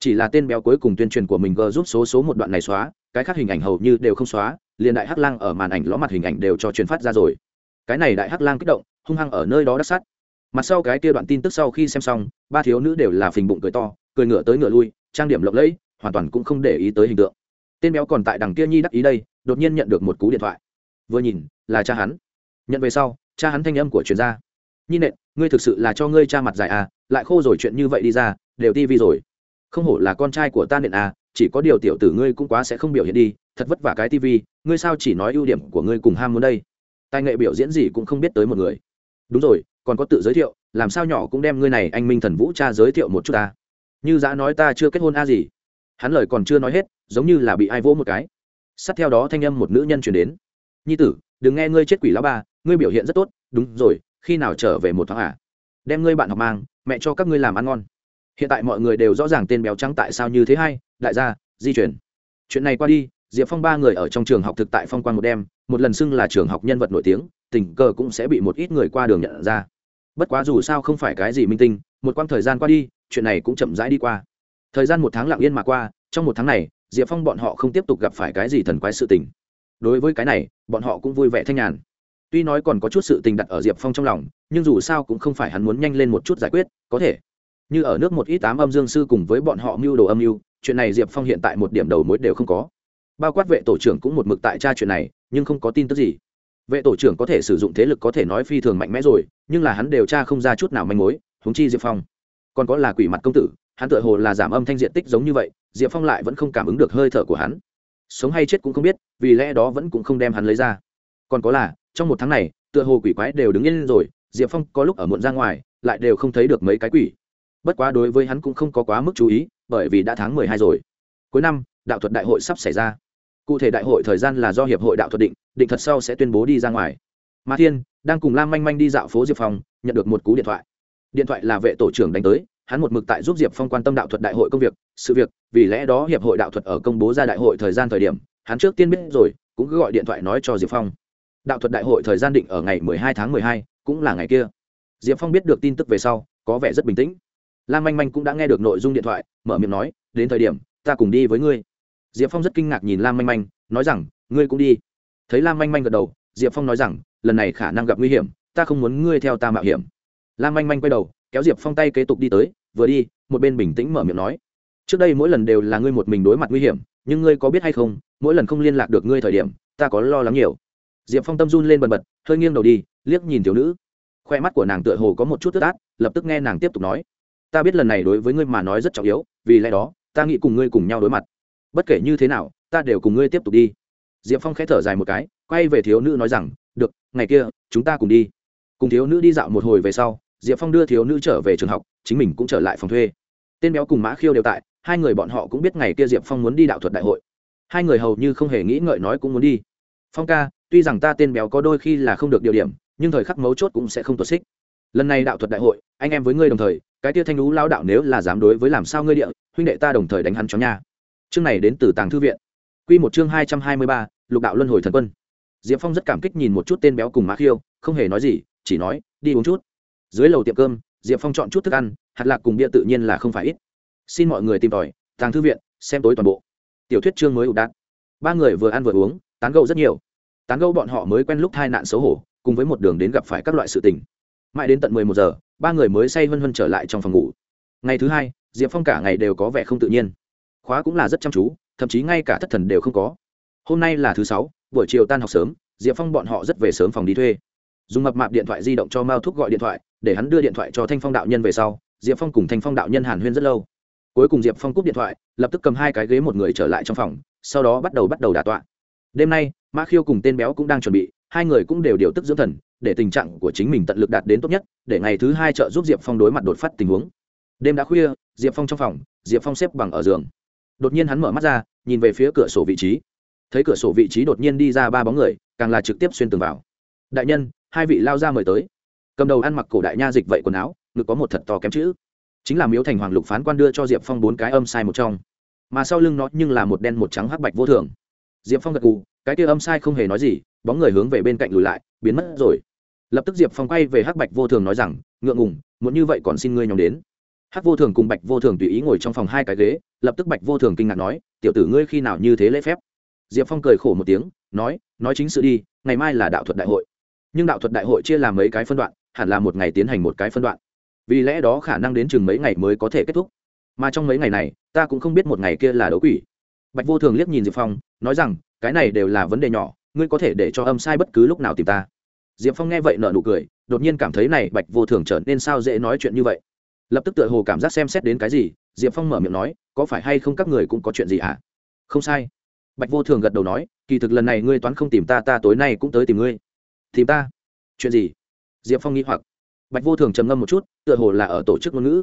Chỉ là tên béo cuối cùng tuyên truyền của mình g giúp số số một đoạn này xóa, cái khác hình ảnh hầu như đều không xóa, liền đại hắc lang ở màn ảnh ló mặt hình ảnh đều cho truyền phát ra rồi. Cái này đại hắc lang kích động, hung hăng ở nơi đó đắc sắt. mặt sau cái kia đoạn tin tức sau khi xem xong, ba thiếu nữ đều là phình bụng cười to, cười ngựa tới ngựa lui, trang điểm lộng lẫy, hoàn toàn cũng không để ý tới hình tượng tên béo còn tại đằng kia nhi đắc ý đây, đột nhiên nhận được một cú điện thoại. Vừa nhìn, là cha hắn. Nhận về sau, cha hắn thanh âm của chuyên gia. Nhi nện, ngươi thực sự là cho ngươi cha mặt dài à lại khô rồi chuyện như vậy đi ra, đều tivi rồi. Không hổ là con trai của ta nện à chỉ có điều tiểu tử ngươi cũng quá sẽ không biểu hiện đi, thật vất vả cái tivi ngươi sao chỉ nói ưu điểm của ngươi cùng ham muốn đây? Tài nghệ biểu diễn gì cũng không biết tới một người. Đúng rồi, còn có tự giới thiệu, làm sao nhỏ cũng đem ngươi này anh minh thần vũ cha giới thiệu một chút ta như giã nói ta chưa kết hôn a à gì hắn lời còn chưa nói hết, giống như là bị ai vỗ một cái. Sát theo đó thanh âm một nữ nhân chuyển đến. Nhi tử, đừng nghe ngươi chết quỷ lão ba, ngươi biểu hiện rất tốt, đúng rồi, khi nào trở về một tháng à? Đem ngươi bạn học mang, mẹ cho các ngươi làm ăn ngon. Hiện tại mọi người đều rõ ràng tên béo trắng tại sao như thế hay, đại gia, di chuyển. Chuyện này qua đi, diệp phong ba người ở trong trường học thực tại phong quan một đêm, một lần xưng là trường học nhân vật nổi tiếng, tình cờ cũng sẽ bị một ít người qua đường nhận ra. Bất quá dù sao không phải cái gì minh tinh, một quãng thời gian qua đi, chuyện này cũng chậm rãi đi qua thời gian một tháng lặng yên mà qua, trong một tháng này, diệp phong bọn họ không tiếp tục gặp phải cái gì thần quái sự tình. Đối với cái này, bọn họ cũng vui vẻ thanh nhàn. Tuy nói còn có chút sự tình đặt ở diệp phong trong lòng, nhưng dù sao cũng không phải hắn muốn nhanh lên một chút giải quyết, có thể. Như ở nước một ít tám âm dương sư cùng với bọn họ mưu đồ âm mưu, chuyện này diệp phong hiện tại một điểm đầu mối đều không có. Bao quát vệ tổ trưởng cũng một mực tại tra chuyện này, nhưng không có tin tức gì. Vệ tổ trưởng có thể sử dụng thế lực có thể nói phi thường mạnh mẽ rồi, nhưng là hắn điều tra không ra chút nào manh mối húng chi diệp phong. Còn có là quỷ mặt công tử hắn Tựa hồ là giảm âm thanh diện tích giống như vậy, diệp phong lại vẫn không cảm ứng được hơi thở của hắn. Sống hay chết cũng không biết, vì lẽ đó vẫn cũng không đem hắn lấy ra. Còn có là, trong một tháng này, tựa hồ quỷ quái đều đứng yên rồi, diệp phong có lúc ở muộn ra ngoài, lại đều không thấy được mấy cái quỷ. Bất quá đối với hắn cũng không có quá mức chú ý, bởi vì đã tháng mười hai rồi. Cuối năm, đạo thuật đại hội sắp xảy ra. Cụ thể đại hội thời gian là do hiệp hội đạo thuật định định thật sau sẽ tuyên bố đi ra ngoài. Ma thiên đang cùng lam manh manh đi dạo phố diệp phong, nhận được một cú điện thoại. Điện thoại là vệ tổ trưởng đánh tới hắn một mực tại giúp diệp phong quan tâm đạo thuật đại hội công việc, sự việc, vì lẽ đó hiệp hội đạo thuật ở công bố ra đại hội thời gian thời điểm, hắn trước tiên biết rồi, cũng cứ gọi điện thoại nói cho diệp phong. Đạo thuật đại hội thời gian định ở ngày mười hai tháng mười hai, cũng là ngày kia. Diệp phong biết được tin tức về sau, có vẻ rất bình tĩnh. Lam manh manh cũng đã nghe được nội dung điện thoại, mở miệng nói, đến thời điểm, ta cùng đi với ngươi. Diệp phong rất kinh ngạc nhìn lam manh manh, nói rằng, ngươi cũng đi. Thấy lam manh manh gật đầu, diệp phong nói rằng, lần này khả năng gặp nguy hiểm, ta không muốn ngươi theo ta mạo hiểm. Lam manh manh quay đầu kéo diệp phong tay kế tục đi tới, vừa đi, một bên bình tĩnh mở miệng nói, trước đây mỗi lần đều là ngươi một mình đối mặt nguy hiểm, nhưng ngươi có biết hay không, mỗi lần không liên lạc được ngươi thời điểm, ta có lo lắng nhiều. Diệp phong tâm run lên bần bật, hơi nghiêng đầu đi, liếc nhìn thiếu nữ. Khoe mắt của nàng tựa hồ có một chút tức át lập tức nghe nàng tiếp tục nói, ta biết lần này đối với ngươi mà nói rất trọng yếu, vì lẽ đó, ta nghĩ cùng ngươi cùng nhau đối mặt. Bất kể như thế nào, ta đều cùng ngươi tiếp tục đi. Diệp phong k h ẽ thở dài một cái, quay về thiếu nữ nói rằng, được, ngày kia, chúng ta cùng đi. Cùng thiếu nữ đi dạo một hồi về sau diệp phong đưa thiếu nữ trở về trường học, chính mình cũng trở lại phòng thuê. Tên béo cùng mã khiêu đều tại, hai người bọn họ cũng biết ngày kia diệp phong muốn đi đạo thuật đại hội. Hai người hầu như không hề nghĩ ngợi nói cũng muốn đi. Phong ca, tuy rằng ta tên béo có đôi khi là không được điều điểm, nhưng thời khắc mấu chốt cũng sẽ không tuột xích. Lần này đạo thuật đại hội, anh em với ngươi đồng thời, cái tia thanh lũ lao đạo nếu là dám đối với làm sao ngươi địa, huynh đệ ta đồng thời đánh hắn chó nha. Chương này đến từ tàng thư viện. Q một chương hai trăm hai mươi ba, lục đạo luân hồi thần quân. Diệp phong rất cảm kích nhìn một chút tên béo cùng mã khiêu, không hề nói gì, chỉ nói, đi uống chút dưới lầu tiệm cơm, diệp phong chọn chút thức ăn, hạt lạc cùng bia tự nhiên là không phải ít. Xin mọi người tìm tòi, tàng thư viện, xem tối toàn bộ. Tiểu thuyết chương mới ụ đạn ba người vừa ăn vừa uống, tán gâu rất nhiều. Tán gâu bọn họ mới quen lúc hai nạn xấu hổ, cùng với một đường đến gặp phải các loại sự tình. Mãi đến tận mười một giờ, ba người mới say vân vân trở lại trong phòng ngủ. Ngày thứ hai, diệp phong cả ngày đều có vẻ không tự nhiên. Khóa cũng là rất chăm chú, thậm chí ngay cả thất thần đều không có. Hôm nay là thứ sáu, buổi chiều tan học sớm, diệp phong bọn họ rất về sớm phòng đi thuê. Dùng mập mạp điện thoại di động cho mao thúc gọi điện thoại để hắn đưa điện thoại cho thanh phong đạo nhân về sau, diệp phong cùng thanh phong đạo nhân hàn huyên rất lâu. Cuối cùng diệp phong cúp điện thoại, lập tức cầm hai cái ghế một người trở lại trong phòng, sau đó bắt đầu bắt đầu đà tọa. Đêm nay mã khiêu cùng tên béo cũng đang chuẩn bị, hai người cũng đều điều tức dưỡng thần, để tình trạng của chính mình tận lực đạt đến tốt nhất, để ngày thứ hai trợ giúp diệp phong đối mặt đột phát tình huống. Đêm đã khuya, diệp phong trong phòng, diệp phong xếp bằng ở giường. Đột nhiên hắn mở mắt ra, nhìn về phía cửa sổ vị trí. Thấy cửa sổ vị trí đột nhiên đi ra ba bóng người, càng là trực tiếp xuyên tường vào. Đại nhân, hai vị lao ra mời tới cầm đầu ăn mặc cổ đại nha dịch vậy quần áo, ngực có một thật to kém chữ. Chính là miếu thành hoàng lục phán quan đưa cho diệp phong bốn cái âm sai một trong. Mà sau lưng nó nhưng là một đen một trắng hắc bạch vô thường. Diệp phong gật cù cái kia âm sai không hề nói gì, bóng người hướng về bên cạnh lùi lại, biến mất rồi. Lập tức diệp phong quay về hắc bạch vô thường nói rằng, ngượng ngùng, muốn như vậy còn xin ngươi nhóm đến. Hắc vô thường cùng bạch vô thường tùy ý ngồi trong phòng hai cái ghế, lập tức bạch vô thường kinh ngạc nói, tiểu tử ngươi khi nào như thế lễ phép? Diệp phong cười khổ một tiếng, nói nói chính sự đi, ngày mai là đạo thuật đại hội. Nhưng đạo thuật đại hội chia làm mấy cái phân đoạn hẳn là một ngày tiến hành một cái phân đoạn. Vì lẽ đó khả năng đến chừng mấy ngày mới có thể kết thúc. Mà trong mấy ngày này, ta cũng không biết một ngày kia là đấu quỷ. Bạch vô thường liếc nhìn diệp phong, nói rằng, cái này đều là vấn đề nhỏ, ngươi có thể để cho âm sai bất cứ lúc nào tìm ta. Diệp phong nghe vậy nợ nụ cười, đột nhiên cảm thấy này bạch vô thường trở nên sao dễ nói chuyện như vậy. Lập tức tựa hồ cảm giác xem xét đến cái gì, diệp phong mở miệng nói, có phải hay không các người cũng có chuyện gì ạ à? không sai. Bạch vô thường gật đầu nói, kỳ thực lần này ngươi toán không tìm ta ta tối nay cũng tới tìm ngươi. Tìm ta? Chuyện gì? Diệp phong nghĩ hoặc. Bạch vô thường trầm ngâm một chút, tựa hồ là ở tổ chức ngôn ngữ.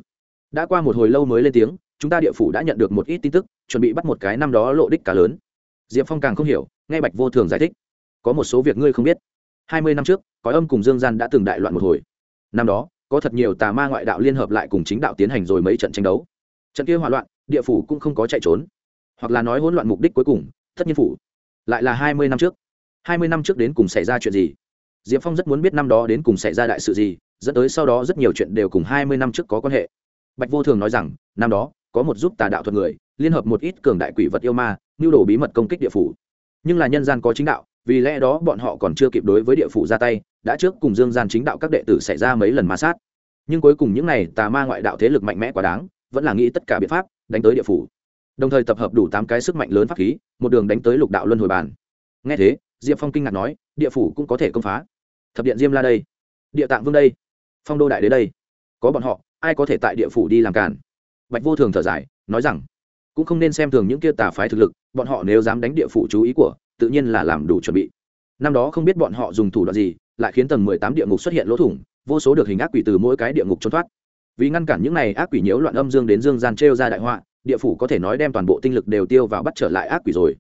Đã qua một hồi lâu mới lên tiếng, chúng ta địa phủ đã nhận được một ít tin tức, chuẩn bị bắt một cái năm đó lộ đích cá lớn. Diệp phong càng không hiểu, nghe bạch vô thường giải thích. Có một số việc ngươi không biết. Hai mươi năm trước có âm cùng dương gian đã từng đại loạn một hồi. Năm đó, có thật nhiều tà ma ngoại đạo liên hợp lại cùng chính đạo tiến hành rồi mấy trận tranh đấu. Trận kia hỏa loạn, địa phủ cũng không có chạy trốn. Hoặc là nói hỗn loạn mục đích cuối cùng tất nhiên phủ. Lại là hai mươi năm trước. Hai mươi năm trước đến cùng xảy ra chuyện gì? Diệp phong rất muốn biết năm đó đến cùng xảy ra đại sự gì, dẫn tới sau đó rất nhiều chuyện đều cùng hai mươi năm trước có quan hệ. Bạch vô thường nói rằng, năm đó, có một giúp tà đạo thuật người, liên hợp một ít cường đại quỷ vật yêu ma, mưu đồ bí mật công kích địa phủ. Nhưng là nhân gian có chính đạo, vì lẽ đó bọn họ còn chưa kịp đối với địa phủ ra tay, đã trước cùng dương gian chính đạo các đệ tử xảy ra mấy lần ma sát. Nhưng cuối cùng những n à y tà ma ngoại đạo thế lực mạnh mẽ quá đáng, vẫn là nghĩ tất cả biện pháp, đánh tới địa phủ. Đồng thời tập hợp đủ tám cái sức mạnh lớn pháp khí, một đường đánh tới lục đạo luân hồi bàn. Nghe thế, diệp phong kinh ngạc nói, địa phủ cũng có thể công phá thập điện diêm la đây, địa tạng vương đây, phong đô đại đế đây, có bọn họ, ai có thể tại địa phủ đi làm cản bạch vô thường thở dài, nói rằng, cũng không nên xem thường những kia tà phái thực lực, bọn họ nếu dám đánh địa phủ chú ý của, tự nhiên là làm đủ chuẩn bị. Năm đó không biết bọn họ dùng thủ đoạn gì, lại khiến tầng mười tám địa ngục xuất hiện lỗ thủng, vô số được hình ác quỷ từ mỗi cái địa ngục trốn thoát. Vì ngăn cản những này ác quỷ nhiễu loạn âm dương đến dương gian trêu ra đại họa, địa phủ có thể nói đem toàn bộ tinh lực đều tiêu vào bắt trở lại ác quỷ rồi.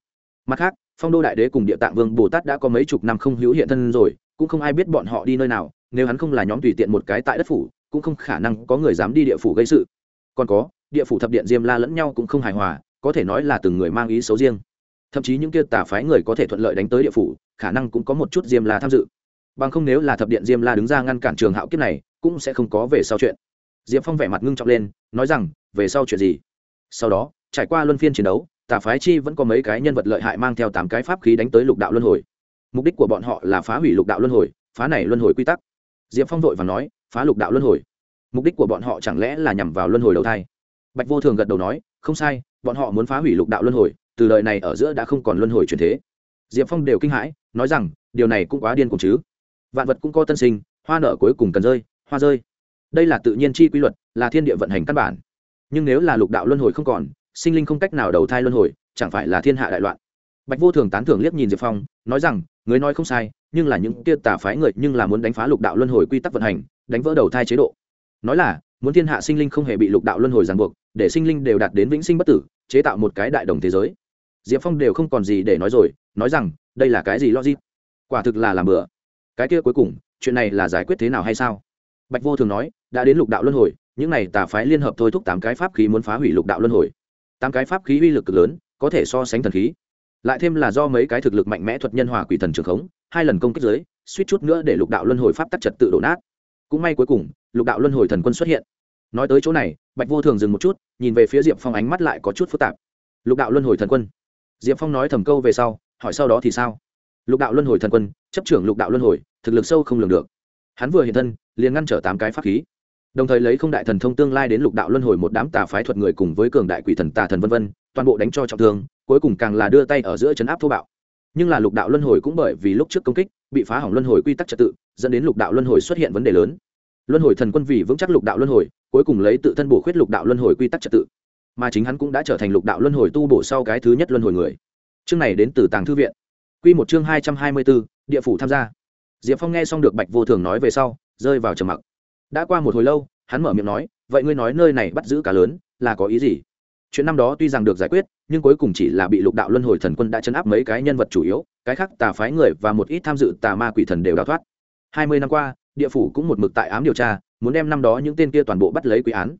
Mặt khác, phong đô đại đế cùng địa tạng vương bồ tát đã có mấy chục năm không hữu hiện thân rồi cũng không ai biết bọn họ đi nơi nào, nếu hắn không là nhóm tùy tiện một cái tại đất phủ, cũng không khả năng có người dám đi địa phủ gây sự. Còn có, địa phủ thập điện diêm la lẫn nhau cũng không hài hòa, có thể nói là từng người mang ý xấu riêng. Thậm chí những kia tà phái người có thể thuận lợi đánh tới địa phủ, khả năng cũng có một chút diêm la tham dự. Bằng không nếu là thập điện diêm la đứng ra ngăn cản trường hạo kiếp này, cũng sẽ không có về sau chuyện. Diệp phong vẻ mặt ngưng trọng lên, nói rằng, về sau chuyện gì? Sau đó, trải qua luân phiên chiến đấu, tà phái chi vẫn có mấy cái nhân vật lợi hại mang theo tám cái pháp khí đánh tới lục đạo luân hồi mục đích của bọn họ là phá hủy lục đạo luân hồi, phá này luân hồi quy tắc. Diệp phong vội và nói, phá lục đạo luân hồi. Mục đích của bọn họ chẳng lẽ là nhằm vào luân hồi đầu thai? Bạch vô thường gật đầu nói, không sai, bọn họ muốn phá hủy lục đạo luân hồi, từ đời này ở giữa đã không còn luân hồi truyền thế. Diệp phong đều kinh hãi, nói rằng, điều này cũng quá điên cùng chứ. Vạn vật cũng có tân sinh, hoa nở cuối cùng cần rơi, hoa rơi. Đây là tự nhiên chi quy luật, là thiên địa vận hành căn bản. Nhưng nếu là lục đạo luân hồi không còn, sinh linh không cách nào đầu thai luân hồi, chẳng phải là thiên hạ đại loạn. Bạch vô thường tán thưởng liếc nhìn diệp phong, nói rằng người nói không sai, nhưng là những kia tà phái người nhưng là muốn đánh phá lục đạo luân hồi quy tắc vận hành, đánh vỡ đầu thai chế độ. Nói là, muốn thiên hạ sinh linh không hề bị lục đạo luân hồi ràng buộc, để sinh linh đều đạt đến vĩnh sinh bất tử, chế tạo một cái đại đồng thế giới. Diệp phong đều không còn gì để nói rồi, nói rằng, đây là cái gì logic? Quả thực là làm bừa. Cái kia cuối cùng, chuyện này là giải quyết thế nào hay sao? Bạch vô thường nói, đã đến lục đạo luân hồi, những này tà phái liên hợp thôi thúc tám cái pháp khí muốn phá hủy lục đạo luân hồi. Tám cái pháp khí uy lực cực lớn, có thể so sánh thần khí lại thêm là do mấy cái thực lực mạnh mẽ thuật nhân hòa quỷ thần trường khống, hai lần công kích giới suýt chút nữa để lục đạo luân hồi pháp tắc trật tự đổ nát. Cũng may cuối cùng, lục đạo luân hồi thần quân xuất hiện. Nói tới chỗ này, bạch vô thường dừng một chút, nhìn về phía diệp phong ánh mắt lại có chút phức tạp. Lục đạo luân hồi thần quân. Diệp phong nói thầm câu về sau, hỏi sau đó thì sao? Lục đạo luân hồi thần quân, chấp trưởng lục đạo luân hồi, thực lực sâu không lường được. Hắn vừa hiện thân, liền ngăn trở tám cái pháp khí. Đồng thời lấy không đại thần thông tương lai đến lục đạo luân hồi một đám tà phái thuật người cùng với cường đại quỷ thần tà thần vân vân, toàn bộ đánh cho trọng thương cuối cùng càng là đưa tay ở giữa chấn áp thô bạo. Nhưng là lục đạo luân hồi cũng bởi vì lúc trước công kích, bị phá hỏng luân hồi quy tắc trật tự, dẫn đến lục đạo luân hồi xuất hiện vấn đề lớn. Luân hồi thần quân vì vững chắc lục đạo luân hồi, cuối cùng lấy tự thân bổ khuyết lục đạo luân hồi quy tắc trật tự. Mà chính hắn cũng đã trở thành lục đạo luân hồi tu bổ sau cái thứ nhất luân hồi người. Chương này đến từ tàng thư viện. Q một chương hai trăm hai mươi bốn địa phủ tham gia. Diệp phong nghe xong được bạch vô thường nói về sau, rơi vào trầm mặc. Đã qua một hồi lâu, hắn mở miệng nói, vậy ngươi nói nơi này bắt giữ cá lớn, là có ý gì? Chuyện năm đó tuy rằng được giải quyết nhưng cuối cùng chỉ là bị lục đạo luân hồi thần quân đã chấn áp mấy cái nhân vật chủ yếu, cái khác tà phái người và một ít tham dự tà ma quỷ thần đều đào thoát. Hai mươi năm qua, địa phủ cũng một mực tại ám điều tra, muốn đem năm đó những tên kia toàn bộ bắt lấy quý án.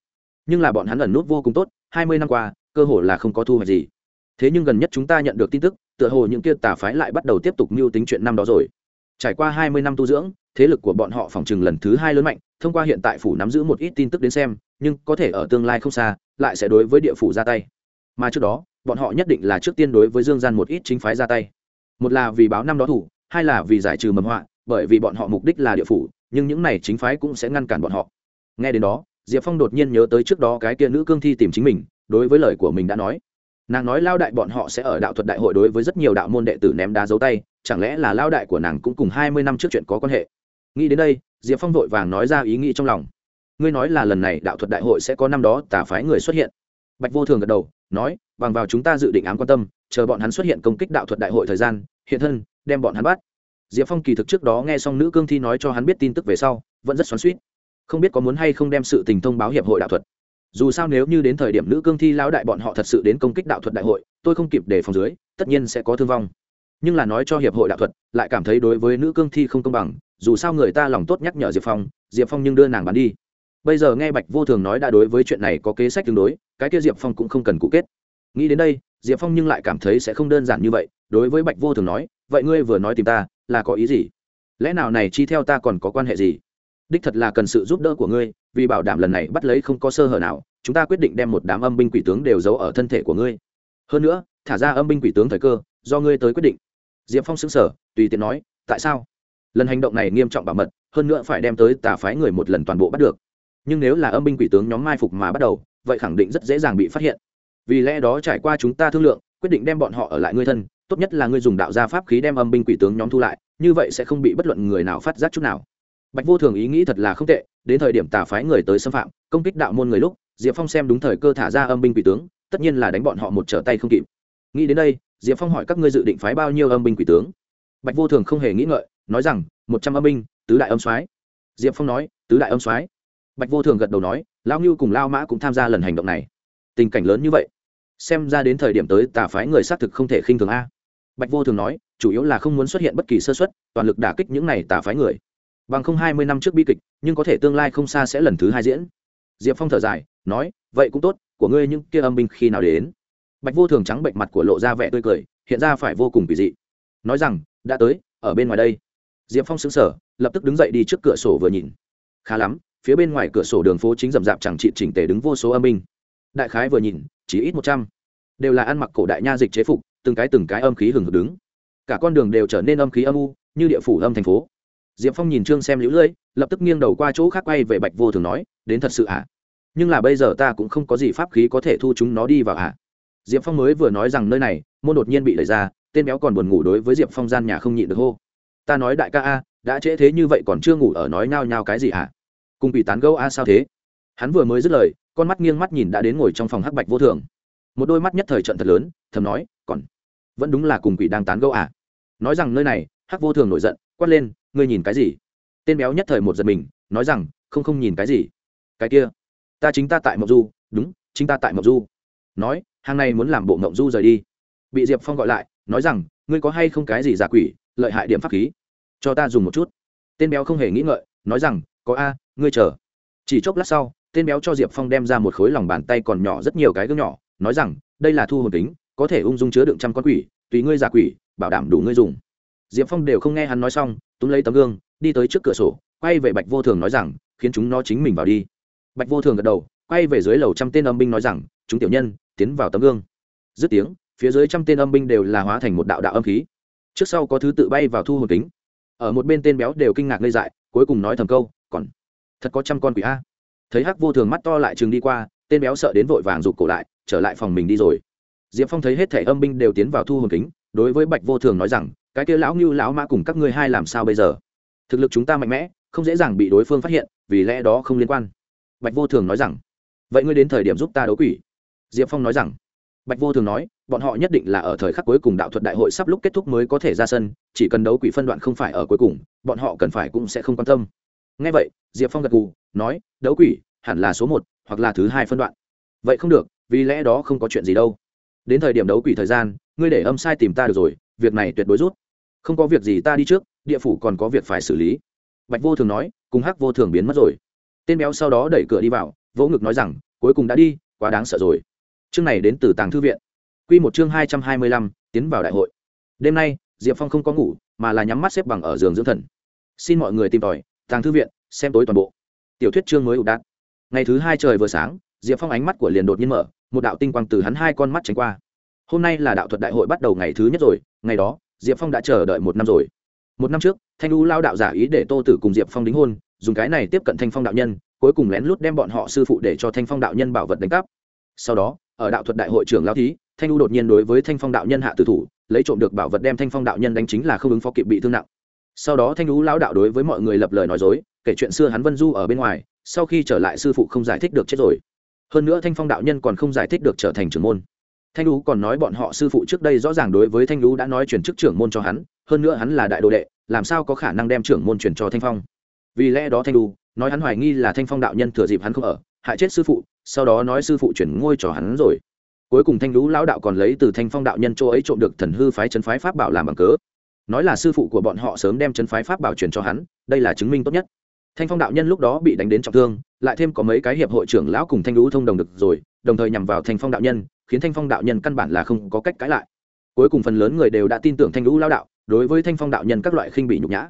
Nhưng là bọn hắn ẩn nút vô cùng tốt, hai mươi năm qua, cơ hồ là không có thu hoạch gì. Thế nhưng gần nhất chúng ta nhận được tin tức, tựa hồ những kia tà phái lại bắt đầu tiếp tục mưu tính chuyện năm đó rồi. Trải qua hai mươi năm tu dưỡng, thế lực của bọn họ phòng trừng lần thứ hai lớn mạnh, thông qua hiện tại phủ nắm giữ một ít tin tức đến xem, nhưng có thể ở tương lai không xa, lại sẽ đối với địa phủ ra tay. Mà trước đó bọn họ nhất định là trước tiên đối với dương gian một ít chính phái ra tay. Một là vì báo năm đó thủ, hai là vì giải trừ mầm họa, bởi vì bọn họ mục đích là địa phủ, nhưng những này chính phái cũng sẽ ngăn cản bọn họ. Nghe đến đó, diệp phong đột nhiên nhớ tới trước đó cái kia nữ cương thi tìm chính mình, đối với lời của mình đã nói. Nàng nói lao đại bọn họ sẽ ở đạo thuật đại hội đối với rất nhiều đạo môn đệ tử ném đá dấu tay, chẳng lẽ là lao đại của nàng cũng cùng hai mươi năm trước chuyện có quan hệ? Nghĩ đến đây, diệp phong vội vàng nói ra ý nghĩ trong lòng. Ngươi nói là lần này đạo thuật đại hội sẽ có năm đó tà phái người xuất hiện. Bạch vô thường gật đầu, nói bằng vào chúng ta dự định ám quan tâm, chờ bọn hắn xuất hiện công kích đạo thuật đại hội thời gian, hiện thân, đem bọn hắn bắt. Diệp phong kỳ thực trước đó nghe xong nữ cương thi nói cho hắn biết tin tức về sau, vẫn rất xoắn suýt không biết có muốn hay không đem sự tình thông báo hiệp hội đạo thuật. Dù sao nếu như đến thời điểm nữ cương thi lão đại bọn họ thật sự đến công kích đạo thuật đại hội, tôi không kịp để phòng dưới, tất nhiên sẽ có thương vong. Nhưng là nói cho hiệp hội đạo thuật, lại cảm thấy đối với nữ cương thi không công bằng, dù sao người ta lòng tốt nhắc nhở diệp phong diệp phong nhưng đưa nàng bán đi. Bây giờ nghe bạch vô thường nói đã đối với chuyện này có kế sách tương đối, cái kia diệp phong cũng không cần cụ kết nghĩ đến đây, diệp phong nhưng lại cảm thấy sẽ không đơn giản như vậy, đối với bạch vô thường nói, vậy ngươi vừa nói tìm ta, là có ý gì? Lẽ nào này chi theo ta còn có quan hệ gì? Đích thật là cần sự giúp đỡ của ngươi, vì bảo đảm lần này bắt lấy không có sơ hở nào, chúng ta quyết định đem một đám âm binh quỷ tướng đều giấu ở thân thể của ngươi. Hơn nữa, thả ra âm binh quỷ tướng thời cơ, do ngươi tới quyết định. Diệp phong xứng sở tùy tiện nói, tại sao? Lần hành động này nghiêm trọng bảo mật, hơn nữa phải đem tới tà phái người một lần toàn bộ bắt được. Nhưng nếu là âm binh quỷ tướng nhóm mai phục mà bắt đầu, vậy khẳng định rất dễ dàng bị phát hiện vì lẽ đó trải qua chúng ta thương lượng, quyết định đem bọn họ ở lại ngươi thân, tốt nhất là ngươi dùng đạo gia pháp khí đem âm binh quỷ tướng nhóm thu lại, như vậy sẽ không bị bất luận người nào phát giác chút nào. Bạch vô thường ý nghĩ thật là không tệ, đến thời điểm tà phái người tới xâm phạm, công kích đạo môn người lúc, diệp phong xem đúng thời cơ thả ra âm binh quỷ tướng, tất nhiên là đánh bọn họ một trở tay không kịp. Nghĩ đến đây, diệp phong hỏi các ngươi dự định phái bao nhiêu âm binh quỷ tướng? Bạch vô thường không hề nghĩ ngợi, nói rằng, một trăm âm binh, tứ đại âm soái. Diệp phong nói, tứ đại âm soái. Bạch vô thường gật đầu nói lao ngưu cùng lao mã cũng tham gia lần hành động này. Tình cảnh lớn như vậy xem ra đến thời điểm tới tà phái người xác thực không thể khinh thường a. Bạch vô thường nói, chủ yếu là không muốn xuất hiện bất kỳ sơ xuất toàn lực đả kích những này tà phái người. Bằng không hai mươi năm trước bi kịch, nhưng có thể tương lai không xa sẽ lần thứ hai diễn. Diệp phong thở dài, nói, vậy cũng tốt, của ngươi những kia âm binh khi nào đến? Bạch vô thường trắng bệnh mặt của lộ ra vẻ tươi cười, hiện ra phải vô cùng kỳ dị. Nói rằng, đã tới, ở bên ngoài đây. Diệp phong xứng sở lập tức đứng dậy đi trước cửa sổ vừa nhìn. Khá lắm, phía bên ngoài cửa sổ đường phố chính rậm rạp chẳng trị chỉnh tề đứng vô số âm binh. Đại khái vừa nhìn chỉ ít một trăm. Đều là ăn mặc cổ đại nha dịch chế phục, từng cái từng cái âm khí hừng hực đứng. Cả con đường đều trở nên âm khí âm u, như địa phủ âm thành phố. Diệp phong nhìn trương xem lũ lưỡi lập tức nghiêng đầu qua chỗ khác quay về bạch vô thường nói, đến thật sự ạ? À? nhưng là bây giờ ta cũng không có gì pháp khí có thể thu chúng nó đi vào ạ. À? diệp phong mới vừa nói rằng nơi này, môn đột nhiên bị đẩy ra, tên béo còn buồn ngủ đối với diệp phong gian nhà không nhịn được hô. Ta nói đại ca a, đã trễ thế như vậy còn chưa ngủ ở nói nhao nhao cái gì ạ? Cùng bị tán gâu a sao thế? Hắn vừa mới dứt lời con mắt nghiêng mắt nhìn đã đến ngồi trong phòng hắc bạch vô thường. Một đôi mắt nhất thời trận thật lớn, thầm nói, còn vẫn đúng là cùng quỷ đang tán gẫu à? Nói rằng nơi này, hắc vô thường nổi giận, quát lên, ngươi nhìn cái gì? Tên béo nhất thời một giật mình, nói rằng, không không nhìn cái gì. Cái kia, ta chính ta tại mộc du. Đúng, chính ta tại mộc du. Nói, hàng này muốn làm bộ mộng du rời đi. Bị diệp phong gọi lại, nói rằng, ngươi có hay không cái gì giả quỷ, lợi hại điểm pháp khí? Cho ta dùng một chút. Tên béo không hề nghĩ ngợi, nói rằng, có a, ngươi chờ. Chỉ chốc lát sau tên béo cho diệp phong đem ra một khối lòng bàn tay còn nhỏ rất nhiều cái gương nhỏ, nói rằng, đây là thu hồn kính, có thể ung dung chứa đựng trăm con quỷ, tùy ngươi giả quỷ, bảo đảm đủ ngươi dùng. Diệp phong đều không nghe hắn nói xong, túm lấy tấm gương, đi tới trước cửa sổ, quay về bạch vô thường nói rằng, khiến chúng nó chính mình vào đi. Bạch vô thường gật đầu, quay về dưới lầu trăm tên âm binh nói rằng, chúng tiểu nhân, tiến vào tấm gương. Dứt tiếng, phía dưới trăm tên âm binh đều là hóa thành một đạo đạo âm khí. Trước sau có thứ tự bay vào thu hồn kính. Ở một bên tên béo đều kinh ngạc ngây dại, cuối cùng nói thầm câu, còn thật có trăm con quỷ a thấy hắc vô thường mắt to lại chừng đi qua, tên béo sợ đến vội vàng rụt cổ lại, trở lại phòng mình đi rồi. Diệp phong thấy hết thẻ âm binh đều tiến vào thu hồn kính, đối với bạch vô thường nói rằng, cái kia lão ngưu, lão mã cùng các ngươi hai làm sao bây giờ? Thực lực chúng ta mạnh mẽ, không dễ dàng bị đối phương phát hiện, vì lẽ đó không liên quan. Bạch vô thường nói rằng, vậy ngươi đến thời điểm giúp ta đấu quỷ. Diệp phong nói rằng, bạch vô thường nói, bọn họ nhất định là ở thời khắc cuối cùng đạo thuật đại hội sắp lúc kết thúc mới có thể ra sân, chỉ cần đấu quỷ phân đoạn không phải ở cuối cùng, bọn họ cần phải cũng sẽ không quan tâm ngay vậy, diệp phong gật gù, nói, đấu quỷ, hẳn là số một, hoặc là thứ hai phân đoạn. Vậy không được, vì lẽ đó không có chuyện gì đâu. Đến thời điểm đấu quỷ thời gian, ngươi để âm sai tìm ta được rồi, việc này tuyệt đối rút. Không có việc gì ta đi trước, địa phủ còn có việc phải xử lý. Bạch vô thường nói, cùng hắc vô thường biến mất rồi. Tên béo sau đó đẩy cửa đi vào, vỗ ngực nói rằng, cuối cùng đã đi, quá đáng sợ rồi. Chương này đến từ tàng thư viện. Q một chương hai trăm hai mươi lăm, tiến vào đại hội. Đêm nay, diệp phong không có ngủ, mà là nhắm mắt xếp bằng ở giường dưỡng thần. Xin mọi người tìm tòi tàng thư viện, xem tối toàn bộ. Tiểu thuyết chương mới ụ đạn ngày thứ hai trời vừa sáng, diệp phong ánh mắt của liền đột nhiên mở, một đạo tinh quang từ hắn hai con mắt tránh qua. Hôm nay là đạo thuật đại hội bắt đầu ngày thứ nhất rồi, ngày đó, diệp phong đã chờ đợi một năm rồi. Một năm trước, thanh u lao đạo giả ý để tô tử cùng diệp phong đính hôn, dùng cái này tiếp cận thanh phong đạo nhân, cuối cùng lén lút đem bọn họ sư phụ để cho thanh phong đạo nhân bảo vật đánh cắp. Sau đó, ở đạo thuật đại hội trưởng lao thí, thanh u đột nhiên đối với thanh phong đạo nhân hạ tử thủ, lấy trộm được bảo vật đem thanh phong đạo nhân đánh chính là không ứng phó kịp bị thương nặng sau đó thanh Lũ lão đạo đối với mọi người lập lời nói dối, kể chuyện xưa hắn vân du ở bên ngoài, sau khi trở lại sư phụ không giải thích được chết rồi. Hơn nữa thanh phong đạo nhân còn không giải thích được trở thành trưởng môn. Thanh lũ còn nói bọn họ sư phụ trước đây rõ ràng đối với thanh lũ đã nói chuyển chức trưởng môn cho hắn, hơn nữa hắn là đại đồ đệ, làm sao có khả năng đem trưởng môn chuyển cho thanh phong? Vì lẽ đó thanh lũ nói hắn hoài nghi là thanh phong đạo nhân thừa dịp hắn không ở, hại chết sư phụ, sau đó nói sư phụ chuyển ngôi cho hắn rồi. Cuối cùng thanh lũ lão đạo còn lấy từ thanh phong đạo nhân chỗ ấy trộm được thần hư phái chân phái pháp bảo làm bằng cớ nói là sư phụ của bọn họ sớm đem chân phái pháp bảo truyền cho hắn, đây là chứng minh tốt nhất. Thanh phong đạo nhân lúc đó bị đánh đến trọng thương, lại thêm có mấy cái hiệp hội trưởng lão cùng thanh lũ thông đồng được rồi, đồng thời nhằm vào thanh phong đạo nhân, khiến thanh phong đạo nhân căn bản là không có cách cãi lại. Cuối cùng phần lớn người đều đã tin tưởng thanh lũ lão đạo, đối với thanh phong đạo nhân các loại khinh bị nhục nhã.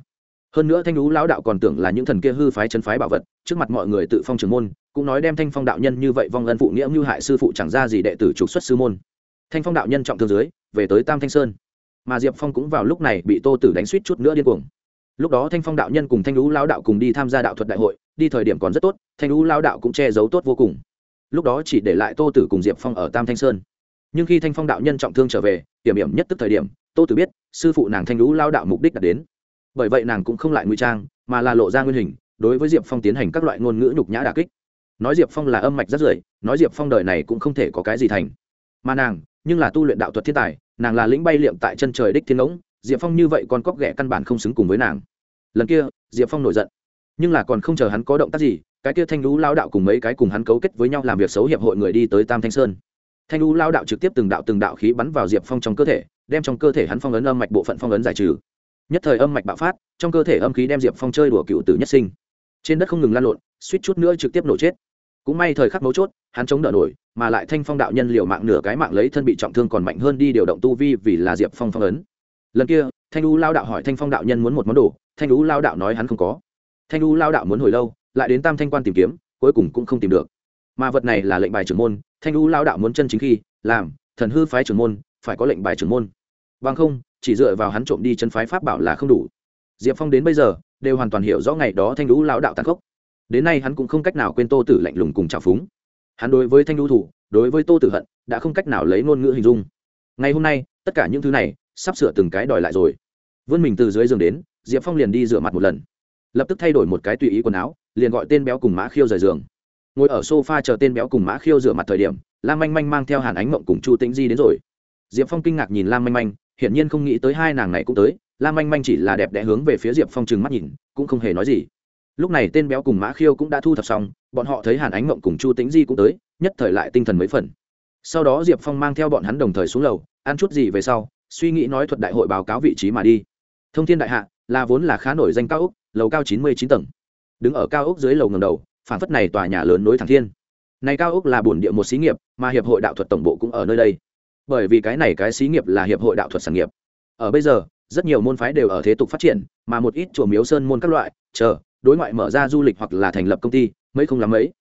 Hơn nữa thanh lũ lão đạo còn tưởng là những thần kia hư phái chân phái bảo vật, trước mặt mọi người tự phong trường môn, cũng nói đem thanh phong đạo nhân như vậy vong ân phụ nghĩa như hại sư phụ chẳng ra gì đệ tử trục xuất sư môn. Thanh phong đạo nhân trọng thương dưới, về tới tam thanh sơn mà diệp phong cũng vào lúc này bị tô tử đánh suýt chút nữa điên cuồng. Lúc đó thanh phong đạo nhân cùng thanh lũ lao đạo cùng đi tham gia đạo thuật đại hội, đi thời điểm còn rất tốt, thanh lũ lao đạo cũng che giấu tốt vô cùng. Lúc đó chỉ để lại tô tử cùng diệp phong ở tam thanh sơn. Nhưng khi thanh phong đạo nhân trọng thương trở về tiềm điểm nhất tức thời điểm, tô tử biết, sư phụ nàng thanh lũ lao đạo mục đích đạt đến. Bởi vậy nàng cũng không lại ngụy trang, mà là lộ ra nguyên hình, đối với diệp phong tiến hành các loại ngôn ngữ nhục nhã đà kích. Nói diệp phong là âm mạch rất rưởi, nói diệp phong đời này cũng không thể có cái gì thành. Mà nàng nhưng là tu luyện đạo thuật thiên tài, nàng là lĩnh bay liệm tại chân trời đích thiên ngỗng, diệp phong như vậy còn cóc ghẻ căn bản không xứng cùng với nàng. Lần kia, diệp phong nổi giận. Nhưng là còn không chờ hắn có động tác gì, cái kia thanh lũ lao đạo cùng mấy cái cùng hắn cấu kết với nhau làm việc xấu hiệp hội người đi tới tam thanh sơn. Thanh lũ lao đạo trực tiếp từng đạo từng đạo khí bắn vào diệp phong trong cơ thể, đem trong cơ thể hắn phong ấn âm mạch bộ phận phong ấn giải trừ. Nhất thời âm mạch bạo phát, trong cơ thể âm khí đem diệp phong chơi đùa cựu tử nhất sinh. Trên đất không ngừng lan lộn, suýt chút nữa trực tiếp nổ chết cũng may thời khắc mấu chốt, hắn chống đỡ nổi, mà lại thanh phong đạo nhân liều mạng nửa cái mạng lấy thân bị trọng thương còn mạnh hơn đi điều động tu vi vì là diệp phong phong ấn. Lần kia, thanh u lao đạo hỏi thanh phong đạo nhân muốn một món đồ, thanh u lao đạo nói hắn không có. Thanh u lao đạo muốn hồi lâu, lại đến tam thanh quan tìm kiếm, cuối cùng cũng không tìm được. Mà vật này là lệnh bài trưởng môn, thanh u lao đạo muốn chân chính khi, làm, thần hư phái trưởng môn, phải có lệnh bài trưởng môn. Bằng không, chỉ dựa vào hắn trộm đi chân phái pháp bảo là không đủ. Diệp phong đến bây giờ, đều hoàn toàn hiểu rõ ngày đó thanh lũ lão đạo tàn khốc đến nay hắn cũng không cách nào quên tô tử lạnh lùng cùng trào phúng. Hắn đối với thanh đu thủ, đối với tô tử hận, đã không cách nào lấy ngôn ngữ hình dung. Ngày hôm nay, tất cả những thứ này, sắp sửa từng cái đòi lại rồi. Vươn mình từ dưới giường đến, diệp phong liền đi rửa mặt một lần. Lập tức thay đổi một cái tùy ý quần áo, liền gọi tên béo cùng mã khiêu rời giường. Ngồi ở sofa chờ tên béo cùng mã khiêu rửa mặt thời điểm, lam manh manh mang theo hàn ánh mộng cùng chu tĩnh di đến rồi. Diệp phong kinh ngạc nhìn lam manh manh, hiển nhiên không nghĩ tới hai nàng này cũng tới. Lam manh manh chỉ là đẹp đẽ hướng về phía diệp phong trừng mắt nhìn, cũng không hề nói gì lúc này tên béo cùng mã khiêu cũng đã thu thập xong, bọn họ thấy hàn ánh mộng cùng chu tĩnh di cũng tới, nhất thời lại tinh thần mấy phần. Sau đó diệp phong mang theo bọn hắn đồng thời xuống lầu, ăn chút gì về sau, suy nghĩ nói thuật đại hội báo cáo vị trí mà đi. Thông thiên đại hạ, là vốn là khá nổi danh cao ốc, lầu cao chín mươi chín tầng. Đứng ở cao ốc dưới lầu ngầm đầu phản phất này tòa nhà lớn nối thẳng thiên. Này cao ốc là bổn địa một xí nghiệp, mà hiệp hội đạo thuật tổng bộ cũng ở nơi đây. Bởi vì cái này cái xí nghiệp là hiệp hội đạo thuật sản nghiệp. Ở bây giờ, rất nhiều môn phái đều ở thế tục phát triển, mà một ít chùa miếu sơn môn các loại, chờ đối ngoại mở ra du lịch hoặc là thành lập công ty, mấy không lắm ấy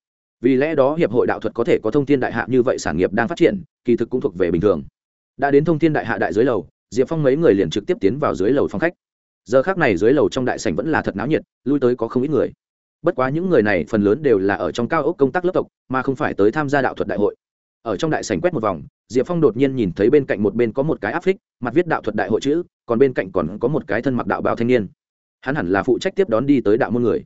vì lẽ đó hiệp hội đạo thuật có thể có thông tin đại hạ như vậy sản nghiệp đang phát triển, kỳ thực cũng thuộc về bình thường. Đã đến thông tin đại hạ đại dưới lầu, diệp phong mấy người liền trực tiếp tiến vào dưới lầu phòng khách. Giờ khác này dưới lầu trong đại sảnh vẫn là thật náo nhiệt, lui tới có không ít người. Bất quá những người này phần lớn đều là ở trong cao ốc công tác lớp tộc, mà không phải tới tham gia đạo thuật đại hội. Ở trong đại sảnh quét một vòng, diệp phong đột nhiên nhìn thấy bên cạnh một bên có một cái áp phích, mặt viết đạo thuật đại hội chữ, còn bên cạnh còn có một cái thân mặc đạo bào thanh niên hắn hẳn là phụ trách tiếp đón đi tới đạo môn người.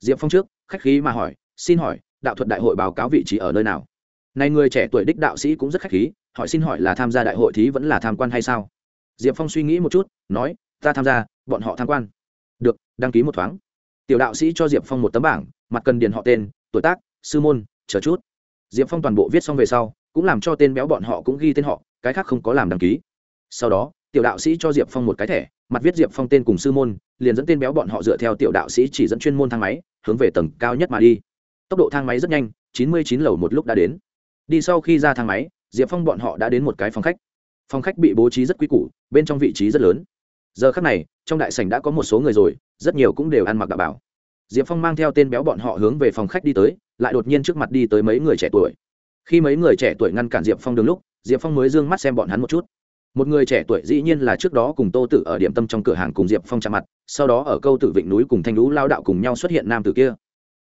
Diệp phong trước, khách khí mà hỏi, xin hỏi, đạo thuật đại hội báo cáo vị trí ở nơi nào? Này người trẻ tuổi đích đạo sĩ cũng rất khách khí, hỏi xin hỏi là tham gia đại hội thí vẫn là tham quan hay sao? Diệp phong suy nghĩ một chút, nói, ta tham gia, bọn họ tham quan. Được, đăng ký một thoáng. Tiểu đạo sĩ cho diệp phong một tấm bảng, mặt cần điền họ tên, tuổi tác, sư môn, chờ chút. Diệp phong toàn bộ viết xong về sau, cũng làm cho tên béo bọn họ cũng ghi tên họ, cái khác không có làm đăng ký. Sau đó, tiểu đạo sĩ cho diệp phong một cái thẻ mặt viết diệp phong tên cùng sư môn, liền dẫn tên béo bọn họ dựa theo tiểu đạo sĩ chỉ dẫn chuyên môn thang máy, hướng về tầng cao nhất mà đi. Tốc độ thang máy rất nhanh, chín mươi chín lầu một lúc đã đến. Đi sau khi ra thang máy, diệp phong bọn họ đã đến một cái phòng khách. Phòng khách bị bố trí rất quý củ, bên trong vị trí rất lớn. Giờ khác này, trong đại sảnh đã có một số người rồi, rất nhiều cũng đều ăn mặc đạo bảo. Diệp phong mang theo tên béo bọn họ hướng về phòng khách đi tới, lại đột nhiên trước mặt đi tới mấy người trẻ tuổi. Khi mấy người trẻ tuổi ngăn cản diệp phong đường lúc, diệp phong mới d ư ơ n g mắt xem bọn hắn một chút một người trẻ tuổi dĩ nhiên là trước đó cùng tô tử ở điểm tâm trong cửa hàng cùng diệp phong chạm mặt, sau đó ở câu tử vịnh núi cùng thanh lũ lao đạo cùng nhau xuất hiện nam tử kia.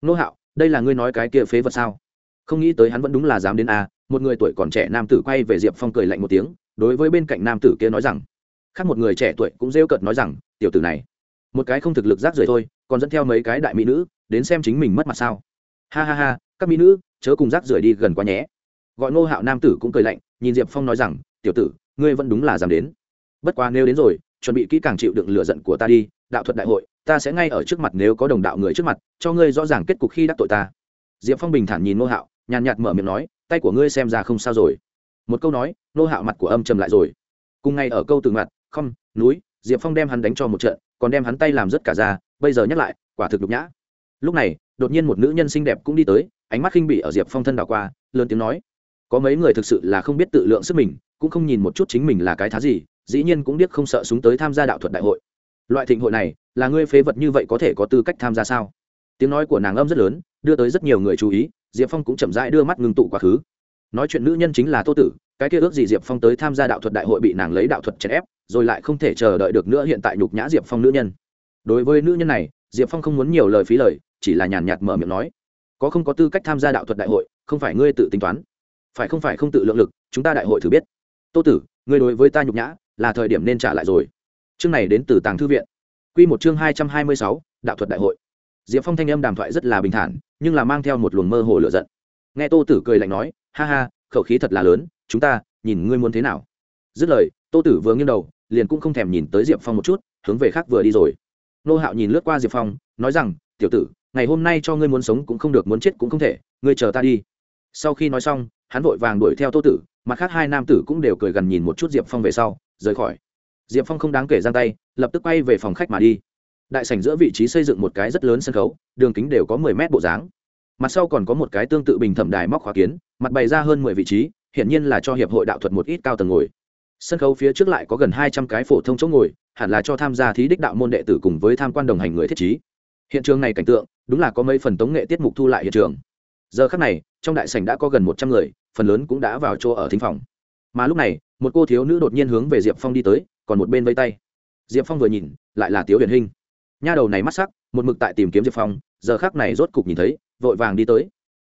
Nô hạo, đây là ngươi nói cái kia phế vật sao? Không nghĩ tới hắn vẫn đúng là dám đến a, một người tuổi còn trẻ nam tử quay về diệp phong cười lạnh một tiếng, đối với bên cạnh nam tử kia nói rằng. Khác một người trẻ tuổi cũng rêu cợt nói rằng, tiểu tử này, một cái không thực lực rác rưởi thôi, còn dẫn theo mấy cái đại mỹ nữ, đến xem chính mình mất mặt sao. Ha ha ha, các mỹ nữ, chớ cùng rác rưởi đi gần quá nhé. Gọi ngô hạo nam tử cũng cười lạnh, nhìn diệp phong nói rằng, tiểu tử ngươi vẫn đúng là dám đến. Bất quá nếu đến rồi, chuẩn bị kỹ càng chịu đựng lựa giận của ta đi, đạo thuật đại hội, ta sẽ ngay ở trước mặt nếu có đồng đạo người trước mặt, cho ngươi rõ ràng kết cục khi đắc tội ta. Diệp phong bình thản nhìn ngô hạo, nhàn nhạt mở miệng nói, tay của ngươi xem ra không sao rồi. Một câu nói ngô hạo mặt của âm trầm lại rồi. Cùng ngay ở câu từ mặt không, núi, diệp phong đem hắn đánh cho một trận, còn đem hắn tay làm rất cả ra, bây giờ nhắc lại, quả thực nhục nhã. Lúc này, đột nhiên một nữ nhân xinh đẹp cũng đi tới, ánh mắt khinh bỉ ở diệp phong thân đảo qua, lớn tiếng nói có mấy người thực sự là không biết tự lượng sức mình, cũng không nhìn một chút chính mình là cái thá gì, dĩ nhiên cũng biết không sợ súng tới tham gia đạo thuật đại hội. Loại thịnh hội này, là ngươi phế vật như vậy có thể có tư cách tham gia sao? Tiếng nói của nàng âm rất lớn, đưa tới rất nhiều người chú ý, diệp phong cũng chậm rãi đưa mắt ngưng tụ quá khứ. Nói chuyện nữ nhân chính là tô tử, cái kia ước gì diệp phong tới tham gia đạo thuật đại hội bị nàng lấy đạo thuật chèn ép, rồi lại không thể chờ đợi được nữa hiện tại nhục nhã diệp phong nữ nhân. Đối với nữ nhân này, diệp phong không muốn nhiều lời phí lời, chỉ là nhàn nhạt mở miệng nói, có không có tư cách tham gia đạo thuật đại hội, không phải ngươi tự tính toán phải không phải không tự lượng lực, chúng ta đại hội thử biết. Tô tử, ngươi đối với ta nhục nhã, là thời điểm nên trả lại rồi. Chương này đến từ tàng thư viện. Q một chương hai trăm hai mươi sáu, đạo thuật đại hội. Diệp phong thanh âm đàm thoại rất là bình thản, nhưng là mang theo một luồng mơ hồ lựa giận. Nghe tô tử cười lạnh nói, ha ha, khẩu khí thật là lớn, chúng ta, nhìn ngươi muốn thế nào? Dứt lời, tô tử vừa nghiêng đầu, liền cũng không thèm nhìn tới diệp phong một chút, hướng về khác vừa đi rồi. Nô hạo nhìn lướt qua diệp phong, nói rằng, tiểu tử, ngày hôm nay cho ngươi muốn sống cũng không được, muốn chết cũng không thể, ngươi chờ ta đi. Sau khi nói xong hắn vội vàng đuổi theo tô tử, mặt khác hai nam tử cũng đều cười gần nhìn một chút diệp phong về sau, rời khỏi. Diệp phong không đáng kể giang tay, lập tức quay về phòng khách mà đi. Đại sảnh giữa vị trí xây dựng một cái rất lớn sân khấu, đường kính đều có mười mét bộ dáng. Mặt sau còn có một cái tương tự bình thẩm đài móc khóa kiến, mặt bày ra hơn mười vị trí, hiển nhiên là cho hiệp hội đạo thuật một ít cao tầng ngồi. Sân khấu phía trước lại có gần hai trăm cái phổ thông chỗ ngồi, hẳn là cho tham gia thí đích đạo môn đệ tử cùng với tham quan đồng hành người thiết trí. Hiện trường này cảnh tượng, đúng là có mấy phần tống nghệ tiết mục thu lại hiện trường. Giờ khác này, trong đại sảnh đã có gần một trăm người phần lớn cũng đã vào chỗ ở thính phòng. Mà lúc này, một cô thiếu nữ đột nhiên hướng về diệp phong đi tới, còn một bên vây tay. Diệp phong vừa nhìn, lại là tiếu huyền hinh. Nha đầu này mắt sắc, một mực tại tìm kiếm diệp phong, giờ khác này rốt cục nhìn thấy, vội vàng đi tới.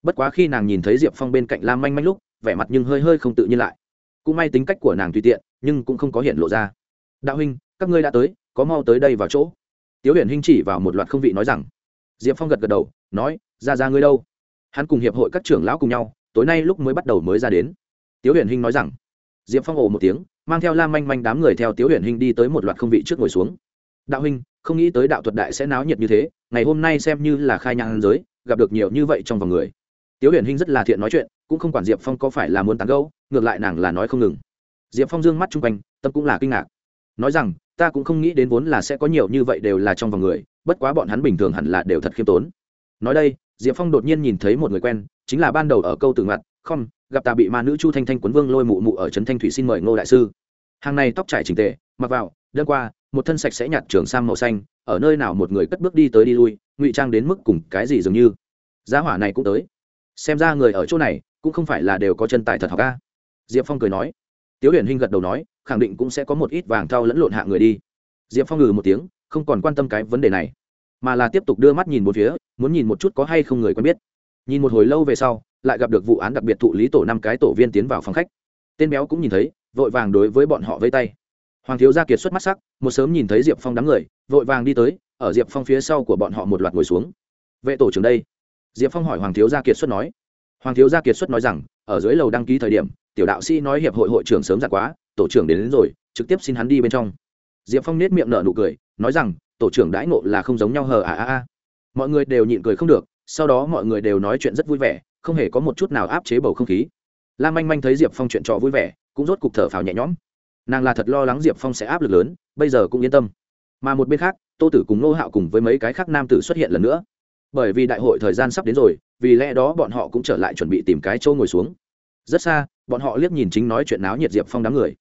Bất quá khi nàng nhìn thấy diệp phong bên cạnh lam manh manh lúc, vẻ mặt nhưng hơi hơi không tự nhiên lại. Cũng may tính cách của nàng tùy tiện, nhưng cũng không có hiện lộ ra. Đạo huynh, các ngươi đã tới, có mau tới đây vào chỗ. Tiếu huyền hinh chỉ vào một loạt không vị nói rằng. Diệp phong gật gật đầu, nói, ra ra ngươi đâu? Hắn cùng hiệp hội các trưởng lão cùng nhau tối nay lúc mới bắt đầu mới ra đến. Tiếu huyền hinh nói rằng, diệp phong ồ một tiếng, mang theo lam manh manh đám người theo tiếu huyền hinh đi tới một loạt không vị trước ngồi xuống. Đạo huynh, không nghĩ tới đạo thuật đại sẽ náo nhiệt như thế, ngày hôm nay xem như là khai nhang giới, gặp được nhiều như vậy trong vòng người. Tiếu huyền hinh rất là thiện nói chuyện, cũng không quản diệp phong có phải là muốn tán gẫu, ngược lại nàng là nói không ngừng. Diệp phong dương mắt chung quanh, tâm cũng là kinh ngạc. Nói rằng, ta cũng không nghĩ đến vốn là sẽ có nhiều như vậy đều là trong vòng người, bất quá bọn hắn bình thường hẳn là đều thật khiêm tốn. Nói đây diệp phong đột nhiên nhìn thấy một người quen, chính là ban đầu ở câu từ ngặt không, gặp ta bị ma nữ chu thanh thanh quấn vương lôi mụ mụ ở trấn thanh thủy xin mời ngô đại sư. Hàng này tóc trải trình tề, mặc vào, đơn qua, một thân sạch sẽ nhạt trường sang màu xanh, ở nơi nào một người cất bước đi tới đi lui, ngụy trang đến mức cùng cái gì dường như. Giá hỏa này cũng tới. Xem ra người ở chỗ này, cũng không phải là đều có chân tài thật học ca diệp phong cười nói. Tiếu huyền hinh gật đầu nói, khẳng định cũng sẽ có một ít vàng thau lẫn lộn hạ người đi. Diệp phong ngừ một tiếng, không còn quan tâm cái vấn đề này mà là tiếp tục đưa mắt nhìn một phía muốn nhìn một chút có hay không người quen biết. Nhìn một hồi lâu về sau lại gặp được vụ án đặc biệt thụ lý tổ năm cái tổ viên tiến vào phòng khách. Tên béo cũng nhìn thấy vội vàng đối với bọn họ vây tay. Hoàng thiếu gia kiệt xuất mắt sắc một sớm nhìn thấy diệp phong đám người vội vàng đi tới ở diệp phong phía sau của bọn họ một loạt ngồi xuống. Vệ tổ trưởng đây. Diệp phong hỏi hoàng thiếu gia kiệt xuất nói. Hoàng thiếu gia kiệt xuất nói rằng ở dưới lầu đăng ký thời điểm tiểu đạo sĩ nói hiệp hội hội trưởng sớm ra quá tổ trưởng đến, đến rồi trực tiếp xin hắn đi bên trong diệp phong nết miệng nở nụ cười, nói rằng, tổ trưởng đãi ngộ là không giống nhau hờ à à à. Mọi người đều nhịn cười không được, sau đó mọi người đều nói chuyện rất vui vẻ, không hề có một chút nào áp chế bầu không khí. Lam manh manh thấy diệp phong chuyện trò vui vẻ, cũng rốt cục thở phào nhẹ nhõm. Nàng là thật lo lắng diệp phong sẽ áp lực lớn, bây giờ cũng yên tâm. Mà một bên khác, tô tử cùng nô hạo cùng với mấy cái khác nam tử xuất hiện lần nữa. Bởi vì đại hội thời gian sắp đến rồi, vì lẽ đó bọn họ cũng trở lại chuẩn bị tìm cái chỗ ngồi xuống. Rất xa, bọn họ liếc nhìn chính nói chuyện náo nhiệt diệp phong đám người.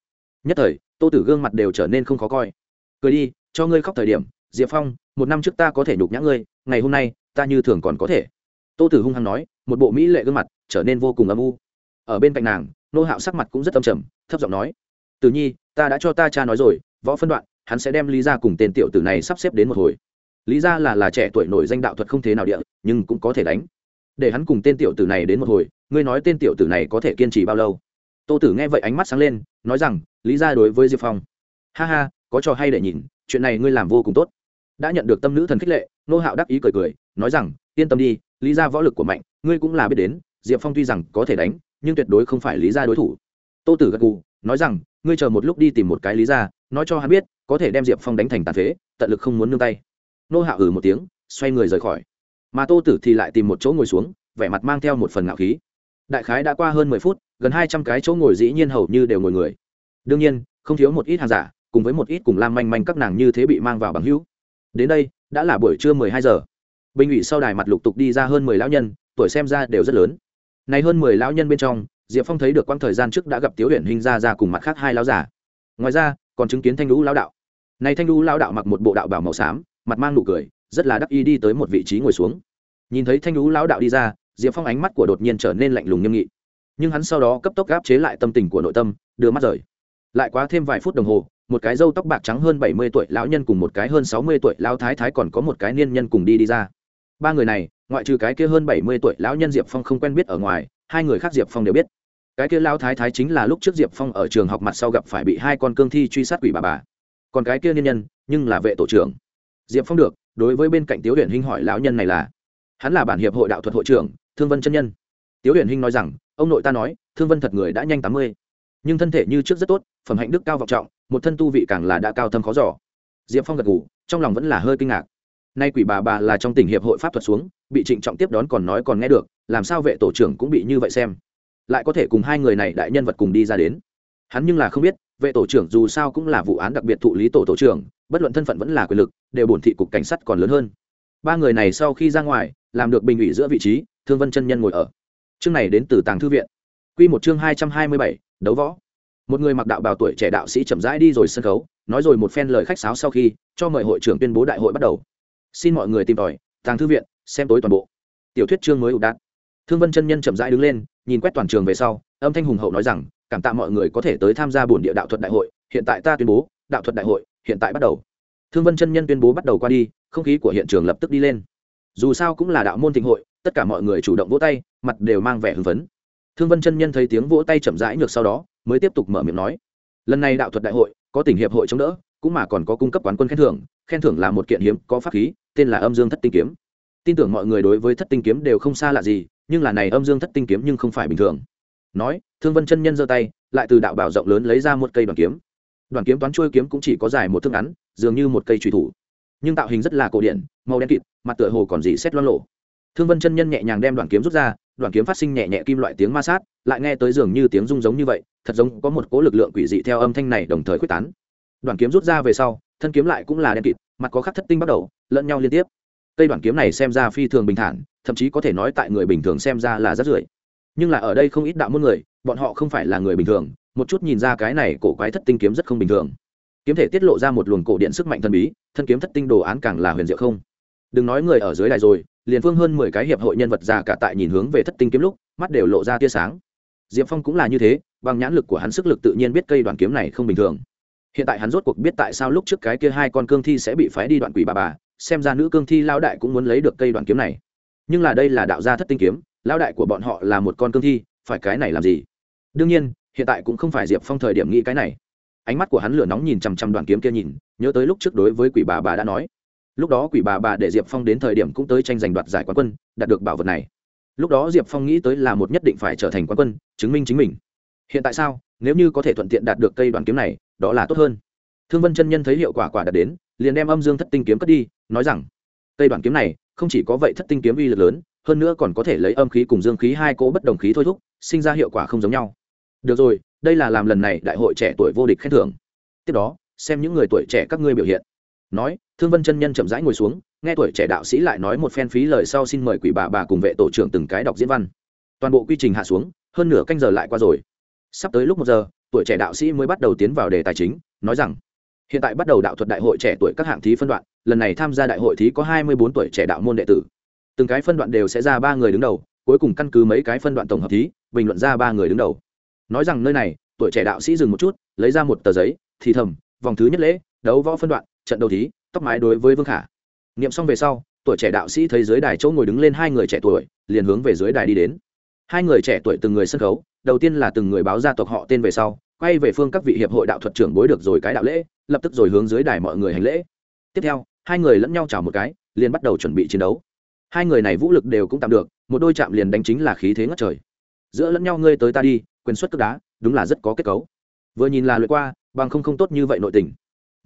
Nhất thời tô tử gương mặt đều trở nên không khó coi. Cười đi, cho ngươi khóc thời điểm, diệp phong, một năm trước ta có thể nhục nhã ngươi, ngày hôm nay, ta như thường còn có thể. Tô tử hung hăng nói, một bộ mỹ lệ gương mặt trở nên vô cùng âm u. Ở bên cạnh nàng, nô hạo sắc mặt cũng rất âm trầm, thấp giọng nói, tử nhi, ta đã cho ta cha nói rồi, võ phân đoạn, hắn sẽ đem lý ra cùng tên tiểu tử này sắp xếp đến một hồi. Lý ra là là trẻ tuổi nổi danh đạo thuật không thế nào địa, nhưng cũng có thể đánh. Để hắn cùng tên tiểu tử này đến một hồi, ngươi nói tên tiểu tử này có thể kiên trì bao lâu? Tô tử nghe vậy ánh mắt sáng lên, nói rằng lý ra đối với diệp phong. Ha ha, có trò hay để nhìn, chuyện này ngươi làm vô cùng tốt. Đã nhận được tâm nữ thần khích lệ nô hạo đắc ý cười cười, nói rằng, yên tâm đi, lý ra võ lực của mạnh, ngươi cũng là biết đến, diệp phong tuy rằng có thể đánh, nhưng tuyệt đối không phải lý ra đối thủ. Tô tử gật gù, nói rằng, ngươi chờ một lúc đi tìm một cái lý ra, nói cho hắn biết, có thể đem diệp phong đánh thành tàn phế, tận lực không muốn nương tay. Nô hạo ừ một tiếng, xoay người rời khỏi. Mà tô tử thì lại tìm một chỗ ngồi xuống, vẻ mặt mang theo một phần ngạo khí. Đại khái đã qua hơn mười phút, gần hai trăm cái chỗ ngồi dĩ nhiên hầu như đều ngồi người đương nhiên, không thiếu một ít hàng giả, cùng với một ít cùng lam manh manh các nàng như thế bị mang vào bằng hữu. Đến đây, đã là buổi trưa mười hai giờ. Bình ủy sau đài mặt lục tục đi ra hơn mười lão nhân, tuổi xem ra đều rất lớn. Này hơn mười lão nhân bên trong, diệp phong thấy được quãng thời gian trước đã gặp tiếu huyện hình ra ra cùng mặt khác hai lão giả ngoài ra, còn chứng kiến thanh lũ lão đạo. Này thanh lũ lão đạo mặc một bộ đạo bảo màu xám, mặt mang nụ cười, rất là đắc ý đi tới một vị trí ngồi xuống. Nhìn thấy thanh lũ lão đạo đi ra, diệp phong ánh mắt của đột nhiên trở nên lạnh lùng nghiêm nghị. Nhưng hắn sau đó cấp tốc gáp chế lại tâm tình của nội tâm, đưa mắt rời lại quá thêm vài phút đồng hồ, một cái râu tóc bạc trắng hơn bảy mươi tuổi lão nhân cùng một cái hơn sáu mươi tuổi lão thái thái còn có một cái niên nhân cùng đi đi ra. Ba người này, ngoại trừ cái kia hơn bảy mươi tuổi lão nhân diệp phong không quen biết ở ngoài, hai người khác diệp phong đều biết. Cái kia lão thái thái chính là lúc trước diệp phong ở trường học mặt sau gặp phải bị hai con cương thi truy sát quỷ bà bà. Còn cái kia niên nhân, nhưng là vệ tổ trưởng. Diệp phong được, đối với bên cạnh tiếu huyền hinh hỏi lão nhân này là, hắn là bản hiệp hội đạo thuật hội trưởng, thương vân chân nhân. Tiếu huyền hinh nói rằng, ông nội ta nói, thương vân thật người đã nhanh tám mươi nhưng thân thể như trước rất tốt, phẩm hạnh đức cao vọng trọng, một thân tu vị càng là đã cao thâm khó giỏ diệp phong gật ngủ trong lòng vẫn là hơi kinh ngạc. Nay quỷ bà bà là trong tỉnh hiệp hội pháp thuật xuống, bị trịnh trọng tiếp đón còn nói còn nghe được, làm sao vệ tổ trưởng cũng bị như vậy xem. Lại có thể cùng hai người này đại nhân vật cùng đi ra đến. Hắn nhưng là không biết, vệ tổ trưởng dù sao cũng là vụ án đặc biệt thụ lý tổ tổ trưởng, bất luận thân phận vẫn là quyền lực, đều bổn thị cục cảnh sát còn lớn hơn. Ba người này sau khi ra ngoài, làm được bình ủy giữa vị trí, thương vân chân nhân ngồi ở. Chương này đến từ tàng thư viện. Quy một chương hai trăm hai mươi bảy, đấu võ. Một người mặc đạo bào tuổi trẻ đạo sĩ chậm rãi đi rồi sân khấu, nói rồi một phen lời khách sáo sau khi, cho mời hội trưởng tuyên bố đại hội bắt đầu. Xin mọi người tìm tòi, tàng thư viện, xem tối toàn bộ. Tiểu thuyết chương mới ủ đạn thương vân chân nhân chậm rãi đứng lên, nhìn quét toàn trường về sau, âm thanh hùng hậu nói rằng, cảm tạ mọi người có thể tới tham gia buổi địa đạo thuật đại hội, hiện tại ta tuyên bố, đạo thuật đại hội, hiện tại bắt đầu. Thương vân chân nhân tuyên bố bắt đầu qua đi, không khí của hiện trường lập tức đi lên. Dù sao cũng là đạo môn thịnh hội, tất cả mọi người chủ động vỗ tay, mặt đều mang vẻ hưng phấn thương vân chân nhân thấy tiếng vỗ tay chậm rãi ngược sau đó, mới tiếp tục mở miệng nói. Lần này đạo thuật đại hội, có tỉnh hiệp hội chống đỡ, cũng mà còn có cung cấp quán quân khen thưởng khen thưởng là một kiện hiếm, có pháp khí, tên là âm dương thất tinh kiếm. Tin tưởng mọi người đối với thất tinh kiếm đều không xa lạ gì, nhưng là này âm dương thất tinh kiếm nhưng không phải bình thường. Nói, thương vân chân nhân giơ tay, lại từ đạo bảo rộng lớn lấy ra một cây đoàn kiếm. Đoàn kiếm toán trôi kiếm cũng chỉ có dài một thước ngắn, dường như một cây truy thủ. Nhưng tạo hình rất là cổ điển, màu đen kịt, mặt tựa hồ còn gì xét loan lộ. Thương vân chân nhân nhẹ nhàng đem đoàn kiếm rút ra đoàn kiếm phát sinh nhẹ nhẹ kim loại tiếng ma sát, lại nghe tới dường như tiếng rung giống như vậy, thật giống có một cỗ lực lượng quỷ dị theo âm thanh này đồng thời quyết tán. Đoàn kiếm rút ra về sau, thân kiếm lại cũng là đen kịt, mặt có khắc thất tinh bắt đầu, lẫn nhau liên tiếp. Cây đoàn kiếm này xem ra phi thường bình thản, thậm chí có thể nói tại người bình thường xem ra là rất rưởi nhưng là ở đây không ít đạo môn người, bọn họ không phải là người bình thường, một chút nhìn ra cái này cổ quái thất tinh kiếm rất không bình thường. Kiếm thể tiết lộ ra một luồng cổ điện sức mạnh thần bí, thân kiếm thất tinh đồ án càng là huyền diệu không. Đừng nói người ở dưới đài rồi liền phương hơn mười cái hiệp hội nhân vật già cả tại nhìn hướng về thất tinh kiếm lúc, mắt đều lộ ra tia sáng. Diệp phong cũng là như thế, bằng nhãn lực của hắn sức lực tự nhiên biết cây đoàn kiếm này không bình thường. Hiện tại hắn rốt cuộc biết tại sao lúc trước cái kia hai con cương thi sẽ bị phái đi đoạn quỷ bà bà, xem ra nữ cương thi lao đại cũng muốn lấy được cây đoàn kiếm này. Nhưng là đây là đạo gia thất tinh kiếm lao đại của bọn họ là một con cương thi, phải cái này làm gì? Đương nhiên, hiện tại cũng không phải diệp phong thời điểm nghĩ cái này. Ánh mắt của hắn lửa nóng nhìn chằm chằm đoàn kiếm kia nhìn, nhớ tới lúc trước đối với quỷ bà bà đã nói lúc đó quỷ bà bà để diệp phong đến thời điểm cũng tới tranh giành đoạt giải quán quân, đạt được bảo vật này. Lúc đó diệp phong nghĩ tới là một nhất định phải trở thành quán quân, chứng minh chính mình. Hiện tại sao, nếu như có thể thuận tiện đạt được cây đoàn kiếm này, đó là tốt hơn. Thương vân chân nhân thấy hiệu quả quả đạt đến, liền đem âm dương thất tinh kiếm cất đi, nói rằng, cây đoàn kiếm này, không chỉ có vậy thất tinh kiếm uy lực lớn, hơn nữa còn có thể lấy âm khí cùng dương khí hai cỗ bất đồng khí thôi thúc, sinh ra hiệu quả không giống nhau. Được rồi, đây là làm lần này đại hội trẻ tuổi vô địch khen thưởng. Tiếp đó, xem những người tuổi trẻ các ngươi biểu hiện nói, thương vân chân nhân chậm rãi ngồi xuống, nghe tuổi trẻ đạo sĩ lại nói một phen phí lời sau xin mời quỷ bà bà cùng vệ tổ trưởng từng cái đọc diễn văn. Toàn bộ quy trình hạ xuống, hơn nửa canh giờ lại qua rồi. Sắp tới lúc một giờ, tuổi trẻ đạo sĩ mới bắt đầu tiến vào đề tài chính, nói rằng, hiện tại bắt đầu đạo thuật đại hội trẻ tuổi các hạng thí phân đoạn, lần này tham gia đại hội thí có hai mươi bốn tuổi trẻ đạo môn đệ tử. Từng cái phân đoạn đều sẽ ra ba người đứng đầu, cuối cùng căn cứ mấy cái phân đoạn tổng hợp thí, bình luận ra ba người đứng đầu. Nói rằng nơi này, tuổi trẻ đạo sĩ dừng một chút, lấy ra một tờ giấy, thì thầm, vòng thứ nhất lễ, đấu võ phân đoạn trận đầu thí, tóc mái đối với vương khả. Nghiệm xong về sau, tuổi trẻ đạo sĩ thấy dưới đài chỗ ngồi đứng lên hai người trẻ tuổi, liền hướng về dưới đài đi đến. Hai người trẻ tuổi từng người sân khấu, đầu tiên là từng người báo gia tộc họ tên về sau, quay về phương các vị hiệp hội đạo thuật trưởng bối được rồi cái đạo lễ, lập tức rồi hướng dưới đài mọi người hành lễ. Tiếp theo, hai người lẫn nhau chào một cái, liền bắt đầu chuẩn bị chiến đấu. Hai người này vũ lực đều cũng tạm được, một đôi chạm liền đánh chính là khí thế ngất trời. Giữa lẫn nhau ngươi tới ta đi, quyền xuất cước đá, đúng là rất có kết cấu. Vừa nhìn là lượt qua, bằng không không tốt như vậy nội tình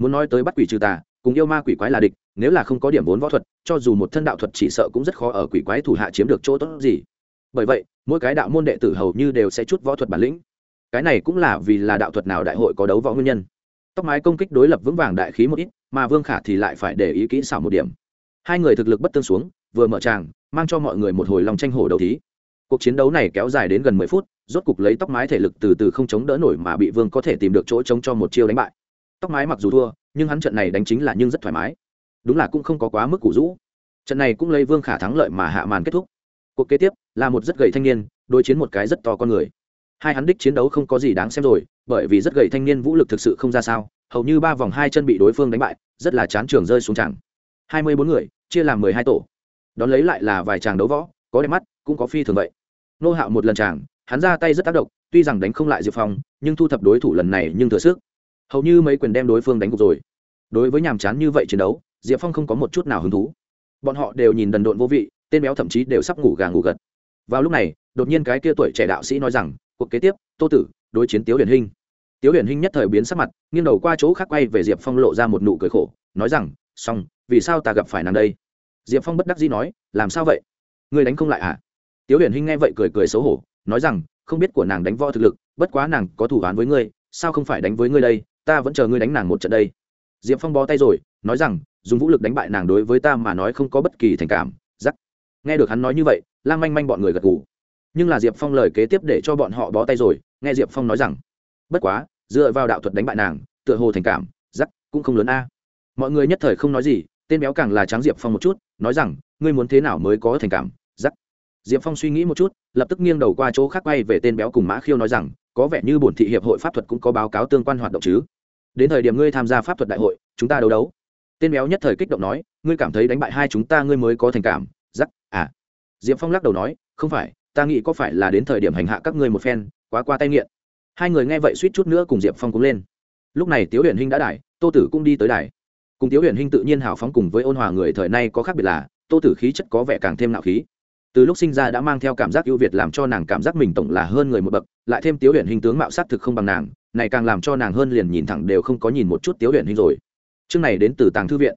muốn nói tới bắt quỷ trừ tà, cùng yêu ma quỷ quái là địch, nếu là không có điểm vốn võ thuật, cho dù một thân đạo thuật chỉ sợ cũng rất khó ở quỷ quái thủ hạ chiếm được chỗ tốt gì. Bởi vậy, mỗi cái đạo môn đệ tử hầu như đều sẽ chút võ thuật bản lĩnh. Cái này cũng là vì là đạo thuật nào đại hội có đấu võ nguyên nhân. Tóc mái công kích đối lập vững vàng đại khí một ít, mà vương khả thì lại phải để ý kỹ xảo một điểm. Hai người thực lực bất tương xuống, vừa mở tràng, mang cho mọi người một hồi lòng tranh hổ đầu thí. Cuộc chiến đấu này kéo dài đến gần mười phút, rốt cục lấy tóc mái thể lực từ từ không chống đỡ nổi mà bị vương có thể tìm được chỗ chống cho một chiêu đánh bại tóc mái mặc dù thua, nhưng hắn trận này đánh chính là nhưng rất thoải mái. Đúng là cũng không có quá mức củ rũ. Trận này cũng lấy vương khả thắng lợi mà hạ màn kết thúc. Cuộc kế tiếp là một rất gầy thanh niên, đối chiến một cái rất to con người. Hai hắn đích chiến đấu không có gì đáng xem rồi, bởi vì rất gầy thanh niên vũ lực thực sự không ra sao, hầu như ba vòng hai chân bị đối phương đánh bại, rất là chán trường rơi xuống tràng. Hai mươi bốn người, chia làm mười hai tổ. Đón lấy lại là vài chàng đấu võ, có đẹp mắt, cũng có phi thường vậy. Nô hạo một lần chàng hắn ra tay rất tác động, tuy rằng đánh không lại diệp phong, nhưng thu thập đối thủ lần này nhưng thừa sức hầu như mấy quyền đem đối phương đánh gục rồi. Đối với nhàm chán như vậy chiến đấu, diệp phong không có một chút nào hứng thú. Bọn họ đều nhìn đần độn vô vị, tên béo thậm chí đều sắp ngủ gà ngủ gật. Vào lúc này, đột nhiên cái kia tuổi trẻ đạo sĩ nói rằng, cuộc kế tiếp, tô tử, đối chiến tiếu huyền hinh. Tiếu huyền hinh nhất thời biến sắc mặt, nghiêng đầu qua chỗ khác quay về diệp phong lộ ra một nụ cười khổ, nói rằng, xong, vì sao ta gặp phải nàng đây? Diệp phong bất đắc dĩ nói, làm sao vậy? Người đánh không lại à? Tiếu huyền hinh nghe vậy cười cười xấu hổ, nói rằng, không biết của nàng đánh võ thực lực, bất quá nàng có thủ án với ngươi, sao không phải đánh với ngươi đây? Ta vẫn chờ ngươi đánh nàng một trận đây. Diệp phong bó tay rồi, nói rằng, dùng vũ lực đánh bại nàng đối với ta mà nói không có bất kỳ thành cảm giắc nghe được hắn nói như vậy lan manh manh bọn người gật gù. Nhưng là diệp phong lời kế tiếp để cho bọn họ bó tay rồi, nghe diệp phong nói rằng, bất quá, dựa vào đạo thuật đánh bại nàng, tựa hồ thành cảm giắc cũng không lớn a. Mọi người nhất thời không nói gì, tên béo càng là tráng diệp phong một chút, nói rằng, ngươi muốn thế nào mới có thành cảm? Diệp phong suy nghĩ một chút, lập tức nghiêng đầu qua chỗ khác quay về tên béo cùng mã khiêu nói rằng, có vẻ như bổn thị hiệp hội pháp thuật cũng có báo cáo tương quan hoạt động chứ. Đến thời điểm ngươi tham gia pháp thuật đại hội, chúng ta đấu đấu. Tên béo nhất thời kích động nói, ngươi cảm thấy đánh bại hai chúng ta ngươi mới có thành cảm. Giắc à. Diệp phong lắc đầu nói, không phải, ta nghĩ có phải là đến thời điểm hành hạ các ngươi một phen, quá qua tay nghiện. Hai người nghe vậy suýt chút nữa cùng diệp phong cũng lên. Lúc này tiếu huyền hinh đã đài, tô tử cũng đi tới đài. Cùng tiếu huyền hinh tự nhiên hào phóng cùng với ôn hòa người thời nay có khác biệt là, tô tử khí chất có vẻ càng thêm nạo khí từ lúc sinh ra đã mang theo cảm giác ưu việt làm cho nàng cảm giác mình tổng là hơn người một bậc, lại thêm tiếu huyền hình tướng mạo s á t thực không bằng nàng, này càng làm cho nàng hơn liền nhìn thẳng đều không có nhìn một chút tiếu huyền hình rồi. Chương này đến từ tàng thư viện.